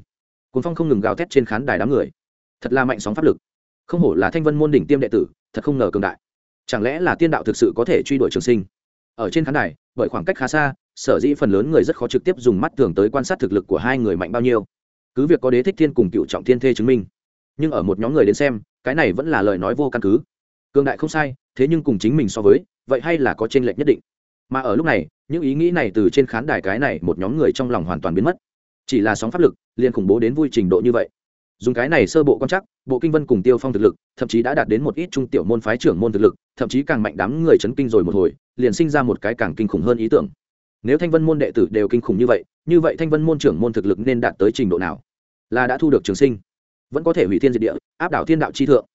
S1: Cuốn phong không ngừng gào thét trên khán đài đám người. Thật là mạnh sóng pháp lực. Không hổ là thanh vân môn đỉnh tiêm đệ tử, thật không ngờ cường đại. Chẳng lẽ là tiên đạo thực sự có thể truy đuổi trường sinh? Ở trên khán đài, bởi khoảng cách khá xa, sở dĩ phần lớn người rất khó trực tiếp dùng mắt thường tới quan sát thực lực của hai người mạnh bao nhiêu. Cứ việc có đế thích thiên cùng cựu trọng thiên thê chứng minh, nhưng ở một nhóm người đến xem, cái này vẫn là lời nói vô căn cứ. Cường đại không sai, thế nhưng cùng chính mình so với, vậy hay là có tranh lệch nhất định. Mà ở lúc này những ý nghĩ này từ trên khán đài cái này một nhóm người trong lòng hoàn toàn biến mất. Chỉ là sóng pháp lực, liền khủng bố đến vui trình độ như vậy. Dùng cái này sơ bộ quan chắc bộ kinh vân cùng tiêu phong thực lực, thậm chí đã đạt đến một ít trung tiểu môn phái trưởng môn thực lực, thậm chí càng mạnh đám người chấn kinh rồi một hồi, liền sinh ra một cái càng kinh khủng hơn ý tưởng. Nếu thanh vân môn đệ tử đều kinh khủng như vậy như vậy thanh vân môn trưởng môn thực lực nên đạt tới trình độ nào? Là đã thu được trường sinh, vẫn có thể hủy thiên diệt địa, áp đảo thiên đạo chi thượng.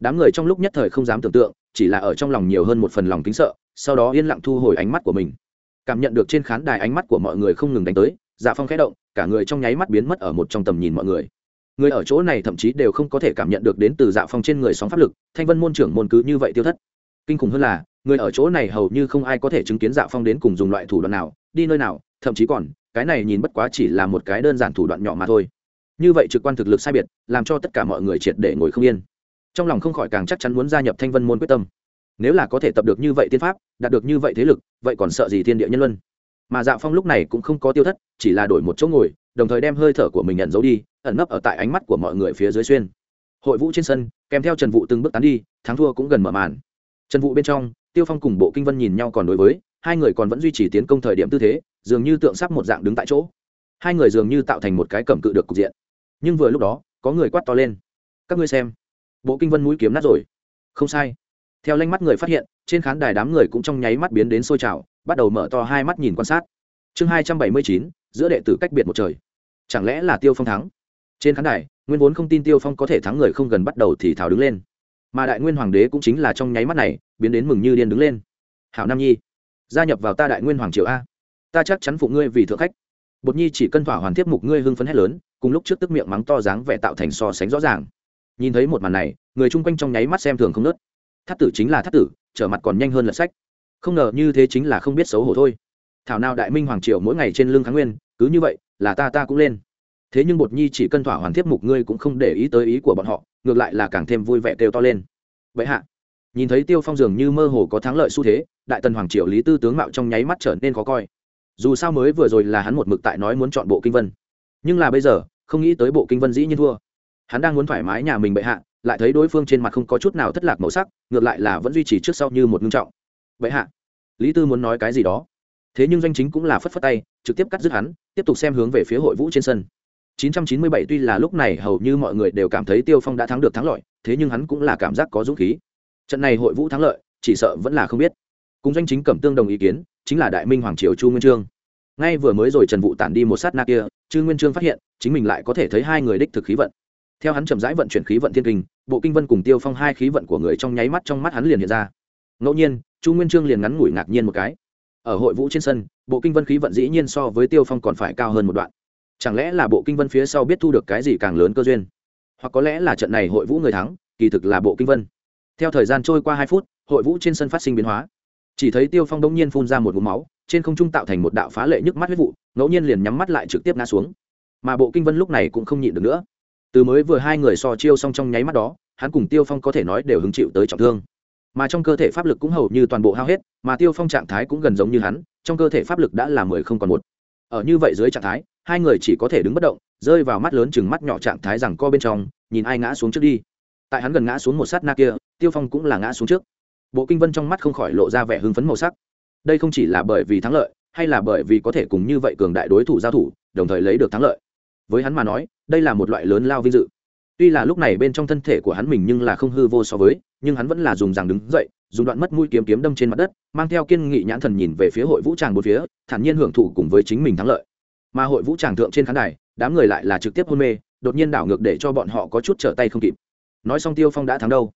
S1: Đám người trong lúc nhất thời không dám tưởng tượng, chỉ là ở trong lòng nhiều hơn một phần lòng kính sợ, sau đó yên lặng thu hồi ánh mắt của mình cảm nhận được trên khán đài ánh mắt của mọi người không ngừng đánh tới dạ phong khẽ động, cả người trong nháy mắt biến mất ở một trong tầm nhìn mọi người. Người ở chỗ này thậm chí đều không có thể cảm nhận được đến từ dạ phong trên người sóng pháp lực, thanh vân môn trưởng môn cứ như vậy tiêu thất. Kinh khủng hơn là, người ở chỗ này hầu như không ai có thể chứng kiến dạ phong đến cùng dùng loại thủ đoạn nào, đi nơi nào, thậm chí còn, cái này nhìn bất quá chỉ là một cái đơn giản thủ đoạn nhỏ mà thôi. Như vậy trực quan thực lực sai biệt, làm cho tất cả mọi người triệt để ngồi không yên. Trong lòng không khỏi càng chắc chắn muốn gia nhập thanh vân môn quyết tâm nếu là có thể tập được như vậy tiên pháp, đạt được như vậy thế lực, vậy còn sợ gì thiên địa nhân luân? Mà dạ phong lúc này cũng không có tiêu thất, chỉ là đổi một chỗ ngồi, đồng thời đem hơi thở của mình nhận giấu đi, ẩn nấp ở tại ánh mắt của mọi người phía dưới xuyên. Hội vũ trên sân, kèm theo trần vụ từng bước tán đi, thắng thua cũng gần mở màn. Trần vụ bên trong, tiêu phong cùng bộ kinh vân nhìn nhau còn đối với, hai người còn vẫn duy trì tiến công thời điểm tư thế, dường như tượng sắp một dạng đứng tại chỗ. Hai người dường như tạo thành một cái cầm cự được cục diện. Nhưng vừa lúc đó, có người quát to lên. Các ngươi xem, bộ kinh vân mũi kiếm nát rồi. Không sai theo lanh mắt người phát hiện, trên khán đài đám người cũng trong nháy mắt biến đến sôi trào, bắt đầu mở to hai mắt nhìn quan sát. Chương hai trăm bảy mươi chín, giữa đệ tử cách biệt một trời. Chẳng lẽ là tiêu phong thắng? Trên khán đài, nguyên vốn không tin tiêu phong có thể thắng người không gần bắt đầu thì thảo đứng lên. Mà đại nguyên hoàng đế cũng chính là trong nháy mắt này, biến đến mừng như điên đứng lên. Hảo nam nhi, gia nhập vào ta đại nguyên hoàng triều a. Ta chắc chắn phụ ngươi vì thượng khách. Bột nhi chỉ cân thỏa hoàn tiếp mục ngươi hưng phấn hét lớn, cùng lúc trước tức miệng mắng to dáng vẻ tạo thành so sánh rõ ràng. Nhìn thấy một màn này, người chung quanh trong nháy mắt xem thường không nớt thắt tử chính là thắt tử, trở mặt còn nhanh hơn lật sách. Không ngờ như thế chính là không biết xấu hổ thôi. Thảo nào đại minh hoàng triều mỗi ngày trên lưng kháng nguyên, cứ như vậy, là ta ta cũng lên. Thế nhưng bột nhi chỉ cân thỏa hoàn thiếp mục ngươi cũng không để ý tới ý của bọn họ, ngược lại là càng thêm vui vẻ kêu to lên. Vậy hạ, nhìn thấy tiêu phong dường như mơ hồ có thắng lợi xu thế, đại tần hoàng triều lý tư tướng mạo trong nháy mắt trở nên khó coi. Dù sao mới vừa rồi là hắn một mực tại nói muốn chọn bộ kinh vân. Nhưng là bây giờ, không nghĩ tới bộ kinh vân dĩ nhiên thua. Hắn đang muốn thoải mái nhà mình bệ hạ lại thấy đối phương trên mặt không có chút nào thất lạc màu sắc, ngược lại là vẫn duy trì trước sau như một ngưng trọng. Vậy hạ, lý tư muốn nói cái gì đó? Thế nhưng doanh chính cũng là phất phất tay, trực tiếp cắt dứt hắn, tiếp tục xem hướng về phía hội vũ trên sân. 997 tuy là lúc này hầu như mọi người đều cảm thấy tiêu phong đã thắng được thắng lợi, thế nhưng hắn cũng là cảm giác có dũng khí. Trận này hội vũ thắng lợi, chỉ sợ vẫn là không biết. Cùng doanh chính cẩm tương đồng ý kiến, chính là đại minh hoàng triều chu nguyên trương. Ngay vừa mới rồi trần vụ tản đi một sát na kia chư nguyên trương phát hiện, chính mình lại có thể thấy hai người đích thực khí vận theo hắn chậm rãi vận chuyển khí vận thiên kinh, bộ kinh vân cùng tiêu phong hai khí vận của người trong nháy mắt trong mắt hắn liền hiện ra. Ngẫu nhiên, chu nguyên trương liền ngắn ngủi ngạc nhiên một cái. Ở hội vũ trên sân, bộ kinh vân khí vận dĩ nhiên so với tiêu phong còn phải cao hơn một đoạn. Chẳng lẽ là bộ kinh vân phía sau biết thu được cái gì càng lớn cơ duyên? Hoặc có lẽ là trận này hội vũ người thắng, kỳ thực là bộ kinh vân. Theo thời gian trôi qua hai phút, hội vũ trên sân phát sinh biến hóa. Chỉ thấy tiêu phong đông nhiên phun ra một vùng máu, trên không trung tạo thành một đạo phá lệ nhức mắt huyết vụ, ngẫu nhiên liền nhắm mắt lại trực tiếp ngã xuống. Mà bộ kinh vân lúc này cũng không nhịn được nữa từ mới vừa hai người so chiêu xong trong nháy mắt đó, hắn cùng tiêu phong có thể nói đều hứng chịu tới trọng thương. Mà trong cơ thể pháp lực cũng hầu như toàn bộ hao hết, mà tiêu phong trạng thái cũng gần giống như hắn, trong cơ thể pháp lực đã là mười không còn một. Ở như vậy dưới trạng thái, hai người chỉ có thể đứng bất động, rơi vào mắt lớn chừng mắt nhỏ trạng thái rằng co bên trong, nhìn ai ngã xuống trước đi. Tại hắn gần ngã xuống một sát na kia, tiêu phong cũng là ngã xuống trước. Bộ kinh vân trong mắt không khỏi lộ ra vẻ hưng phấn màu sắc. Đây không chỉ là bởi vì thắng lợi, hay là bởi vì có thể cùng như vậy cường đại đối thủ giao thủ, đồng thời lấy được thắng lợi với hắn mà nói, đây là một loại lớn lao vinh dự. Tuy là lúc này bên trong thân thể của hắn mình nhưng là không hư vô so với, nhưng hắn vẫn là dùng rằng đứng dậy, dùng đoạn mất mũi kiếm kiếm đâm trên mặt đất, mang theo kiên nghị nhãn thần nhìn về phía hội vũ tràng một phía, thản nhiên hưởng thụ cùng với chính mình thắng lợi. Mà hội vũ tràng thượng trên khán đài, đám người lại là trực tiếp hôn mê, đột nhiên đảo ngược để cho bọn họ có chút trở tay không kịp. Nói xong tiêu phong đã thắng đâu?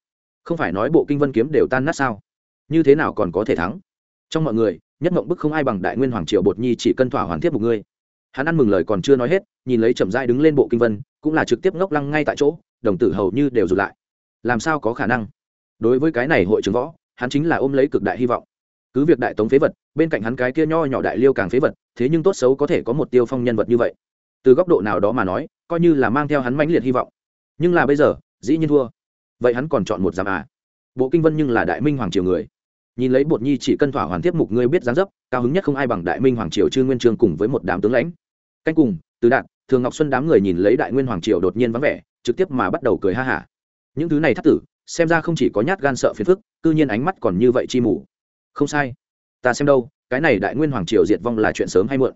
S1: Không phải nói bộ kinh vân kiếm đều tan nát sao? Như thế nào còn có thể thắng? Trong mọi người, nhất mộng bức không ai bằng đại nguyên hoàng triều bột nhi chỉ cân thỏa hoàn thiết một người hắn ăn mừng lời còn chưa nói hết, nhìn lấy chậm dai đứng lên bộ kinh vân, cũng là trực tiếp ngốc lăng ngay tại chỗ, đồng tử hầu như đều rụt lại. Làm sao có khả năng? Đối với cái này hội chứng võ, hắn chính là ôm lấy cực đại hy vọng. Cứ việc đại tống phế vật, bên cạnh hắn cái kia nho nhỏ đại liêu càng phế vật, thế nhưng tốt xấu có thể có một tiêu phong nhân vật như vậy. Từ góc độ nào đó mà nói, coi như là mang theo hắn mãnh liệt hy vọng. Nhưng là bây giờ, dĩ nhiên thua. Vậy hắn còn chọn một giám à? Bộ kinh vân nhưng là đại minh hoàng triều người. Nhìn lấy bột nhi chỉ cân thỏa hoàn tiếp mục, ngươi biết dáng dấp, cao hứng nhất không ai bằng đại minh hoàng triều trương nguyên trương cùng với một đám tướng lãnh canh cùng, từ đạn thường ngọc xuân đám người nhìn lấy đại nguyên hoàng triều đột nhiên vắng vẻ, trực tiếp mà bắt đầu cười ha hả. Những thứ này thắt tử, xem ra không chỉ có nhát gan sợ phiền phức, cư nhiên ánh mắt còn như vậy chi mù. Không sai. Ta xem đâu, cái này đại nguyên hoàng triều diệt vong là chuyện sớm hay muộn.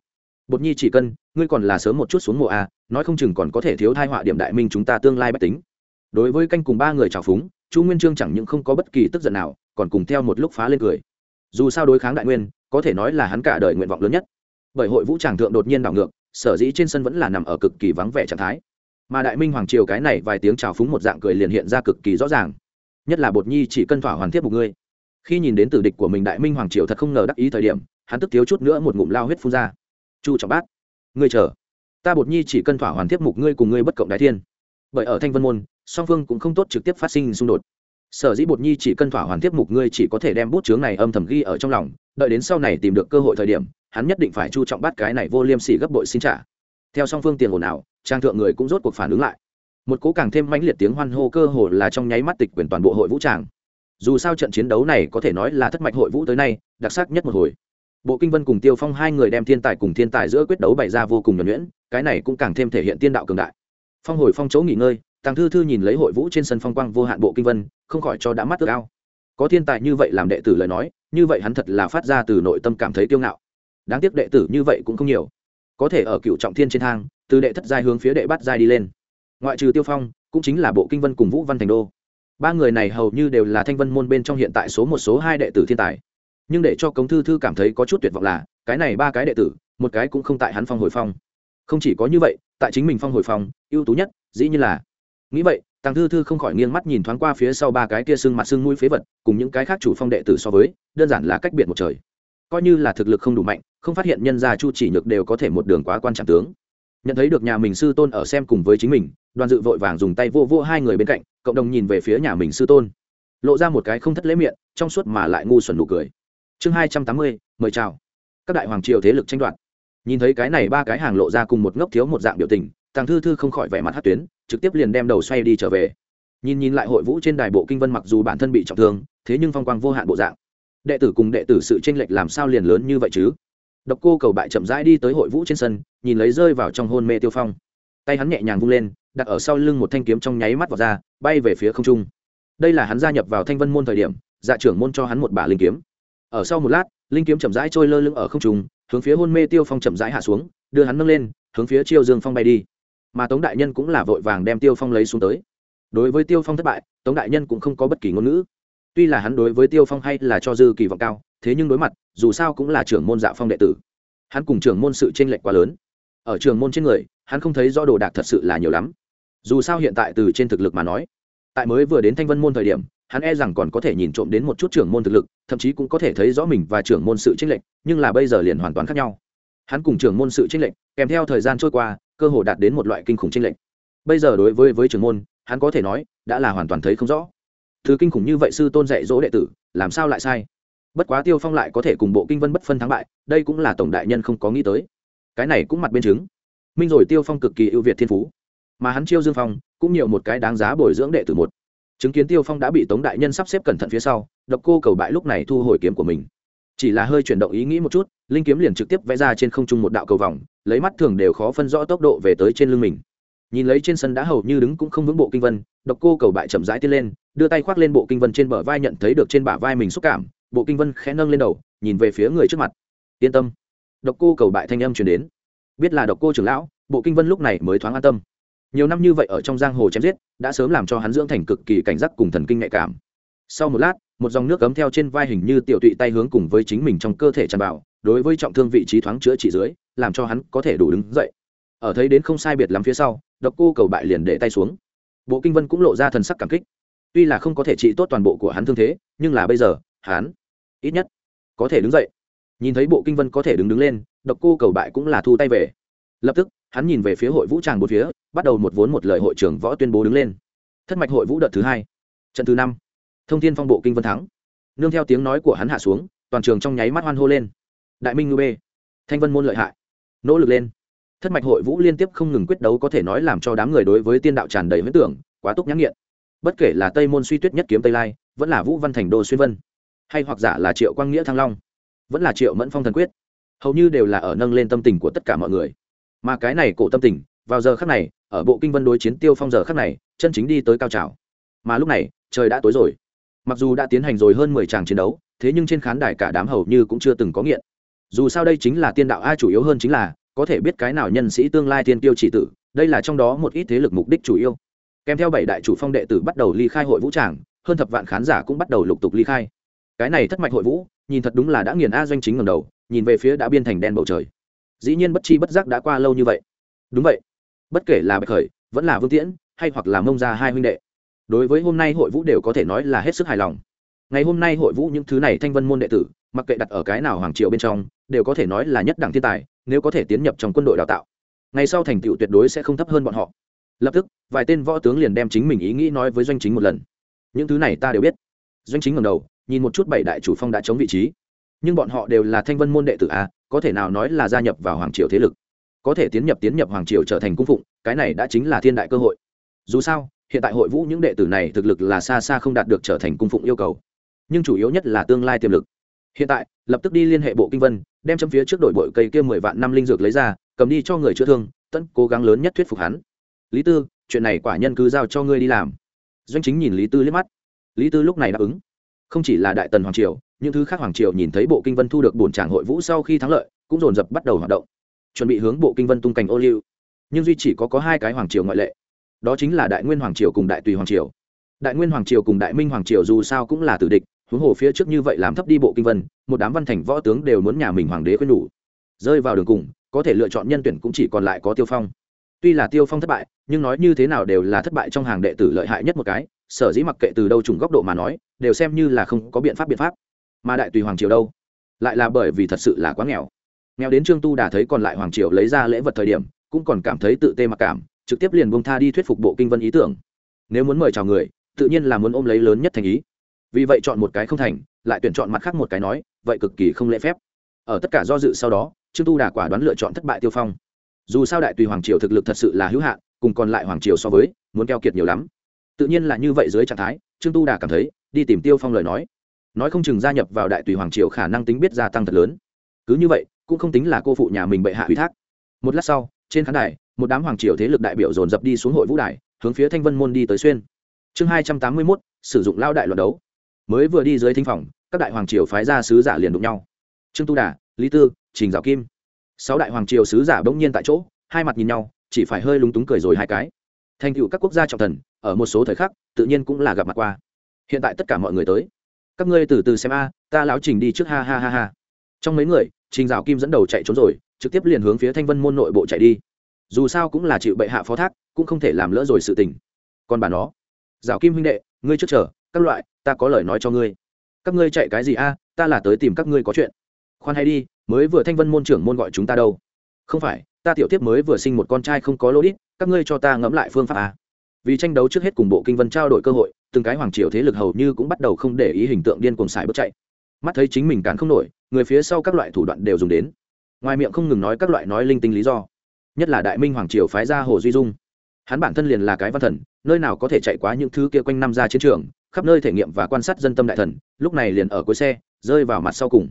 S1: Bột nhi chỉ cần ngươi còn là sớm một chút xuống mùa a à, nói không chừng còn có thể thiếu thai họa điểm đại minh chúng ta tương lai bách tính. Đối với canh cùng ba người trào phúng, chu nguyên trương chẳng những không có bất kỳ tức giận nào, còn cùng theo một lúc phá lên cười. Dù sao đối kháng đại nguyên, có thể nói là hắn cả đời nguyện vọng lớn nhất. Bởi hội vũ tràng thượng đột nhiên đảo ngược sở dĩ trên sân vẫn là nằm ở cực kỳ vắng vẻ trạng thái. Mà đại minh hoàng triều cái này vài tiếng trào phúng một dạng cười liền hiện ra cực kỳ rõ ràng. Nhất là bột nhi chỉ cân thỏa hoàn thiết một ngươi khi nhìn đến tử địch của mình đại minh hoàng triều thật không ngờ đắc ý thời điểm, hắn tức thiếu chút nữa một ngụm lao huyết phun ra. Chu trọng bát, ngươi chờ. Ta bột nhi chỉ cân thỏa hoàn tiếp mục ngươi cùng ngươi bất cộng đại thiên. Bởi ở thanh vân môn, song phương cũng không tốt trực tiếp phát sinh xung đột sở dĩ bột nhi chỉ cân thỏa hoàn tiếp mục ngươi chỉ có thể đem bút chướng này âm thầm ghi ở trong lòng, đợi đến sau này tìm được cơ hội thời điểm, hắn nhất định phải chu trọng bắt cái này vô liêm sỉ gấp bội xin trả. Theo song phương tiền ồn ào, trang thượng người cũng rốt cuộc phản ứng lại. Một cố càng thêm mãnh liệt tiếng hoan hô cơ hồ là trong nháy mắt tịch quyền toàn bộ hội vũ tràng. Dù sao trận chiến đấu này có thể nói là thất mạch hội vũ tới nay, đặc sắc nhất một hồi. Bộ kinh vân cùng tiêu phong hai người đem thiên tài cùng thiên tài giữa quyết đấu bày ra vô cùng nhuẩn nhuyễn, cái này cũng càng thêm thể hiện tiên đạo cường đại. Phong hồi phong chỗ nghỉ ngơi tàng thư thư nhìn lấy hội vũ trên sân phong quang vô hạn bộ kinh vân, không khỏi cho đã mắt ước ao. Có thiên tài như vậy làm đệ tử lời nói, như vậy hắn thật là phát ra từ nội tâm cảm thấy kiêu ngạo. Đáng tiếc đệ tử như vậy cũng không nhiều. Có thể ở cựu trọng thiên trên thang, từ đệ thất giai hướng phía đệ bát giai đi lên. Ngoại trừ tiêu phong, cũng chính là bộ kinh vân cùng vũ văn thành đô. Ba người này hầu như đều là thanh vân môn bên trong hiện tại số một, số hai đệ tử thiên tài. Nhưng để cho cống thư thư cảm thấy có chút tuyệt vọng là, cái này ba cái đệ tử, một cái cũng không tại hắn phong hồi phong. Không chỉ có như vậy, tại chính mình phong hồi phong, ưu tú nhất, dĩ như là nghĩ vậy, tàng thư thư không khỏi nghiêng mắt nhìn thoáng qua phía sau ba cái kia sưng mặt sưng mũi phế vật, cùng những cái khác chủ phong đệ tử so với, đơn giản là cách biệt một trời. Coi như là thực lực không đủ mạnh, không phát hiện nhân gia chu chỉ nhược đều có thể một đường quá quan trọng tướng. Nhận thấy được nhà mình sư tôn ở xem cùng với chính mình, đoàn dự vội vàng dùng tay vô vô hai người bên cạnh, cộng đồng nhìn về phía nhà mình sư tôn. Lộ ra một cái không thất lễ miệng, trong suốt mà lại ngu xuẩn nụ cười. Chương hai trăm tám mươi, mời chào. Các đại hoàng triều thế lực tranh đoạt. Nhìn thấy cái này ba cái hàng lộ ra cùng một ngốc thiếu một dạng biểu tình, tàng thư thư không khỏi vẻ mặt hát tuyến trực tiếp liền đem đầu xoay đi trở về. Nhìn nhìn lại hội vũ trên đài bộ kinh vân mặc dù bản thân bị trọng thương, thế nhưng phong quang vô hạn bộ dạng. Đệ tử cùng đệ tử sự tranh lệch làm sao liền lớn như vậy chứ? Độc cô cầu bại chậm rãi đi tới hội vũ trên sân, nhìn lấy rơi vào trong hôn mê tiêu phong. Tay hắn nhẹ nhàng vung lên, đặt ở sau lưng một thanh kiếm trong nháy mắt vào ra, bay về phía không trung. Đây là hắn gia nhập vào thanh vân môn thời điểm dạ trưởng môn cho hắn một bả linh kiếm. Ở sau một lát, linh kiếm chậm rãi trôi lơ lưng ở không trung, hướng phía hôn mê tiêu phong chậm rãi hạ xuống, đưa hắn nâng lên, hướng phía chiêu dương phong bay đi mà tống đại nhân cũng là vội vàng đem tiêu phong lấy xuống tới. Đối với tiêu phong thất bại, tống đại nhân cũng không có bất kỳ ngôn ngữ. Tuy là hắn đối với tiêu phong hay là cho dư kỳ vọng cao, thế nhưng đối mặt, dù sao cũng là trưởng môn dạ phong đệ tử. Hắn cùng trưởng môn sự tranh lệch quá lớn. Ở trường môn trên người, hắn không thấy do đồ đạc thật sự là nhiều lắm. Dù sao hiện tại từ trên thực lực mà nói, tại mới vừa đến thanh vân môn thời điểm, hắn e rằng còn có thể nhìn trộm đến một chút trưởng môn thực lực, thậm chí cũng có thể thấy rõ mình và trưởng môn sự tranh lệch, nhưng là bây giờ liền hoàn toàn khác nhau. Hắn cùng trưởng môn sự tranh lệch, kèm theo thời gian trôi qua cơ hồ đạt đến một loại kinh khủng chênh lệch. Bây giờ đối với với trưởng môn, hắn có thể nói, đã là hoàn toàn thấy không rõ. Thứ kinh khủng như vậy sư tôn dạy dỗ đệ tử, làm sao lại sai? Bất quá tiêu phong lại có thể cùng bộ kinh vân bất phân thắng bại, đây cũng là tổng đại nhân không có nghĩ tới. Cái này cũng mặt bên chứng. Minh rồi tiêu phong cực kỳ ưu việt thiên phú. Mà hắn chiêu dương phong, cũng nhiều một cái đáng giá bồi dưỡng đệ tử một. Chứng kiến tiêu phong đã bị tống đại nhân sắp xếp cẩn thận phía sau, độc cô cầu bại lúc này thu hồi kiếm của mình. Chỉ là hơi chuyển động ý nghĩ một chút, linh kiếm liền trực tiếp vẽ ra trên không trung một đạo cầu vòng lấy mắt thường đều khó phân rõ tốc độ về tới trên lưng mình. Nhìn lấy trên sân đã hầu như đứng cũng không vững bộ kinh vân, độc cô cầu bại chậm rãi tiến lên, đưa tay khoác lên bộ kinh vân trên bờ vai nhận thấy được trên bả vai mình xúc cảm, bộ kinh vân khẽ nâng lên đầu, nhìn về phía người trước mặt. Yên tâm. Độc cô cầu bại thanh âm truyền đến. Biết là độc cô trưởng lão, bộ kinh vân lúc này mới thoáng an tâm. Nhiều năm như vậy ở trong giang hồ chém giết, đã sớm làm cho hắn dưỡng thành cực kỳ cảnh giác cùng thần kinh nhạy cảm. Sau một lát, một dòng nước cấm theo trên vai hình như tiểu tụy tay hướng cùng với chính mình trong cơ thể tràn vào đối với trọng thương vị trí thoáng chữa trị dưới, làm cho hắn có thể đủ đứng dậy. Ở thấy đến không sai biệt lắm phía sau, độc cô cầu bại liền để tay xuống. Bộ kinh vân cũng lộ ra thần sắc cảm kích. Tuy là không có thể trị tốt toàn bộ của hắn thương thế, nhưng là bây giờ, hắn ít nhất có thể đứng dậy. Nhìn thấy bộ kinh vân có thể đứng đứng lên, độc cô cầu bại cũng là thu tay về. Lập tức, hắn nhìn về phía hội vũ tràng bốn phía, bắt đầu một vốn một lời hội trưởng võ tuyên bố đứng lên. Thất mạch hội vũ đợt thứ hai, trận thứ năm. Thông tin phong bộ kinh vân thắng. Nương theo tiếng nói của hắn hạ xuống, toàn trường trong nháy mắt hoan hô lên đại minh ngư b thanh vân môn lợi hại. Nỗ lực lên. Thất mạch hội vũ liên tiếp không ngừng quyết đấu có thể nói làm cho đám người đối với tiên đạo tràn đầy huyết tưởng, quá túc nhãn nghiện. Bất kể là tây môn suy tuyết nhất kiếm tây lai, vẫn là vũ văn thành đô xuyên vân, hay hoặc giả là triệu quang nghĩa thăng long, vẫn là triệu mẫn phong thần quyết, hầu như đều là ở nâng lên tâm tình của tất cả mọi người. Mà cái này cổ tâm tình, vào giờ khắc này, ở bộ kinh vân đối chiến tiêu phong giờ khắc này, chân chính đi tới cao trào. Mà lúc này, trời đã tối rồi. Mặc dù đã tiến hành rồi hơn mười tràng chiến đấu, thế nhưng trên khán đài cả đám hầu như cũng chưa từng có nghiện dù sao đây chính là tiên đạo a chủ yếu hơn chính là có thể biết cái nào nhân sĩ tương lai tiên tiêu chỉ tử, đây là trong đó một ít thế lực mục đích chủ yếu. Kèm theo bảy đại chủ phong đệ tử bắt đầu ly khai hội vũ tràng, hơn thập vạn khán giả cũng bắt đầu lục tục ly khai. Cái này thất mạch hội vũ, nhìn thật đúng là đã nghiền a doanh chính ngầm đầu, nhìn về phía đã biên thành đen bầu trời. Dĩ nhiên bất chi bất giác đã qua lâu như vậy. Đúng vậy. Bất kể là bạch khởi, vẫn là vương tiễn, hay hoặc là mông gia hai huynh đệ, đối với hôm nay hội vũ đều có thể nói là hết sức hài lòng ngày hôm nay hội vũ những thứ này thanh vân môn đệ tử, mặc kệ đặt ở cái nào hoàng triều bên trong, đều có thể nói là nhất đẳng thiên tài, nếu có thể tiến nhập trong quân đội đào tạo. Ngày sau thành tựu tuyệt đối sẽ không thấp hơn bọn họ. Lập tức, vài tên võ tướng liền đem chính mình ý nghĩ nói với doanh chính một lần. Những thứ này ta đều biết. Doanh chính ngầm đầu, nhìn một chút bảy đại chủ phong đã chống vị trí. Nhưng bọn họ đều là thanh vân môn đệ tử a có thể nào nói là gia nhập vào hoàng triều thế lực? Có thể tiến nhập tiến nhập hoàng triều trở thành cung phụng, cái này đã chính là thiên đại cơ hội. Dù sao, hiện tại hội vũ những đệ tử này thực lực là xa xa không đạt được trở thành cung phụng yêu cầu nhưng chủ yếu nhất là tương lai tiềm lực. Hiện tại, lập tức đi liên hệ bộ kinh vân, đem chấm phía trước đội bội cây kia mười vạn năm linh dược lấy ra, cầm đi cho người chữa thương, tận cố gắng lớn nhất thuyết phục hắn. Lý tư, chuyện này quả nhân cứ giao cho ngươi đi làm. Doanh chính nhìn lý tư liếc mắt. Lý tư lúc này đáp ứng. Không chỉ là đại tần hoàng triều, những thứ khác hoàng triều nhìn thấy bộ kinh vân thu được bổn tràng hội vũ sau khi thắng lợi, cũng dồn dập bắt đầu hoạt động. Chuẩn bị hướng bộ kinh vân tung cành ô liu. Nhưng duy chỉ có có hai cái hoàng triều ngoại lệ. Đó chính là đại nguyên hoàng triều cùng đại tùy hoàng triều. Đại nguyên hoàng triều cùng đại minh hoàng triều dù sao cũng là tử địch huống hồ phía trước như vậy làm thấp đi bộ kinh vân, một đám văn thành võ tướng đều muốn nhà mình hoàng đế khuyên nhủ. Rơi vào đường cùng, có thể lựa chọn nhân tuyển cũng chỉ còn lại có tiêu phong. Tuy là tiêu phong thất bại, nhưng nói như thế nào đều là thất bại trong hàng đệ tử lợi hại nhất một cái, sở dĩ mặc kệ từ đâu trùng góc độ mà nói, đều xem như là không có biện pháp biện pháp. Mà đại tùy hoàng triều đâu? Lại là bởi vì thật sự là quá nghèo. Nghèo đến trương tu đà thấy còn lại hoàng triều lấy ra lễ vật thời điểm, cũng còn cảm thấy tự tê mặc cảm, trực tiếp liền bông tha đi thuyết phục bộ kinh vân ý tưởng. Nếu muốn mời chào người, tự nhiên là muốn ôm lấy lớn nhất thành ý vì vậy chọn một cái không thành, lại tuyển chọn mặt khác một cái nói, vậy cực kỳ không lễ phép. Ở tất cả do dự sau đó, trương tu đà quả đoán lựa chọn thất bại tiêu phong. Dù sao đại tùy hoàng triều thực lực thật sự là hữu hạn, cùng còn lại hoàng triều so với, muốn keo kiệt nhiều lắm. Tự nhiên là như vậy dưới trạng thái, trương tu đà cảm thấy, đi tìm tiêu phong lời nói. Nói không chừng gia nhập vào đại tùy hoàng triều khả năng tính biết gia tăng thật lớn. Cứ như vậy, cũng không tính là cô phụ nhà mình bệ hạ ủy thác. Một lát sau, trên khán đài, một đám hoàng triều thế lực đại biểu dồn dập đi xuống hội vũ đài, hướng phía thanh vân môn đi tới xuyên. Chương hai trăm tám mươi mốt, sử dụng lao đại luận đấu mới vừa đi dưới thính phòng, các đại hoàng triều phái ra sứ giả liền đụng nhau. Trương tu đà, lý tư, trình dạo kim. Sáu đại hoàng triều sứ giả bỗng nhiên tại chỗ, hai mặt nhìn nhau, chỉ phải hơi lúng túng cười rồi hai cái. Thành tựu các quốc gia trọng thần, ở một số thời khắc, tự nhiên cũng là gặp mặt qua. Hiện tại tất cả mọi người tới. Các ngươi từ từ xem a, ta láo trình đi trước, ha ha ha ha. Trong mấy người, trình dạo kim dẫn đầu chạy trốn rồi, trực tiếp liền hướng phía thanh vân môn nội bộ chạy đi. Dù sao cũng là chịu bệ hạ phó thác, cũng không thể làm lỡ rồi sự tình. Còn bà nó dạo kim huynh đệ, ngươi trước chờ các loại, ta có lời nói cho ngươi. Các ngươi chạy cái gì a? Ta là tới tìm các ngươi có chuyện. Khoan hay đi, mới vừa thanh vân môn trưởng môn gọi chúng ta đâu? Không phải, ta tiểu tiếp mới vừa sinh một con trai không có lỗ đít, các ngươi cho ta ngẫm lại phương pháp a. Vì tranh đấu trước hết cùng bộ kinh vân trao đổi cơ hội, từng cái hoàng triều thế lực hầu như cũng bắt đầu không để ý hình tượng điên cuồng xài bước chạy. Mắt thấy chính mình cản không nổi, người phía sau các loại thủ đoạn đều dùng đến. Ngoài miệng không ngừng nói các loại nói linh tinh lý do. Nhất là đại minh hoàng triều phái ra hồ duy dung hắn bản thân liền là cái văn thần, nơi nào có thể chạy quá những thứ kia quanh năm ra chiến trường, khắp nơi thể nghiệm và quan sát dân tâm đại thần, lúc này liền ở cuối xe, rơi vào mặt sau cùng.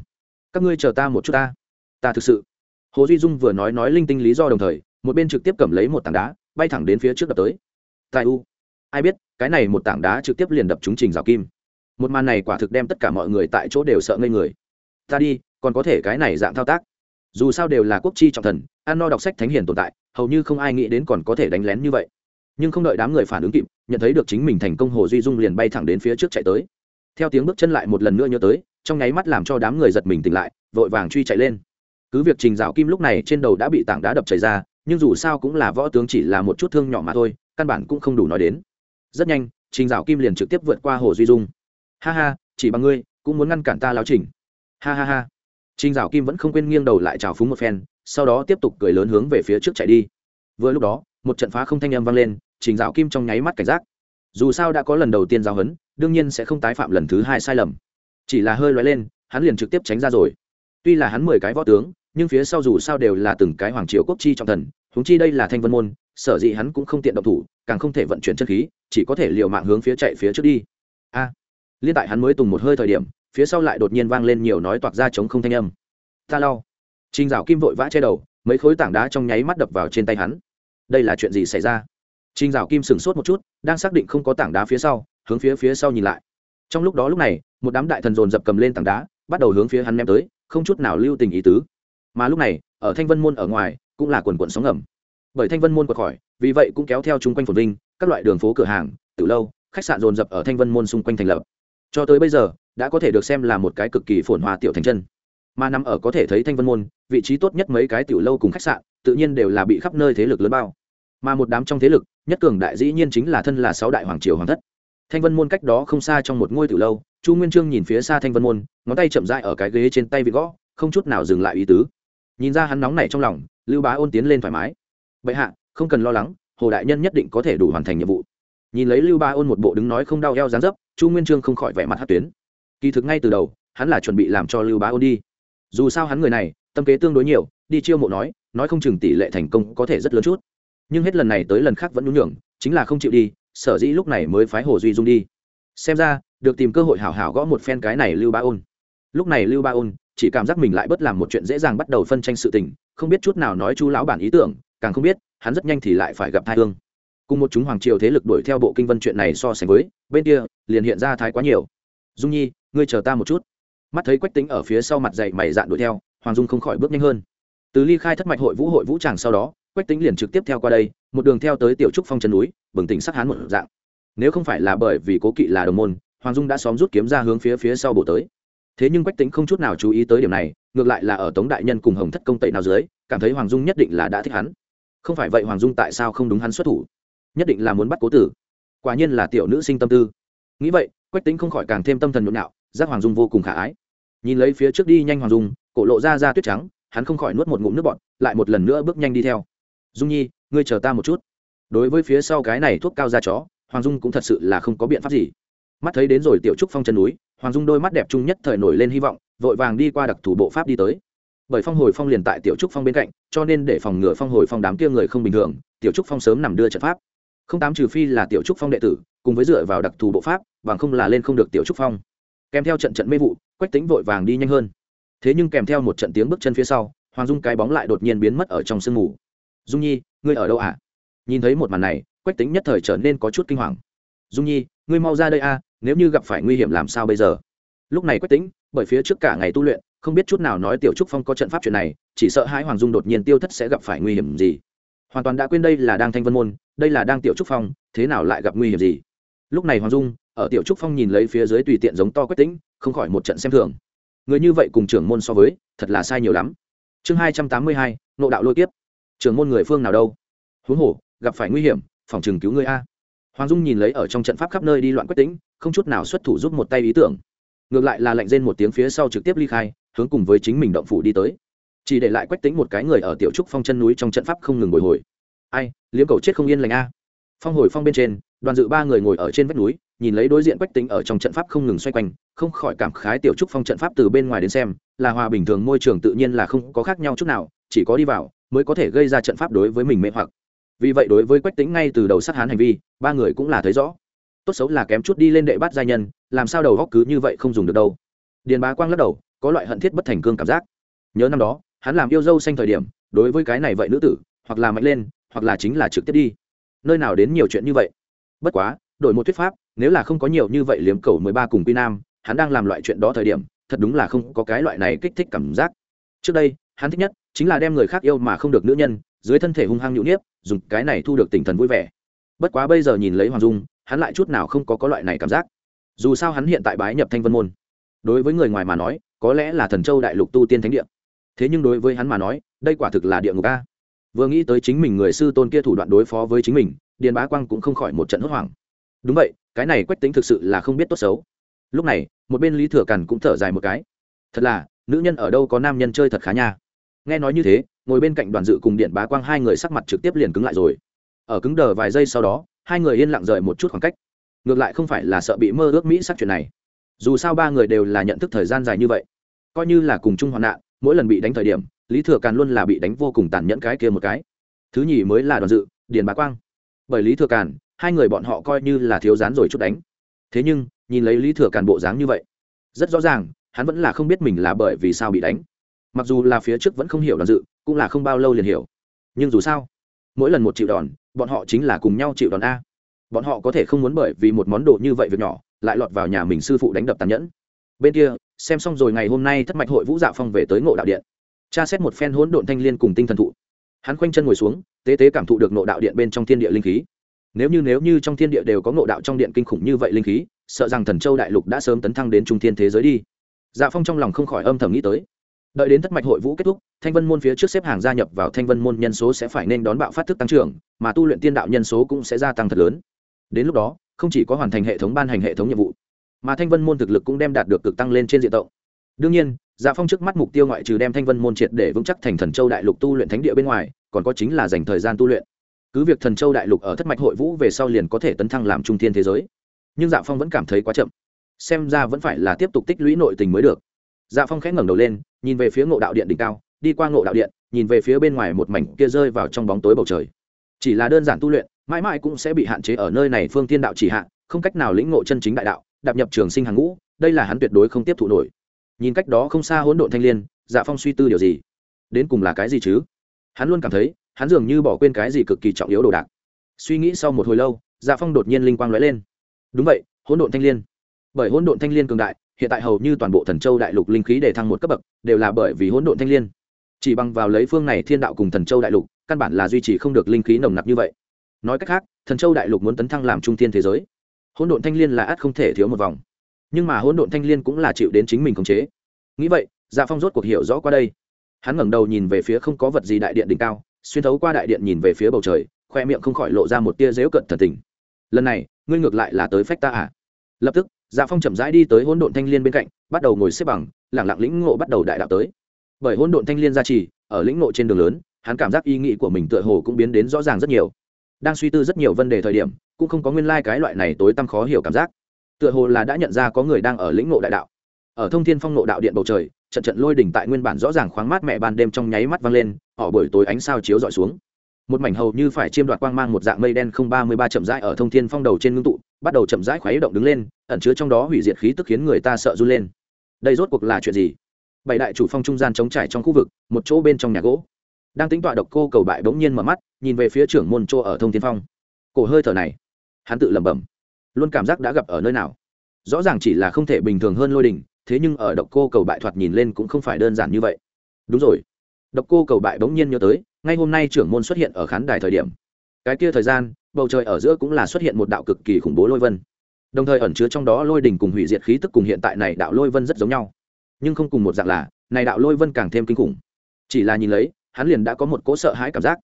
S1: Các ngươi chờ ta một chút ta. Ta thực sự. Hồ duy dung vừa nói nói linh tinh lý do đồng thời, một bên trực tiếp cầm lấy một tảng đá, bay thẳng đến phía trước đập tới. Tài u. Ai biết, cái này một tảng đá trực tiếp liền đập trúng trình rào kim. Một màn này quả thực đem tất cả mọi người tại chỗ đều sợ ngây người. Ta đi, còn có thể cái này dạng thao tác dù sao đều là quốc chi trọng thần, ăn no đọc sách thánh hiền tồn tại, hầu như không ai nghĩ đến còn có thể đánh lén như vậy. Nhưng không đợi đám người phản ứng kịp, nhận thấy được chính mình thành công hồ duy dung liền bay thẳng đến phía trước chạy tới. Theo tiếng bước chân lại một lần nữa nhớ tới, trong nháy mắt làm cho đám người giật mình tỉnh lại, vội vàng truy chạy lên. Cứ việc trình dạo kim lúc này trên đầu đã bị tảng đá đập chảy ra, nhưng dù sao cũng là võ tướng chỉ là một chút thương nhỏ mà thôi, căn bản cũng không đủ nói đến. Rất nhanh, trình dạo kim liền trực tiếp vượt qua hồ duy dung. Ha ha, chỉ bằng ngươi, cũng muốn ngăn cản ta láo trình. Ha ha ha trình dạo kim vẫn không quên nghiêng đầu lại trào phúng một phen, sau đó tiếp tục cười lớn hướng về phía trước chạy đi. Vừa lúc đó, một trận phá không thanh âm vang lên, trình dạo kim trong nháy mắt cảnh giác. Dù sao đã có lần đầu tiên giao hấn đương nhiên sẽ không tái phạm lần thứ hai sai lầm. Chỉ là hơi loay lên, hắn liền trực tiếp tránh ra rồi. Tuy là hắn mười cái võ tướng, nhưng phía sau dù sao đều là từng cái hoàng triều quốc chi trọng thần, huống chi đây là thanh vân môn, sở dĩ hắn cũng không tiện động thủ, càng không thể vận chuyển chân khí, chỉ có thể liều mạng hướng phía chạy phía trước đi. A! Liên tại hắn mới tùng một hơi thời điểm phía sau lại đột nhiên vang lên nhiều nói toạc ra chống không thanh âm. Ta lau. Trình dạo kim vội vã che đầu, mấy khối tảng đá trong nháy mắt đập vào trên tay hắn. Đây là chuyện gì xảy ra? Trình dạo kim sửng sốt một chút, đang xác định không có tảng đá phía sau, hướng phía phía sau nhìn lại. Trong lúc đó lúc này, một đám đại thần dồn dập cầm lên tảng đá, bắt đầu hướng phía hắn ném tới, không chút nào lưu tình ý tứ. Mà lúc này, ở thanh vân môn ở ngoài, cũng là quần quận sóng ngầm. Bởi thanh vân môn quật khỏi, vì vậy cũng kéo theo chung quanh phồn vinh, các loại đường phố cửa hàng, từ lâu, khách sạn dồn dập ở thanh vân môn xung quanh thành lập. Cho tới bây giờ đã có thể được xem là một cái cực kỳ phồn hoa tiểu thành chân. Mà nằm ở có thể thấy thanh vân môn, vị trí tốt nhất mấy cái tiểu lâu cùng khách sạn, tự nhiên đều là bị khắp nơi thế lực lớn bao. Mà một đám trong thế lực, nhất cường đại dĩ nhiên chính là thân là sáu đại hoàng triều hoàng thất. Thanh vân môn cách đó không xa trong một ngôi tiểu lâu, chu nguyên trương nhìn phía xa thanh vân môn, ngón tay chậm dại ở cái ghế trên tay vị gõ, không chút nào dừng lại ý tứ. Nhìn ra hắn nóng này trong lòng, lưu bá ôn tiến lên thoải mái. Bệ hạ, không cần lo lắng, hồ đại nhân nhất định có thể đủ hoàn thành nhiệm vụ. Nhìn lấy lưu bá ôn một bộ đứng nói không đau eo dán dấp, chu nguyên trương không khỏi vẻ mặt hát tuyến kỳ thực ngay từ đầu, hắn là chuẩn bị làm cho lưu bá ôn đi. Dù sao hắn người này, tâm kế tương đối nhiều, đi chiêu mộ nói nói không chừng tỷ lệ thành công có thể rất lớn chút. Nhưng hết lần này tới lần khác vẫn nhún nhường, chính là không chịu đi, sở dĩ lúc này mới phái hồ duy dung đi. Xem ra, được tìm cơ hội hảo hảo gõ một phen cái này lưu ba ôn. Lúc này lưu ba ôn chỉ cảm giác mình lại bất làm một chuyện dễ dàng bắt đầu phân tranh sự tình, không biết chút nào nói chú lão bản ý tưởng, càng không biết, hắn rất nhanh thì lại phải gặp thai hương cùng một chúng hoàng triều thế lực đuổi theo bộ kinh vân chuyện này so sánh với, bên kia liền hiện ra thái quá nhiều dung nhi, ngươi chờ ta một chút. Mắt thấy quách tính ở phía sau mặt dậy mày dạn đuổi theo, hoàng dung không khỏi bước nhanh hơn. Từ ly khai thất mạch hội vũ hội vũ tràng sau đó, quách tính liền trực tiếp theo qua đây, một đường theo tới tiểu trúc phong chân núi, bừng tỉnh sắc hán một dạng. Nếu không phải là bởi vì cố kỵ là đồng môn, hoàng dung đã xóm rút kiếm ra hướng phía phía sau bộ tới. Thế nhưng quách tính không chút nào chú ý tới điểm này, ngược lại là ở tống đại nhân cùng hồng thất công tẩy nào dưới, cảm thấy hoàng dung nhất định là đã thích hắn. Không phải vậy hoàng dung tại sao không đúng hắn xuất thủ? Nhất định là muốn bắt cố tử. Quả nhiên là tiểu nữ sinh tâm tư. Nghĩ vậy quách tính không khỏi càng thêm tâm thần nhộn nhạo, giác hoàng dung vô cùng khả ái. Nhìn lấy phía trước đi nhanh hoàng dung, cổ lộ ra ra tuyết trắng, hắn không khỏi nuốt một ngụm nước bọt, lại một lần nữa bước nhanh đi theo. Dung nhi, ngươi chờ ta một chút. Đối với phía sau cái này thuốc cao da chó, hoàng dung cũng thật sự là không có biện pháp gì. Mắt thấy đến rồi tiểu trúc phong chân núi, hoàng dung đôi mắt đẹp chung nhất thời nổi lên hy vọng, vội vàng đi qua đặc thủ bộ pháp đi tới. Bởi phong hồi phong liền tại tiểu trúc phong bên cạnh, cho nên để phòng ngừa phong hồi phong đám kia người không bình thường, tiểu trúc phong sớm nằm đưa trận pháp. Không tám trừ phi là tiểu trúc phong đệ tử, cùng với dựa vào đặc thù bộ pháp bằng không là lên không được tiểu trúc phong. Kèm theo trận trận mê vụ, quách tính vội vàng đi nhanh hơn. Thế nhưng kèm theo một trận tiếng bước chân phía sau, hoàng dung cái bóng lại đột nhiên biến mất ở trong sương mù. Dung nhi, ngươi ở đâu ạ? À? nhìn thấy một màn này, quách tính nhất thời trở nên có chút kinh hoàng. Dung nhi, ngươi mau ra đây a, nếu như gặp phải nguy hiểm làm sao bây giờ? Lúc này quách tính bởi phía trước cả ngày tu luyện, không biết chút nào nói tiểu trúc phong có trận pháp chuyện này, chỉ sợ hai hoàng dung đột nhiên tiêu thất sẽ gặp phải nguy hiểm gì. Hoàn toàn đã quên đây là đang thanh vân môn, đây là đang tiểu trúc phong, thế nào lại gặp nguy hiểm gì? Lúc này hoàng dung ở tiểu trúc phong nhìn lấy phía dưới tùy tiện giống to quách tính không khỏi một trận xem thường. Người như vậy cùng trưởng môn so với, thật là sai nhiều lắm. Chương hai trăm tám mươi hai, nộ đạo lôi kiếp. Trưởng môn người phương nào đâu? Huống hồ, gặp phải nguy hiểm, phòng chừng cứu người a. Hoàng dung nhìn lấy ở trong trận pháp khắp nơi đi loạn quách tính không chút nào xuất thủ giúp một tay ý tưởng. Ngược lại là lệnh rên một tiếng phía sau trực tiếp ly khai, hướng cùng với chính mình động phủ đi tới. Chỉ để lại quách tính một cái người ở tiểu trúc phong chân núi trong trận pháp không ngừng bồi hồi. Ai, liếm cầu chết không yên lành a. Phong hồi phong bên trên, đoàn dự ba người ngồi ở trên vách núi nhìn lấy đối diện quách tính ở trong trận pháp không ngừng xoay quanh, không khỏi cảm khái tiểu trúc phong trận pháp từ bên ngoài đến xem, là hòa bình thường môi trường tự nhiên là không có khác nhau chút nào, chỉ có đi vào mới có thể gây ra trận pháp đối với mình mê hoặc. Vì vậy đối với quách tính ngay từ đầu sát hán hành vi, ba người cũng là thấy rõ. Tốt xấu là kém chút đi lên đệ bát gia nhân, làm sao đầu góc cứ như vậy không dùng được đâu. Điền bá quang lắc đầu, có loại hận thiết bất thành cương cảm giác. Nhớ năm đó, hắn làm yêu dâu xanh thời điểm, đối với cái này vậy nữ tử, hoặc là mạnh lên, hoặc là chính là trực tiếp đi. Nơi nào đến nhiều chuyện như vậy. Bất quá, đổi một thuyết pháp nếu là không có nhiều như vậy liếm cầu mười ba cùng quy nam, hắn đang làm loại chuyện đó thời điểm, thật đúng là không có cái loại này kích thích cảm giác. Trước đây, hắn thích nhất chính là đem người khác yêu mà không được nữ nhân, dưới thân thể hung hăng nhũ nhiếp, dùng cái này thu được tinh thần vui vẻ. Bất quá bây giờ nhìn lấy hoàng dung, hắn lại chút nào không có có loại này cảm giác. Dù sao hắn hiện tại bái nhập thanh vân môn. Đối với người ngoài mà nói, có lẽ là thần châu đại lục tu tiên thánh địa. Thế nhưng đối với hắn mà nói, đây quả thực là địa ngục a. Vừa nghĩ tới chính mình người sư tôn kia thủ đoạn đối phó với chính mình, điền bá quang cũng không khỏi một trận hốt hoảng. Đúng vậy cái này quách tính thực sự là không biết tốt xấu. Lúc này, một bên lý thừa cằn cũng thở dài một cái. Thật là, nữ nhân ở đâu có nam nhân chơi thật khá nha. Nghe nói như thế, ngồi bên cạnh đoàn dự cùng điện bá quang hai người sắc mặt trực tiếp liền cứng lại rồi. Ở cứng đờ vài giây sau đó, hai người yên lặng rời một chút khoảng cách. Ngược lại không phải là sợ bị mơ ước mỹ sắc chuyện này. Dù sao ba người đều là nhận thức thời gian dài như vậy. Coi như là cùng chung hoạn nạn, mỗi lần bị đánh thời điểm, lý thừa càn luôn là bị đánh vô cùng tàn nhẫn cái kia một cái. Thứ nhì mới là đoàn dự điền bá quang. Bởi lý thừa càn hai người bọn họ coi như là thiếu rán rồi chút đánh. Thế nhưng, nhìn lấy lý thừa càn bộ dáng như vậy, rất rõ ràng, hắn vẫn là không biết mình là bởi vì sao bị đánh. Mặc dù là phía trước vẫn không hiểu đoàn dự, cũng là không bao lâu liền hiểu. Nhưng dù sao, mỗi lần một chịu đòn, bọn họ chính là cùng nhau chịu đòn a. Bọn họ có thể không muốn bởi vì một món đồ như vậy việc nhỏ, lại lọt vào nhà mình sư phụ đánh đập tàn nhẫn. Bên kia, xem xong rồi ngày hôm nay thất mạch hội vũ dạ phong về tới ngộ đạo điện. Tra xét một phen hỗn độn thanh liên cùng tinh thần thụ. Hắn khoanh chân ngồi xuống, tế tế cảm thụ được ngộ đạo điện bên trong thiên địa linh khí nếu như nếu như trong thiên địa đều có ngộ đạo trong điện kinh khủng như vậy linh khí, sợ rằng thần châu đại lục đã sớm tấn thăng đến trung thiên thế giới đi. Dạ phong trong lòng không khỏi âm thầm nghĩ tới. Đợi đến thất mạch hội vũ kết thúc, thanh vân môn phía trước xếp hàng gia nhập vào thanh vân môn nhân số sẽ phải nên đón bạo phát thức tăng trưởng, mà tu luyện tiên đạo nhân số cũng sẽ gia tăng thật lớn. Đến lúc đó, không chỉ có hoàn thành hệ thống ban hành hệ thống nhiệm vụ, mà thanh vân môn thực lực cũng đem đạt được cực tăng lên trên diện rộng. Đương nhiên dạ phong trước mắt mục tiêu ngoại trừ đem thanh vân môn triệt để vững chắc thành thần châu đại lục tu luyện thánh địa bên ngoài, còn có chính là dành thời gian tu luyện cứ việc thần châu đại lục ở thất mạch hội vũ về sau liền có thể tấn thăng làm trung thiên thế giới. Nhưng dạ phong vẫn cảm thấy quá chậm, xem ra vẫn phải là tiếp tục tích lũy nội tình mới được. Dạ phong khẽ ngẩng đầu lên, nhìn về phía ngộ đạo điện đỉnh cao, đi qua ngộ đạo điện, nhìn về phía bên ngoài một mảnh kia rơi vào trong bóng tối bầu trời. Chỉ là đơn giản tu luyện, mãi mãi cũng sẽ bị hạn chế ở nơi này phương tiên đạo chỉ hạn không cách nào lĩnh ngộ chân chính đại đạo, đạp nhập trường sinh hàng ngũ, đây là hắn tuyệt đối không tiếp thụ nổi. Nhìn cách đó không xa hỗn độn thanh liên dạ phong suy tư điều gì? Đến cùng là cái gì chứ? Hắn luôn cảm thấy hắn dường như bỏ quên cái gì cực kỳ trọng yếu đồ đạc. Suy nghĩ sau một hồi lâu dạ phong đột nhiên linh quang lóe lên. Đúng vậy, hỗn độn thanh liên. Bởi hỗn độn thanh liên cường đại, hiện tại hầu như toàn bộ thần châu đại lục linh khí để thăng một cấp bậc, đều là bởi vì hỗn độn thanh liên. Chỉ bằng vào lấy phương này thiên đạo cùng thần châu đại lục, căn bản là duy trì không được linh khí nồng nặc như vậy. Nói cách khác, thần châu đại lục muốn tấn thăng làm trung thiên thế giới, hỗn độn thanh liên là ắt không thể thiếu một vòng. Nhưng mà hỗn độn thanh liên cũng là chịu đến chính mình khống chế. Nghĩ vậy dạ phong rốt cuộc hiểu rõ qua đây. Hắn ngẩng đầu nhìn về phía không có vật gì đại điện đỉnh cao xuyên thấu qua đại điện nhìn về phía bầu trời, khoe miệng không khỏi lộ ra một tia dễu cận thần tình. Lần này, ngươi ngược lại là tới phách ta à? Lập tức dạ phong chậm rãi đi tới hỗn độn thanh liên bên cạnh, bắt đầu ngồi xếp bằng lẳng lặng lĩnh ngộ bắt đầu đại đạo tới. Bởi hỗn độn thanh liên gia trì, ở lĩnh ngộ trên đường lớn, hắn cảm giác ý nghĩ của mình tựa hồ cũng biến đến rõ ràng rất nhiều. Đang suy tư rất nhiều vấn đề thời điểm, cũng không có nguyên lai、like、cái loại này tối tăm khó hiểu cảm giác. Tựa hồ là đã nhận ra có người đang ở lĩnh ngộ đại đạo ở thông thiên phong nộ đạo điện bầu trời, trận trận lôi đỉnh tại nguyên bản rõ ràng khoáng mát mẹ ban đêm trong nháy mắt vang lên, họ buổi tối ánh sao chiếu dọi xuống. Một mảnh hầu như phải chiêm đoạt quang mang một dạng mây đen không ba mươi ba chậm rãi ở thông thiên phong đầu trên ngưng tụ, bắt đầu chậm rãi khuấy động đứng lên, ẩn chứa trong đó hủy diệt khí tức khiến người ta sợ run lên. Đây rốt cuộc là chuyện gì? Bảy đại chủ phong trung gian chống trải trong khu vực, một chỗ bên trong nhà gỗ. Đang tính tọa độc cô cầu bại bỗng nhiên mở mắt, nhìn về phía trưởng môn chỗ ở thông thiên phong. Cổ hơi thở này, hắn tự lẩm bẩm, luôn cảm giác đã gặp ở nơi nào. Rõ ràng chỉ là không thể bình thường hơn lôi đình thế nhưng ở độc cô cầu bại thoạt nhìn lên cũng không phải đơn giản như vậy. Đúng rồi. Độc cô cầu bại bỗng nhiên nhớ tới, ngay hôm nay trưởng môn xuất hiện ở khán đài thời điểm. Cái kia thời gian, bầu trời ở giữa cũng là xuất hiện một đạo cực kỳ khủng bố lôi vân. Đồng thời ẩn chứa trong đó lôi đình cùng hủy diệt khí tức cùng hiện tại này đạo lôi vân rất giống nhau. Nhưng không cùng một dạng là, này đạo lôi vân càng thêm kinh khủng. Chỉ là nhìn lấy, hắn liền đã có một cỗ sợ hãi cảm giác.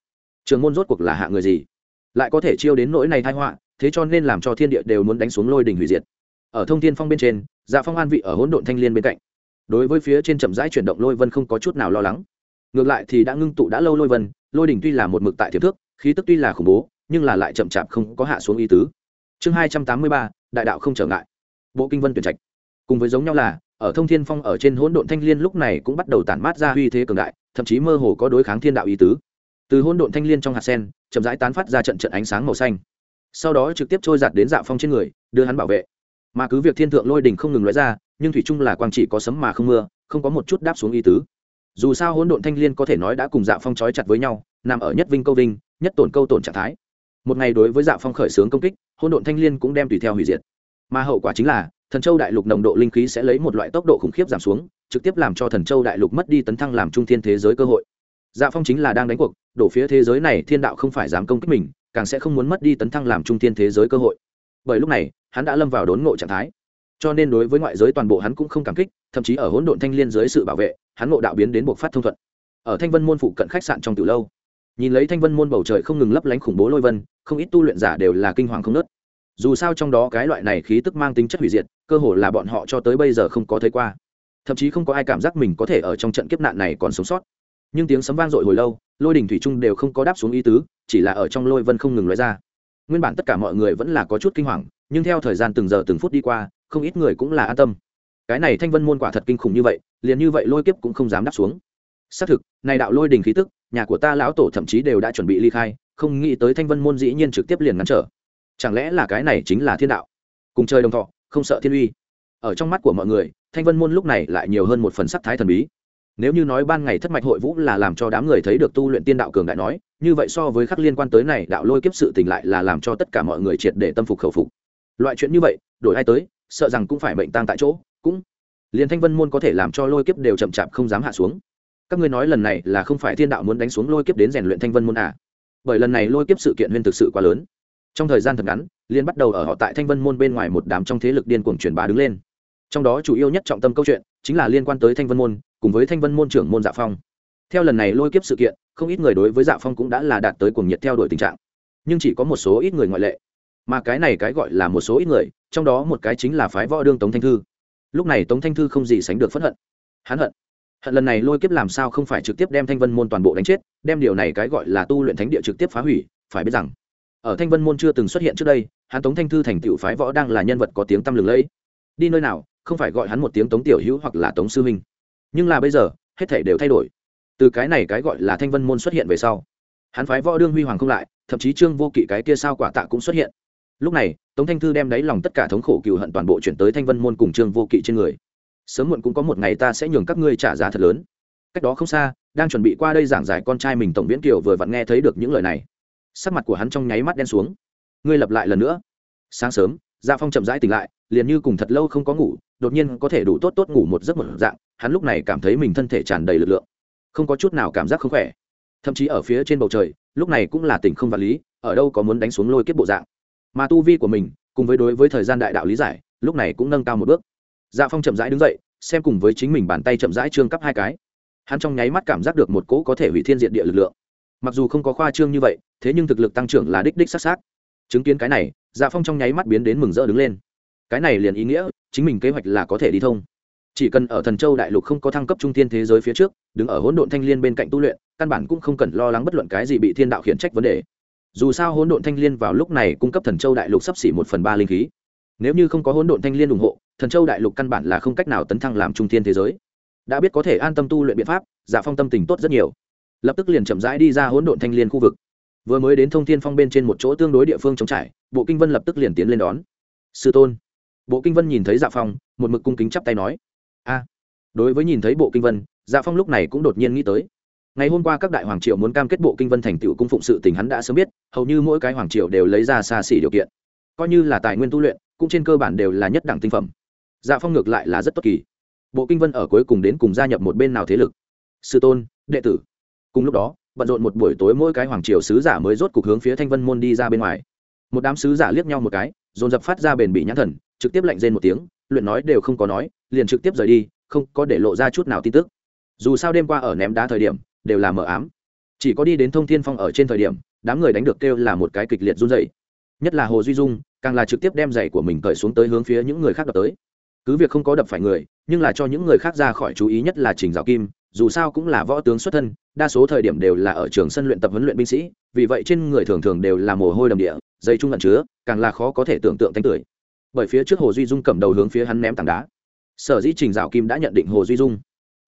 S1: Trường môn rốt cuộc là hạ người gì? Lại có thể chiêu đến nỗi này thai họa, thế cho nên làm cho thiên địa đều muốn đánh xuống lôi đình hủy diệt. Ở thông thiên phong bên trên dạ phong an vị ở hỗn độn thanh liên bên cạnh. Đối với phía trên chậm rãi chuyển động lôi vân không có chút nào lo lắng. Ngược lại thì đã ngưng tụ đã lâu lôi vân, lôi đỉnh tuy là một mực tại thiếp thước, khí tức tuy là khủng bố, nhưng là lại chậm chạp không có hạ xuống ý tứ. Chương hai trăm tám mươi ba, đại đạo không trở ngại. Bộ kinh vân tuyển trạch. Cùng với giống nhau là, ở thông thiên phong ở trên hỗn độn thanh liên lúc này cũng bắt đầu tản mát ra uy thế cường đại, thậm chí mơ hồ có đối kháng thiên đạo ý tứ. Từ hỗn độn thanh liên trong hạt sen, chậm rãi tán phát ra trận trận ánh sáng màu xanh. Sau đó trực tiếp trôi giạt đến dạ phong trên người, đưa hắn bảo vệ mà cứ việc thiên thượng lôi đỉnh không ngừng lóe ra, nhưng thủy chung là quang chỉ có sấm mà không mưa, không có một chút đáp xuống ý tứ. Dù sao hỗn độn thanh liên có thể nói đã cùng dạ phong trói chặt với nhau, nằm ở nhất vinh câu vinh, nhất tổn câu tổn trạng thái. Một ngày đối với dạ phong khởi xướng công kích, hỗn độn thanh liên cũng đem tùy theo hủy diệt. Mà hậu quả chính là, thần châu đại lục nồng độ linh khí sẽ lấy một loại tốc độ khủng khiếp giảm xuống, trực tiếp làm cho thần châu đại lục mất đi tấn thăng làm trung thiên thế giới cơ hội. Dạ phong chính là đang đánh cuộc, đổ phía thế giới này thiên đạo không phải dám công kích mình, càng sẽ không muốn mất đi tấn thăng làm trung thiên thế giới cơ hội bởi lúc này, hắn đã lâm vào đốn ngộ trạng thái. Cho nên đối với ngoại giới toàn bộ hắn cũng không cảm kích, thậm chí ở hỗn độn thanh liên dưới sự bảo vệ, hắn ngộ đạo biến đến buộc phát thông thuận. Ở thanh vân môn phụ cận khách sạn trong từ lâu, nhìn lấy thanh vân môn bầu trời không ngừng lấp lánh khủng bố lôi vân, không ít tu luyện giả đều là kinh hoàng không nớt dù sao trong đó cái loại này khí tức mang tính chất hủy diệt, cơ hồ là bọn họ cho tới bây giờ không có thấy qua. Thậm chí không có ai cảm giác mình có thể ở trong trận kiếp nạn này còn sống sót. Nhưng tiếng sấm vang dội hồi lâu, lôi đình thủy trung đều không có đáp xuống ý tứ, chỉ là ở trong lôi vân không ngừng nói ra nguyên bản tất cả mọi người vẫn là có chút kinh hoàng, nhưng theo thời gian từng giờ từng phút đi qua, không ít người cũng là an tâm. Cái này thanh vân môn quả thật kinh khủng như vậy, liền như vậy lôi kiếp cũng không dám đáp xuống. Xác thực, này đạo lôi đình khí tức, nhà của ta lão tổ thậm chí đều đã chuẩn bị ly khai, không nghĩ tới thanh vân môn dĩ nhiên trực tiếp liền ngăn trở. Chẳng lẽ là cái này chính là thiên đạo? Cùng chơi đồng thọ, không sợ thiên uy. Ở trong mắt của mọi người, thanh vân môn lúc này lại nhiều hơn một phần sắc thái thần bí nếu như nói ban ngày thất mạch hội vũ là làm cho đám người thấy được tu luyện tiên đạo cường đại nói, như vậy so với khắc liên quan tới này đạo lôi kiếp sự tình lại là làm cho tất cả mọi người triệt để tâm phục khẩu phục. Loại chuyện như vậy, đổi ai tới, sợ rằng cũng phải bệnh tang tại chỗ, cũng liền thanh vân môn có thể làm cho lôi kiếp đều chậm chạp không dám hạ xuống. Các ngươi nói lần này là không phải thiên đạo muốn đánh xuống lôi kiếp đến rèn luyện thanh vân môn à? Bởi lần này lôi kiếp sự kiện huyên thực sự quá lớn. Trong thời gian thật ngắn liên bắt đầu ở họ tại thanh vân môn bên ngoài một đám trong thế lực điên cuồng truyền bá đứng lên trong đó chủ yếu nhất trọng tâm câu chuyện chính là liên quan tới thanh vân môn, cùng với thanh vân môn trưởng môn dạ phong. Theo lần này lôi kiếp sự kiện, không ít người đối với dạ phong cũng đã là đạt tới cuồng nhiệt theo đuổi tình trạng. Nhưng chỉ có một số ít người ngoại lệ. Mà cái này cái gọi là một số ít người, trong đó một cái chính là phái võ đương tống thanh thư. Lúc này tống thanh thư không gì sánh được phẫn hận. Hắn hận. Hận lần này lôi kiếp làm sao không phải trực tiếp đem thanh vân môn toàn bộ đánh chết, đem điều này cái gọi là tu luyện thánh địa trực tiếp phá hủy, phải biết rằng, ở thanh vân môn chưa từng xuất hiện trước đây, hắn tống thanh thư thành tựu phái võ đang là nhân vật có tiếng tăm lừng lẫy đi nơi nào, không phải gọi hắn một tiếng tống tiểu hữu hoặc là tống sư minh. Nhưng là bây giờ, hết thể đều thay đổi. Từ cái này cái gọi là thanh vân môn xuất hiện về sau, hắn phái võ đương huy hoàng không lại, thậm chí trương vô kỵ cái kia sao quả tạ cũng xuất hiện. Lúc này, tống thanh thư đem đáy lòng tất cả thống khổ cựu hận toàn bộ chuyển tới thanh vân môn cùng trương vô kỵ trên người. Sớm muộn cũng có một ngày ta sẽ nhường các ngươi trả giá thật lớn. Cách đó không xa, đang chuẩn bị qua đây giảng giải con trai mình tổng viễn kiều vừa vặn nghe thấy được những lời này. Sắc mặt của hắn trong nháy mắt đen xuống. Ngươi lập lại lần nữa. Sáng sớm gia phong chậm rãi tỉnh lại liền như cùng thật lâu không có ngủ, đột nhiên có thể đủ tốt tốt ngủ một giấc một dạng, hắn lúc này cảm thấy mình thân thể tràn đầy lực lượng, không có chút nào cảm giác không khỏe. Thậm chí ở phía trên bầu trời, lúc này cũng là tỉnh không vật lý, ở đâu có muốn đánh xuống lôi kiếp bộ dạng. Mà tu vi của mình, cùng với đối với thời gian đại đạo lý giải, lúc này cũng nâng cao một bước. Dạ phong chậm rãi đứng dậy, xem cùng với chính mình bàn tay chậm rãi trương cắp hai cái. Hắn trong nháy mắt cảm giác được một cỗ có thể hủy thiên diện địa lực lượng. Mặc dù không có khoa trương như vậy, thế nhưng thực lực tăng trưởng là đích đích s á chứng kiến cái này dạ phong trong nháy mắt biến đến mừng rỡ đứng lên cái này liền ý nghĩa, chính mình kế hoạch là có thể đi thông. Chỉ cần ở thần châu đại lục không có thăng cấp trung tiên thế giới phía trước, đứng ở hỗn độn thanh liên bên cạnh tu luyện, căn bản cũng không cần lo lắng bất luận cái gì bị thiên đạo khiển trách vấn đề. Dù sao hỗn độn thanh liên vào lúc này cung cấp thần châu đại lục sắp xỉ một phần ba linh khí. Nếu như không có hỗn độn thanh liên ủng hộ, thần châu đại lục căn bản là không cách nào tấn thăng làm trung tiên thế giới. Đã biết có thể an tâm tu luyện biện pháp giả phong tâm tình tốt rất nhiều. Lập tức liền chậm rãi đi ra hỗn độn thanh liên khu vực. Vừa mới đến thông thiên phong bên trên một chỗ tương đối địa phương trống trải, bộ kinh vân lập tức liền tiến lên đón. Sư tôn bộ kinh vân nhìn thấy dạ phong, một mực cung kính chắp tay nói, a, đối với nhìn thấy bộ kinh vân dạ phong lúc này cũng đột nhiên nghĩ tới. Ngày hôm qua các đại hoàng triều muốn cam kết bộ kinh vân thành tựu cung phụng sự tình hắn đã sớm biết, hầu như mỗi cái hoàng triều đều lấy ra xa xỉ điều kiện. Coi như là tài nguyên tu luyện, cũng trên cơ bản đều là nhất đẳng tinh phẩm. Dạ phong ngược lại là rất tốt kỳ. Bộ kinh vân ở cuối cùng đến cùng gia nhập một bên nào thế lực? Sư tôn, đệ tử. Cùng lúc đó, bận rộn một buổi tối mỗi cái hoàng triều sứ giả mới rốt cục hướng phía thanh vân môn đi ra bên ngoài. Một đám sứ giả liếc nhau một cái, dồn dập phát ra bền bị nhãn thần trực tiếp lạnh rên một tiếng, luyện nói đều không có nói, liền trực tiếp rời đi, không có để lộ ra chút nào tin tức. Dù sao đêm qua ở ném đá thời điểm, đều là mờ ám. Chỉ có đi đến thông thiên phong ở trên thời điểm, đám người đánh được kêu là một cái kịch liệt run dày nhất là hồ duy dung, càng là trực tiếp đem giày của mình cởi xuống tới hướng phía những người khác đập tới. Cứ việc không có đập phải người, nhưng là cho những người khác ra khỏi chú ý nhất là trình giáo kim, dù sao cũng là võ tướng xuất thân, đa số thời điểm đều là ở trường sân luyện tập huấn luyện binh sĩ, vì vậy trên người thường thường đều là mồ hôi đầm địa dây trung lẫn chứa, càng là khó có thể tưởng tượng thanh tưởi bởi phía trước hồ duy dung cầm đầu hướng phía hắn ném tảng đá. Sở dĩ trình dạo kim đã nhận định hồ duy dung,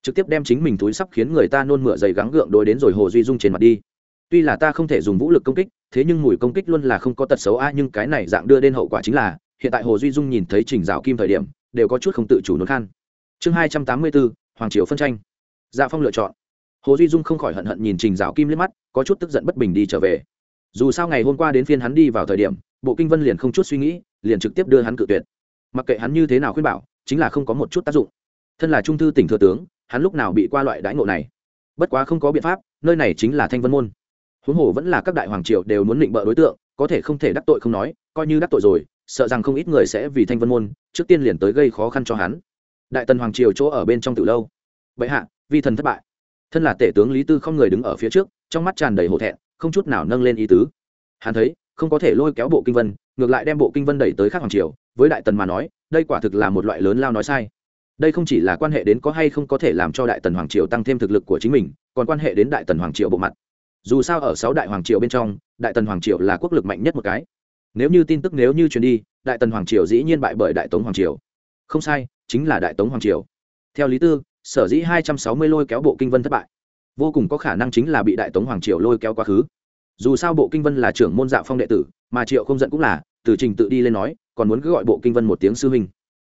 S1: trực tiếp đem chính mình túi sắp khiến người ta nôn mửa dày gắng gượng đối đến rồi hồ duy dung trên mặt đi. Tuy là ta không thể dùng vũ lực công kích, thế nhưng mùi công kích luôn là không có tật xấu a, nhưng cái này dạng đưa đến hậu quả chính là, hiện tại hồ duy dung nhìn thấy trình dạo kim thời điểm, đều có chút không tự chủ nôn khan. Chương hai trăm tám mươi bốn, hoàng triều phân tranh. Dạ phong lựa chọn. Hồ duy dung không khỏi hận hận nhìn trình dạo kim liếc mắt, có chút tức giận bất bình đi trở về. Dù sao ngày hôm qua đến phiên hắn đi vào thời điểm, bộ kinh vân liền không chút suy nghĩ liền trực tiếp đưa hắn cự tuyệt. Mặc kệ hắn như thế nào khuyên bảo, chính là không có một chút tác dụng. Thân là trung thư tỉnh thừa tướng, hắn lúc nào bị qua loại đãi ngộ này? Bất quá không có biện pháp, nơi này chính là thanh vân môn. Huống hồ vẫn là các đại hoàng triều đều muốn định bợ đối tượng, có thể không thể đắc tội không nói, coi như đắc tội rồi, sợ rằng không ít người sẽ vì thanh vân môn, trước tiên liền tới gây khó khăn cho hắn. Đại tần hoàng triều chỗ ở bên trong từ lâu. Vậy hạ, vi thần thất bại. Thân là tể tướng lý tư không người đứng ở phía trước, trong mắt tràn đầy hổ thẹn, không chút nào nâng lên ý tứ. Hắn thấy không có thể lôi kéo bộ kinh vân, ngược lại đem bộ kinh vân đẩy tới khác hoàng triều, với đại tần mà nói, đây quả thực là một loại lớn lao nói sai. Đây không chỉ là quan hệ đến có hay không có thể làm cho đại tần hoàng triều tăng thêm thực lực của chính mình, còn quan hệ đến đại tần hoàng triều bộ mặt. Dù sao ở sáu đại hoàng triều bên trong, đại tần hoàng triều là quốc lực mạnh nhất một cái. Nếu như tin tức nếu như truyền đi, đại tần hoàng triều dĩ nhiên bại bởi đại tống hoàng triều. Không sai, chính là đại tống hoàng triều. Theo lý tư, sở dĩ hai trăm sáu mươi lôi kéo bộ kinh vân thất bại, vô cùng có khả năng chính là bị đại tống hoàng triều lôi kéo quá khứ dù sao bộ kinh vân là trưởng môn dạ phong đệ tử, mà triệu không giận cũng là, từ trình tự đi lên nói, còn muốn cứ gọi bộ kinh vân một tiếng sư huynh.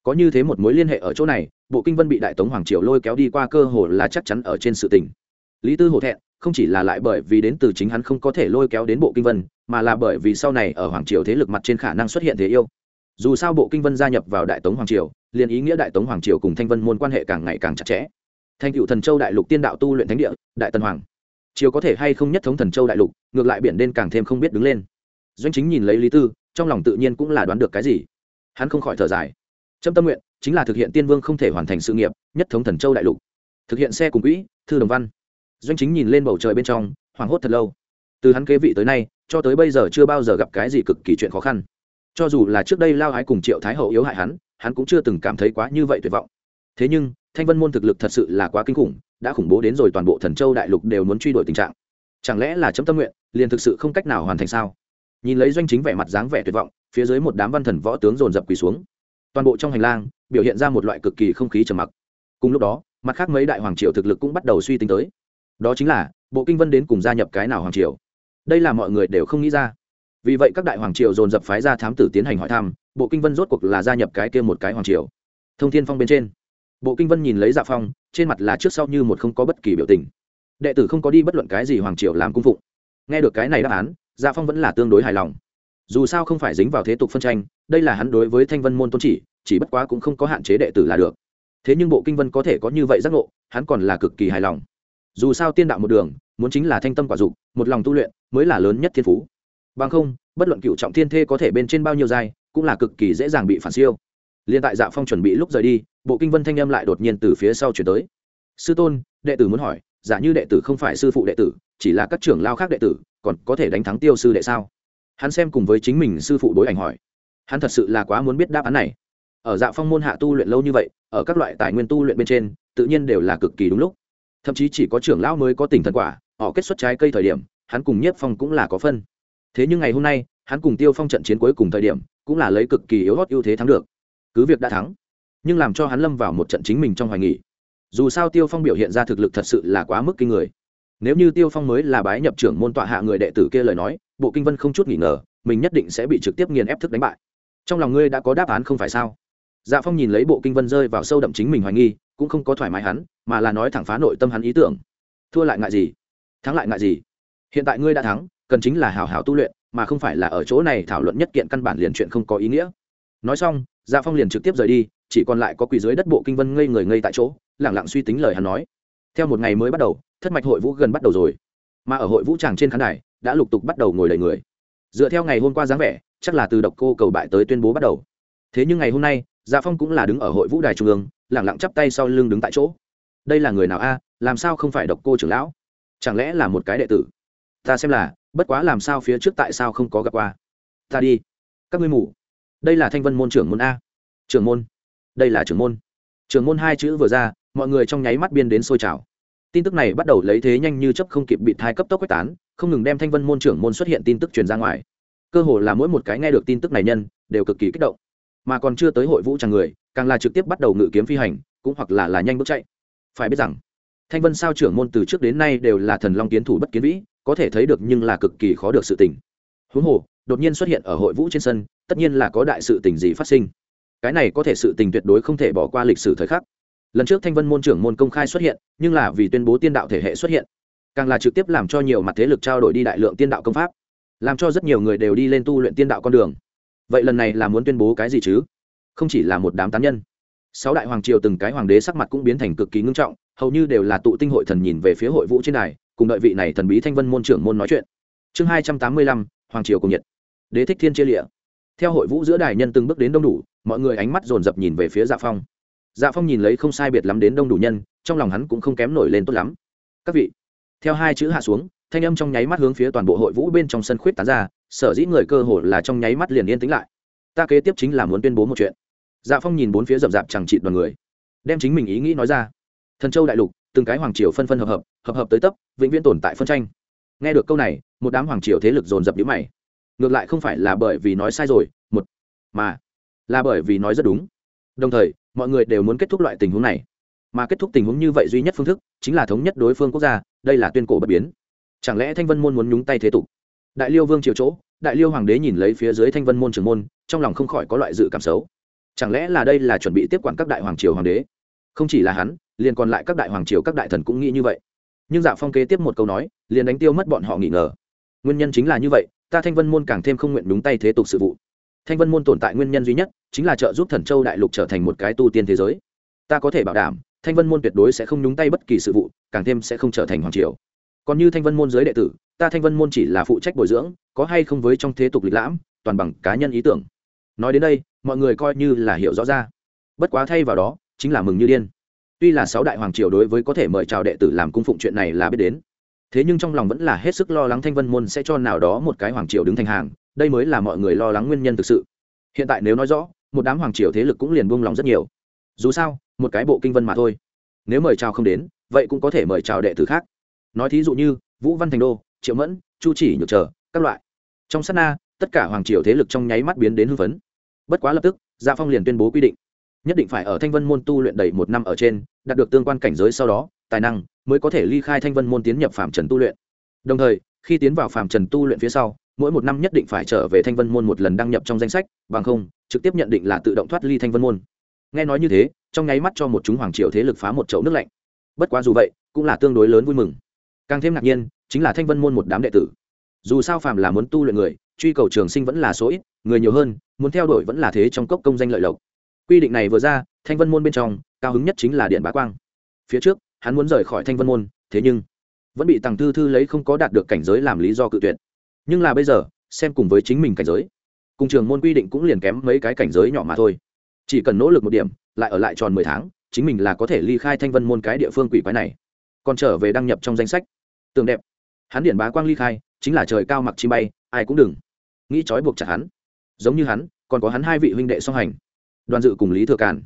S1: Có như thế một mối liên hệ ở chỗ này, bộ kinh vân bị đại tống hoàng triều lôi kéo đi qua cơ hồ là chắc chắn ở trên sự tình. Lý tư hổ thẹn, không chỉ là lại bởi vì đến từ chính hắn không có thể lôi kéo đến bộ kinh vân, mà là bởi vì sau này ở hoàng triều thế lực mặt trên khả năng xuất hiện thế yêu. Dù sao bộ kinh vân gia nhập vào đại tống hoàng triều, liền ý nghĩa đại tống hoàng triều cùng thanh vân môn quan hệ càng ngày càng chặt chẽ. Thành cựu thần châu đại lục tiên đạo tu luyện thánh địa, đại tần hoàng chiều có thể hay không nhất thống thần châu đại lục, ngược lại biển đen càng thêm không biết đứng lên. Doanh chính nhìn lấy lý tư, trong lòng tự nhiên cũng là đoán được cái gì. Hắn không khỏi thở dài. Trâm tâm nguyện chính là thực hiện tiên vương không thể hoàn thành sự nghiệp, nhất thống thần châu đại lục. Thực hiện xe cùng quỹ, thư đồng văn. Doanh chính nhìn lên bầu trời bên trong, hoảng hốt thật lâu. Từ hắn kế vị tới nay, cho tới bây giờ chưa bao giờ gặp cái gì cực kỳ chuyện khó khăn. Cho dù là trước đây lao ái cùng triệu thái hậu yếu hại hắn hắn cũng chưa từng cảm thấy quá như vậy tuyệt vọng. Thế nhưng, thanh vân môn thực lực thật sự là quá kinh khủng đã khủng bố đến rồi toàn bộ thần châu đại lục đều muốn truy đuổi tình trạng. Chẳng lẽ là chấm tâm nguyện, liền thực sự không cách nào hoàn thành sao? Nhìn lấy doanh chính vẻ mặt dáng vẻ tuyệt vọng, phía dưới một đám văn thần võ tướng dồn dập quỳ xuống. Toàn bộ trong hành lang, biểu hiện ra một loại cực kỳ không khí trầm mặc. Cùng lúc đó, mặt khác mấy đại hoàng triều thực lực cũng bắt đầu suy tính tới. Đó chính là, bộ kinh vân đến cùng gia nhập cái nào hoàng triều? Đây là mọi người đều không nghĩ ra. Vì vậy các đại hoàng triều dồn dập phái ra thám tử tiến hành hỏi thăm, bộ kinh vân rốt cuộc là gia nhập cái kia một cái hoàng triều. Thông thiên phong bên trên bộ kinh vân nhìn lấy dạ phong, trên mặt là trước sau như một không có bất kỳ biểu tình. Đệ tử không có đi bất luận cái gì hoàng triều làm cung phụng. Nghe được cái này đáp án dạ phong vẫn là tương đối hài lòng. Dù sao không phải dính vào thế tục phân tranh, đây là hắn đối với thanh vân môn tôn chỉ chỉ bất quá cũng không có hạn chế đệ tử là được. Thế nhưng bộ kinh vân có thể có như vậy giác ngộ, hắn còn là cực kỳ hài lòng. Dù sao tiên đạo một đường, muốn chính là thanh tâm quả dục, một lòng tu luyện, mới là lớn nhất thiên phú. Bằng không, bất luận cựu trọng thiên thê có thể bên trên bao nhiêu giai, cũng là cực kỳ dễ dàng bị phản siêu. Liên tại dạ phong chuẩn bị lúc rời đi bộ kinh vân thanh âm lại đột nhiên từ phía sau chuyển tới. Sư tôn, đệ tử muốn hỏi, giả như đệ tử không phải sư phụ đệ tử, chỉ là các trưởng lao khác đệ tử, còn có thể đánh thắng tiêu sư đệ sao? Hắn xem cùng với chính mình sư phụ đối ảnh hỏi. Hắn thật sự là quá muốn biết đáp án này. Ở dạ phong môn hạ tu luyện lâu như vậy, ở các loại tài nguyên tu luyện bên trên, tự nhiên đều là cực kỳ đúng lúc. Thậm chí chỉ có trưởng lão mới có tình thần quả, họ kết xuất trái cây thời điểm, hắn cùng nhiếp phong cũng là có phân. Thế nhưng ngày hôm nay, hắn cùng tiêu phong trận chiến cuối cùng thời điểm, cũng là lấy cực kỳ yếu hót ưu thế thắng được. Cứ việc đã thắng nhưng làm cho hắn lâm vào một trận chính mình trong hoài nghỉ dù sao tiêu phong biểu hiện ra thực lực thật sự là quá mức kinh người. Nếu như tiêu phong mới là bái nhập trưởng môn tọa hạ người đệ tử kia lời nói, bộ kinh vân không chút nghỉ ngờ, mình nhất định sẽ bị trực tiếp nghiền ép thức đánh bại. Trong lòng ngươi đã có đáp án không phải sao? Dạ phong nhìn lấy bộ kinh vân rơi vào sâu đậm chính mình hoài nghi, cũng không có thoải mái hắn, mà là nói thẳng phá nội tâm hắn ý tưởng. Thua lại ngại gì? Thắng lại ngại gì? Hiện tại ngươi đã thắng, cần chính là hào hào tu luyện, mà không phải là ở chỗ này thảo luận nhất kiện căn bản liền chuyện không có ý nghĩa. Nói xong dạ phong liền trực tiếp rời đi, chỉ còn lại có quỳ dưới đất bộ kinh vân ngây người ngây tại chỗ, lẳng lặng suy tính lời hắn nói. Theo một ngày mới bắt đầu, thất mạch hội vũ gần bắt đầu rồi. Mà ở hội vũ tràng trên khán đài, đã lục tục bắt đầu ngồi đầy người. Dựa theo ngày hôm qua dáng vẻ, chắc là từ độc cô cầu bại tới tuyên bố bắt đầu. Thế nhưng ngày hôm nay dạ phong cũng là đứng ở hội vũ đài trung ương, lẳng lặng chắp tay sau lưng đứng tại chỗ. Đây là người nào a? Làm sao không phải độc cô trưởng lão? Chẳng lẽ là một cái đệ tử? Ta xem là, bất quá làm sao phía trước tại sao không có gặp qua? Ta đi. Các ngươi mù đây là thanh vân môn trưởng môn a trưởng môn đây là trưởng môn trưởng môn hai chữ vừa ra mọi người trong nháy mắt biên đến sôi trào tin tức này bắt đầu lấy thế nhanh như chấp không kịp bị thai cấp tốc quét tán không ngừng đem thanh vân môn trưởng môn xuất hiện tin tức truyền ra ngoài cơ hồ là mỗi một cái nghe được tin tức này nhân đều cực kỳ kích động mà còn chưa tới hội vũ tràng người càng là trực tiếp bắt đầu ngự kiếm phi hành cũng hoặc là là nhanh bước chạy phải biết rằng thanh vân sao trưởng môn từ trước đến nay đều là thần long kiến thủ bất kiến vĩ có thể thấy được nhưng là cực kỳ khó được sự tình huống hồ đột nhiên xuất hiện ở hội vũ trên sân tất nhiên là có đại sự tình gì phát sinh. Cái này có thể sự tình tuyệt đối không thể bỏ qua lịch sử thời khắc. Lần trước thanh vân môn trưởng môn công khai xuất hiện, nhưng là vì tuyên bố tiên đạo thể hệ xuất hiện, càng là trực tiếp làm cho nhiều mặt thế lực trao đổi đi đại lượng tiên đạo công pháp, làm cho rất nhiều người đều đi lên tu luyện tiên đạo con đường. Vậy lần này là muốn tuyên bố cái gì chứ? Không chỉ là một đám tán nhân. Sáu đại hoàng triều từng cái hoàng đế sắc mặt cũng biến thành cực kỳ ngưng trọng, hầu như đều là tụ tinh hội thần nhìn về phía hội vũ trên đài, cùng đợi vị này thần bí thanh vân môn trưởng môn nói chuyện. Chương hai trăm tám mươi lăm, hoàng triều cùng nhật đế thích thiên chia lịa theo hội vũ giữa đài nhân từng bước đến đông đủ, mọi người ánh mắt dồn dập nhìn về phía dạ phong. Dạ phong nhìn lấy không sai biệt lắm đến đông đủ nhân, trong lòng hắn cũng không kém nổi lên tốt lắm. Các vị. Theo hai chữ hạ xuống, thanh âm trong nháy mắt hướng phía toàn bộ hội vũ bên trong sân khuyết tán ra, sở dĩ người cơ hồ là trong nháy mắt liền yên tĩnh lại. Ta kế tiếp chính là muốn tuyên bố một chuyện. Dạ phong nhìn bốn phía rậm rạp chẳng trị đoàn người, đem chính mình ý nghĩ nói ra. Thần châu đại lục, từng cái hoàng triều phân phân hợp hợp hợp hợp tới tấp, vĩnh viễn tồn tại phân tranh. Nghe được câu này, một đám hoàng triều thế lực dồn dập nhữ mày ngược lại không phải là bởi vì nói sai rồi, một, mà là bởi vì nói rất đúng. Đồng thời, mọi người đều muốn kết thúc loại tình huống này. Mà kết thúc tình huống như vậy duy nhất phương thức chính là thống nhất đối phương quốc gia, đây là tuyên cổ bất biến. Chẳng lẽ thanh vân môn muốn nhúng tay thế tục? Đại liêu vương triều chỗ, đại liêu hoàng đế nhìn lấy phía dưới thanh vân môn trưởng môn, trong lòng không khỏi có loại dự cảm xấu. Chẳng lẽ là đây là chuẩn bị tiếp quản các đại hoàng triều hoàng đế? Không chỉ là hắn, liền còn lại các đại hoàng triều các đại thần cũng nghĩ như vậy. Nhưng dạ phong kế tiếp một câu nói, liền đánh tiêu mất bọn họ nghỉ ngờ. Nguyên nhân chính là như vậy ta thanh vân môn càng thêm không nguyện đúng tay thế tục sự vụ. Thanh vân môn tồn tại nguyên nhân duy nhất chính là trợ giúp thần châu đại lục trở thành một cái tu tiên thế giới. Ta có thể bảo đảm, thanh vân môn tuyệt đối sẽ không nhúng tay bất kỳ sự vụ, càng thêm sẽ không trở thành hoàng triều. Còn như thanh vân môn giới đệ tử, ta thanh vân môn chỉ là phụ trách bồi dưỡng, có hay không với trong thế tục lịch lãm, toàn bằng cá nhân ý tưởng. Nói đến đây, mọi người coi như là hiểu rõ ra. Bất quá thay vào đó, chính là mừng như điên. Tuy là sáu đại hoàng triều đối với có thể mời chào đệ tử làm cung phụng chuyện này là biết đến thế nhưng trong lòng vẫn là hết sức lo lắng thanh vân môn sẽ cho nào đó một cái hoàng triều đứng thành hàng, đây mới là mọi người lo lắng nguyên nhân thực sự. Hiện tại nếu nói rõ, một đám hoàng triều thế lực cũng liền buông lòng rất nhiều. Dù sao, một cái bộ kinh vân mà thôi. Nếu mời chào không đến, vậy cũng có thể mời chào đệ tử khác. Nói thí dụ như, vũ văn thành đô, triệu mẫn, chu chỉ, nhược trở, các loại. Trong sát na, tất cả hoàng triều thế lực trong nháy mắt biến đến hưng phấn. Bất quá lập tức gia phong liền tuyên bố quy định. Nhất định phải ở thanh vân môn tu luyện đầy một năm ở trên, đạt được tương quan cảnh giới sau đó, tài năng mới có thể ly khai thanh vân môn tiến nhập phạm trần tu luyện. Đồng thời, khi tiến vào phạm trần tu luyện phía sau, mỗi một năm nhất định phải trở về thanh vân môn một lần đăng nhập trong danh sách, bằng không, trực tiếp nhận định là tự động thoát ly thanh vân môn. Nghe nói như thế, trong nháy mắt cho một chúng hoàng triều thế lực phá một chậu nước lạnh. Bất quá dù vậy, cũng là tương đối lớn vui mừng. Càng thêm ngạc nhiên, chính là thanh vân môn một đám đệ tử. Dù sao phàm là muốn tu luyện người, truy cầu trường sinh vẫn là số ít, người nhiều hơn, muốn theo đuổi vẫn là thế trong cốc công danh lợi lộc. Quy định này vừa ra, thanh vân môn bên trong, cao hứng nhất chính là điện bá quang. Phía trước hắn muốn rời khỏi thanh vân môn, thế nhưng vẫn bị tàng thư thư lấy không có đạt được cảnh giới làm lý do cự tuyệt. Nhưng là bây giờ, xem cùng với chính mình cảnh giới, cùng trường môn quy định cũng liền kém mấy cái cảnh giới nhỏ mà thôi. Chỉ cần nỗ lực một điểm, lại ở lại tròn mười tháng, chính mình là có thể ly khai thanh vân môn cái địa phương quỷ quái này. Còn trở về đăng nhập trong danh sách. Tường đẹp. Hắn điển bá quang ly khai, chính là trời cao mặc chi bay, ai cũng đừng nghĩ trói buộc chặt hắn. Giống như hắn, còn có hắn hai vị huynh đệ song hành. Đoàn dự cùng lý thừa càn.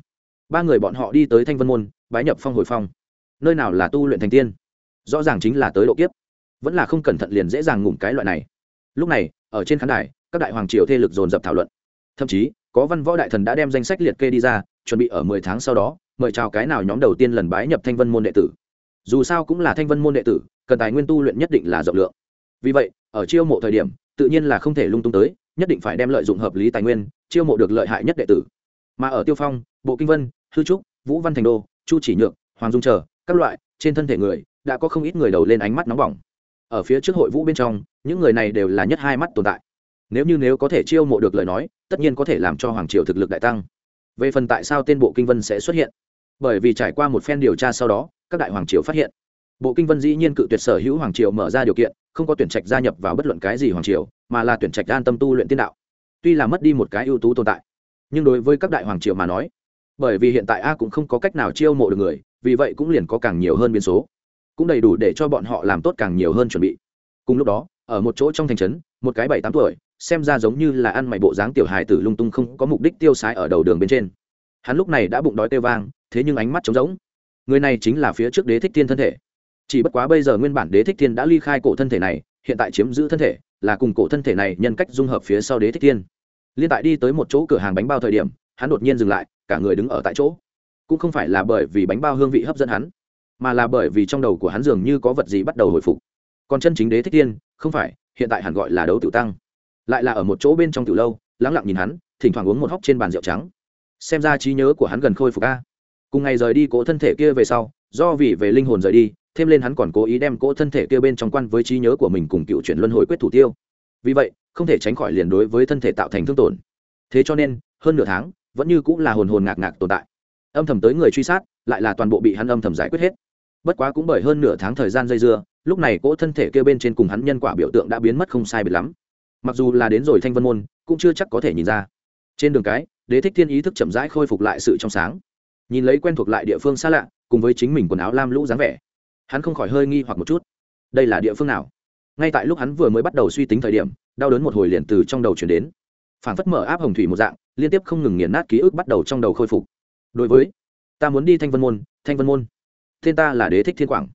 S1: Ba người bọn họ đi tới thanh vân môn, bái nhập phong hồi phong nơi nào là tu luyện thành tiên? Rõ ràng chính là tới độ kiếp. Vẫn là không cẩn thận liền dễ dàng ngủm cái loại này. Lúc này ở trên khán đài các đại hoàng triều thê lực dồn dập thảo luận. Thậm chí có văn võ đại thần đã đem danh sách liệt kê đi ra chuẩn bị ở mười tháng sau đó mời chào cái nào nhóm đầu tiên lần bái nhập thanh vân môn đệ tử. Dù sao cũng là thanh vân môn đệ tử cần tài nguyên tu luyện nhất định là rộng lượng. Vì vậy ở chiêu mộ thời điểm tự nhiên là không thể lung tung tới nhất định phải đem lợi dụng hợp lý tài nguyên chiêu mộ được lợi hại nhất đệ tử. Mà ở tiêu phong bộ kinh vân hư trúc vũ văn thành đô chu chỉ nhượng, hoàng dung chờ các loại, trên thân thể người, đã có không ít người đầu lên ánh mắt nóng bỏng. Ở phía trước hội vũ bên trong, những người này đều là nhất hai mắt tồn tại. Nếu như nếu có thể chiêu mộ được lời nói, tất nhiên có thể làm cho hoàng triều thực lực đại tăng. Về phần tại sao tên bộ kinh vân sẽ xuất hiện? Bởi vì trải qua một phen điều tra sau đó, các đại hoàng triều phát hiện. Bộ kinh vân dĩ nhiên cự tuyệt sở hữu hoàng triều mở ra điều kiện, không có tuyển trạch gia nhập vào bất luận cái gì hoàng triều, mà là tuyển trạch an tâm tu luyện tiên đạo. Tuy là mất đi một cái ưu tú tồn tại, nhưng đối với các đại hoàng triều mà nói, bởi vì hiện tại a cũng không có cách nào chiêu mộ được người vì vậy cũng liền có càng nhiều hơn biến số. Cũng đầy đủ để cho bọn họ làm tốt càng nhiều hơn chuẩn bị. Cùng lúc đó, ở một chỗ trong thành trấn, một cái bảy tám tuổi, xem ra giống như là ăn mày bộ dáng tiểu hài tử lung tung không có mục đích tiêu sái ở đầu đường bên trên. Hắn lúc này đã bụng đói têu vang, thế nhưng ánh mắt trống rỗng. Người này chính là phía trước đế thích thiên thân thể. Chỉ bất quá bây giờ nguyên bản đế thích thiên đã ly khai cổ thân thể này, hiện tại chiếm giữ thân thể, là cùng cổ thân thể này nhân cách dung hợp phía sau đế thích thiên. Liên tại đi tới một chỗ cửa hàng bánh bao thời điểm, hắn đột nhiên dừng lại, cả người đứng ở tại chỗ cũng không phải là bởi vì bánh bao hương vị hấp dẫn hắn, mà là bởi vì trong đầu của hắn dường như có vật gì bắt đầu hồi phục. Còn chân chính đế thích thiên không phải, hiện tại hẳn gọi là đấu tiểu tăng. Lại là ở một chỗ bên trong tiểu lâu, lắng lặng nhìn hắn, thỉnh thoảng uống một hóc trên bàn rượu trắng. Xem ra trí nhớ của hắn gần khôi phục a. Cùng ngày rời đi cỗ thân thể kia về sau, do vì về linh hồn rời đi, thêm lên hắn còn cố ý đem cỗ thân thể kia bên trong quan với trí nhớ của mình cùng cựu chuyển luân hồi quyết thủ tiêu. Vì vậy, không thể tránh khỏi liền đối với thân thể tạo thành thương tổn. Thế cho nên, hơn nửa tháng, vẫn như cũng là hồn hồn ngạc ngạc tồn tại âm thầm tới người truy sát, lại là toàn bộ bị hắn âm thầm giải quyết hết. Bất quá cũng bởi hơn nửa tháng thời gian dây dưa, lúc này cỗ thân thể kia bên trên cùng hắn nhân quả biểu tượng đã biến mất không sai biệt lắm. Mặc dù là đến rồi thanh vân môn, cũng chưa chắc có thể nhìn ra. Trên đường cái, đế thích thiên ý thức chậm rãi khôi phục lại sự trong sáng. Nhìn lấy quen thuộc lại địa phương xa lạ, cùng với chính mình quần áo lam lũ dáng vẻ, hắn không khỏi hơi nghi hoặc một chút. Đây là địa phương nào? Ngay tại lúc hắn vừa mới bắt đầu suy tính thời điểm, đau đớn một hồi liền từ trong đầu chuyển đến. Phản phất mở áp hồng thủy một dạng, liên tiếp không ngừng nghiền nát ký ức bắt đầu trong đầu khôi phục đối với, ta muốn đi thanh vân môn, thanh vân môn. Tên ta là đế thích thiên quảng.